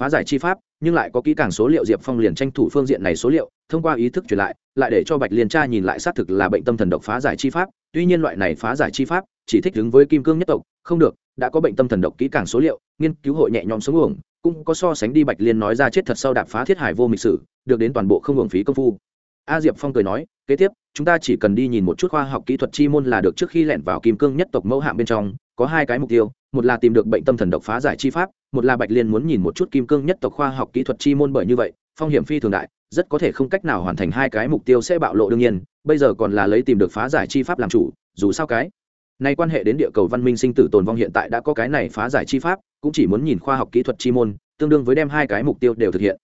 phá giải chi pháp nhưng lại có kỹ càng số liệu diệp phong liền tranh thủ phương diện này số liệu, thông qua ý thức truyền lại lại để cho bạch liên tra nhìn lại xác thực là bệnh tâm thần độc phá giải chi pháp. Tuy nhiên loại này phá giải chi pháp, chỉ thích ứng với kim cương nhất tộc, không được, đã có bệnh tâm thần độc kỹ càng số liệu, nghiên cứu hội nhẹ nhõm xuống uổng, cũng có so sánh đi bạch liên nói ra chết thật sâu đạp phá thiết hải vô mịch sử, được đến toàn bộ không hưởng phí công phu. A diệp phong cười nói, kế tiếp, chúng ta chỉ cần đi nhìn một chút khoa học kỹ thuật chi môn là được trước khi lẻn vào kim cương nhất tộc mẫu hạng bên trong, có hai cái mục tiêu một là tìm được bệnh tâm thần độc phá giải chi pháp, một là bạch liên muốn nhìn một chút kim cương nhất tộc khoa học kỹ thuật chi môn bởi như vậy, phong hiểm phi thường đại, rất có thể không cách nào hoàn thành hai cái mục tiêu sẽ bạo lộ đương nhiên, bây giờ còn là lấy tìm được phá giải chi pháp làm chủ, dù sao cái nay quan hệ đến địa cầu văn minh sinh tử tồn vong hiện tại đã có cái này phá giải chi pháp, cũng chỉ muốn nhìn khoa học kỹ thuật chi môn, tương đương với đem hai cái mục tiêu đều thực hiện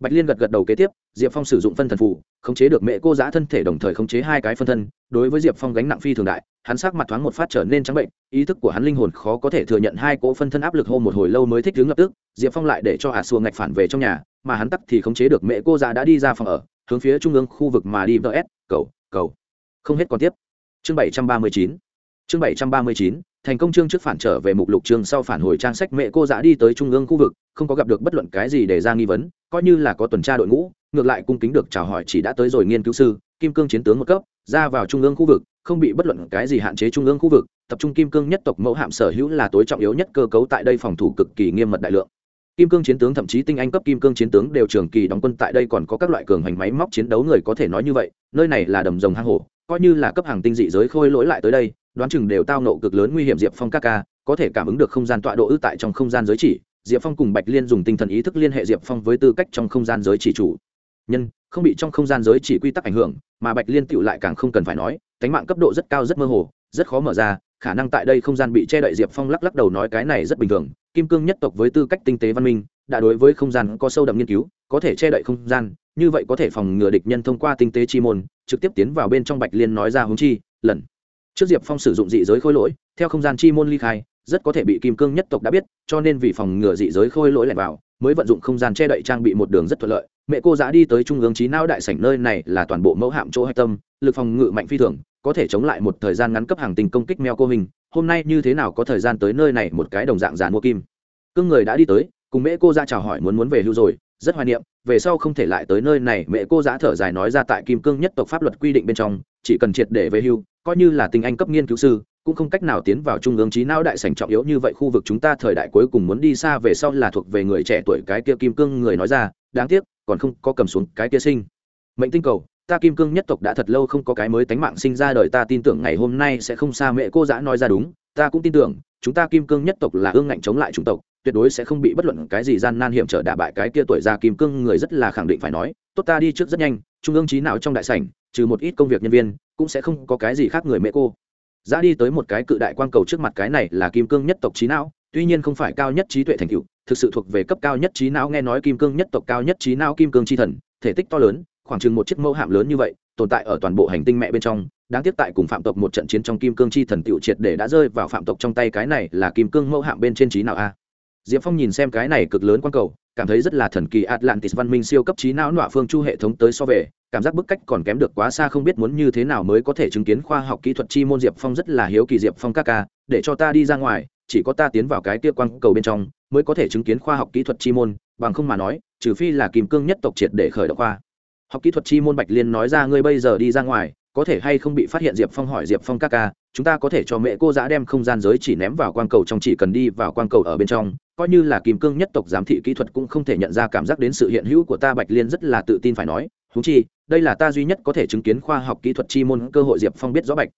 bạch liên gật gật đầu kế tiếp, diệp phong sử dụng phân thần phụ khống chế được mẹ cô giã thân thể đồng thời khống chế hai cái phân thân. Đối với diệp phong gánh nặng phi thường đại, hắn sắc mặt thoáng một phát trở nên trắng bệnh, ý thức của hắn linh hồn khó có thể thừa nhận hai cỗ phân thân áp lực hô một hồi lâu mới thích đứng lập tức. Diệp phong lại để cho ả xua ngạch phản về trong nhà, mà hắn tắc thì khống chế được mẹ cô giã đã đi ra phòng ở, hướng phía trung ương khu vực mà đi. Vs cầu cầu. Không hết còn tiếp. Chương bảy trăm ba mươi chín chương bảy trăm ba mươi chín, thành công chương trước phản trở về mục lục chương sau phản hồi trang sách mẹ cô giã đi tới trung ương khu vực, không có gặp được bất luận cái gì để ra nghi vấn, coi như là có tuần tra đội ngũ, ngược lại cung kính được chào hỏi chỉ đã tới rồi nghiên cứu sư, kim cương chiến tướng một cấp, ra vào trung ương khu vực, không bị bất luận cái gì hạn chế trung ương khu vực, tập trung kim cương nhất tộc mẫu hạm sở hữu là tối trọng yếu nhất cơ cấu tại đây phòng thủ cực kỳ nghiêm mật đại lượng kim cương chiến tướng thậm chí tinh anh cấp kim cương chiến tướng đều trường kỳ đóng quân tại đây còn có các loại cường hành máy móc chiến đấu người có thể nói như vậy, nơi này là đầm rồng hang hổ, coi như là cấp hàng tinh dị giới khôi lỗi lại tới đây, đoán chừng đều tao nộ cực lớn nguy hiểm diệp phong các ca, có thể cảm ứng được không gian tọa độ ư tại trong không gian giới chỉ, diệp phong cùng bạch liên dùng tinh thần ý thức liên hệ diệp phong với tư cách trong không gian giới chỉ chủ. Nhân, không bị trong không gian giới chỉ quy tắc ảnh hưởng, mà bạch liên tựu lại càng không cần phải nói cánh mạng cấp độ rất cao rất mơ hồ, rất khó mở ra khả năng tại đây không gian bị che đậy diệp phong lắc lắc đầu nói cái này rất bình thường, kim cương nhất tộc với tư cách tinh tế văn minh, đã đối với không gian có sâu đậm nghiên cứu, có thể che đậy không gian, như vậy có thể phòng ngừa địch nhân thông qua tinh tế chi môn, trực tiếp tiến vào bên trong bạch liên nói ra húng chi, lần trước diệp phong sử dụng dị giới khôi lỗi, theo không gian chi môn ly khai, rất có thể bị kim cương nhất tộc đã biết, cho nên vì phòng ngừa dị giới khôi lỗi lẻn vào, mới vận dụng không gian che đậy trang bị một đường rất thuận lợi mẹ cô giã đi tới trung ương trí não đại sảnh nơi này là toàn bộ mẫu hạm chỗ hạch tâm, lực phòng ngự mạnh phi thường, có thể chống lại một thời gian ngắn cấp hàng tình công kích meo cô hình, hôm nay như thế nào có thời gian tới nơi này một cái đồng dạng giàn mua kim. Cương người đã đi tới, cùng mẹ cô ra chào hỏi muốn muốn về hưu rồi, rất hoài niệm, về sau không thể lại tới nơi này, mẹ cô giã thở dài nói ra tại kim cương nhất tộc pháp luật quy định bên trong, chỉ cần triệt để về hưu, coi như là tình anh cấp nghiên cứu sư cũng không cách nào tiến vào trung ương trí não đại sảnh trọng yếu như vậy khu vực chúng ta thời đại cuối cùng muốn đi xa về sau là thuộc về người trẻ tuổi cái kia kim cương người nói ra, đáng tiếc, còn không có cầm xuống cái kia sinh. Mệnh tinh cầu, ta kim cương nhất tộc đã thật lâu không có cái mới tánh mạng sinh ra đời, ta tin tưởng ngày hôm nay sẽ không xa mẹ cô giã nói ra đúng, ta cũng tin tưởng, chúng ta kim cương nhất tộc là ương ngạnh chống lại chủng tộc, tuyệt đối sẽ không bị bất luận cái gì gian nan hiểm trở đả bại cái kia tuổi già kim cương người rất là khẳng định phải nói, tốt ta đi trước rất nhanh, trung ương trí nào trong đại sảnh, trừ một ít công việc nhân viên, cũng sẽ không có cái gì khác người mẹ cô giã đi tới một cái cự đại quang cầu trước mặt cái này là kim cương nhất tộc trí não, tuy nhiên không phải cao nhất trí tuệ thành cựu thực sự thuộc về cấp cao nhất trí não nghe nói kim cương nhất tộc cao nhất trí não kim cương chi thần, thể tích to lớn, khoảng chừng một chiếc mẫu hạm lớn như vậy, tồn tại ở toàn bộ hành tinh mẹ bên trong, đáng tiếc tại cùng phạm tộc một trận chiến trong kim cương chi thần tiệu triệt để đã rơi vào phạm tộc trong tay cái này là kim cương mẫu hạm bên trên trí nào a. Diệp phong nhìn xem cái này cực lớn quang cầu cảm thấy rất là thần kỳ atlantis văn minh siêu cấp trí não nọa phương chu hệ thống tới so về, cảm giác bức cách còn kém được quá xa không biết muốn như thế nào mới có thể chứng kiến khoa học kỹ thuật chi môn diệp phong rất là hiếu kỳ diệp phong các ca, để cho ta đi ra ngoài, chỉ có ta tiến vào cái kia quang cầu bên trong mới có thể chứng kiến khoa học kỹ thuật chi môn, bằng không mà nói, trừ phi là kim cương nhất tộc triệt để khởi động khoa. Học kỹ thuật chi môn bạch liên nói ra, ngươi bây giờ đi ra ngoài có thể hay không bị phát hiện diệp phong hỏi diệp phong ca ca, chúng ta có thể cho mẹ cô giã đem không gian giới chỉ ném vào quang cầu trong, chỉ cần đi vào quang cầu ở bên trong, coi như là kim cương nhất tộc giám thị kỹ thuật cũng không thể nhận ra cảm giác đến sự hiện hữu của ta. Bạch liên rất là tự tin phải nói thú chi, đây là ta duy nhất có thể chứng kiến khoa học kỹ thuật chi môn cơ hội. Diệp phong biết rõ bạch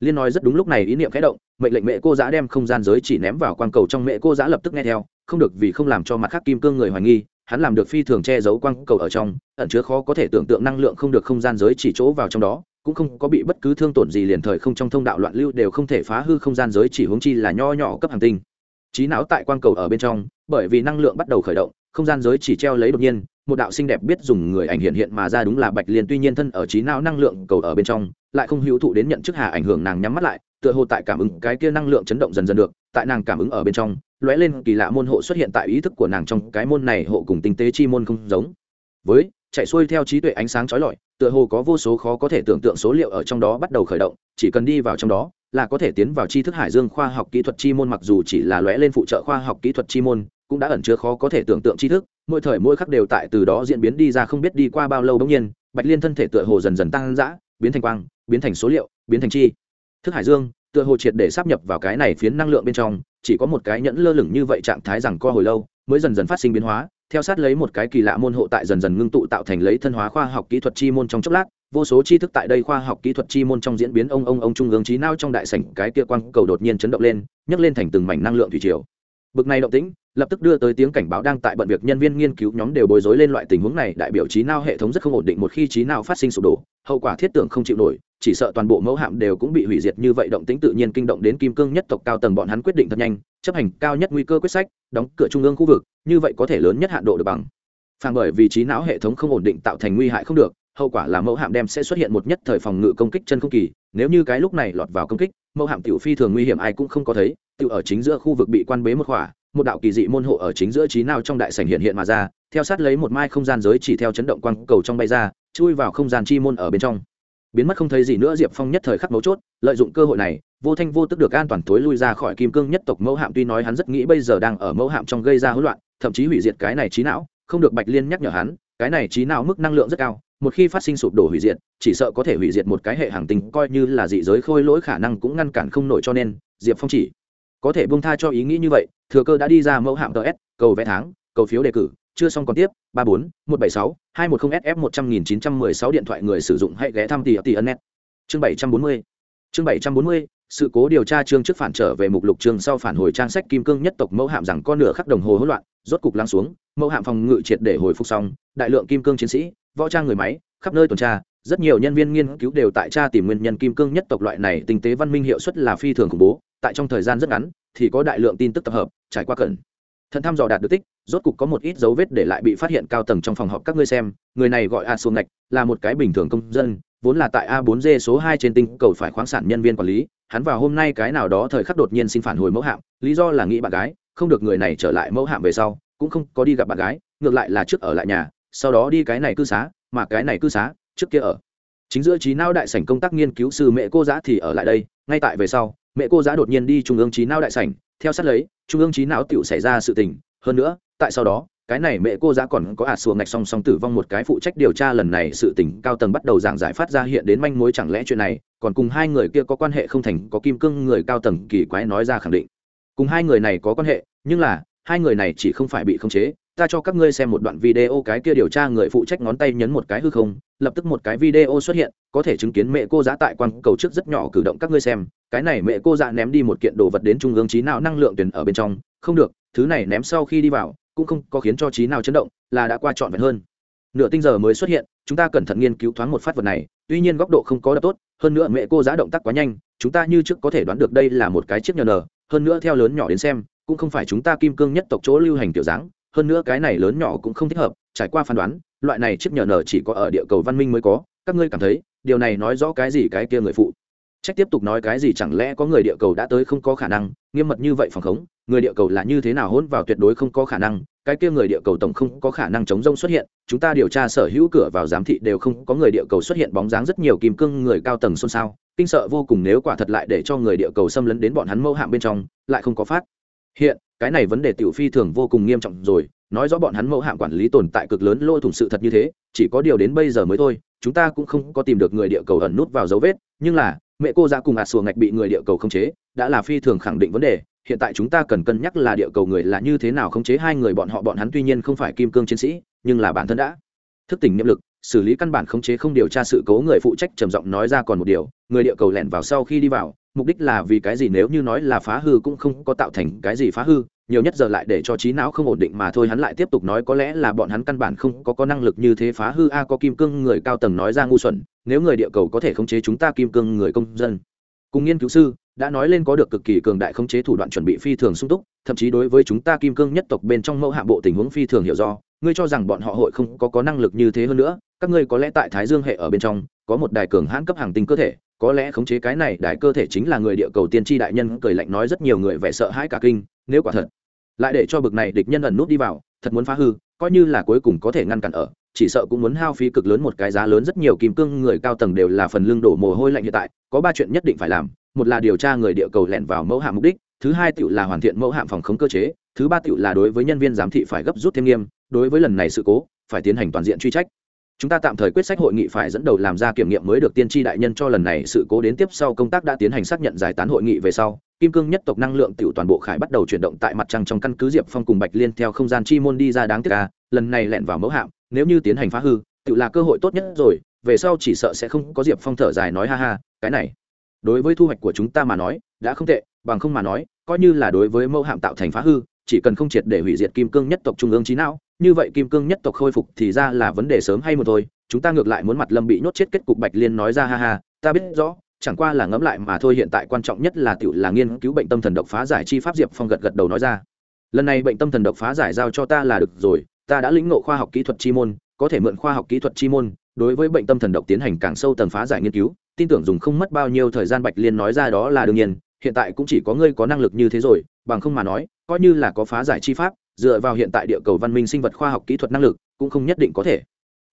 liên nói rất đúng lúc này, ý niệm khẽ động, mệnh lệnh mẹ cô giã đem không gian giới chỉ ném vào quang cầu trong, mẹ cô giã lập tức nghe theo, không được vì không làm cho mặt khác kim cương người hoài nghi, hắn làm được phi thường che giấu quang cầu ở trong, ẩn chứa khó có thể tưởng tượng năng lượng không được không gian giới chỉ chỗ vào trong đó cũng không có bị bất cứ thương tổn gì liền thời không trong thông đạo loạn lưu đều không thể phá hư không gian giới chỉ hướng chi là nho nhỏ cấp hành tinh. Trí não tại quang cầu ở bên trong, bởi vì năng lượng bắt đầu khởi động, không gian giới chỉ treo lấy đột nhiên, một đạo xinh đẹp biết dùng người ảnh hiện hiện mà ra đúng là bạch liên tuy nhiên thân ở trí não năng lượng cầu ở bên trong, lại không hữu thụ đến nhận chức hà ảnh hưởng nàng nhắm mắt lại, tựa hồ tại cảm ứng cái kia năng lượng chấn động dần dần được, tại nàng cảm ứng ở bên trong, lóe lên kỳ lạ môn hộ xuất hiện tại ý thức của nàng trong cái môn này hộ cùng tinh tế chi môn không giống. Với chạy xuôi theo trí tuệ ánh sáng trói lọi, tựa hồ có vô số khó có thể tưởng tượng số liệu ở trong đó bắt đầu khởi động, chỉ cần đi vào trong đó là có thể tiến vào tri thức hải dương khoa học kỹ thuật chi môn, mặc dù chỉ là lóe lên phụ trợ khoa học kỹ thuật chi môn, cũng đã ẩn chứa khó có thể tưởng tượng tri thức, mỗi thời mỗi khắc đều tại từ đó diễn biến đi ra không biết đi qua bao lâu bỗng nhiên, bạch liên thân thể tựa hồ dần dần tăng dã, biến thành quang, biến thành số liệu, biến thành chi. Thức hải dương, tựa hồ triệt để sắp nhập vào cái này phiến năng lượng bên trong, chỉ có một cái nhẫn lơ lửng như vậy trạng thái rằng co hồi lâu, mới dần dần phát sinh biến hóa theo sát lấy một cái kỳ lạ môn hộ tại dần dần ngưng tụ tạo thành lấy thân hóa khoa học kỹ thuật chi môn trong chốc lát, vô số tri thức tại đây khoa học kỹ thuật chi môn trong diễn biến ông ông ông trung ương trí nao trong đại sảnh cái kia quang cầu đột nhiên chấn động lên, nhấc lên thành từng mảnh năng lượng thủy triều. Bực này động tĩnh, lập tức đưa tới tiếng cảnh báo đang tại bận việc nhân viên nghiên cứu nhóm đều bối rối lên loại tình huống này, đại biểu trí nao hệ thống rất không ổn định, một khi trí nao phát sinh sụp đổ, hậu quả thiết tưởng không chịu nổi chỉ sợ toàn bộ mẫu hạm đều cũng bị hủy diệt như vậy, động tĩnh tự nhiên kinh động đến kim cương nhất tộc cao tầng, bọn hắn quyết định thật nhanh, chấp hành cao nhất nguy cơ quyết sách, đóng cửa trung ương khu vực, như vậy có thể lớn nhất hạn độ được bằng. Phản bởi vì trí não hệ thống không ổn định tạo thành nguy hại không được, hậu quả là mẫu hạm đem sẽ xuất hiện một nhất thời phòng ngự công kích chân không kỳ, nếu như cái lúc này lọt vào công kích, mẫu hạm tiểu phi thường nguy hiểm ai cũng không có thấy, tiểu ở chính giữa khu vực bị quan bế một khỏa, một đạo kỳ dị môn hộ ở chính giữa trí nào trong đại sảnh hiện hiện mà ra, theo sát lấy một mai không gian giới chỉ theo chấn động quang cầu trong bay ra, chui vào không gian chi môn ở bên trong biến mất không thấy gì nữa, diệp phong nhất thời khắc mấu chốt, lợi dụng cơ hội này, vô thanh vô tức được an toàn tối lui ra khỏi kim cương nhất tộc mẫu hạm, tuy nói hắn rất nghĩ bây giờ đang ở mẫu hạm trong gây ra hỗn loạn, thậm chí hủy diệt cái này trí não, không được bạch liên nhắc nhở hắn, cái này trí não mức năng lượng rất cao, một khi phát sinh sụp đổ hủy diệt, chỉ sợ có thể hủy diệt một cái hệ hàng tinh, coi như là dị giới khôi lỗi khả năng cũng ngăn cản không nổi cho nên, diệp phong chỉ có thể buông tha cho ý nghĩ như vậy, thừa cơ đã đi ra mẫu hạm ts cầu vẽ tháng, cầu phiếu đề cử chưa xong còn tiếp, ba bốn, một bảy sáu, hai một không sf một trăm nghìn chín trăm mười sáu điện thoại người sử dụng hãy ghé thăm tỉ tỉ ân net. Chương bảy trăm bốn mươi, chương bảy trăm bốn mươi, sự cố điều tra chương trước phản trở về mục lục chương sau phản hồi trang sách kim cương nhất tộc mẫu hạm rằng con nửa khắc đồng hồ hỗn loạn, rốt cục lắng xuống, mẫu hạm phòng ngự triệt để hồi phục xong, đại lượng kim cương chiến sĩ, võ trang người máy, khắp nơi tuần tra, rất nhiều nhân viên nghiên cứu đều tại tra tìm nguyên nhân kim cương nhất tộc loại này tinh tế văn minh hiệu suất là phi thường khủng bố, tại trong thời gian rất ngắn, thì có đại lượng tin tức tập hợp, trải qua cẩn thận thăm dò đạt được tích, rốt cục có một ít dấu vết để lại bị phát hiện cao tầng trong phòng họp các ngươi xem, người này gọi a xuồng ngạch, là một cái bình thường công dân, vốn là tại a 4 g số hai trên tinh cầu phải khoáng sản nhân viên quản lý, hắn vào hôm nay cái nào đó thời khắc đột nhiên xin phản hồi mẫu hạm, lý do là nghĩ bạn gái, không được người này trở lại mẫu hạm về sau, cũng không có đi gặp bạn gái, ngược lại là trước ở lại nhà, sau đó đi cái này cư xá, mà cái này cư xá, trước kia ở. Chính giữa trí não đại sảnh công tác nghiên cứu sư mẹ cô giã thì ở lại đây, ngay tại về sau, mẹ cô giã đột nhiên đi trung ương trí não đại sảnh theo sát lấy, trung ương trí não tựu xảy ra sự tình. Hơn nữa, tại sau đó, cái này mẹ cô giá còn có ả à xùa ngạch song song tử vong một cái phụ trách điều tra lần này sự tình cao tầng bắt đầu giảng giải phát ra hiện đến manh mối chẳng lẽ chuyện này, còn cùng hai người kia có quan hệ không thành, có kim cương người cao tầng kỳ quái nói ra khẳng định. Cùng hai người này có quan hệ, nhưng là, hai người này chỉ không phải bị khống chế ta cho các ngươi xem một đoạn video cái kia điều tra người phụ trách ngón tay nhấn một cái hư không, lập tức một cái video xuất hiện, có thể chứng kiến mẹ cô giã tại quan cầu trước rất nhỏ cử động các ngươi xem, cái này mẹ cô giã ném đi một kiện đồ vật đến trung ương trí nào năng lượng tuyển ở bên trong, không được, thứ này ném sau khi đi vào, cũng không có khiến cho trí nào chấn động, là đã qua trọn vẹn hơn. Nửa tinh giờ mới xuất hiện, chúng ta cẩn thận nghiên cứu thoáng một phát vật này, tuy nhiên góc độ không có đập tốt, hơn nữa mẹ cô giã động tác quá nhanh, chúng ta như trước có thể đoán được đây là một cái chiếc nhờ nờ hơn nữa theo lớn nhỏ đến xem, cũng không phải chúng ta kim cương nhất tộc chỗ lưu hành tiểu dáng hơn nữa cái này lớn nhỏ cũng không thích hợp, trải qua phán đoán, loại này chiếc nhờ nở chỉ có ở địa cầu văn minh mới có, các ngươi cảm thấy, điều này nói rõ cái gì cái kia người phụ? Trách tiếp tục nói cái gì chẳng lẽ có người địa cầu đã tới không có khả năng, nghiêm mật như vậy phòng khống, người địa cầu là như thế nào hôn vào tuyệt đối không có khả năng, cái kia người địa cầu tổng không có khả năng chống rông xuất hiện, chúng ta điều tra sở hữu cửa vào giám thị đều không có người địa cầu xuất hiện bóng dáng rất nhiều kim cương người cao tầng xôn xao, kinh sợ vô cùng nếu quả thật lại để cho người địa cầu xâm lấn đến bọn hắn mâu hạm bên trong, lại không có phát hiện cái này vấn đề tiểu phi thường vô cùng nghiêm trọng rồi, nói rõ bọn hắn mẫu hạm quản lý tồn tại cực lớn lôi thủng sự thật như thế, chỉ có điều đến bây giờ mới thôi, chúng ta cũng không có tìm được người địa cầu ẩn nút vào dấu vết, nhưng là, mẹ cô ra cùng ạt xuồng ngạch bị người địa cầu khống chế, đã là phi thường khẳng định vấn đề, hiện tại chúng ta cần cân nhắc là địa cầu người là như thế nào khống chế hai người bọn họ, bọn hắn tuy nhiên không phải kim cương chiến sĩ, nhưng là bản thân đã thức tỉnh nhiệm lực, xử lý căn bản khống chế không điều tra sự cố người phụ trách trầm giọng nói ra còn một điều, người địa cầu lẻn vào sau khi đi vào mục đích là vì cái gì nếu như nói là phá hư cũng không có tạo thành cái gì phá hư, nhiều nhất giờ lại để cho trí não không ổn định mà thôi, hắn lại tiếp tục nói có lẽ là bọn hắn căn bản không có có năng lực như thế phá hư, a, có kim cương người cao tầng nói ra ngu xuẩn, nếu người địa cầu có thể khống chế chúng ta kim cương người công dân. Cùng nghiên cứu sư đã nói lên có được cực kỳ cường đại khống chế thủ đoạn chuẩn bị phi thường sung túc, thậm chí đối với chúng ta kim cương nhất tộc bên trong mẫu hạ bộ tình huống phi thường hiểu do, ngươi cho rằng bọn họ hội không có có năng lực như thế hơn nữa, các ngươi có lẽ tại thái dương hệ ở bên trong, có một đài cường hãn cấp hàng tinh cơ thể có lẽ khống chế cái này, đại cơ thể chính là người địa cầu tiên tri đại nhân, cười lạnh nói rất nhiều người vẻ sợ hãi cả kinh, nếu quả thật, lại để cho bực này địch nhân ẩn nút đi vào, thật muốn phá hư, coi như là cuối cùng có thể ngăn cản ở, chỉ sợ cũng muốn hao phí cực lớn một cái giá lớn, rất nhiều kim cương người cao tầng đều là phần lương đổ mồ hôi lạnh hiện tại, có ba chuyện nhất định phải làm, một là điều tra người địa cầu lẻn vào mẫu hạm mục đích, thứ hai tựu là hoàn thiện mẫu hạm phòng khống cơ chế, thứ ba tựu là đối với nhân viên giám thị phải gấp rút thêm nghiêm, đối với lần này sự cố, phải tiến hành toàn diện truy trách chúng ta tạm thời quyết sách hội nghị phải dẫn đầu làm ra kiểm nghiệm mới được tiên tri đại nhân cho lần này sự cố đến tiếp sau công tác đã tiến hành xác nhận giải tán hội nghị về sau. Kim cương nhất tộc năng lượng tiểu toàn bộ khải bắt đầu chuyển động tại mặt trăng trong căn cứ diệp phong cùng bạch liên theo không gian chi môn đi ra đáng tiếc ca lần này lẹn vào mẫu hạm, nếu như tiến hành phá hư, tự là cơ hội tốt nhất rồi, về sau chỉ sợ sẽ không có diệp phong thở dài nói ha ha, cái này. Đối với thu hoạch của chúng ta mà nói, đã không tệ, bằng không mà nói, coi như là đối với mẫu hạm tạo thành phá hư, chỉ cần không triệt để hủy diệt kim cương nhất tộc trung ương trí não như vậy kim cương nhất tộc khôi phục thì ra là vấn đề sớm hay một thôi, chúng ta ngược lại muốn mặt lâm bị nhốt chết kết cục bạch liên nói ra ha ha, ta biết rõ, chẳng qua là ngẫm lại mà thôi, hiện tại quan trọng nhất là tiểu là nghiên cứu bệnh tâm thần độc phá giải chi pháp diệp phong gật gật đầu nói ra. Lần này bệnh tâm thần độc phá giải giao cho ta là được rồi, ta đã lĩnh ngộ khoa học kỹ thuật chi môn, có thể mượn khoa học kỹ thuật chi môn, đối với bệnh tâm thần độc tiến hành càng sâu tầng phá giải nghiên cứu, tin tưởng dùng không mất bao nhiêu thời gian bạch liên nói ra đó là đương nhiên, hiện tại cũng chỉ có ngươi có năng lực như thế rồi, bằng không mà nói, coi như là có phá giải chi pháp dựa vào hiện tại địa cầu văn minh sinh vật khoa học kỹ thuật năng lực, cũng không nhất định có thể.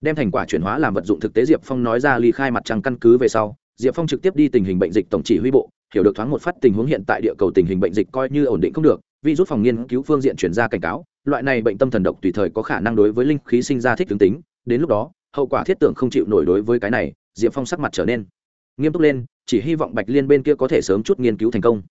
Đem thành quả chuyển hóa làm vật dụng thực tế diệp phong nói ra ly khai mặt trăng căn cứ về sau, diệp phong trực tiếp đi tình hình bệnh dịch tổng chỉ huy bộ, hiểu được thoáng một phát tình huống hiện tại địa cầu tình hình bệnh dịch coi như ổn định không được, vì rút phòng nghiên cứu phương diện chuyển ra cảnh cáo, loại này bệnh tâm thần độc tùy thời có khả năng đối với linh khí sinh ra thích tướng tính, đến lúc đó, hậu quả thiết tưởng không chịu nổi đối với cái này, diệp phong sắc mặt trở nên nghiêm túc lên, chỉ hy vọng bạch liên bên kia có thể sớm chút nghiên cứu thành công.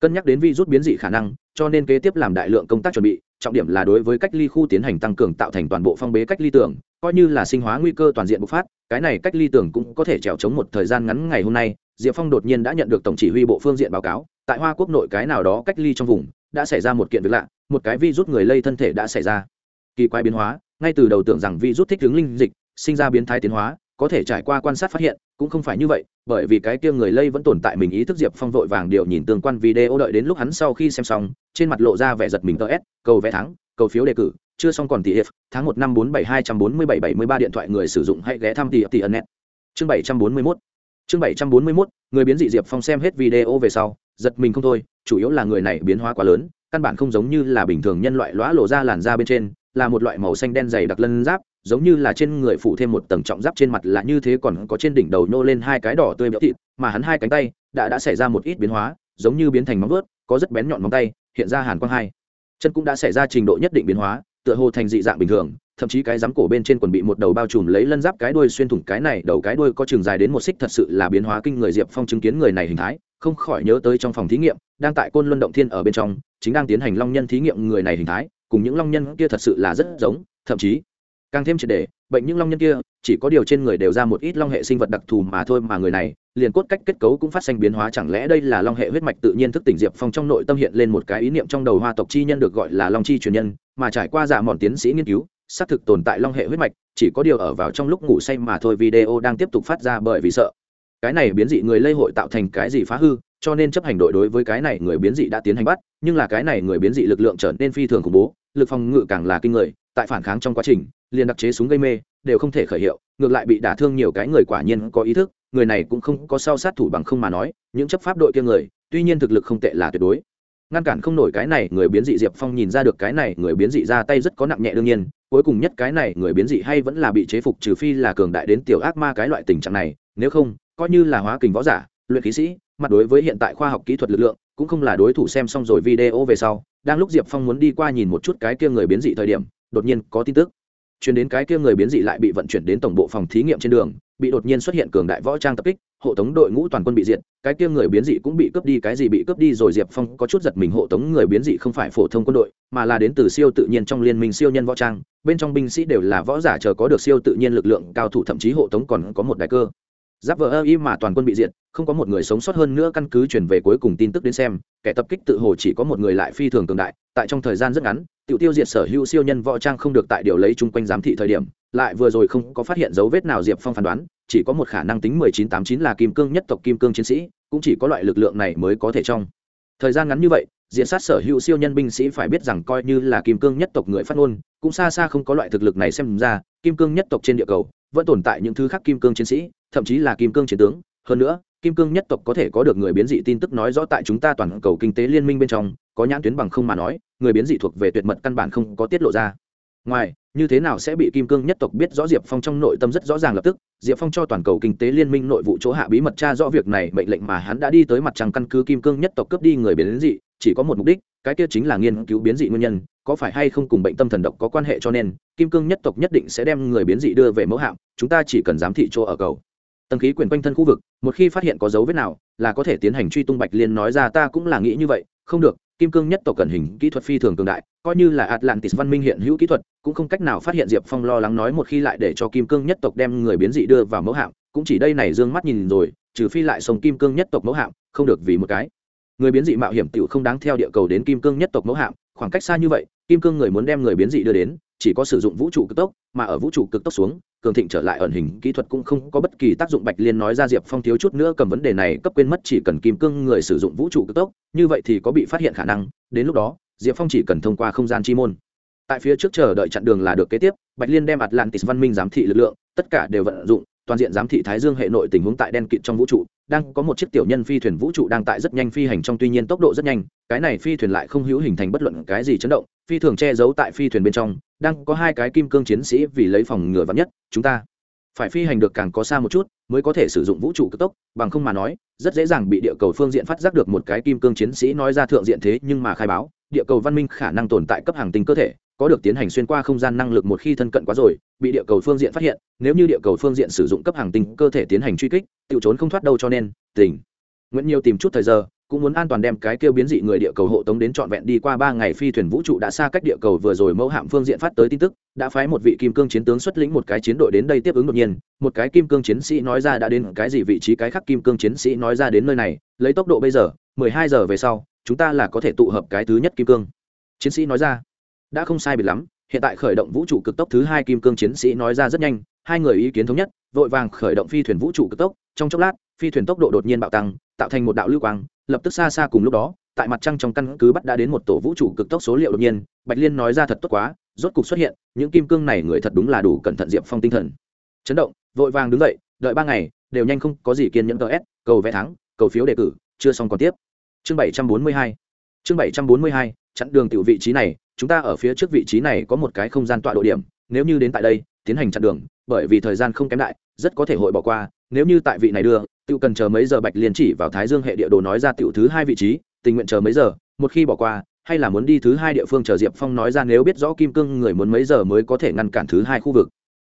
Cân nhắc đến vi rút biến dị khả năng, cho nên kế tiếp làm đại lượng công tác chuẩn bị trọng điểm là đối với cách ly khu tiến hành tăng cường tạo thành toàn bộ phong bế cách ly tưởng coi như là sinh hóa nguy cơ toàn diện bộc phát, cái này cách ly tưởng cũng có thể trèo chống một thời gian ngắn ngày hôm nay, diệp phong đột nhiên đã nhận được tổng chỉ huy bộ phương diện báo cáo, tại hoa quốc nội cái nào đó cách ly trong vùng, đã xảy ra một kiện việc lạ, một cái vi rút người lây thân thể đã xảy ra. Kỳ quái biến hóa, ngay từ đầu tưởng rằng vi rút thích ứng linh dịch, sinh ra biến thái tiến hóa có thể trải qua quan sát phát hiện, cũng không phải như vậy, bởi vì cái kia người lây vẫn tồn tại mình ý thức diệp phong vội vàng điều nhìn tương quan video đợi đến lúc hắn sau khi xem xong, trên mặt lộ ra vẻ giật mình tờ s, cầu vé thắng, cầu phiếu đề cử, chưa xong còn tỷ hiệp tháng một năm bốn bảy hai trăm bốn mươi bảy bảy mươi ba điện thoại người sử dụng hãy ghé thăm tỷ tỷ ân net chương bảy trăm bốn mươi mốt. Chương bảy trăm bốn mươi mốt, người biến dị diệp phong xem hết video về sau, giật mình không thôi, chủ yếu là người này biến hóa quá lớn, căn bản không giống như là bình thường nhân loại lõa lộ ra làn da bên trên là một loại màu xanh đen dày đặc lân giáp, giống như là trên người phủ thêm một tầng trọng giáp trên mặt là như thế còn có trên đỉnh đầu nhô lên hai cái đỏ tươi béo thịt, mà hắn hai cánh tay đã đã xảy ra một ít biến hóa, giống như biến thành móng vớt có rất bén nhọn móng tay, hiện ra hàn quang hai. Chân cũng đã xảy ra trình độ nhất định biến hóa, tựa hồ thành dị dạng bình thường, thậm chí cái rắm cổ bên trên quần bị một đầu bao trùm lấy lân giáp cái đuôi xuyên thủng cái này đầu cái đuôi có trường dài đến một xích thật sự là biến hóa kinh người diệp phong chứng kiến người này hình thái, không khỏi nhớ tới trong phòng thí nghiệm, đang tại côn luân động thiên ở bên trong, chính đang tiến hành long nhân thí nghiệm người này hình thái cùng những long nhân kia thật sự là rất giống, thậm chí càng thêm triệt đề bệnh những long nhân kia, chỉ có điều trên người đều ra một ít long hệ sinh vật đặc thù mà thôi mà người này, liền cốt cách kết cấu cũng phát sinh biến hóa, chẳng lẽ đây là long hệ huyết mạch tự nhiên thức tỉnh diệp phong trong nội tâm hiện lên một cái ý niệm trong đầu hoa tộc chi nhân được gọi là long chi truyền nhân, mà trải qua giả mòn tiến sĩ nghiên cứu, xác thực tồn tại long hệ huyết mạch, chỉ có điều ở vào trong lúc ngủ say mà thôi video đang tiếp tục phát ra bởi vì sợ. Cái này biến dị người lây hội tạo thành cái gì phá hư, cho nên chấp hành đội đối với cái này người biến dị đã tiến hành bắt, nhưng là cái này người biến dị lực lượng trở nên phi thường khủng bố lực phòng ngự càng là kinh người, tại phản kháng trong quá trình, liền đặc chế súng gây mê, đều không thể khởi hiệu, ngược lại bị đả thương nhiều cái người quả nhiên có ý thức, người này cũng không có sao sát thủ bằng không mà nói, những chấp pháp đội kia người, tuy nhiên thực lực không tệ là tuyệt đối. Ngăn cản không nổi cái này người biến dị diệp phong nhìn ra được cái này người biến dị ra tay rất có nặng nhẹ đương nhiên, cuối cùng nhất cái này người biến dị hay vẫn là bị chế phục trừ phi là cường đại đến tiểu ác ma cái loại tình trạng này, nếu không, coi như là hóa kình võ giả, luyện khí sĩ, mặt đối với hiện tại khoa học kỹ thuật lực lượng, cũng không là đối thủ xem xong rồi video về sau đang lúc diệp phong muốn đi qua nhìn một chút cái kia người biến dị thời điểm, đột nhiên có tin tức. Chuyển đến cái kia người biến dị lại bị vận chuyển đến tổng bộ phòng thí nghiệm trên đường, bị đột nhiên xuất hiện cường đại võ trang tập kích, hộ tống đội ngũ toàn quân bị diệt, cái kia người biến dị cũng bị cướp đi, cái gì bị cướp đi rồi diệp phong có chút giật mình, hộ tống người biến dị không phải phổ thông quân đội, mà là đến từ siêu tự nhiên trong liên minh siêu nhân võ trang, bên trong binh sĩ đều là võ giả, chờ có được siêu tự nhiên lực lượng cao thủ, thậm chí hộ tống còn có một đại cơ giáp vờ ơ y mà toàn quân bị diệt, không có một người sống sót hơn nữa căn cứ chuyển về cuối cùng tin tức đến xem, kẻ tập kích tự hồ chỉ có một người lại phi thường cường đại, tại trong thời gian rất ngắn, tiểu tiêu diệt sở hữu siêu nhân võ trang không được tại điều lấy chung quanh giám thị thời điểm, lại vừa rồi không có phát hiện dấu vết nào diệp phong phán đoán, chỉ có một khả năng tính mười chín tám chín là kim cương nhất tộc kim cương chiến sĩ, cũng chỉ có loại lực lượng này mới có thể trong. Thời gian ngắn như vậy diện sát sở hữu siêu nhân binh sĩ phải biết rằng coi như là kim cương nhất tộc người phát ngôn, cũng xa xa không có loại thực lực này xem ra, kim cương nhất tộc trên địa cầu vẫn tồn tại những thứ khác kim cương chiến sĩ, thậm chí là kim cương chiến tướng. Hơn nữa, kim cương nhất tộc có thể có được người biến dị tin tức nói rõ tại chúng ta toàn cầu kinh tế liên minh bên trong, có nhãn tuyến bằng không mà nói, người biến dị thuộc về tuyệt mật căn bản không có tiết lộ ra ngoài, như thế nào sẽ bị kim cương nhất tộc biết rõ diệp phong trong nội tâm rất rõ ràng lập tức, diệp phong cho toàn cầu kinh tế liên minh nội vụ chỗ hạ bí mật tra rõ việc này, mệnh lệnh mà hắn đã đi tới mặt trăng căn cứ kim cương nhất tộc cướp đi người biến dị, chỉ có một mục đích, cái kia chính là nghiên cứu biến dị nguyên nhân, có phải hay không cùng bệnh tâm thần độc có quan hệ cho nên, kim cương nhất tộc nhất định sẽ đem người biến dị đưa về mẫu hạm, chúng ta chỉ cần giám thị chỗ ở cầu. Tầng khí quyển quanh thân khu vực, một khi phát hiện có dấu vết nào là có thể tiến hành truy tung bạch liên nói ra, ta cũng là nghĩ như vậy, không được kim cương nhất tộc cần hình kỹ thuật phi thường cường đại, coi như là atlantis văn minh hiện hữu kỹ thuật, cũng không cách nào phát hiện diệp phong lo lắng nói một khi lại để cho kim cương nhất tộc đem người biến dị đưa vào mẫu hạm, cũng chỉ đây này d ư ơ n g mắt nhìn rồi, trừ phi lại sống kim cương nhất tộc mẫu hạm, không được vì một cái. Người biến dị mạo hiểm t không đáng theo địa cầu đến kim cương nhất tộc mẫu hạm, khoảng cách xa như vậy, kim cương người muốn đem người biến dị đưa đến chỉ có sử dụng vũ trụ cực tốc, mà ở vũ trụ cực tốc xuống, cường thịnh trở lại ẩn hình kỹ thuật cũng không có bất kỳ tác dụng. Bạch liên nói ra diệp phong thiếu chút nữa cầm vấn đề này cấp quên mất chỉ cần kim cương người sử dụng vũ trụ cực tốc, như vậy thì có bị phát hiện khả năng. Đến lúc đó, diệp phong chỉ cần thông qua không gian chi môn. Tại phía trước chờ đợi chặn đường là được kế tiếp, bạch liên đem atlantis văn minh giám thị lực lượng, tất cả đều vận dụng, toàn diện giám thị thái dương hệ nội tình huống tại đen kịt trong vũ trụ. Đang có một chiếc tiểu nhân phi thuyền vũ trụ đang tại rất nhanh phi hành, trong tuy nhiên tốc độ rất nhanh, cái này phi thuyền lại không hữu hình thành bất luận cái gì chấn động phi thường che giấu tại phi thuyền bên trong, đang có hai cái kim cương chiến sĩ vì lấy phòng ngừa vắn nhất, chúng ta phải phi hành được càng có xa một chút, mới có thể sử dụng vũ trụ cực tốc, bằng không mà nói, rất dễ dàng bị địa cầu phương diện phát giác được một cái kim cương chiến sĩ nói ra thượng diện thế nhưng mà khai báo, địa cầu văn minh khả năng tồn tại cấp hàng tinh cơ thể, có được tiến hành xuyên qua không gian năng lực một khi thân cận quá rồi, bị địa cầu phương diện phát hiện, nếu như địa cầu phương diện sử dụng cấp hàng tinh cơ thể tiến hành truy kích tự trốn không thoát đâu cho nên, tỉnh. Nguyễn nhiều tìm chút thời giờ cũng muốn an toàn đem cái kêu biến dị người địa cầu hộ tống đến trọn vẹn đi qua ba ngày phi thuyền vũ trụ đã xa cách địa cầu vừa rồi mẫu hạm phương diện phát tới tin tức, đã phái một vị kim cương chiến tướng xuất lĩnh một cái chiến đội đến đây tiếp ứng đột nhiên. Một cái kim cương chiến sĩ nói ra đã đến, cái gì vị trí cái khác kim cương chiến sĩ nói ra đến nơi này, lấy tốc độ bây giờ, mười hai giờ về sau, chúng ta là có thể tụ hợp cái thứ nhất kim cương. Chiến sĩ nói ra, đã không sai biệt lắm, hiện tại khởi động vũ trụ cực tốc thứ hai kim cương chiến sĩ nói ra rất nhanh, hai người ý kiến thống nhất, vội vàng khởi động phi thuyền vũ trụ cực tốc, trong chốc lát, phi thuyền tốc độ đột nhiên bạo tăng, tạo thành một đạo lưu quang lập tức xa xa cùng lúc đó, tại mặt trăng trong căn cứ bắt đã đến một tổ vũ trụ cực tốc số liệu đột nhiên, bạch liên nói ra thật tốt quá, rốt cục xuất hiện, những kim cương này người thật đúng là đủ cẩn thận diệp phong tinh thần. Chấn động, vội vàng đứng dậy, đợi ba ngày, đều nhanh không có gì kiên nhẫn ts cầu vé thắng, cầu phiếu đề cử, chưa xong còn tiếp. Chương bảy trăm bốn mươi hai, chương bảy trăm bốn mươi hai, chặn đường tiểu vị trí này, chúng ta ở phía trước vị trí này có một cái không gian tọa độ điểm, nếu như đến tại đây, tiến hành chặn đường, bởi vì thời gian không kém đại, rất có thể hội bỏ qua nếu như tại vị này đưa, tự cần chờ mấy giờ bạch liên chỉ vào thái dương hệ địa đồ nói ra tiểu thứ hai vị trí, tình nguyện chờ mấy giờ, một khi bỏ qua, hay là muốn đi thứ hai địa phương chờ diệp phong nói ra nếu biết rõ kim cương người muốn mấy giờ mới có thể ngăn cản thứ hai khu vực.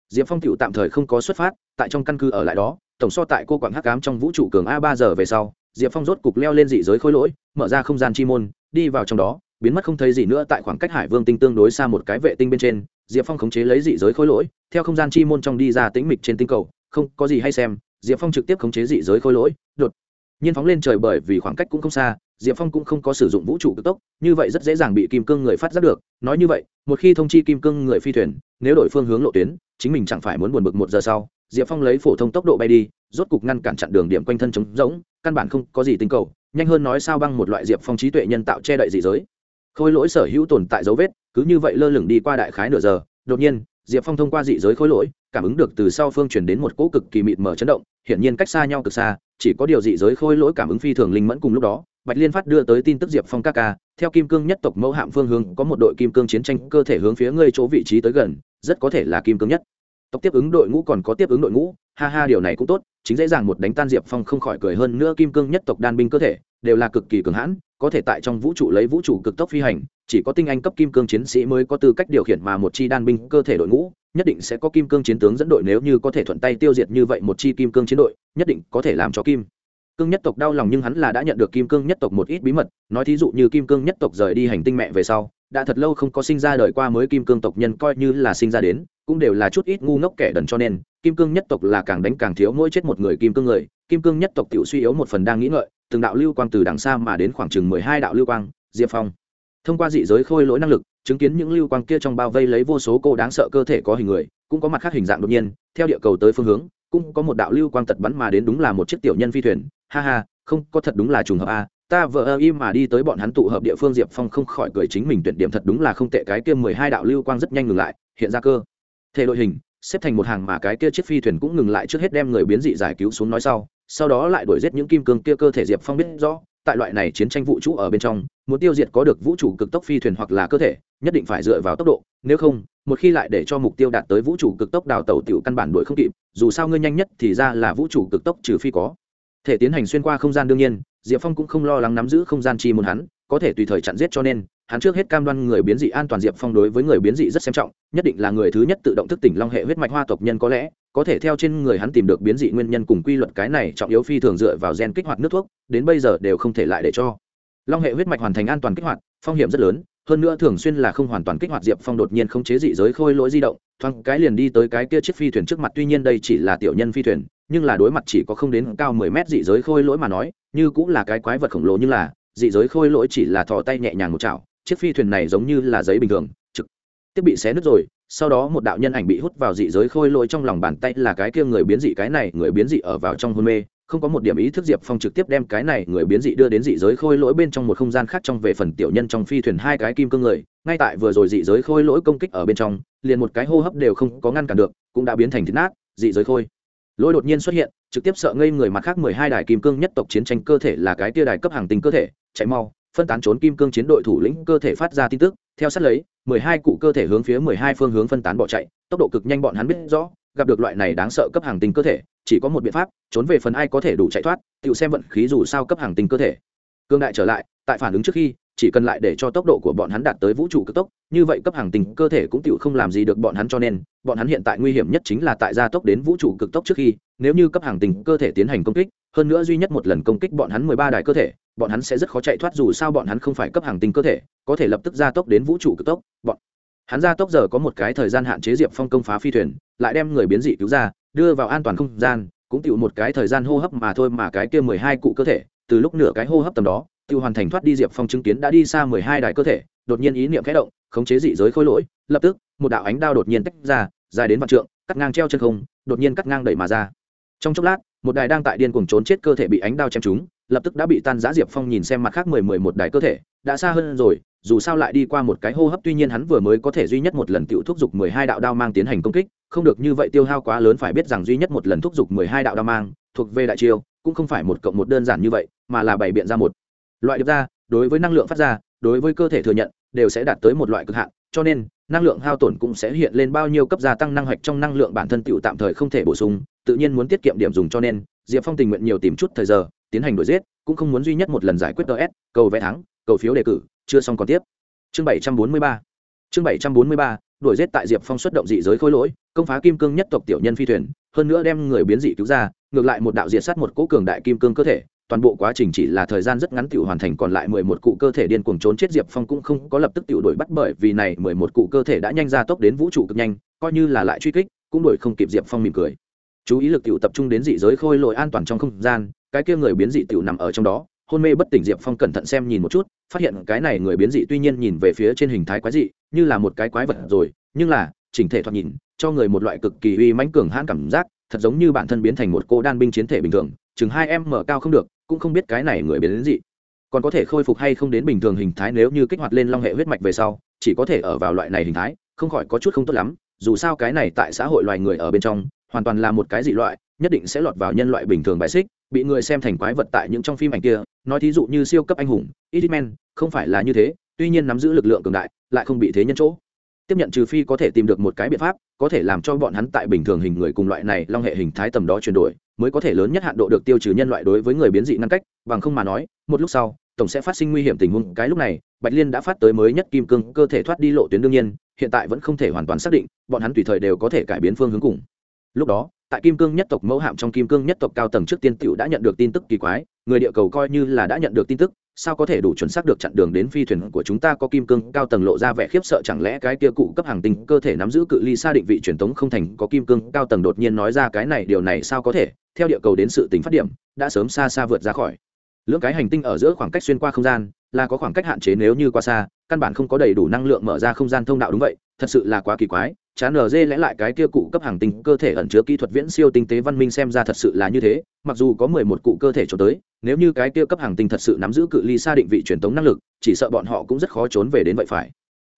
Diệp phong tiểu tạm thời không có xuất phát, tại trong căn cứ ở lại đó, tổng so tại cô quảng hắc cám trong vũ trụ cường a ba giờ về sau, diệp phong rốt cục leo lên dị giới khối lỗi, mở ra không gian chi môn, đi vào trong đó, biến mất không thấy gì nữa tại khoảng cách hải vương tinh tương đối xa một cái vệ tinh bên trên, diệp phong khống chế lấy dị giới khối lỗi, theo không gian chi môn trong đi ra tĩnh mịch trên tinh cầu, không có gì hay xem diệp phong trực tiếp khống chế dị giới khôi lỗi, đột nhiên phóng lên trời bởi vì khoảng cách cũng không xa, diệp phong cũng không có sử dụng vũ trụ cực tốc, như vậy rất dễ dàng bị kim cương người phát giác được. Nói như vậy, một khi thông chi kim cương người phi thuyền, nếu đổi phương hướng lộ tuyến, chính mình chẳng phải muốn buồn bực một giờ sau, diệp phong lấy phổ thông tốc độ bay đi, rốt cục ngăn cản chặn đường điểm quanh thân trống rỗng, căn bản không có gì tinh cầu, nhanh hơn nói sao băng một loại diệp phong trí tuệ nhân tạo che đậy dị giới. Khôi lỗi sở hữu tồn tại dấu vết, cứ như vậy lơ lửng đi qua đại khái nửa giờ, đột nhiên diệp phong thông qua dị giới khối lỗi, cảm ứng được từ sau phương chuyển đến một cỗ cực kỳ mịt mờ chấn động, hiển nhiên cách xa nhau cực xa, chỉ có điều dị giới khối lỗi cảm ứng phi thường linh mẫn cùng lúc đó, bạch liên phát đưa tới tin tức diệp phong ca ca, theo kim cương nhất tộc mẫu hạm phương hướng, có một đội kim cương chiến tranh cơ thể hướng phía ngươi chỗ vị trí tới gần, rất có thể là kim cương nhất. Tộc tiếp ứng đội ngũ còn có tiếp ứng đội ngũ, ha ha, điều này cũng tốt, chính dễ dàng một đánh tan diệp phong không khỏi cười hơn nữa kim cương nhất tộc đan binh cơ thể, đều là cực kỳ cường hãn, có thể tại trong vũ trụ lấy vũ trụ cực tốc phi hành chỉ có tinh anh cấp kim cương chiến sĩ mới có tư cách điều khiển mà một chi đan binh cơ thể đội ngũ nhất định sẽ có kim cương chiến tướng dẫn đội nếu như có thể thuận tay tiêu diệt như vậy một chi kim cương chiến đội nhất định có thể làm cho kim cương nhất tộc đau lòng nhưng hắn là đã nhận được kim cương nhất tộc một ít bí mật nói thí dụ như kim cương nhất tộc rời đi hành tinh mẹ về sau đã thật lâu không có sinh ra đời qua mới kim cương tộc nhân coi như là sinh ra đến cũng đều là chút ít ngu ngốc kẻ đần cho nên kim cương nhất tộc là càng đánh càng thiếu mỗi chết một người kim cương người kim cương nhất tộc tiểu suy yếu một phần đang nghĩ ngợi từng đạo lưu quang từ đằng xa mà đến khoảng chừng mười hai đạo lưu quang diệp phong thông qua dị giới khôi lỗi năng lực, chứng kiến những lưu quang kia trong bao vây lấy vô số cô đáng sợ cơ thể có hình người, cũng có mặt khác hình dạng đột nhiên, theo địa cầu tới phương hướng, cũng có một đạo lưu quang tật bắn mà đến đúng là một chiếc tiểu nhân phi thuyền. Ha ha, không, có thật đúng là trùng hợp a. Ta vợ ơ im mà đi tới bọn hắn tụ hợp địa phương, diệp phong không khỏi cười chính mình tuyển điểm thật đúng là không tệ. Cái kia mười hai đạo lưu quang rất nhanh ngừng lại, hiện ra cơ. Thể đội hình, xếp thành một hàng mà cái kia chiếc phi thuyền cũng ngừng lại trước hết đem người biến dị giải cứu xuống nói sau. Sau đó lại đuổi giết những kim cương kia cơ thể, diệp phong biết rõ tại loại này chiến tranh vũ trụ ở bên trong, muốn tiêu diệt có được vũ trụ cực tốc phi thuyền hoặc là cơ thể, nhất định phải dựa vào tốc độ, nếu không, một khi lại để cho mục tiêu đạt tới vũ trụ cực tốc đào tàu tiểu căn bản đuổi không kịp, dù sao ngươi nhanh nhất thì ra là vũ trụ cực tốc trừ phi có thể tiến hành xuyên qua không gian đương nhiên, diệp phong cũng không lo lắng nắm giữ không gian chi muốn hắn, có thể tùy thời chặn giết cho nên, hắn trước hết cam đoan người biến dị an toàn diệp phong đối với người biến dị rất xem trọng, nhất định là người thứ nhất tự động thức tỉnh long hệ huyết mạch hoa tộc nhân có lẽ có thể theo trên người hắn tìm được biến dị nguyên nhân cùng quy luật cái này trọng yếu phi thường dựa vào gen kích hoạt nước thuốc, đến bây giờ đều không thể lại để cho. Long hệ huyết mạch hoàn thành an toàn kích hoạt, phong hiểm rất lớn, hơn nữa thường xuyên là không hoàn toàn kích hoạt diệp phong đột nhiên không chế dị giới khôi lỗi di động, thoáng cái liền đi tới cái kia chiếc phi thuyền trước mặt, tuy nhiên đây chỉ là tiểu nhân phi thuyền, nhưng là đối mặt chỉ có không đến cao mười mét dị giới khôi lỗi mà nói, như cũng là cái quái vật khổng lồ như là, dị giới khôi lỗi chỉ là thò tay nhẹ nhàng một chảo, chiếc phi thuyền này giống như là giấy bình thường, trực tiếp bị xé nứt rồi sau đó một đạo nhân ảnh bị hút vào dị giới khôi lỗi trong lòng bàn tay là cái kia người biến dị, cái này người biến dị ở vào trong hôn mê, không có một điểm ý thức diệp phong trực tiếp đem cái này người biến dị đưa đến dị giới khôi lỗi bên trong một không gian khác trong về phần tiểu nhân trong phi thuyền hai cái kim cương người. Ngay tại vừa rồi dị giới khôi lỗi công kích ở bên trong, liền một cái hô hấp đều không có ngăn cản được, cũng đã biến thành thịt nát, dị giới khôi. Lỗi đột nhiên xuất hiện, trực tiếp sợ ngây người mặt khác mười hai đài kim cương nhất tộc chiến tranh cơ thể là cái tia đài cấp hàng tinh cơ thể, chạy mau, phân tán trốn kim cương chiến đội thủ lĩnh cơ thể phát ra tin tức theo sát lấy, mười hai cụ cơ thể hướng phía mười hai phương hướng phân tán bỏ chạy, tốc độ cực nhanh bọn hắn biết rõ, gặp được loại này đáng sợ cấp hàng tinh cơ thể, chỉ có một biện pháp, trốn về phần ai có thể đủ chạy thoát, tự xem vận khí dù sao cấp hàng tinh cơ thể. Cương đại trở lại, tại phản ứng trước khi, chỉ cần lại để cho tốc độ của bọn hắn đạt tới vũ trụ cực tốc, như vậy cấp hàng tinh cơ thể cũng tự không làm gì được bọn hắn cho nên, bọn hắn hiện tại nguy hiểm nhất chính là tại gia tốc đến vũ trụ cực tốc trước khi, nếu như cấp hàng tinh cơ thể tiến hành công kích hơn nữa duy nhất một lần công kích bọn hắn mười ba đài cơ thể, bọn hắn sẽ rất khó chạy thoát dù sao bọn hắn không phải cấp hàng tinh cơ thể, có thể lập tức gia tốc đến vũ trụ cực tốc, bọn hắn gia tốc giờ có một cái thời gian hạn chế diệp phong công phá phi thuyền, lại đem người biến dị cứu ra, đưa vào an toàn không gian, cũng tựu một cái thời gian hô hấp mà thôi mà cái kia mười hai cụ cơ thể, từ lúc nửa cái hô hấp tầm đó tiêu hoàn thành thoát đi diệp phong chứng kiến đã đi xa mười hai đài cơ thể, đột nhiên ý niệm khẽ động, khống chế dị giới khối lỗi, lập tức, một đạo ánh đao đột nhiên tách ra, dài đến vạn trượng, cắt ngang treo chân không, đột nhiên cắt ngang đẩy mà ra. Trong chốc lát một đài đang tại điên cuồng trốn chết cơ thể bị ánh đao chém trúng, lập tức đã bị tan giã diệp phong nhìn xem mặt khác mười mười một đài cơ thể, đã xa hơn rồi, dù sao lại đi qua một cái hô hấp tuy nhiên hắn vừa mới có thể duy nhất một lần tiểu thúc giục mười hai đạo đao mang tiến hành công kích, không được như vậy tiêu hao quá lớn phải biết rằng duy nhất một lần thúc giục mười hai đạo đao mang thuộc về đại chiêu, cũng không phải một cộng một đơn giản như vậy, mà là bày biện ra một. Loại điệp ra, đối với năng lượng phát ra, đối với cơ thể thừa nhận, đều sẽ đạt tới một loại cực hạn, cho nên, năng lượng hao tổn cũng sẽ hiện lên bao nhiêu cấp gia tăng năng hoạch trong năng lượng bản thân tựu tạm thời không thể bổ sung tự nhiên muốn tiết kiệm điểm dùng cho nên, diệp phong tình nguyện nhiều tìm chút thời giờ, tiến hành đổi giết, cũng không muốn duy nhất một lần giải quyết ts cầu vé thắng, cầu phiếu đề cử, chưa xong còn tiếp. Chương bảy trăm bốn mươi ba. Chương bảy trăm bốn mươi ba, đổi giết tại diệp phong xuất động dị giới khôi lỗi, công phá kim cương nhất tộc tiểu nhân phi thuyền, hơn nữa đem người biến dị cứu ra, ngược lại một đạo diệt sát một cỗ cường đại kim cương cơ thể, toàn bộ quá trình chỉ là thời gian rất ngắn tiểu hoàn thành còn lại mười một cụ cơ thể điên cuồng trốn chết diệp phong cũng không có lập tức tiểu đuổi bắt bởi vì này mười một cụ cơ thể đã nhanh ra tốc đến vũ trụ cực nhanh, coi như là lại truy kích, cũng đuổi không kịp diệp phong mỉm cười chú ý lực tiểu tập trung đến dị giới khôi lội an toàn trong không gian, cái kia người biến dị tiểu nằm ở trong đó, hôn mê bất tỉnh diệp phong cẩn thận xem nhìn một chút, phát hiện cái này người biến dị tuy nhiên nhìn về phía trên hình thái quái dị, như là một cái quái vật rồi, nhưng là, chỉnh thể thoạt nhìn, cho người một loại cực kỳ uy mãnh cường hãn cảm giác, thật giống như bản thân biến thành một cô đan binh chiến thể bình thường, chừng hai em mở cao không được, cũng không biết cái này người biến dị còn có thể khôi phục hay không đến bình thường hình thái nếu như kích hoạt lên long hệ huyết mạch về sau, chỉ có thể ở vào loại này hình thái, không khỏi có chút không tốt lắm, dù sao cái này tại xã hội loài người ở bên trong hoàn toàn là một cái dị loại, nhất định sẽ lọt vào nhân loại bình thường bài xích, bị người xem thành quái vật tại những trong phim ảnh kia, nói thí dụ như siêu cấp anh hùng Iron không phải là như thế, tuy nhiên nắm giữ lực lượng cường đại, lại không bị thế nhân chỗ. Tiếp nhận trừ phi có thể tìm được một cái biện pháp, có thể làm cho bọn hắn tại bình thường hình người cùng loại này long hệ hình thái tầm đó chuyển đổi, mới có thể lớn nhất hạn độ được tiêu trừ nhân loại đối với người biến dị ngăn cách, bằng không mà nói, một lúc sau, tổng sẽ phát sinh nguy hiểm tình huống. Cái lúc này, bạch liên đã phát tới mới nhất kim cương, cơ thể thoát đi lộ tuyến đương nhiên, hiện tại vẫn không thể hoàn toàn xác định, bọn hắn tùy thời đều có thể cải biến phương hướng cùng lúc đó, tại kim cương nhất tộc mẫu hạm trong kim cương nhất tộc cao tầng trước tiên tựu đã nhận được tin tức kỳ quái, người địa cầu coi như là đã nhận được tin tức, sao có thể đủ chuẩn xác được chặn đường đến phi thuyền của chúng ta có kim cương cao tầng lộ ra vẻ khiếp sợ, chẳng lẽ cái kia cụ cấp hàng tinh cơ thể nắm giữ cự ly xa định vị truyền tống không thành, có kim cương cao tầng đột nhiên nói ra cái này, điều này sao có thể? Theo địa cầu đến sự tính phát điểm, đã sớm xa xa vượt ra khỏi. Lưỡng cái hành tinh ở giữa khoảng cách xuyên qua không gian, là có khoảng cách hạn chế nếu như qua xa, căn bản không có đầy đủ năng lượng mở ra không gian thông đạo đúng vậy thật sự là quá kỳ quái chán ở dê lẽ lại cái kia cụ cấp hàng tinh cơ thể ẩn chứa kỹ thuật viễn siêu tinh tế văn minh xem ra thật sự là như thế, mặc dù có mười một cụ cơ thể trốn tới, nếu như cái kia cấp hàng tinh thật sự nắm giữ cự ly xa định vị truyền tống năng lực, chỉ sợ bọn họ cũng rất khó trốn về đến vậy phải.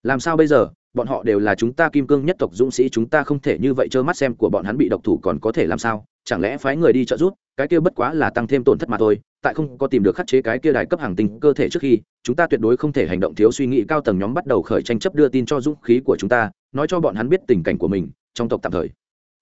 Làm sao bây giờ? Bọn họ đều là chúng ta kim cương nhất tộc dũng sĩ, chúng ta không thể như vậy trơ mắt xem của bọn hắn bị độc thủ còn có thể làm sao? Chẳng lẽ phái người đi trợ giúp? Cái kia bất quá là tăng thêm tổn thất mà thôi tại không có tìm được khắc chế cái kia đài cấp hàng tinh cơ thể trước khi, chúng ta tuyệt đối không thể hành động thiếu suy nghĩ cao tầng nhóm bắt đầu khởi tranh chấp đưa tin cho dũng khí của chúng ta, nói cho bọn hắn biết tình cảnh của mình, trong tộc tạm thời.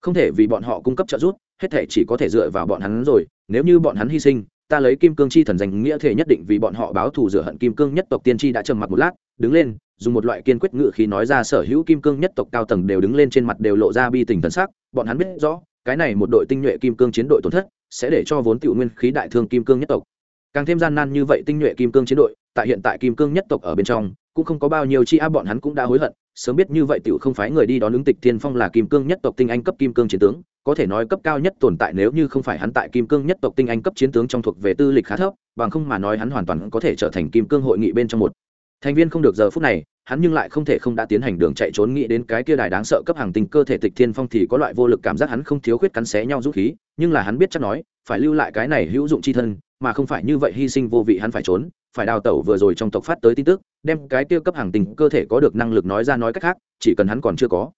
Không thể vì bọn họ cung cấp trợ giúp, hết thể chỉ có thể dựa vào bọn hắn rồi, nếu như bọn hắn hy sinh, ta lấy kim cương chi thần danh nghĩa thể nhất định vì bọn họ báo thù rửa hận kim cương nhất tộc tiên tri đã trầm mặc một lát, đứng lên, dùng một loại kiên quyết ngự khí nói ra sở hữu kim cương nhất tộc cao tầng đều đứng lên trên mặt đều lộ ra bi tình thần sắc, bọn hắn biết rõ, cái này một đội tinh nhuệ kim cương chiến đội tổn thất sẽ để cho vốn tiểu nguyên khí đại thương kim cương nhất tộc. Càng thêm gian nan như vậy tinh nhuệ kim cương chiến đội, tại hiện tại kim cương nhất tộc ở bên trong, cũng không có bao nhiêu chi áp bọn hắn cũng đã hối hận, sớm biết như vậy tiểu không phải người đi đón ứng tịch thiên phong là kim cương nhất tộc tinh anh cấp kim cương chiến tướng, có thể nói cấp cao nhất tồn tại nếu như không phải hắn tại kim cương nhất tộc tinh anh cấp chiến tướng trong thuộc về tư lịch khá thấp, bằng không mà nói hắn hoàn toàn có thể trở thành kim cương hội nghị bên trong một. Thành viên không được giờ phút này hắn nhưng lại không thể không đã tiến hành đường chạy trốn nghĩ đến cái kia đài đáng sợ cấp hàng tinh cơ thể tịch thiên phong thì có loại vô lực cảm giác hắn không thiếu khuyết cắn xé nhau dũng khí, nhưng là hắn biết chắc nói, phải lưu lại cái này hữu dụng chi thân, mà không phải như vậy hy sinh vô vị hắn phải trốn, phải đào tẩu vừa rồi trong tộc phát tới tin tức, đem cái kia cấp hàng tinh cơ thể có được năng lực nói ra nói cách khác, chỉ cần hắn còn chưa có.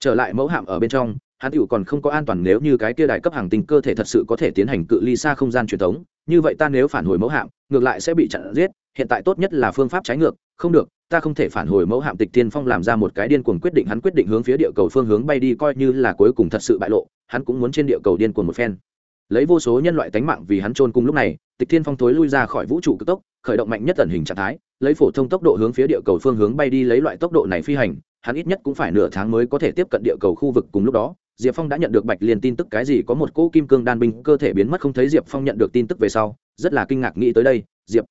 Trở lại mẫu hạm ở bên trong, hắn tựu còn không có an toàn nếu như cái kia đài cấp hàng tinh cơ thể thật sự có thể tiến hành cự ly xa không gian truyền thống, như vậy ta nếu phản hồi mẫu hạm, ngược lại sẽ bị chặn giết, hiện tại tốt nhất là phương pháp trái ngược, không được ta không thể phản hồi mẫu hạm tịch tiên phong làm ra một cái điên cuồng quyết định, hắn quyết định hướng phía địa cầu phương hướng bay đi, coi như là cuối cùng thật sự bại lộ, hắn cũng muốn trên địa cầu điên cuồng một phen. Lấy vô số nhân loại tánh mạng vì hắn trôn cùng lúc này, tịch thiên phong thối lui ra khỏi vũ trụ cực tốc, khởi động mạnh nhất tần hình trạng thái, lấy phổ thông tốc độ hướng phía địa cầu phương hướng bay đi, lấy loại tốc độ này phi hành, hắn ít nhất cũng phải nửa tháng mới có thể tiếp cận địa cầu khu vực cùng lúc đó. Diệp phong đã nhận được bạch liền tin tức cái gì, có một cỗ kim cương đan binh cơ thể biến mất không thấy, diệp phong nhận được tin tức về sau, rất là kinh ngạc nghĩ tới đây. Diệp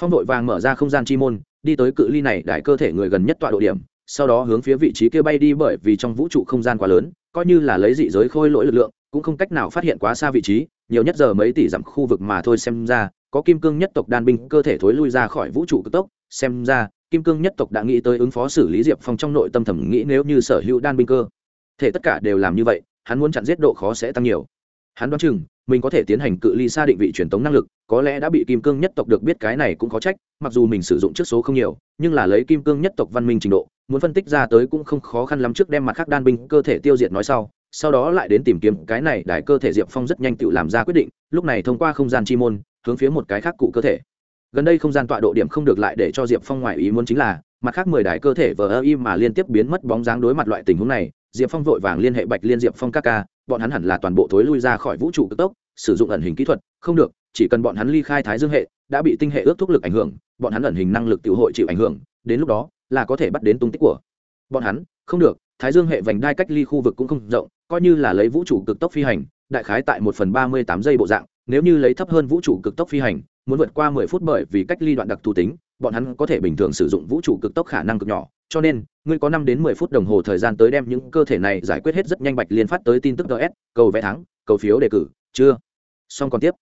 phong vội vàng mở ra không gian chi môn đi tới cự ly này đại cơ thể người gần nhất tọa độ điểm, sau đó hướng phía vị trí kia bay đi bởi vì trong vũ trụ không gian quá lớn, coi như là lấy dị giới khôi lỗi lực lượng, cũng không cách nào phát hiện quá xa vị trí, nhiều nhất giờ mấy tỷ dặm khu vực mà thôi xem ra, có kim cương nhất tộc đan binh cơ thể thối lui ra khỏi vũ trụ cực tốc, xem ra, kim cương nhất tộc đã nghĩ tới ứng phó xử lý diệp phong trong nội tâm thẩm nghĩ nếu như sở hữu đan binh cơ, thể tất cả đều làm như vậy, hắn muốn chặn giết độ khó sẽ tăng nhiều. Hắn đoán chừng mình có thể tiến hành cự ly xa định vị truyền tống năng lực, có lẽ đã bị kim cương nhất tộc được biết cái này cũng có trách, mặc dù mình sử dụng trước số không nhiều, nhưng là lấy kim cương nhất tộc văn minh trình độ, muốn phân tích ra tới cũng không khó khăn lắm trước đem mặt khác đan binh cơ thể tiêu diệt nói sau sau đó lại đến tìm kiếm cái này đại cơ thể diệp phong rất nhanh tự làm ra quyết định, lúc này thông qua không gian chi môn, hướng phía một cái khác cụ cơ thể. Gần đây không gian tọa độ điểm không được lại để cho diệp phong ngoại ý muốn chính là, mặt khác mười đại cơ thể vờ ơ y mà liên tiếp biến mất bóng dáng đối mặt loại tình huống này, diệp phong vội vàng liên hệ bạch liên diệp phong ca ca bọn hắn hẳn là toàn bộ thối lui ra khỏi vũ trụ cực tốc, sử dụng ẩn hình kỹ thuật, không được, chỉ cần bọn hắn ly khai thái dương hệ, đã bị tinh hệ ước thúc lực ảnh hưởng, bọn hắn ẩn hình năng lực tự hội chịu ảnh hưởng, đến lúc đó là có thể bắt đến tung tích của bọn hắn. Không được, thái dương hệ vành đai cách ly khu vực cũng không rộng, coi như là lấy vũ trụ cực tốc phi hành, đại khái tại một phần ba mươi tám giây bộ dạng, nếu như lấy thấp hơn vũ trụ cực tốc phi hành, muốn vượt qua mười phút bởi vì cách ly đoạn đặc thù tính, bọn hắn có thể bình thường sử dụng vũ trụ cực tốc khả năng cực nhỏ cho nên, ngươi có năm đến mười phút đồng hồ thời gian tới đem những cơ thể này giải quyết hết rất nhanh bạch liên phát tới tin tức ds cầu vé thắng, cầu phiếu đề cử, chưa? Xong còn tiếp.